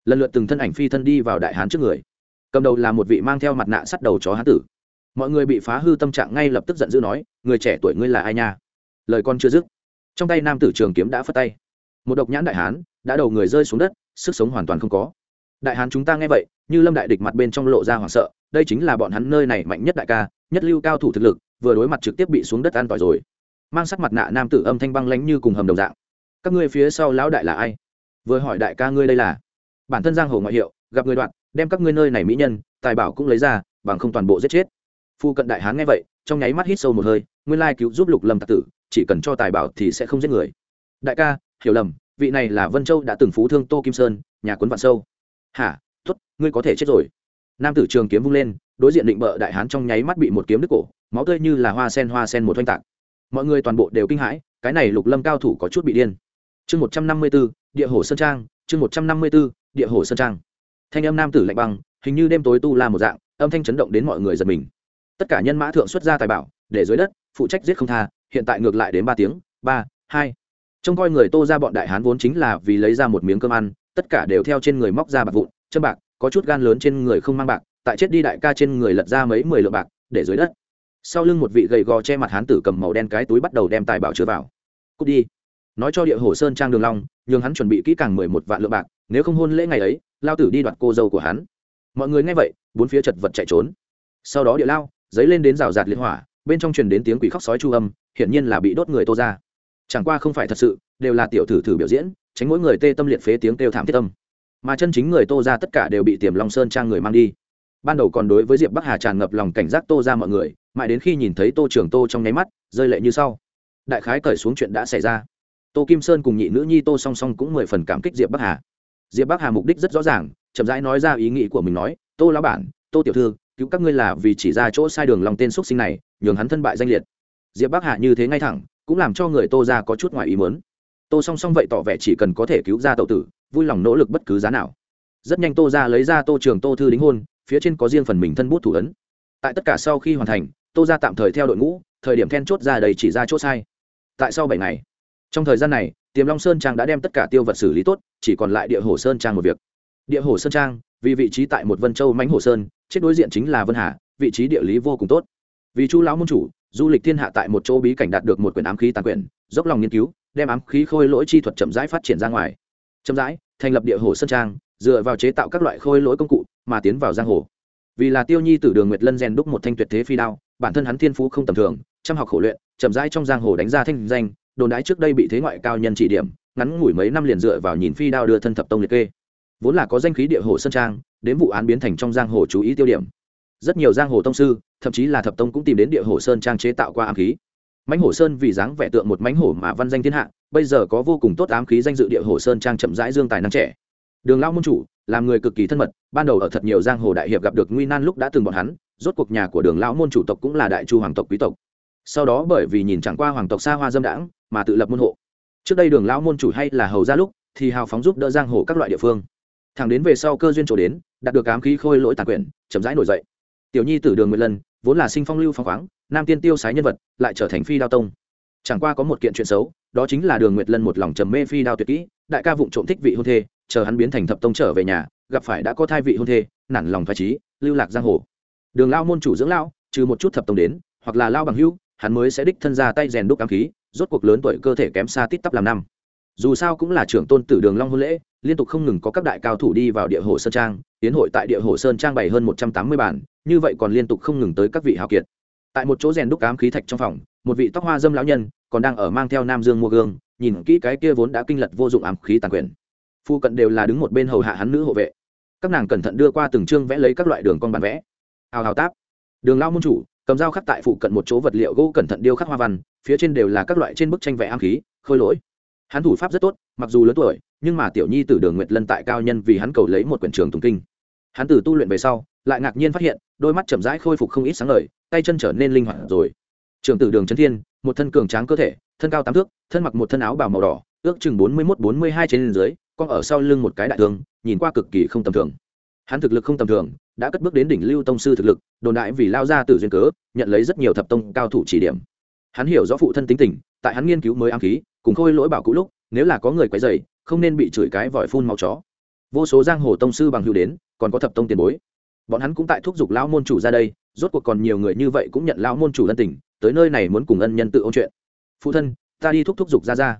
lần lượt từng thân ảnh phi thân đi vào đại hán trước người. Cầm đầu là một vị mang theo mặt nạ sắt đầu chó hán tử. Mọi người bị phá hư tâm trạng ngay lập tức giận dữ nói, người trẻ tuổi ngươi là ai nha? Lời con chưa dứt, trong tay nam tử trường kiếm đã phất tay. Một độc nhãn đại hán đã đầu người rơi xuống đất, sức sống hoàn toàn không có. Đại hán chúng ta nghe vậy, như lâm đại địch mặt bên trong lộ ra hoảng sợ, đây chính là bọn hắn nơi này mạnh nhất đại ca, nhất lưu cao thủ thực lực, vừa đối mặt trực tiếp bị xuống đất an tỏi rồi. Mang sắc mặt nạ nam tử âm thanh băng lánh như cùng hầm đồng dạng. Các ngươi phía sau lão đại là ai? Vừa hỏi đại ca ngươi đây là? Bản thân giang hồ ngoại hiệu, gặp người đoạn, đem các ngươi nơi này mỹ nhân, tài bảo cũng lấy ra, bằng không toàn bộ giết chết. Phu cận đại hán nghe vậy, trong nháy mắt hít sâu một hơi, nguyên lai cứu giúp lục lâm tạc tử, chỉ cần cho tài bảo thì sẽ không giết người. Đại ca, hiểu lầm, vị này là vân châu đã từng phú thương tô kim sơn, nhà quấn vạn sâu. Hả t ngươi có thể chết rồi. Nam tử trường kiếm vung lên, đối diện định bợ đại hán trong nháy mắt bị một kiếm đứt cổ, máu tươi như là hoa sen hoa sen một oanh tạc. Mọi người toàn bộ đều kinh hãi, cái này lục lâm cao thủ có chút bị điên. Chương một trăm năm mươi b ố địa hồ sơn trang, chương một trăm năm mươi b ố địa hồ sơn trang. Thanh âm nam tử lạnh băng, hình như đêm tối tu la một dạng, âm thanh chấn động đến mọi người giật mình. Tất cả nhân mã thượng xuất ra tài bảo, để dưới đất, phụ trách giết không tha, hiện tại ngược lại đến ba tiếng, ba, hai. Trông coi người tô ra bọn đại hán vốn chính là vì lấy ra một miếng cơm ăn, tất cả đều theo trên người móc ra bạc vụn, chân bạc, có chút gan lớn trên người không mang bạc, tại chết đi đại ca trên người lật ra mấy mười lượng bạc, để dưới đất. Sau lưng một vị gầy gò che mặt hán tử cầm màu đen cái túi bắt đầu đem tài bảo chứa vào. Cút đi. Nói cho địa hồ sơn trang đường long nhường hắn chuẩn bị kỹ càng mười một vạn lượng bạc, nếu không hôn lễ ngày ấy, lao tử đi đoạt cô dâu của hắn. Mọi người nghe vậy, bốn phía chật vật chạy trốn. Sau đó địa lao, dấy lên đến rào rạt liên hỏa, bên trong truyền đến tiếng quỷ khóc sói chu âm, hiển nhiên là bị đốt người tô ra. Chẳng qua không phải thật sự, đều là tiểu thử thử biểu diễn, tránh mỗi người tê tâm liệt phế tiếng kêu thảm thiết tâm mà chân chính người tô ra tất cả đều bị tiềm long sơn trang người mang đi. Ban đầu còn đối với diệp bắc hà tràn ngập lòng cảnh giác tô ra mọi người, mãi đến khi nhìn thấy tô trưởng tô trong nháy mắt, rơi lệ như sau. Đại khái cởi xuống chuyện đã xảy ra tô kim sơn cùng nhị nữ nhi tô song song cũng mười phần cảm kích diệp bắc hà. Diệp bắc hà mục đích rất rõ ràng, chậm rãi nói ra ý nghĩ của mình nói, tô lão bản, tô tiểu thư, cứu các ngươi là vì chỉ ra chỗ sai đường lòng tên x sinh này, nhường hắn thân bại danh liệt. Diệp bắc hà như thế ngay thẳng, cũng làm cho người tô ra có chút ngoài ý mớn tô song song vậy tỏ vẻ chỉ cần có thể cứu ra tậu tử, vui lòng nỗ lực bất cứ giá nào. Rất nhanh tô ra lấy ra tô trường tô thư đính hôn, phía trên có riêng phần mình thân bút thủ ấn. Tại tất cả sau khi hoàn thành, tô ra tạm thời theo đội ngũ, thời điểm then chốt ra đầy chỉ ra chỗ sai. Tại sau bảy ngày trong thời gian này, tiềm long sơn trang đã đem tất cả tiêu vật xử lý tốt, chỉ còn lại địa hồ sơn trang một việc. Địa hồ sơn trang, vì vị trí tại một vân châu mánh hồ sơn, chết đối diện chính là vân hà, vị trí địa lý vô cùng tốt. Vì chu lão môn chủ, du lịch thiên hạ tại một chỗ bí cảnh đạt được một quyển ám khí tàn quyển, dốc lòng nghiên cứu, đem ám khí khôi lỗi chi thuật chậm rãi phát triển ra ngoài. Chậm rãi, thành lập địa hồ sơn trang, dựa vào chế tạo các loại khôi lỗi công cụ, mà tiến vào giang hồ. Vì là tiêu nhi tử đường nguyệt lân rèn đúc một thanh tuyệt thế phi đao, bản thân hắn thiên phú không tầm thường chăm học khổ luyện, chậm rãi trong giang hồ đánh ra thanh danh đồn đái trước đây bị thế ngoại cao nhân chỉ điểm, ngắn ngủi mấy năm liền dựa vào nhìn phi đao đưa thân thập tông liệt kê. Vốn là có danh khí địa hồ sơn trang, đến vụ án biến thành trong giang hồ chú ý tiêu điểm. Rất nhiều giang hồ tông sư, thậm chí là thập tông cũng tìm đến địa hồ sơn trang chế tạo qua ám khí. Mãnh hổ sơn vì dáng vẻ tượng một mãnh hổ mà văn danh thiên hạ, bây giờ có vô cùng tốt ám khí danh dự địa hồ sơn trang chậm rãi dương tài năng trẻ. Đường lao môn chủ, làm người cực kỳ thân mật, ban đầu ở thật nhiều giang hồ đại hiệp gặp được nguy nan lúc đã từng bọn hắn, rốt cuộc nhà của đường lão môn chủ tộc cũng là đại chu hoàng tộc quý tộc sau đó bởi vì nhìn chẳng qua hoàng tộc xa hoa dâm đãng mà tự lập môn hộ. Trước đây đường lão môn chủ hay là hầu ra lúc, thì hào phóng giúp đỡ giang hồ các loại địa phương. Thẳng đến về sau cơ duyên trổ đến, đạt được ám khí khôi lỗi tàn quyển, chậm rãi nổi dậy. Tiểu nhi tử đường nguyệt lần vốn là sinh phong lưu phong khoáng, nam tiên tiêu sái nhân vật, lại trở thành phi đao tông. Chẳng qua có một kiện chuyện xấu, đó chính là đường nguyệt lân một lòng trầm mê phi đao tuyệt kỹ, đại ca vụng trộm thích vị hôn thê, chờ hắn biến thành thập tông trở về nhà, gặp phải đã có thai vị hôn thê, nản lòng thoải trí lưu lạc giang hồ. Đường lao môn chủ dưỡng lao trừ một chút thập tông đến, hoặc là lao bằng hữu hắn mới sẽ đích thân ra tay rèn đúc ám khí, rốt cuộc lớn tuổi cơ thể kém xa tít tắp làm năm. Dù sao cũng là trưởng tôn tử đường long hôn lễ, liên tục không ngừng có các đại cao thủ đi vào địa hồ sơn trang, tiến hội tại địa hồ sơn trang bày hơn một trăm tám mươi bản như vậy còn liên tục không ngừng tới các vị hào kiệt. Tại một chỗ rèn đúc ám khí thạch trong phòng, một vị tóc hoa dâm lão nhân, còn đang ở mang theo nam dương mua gương, nhìn kỹ cái kia vốn đã kinh lật vô dụng ám khí tàn quyền. Phu cận đều là đứng một bên hầu hạ hắn nữ hộ vệ. Các nàng cẩn thận đưa qua từng chương vẽ lấy các loại đường con bản vẽ. Hào hào táp. Đường lao môn chủ cầm dao khắc tại phụ cận một chỗ vật liệu gỗ cẩn thận điêu khắc hoa văn, phía trên đều là các loại trên bức tranh vẽ am khí, khôi lỗi. Hắn thủ pháp rất tốt, mặc dù lớn tuổi, nhưng mà tiểu nhi từ đường nguyệt lân tại cao nhân vì hắn cầu lấy một quyển trường tùng kinh. Hắn từ tu luyện về sau, lại ngạc nhiên phát hiện, đôi mắt chậm rãi khôi phục không ít sáng lời tay chân trở nên linh hoạt rồi. Trường tử đường trấn thiên, một thân cường tráng cơ thể, thân cao tám thước, thân mặc một thân áo bào màu đỏ, ước chừng bốn mươi mốt bốn mươi hai trên dưới con ở sau lưng một cái đại thương, nhìn qua cực kỳ không tầm thường. Hắn thực lực không tầm thường đã cất bước đến đỉnh lưu tông sư thực lực, đồn đại vì lao ra từ duyên cớ, nhận lấy rất nhiều thập tông cao thủ chỉ điểm. Hắn hiểu rõ phụ thân tính tình, tại hắn nghiên cứu mới ám khí, cùng khôi lỗi bảo cũ lúc, nếu là có người quấy dày không nên bị chửi cái vòi phun màu chó. Vô số giang hồ tông sư bằng hữu đến, còn có thập tông tiền bối. Bọn hắn cũng tại thúc giục lão môn chủ ra đây, rốt cuộc còn nhiều người như vậy cũng nhận lão môn chủ ân tình, tới nơi này muốn cùng ân nhân tự ôn chuyện. Phụ thân, ta đi thúc thúc giục ra ra.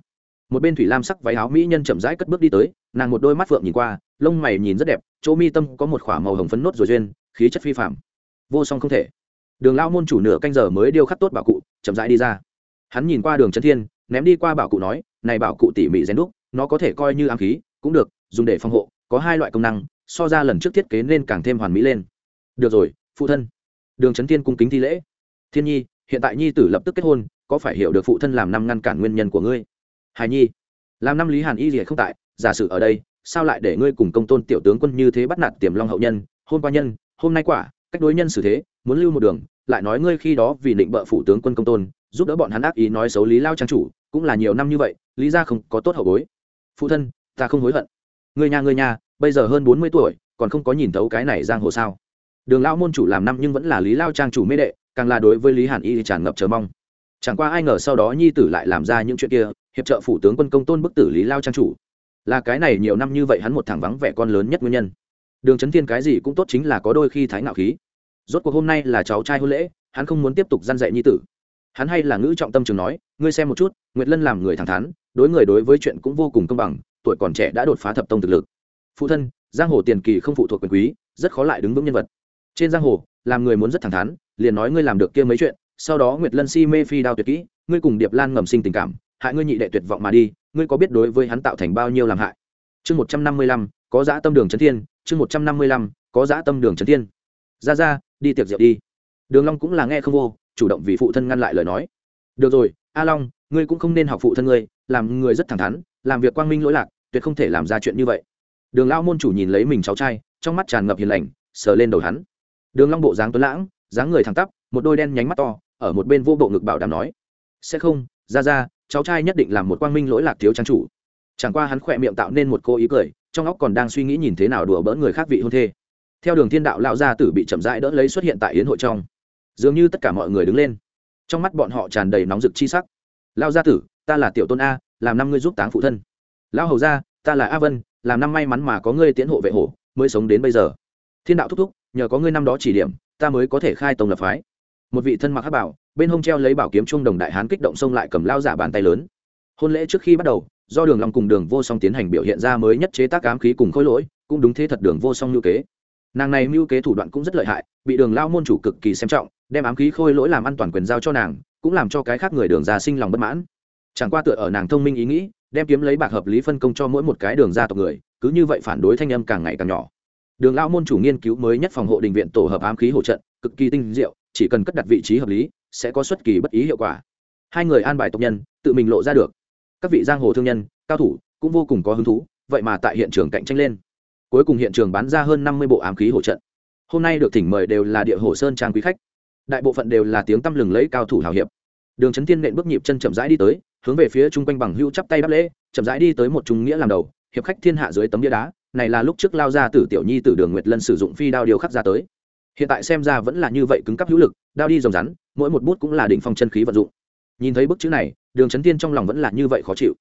Một bên thủy lam sắc váy áo mỹ nhân chậm rãi cất bước đi tới, nàng một đôi mắt phượng nhìn qua lông mày nhìn rất đẹp, chỗ mi tâm có một k h ỏ a màu hồng phấn nốt rồi duyên, khí chất phi phạm vô song không thể. Đường lao môn chủ nửa canh giờ mới điêu khắc tốt bảo cụ, chậm rãi đi ra. Hắn nhìn qua đường trấn thiên, ném đi qua bảo cụ nói, này bảo cụ tỉ mỉ rèn đúc, nó có thể coi như ám khí, cũng được, dùng để phòng hộ, có hai loại công năng, so ra lần trước thiết kế nên càng thêm hoàn mỹ lên. Được rồi, phụ thân. Đường trấn thiên cung kính thi lễ. Thiên nhi, hiện tại nhi tử lập tức kết hôn, có phải hiểu được phụ thân làm năm ngăn cản nguyên nhân của ngươi? Hài nhi, làm năm lý hàn y gì không tại, giả sử ở đây sao lại để ngươi cùng công tôn tiểu tướng quân như thế bắt nạt tiềm long hậu nhân? Hôm qua nhân, hôm nay quả, cách đối nhân xử thế, muốn lưu một đường, lại nói ngươi khi đó vì định bợ phủ tướng quân công tôn, giúp đỡ bọn hắn ác ý nói xấu lý lao trang chủ, cũng là nhiều năm như vậy, lý ra không có tốt hậu bối. Phụ thân, ta không hối hận. Người nhà người nhà bây giờ hơn bốn mươi tuổi, còn không có nhìn thấu cái này giang hồ sao? Đường lao môn chủ làm năm nhưng vẫn là lý lao trang chủ mê đệ, càng là đối với lý hàn y tràn ngập chờ mong. Chẳng qua ai ngờ sau đó nhi tử lại làm ra những chuyện kia, hiệp trợ phủ tướng quân công tôn bức tử lý lao trang chủ là cái này nhiều năm như vậy hắn một thằng vắng vẻ con lớn nhất nguyên nhân. Đường trấn thiên cái gì cũng tốt chính là có đôi khi thái ngạo khí. Rốt cuộc hôm nay là cháu trai hôn lễ, hắn không muốn tiếp tục gian dạy nhi tử. Hắn hay là ngữ trọng tâm trường nói, ngươi xem một chút, nguyệt lân làm người thẳng thắn, đối người đối với chuyện cũng vô cùng công bằng, tuổi còn trẻ đã đột phá thập tông thực lực. Phụ thân, giang hồ tiền kỳ không phụ thuộc quyền quý, rất khó lại đứng vững nhân vật. Trên giang hồ, làm người muốn rất thẳng thắn, liền nói ngươi làm được kia mấy chuyện, sau đó nguyệt lân si mê phi đao tuyệt kỹ, ngươi cùng điệp lan ngầm sinh tình cảm hại ngươi nhị đệ tuyệt vọng mà đi, ngươi có biết đối với hắn tạo thành bao nhiêu làm hại? Chương một trăm năm mươi lăm, có giã tâm đường trấn thiên, chương một trăm năm mươi lăm, có giã tâm đường trấn thiên. Ra ra, đi tiệc rượu đi. Đường long cũng là nghe không vô, chủ động vì phụ thân ngăn lại lời nói. Được rồi, a long, ngươi cũng không nên học phụ thân ngươi, làm người rất thẳng thắn, làm việc quang minh lỗi lạc, tuyệt không thể làm ra chuyện như vậy. Đường lao môn chủ nhìn lấy mình cháu trai, trong mắt tràn ngập hiền lành, sờ lên đầu hắn. Đường long bộ dáng tuấn lãng, dáng người thẳng tắp, một đôi đen nhánh mắt to, ở một bên vô bộ ngực bảo đảm nói, sẽ không, ra ra cháu trai nhất định làm một quang minh lỗi lạc thiếu trang chủ. Chẳng qua hắn khỏe miệng tạo nên một cô ý cười, trong óc còn đang suy nghĩ nhìn thế nào đùa bỡn người khác vị hôn thê. Theo đường thiên đạo lão gia tử bị chậm rãi đỡ lấy xuất hiện tại yến hội trong, dường như tất cả mọi người đứng lên. Trong mắt bọn họ tràn đầy nóng rực chi sắc. Lão gia tử, ta là tiểu tôn a, làm năm ngươi giúp táng phụ thân. Lão hầu gia, ta là a vân, làm năm may mắn mà có ngươi tiến hộ vệ hổ, mới sống đến bây giờ. Thiên đạo thúc thúc, nhờ có ngươi năm đó chỉ điểm, ta mới có thể khai tông lập phái. Một vị thân mặc hắc bảo bên hông treo lấy bảo kiếm trung đồng đại hán kích động xông lại cầm lao giả bàn tay lớn. Hôn lễ trước khi bắt đầu, do đường long cùng đường vô song tiến hành biểu hiện ra mới nhất chế tác ám khí cùng khối lỗi, cũng đúng thế thật đường vô song lưu kế. Nàng này mưu kế thủ đoạn cũng rất lợi hại, bị đường lao môn chủ cực kỳ xem trọng, đem ám khí khôi lỗi làm an toàn quyền giao cho nàng, cũng làm cho cái khác người đường ra sinh lòng bất mãn. Chẳng qua tựa ở nàng thông minh ý nghĩ, đem kiếm lấy bạc hợp lý phân công cho mỗi một cái đường ra tộc người, cứ như vậy phản đối thanh âm càng ngày càng nhỏ. Đường lao môn chủ nghiên cứu mới nhất phòng hộ đình viện tổ hợp ám khí hỗ trận, cực kỳ tinh diệu, chỉ cần cất đặt vị trí hợp lý sẽ có xuất kỳ bất ý hiệu quả. Hai người an bài tộc nhân, tự mình lộ ra được. Các vị giang hồ thương nhân, cao thủ, cũng vô cùng có hứng thú, vậy mà tại hiện trường cạnh tranh lên. Cuối cùng hiện trường bán ra hơn năm mươi bộ ám khí hỗ trận. Hôm nay được thỉnh mời đều là địa hồ sơn trang quý khách. Đại bộ phận đều là tiếng tăm lừng lấy cao thủ hào hiệp. Đường trấn thiên nện bước nhịp chân chậm rãi đi tới, hướng về phía chung quanh bằng hưu chắp tay đáp lễ, chậm rãi đi tới một trung nghĩa làm đầu, hiệp khách thiên hạ dưới tấm bia đá, này là lúc trước lao ra tử tiểu nhi tử đường nguyệt lân sử dụng phi đao điều khắc ra tới hiện tại xem ra vẫn là như vậy cứng cắp hữu lực, đao đi rồng rắn, mỗi một bút cũng là đỉnh phong chân khí vận dụng. Nhìn thấy bức chữ này, đường trấn tiên trong lòng vẫn là như vậy khó chịu.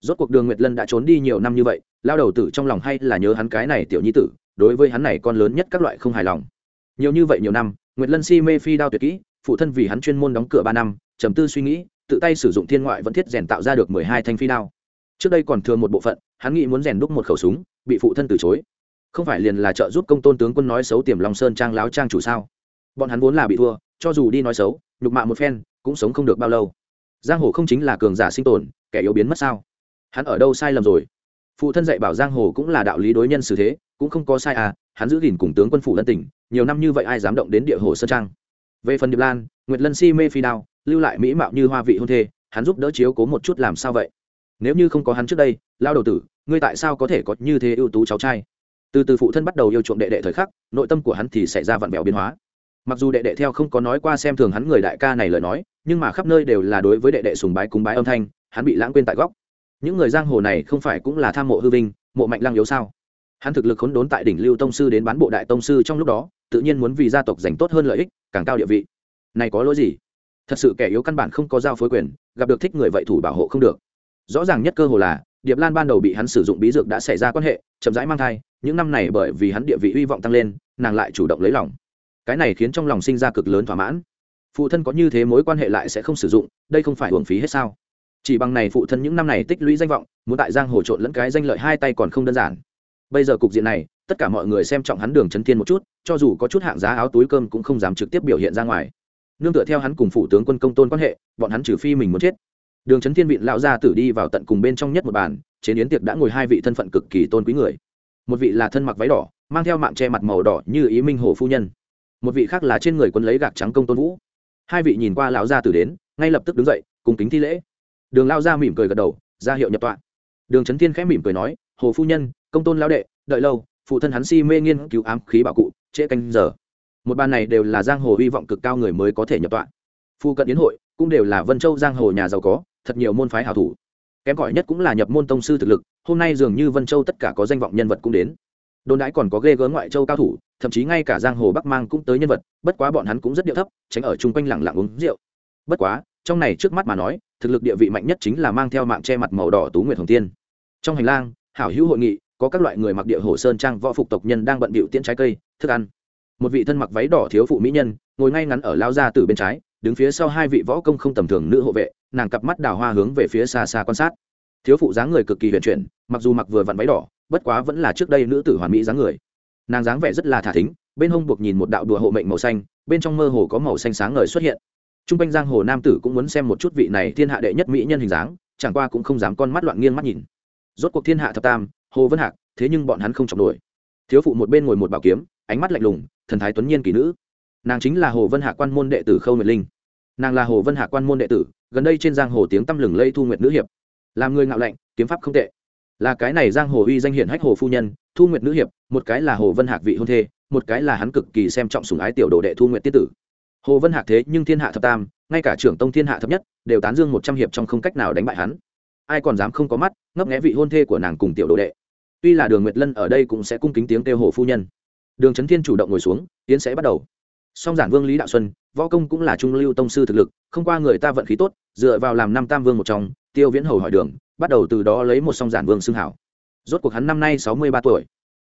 Rốt cuộc đường nguyệt lân đã trốn đi nhiều năm như vậy, lao đầu tử trong lòng hay là nhớ hắn cái này tiểu nhi tử, đối với hắn này con lớn nhất các loại không hài lòng. Nhiều như vậy nhiều năm, nguyệt lân si mê phi đao tuyệt kỹ, phụ thân vì hắn chuyên môn đóng cửa ba năm, trầm tư suy nghĩ, tự tay sử dụng thiên ngoại vẫn thiết rèn tạo ra được mười hai thanh phi đao. Trước đây còn thường một bộ phận, hắn nghĩ muốn rèn đúc một khẩu súng, bị phụ thân từ chối không phải liền là trợ giúp công tôn tướng quân nói xấu tiềm long sơn trang láo trang chủ sao? Bọn hắn vốn là bị thua, cho dù đi nói xấu, nhục mạ một phen, cũng sống không được bao lâu. Giang hồ không chính là cường giả sinh tồn, kẻ yếu biến mất sao? Hắn ở đâu sai lầm rồi? Phụ thân dạy bảo giang hồ cũng là đạo lý đối nhân xử thế, cũng không có sai à hắn giữ gìn cùng tướng quân phủ lân tỉnh, nhiều năm như vậy ai dám động đến địa hồ sơn trang? Về phần điệp lan, nguyệt lân si mê phi đao, lưu lại mỹ mạo như hoa vị hôn thê, hắn giúp đỡ chiếu cố một chút làm sao vậy? Nếu như không có hắn trước đây lao đầu tử, ngươi tại sao có thể có như thế ưu tú cháu trai? Từ từ phụ thân bắt đầu yêu chuộng đệ đệ thời khắc, nội tâm của hắn thì xảy ra vặn vẹo biến hóa. Mặc dù đệ đệ theo không có nói qua xem thường hắn người đại ca này lời nói, nhưng mà khắp nơi đều là đối với đệ đệ sùng bái cúng bái âm thanh, hắn bị lãng quên tại góc. Những người giang hồ này không phải cũng là tham mộ hư vinh, mộ mạnh lăng yếu sao? Hắn thực lực khốn đốn tại đỉnh lưu tông sư đến bán bộ đại tông sư trong lúc đó, tự nhiên muốn vì gia tộc giành tốt hơn lợi ích, càng cao địa vị. Này có lỗi gì? Thật sự kẻ yếu căn bản không có giao phối quyền, gặp được thích người vậy thủ bảo hộ không được. Rõ ràng nhất cơ hồ là, điệp lan ban đầu bị hắn sử dụng bí dược đã xảy ra quan hệ, chậm rãi mang thai những năm này bởi vì hắn địa vị hy vọng tăng lên, nàng lại chủ động lấy lòng. Cái này khiến trong lòng sinh ra cực lớn thỏa mãn. Phụ thân có như thế mối quan hệ lại sẽ không sử dụng, đây không phải hưởng phí hết sao? Chỉ bằng này phụ thân những năm này tích lũy danh vọng, muốn tại giang hồ trộn lẫn cái danh lợi hai tay còn không đơn giản. Bây giờ cục diện này, tất cả mọi người xem trọng hắn đường chấn thiên một chút, cho dù có chút hạng giá áo túi cơm cũng không dám trực tiếp biểu hiện ra ngoài. Nương tựa theo hắn cùng phủ tướng quân công tôn quan hệ, bọn hắn trừ phi mình muốn chết. Đường chấn thiên vịn lão gia tử đi vào tận cùng bên trong nhất một bàn, chế yến tiệc đã ngồi hai vị thân phận cực kỳ tôn quý người một vị là thân mặc váy đỏ, mang theo mạng che mặt màu đỏ như ý minh hồ phu nhân. Một vị khác là trên người quân lấy gạc trắng công tôn vũ. Hai vị nhìn qua lão gia tử đến, ngay lập tức đứng dậy, cùng kính thi lễ. Đường lao gia mỉm cười gật đầu, ra hiệu nhập tọa. Đường trấn thiên khẽ mỉm cười nói, hồ phu nhân, công tôn lao đệ, đợi lâu, phụ thân hắn si mê nghiên cứu ám khí bảo cụ, trễ canh giờ. Một bàn này đều là giang hồ hy vọng cực cao người mới có thể nhập tọa. Phu cận yến hội, cũng đều là vân châu giang hồ nhà giàu có, thật nhiều môn phái hảo thủ kém cỏi nhất cũng là nhập môn tông sư thực lực, hôm nay dường như vân châu tất cả có danh vọng nhân vật cũng đến. Đồn đãi còn có ghê gớm ngoại châu cao thủ, thậm chí ngay cả giang hồ bắc mang cũng tới nhân vật, bất quá bọn hắn cũng rất điệu thấp, tránh ở chung quanh lẳng lặng uống rượu. Bất quá, trong này trước mắt mà nói, thực lực địa vị mạnh nhất chính là mang theo mạng che mặt màu đỏ tú nguyệt hồng tiên. Trong hành lang, hảo hữu hội nghị, có các loại người mặc địa hồ sơn trang võ phục tộc nhân đang bận bịu tiễn trái cây, thức ăn. Một vị thân mặc váy đỏ thiếu phụ mỹ nhân, ngồi ngay ngắn ở lao ra từ bên trái đứng phía sau hai vị võ công không tầm thường nữ hộ vệ, nàng cặp mắt đào hoa hướng về phía xa xa quan sát. Thiếu phụ dáng người cực kỳ huyền chuyển, mặc dù mặc vừa vặn váy đỏ, bất quá vẫn là trước đây nữ tử hoàn mỹ dáng người. Nàng dáng vẻ rất là thả thính, bên hông buộc nhìn một đạo đùa hộ mệnh màu xanh, bên trong mơ hồ có màu xanh sáng ngời xuất hiện. T r u n g quanh giang hồ nam tử cũng muốn xem một chút vị này thiên hạ đệ nhất mỹ nhân hình dáng, chẳng qua cũng không dám con mắt loạn nghiêng mắt nhìn. Rốt cuộc thiên hạ thập tam, hồ vân hạc, thế nhưng bọn hắn không chọc nổi. Thiếu phụ một bên ngồi một bảo kiếm, ánh mắt lạnh lùng, thần thái tuấn nhiên kỳ nữ nàng chính là hồ vân Hạ quan môn đệ tử khâu nguyệt linh nàng là hồ vân Hạ quan môn đệ tử gần đây trên giang hồ tiếng tăm lừng lây thu nguyệt nữ hiệp làm người ngạo lạnh kiếm pháp không tệ là cái này giang hồ uy danh hiển hách hồ phu nhân thu nguyệt nữ hiệp một cái là hồ vân hạc vị hôn thê một cái là hắn cực kỳ xem trọng sùng ái tiểu đồ đệ thu nguyệt tiết tử hồ vân hạc thế nhưng thiên hạ thập tam ngay cả trưởng tông thiên hạ thập nhất đều tán dương một trăm hiệp trong không cách nào đánh bại hắn ai còn dám không có mắt ngấp nghẽ vị hôn thê của nàng cùng tiểu đồ đệ tuy là đường nguyệt lân ở đây cũng sẽ cung kính tiếng kêu hồ phu nhân đường trấn thiên chủ động ngồi xuống tiến sẽ bắt đầu song giản vương lý đạo xuân, võ công cũng là trung lưu tông sư thực lực, không qua người ta vận khí tốt, dựa vào làm năm tam vương một trong, tiêu viễn hầu hỏi đường, bắt đầu từ đó lấy một song giản vương xưng hảo. Rốt cuộc hắn năm nay sáu mươi ba tuổi.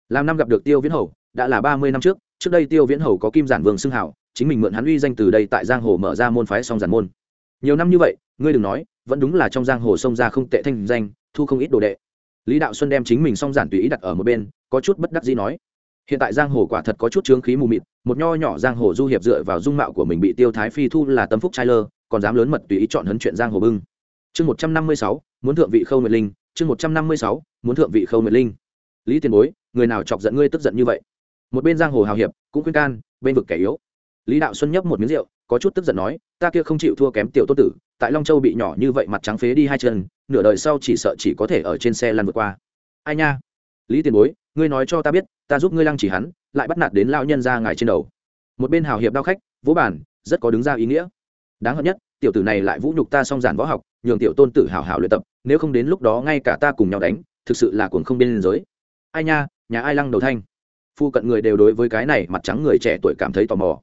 Làm năm gặp được tiêu viễn hầu, đã là ba mươi năm trước trước đây tiêu viễn hầu có kim giản vương xưng hảo, chính mình mượn hắn uy danh từ đây tại giang hồ mở ra môn phái song giản môn. Nhiều năm như vậy, ngươi đừng nói, vẫn đúng là trong giang hồ sông ra không tệ thanh danh, thu không ít đồ đệ. Lý đạo xuân đem chính mình song giản tùy ý đặt ở một bên, có chút bất đắc dĩ nói hiện tại giang hồ quả thật có chút chướng khí mù mịt, một nho nhỏ giang hồ du hiệp dựa vào dung mạo của mình bị tiêu thái phi thu là tâm phúc trai lơ, còn dám lớn mật tùy ý chọn hấn chuyện giang hồ bưng. Chương một trăm năm mươi sáu, muốn thượng vị khâu nguyệt linh, chương một trăm năm mươi sáu, muốn thượng vị khâu nguyệt linh. Lý tiền bối, người nào chọc giận ngươi tức giận như vậy? Một bên giang hồ hào hiệp, cũng khuyên can, bên vực kẻ yếu. Lý đạo xuân nhấp một miếng rượu, có chút tức giận nói, ta kia không chịu thua kém tiểu tốt tử, tại long châu bị nhỏ như vậy mặt trắng phế đi hai chân, nửa đời sau chỉ sợ chỉ có thể ở trên xe lăn vượt qua. Ai nha? Lý tiền bối ngươi nói cho ta biết, ta giúp ngươi lăng chỉ hắn, lại bắt nạt đến lao nhân ra ngài trên đầu. Một bên hào hiệp đao khách, vỗ bản rất có đứng ra ý nghĩa. Đáng hận nhất, tiểu tử này lại vũ nhục ta song giản võ học, nhường tiểu tôn tử hào hào luyện tập, nếu không đến lúc đó ngay cả ta cùng nhau đánh, thực sự là cuồng không biên giới. Ai nha, nhà ai lăng đầu thanh? Phu cận người đều đối với cái này mặt trắng người trẻ tuổi cảm thấy tò mò.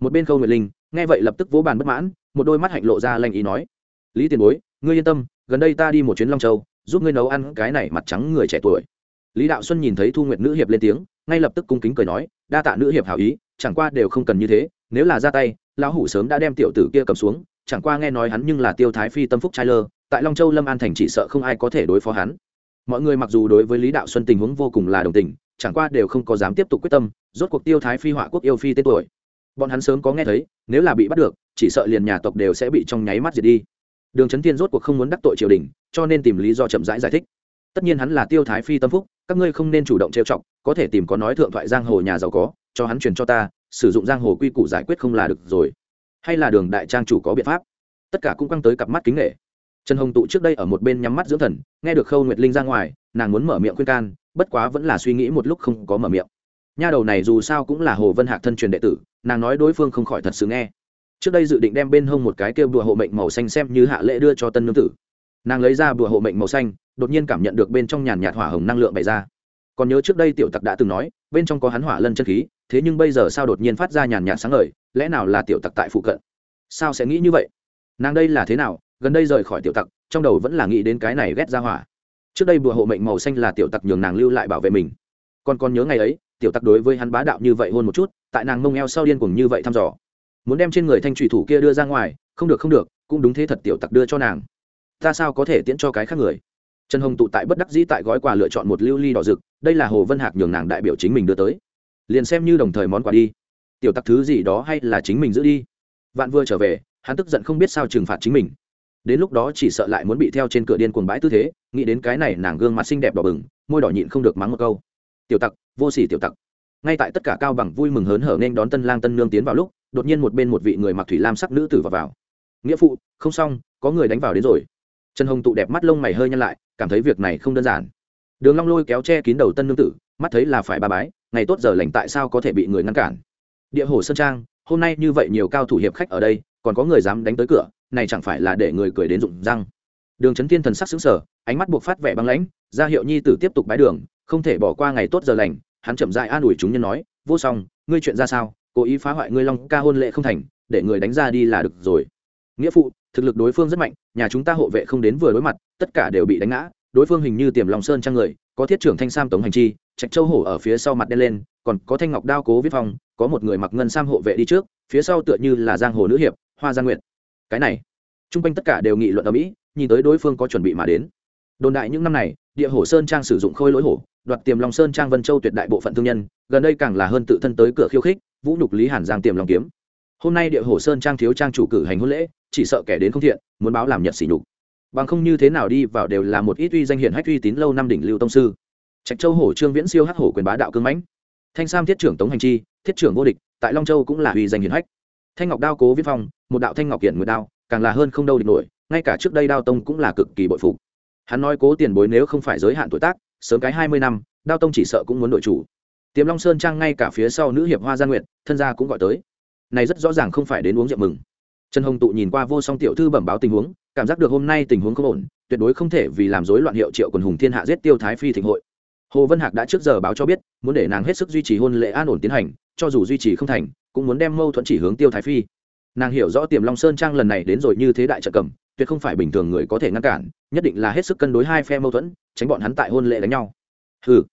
Một bên khâu nguyệt linh, nghe vậy lập tức vỗ bàn bất mãn, một đôi mắt hạnh lộ ra lanh ý nói. Lý tiền bối, ngươi yên tâm, gần đây ta đi một chuyến long châu, giúp ngươi nấu ăn cái này mặt trắng người trẻ tuổi lý đạo xuân nhìn thấy thu nguyệt nữ hiệp lên tiếng ngay lập tức cung kính cười nói đa tạ nữ hiệp hảo ý chẳng qua đều không cần như thế nếu là ra tay lão hủ sớm đã đem tiểu tử kia cầm xuống chẳng qua nghe nói hắn nhưng là tiêu thái phi tâm phúc trai lơ tại long châu lâm an thành chỉ sợ không ai có thể đối phó hắn. Mọi người mặc dù đối với lý đạo xuân tình huống vô cùng là đồng tình chẳng qua đều không có dám tiếp tục quyết tâm rốt cuộc tiêu thái phi họa quốc yêu phi tên tuổi. Bọn hắn sớm có nghe thấy nếu là bị bắt được chỉ sợ liền nhà tộc đều sẽ bị trong nháy mắt diệt đi. Đường trấn thiên rốt cuộc không muốn đắc tội triều đình cho nên tìm lý do chậm rãi giải, giải thích tất nhiên hắn là tiêu thái phi tâm phúc, các ngươi không nên chủ động trêu chọc, có thể tìm có nói thượng thoại giang hồ nhà giàu có, cho hắn truyền cho ta, sử dụng giang hồ quy củ giải quyết không là được rồi. Hay là đường đại trang chủ có biện pháp? Tất cả cũng căng tới cặp mắt kính nghệ trần hồng tụ trước đây ở một bên nhắm mắt dưỡng thần, nghe được khâu nguyệt linh ra ngoài, nàng muốn mở miệng khuyên can, bất quá vẫn là suy nghĩ một lúc không có mở miệng. Nha đầu này dù sao cũng là hồ vân hạc thân truyền đệ tử, nàng nói đối phương không khỏi thật sự nghe. Trước đây dự định đem bên hông một cái kêu bùa hộ mệnh màu xanh xem như hạ lễ đưa cho tân nương tử. Nàng lấy ra bùa hộ mệnh màu xanh đột nhiên cảm nhận được bên trong nhàn nhạt hỏa hồng năng lượng bày ra. Còn nhớ trước đây tiểu tặc đã từng nói, bên trong có hắn hỏa lân chân khí, thế nhưng bây giờ sao đột nhiên phát ra nhàn nhạt sáng ngời, lẽ nào là tiểu tặc tại phụ cận? Sao sẽ nghĩ như vậy? Nàng đây là thế nào? Gần đây rời khỏi tiểu tặc, trong đầu vẫn là nghĩ đến cái này ghét ra hỏa. Trước đây bùa hộ mệnh màu xanh là tiểu tặc nhường nàng lưu lại bảo vệ mình. Còn còn nhớ ngày ấy, tiểu tặc đối với hắn bá đạo như vậy hôn một chút, tại nàng mông eo sau điên cùng như vậy thăm dò. Muốn đem trên người thanh trùy thủ kia đưa ra ngoài, không được không được, cũng đúng thế thật tiểu tặc đưa cho nàng. Ta sao có thể tiễn cho cái khác người? Trần hồng tụ tại bất đắc dĩ tại gói quà lựa chọn một lưu ly đỏ rực, đây là hồ vân hạc nhường nàng đại biểu chính mình đưa tới. Liền xem như đồng thời món quà đi. Tiểu tặc thứ gì đó hay là chính mình giữ đi. Vạn vừa trở về, hắn tức giận không biết sao trừng phạt chính mình. Đến lúc đó chỉ sợ lại muốn bị theo trên cửa điên cuồng bãi tư thế, nghĩ đến cái này nàng gương mặt xinh đẹp đỏ bừng, môi đỏ nhịn không được mắng một câu. Tiểu tặc, vô sỉ tiểu tặc. Ngay tại tất cả cao bằng vui mừng hớn hở nên đón tân lang tân nương tiến vào lúc, đột nhiên một bên một vị người mặc thủy lam sắc nữ tử vào vào. Nghĩa phụ, không xong, có người đánh vào đến rồi trần hồng tụ đẹp mắt lông mày hơi nhăn lại, cảm thấy việc này không đơn giản. Đường long lôi kéo che kín đầu tân nương tử, mắt thấy là phải ba bái, ngày tốt giờ lành tại sao có thể bị người ngăn cản? Địa hồ sơn trang, hôm nay như vậy nhiều cao thủ hiệp khách ở đây, còn có người dám đánh tới cửa, này chẳng phải là để người cười đến rụng răng. Đường trấn thiên thần sắc sững sờ, ánh mắt buộc phát vẻ băng lãnh, ra hiệu nhi tử tiếp tục bái đường, không thể bỏ qua ngày tốt giờ lành, hắn chậm dại an ủi chúng nhân nói, vô song, ngươi chuyện ra sao? Cố ý phá hoại ngươi long ca hôn lệ không thành, để người đánh ra đi là được rồi nghĩa phụ, thực lực đối phương rất mạnh, nhà chúng ta hộ vệ không đến vừa đối mặt, tất cả đều bị đánh ngã. Đối phương hình như tiềm lòng sơn trang người, có thiết trưởng thanh sam tống hành chi, trạch châu hổ ở phía sau mặt đen lên, còn có thanh ngọc đao cố viết phong, có một người mặc ngân sam hộ vệ đi trước, phía sau tựa như là giang hồ nữ hiệp, hoa gia nguyện cái này, chung quanh tất cả đều nghị luận ở mỹ, nhìn tới đối phương có chuẩn bị mà đến. Đồn đại những năm này, địa hổ sơn trang sử dụng khôi lỗi hổ, đoạt tiềm lòng sơn trang vân châu tuyệt đại bộ phận thương nhân, gần đây càng là hơn tự thân tới cửa khiêu khích, vũ nhục lý hàn giang tiềm lòng kiếm hôm nay địa hồ sơn trang thiếu trang chủ cử hành hôn lễ, chỉ sợ kẻ đến không thiện, muốn báo làm nhật sỉ nhục. Bằng không như thế nào đi vào đều là một ít uy danh hiển hách uy tín lâu năm đỉnh lưu tông sư. Trạch châu hổ, trương viễn siêu hắc hổ quyền bá đạo cương mãnh. Thanh sam thiết trưởng tống hành chi, thiết trưởng vô địch, tại long châu cũng là uy danh hiển hách. Thanh ngọc đao cố viết phong, một đạo thanh ngọc hiển nguyệt đao, càng là hơn không đâu địch nổi, ngay cả trước đây đao tông cũng là cực kỳ bội phục. Hắn nói cố tiền bối nếu không phải giới hạn tuổi tác, sớm cái hai mươi năm, đao tông chỉ sợ cũng muốn đội chủ. Tiềm long sơn trang ngay cả phía sau nữ hiệp hoa gia nguyện thân gia cũng gọi tới này rất rõ ràng không phải đến uống rượu mừng. Trần hồng tụ nhìn qua vô song tiểu thư bẩm báo tình huống, cảm giác được hôm nay tình huống không ổn, tuyệt đối không thể vì làm rối loạn hiệu triệu quần hùng thiên hạ giết tiêu thái phi thịnh hội. Hồ vân hạc đã trước giờ báo cho biết, muốn để nàng hết sức duy trì hôn lễ an ổn tiến hành, cho dù duy trì không thành, cũng muốn đem mâu thuẫn chỉ hướng tiêu thái phi. Nàng hiểu rõ tiềm long sơn trang lần này đến rồi như thế đại trợ cầm, tuyệt không phải bình thường người có thể ngăn cản, nhất định là hết sức cân đối hai phe mâu thuẫn, tránh bọn hắn tại hôn lễ đánh nhau. Ừ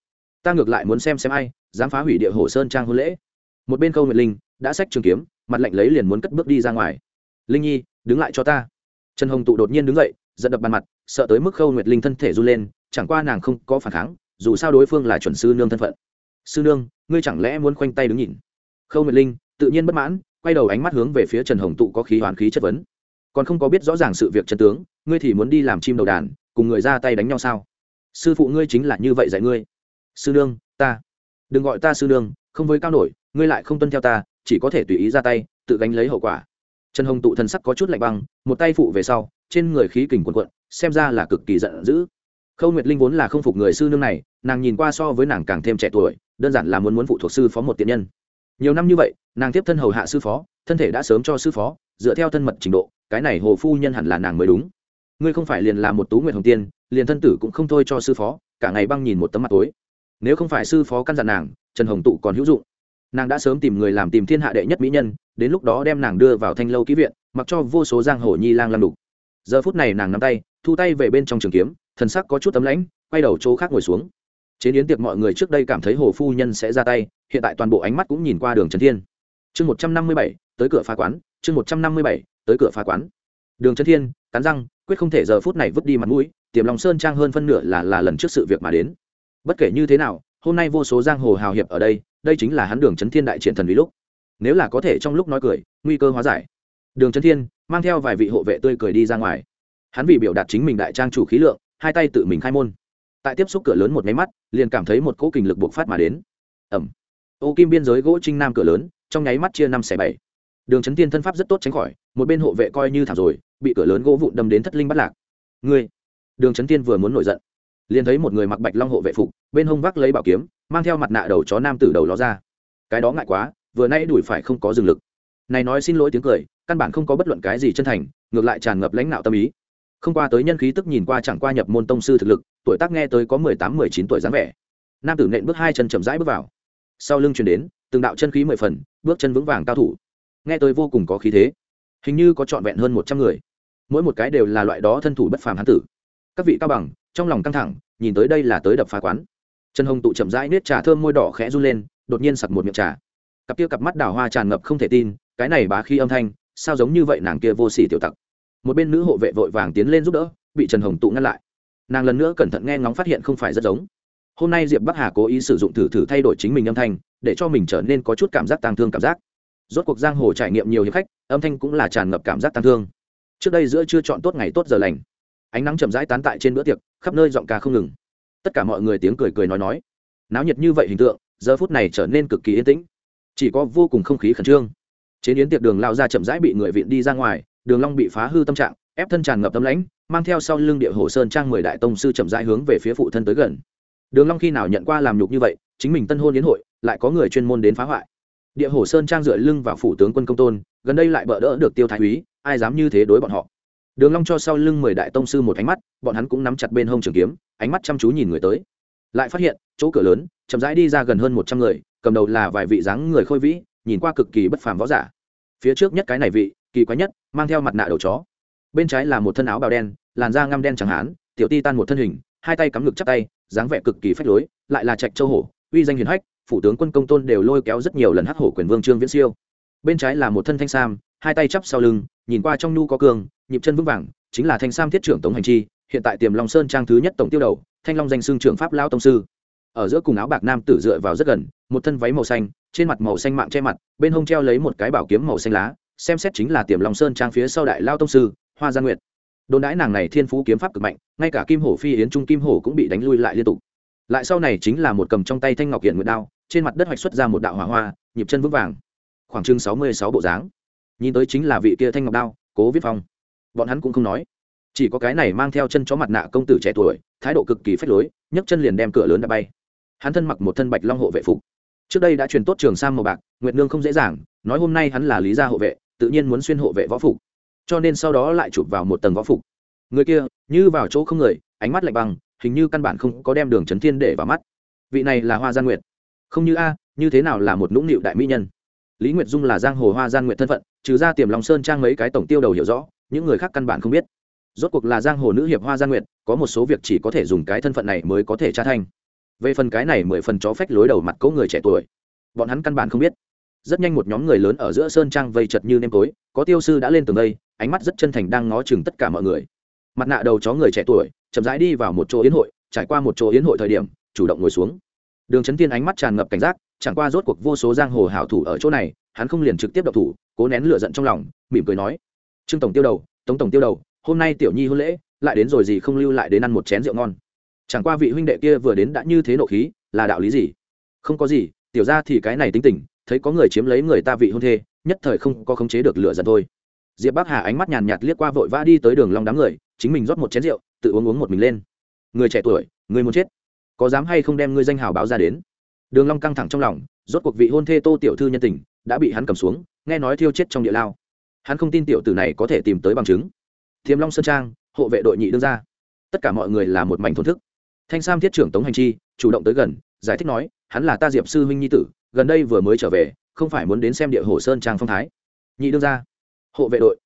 ta ngược lại muốn xem xem ai, dám phá hủy địa hồ sơn trang hôn lễ. Một bên câu nguyệt linh đã xách trường kiếm, mặt lạnh lấy liền muốn cất bước đi ra ngoài. Linh nhi, đứng lại cho ta. Trần hồng tụ đột nhiên đứng dậy giận đập bàn mặt, sợ tới mức khâu nguyệt linh thân thể run lên, chẳng qua nàng không có phản kháng, dù sao đối phương là chuẩn sư nương thân phận. Sư nương, ngươi chẳng lẽ muốn khoanh tay đứng nhìn? Khâu nguyệt linh tự nhiên bất mãn, quay đầu ánh mắt hướng về phía trần hồng tụ có khí hoàn khí chất vấn. Còn không có biết rõ ràng sự việc chân tướng, ngươi thì muốn đi làm chim đầu đàn, cùng người ra tay đánh nhau sao? Sư phụ ngươi chính là như vậy dạy ngươi. Sư nương, ta. Đừng gọi ta sư nương, không với cao nổi, ngươi lại không tuân theo ta chỉ có thể tùy ý ra tay, tự gánh lấy hậu quả. Trần hồng tụ thần sắc có chút lạnh băng, một tay phụ về sau, trên người khí kình quần quận xem ra là cực kỳ giận dữ. Khâu nguyệt linh vốn là không phục người sư nương này, nàng nhìn qua so với nàng càng thêm trẻ tuổi, đơn giản là muốn muốn phụ thuộc sư phó một tiện nhân. Nhiều năm như vậy, nàng tiếp thân hầu hạ sư phó, thân thể đã sớm cho sư phó, dựa theo thân mật trình độ, cái này hồ phu nhân hẳn là nàng mới đúng. Ngươi không phải liền là một tú nguyệt hồng tiên, liền thân tử cũng không thôi cho sư phó, cả ngày băng nhìn một tấm mặt tối. Nếu không phải sư phó căn dặn nàng, trần hồng tụ còn hữu dụng nàng đã sớm tìm người làm tìm thiên hạ đệ nhất mỹ nhân, đến lúc đó đem nàng đưa vào thanh lâu ký viện, mặc cho vô số giang hồ nhi lang lam đục. Giờ phút này nàng nắm tay, thu tay về bên trong trường kiếm, thần sắc có chút tấm lãnh, quay đầu chỗ khác ngồi xuống. Chế biến tiệc mọi người trước đây cảm thấy hồ phu nhân sẽ ra tay, hiện tại toàn bộ ánh mắt cũng nhìn qua đường trần thiên. Chương một trăm năm mươi bảy, tới cửa phá quán, chương một trăm năm mươi bảy, tới cửa phá quán. Đường trần thiên, cắn răng, quyết không thể giờ phút này vứt đi mặt mũi, tiềm lòng sơn trang hơn phân nửa là là lần trước sự việc mà đến. Bất kể như thế nào, hôm nay vô số giang hồ hào hiệp ở đây đây chính là hắn đường trấn thiên đại triển thần vì lúc. Nếu là có thể trong lúc nói cười, nguy cơ hóa giải. Đường trấn thiên, mang theo vài vị hộ vệ tươi cười đi ra ngoài. Hắn vì biểu đạt chính mình đại trang chủ khí lượng, hai tay tự mình khai môn. Tại tiếp xúc cửa lớn một máy mắt, liền cảm thấy một cỗ kình lực buộc phát mà đến. Ẩm ô kim biên giới gỗ trinh nam cửa lớn, trong nháy mắt chia năm xẻ bảy. Đường trấn tiên thân pháp rất tốt tránh khỏi, một bên hộ vệ coi như thảm rồi, bị cửa lớn gỗ vụn đâm đến thất linh bắt lạc. Ngươi. Đường trấn tiên vừa muốn nổi giận, liền thấy một người mặc bạch long hộ vệ phục, bên hông vác lấy bảo kiếm mang theo mặt nạ đầu chó nam tử đầu ló ra. Cái đó ngại quá, vừa nay đuổi phải không có dừng lực. Này nói xin lỗi tiếng cười, căn bản không có bất luận cái gì chân thành, ngược lại tràn ngập lãnh đạo tâm ý. Không qua tới nhân khí tức nhìn qua chẳng qua nhập môn tông sư thực lực, tuổi tác nghe tới có mười tám, mười chín tuổi dáng vẻ. Nam tử nện bước hai chân chậm rãi bước vào. Sau lưng chuyển đến, từng đạo chân khí mười phần, bước chân vững vàng cao thủ. Nghe tới vô cùng có khí thế. Hình như có trọn vẹn hơn một trăm người. Mỗi một cái đều là loại đó thân thủ bất phàm hán tử. Các vị cao bằng, trong lòng căng thẳng, nhìn tới đây là tới đập phá quán trần hồng tụ chậm rãi nết trà thơm môi đỏ khẽ run lên, đột nhiên sặc một miệng trà. Cặp kia cặp mắt đào hoa tràn ngập không thể tin, cái này bá khi âm thanh, sao giống như vậy nàng kia vô sỉ tiểu tặc. Một bên nữ hộ vệ vội vàng tiến lên giúp đỡ, bị trần hồng tụ ngăn lại. Nàng lần nữa cẩn thận nghe ngóng phát hiện không phải rất giống. Hôm nay diệp bắc hà cố ý sử dụng thử thử thay đổi chính mình âm thanh, để cho mình trở nên có chút cảm giác tang thương cảm giác. Rốt cuộc giang hồ trải nghiệm nhiều hiệp khách, âm thanh cũng là tràn ngập cảm giác tang thương. Trước đây giữa chưa chọn tốt ngày tốt giờ lành. Ánh nắng chậm rãi tán tại trên bữa tiệc, khắp nơi giọng ca không ngừng tất cả mọi người tiếng cười cười nói nói. Náo nhiệt như vậy hình tượng, giờ phút này trở nên cực kỳ yên tĩnh. Chỉ có vô cùng không khí khẩn trương. Chế yến tiệc đường lao ra chậm rãi bị người viện đi ra ngoài, đường long bị phá hư tâm trạng, ép thân tràn ngập tâm lãnh, mang theo sau lưng địa hồ sơn trang mười đại tông sư chậm rãi hướng về phía phụ thân tới gần. Đường long khi nào nhận qua làm nhục như vậy, chính mình tân hôn yến hội, lại có người chuyên môn đến phá hoại. Địa hồ sơn trang dựa lưng vào phủ tướng quân công tôn, gần đây lại bỡ đỡ được tiêu thái úy, ai dám như thế đối bọn họ? Đường long cho sau lưng mười đại tông sư một ánh mắt, bọn hắn cũng nắm chặt bên hông trường kiếm, ánh mắt chăm chú nhìn người tới. Lại phát hiện, chỗ cửa lớn, chậm rãi đi ra gần hơn một trăm người, cầm đầu là vài vị dáng người khôi vĩ, nhìn qua cực kỳ bất phàm võ giả. Phía trước nhất cái này vị, kỳ quái nhất, mang theo mặt nạ đầu chó. Bên trái là một thân áo bào đen, làn da ngăm đen chẳng hán, tiểu ti tan một thân hình, hai tay cắm ngực chắp tay, dáng vẻ cực kỳ phách lối, lại là trạch châu hổ, uy danh hiền hách, phủ tướng quân công tôn đều lôi kéo rất nhiều lần hắc hổ quyền vương trương viễn siêu. Bên trái là một thân thanh sam, hai tay chắp sau lưng nhìn qua trong nu có cường nhịp chân vững vàng, chính là thanh sam thiết trưởng tống hành chi, hiện tại tiềm long sơn trang thứ nhất tổng tiêu đầu, thanh long danh xưng trưởng pháp lao tông sư. Ở giữa cùng áo bạc nam tử dựa vào rất gần, một thân váy màu xanh, trên mặt màu xanh mạng che mặt, bên hông treo lấy một cái bảo kiếm màu xanh lá, xem xét chính là tiềm long sơn trang phía sau đại lao tông sư, hoa gia nguyệt. Đồn đãi nàng này thiên phú kiếm pháp cực mạnh, ngay cả kim hổ phi yến trung kim hổ cũng bị đánh lui lại liên tục. Lại sau này chính là một cầm trong tay thanh ngọc hiện nguyệt đao, trên mặt đất hoạch xuất ra một đạo hỏa hoa, nhịp chân vững vàng. Khoảng chừng sáu mươi sáu bộ dáng nhìn tới chính là vị kia thanh ngọc đao, cố viết phong. Bọn hắn cũng không nói. Chỉ có cái này mang theo chân chó mặt nạ công tử trẻ tuổi, thái độ cực kỳ phách lối, nhấc chân liền đem cửa lớn đã bay. Hắn thân mặc một thân bạch long hộ vệ phục. Trước đây đã truyền tốt trường sang màu bạc, nguyệt nương không dễ dàng, nói hôm nay hắn là lý gia hộ vệ, tự nhiên muốn xuyên hộ vệ võ phục. Cho nên sau đó lại chụp vào một tầng võ phục. Người kia, như vào chỗ không người, ánh mắt lạnh băng, hình như căn bản không có đem đường trấn thiên để vào mắt. Vị này là hoa gian nguyệt. Không như a, như thế nào là một nũng nịu đại mỹ nhân? Lý nguyệt dung là giang hồ hoa gian nguyệt thân phận trừ ra tiềm lòng sơn trang mấy cái tổng tiêu đầu hiểu rõ, những người khác căn bản không biết. Rốt cuộc là giang hồ nữ hiệp hoa gia nguyệt, có một số việc chỉ có thể dùng cái thân phận này mới có thể tra thành về phần cái này mười phần chó phách lối đầu mặt cỗ người trẻ tuổi, bọn hắn căn bản không biết. Rất nhanh một nhóm người lớn ở giữa sơn trang vây chật như nêm tối, có tiêu sư đã lên tường đây, ánh mắt rất chân thành đang ngó chừng tất cả mọi người. Mặt nạ đầu chó người trẻ tuổi, chậm rãi đi vào một chỗ yến hội, trải qua một chỗ yến hội thời điểm, chủ động ngồi xuống. Đường trấn tiên ánh mắt tràn ngập cảnh giác, chẳng qua rốt cuộc vô số giang hồ hảo thủ ở chỗ này hắn không liền trực tiếp độc thủ, cố nén lửa giận trong lòng, mỉm cười nói, trương tổng tiêu đầu, tống tổng tiêu đầu, hôm nay tiểu nhi hôn lễ, lại đến rồi gì không lưu lại đến ăn một chén rượu ngon. Chẳng qua vị huynh đệ kia vừa đến đã như thế nộ khí, là đạo lý gì? Không có gì, tiểu ra thì cái này tính tình, thấy có người chiếm lấy người ta vị hôn thê, nhất thời không có khống chế được lửa giận thôi. Diệp bắc hà ánh mắt nhàn nhạt liếc qua vội vã đi tới đường long đám người, chính mình rót một chén rượu, tự uống uống một mình lên. Người trẻ tuổi, người muốn chết, có dám hay không đem ngươi danh hào báo ra đến? Đường long căng thẳng trong lòng, rốt cuộc vị hôn thê tô tiểu thư nhân tình đã bị hắn cầm xuống, nghe nói thiêu chết trong địa lao. Hắn không tin tiểu tử này có thể tìm tới bằng chứng. Thiềm long sơn trang, hộ vệ đội nhị đương ra tất cả mọi người là một mảnh thổn thức. Thanh sam thiết trưởng tống hành chi, chủ động tới gần, giải thích nói, hắn là ta diệp sư huynh nhi tử, gần đây vừa mới trở về, không phải muốn đến xem địa hồ sơn trang phong thái. Nhị đương ra hộ vệ đội.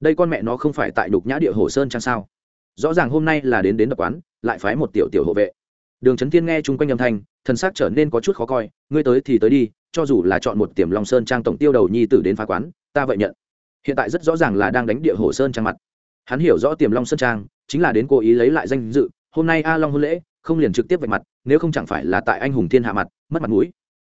Đây con mẹ nó không phải tại đục nhã địa hồ sơn trang sao? Rõ ràng hôm nay là đến đến đập quán, lại phái một tiểu tiểu hộ vệ. Đường trấn tiên nghe chung quanh âm thanh, thần xác trở nên có chút khó coi, ngươi tới thì tới đi cho dù là chọn một tiềm long sơn trang tổng tiêu đầu nhi tử đến phá quán, ta vậy nhận. Hiện tại rất rõ ràng là đang đánh địa hồ sơn trang mặt. Hắn hiểu rõ tiềm long sơn trang chính là đến cố ý lấy lại danh dự, hôm nay a long hôn lễ, không liền trực tiếp vạch mặt, nếu không chẳng phải là tại anh hùng thiên hạ mặt, mất mặt mũi.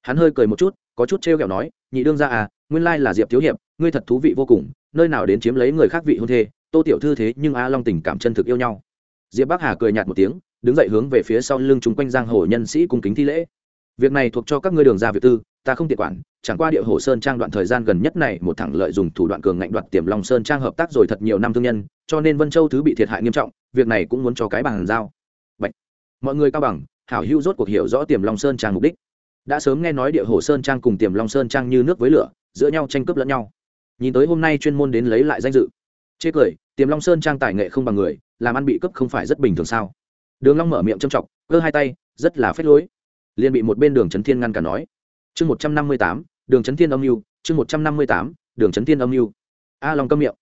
Hắn hơi cười một chút, có chút trêu ghẹo nói, nhị đương ra à nguyên lai là diệp thiếu hiệp, ngươi thật thú vị vô cùng, nơi nào đến chiếm lấy người khác vị hôn thê, tô tiểu thư thế nhưng a long tình cảm chân thực yêu nhau. Diệp bắc hà cười nhạt một tiếng, đứng dậy hướng về phía sau lưng chúng quanh giang hồ nhân sĩ cung kính thi lễ. Việc này thuộc cho các ngươi đường ra việc tư ta không tiện quản, chẳng qua địa hồ sơn trang đoạn thời gian gần nhất này, một thẳng lợi dùng thủ đoạn cường ngạnh đoạt tiềm long sơn trang hợp tác rồi thật nhiều năm thương nhân, cho nên vân châu thứ bị thiệt hại nghiêm trọng, việc này cũng muốn cho cái bàn giao. Bạch. mọi người cao bằng, hảo hữu rốt cuộc hiểu rõ tiềm long sơn trang mục đích. Đã sớm nghe nói địa hồ sơn trang cùng tiềm long sơn trang như nước với lửa, giữa nhau tranh cướp lẫn nhau. Nhìn tới hôm nay chuyên môn đến lấy lại danh dự. Chê cười, tiềm long sơn trang tài nghệ không bằng người, làm ăn bị cướp không phải rất bình thường sao? Đường long mở miệng châm chọc cơ hai tay, rất là phết lối. Liền bị một bên đường trấn thiên ngăn cả nói chương một trăm năm mươi tám, đường trấn thiên âm mưu, chương một trăm năm mươi tám, đường trấn thiên âm mưu. A long câm miệng.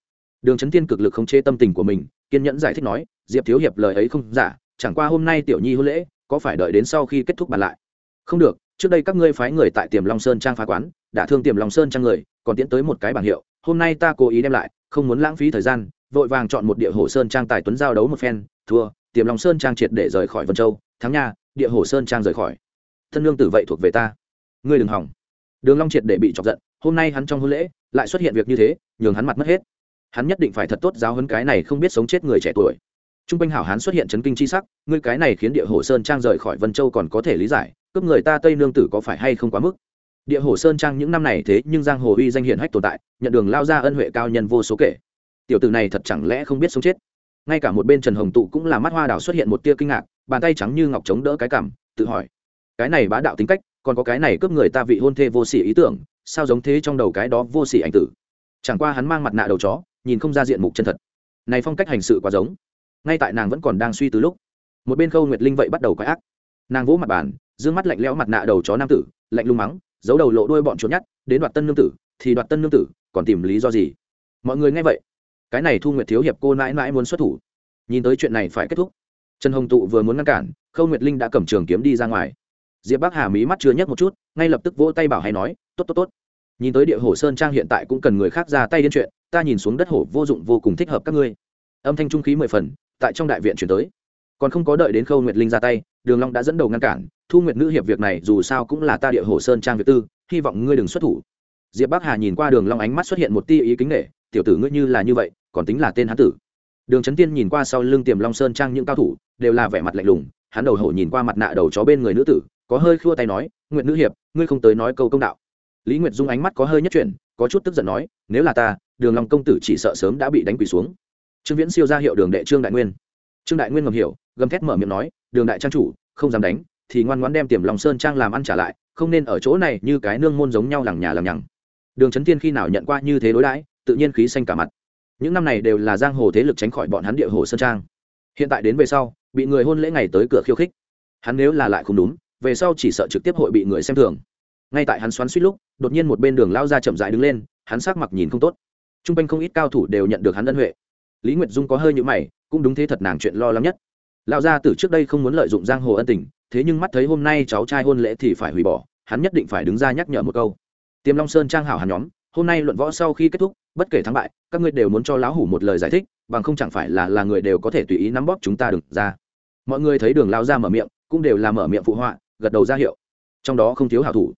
Đường trấn thiên cực lực không chế tâm tình của mình, kiên nhẫn giải thích nói, diệp thiếu hiệp lời ấy không giả, chẳng qua hôm nay tiểu nhi hôn lễ, có phải đợi đến sau khi kết thúc bàn lại? Không được, trước đây các ngươi phái người tại tiềm long sơn trang phá quán, đã thương tiềm long sơn trang người, còn tiến tới một cái bảng hiệu, hôm nay ta cố ý đem lại, không muốn lãng phí thời gian, vội vàng chọn một địa hồ sơn trang tài tuấn giao đấu một phen, thua, tiềm long sơn trang triệt để rời khỏi vân châu, thắng nha, địa hồ sơn trang rời khỏi. Thân lương tử vậy thuộc về ta ngươi đừng hỏng. Đường long triệt để bị chọc giận, hôm nay hắn trong hôn lễ lại xuất hiện việc như thế, nhường hắn mặt mất hết. Hắn nhất định phải thật tốt giáo huấn cái này không biết sống chết người trẻ tuổi. Trung quanh hảo hán xuất hiện chấn kinh chi sắc, ngươi cái này khiến địa hồ sơn trang rời khỏi vân châu còn có thể lý giải, cướp người ta tây nương tử có phải hay không quá mức. Địa hồ sơn trang những năm này thế nhưng giang hồ uy danh hiển hách tồn tại, nhận đường lao ra ân huệ cao nhân vô số kể. Tiểu tử này thật chẳng lẽ không biết sống chết? Ngay cả một bên trần hồng tụ cũng là mắt hoa đào xuất hiện một tia kinh ngạc, bàn tay trắng như ngọc chống đỡ cái cảm tự hỏi, cái này bá đạo tính cách còn có cái này cướp người ta vị hôn thê vô sỉ ý tưởng, sao giống thế trong đầu cái đó vô sỉ ảnh tử? Chẳng qua hắn mang mặt nạ đầu chó, nhìn không ra diện mục chân thật. Này phong cách hành sự quá giống. Ngay tại nàng vẫn còn đang suy từ lúc, một bên khâu nguyệt linh vậy bắt đầu quái ác. Nàng vỗ mặt bàn d mắt lạnh lẽo mặt nạ đầu chó nam tử, lạnh lung mắng, giấu đầu lộ đuôi bọn trốn nhát đến đoạt tân nương tử, thì đoạt tân nương tử, còn tìm lý do gì? Mọi người nghe vậy, cái này thu nguyệt thiếu hiệp cô mãi mãi muốn xuất thủ. Nhìn tới chuyện này phải kết thúc. Trần hồng tụ vừa muốn ngăn cản, khâu nguyệt linh đã cầm trường kiếm đi ra ngoài diệp bắc hà mí mắt chưa nhấc một chút, ngay lập tức vỗ tay bảo hay nói, tốt tốt tốt. Nhìn tới địa hồ sơn trang hiện tại cũng cần người khác ra tay đến chuyện, ta nhìn xuống đất hổ vô dụng vô cùng thích hợp các ngươi. Âm thanh trung khí mười phần, tại trong đại viện chuyển tới. Còn không có đợi đến khâu nguyệt linh ra tay, đường long đã dẫn đầu ngăn cản, thu nguyệt nữ hiệp việc này dù sao cũng là ta địa hồ sơn trang việc tư, hy vọng ngươi đừng xuất thủ. Diệp bắc hà nhìn qua đường long ánh mắt xuất hiện một tia ý kính nể, tiểu tử ngươi như là như vậy, còn tính là tên hán tử. Đường trấn tiên nhìn qua sau lưng tiềm long sơn trang những cao thủ, đều là vẻ mặt lạnh lùng, hắn đầu hổ nhìn qua mặt nạ đầu chó bên người nữ tử có hơi khua tay nói nguyện nữ hiệp, ngươi không tới nói câu công đạo. Lý nguyệt dung ánh mắt có hơi nhất chuyển, có chút tức giận nói, nếu là ta, đường long công tử chỉ sợ sớm đã bị đánh quỳ xuống. Trương viễn siêu ra hiệu đường đệ trương đại nguyên. Trương đại nguyên ngầm hiểu, gầm thét mở miệng nói, đường đại trang chủ, không dám đánh, thì ngoan ngoãn đem tiềm lòng sơn trang làm ăn trả lại, không nên ở chỗ này như cái nương môn giống nhau lằng nhà lằng nhằng. Đường trấn tiên khi nào nhận qua như thế đối đãi, tự nhiên khí xanh cả mặt. Những năm này đều là giang hồ thế lực tránh khỏi bọn hắn địa hồ sơn trang. Hiện tại đến về sau, bị người hôn lễ ngày tới cửa khiêu khích. Hắn nếu là lại không đúng về sau chỉ sợ trực tiếp hội bị người xem thường. Ngay tại hắn xoắn suýt lúc, đột nhiên một bên đường lao ra chậm dại đứng lên, hắn sắc mặt nhìn không tốt. T r u n g quanh không ít cao thủ đều nhận được hắn ân huệ. Lý nguyệt dung có hơi nhữ mày, cũng đúng thế thật nàng chuyện lo lắng nhất. Lão gia từ trước đây không muốn lợi dụng giang hồ ân tình, thế nhưng mắt thấy hôm nay cháu trai hôn lễ thì phải hủy bỏ, hắn nhất định phải đứng ra nhắc nhở một câu. Tiêm long sơn trang hảo hàn nhóm, hôm nay luận võ sau khi kết thúc, bất kể thắng bại, các ngươi đều muốn cho lão hủ một lời giải thích, bằng không chẳng phải là là người đều có thể tùy ý nắm bóp chúng ta đừng ra. Mọi người thấy đường lao ra mở miệng, cũng đều là mở miệng phụ họa gật đầu ra hiệu. Trong đó không thiếu hảo thủ.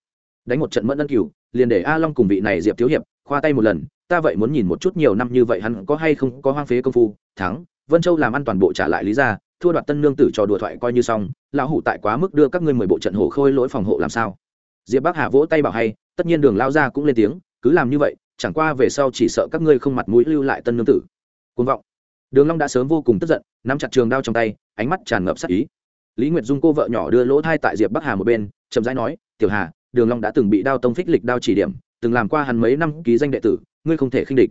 Đánh một trận mẫn ân cửu, liền để a long cùng vị này diệp thiếu hiệp khoa tay một lần, ta vậy muốn nhìn một chút nhiều năm như vậy hắn có hay không có hoang phế công phu. Thắng, vân châu làm ăn toàn bộ trả lại lý ra, thua đoạt tân nương tử cho đùa thoại coi như xong, lão hủ tại quá mức đưa các ngươi mười bộ trận hổ khôi lỗi phòng hộ làm sao? Diệp bắc hà vỗ tay bảo hay, tất nhiên đường lao ra cũng lên tiếng, cứ làm như vậy, chẳng qua về sau chỉ sợ các ngươi không mặt mũi lưu lại tân nương tử. Côn vọng. Đường long đã sớm vô cùng tức giận, nắm chặt trường đao trong tay, ánh mắt tràn ngập sát ý lý nguyệt dung cô vợ nhỏ đưa lỗ thai tại diệp bắc hà một bên, chậm rãi nói, tiểu hà, đường long đã từng bị đao tông phích lịch đao chỉ điểm, từng làm qua hắn mấy năm ký danh đệ tử, ngươi không thể khinh địch.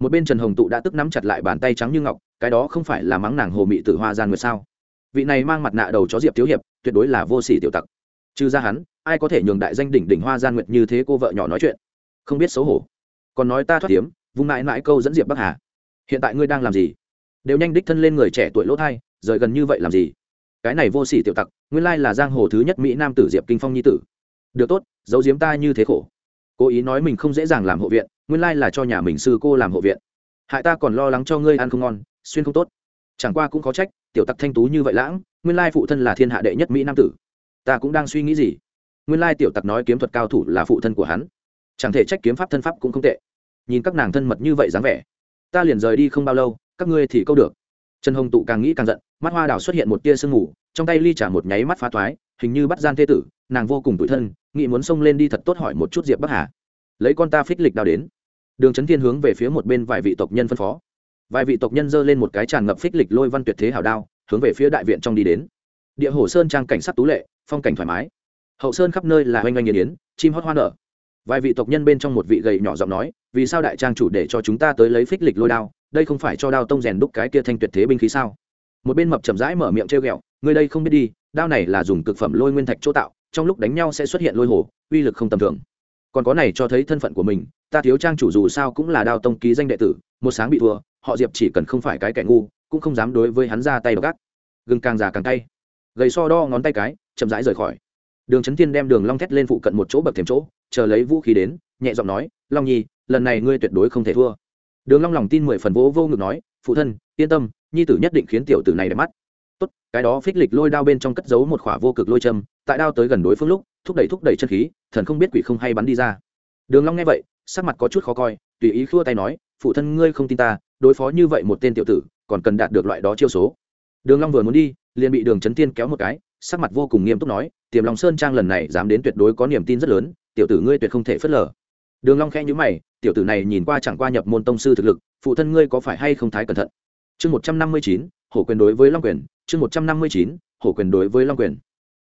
Một bên trần hồng tụ đã tức nắm chặt lại bàn tay trắng như ngọc, cái đó không phải là mắng nàng hồ mị tử hoa gian người sao? Vị này mang mặt nạ đầu chó diệp thiếu hiệp, tuyệt đối là vô sỉ tiểu tặc. Trừ ra hắn, ai có thể nhường đại danh đỉnh đỉnh hoa gian nguyệt như thế cô vợ nhỏ nói chuyện? Không biết xấu hổ. Còn nói ta thoát tiếm vung mãi mãi câu dẫn diệp bắc hà. Hiện tại ngươi đang làm gì? Đều nhanh đích thân lên người trẻ tuổi lỗ thai, rời gần như vậy làm gì? Cái này vô sỉ tiểu tặc, nguyên lai là giang hồ thứ nhất mỹ nam tử diệp kinh phong nhi tử. Được tốt, giấu giếm ta như thế khổ. Cố ý nói mình không dễ dàng làm hộ viện, nguyên lai là cho nhà mình sư cô làm hộ viện. Hại ta còn lo lắng cho ngươi ăn không ngon, xuyên không tốt. Chẳng qua cũng có trách, tiểu tặc thanh tú như vậy lãng, nguyên lai phụ thân là thiên hạ đệ nhất mỹ nam tử. Ta cũng đang suy nghĩ gì? Nguyên lai tiểu tặc nói kiếm thuật cao thủ là phụ thân của hắn. Chẳng thể trách kiếm pháp thân pháp cũng không tệ. Nhìn các nàng thân mật như vậy dáng vẻ, ta liền rời đi không bao lâu, các ngươi thì câu được trần hồng tụ càng nghĩ càng giận, mắt hoa đào xuất hiện một tia sương mù, trong tay ly trả một nháy mắt phá thoái, hình như bắt gian thê tử, nàng vô cùng tủi thân, nghĩ muốn xông lên đi thật tốt hỏi một chút diệp bắc hà. Lấy con ta phích lịch đao đến. Đường trấn thiên hướng về phía một bên vài vị tộc nhân phân phó. Vài vị tộc nhân giơ lên một cái tràn ngập phích lịch lôi văn tuyệt thế hảo đao, hướng về phía đại viện trong đi đến. Địa hồ sơn trang cảnh sắc tú lệ, phong cảnh thoải mái. Hậu sơn khắp nơi là oanh oanh nghiền yến chim hót hoa nở. Vài vị tộc nhân bên trong một vị gầy nhỏ giọng nói, vì sao đại trang chủ để cho chúng ta tới lấy phích lịch lôi đao? Đây không phải cho đao tông rèn đúc cái kia thanh tuyệt thế binh khí sao? Một bên mập chậm rãi mở miệng trêu ghẹo người đây không biết đi, đao này là dùng cực phẩm lôi nguyên thạch chỗ tạo, trong lúc đánh nhau sẽ xuất hiện lôi hồ uy lực không tầm thường. Còn có này cho thấy thân phận của mình, ta thiếu trang chủ dù sao cũng là đao tông ký danh đệ tử, một sáng bị thua, họ diệp chỉ cần không phải cái kẻ ngu, cũng không dám đối với hắn ra tay gác gừng càng già càng tay gầy so đo ngón tay cái, chậm rãi rời khỏi. Đường trấn thiên đem đường long thét lên phụ cận một chỗ bậc thềm chỗ, chờ lấy vũ khí đến, nhẹ giọng nói, long nhi, lần này ngươi tuyệt đối không thể thua đường long lòng tin mười phần vỗ vô ngực nói, phụ thân, yên tâm, nhi tử nhất định khiến tiểu tử này đẹp mắt. Tốt, cái đó phích lịch lôi đao bên trong cất giấu một khỏa vô cực lôi châm, tại đao tới gần đối phương lúc, thúc đẩy thúc đẩy chân khí, thần không biết quỷ không hay bắn đi ra. Đường long nghe vậy, sắc mặt có chút khó coi, tùy ý khua tay nói, phụ thân ngươi không tin ta, đối phó như vậy một tên tiểu tử, còn cần đạt được loại đó chiêu số. Đường long vừa muốn đi, liền bị đường chấn tiên kéo một cái, sắc mặt vô cùng nghiêm túc nói, tiềm long sơn trang lần này dám đến tuyệt đối có niềm tin rất lớn, tiểu tử ngươi tuyệt không thể phớt lờ đường long khẽ nhíu mày, tiểu tử này nhìn qua chẳng qua nhập môn tông sư thực lực, phụ thân ngươi có phải hay không thái cẩn thận? Chương một trăm năm mươi chín, hổ quyền đối với long quyền, chương một trăm năm mươi chín, hổ quyền đối với long quyền.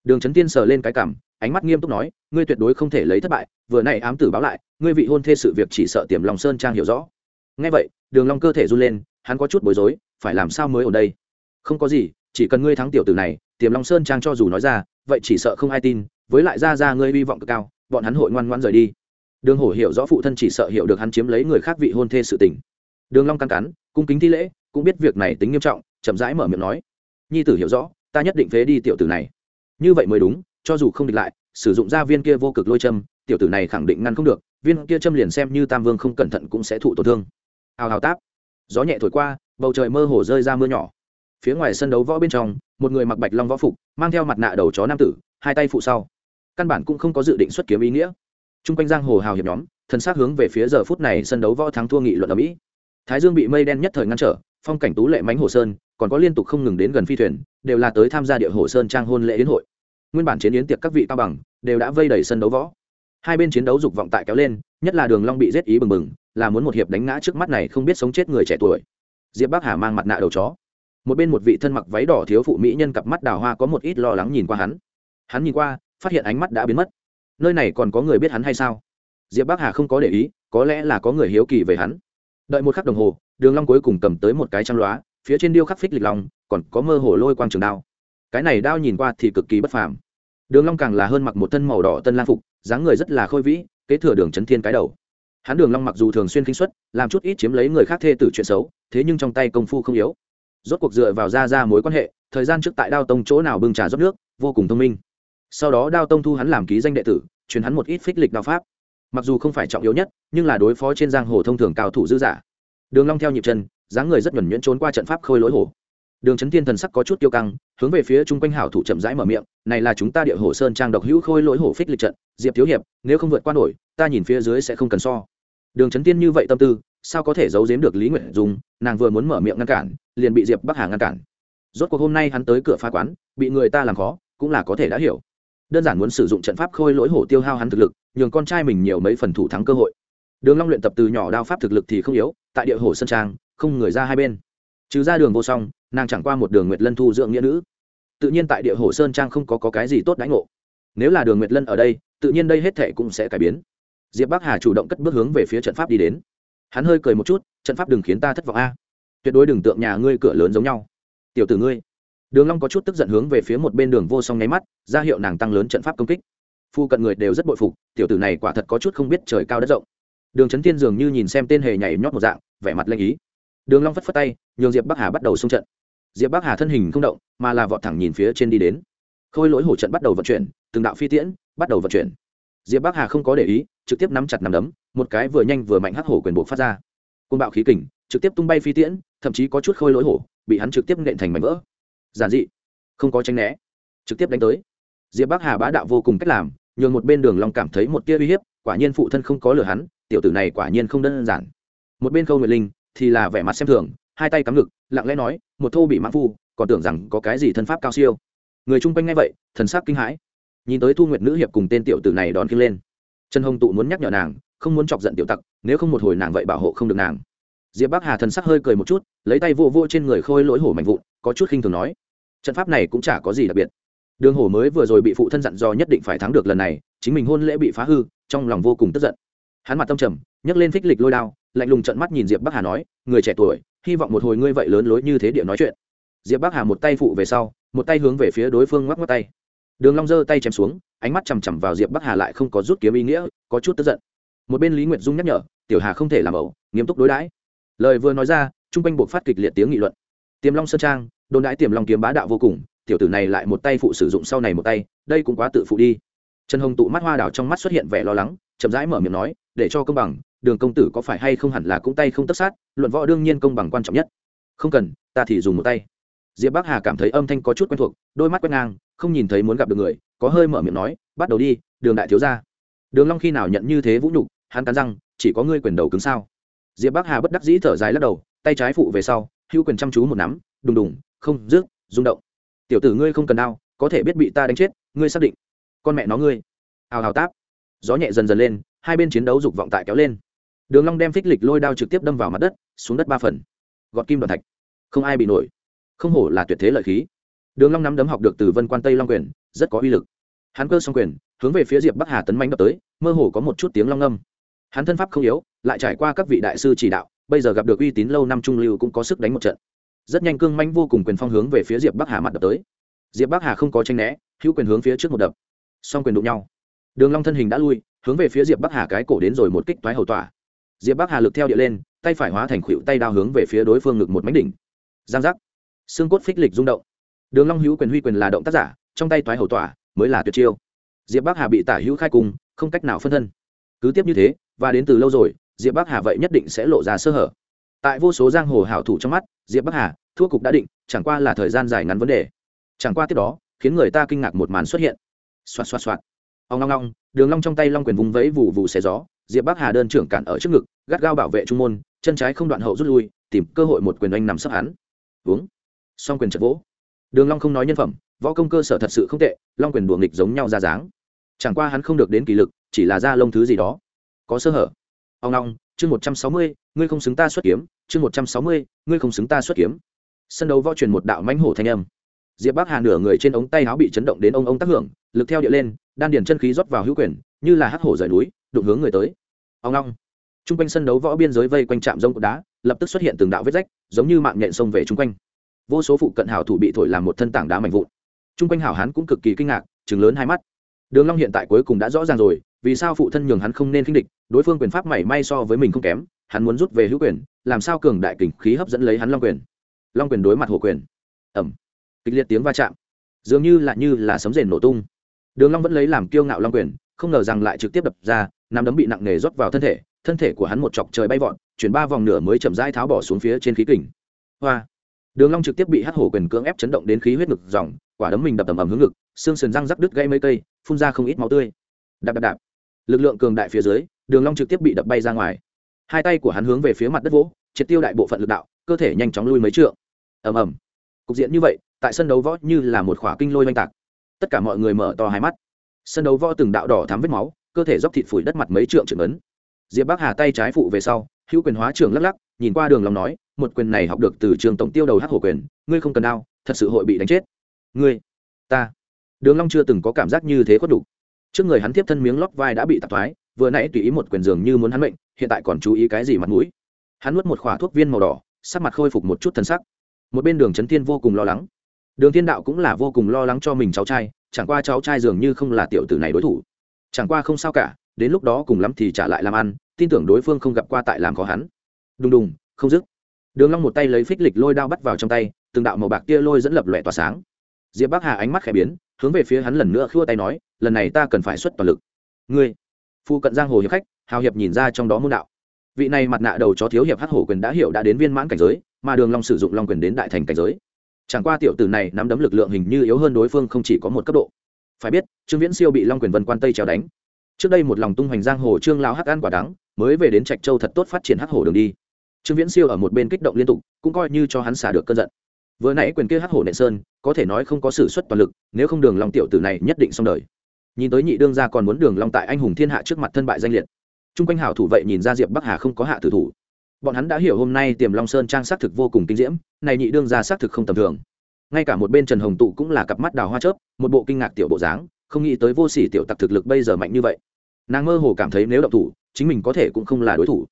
Đường trấn tiên sờ lên cái cảm ánh mắt nghiêm túc nói, ngươi tuyệt đối không thể lấy thất bại, vừa nay ám tử báo lại, ngươi vị hôn thê sự việc chỉ sợ tiềm long sơn trang hiểu rõ. Ngay vậy, đường long cơ thể run lên, hắn có chút bối rối, phải làm sao mới ở đây? Không có gì, chỉ cần ngươi thắng tiểu tử này, tiềm long sơn trang cho dù nói ra, vậy chỉ sợ không ai tin, với lại ra ra ngươi hy vọng cực cao, bọn hắn hội ngoan ngoãn rời đi đường hổ hiểu rõ phụ thân chỉ sợ hiểu được hắn chiếm lấy người khác vị hôn thê sự tình. Đường long căn cắn, cung kính thi lễ, cũng biết việc này tính nghiêm trọng, chậm rãi mở miệng nói. Nhi tử hiểu rõ, ta nhất định phế đi tiểu tử này. Như vậy mới đúng, cho dù không địch lại, sử dụng ra viên kia vô cực lôi châm, tiểu tử này khẳng định ngăn không được, viên kia châm liền xem như tam vương không cẩn thận cũng sẽ thụ tổn thương. Hào hào táp. Gió nhẹ thổi qua, bầu trời mơ hồ rơi ra mưa nhỏ. Phía ngoài sân đấu võ bên trong, một người mặc bạch long võ phục, mang theo mặt nạ đầu chó nam tử, hai tay phụ sau. Căn bản cũng không có dự định xuất kiếm ý nghĩa t r u n g quanh giang hồ hào hiệp nhóm, thần sắc hướng về phía giờ phút này sân đấu võ thắng thua nghị luận ở mỹ. Thái dương bị mây đen nhất thời ngăn trở, phong cảnh tú lệ mánh hồ sơn, còn có liên tục không ngừng đến gần phi thuyền, đều là tới tham gia địa hồ sơn trang hôn lễ yến hội. Nguyên bản chiến yến tiệc các vị cao bằng, đều đã vây đầy sân đấu võ. Hai bên chiến đấu dục vọng tại kéo lên, nhất là đường long bị giết ý bừng bừng, là muốn một hiệp đánh ngã trước mắt này không biết sống chết người trẻ tuổi. Diệp bắc hà mang mặt nạ đầu chó. Một bên một vị thân mặc váy đỏ thiếu phụ mỹ nhân cặp mắt đào hoa có một ít lo lắng nhìn qua hắn. Hắn nhìn qua, phát hiện ánh mắt đã biến mất nơi này còn có người biết hắn hay sao? Diệp bắc hà không có để ý, có lẽ là có người hiếu kỳ về hắn. Đợi một khắc đồng hồ, đường long cuối cùng cầm tới một cái trang lóa, phía trên điêu khắc phích lịch lòng còn có mơ hồ lôi quang trường đao. Cái này đao nhìn qua thì cực kỳ bất phàm. Đường long càng là hơn mặc một thân màu đỏ tân lang phục, dáng người rất là khôi vĩ, kế thừa đường chấn thiên cái đầu. Hắn đường long mặc dù thường xuyên kinh xuất làm chút ít chiếm lấy người khác thê tử chuyện xấu, thế nhưng trong tay công phu không yếu. Rốt cuộc dựa vào ra ra mối quan hệ, thời gian trước tại đao tông chỗ nào bưng trà rót nước, vô cùng thông minh sau đó đao tông thu hắn làm ký danh đệ tử, truyền hắn một ít phích lịch đao pháp. Mặc dù không phải trọng yếu nhất, nhưng là đối phó trên giang hồ thông thường cao thủ dư giả. Đường long theo nhịp chân, dáng người rất nhuẩn nhuyễn trốn qua trận pháp khôi lỗi hồ. đường chấn thiên thần sắc có chút kiêu căng, hướng về phía trung quanh hảo thủ chậm rãi mở miệng, này là chúng ta địa hồ sơn trang độc hữu khôi lỗi hồ phích lịch trận, diệp thiếu hiệp, nếu không vượt qua nổi, ta nhìn phía dưới sẽ không cần so. Đường chấn tiên như vậy tâm tư, sao có thể giấu giếm được lý nguyệt dung, nàng vừa muốn mở miệng ngăn cản, liền bị diệp bắc hà ngăn cản. Rốt cuộc hôm nay hắn tới cửa phá quán, bị người ta làm khó, cũng là có thể đã hiểu đơn giản muốn sử dụng trận pháp khôi lỗi hổ tiêu hao hắn thực lực nhường con trai mình nhiều mấy phần thủ thắng cơ hội. Đường long luyện tập từ nhỏ đao pháp thực lực thì không yếu tại địa hồ sơn trang không người ra hai bên. Trừ ra đường vô song nàng chẳng qua một đường nguyệt lân thu dưỡng nghĩa nữ. Tự nhiên tại địa hồ sơn trang không có, có cái gì tốt đánh ngộ. Nếu là đường nguyệt lân ở đây tự nhiên đây hết thể cũng sẽ cải biến. Diệp bắc hà chủ động cất bước hướng về phía trận pháp đi đến. Hắn hơi cười một chút trận pháp đừng khiến ta thất vọng a. Tuyệt đối đừng tượng nhà ngươi cửa lớn giống nhau. Tiểu tử ngươi đường long có chút tức giận hướng về phía một bên đường vô song nháy mắt, ra hiệu nàng tăng lớn trận pháp công kích. Phu cận người đều rất bội phục, tiểu tử này quả thật có chút không biết trời cao đất rộng. Đường trấn thiên dường như nhìn xem tên hề nhảy nhót một dạng, vẻ mặt lanh ý. Đường long phất phất tay, nhường diệp bắc hà bắt đầu xung trận. Diệp bắc hà thân hình không động, mà là vọt thẳng nhìn phía trên đi đến. Khôi lỗi hổ trận bắt đầu vận chuyển, từng đạo phi tiễn bắt đầu vận chuyển. Diệp bắc hà không có để ý, trực tiếp nắm chặt nắm đấm, một cái vừa nhanh vừa mạnh hắc hổ quyền bộ phát ra. Côn bạo khí kình, trực tiếp tung bay phi tiễn, thậm chí có chút khôi lỗi hổ, bị hắn trực tiếp nện thành mảnh vỡ giản dị, không có tranh né, trực tiếp đánh tới. Diệp bắc hà bá đạo vô cùng cách làm, nhường một bên đường long cảm thấy một tia uy hiếp, quả nhiên phụ thân không có lừa hắn, tiểu tử này quả nhiên không đơn giản. Một bên khâu nguyệt linh thì là vẻ mặt xem thường, hai tay cắm ngực, lặng lẽ nói, một thô bị mãn phu, còn tưởng rằng có cái gì thân pháp cao siêu. Người chung quanh nghe vậy, thần sắc kinh hãi. Nhìn tới thu nguyệt nữ hiệp cùng tên tiểu tử này đón kinh lên. Trần hồng tụ muốn nhắc nhở nàng, không muốn chọc giận tiểu tặc, nếu không một hồi nàng vậy bảo hộ không được nàng diệp bắc hà thần sắc hơi cười một chút, lấy tay vô vô trên người khôi lỗi hổ mạnh vụn, có chút khinh thường nói, trận pháp này cũng chả có gì đặc biệt. Đường hổ mới vừa rồi bị phụ thân dặn do nhất định phải thắng được lần này, chính mình hôn lễ bị phá hư, trong lòng vô cùng tức giận. Hắn mặt tâm trầm, nhấc lên phích lịch lôi đao, lạnh lùng trận mắt nhìn diệp bắc hà nói, người trẻ tuổi, hy vọng một hồi ngươi vậy lớn lối như thế địa nói chuyện. Diệp bắc hà một tay phụ về sau, một tay hướng về phía đối phương ngoắc ngoắc tay. Đường long giơ tay chém xuống, ánh mắt chằm chằm vào diệp bắc hà lại không có rút kiếm ý nghĩa, có chút tức giận. Một bên lý nguyệt dung nhắc nhở, tiểu hà không thể làm ẩu, nghiêm túc đối đãi lời vừa nói ra, trung quanh buộc phát kịch liệt tiếng nghị luận. Tiềm long sơn trang, đồn đãi tiềm long kiếm bá đạo vô cùng, tiểu tử này lại một tay phụ sử dụng sau này một tay, đây cũng quá tự phụ đi. Trần hồng tụ mắt hoa đảo trong mắt xuất hiện vẻ lo lắng, chậm rãi mở miệng nói, để cho công bằng, đường công tử có phải hay không hẳn là cũng tay không tất sát, luận võ đương nhiên công bằng quan trọng nhất. Không cần, ta thì dùng một tay. Diệp bắc hà cảm thấy âm thanh có chút quen thuộc, đôi mắt quét ngang, không nhìn thấy muốn gặp được người, có hơi mở miệng nói, bắt đầu đi, đường đại thiếu ra đường long khi nào nhận như thế vũ nhục, hắn cắn răng, chỉ có ngươi quyền đầu cứng sao? Diệp bắc hà bất đắc dĩ thở dài lắc đầu, tay trái phụ về sau, hữu quyền chăm chú một nắm, đùng đùng, không, rước, rung động. Tiểu tử ngươi không cần đau, có thể biết bị ta đánh chết, ngươi xác định. Con mẹ nó ngươi. Hào hào táp. Gió nhẹ dần dần lên, hai bên chiến đấu dục vọng tại kéo lên. Đường long đem phích lịch lôi đao trực tiếp đâm vào mặt đất, xuống đất ba phần. Gọt kim đoạn thạch. Không ai bị nổi. Không hổ là tuyệt thế lợi khí. Đường long nắm đấm học được từ vân quan tây long quyền, rất có uy lực. Hắn cơ song quyền, hướng về phía diệp bắc hà tấn mãnh đập tới, mơ hồ có một chút tiếng long âm hắn thân pháp không yếu lại trải qua các vị đại sư chỉ đạo, bây giờ gặp được uy tín lâu năm trung lưu cũng có sức đánh một trận. Rất nhanh cương manh vô cùng quyền phong hướng về phía diệp bắc hà mặt đập tới. Diệp bắc hà không có tranh né, hữu quyền hướng phía trước một đập. Song quyền đụng nhau. Đường long thân hình đã lui, hướng về phía diệp bắc hà cái cổ đến rồi một kích toái hầu tỏa. Diệp bắc hà lực theo địa lên, tay phải hóa thành khuỷu tay đao hướng về phía đối phương ngực một mánh đỉnh. Giang giác. Xương cốt phích lịch rung động. Đường long hữu quyền huy quyền là động tác giả, trong tay toái hầu tỏa, mới là tuyệt chiêu. Diệp bắc hà bị tả hữu khai cùng, không cách nào phân thân. Cứ tiếp như thế, và đến từ lâu rồi diệp bắc hà vậy nhất định sẽ lộ ra sơ hở. Tại vô số giang hồ hảo thủ trong mắt, diệp bắc hà, thua cục đã định, chẳng qua là thời gian dài ngắn vấn đề. Chẳng qua tiếp đó, khiến người ta kinh ngạc một màn xuất hiện. Xoạt xoạt xoạt. Ông long long đường long trong tay long quyền vùng vẫy vụ vụ xé gió, diệp bắc hà đơn trưởng cản ở trước ngực, gắt gao bảo vệ trung môn, chân trái không đoạn hậu rút lui, tìm cơ hội một quyền oanh nằm sấp hắn. Uống. Song quyền chật vỗ. Đường long không nói nhân phẩm, võ công cơ sở thật sự không tệ, long quyền đùa nghịch giống nhau ra dáng. Chẳng qua hắn không được đến kỳ lực, chỉ là ra lông thứ gì đó. Có sơ hở ông long, chương một trăm sáu mươi, ngươi không xứng ta xuất kiếm. Chương một trăm sáu mươi, ngươi không xứng ta xuất kiếm. Sân đấu võ truyền một đạo mãnh hổ thanh âm. Diệp bắc hà nửa người trên ống tay áo bị chấn động đến ông ông tác hưởng, lực theo địa lên, đan điền chân khí rót vào hữu quyền, như là hắc hổ rời núi, đụng hướng người tới. Ông long chung quanh sân đấu võ biên giới vây quanh trạm rông cột đá, lập tức xuất hiện từng đạo vết rách, giống như mạng nhện sông về chung quanh. Vô số phụ cận hảo thủ bị thổi làm một thân tảng đá mạnh vụn. Chung quanh hảo hán cũng cực kỳ kinh ngạc chừng lớn hai mắt đường long hiện tại cuối cùng đã rõ ràng rồi, vì sao phụ thân nhường hắn không nên khinh địch, đối phương quyền pháp mảy may so với mình không kém, hắn muốn rút về hữu quyền, làm sao cường đại kình khí hấp dẫn lấy hắn long quyền. Long quyền đối mặt hồ quyền. Ẩm kịch liệt tiếng va chạm. Dường như là như là sấm rền nổ tung. Đường long vẫn lấy làm kiêu ngạo long quyền, không ngờ rằng lại trực tiếp đập ra, nắm đấm bị nặng nề rót vào thân thể thân thể của hắn một chọc trời bay vọt, chuyển ba vòng nửa mới chậm rãi tháo bỏ xuống phía trên khí kình. Hoa. Đường long trực tiếp bị hất hổ quyền cưỡng ép chấn động đến khí huyết ngực dòng, quả đấm mình đập tầm ầm hướng ngực xương sườn răng rắc đứt gãy mấy cây, phun ra không ít máu tươi. Đạp đạp đạp. Lực lượng cường đại phía dưới, đường long trực tiếp bị đập bay ra ngoài. Hai tay của hắn hướng về phía mặt đất vỗ, triệt tiêu đại bộ phận lực đạo, cơ thể nhanh chóng lui mấy trượng. Ầm ầm. Cục diện như vậy, tại sân đấu võ như là một khỏa kinh lôi oanh tạc. Tất cả mọi người mở to hai mắt. Sân đấu võ từng đạo đỏ thắm vết máu, cơ thể dốc thịt phủi đất mặt mấy trượng trưởng ấn diệp bắc hà tay trái phụ về sau, hữu quyền hóa trưởng lắc lắc, nhìn qua đường long nói, một quyền này học được từ trường tổng tiêu đầu hắc hổ quyền, ngươi không cần đao thật sự hội bị đánh chết. Ngươi, ta đường long chưa từng có cảm giác như thế khuất đủ trước người hắn tiếp thân miếng lót vai đã bị tạp thoái, vừa nãy tùy ý một quyền dường như muốn hắn mệnh, hiện tại còn chú ý cái gì mặt mũi? Hắn nuốt một khỏa thuốc viên màu đỏ, sắc mặt khôi phục một chút thần sắc. Một bên đường trấn thiên vô cùng lo lắng. Đường thiên đạo cũng là vô cùng lo lắng cho mình cháu trai, chẳng qua cháu trai dường như không là tiểu tử này đối thủ. Chẳng qua không sao cả, đến lúc đó cùng lắm thì trả lại làm ăn, tin tưởng đối phương không gặp qua tại làm khó hắn. Đùng đùng, không dứt. Đường long một tay lấy phích lịch lôi đao bắt vào trong tay, từng đạo màu bạc kia lôi dẫn lập lòe tỏa sáng. Diệp bắc hà ánh mắt khẽ biến hướng về phía hắn lần nữa khua tay nói, lần này ta cần phải xuất toàn lực. Ngươi? Phu cận giang hồ hiệp khách, hào hiệp nhìn ra trong đó môn đạo. Vị này mặt nạ đầu chó thiếu hiệp hắc hổ quyền đã hiểu đã đến viên mãn cảnh giới, mà đường long sử dụng long quyền đến đại thành cảnh giới. Chẳng qua tiểu tử này nắm đấm lực lượng hình như yếu hơn đối phương không chỉ có một cấp độ. Phải biết, trương viễn siêu bị long quyền vân quan tây chèo đánh. Trước đây một lòng tung hoành giang hồ trương lao hắc ăn quả đắng, mới về đến trạch châu thật tốt phát triển hắc hổ đường đi. Trương viễn siêu ở một bên kích động liên tục, cũng coi như cho hắn xả được cơn giận. Vừa nãy quyền kia hắc hổ nệ sơn có thể nói không có sự xuất toàn lực, nếu không đường long tiểu tử này nhất định xong đời. Nhìn tới nhị đương gia còn muốn đường long tại anh hùng thiên hạ trước mặt thân bại danh liệt. Trung quanh hảo thủ vậy nhìn ra diệp bắc hà không có hạ tử thủ. Bọn hắn đã hiểu hôm nay tiềm long sơn trang xác thực vô cùng kinh diễm, này nhị đương gia xác thực không tầm thường. Ngay cả một bên trần hồng tụ cũng là cặp mắt đào hoa chớp, một bộ kinh ngạc tiểu bộ dáng, không nghĩ tới vô sỉ tiểu tặc thực lực bây giờ mạnh như vậy. Nàng mơ hồ cảm thấy nếu động thủ, chính mình có thể cũng không là đối thủ.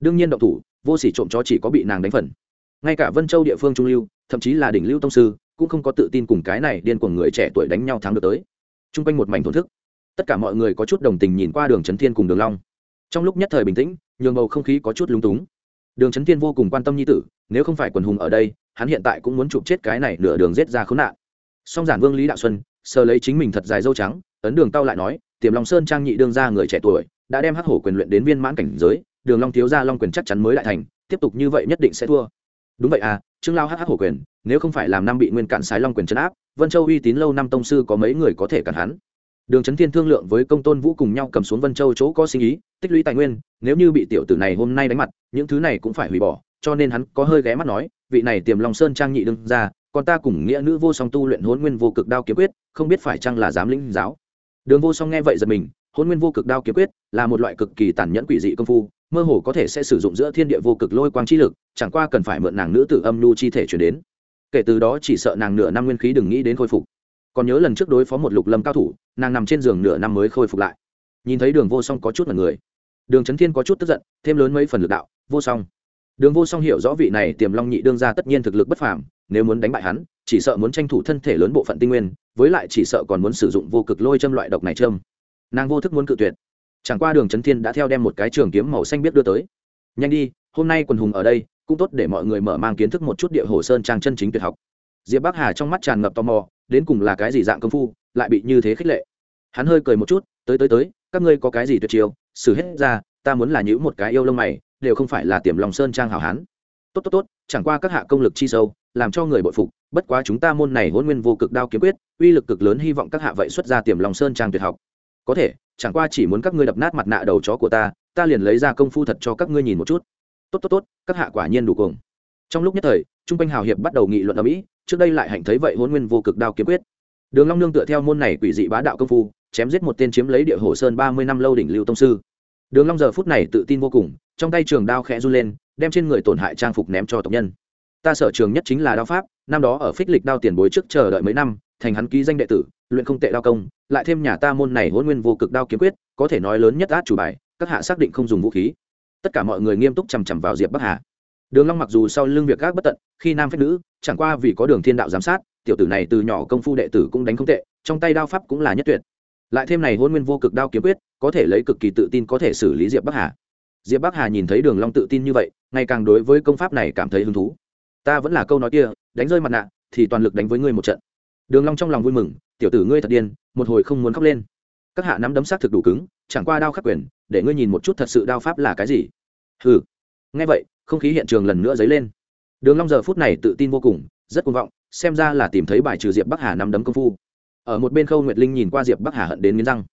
Đương nhiên động thủ, vô sỉ trộm chó chỉ có bị nàng đánh phần. Ngay cả vân châu địa phương trung lưu, thậm chí là đỉnh lưu tông sư cũng không có tự tin cùng cái này điên cuồng người trẻ tuổi đánh nhau thắng được tới. T r u n g quanh một mảnh thổn thức, tất cả mọi người có chút đồng tình nhìn qua đường trấn thiên cùng đường long. Trong lúc nhất thời bình tĩnh, nhường bầu không khí có chút lúng túng. Đường trấn thiên vô cùng quan tâm nhi tử, nếu không phải quần hùng ở đây, hắn hiện tại cũng muốn chụp chết cái này nửa đường rết ra khốn nạn. Song giản vương lý đạo xuân, sờ lấy chính mình thật dài dâu trắng, ấn đường tao lại nói, tiềm long sơn trang nhị đương ra người trẻ tuổi, đã đem hắc hổ quyền luyện đến viên mãn cảnh giới, đường long thiếu gia long quyền chắc chắn mới lại thành, tiếp tục như vậy nhất định sẽ thua. Đúng vậy à trương lao hắc hắc hổ quyền, nếu không phải làm năm bị nguyên cản sái long quyền chấn áp, vân châu uy tín lâu năm tông sư có mấy người có thể cản hắn? Đường trấn thiên thương lượng với công tôn vũ cùng nhau cầm xuống vân châu chỗ có sinh ý, tích lũy tài nguyên, nếu như bị tiểu tử này hôm nay đánh mặt, những thứ này cũng phải hủy bỏ, cho nên hắn có hơi ghé mắt nói, vị này tiềm long sơn trang nhị đương ra còn ta cùng nghĩa nữ vô song tu luyện hôn nguyên vô cực đao kiếm quyết, không biết phải chăng là giám lĩnh giáo. Đường vô song nghe vậy giật mình hôn nguyên vô cực đao kiếm quyết là một loại cực kỳ tàn nhẫn quỷ dị công phu mơ hồ có thể sẽ sử dụng giữa thiên địa vô cực lôi quang chi lực, chẳng qua cần phải mượn nàng nữ tử âm nhu chi thể chuyển đến. Kể từ đó chỉ sợ nàng nửa năm nguyên khí đừng nghĩ đến khôi phục. Còn nhớ lần trước đối phó một lục lâm cao thủ, nàng nằm trên giường nửa năm mới khôi phục lại. Nhìn thấy đường vô song có chút mặt người. Đường trấn thiên có chút tức giận, thêm lớn mấy phần lực đạo, vô song. Đường vô song hiểu rõ vị này tiềm long nhị đương ra tất nhiên thực lực bất phàm, nếu muốn đánh bại hắn, chỉ sợ muốn tranh thủ thân thể lớn bộ phận tinh nguyên, với lại chỉ sợ còn muốn sử dụng vô cực lôi châm loại độc này châm. Nàng vô thức muốn cự tuyệt chẳng qua đường trấn thiên đã theo đem một cái trường kiếm màu xanh biết đưa tới. Nhanh đi, hôm nay quần hùng ở đây, cũng tốt để mọi người mở mang kiến thức một chút địa hồ sơn trang chân chính tuyệt học. Diệp bắc hà trong mắt tràn ngập tò mò, đến cùng là cái gì dạng công phu, lại bị như thế khích lệ. Hắn hơi cười một chút, tới tới tới, các ngươi có cái gì tuyệt chiêu, xử hết ra, ta muốn là những một cái yêu lông mày, đều không phải là tiềm lòng sơn trang hảo hán. Tốt tốt tốt, chẳng qua các hạ công lực chi sâu, làm cho người bội phục, bất quá chúng ta môn này hôn nguyên vô cực đao kiếm quyết, uy lực cực lớn, hy vọng các hạ vậy xuất ra tiềm lòng sơn trang tuyệt học. Có thể chẳng qua chỉ muốn các ngươi đập nát mặt nạ đầu chó của ta ta liền lấy ra công phu thật cho các ngươi nhìn một chút. Tốt tốt tốt, các hạ quả nhiên đủ cùng trong lúc nhất thời, trung quanh hào hiệp bắt đầu nghị luận ở mỹ trước đây lại hạnh thấy vậy hôn nguyên vô cực đao kiếm quyết. Đường long nương tựa theo môn này quỷ dị bá đạo công phu, chém giết một tên chiếm lấy địa hồ sơn ba mươi năm lâu đỉnh lưu tông sư. Đường long giờ phút này tự tin vô cùng, trong tay trường đao khẽ run lên, đem trên người tổn hại trang phục ném cho tộc nhân. Ta sở trường nhất chính là đao pháp, năm đó ở phích lịch đao tiền bối trước chờ đợi mấy năm, thành hắn ký danh đệ tử luyện không tệ đao công, lại thêm nhà ta môn này hôn nguyên vô cực đao kiếm quyết, có thể nói lớn nhất át chủ bài, các hạ xác định không dùng vũ khí. Tất cả mọi người nghiêm túc chằm chằm vào diệp bắc hà. Đường long mặc dù sau lưng việc các bất tận, khi nam phép nữ, chẳng qua vì có đường thiên đạo giám sát, tiểu tử này từ nhỏ công phu đệ tử cũng đánh không tệ, trong tay đao pháp cũng là nhất tuyệt. Lại thêm này hôn nguyên vô cực đao kiếm quyết, có thể lấy cực kỳ tự tin có thể xử lý diệp bắc hà. Diệp bắc hà nhìn thấy đường long tự tin như vậy, ngày càng đối với công pháp này cảm thấy hứng thú. Ta vẫn là câu nói kia, đánh rơi mặt nạ, thì toàn lực đánh với ngươi một trận. Đường long trong lòng vui mừng tiểu tử ngươi thật điên, một hồi không muốn khóc lên. Các hạ nắm đấm sát thực đủ cứng, chẳng qua đao khắc quyền, để ngươi nhìn một chút thật sự đao pháp là cái gì. Hừ. Nghe vậy, không khí hiện trường lần nữa dấy lên. Đường long giờ phút này tự tin vô cùng, rất cuồng vọng, xem ra là tìm thấy bài trừ diệp bắc hà nắm đấm công phu. Ở một bên khâu nguyệt linh nhìn qua diệp bắc hà hận đến nghiến răng.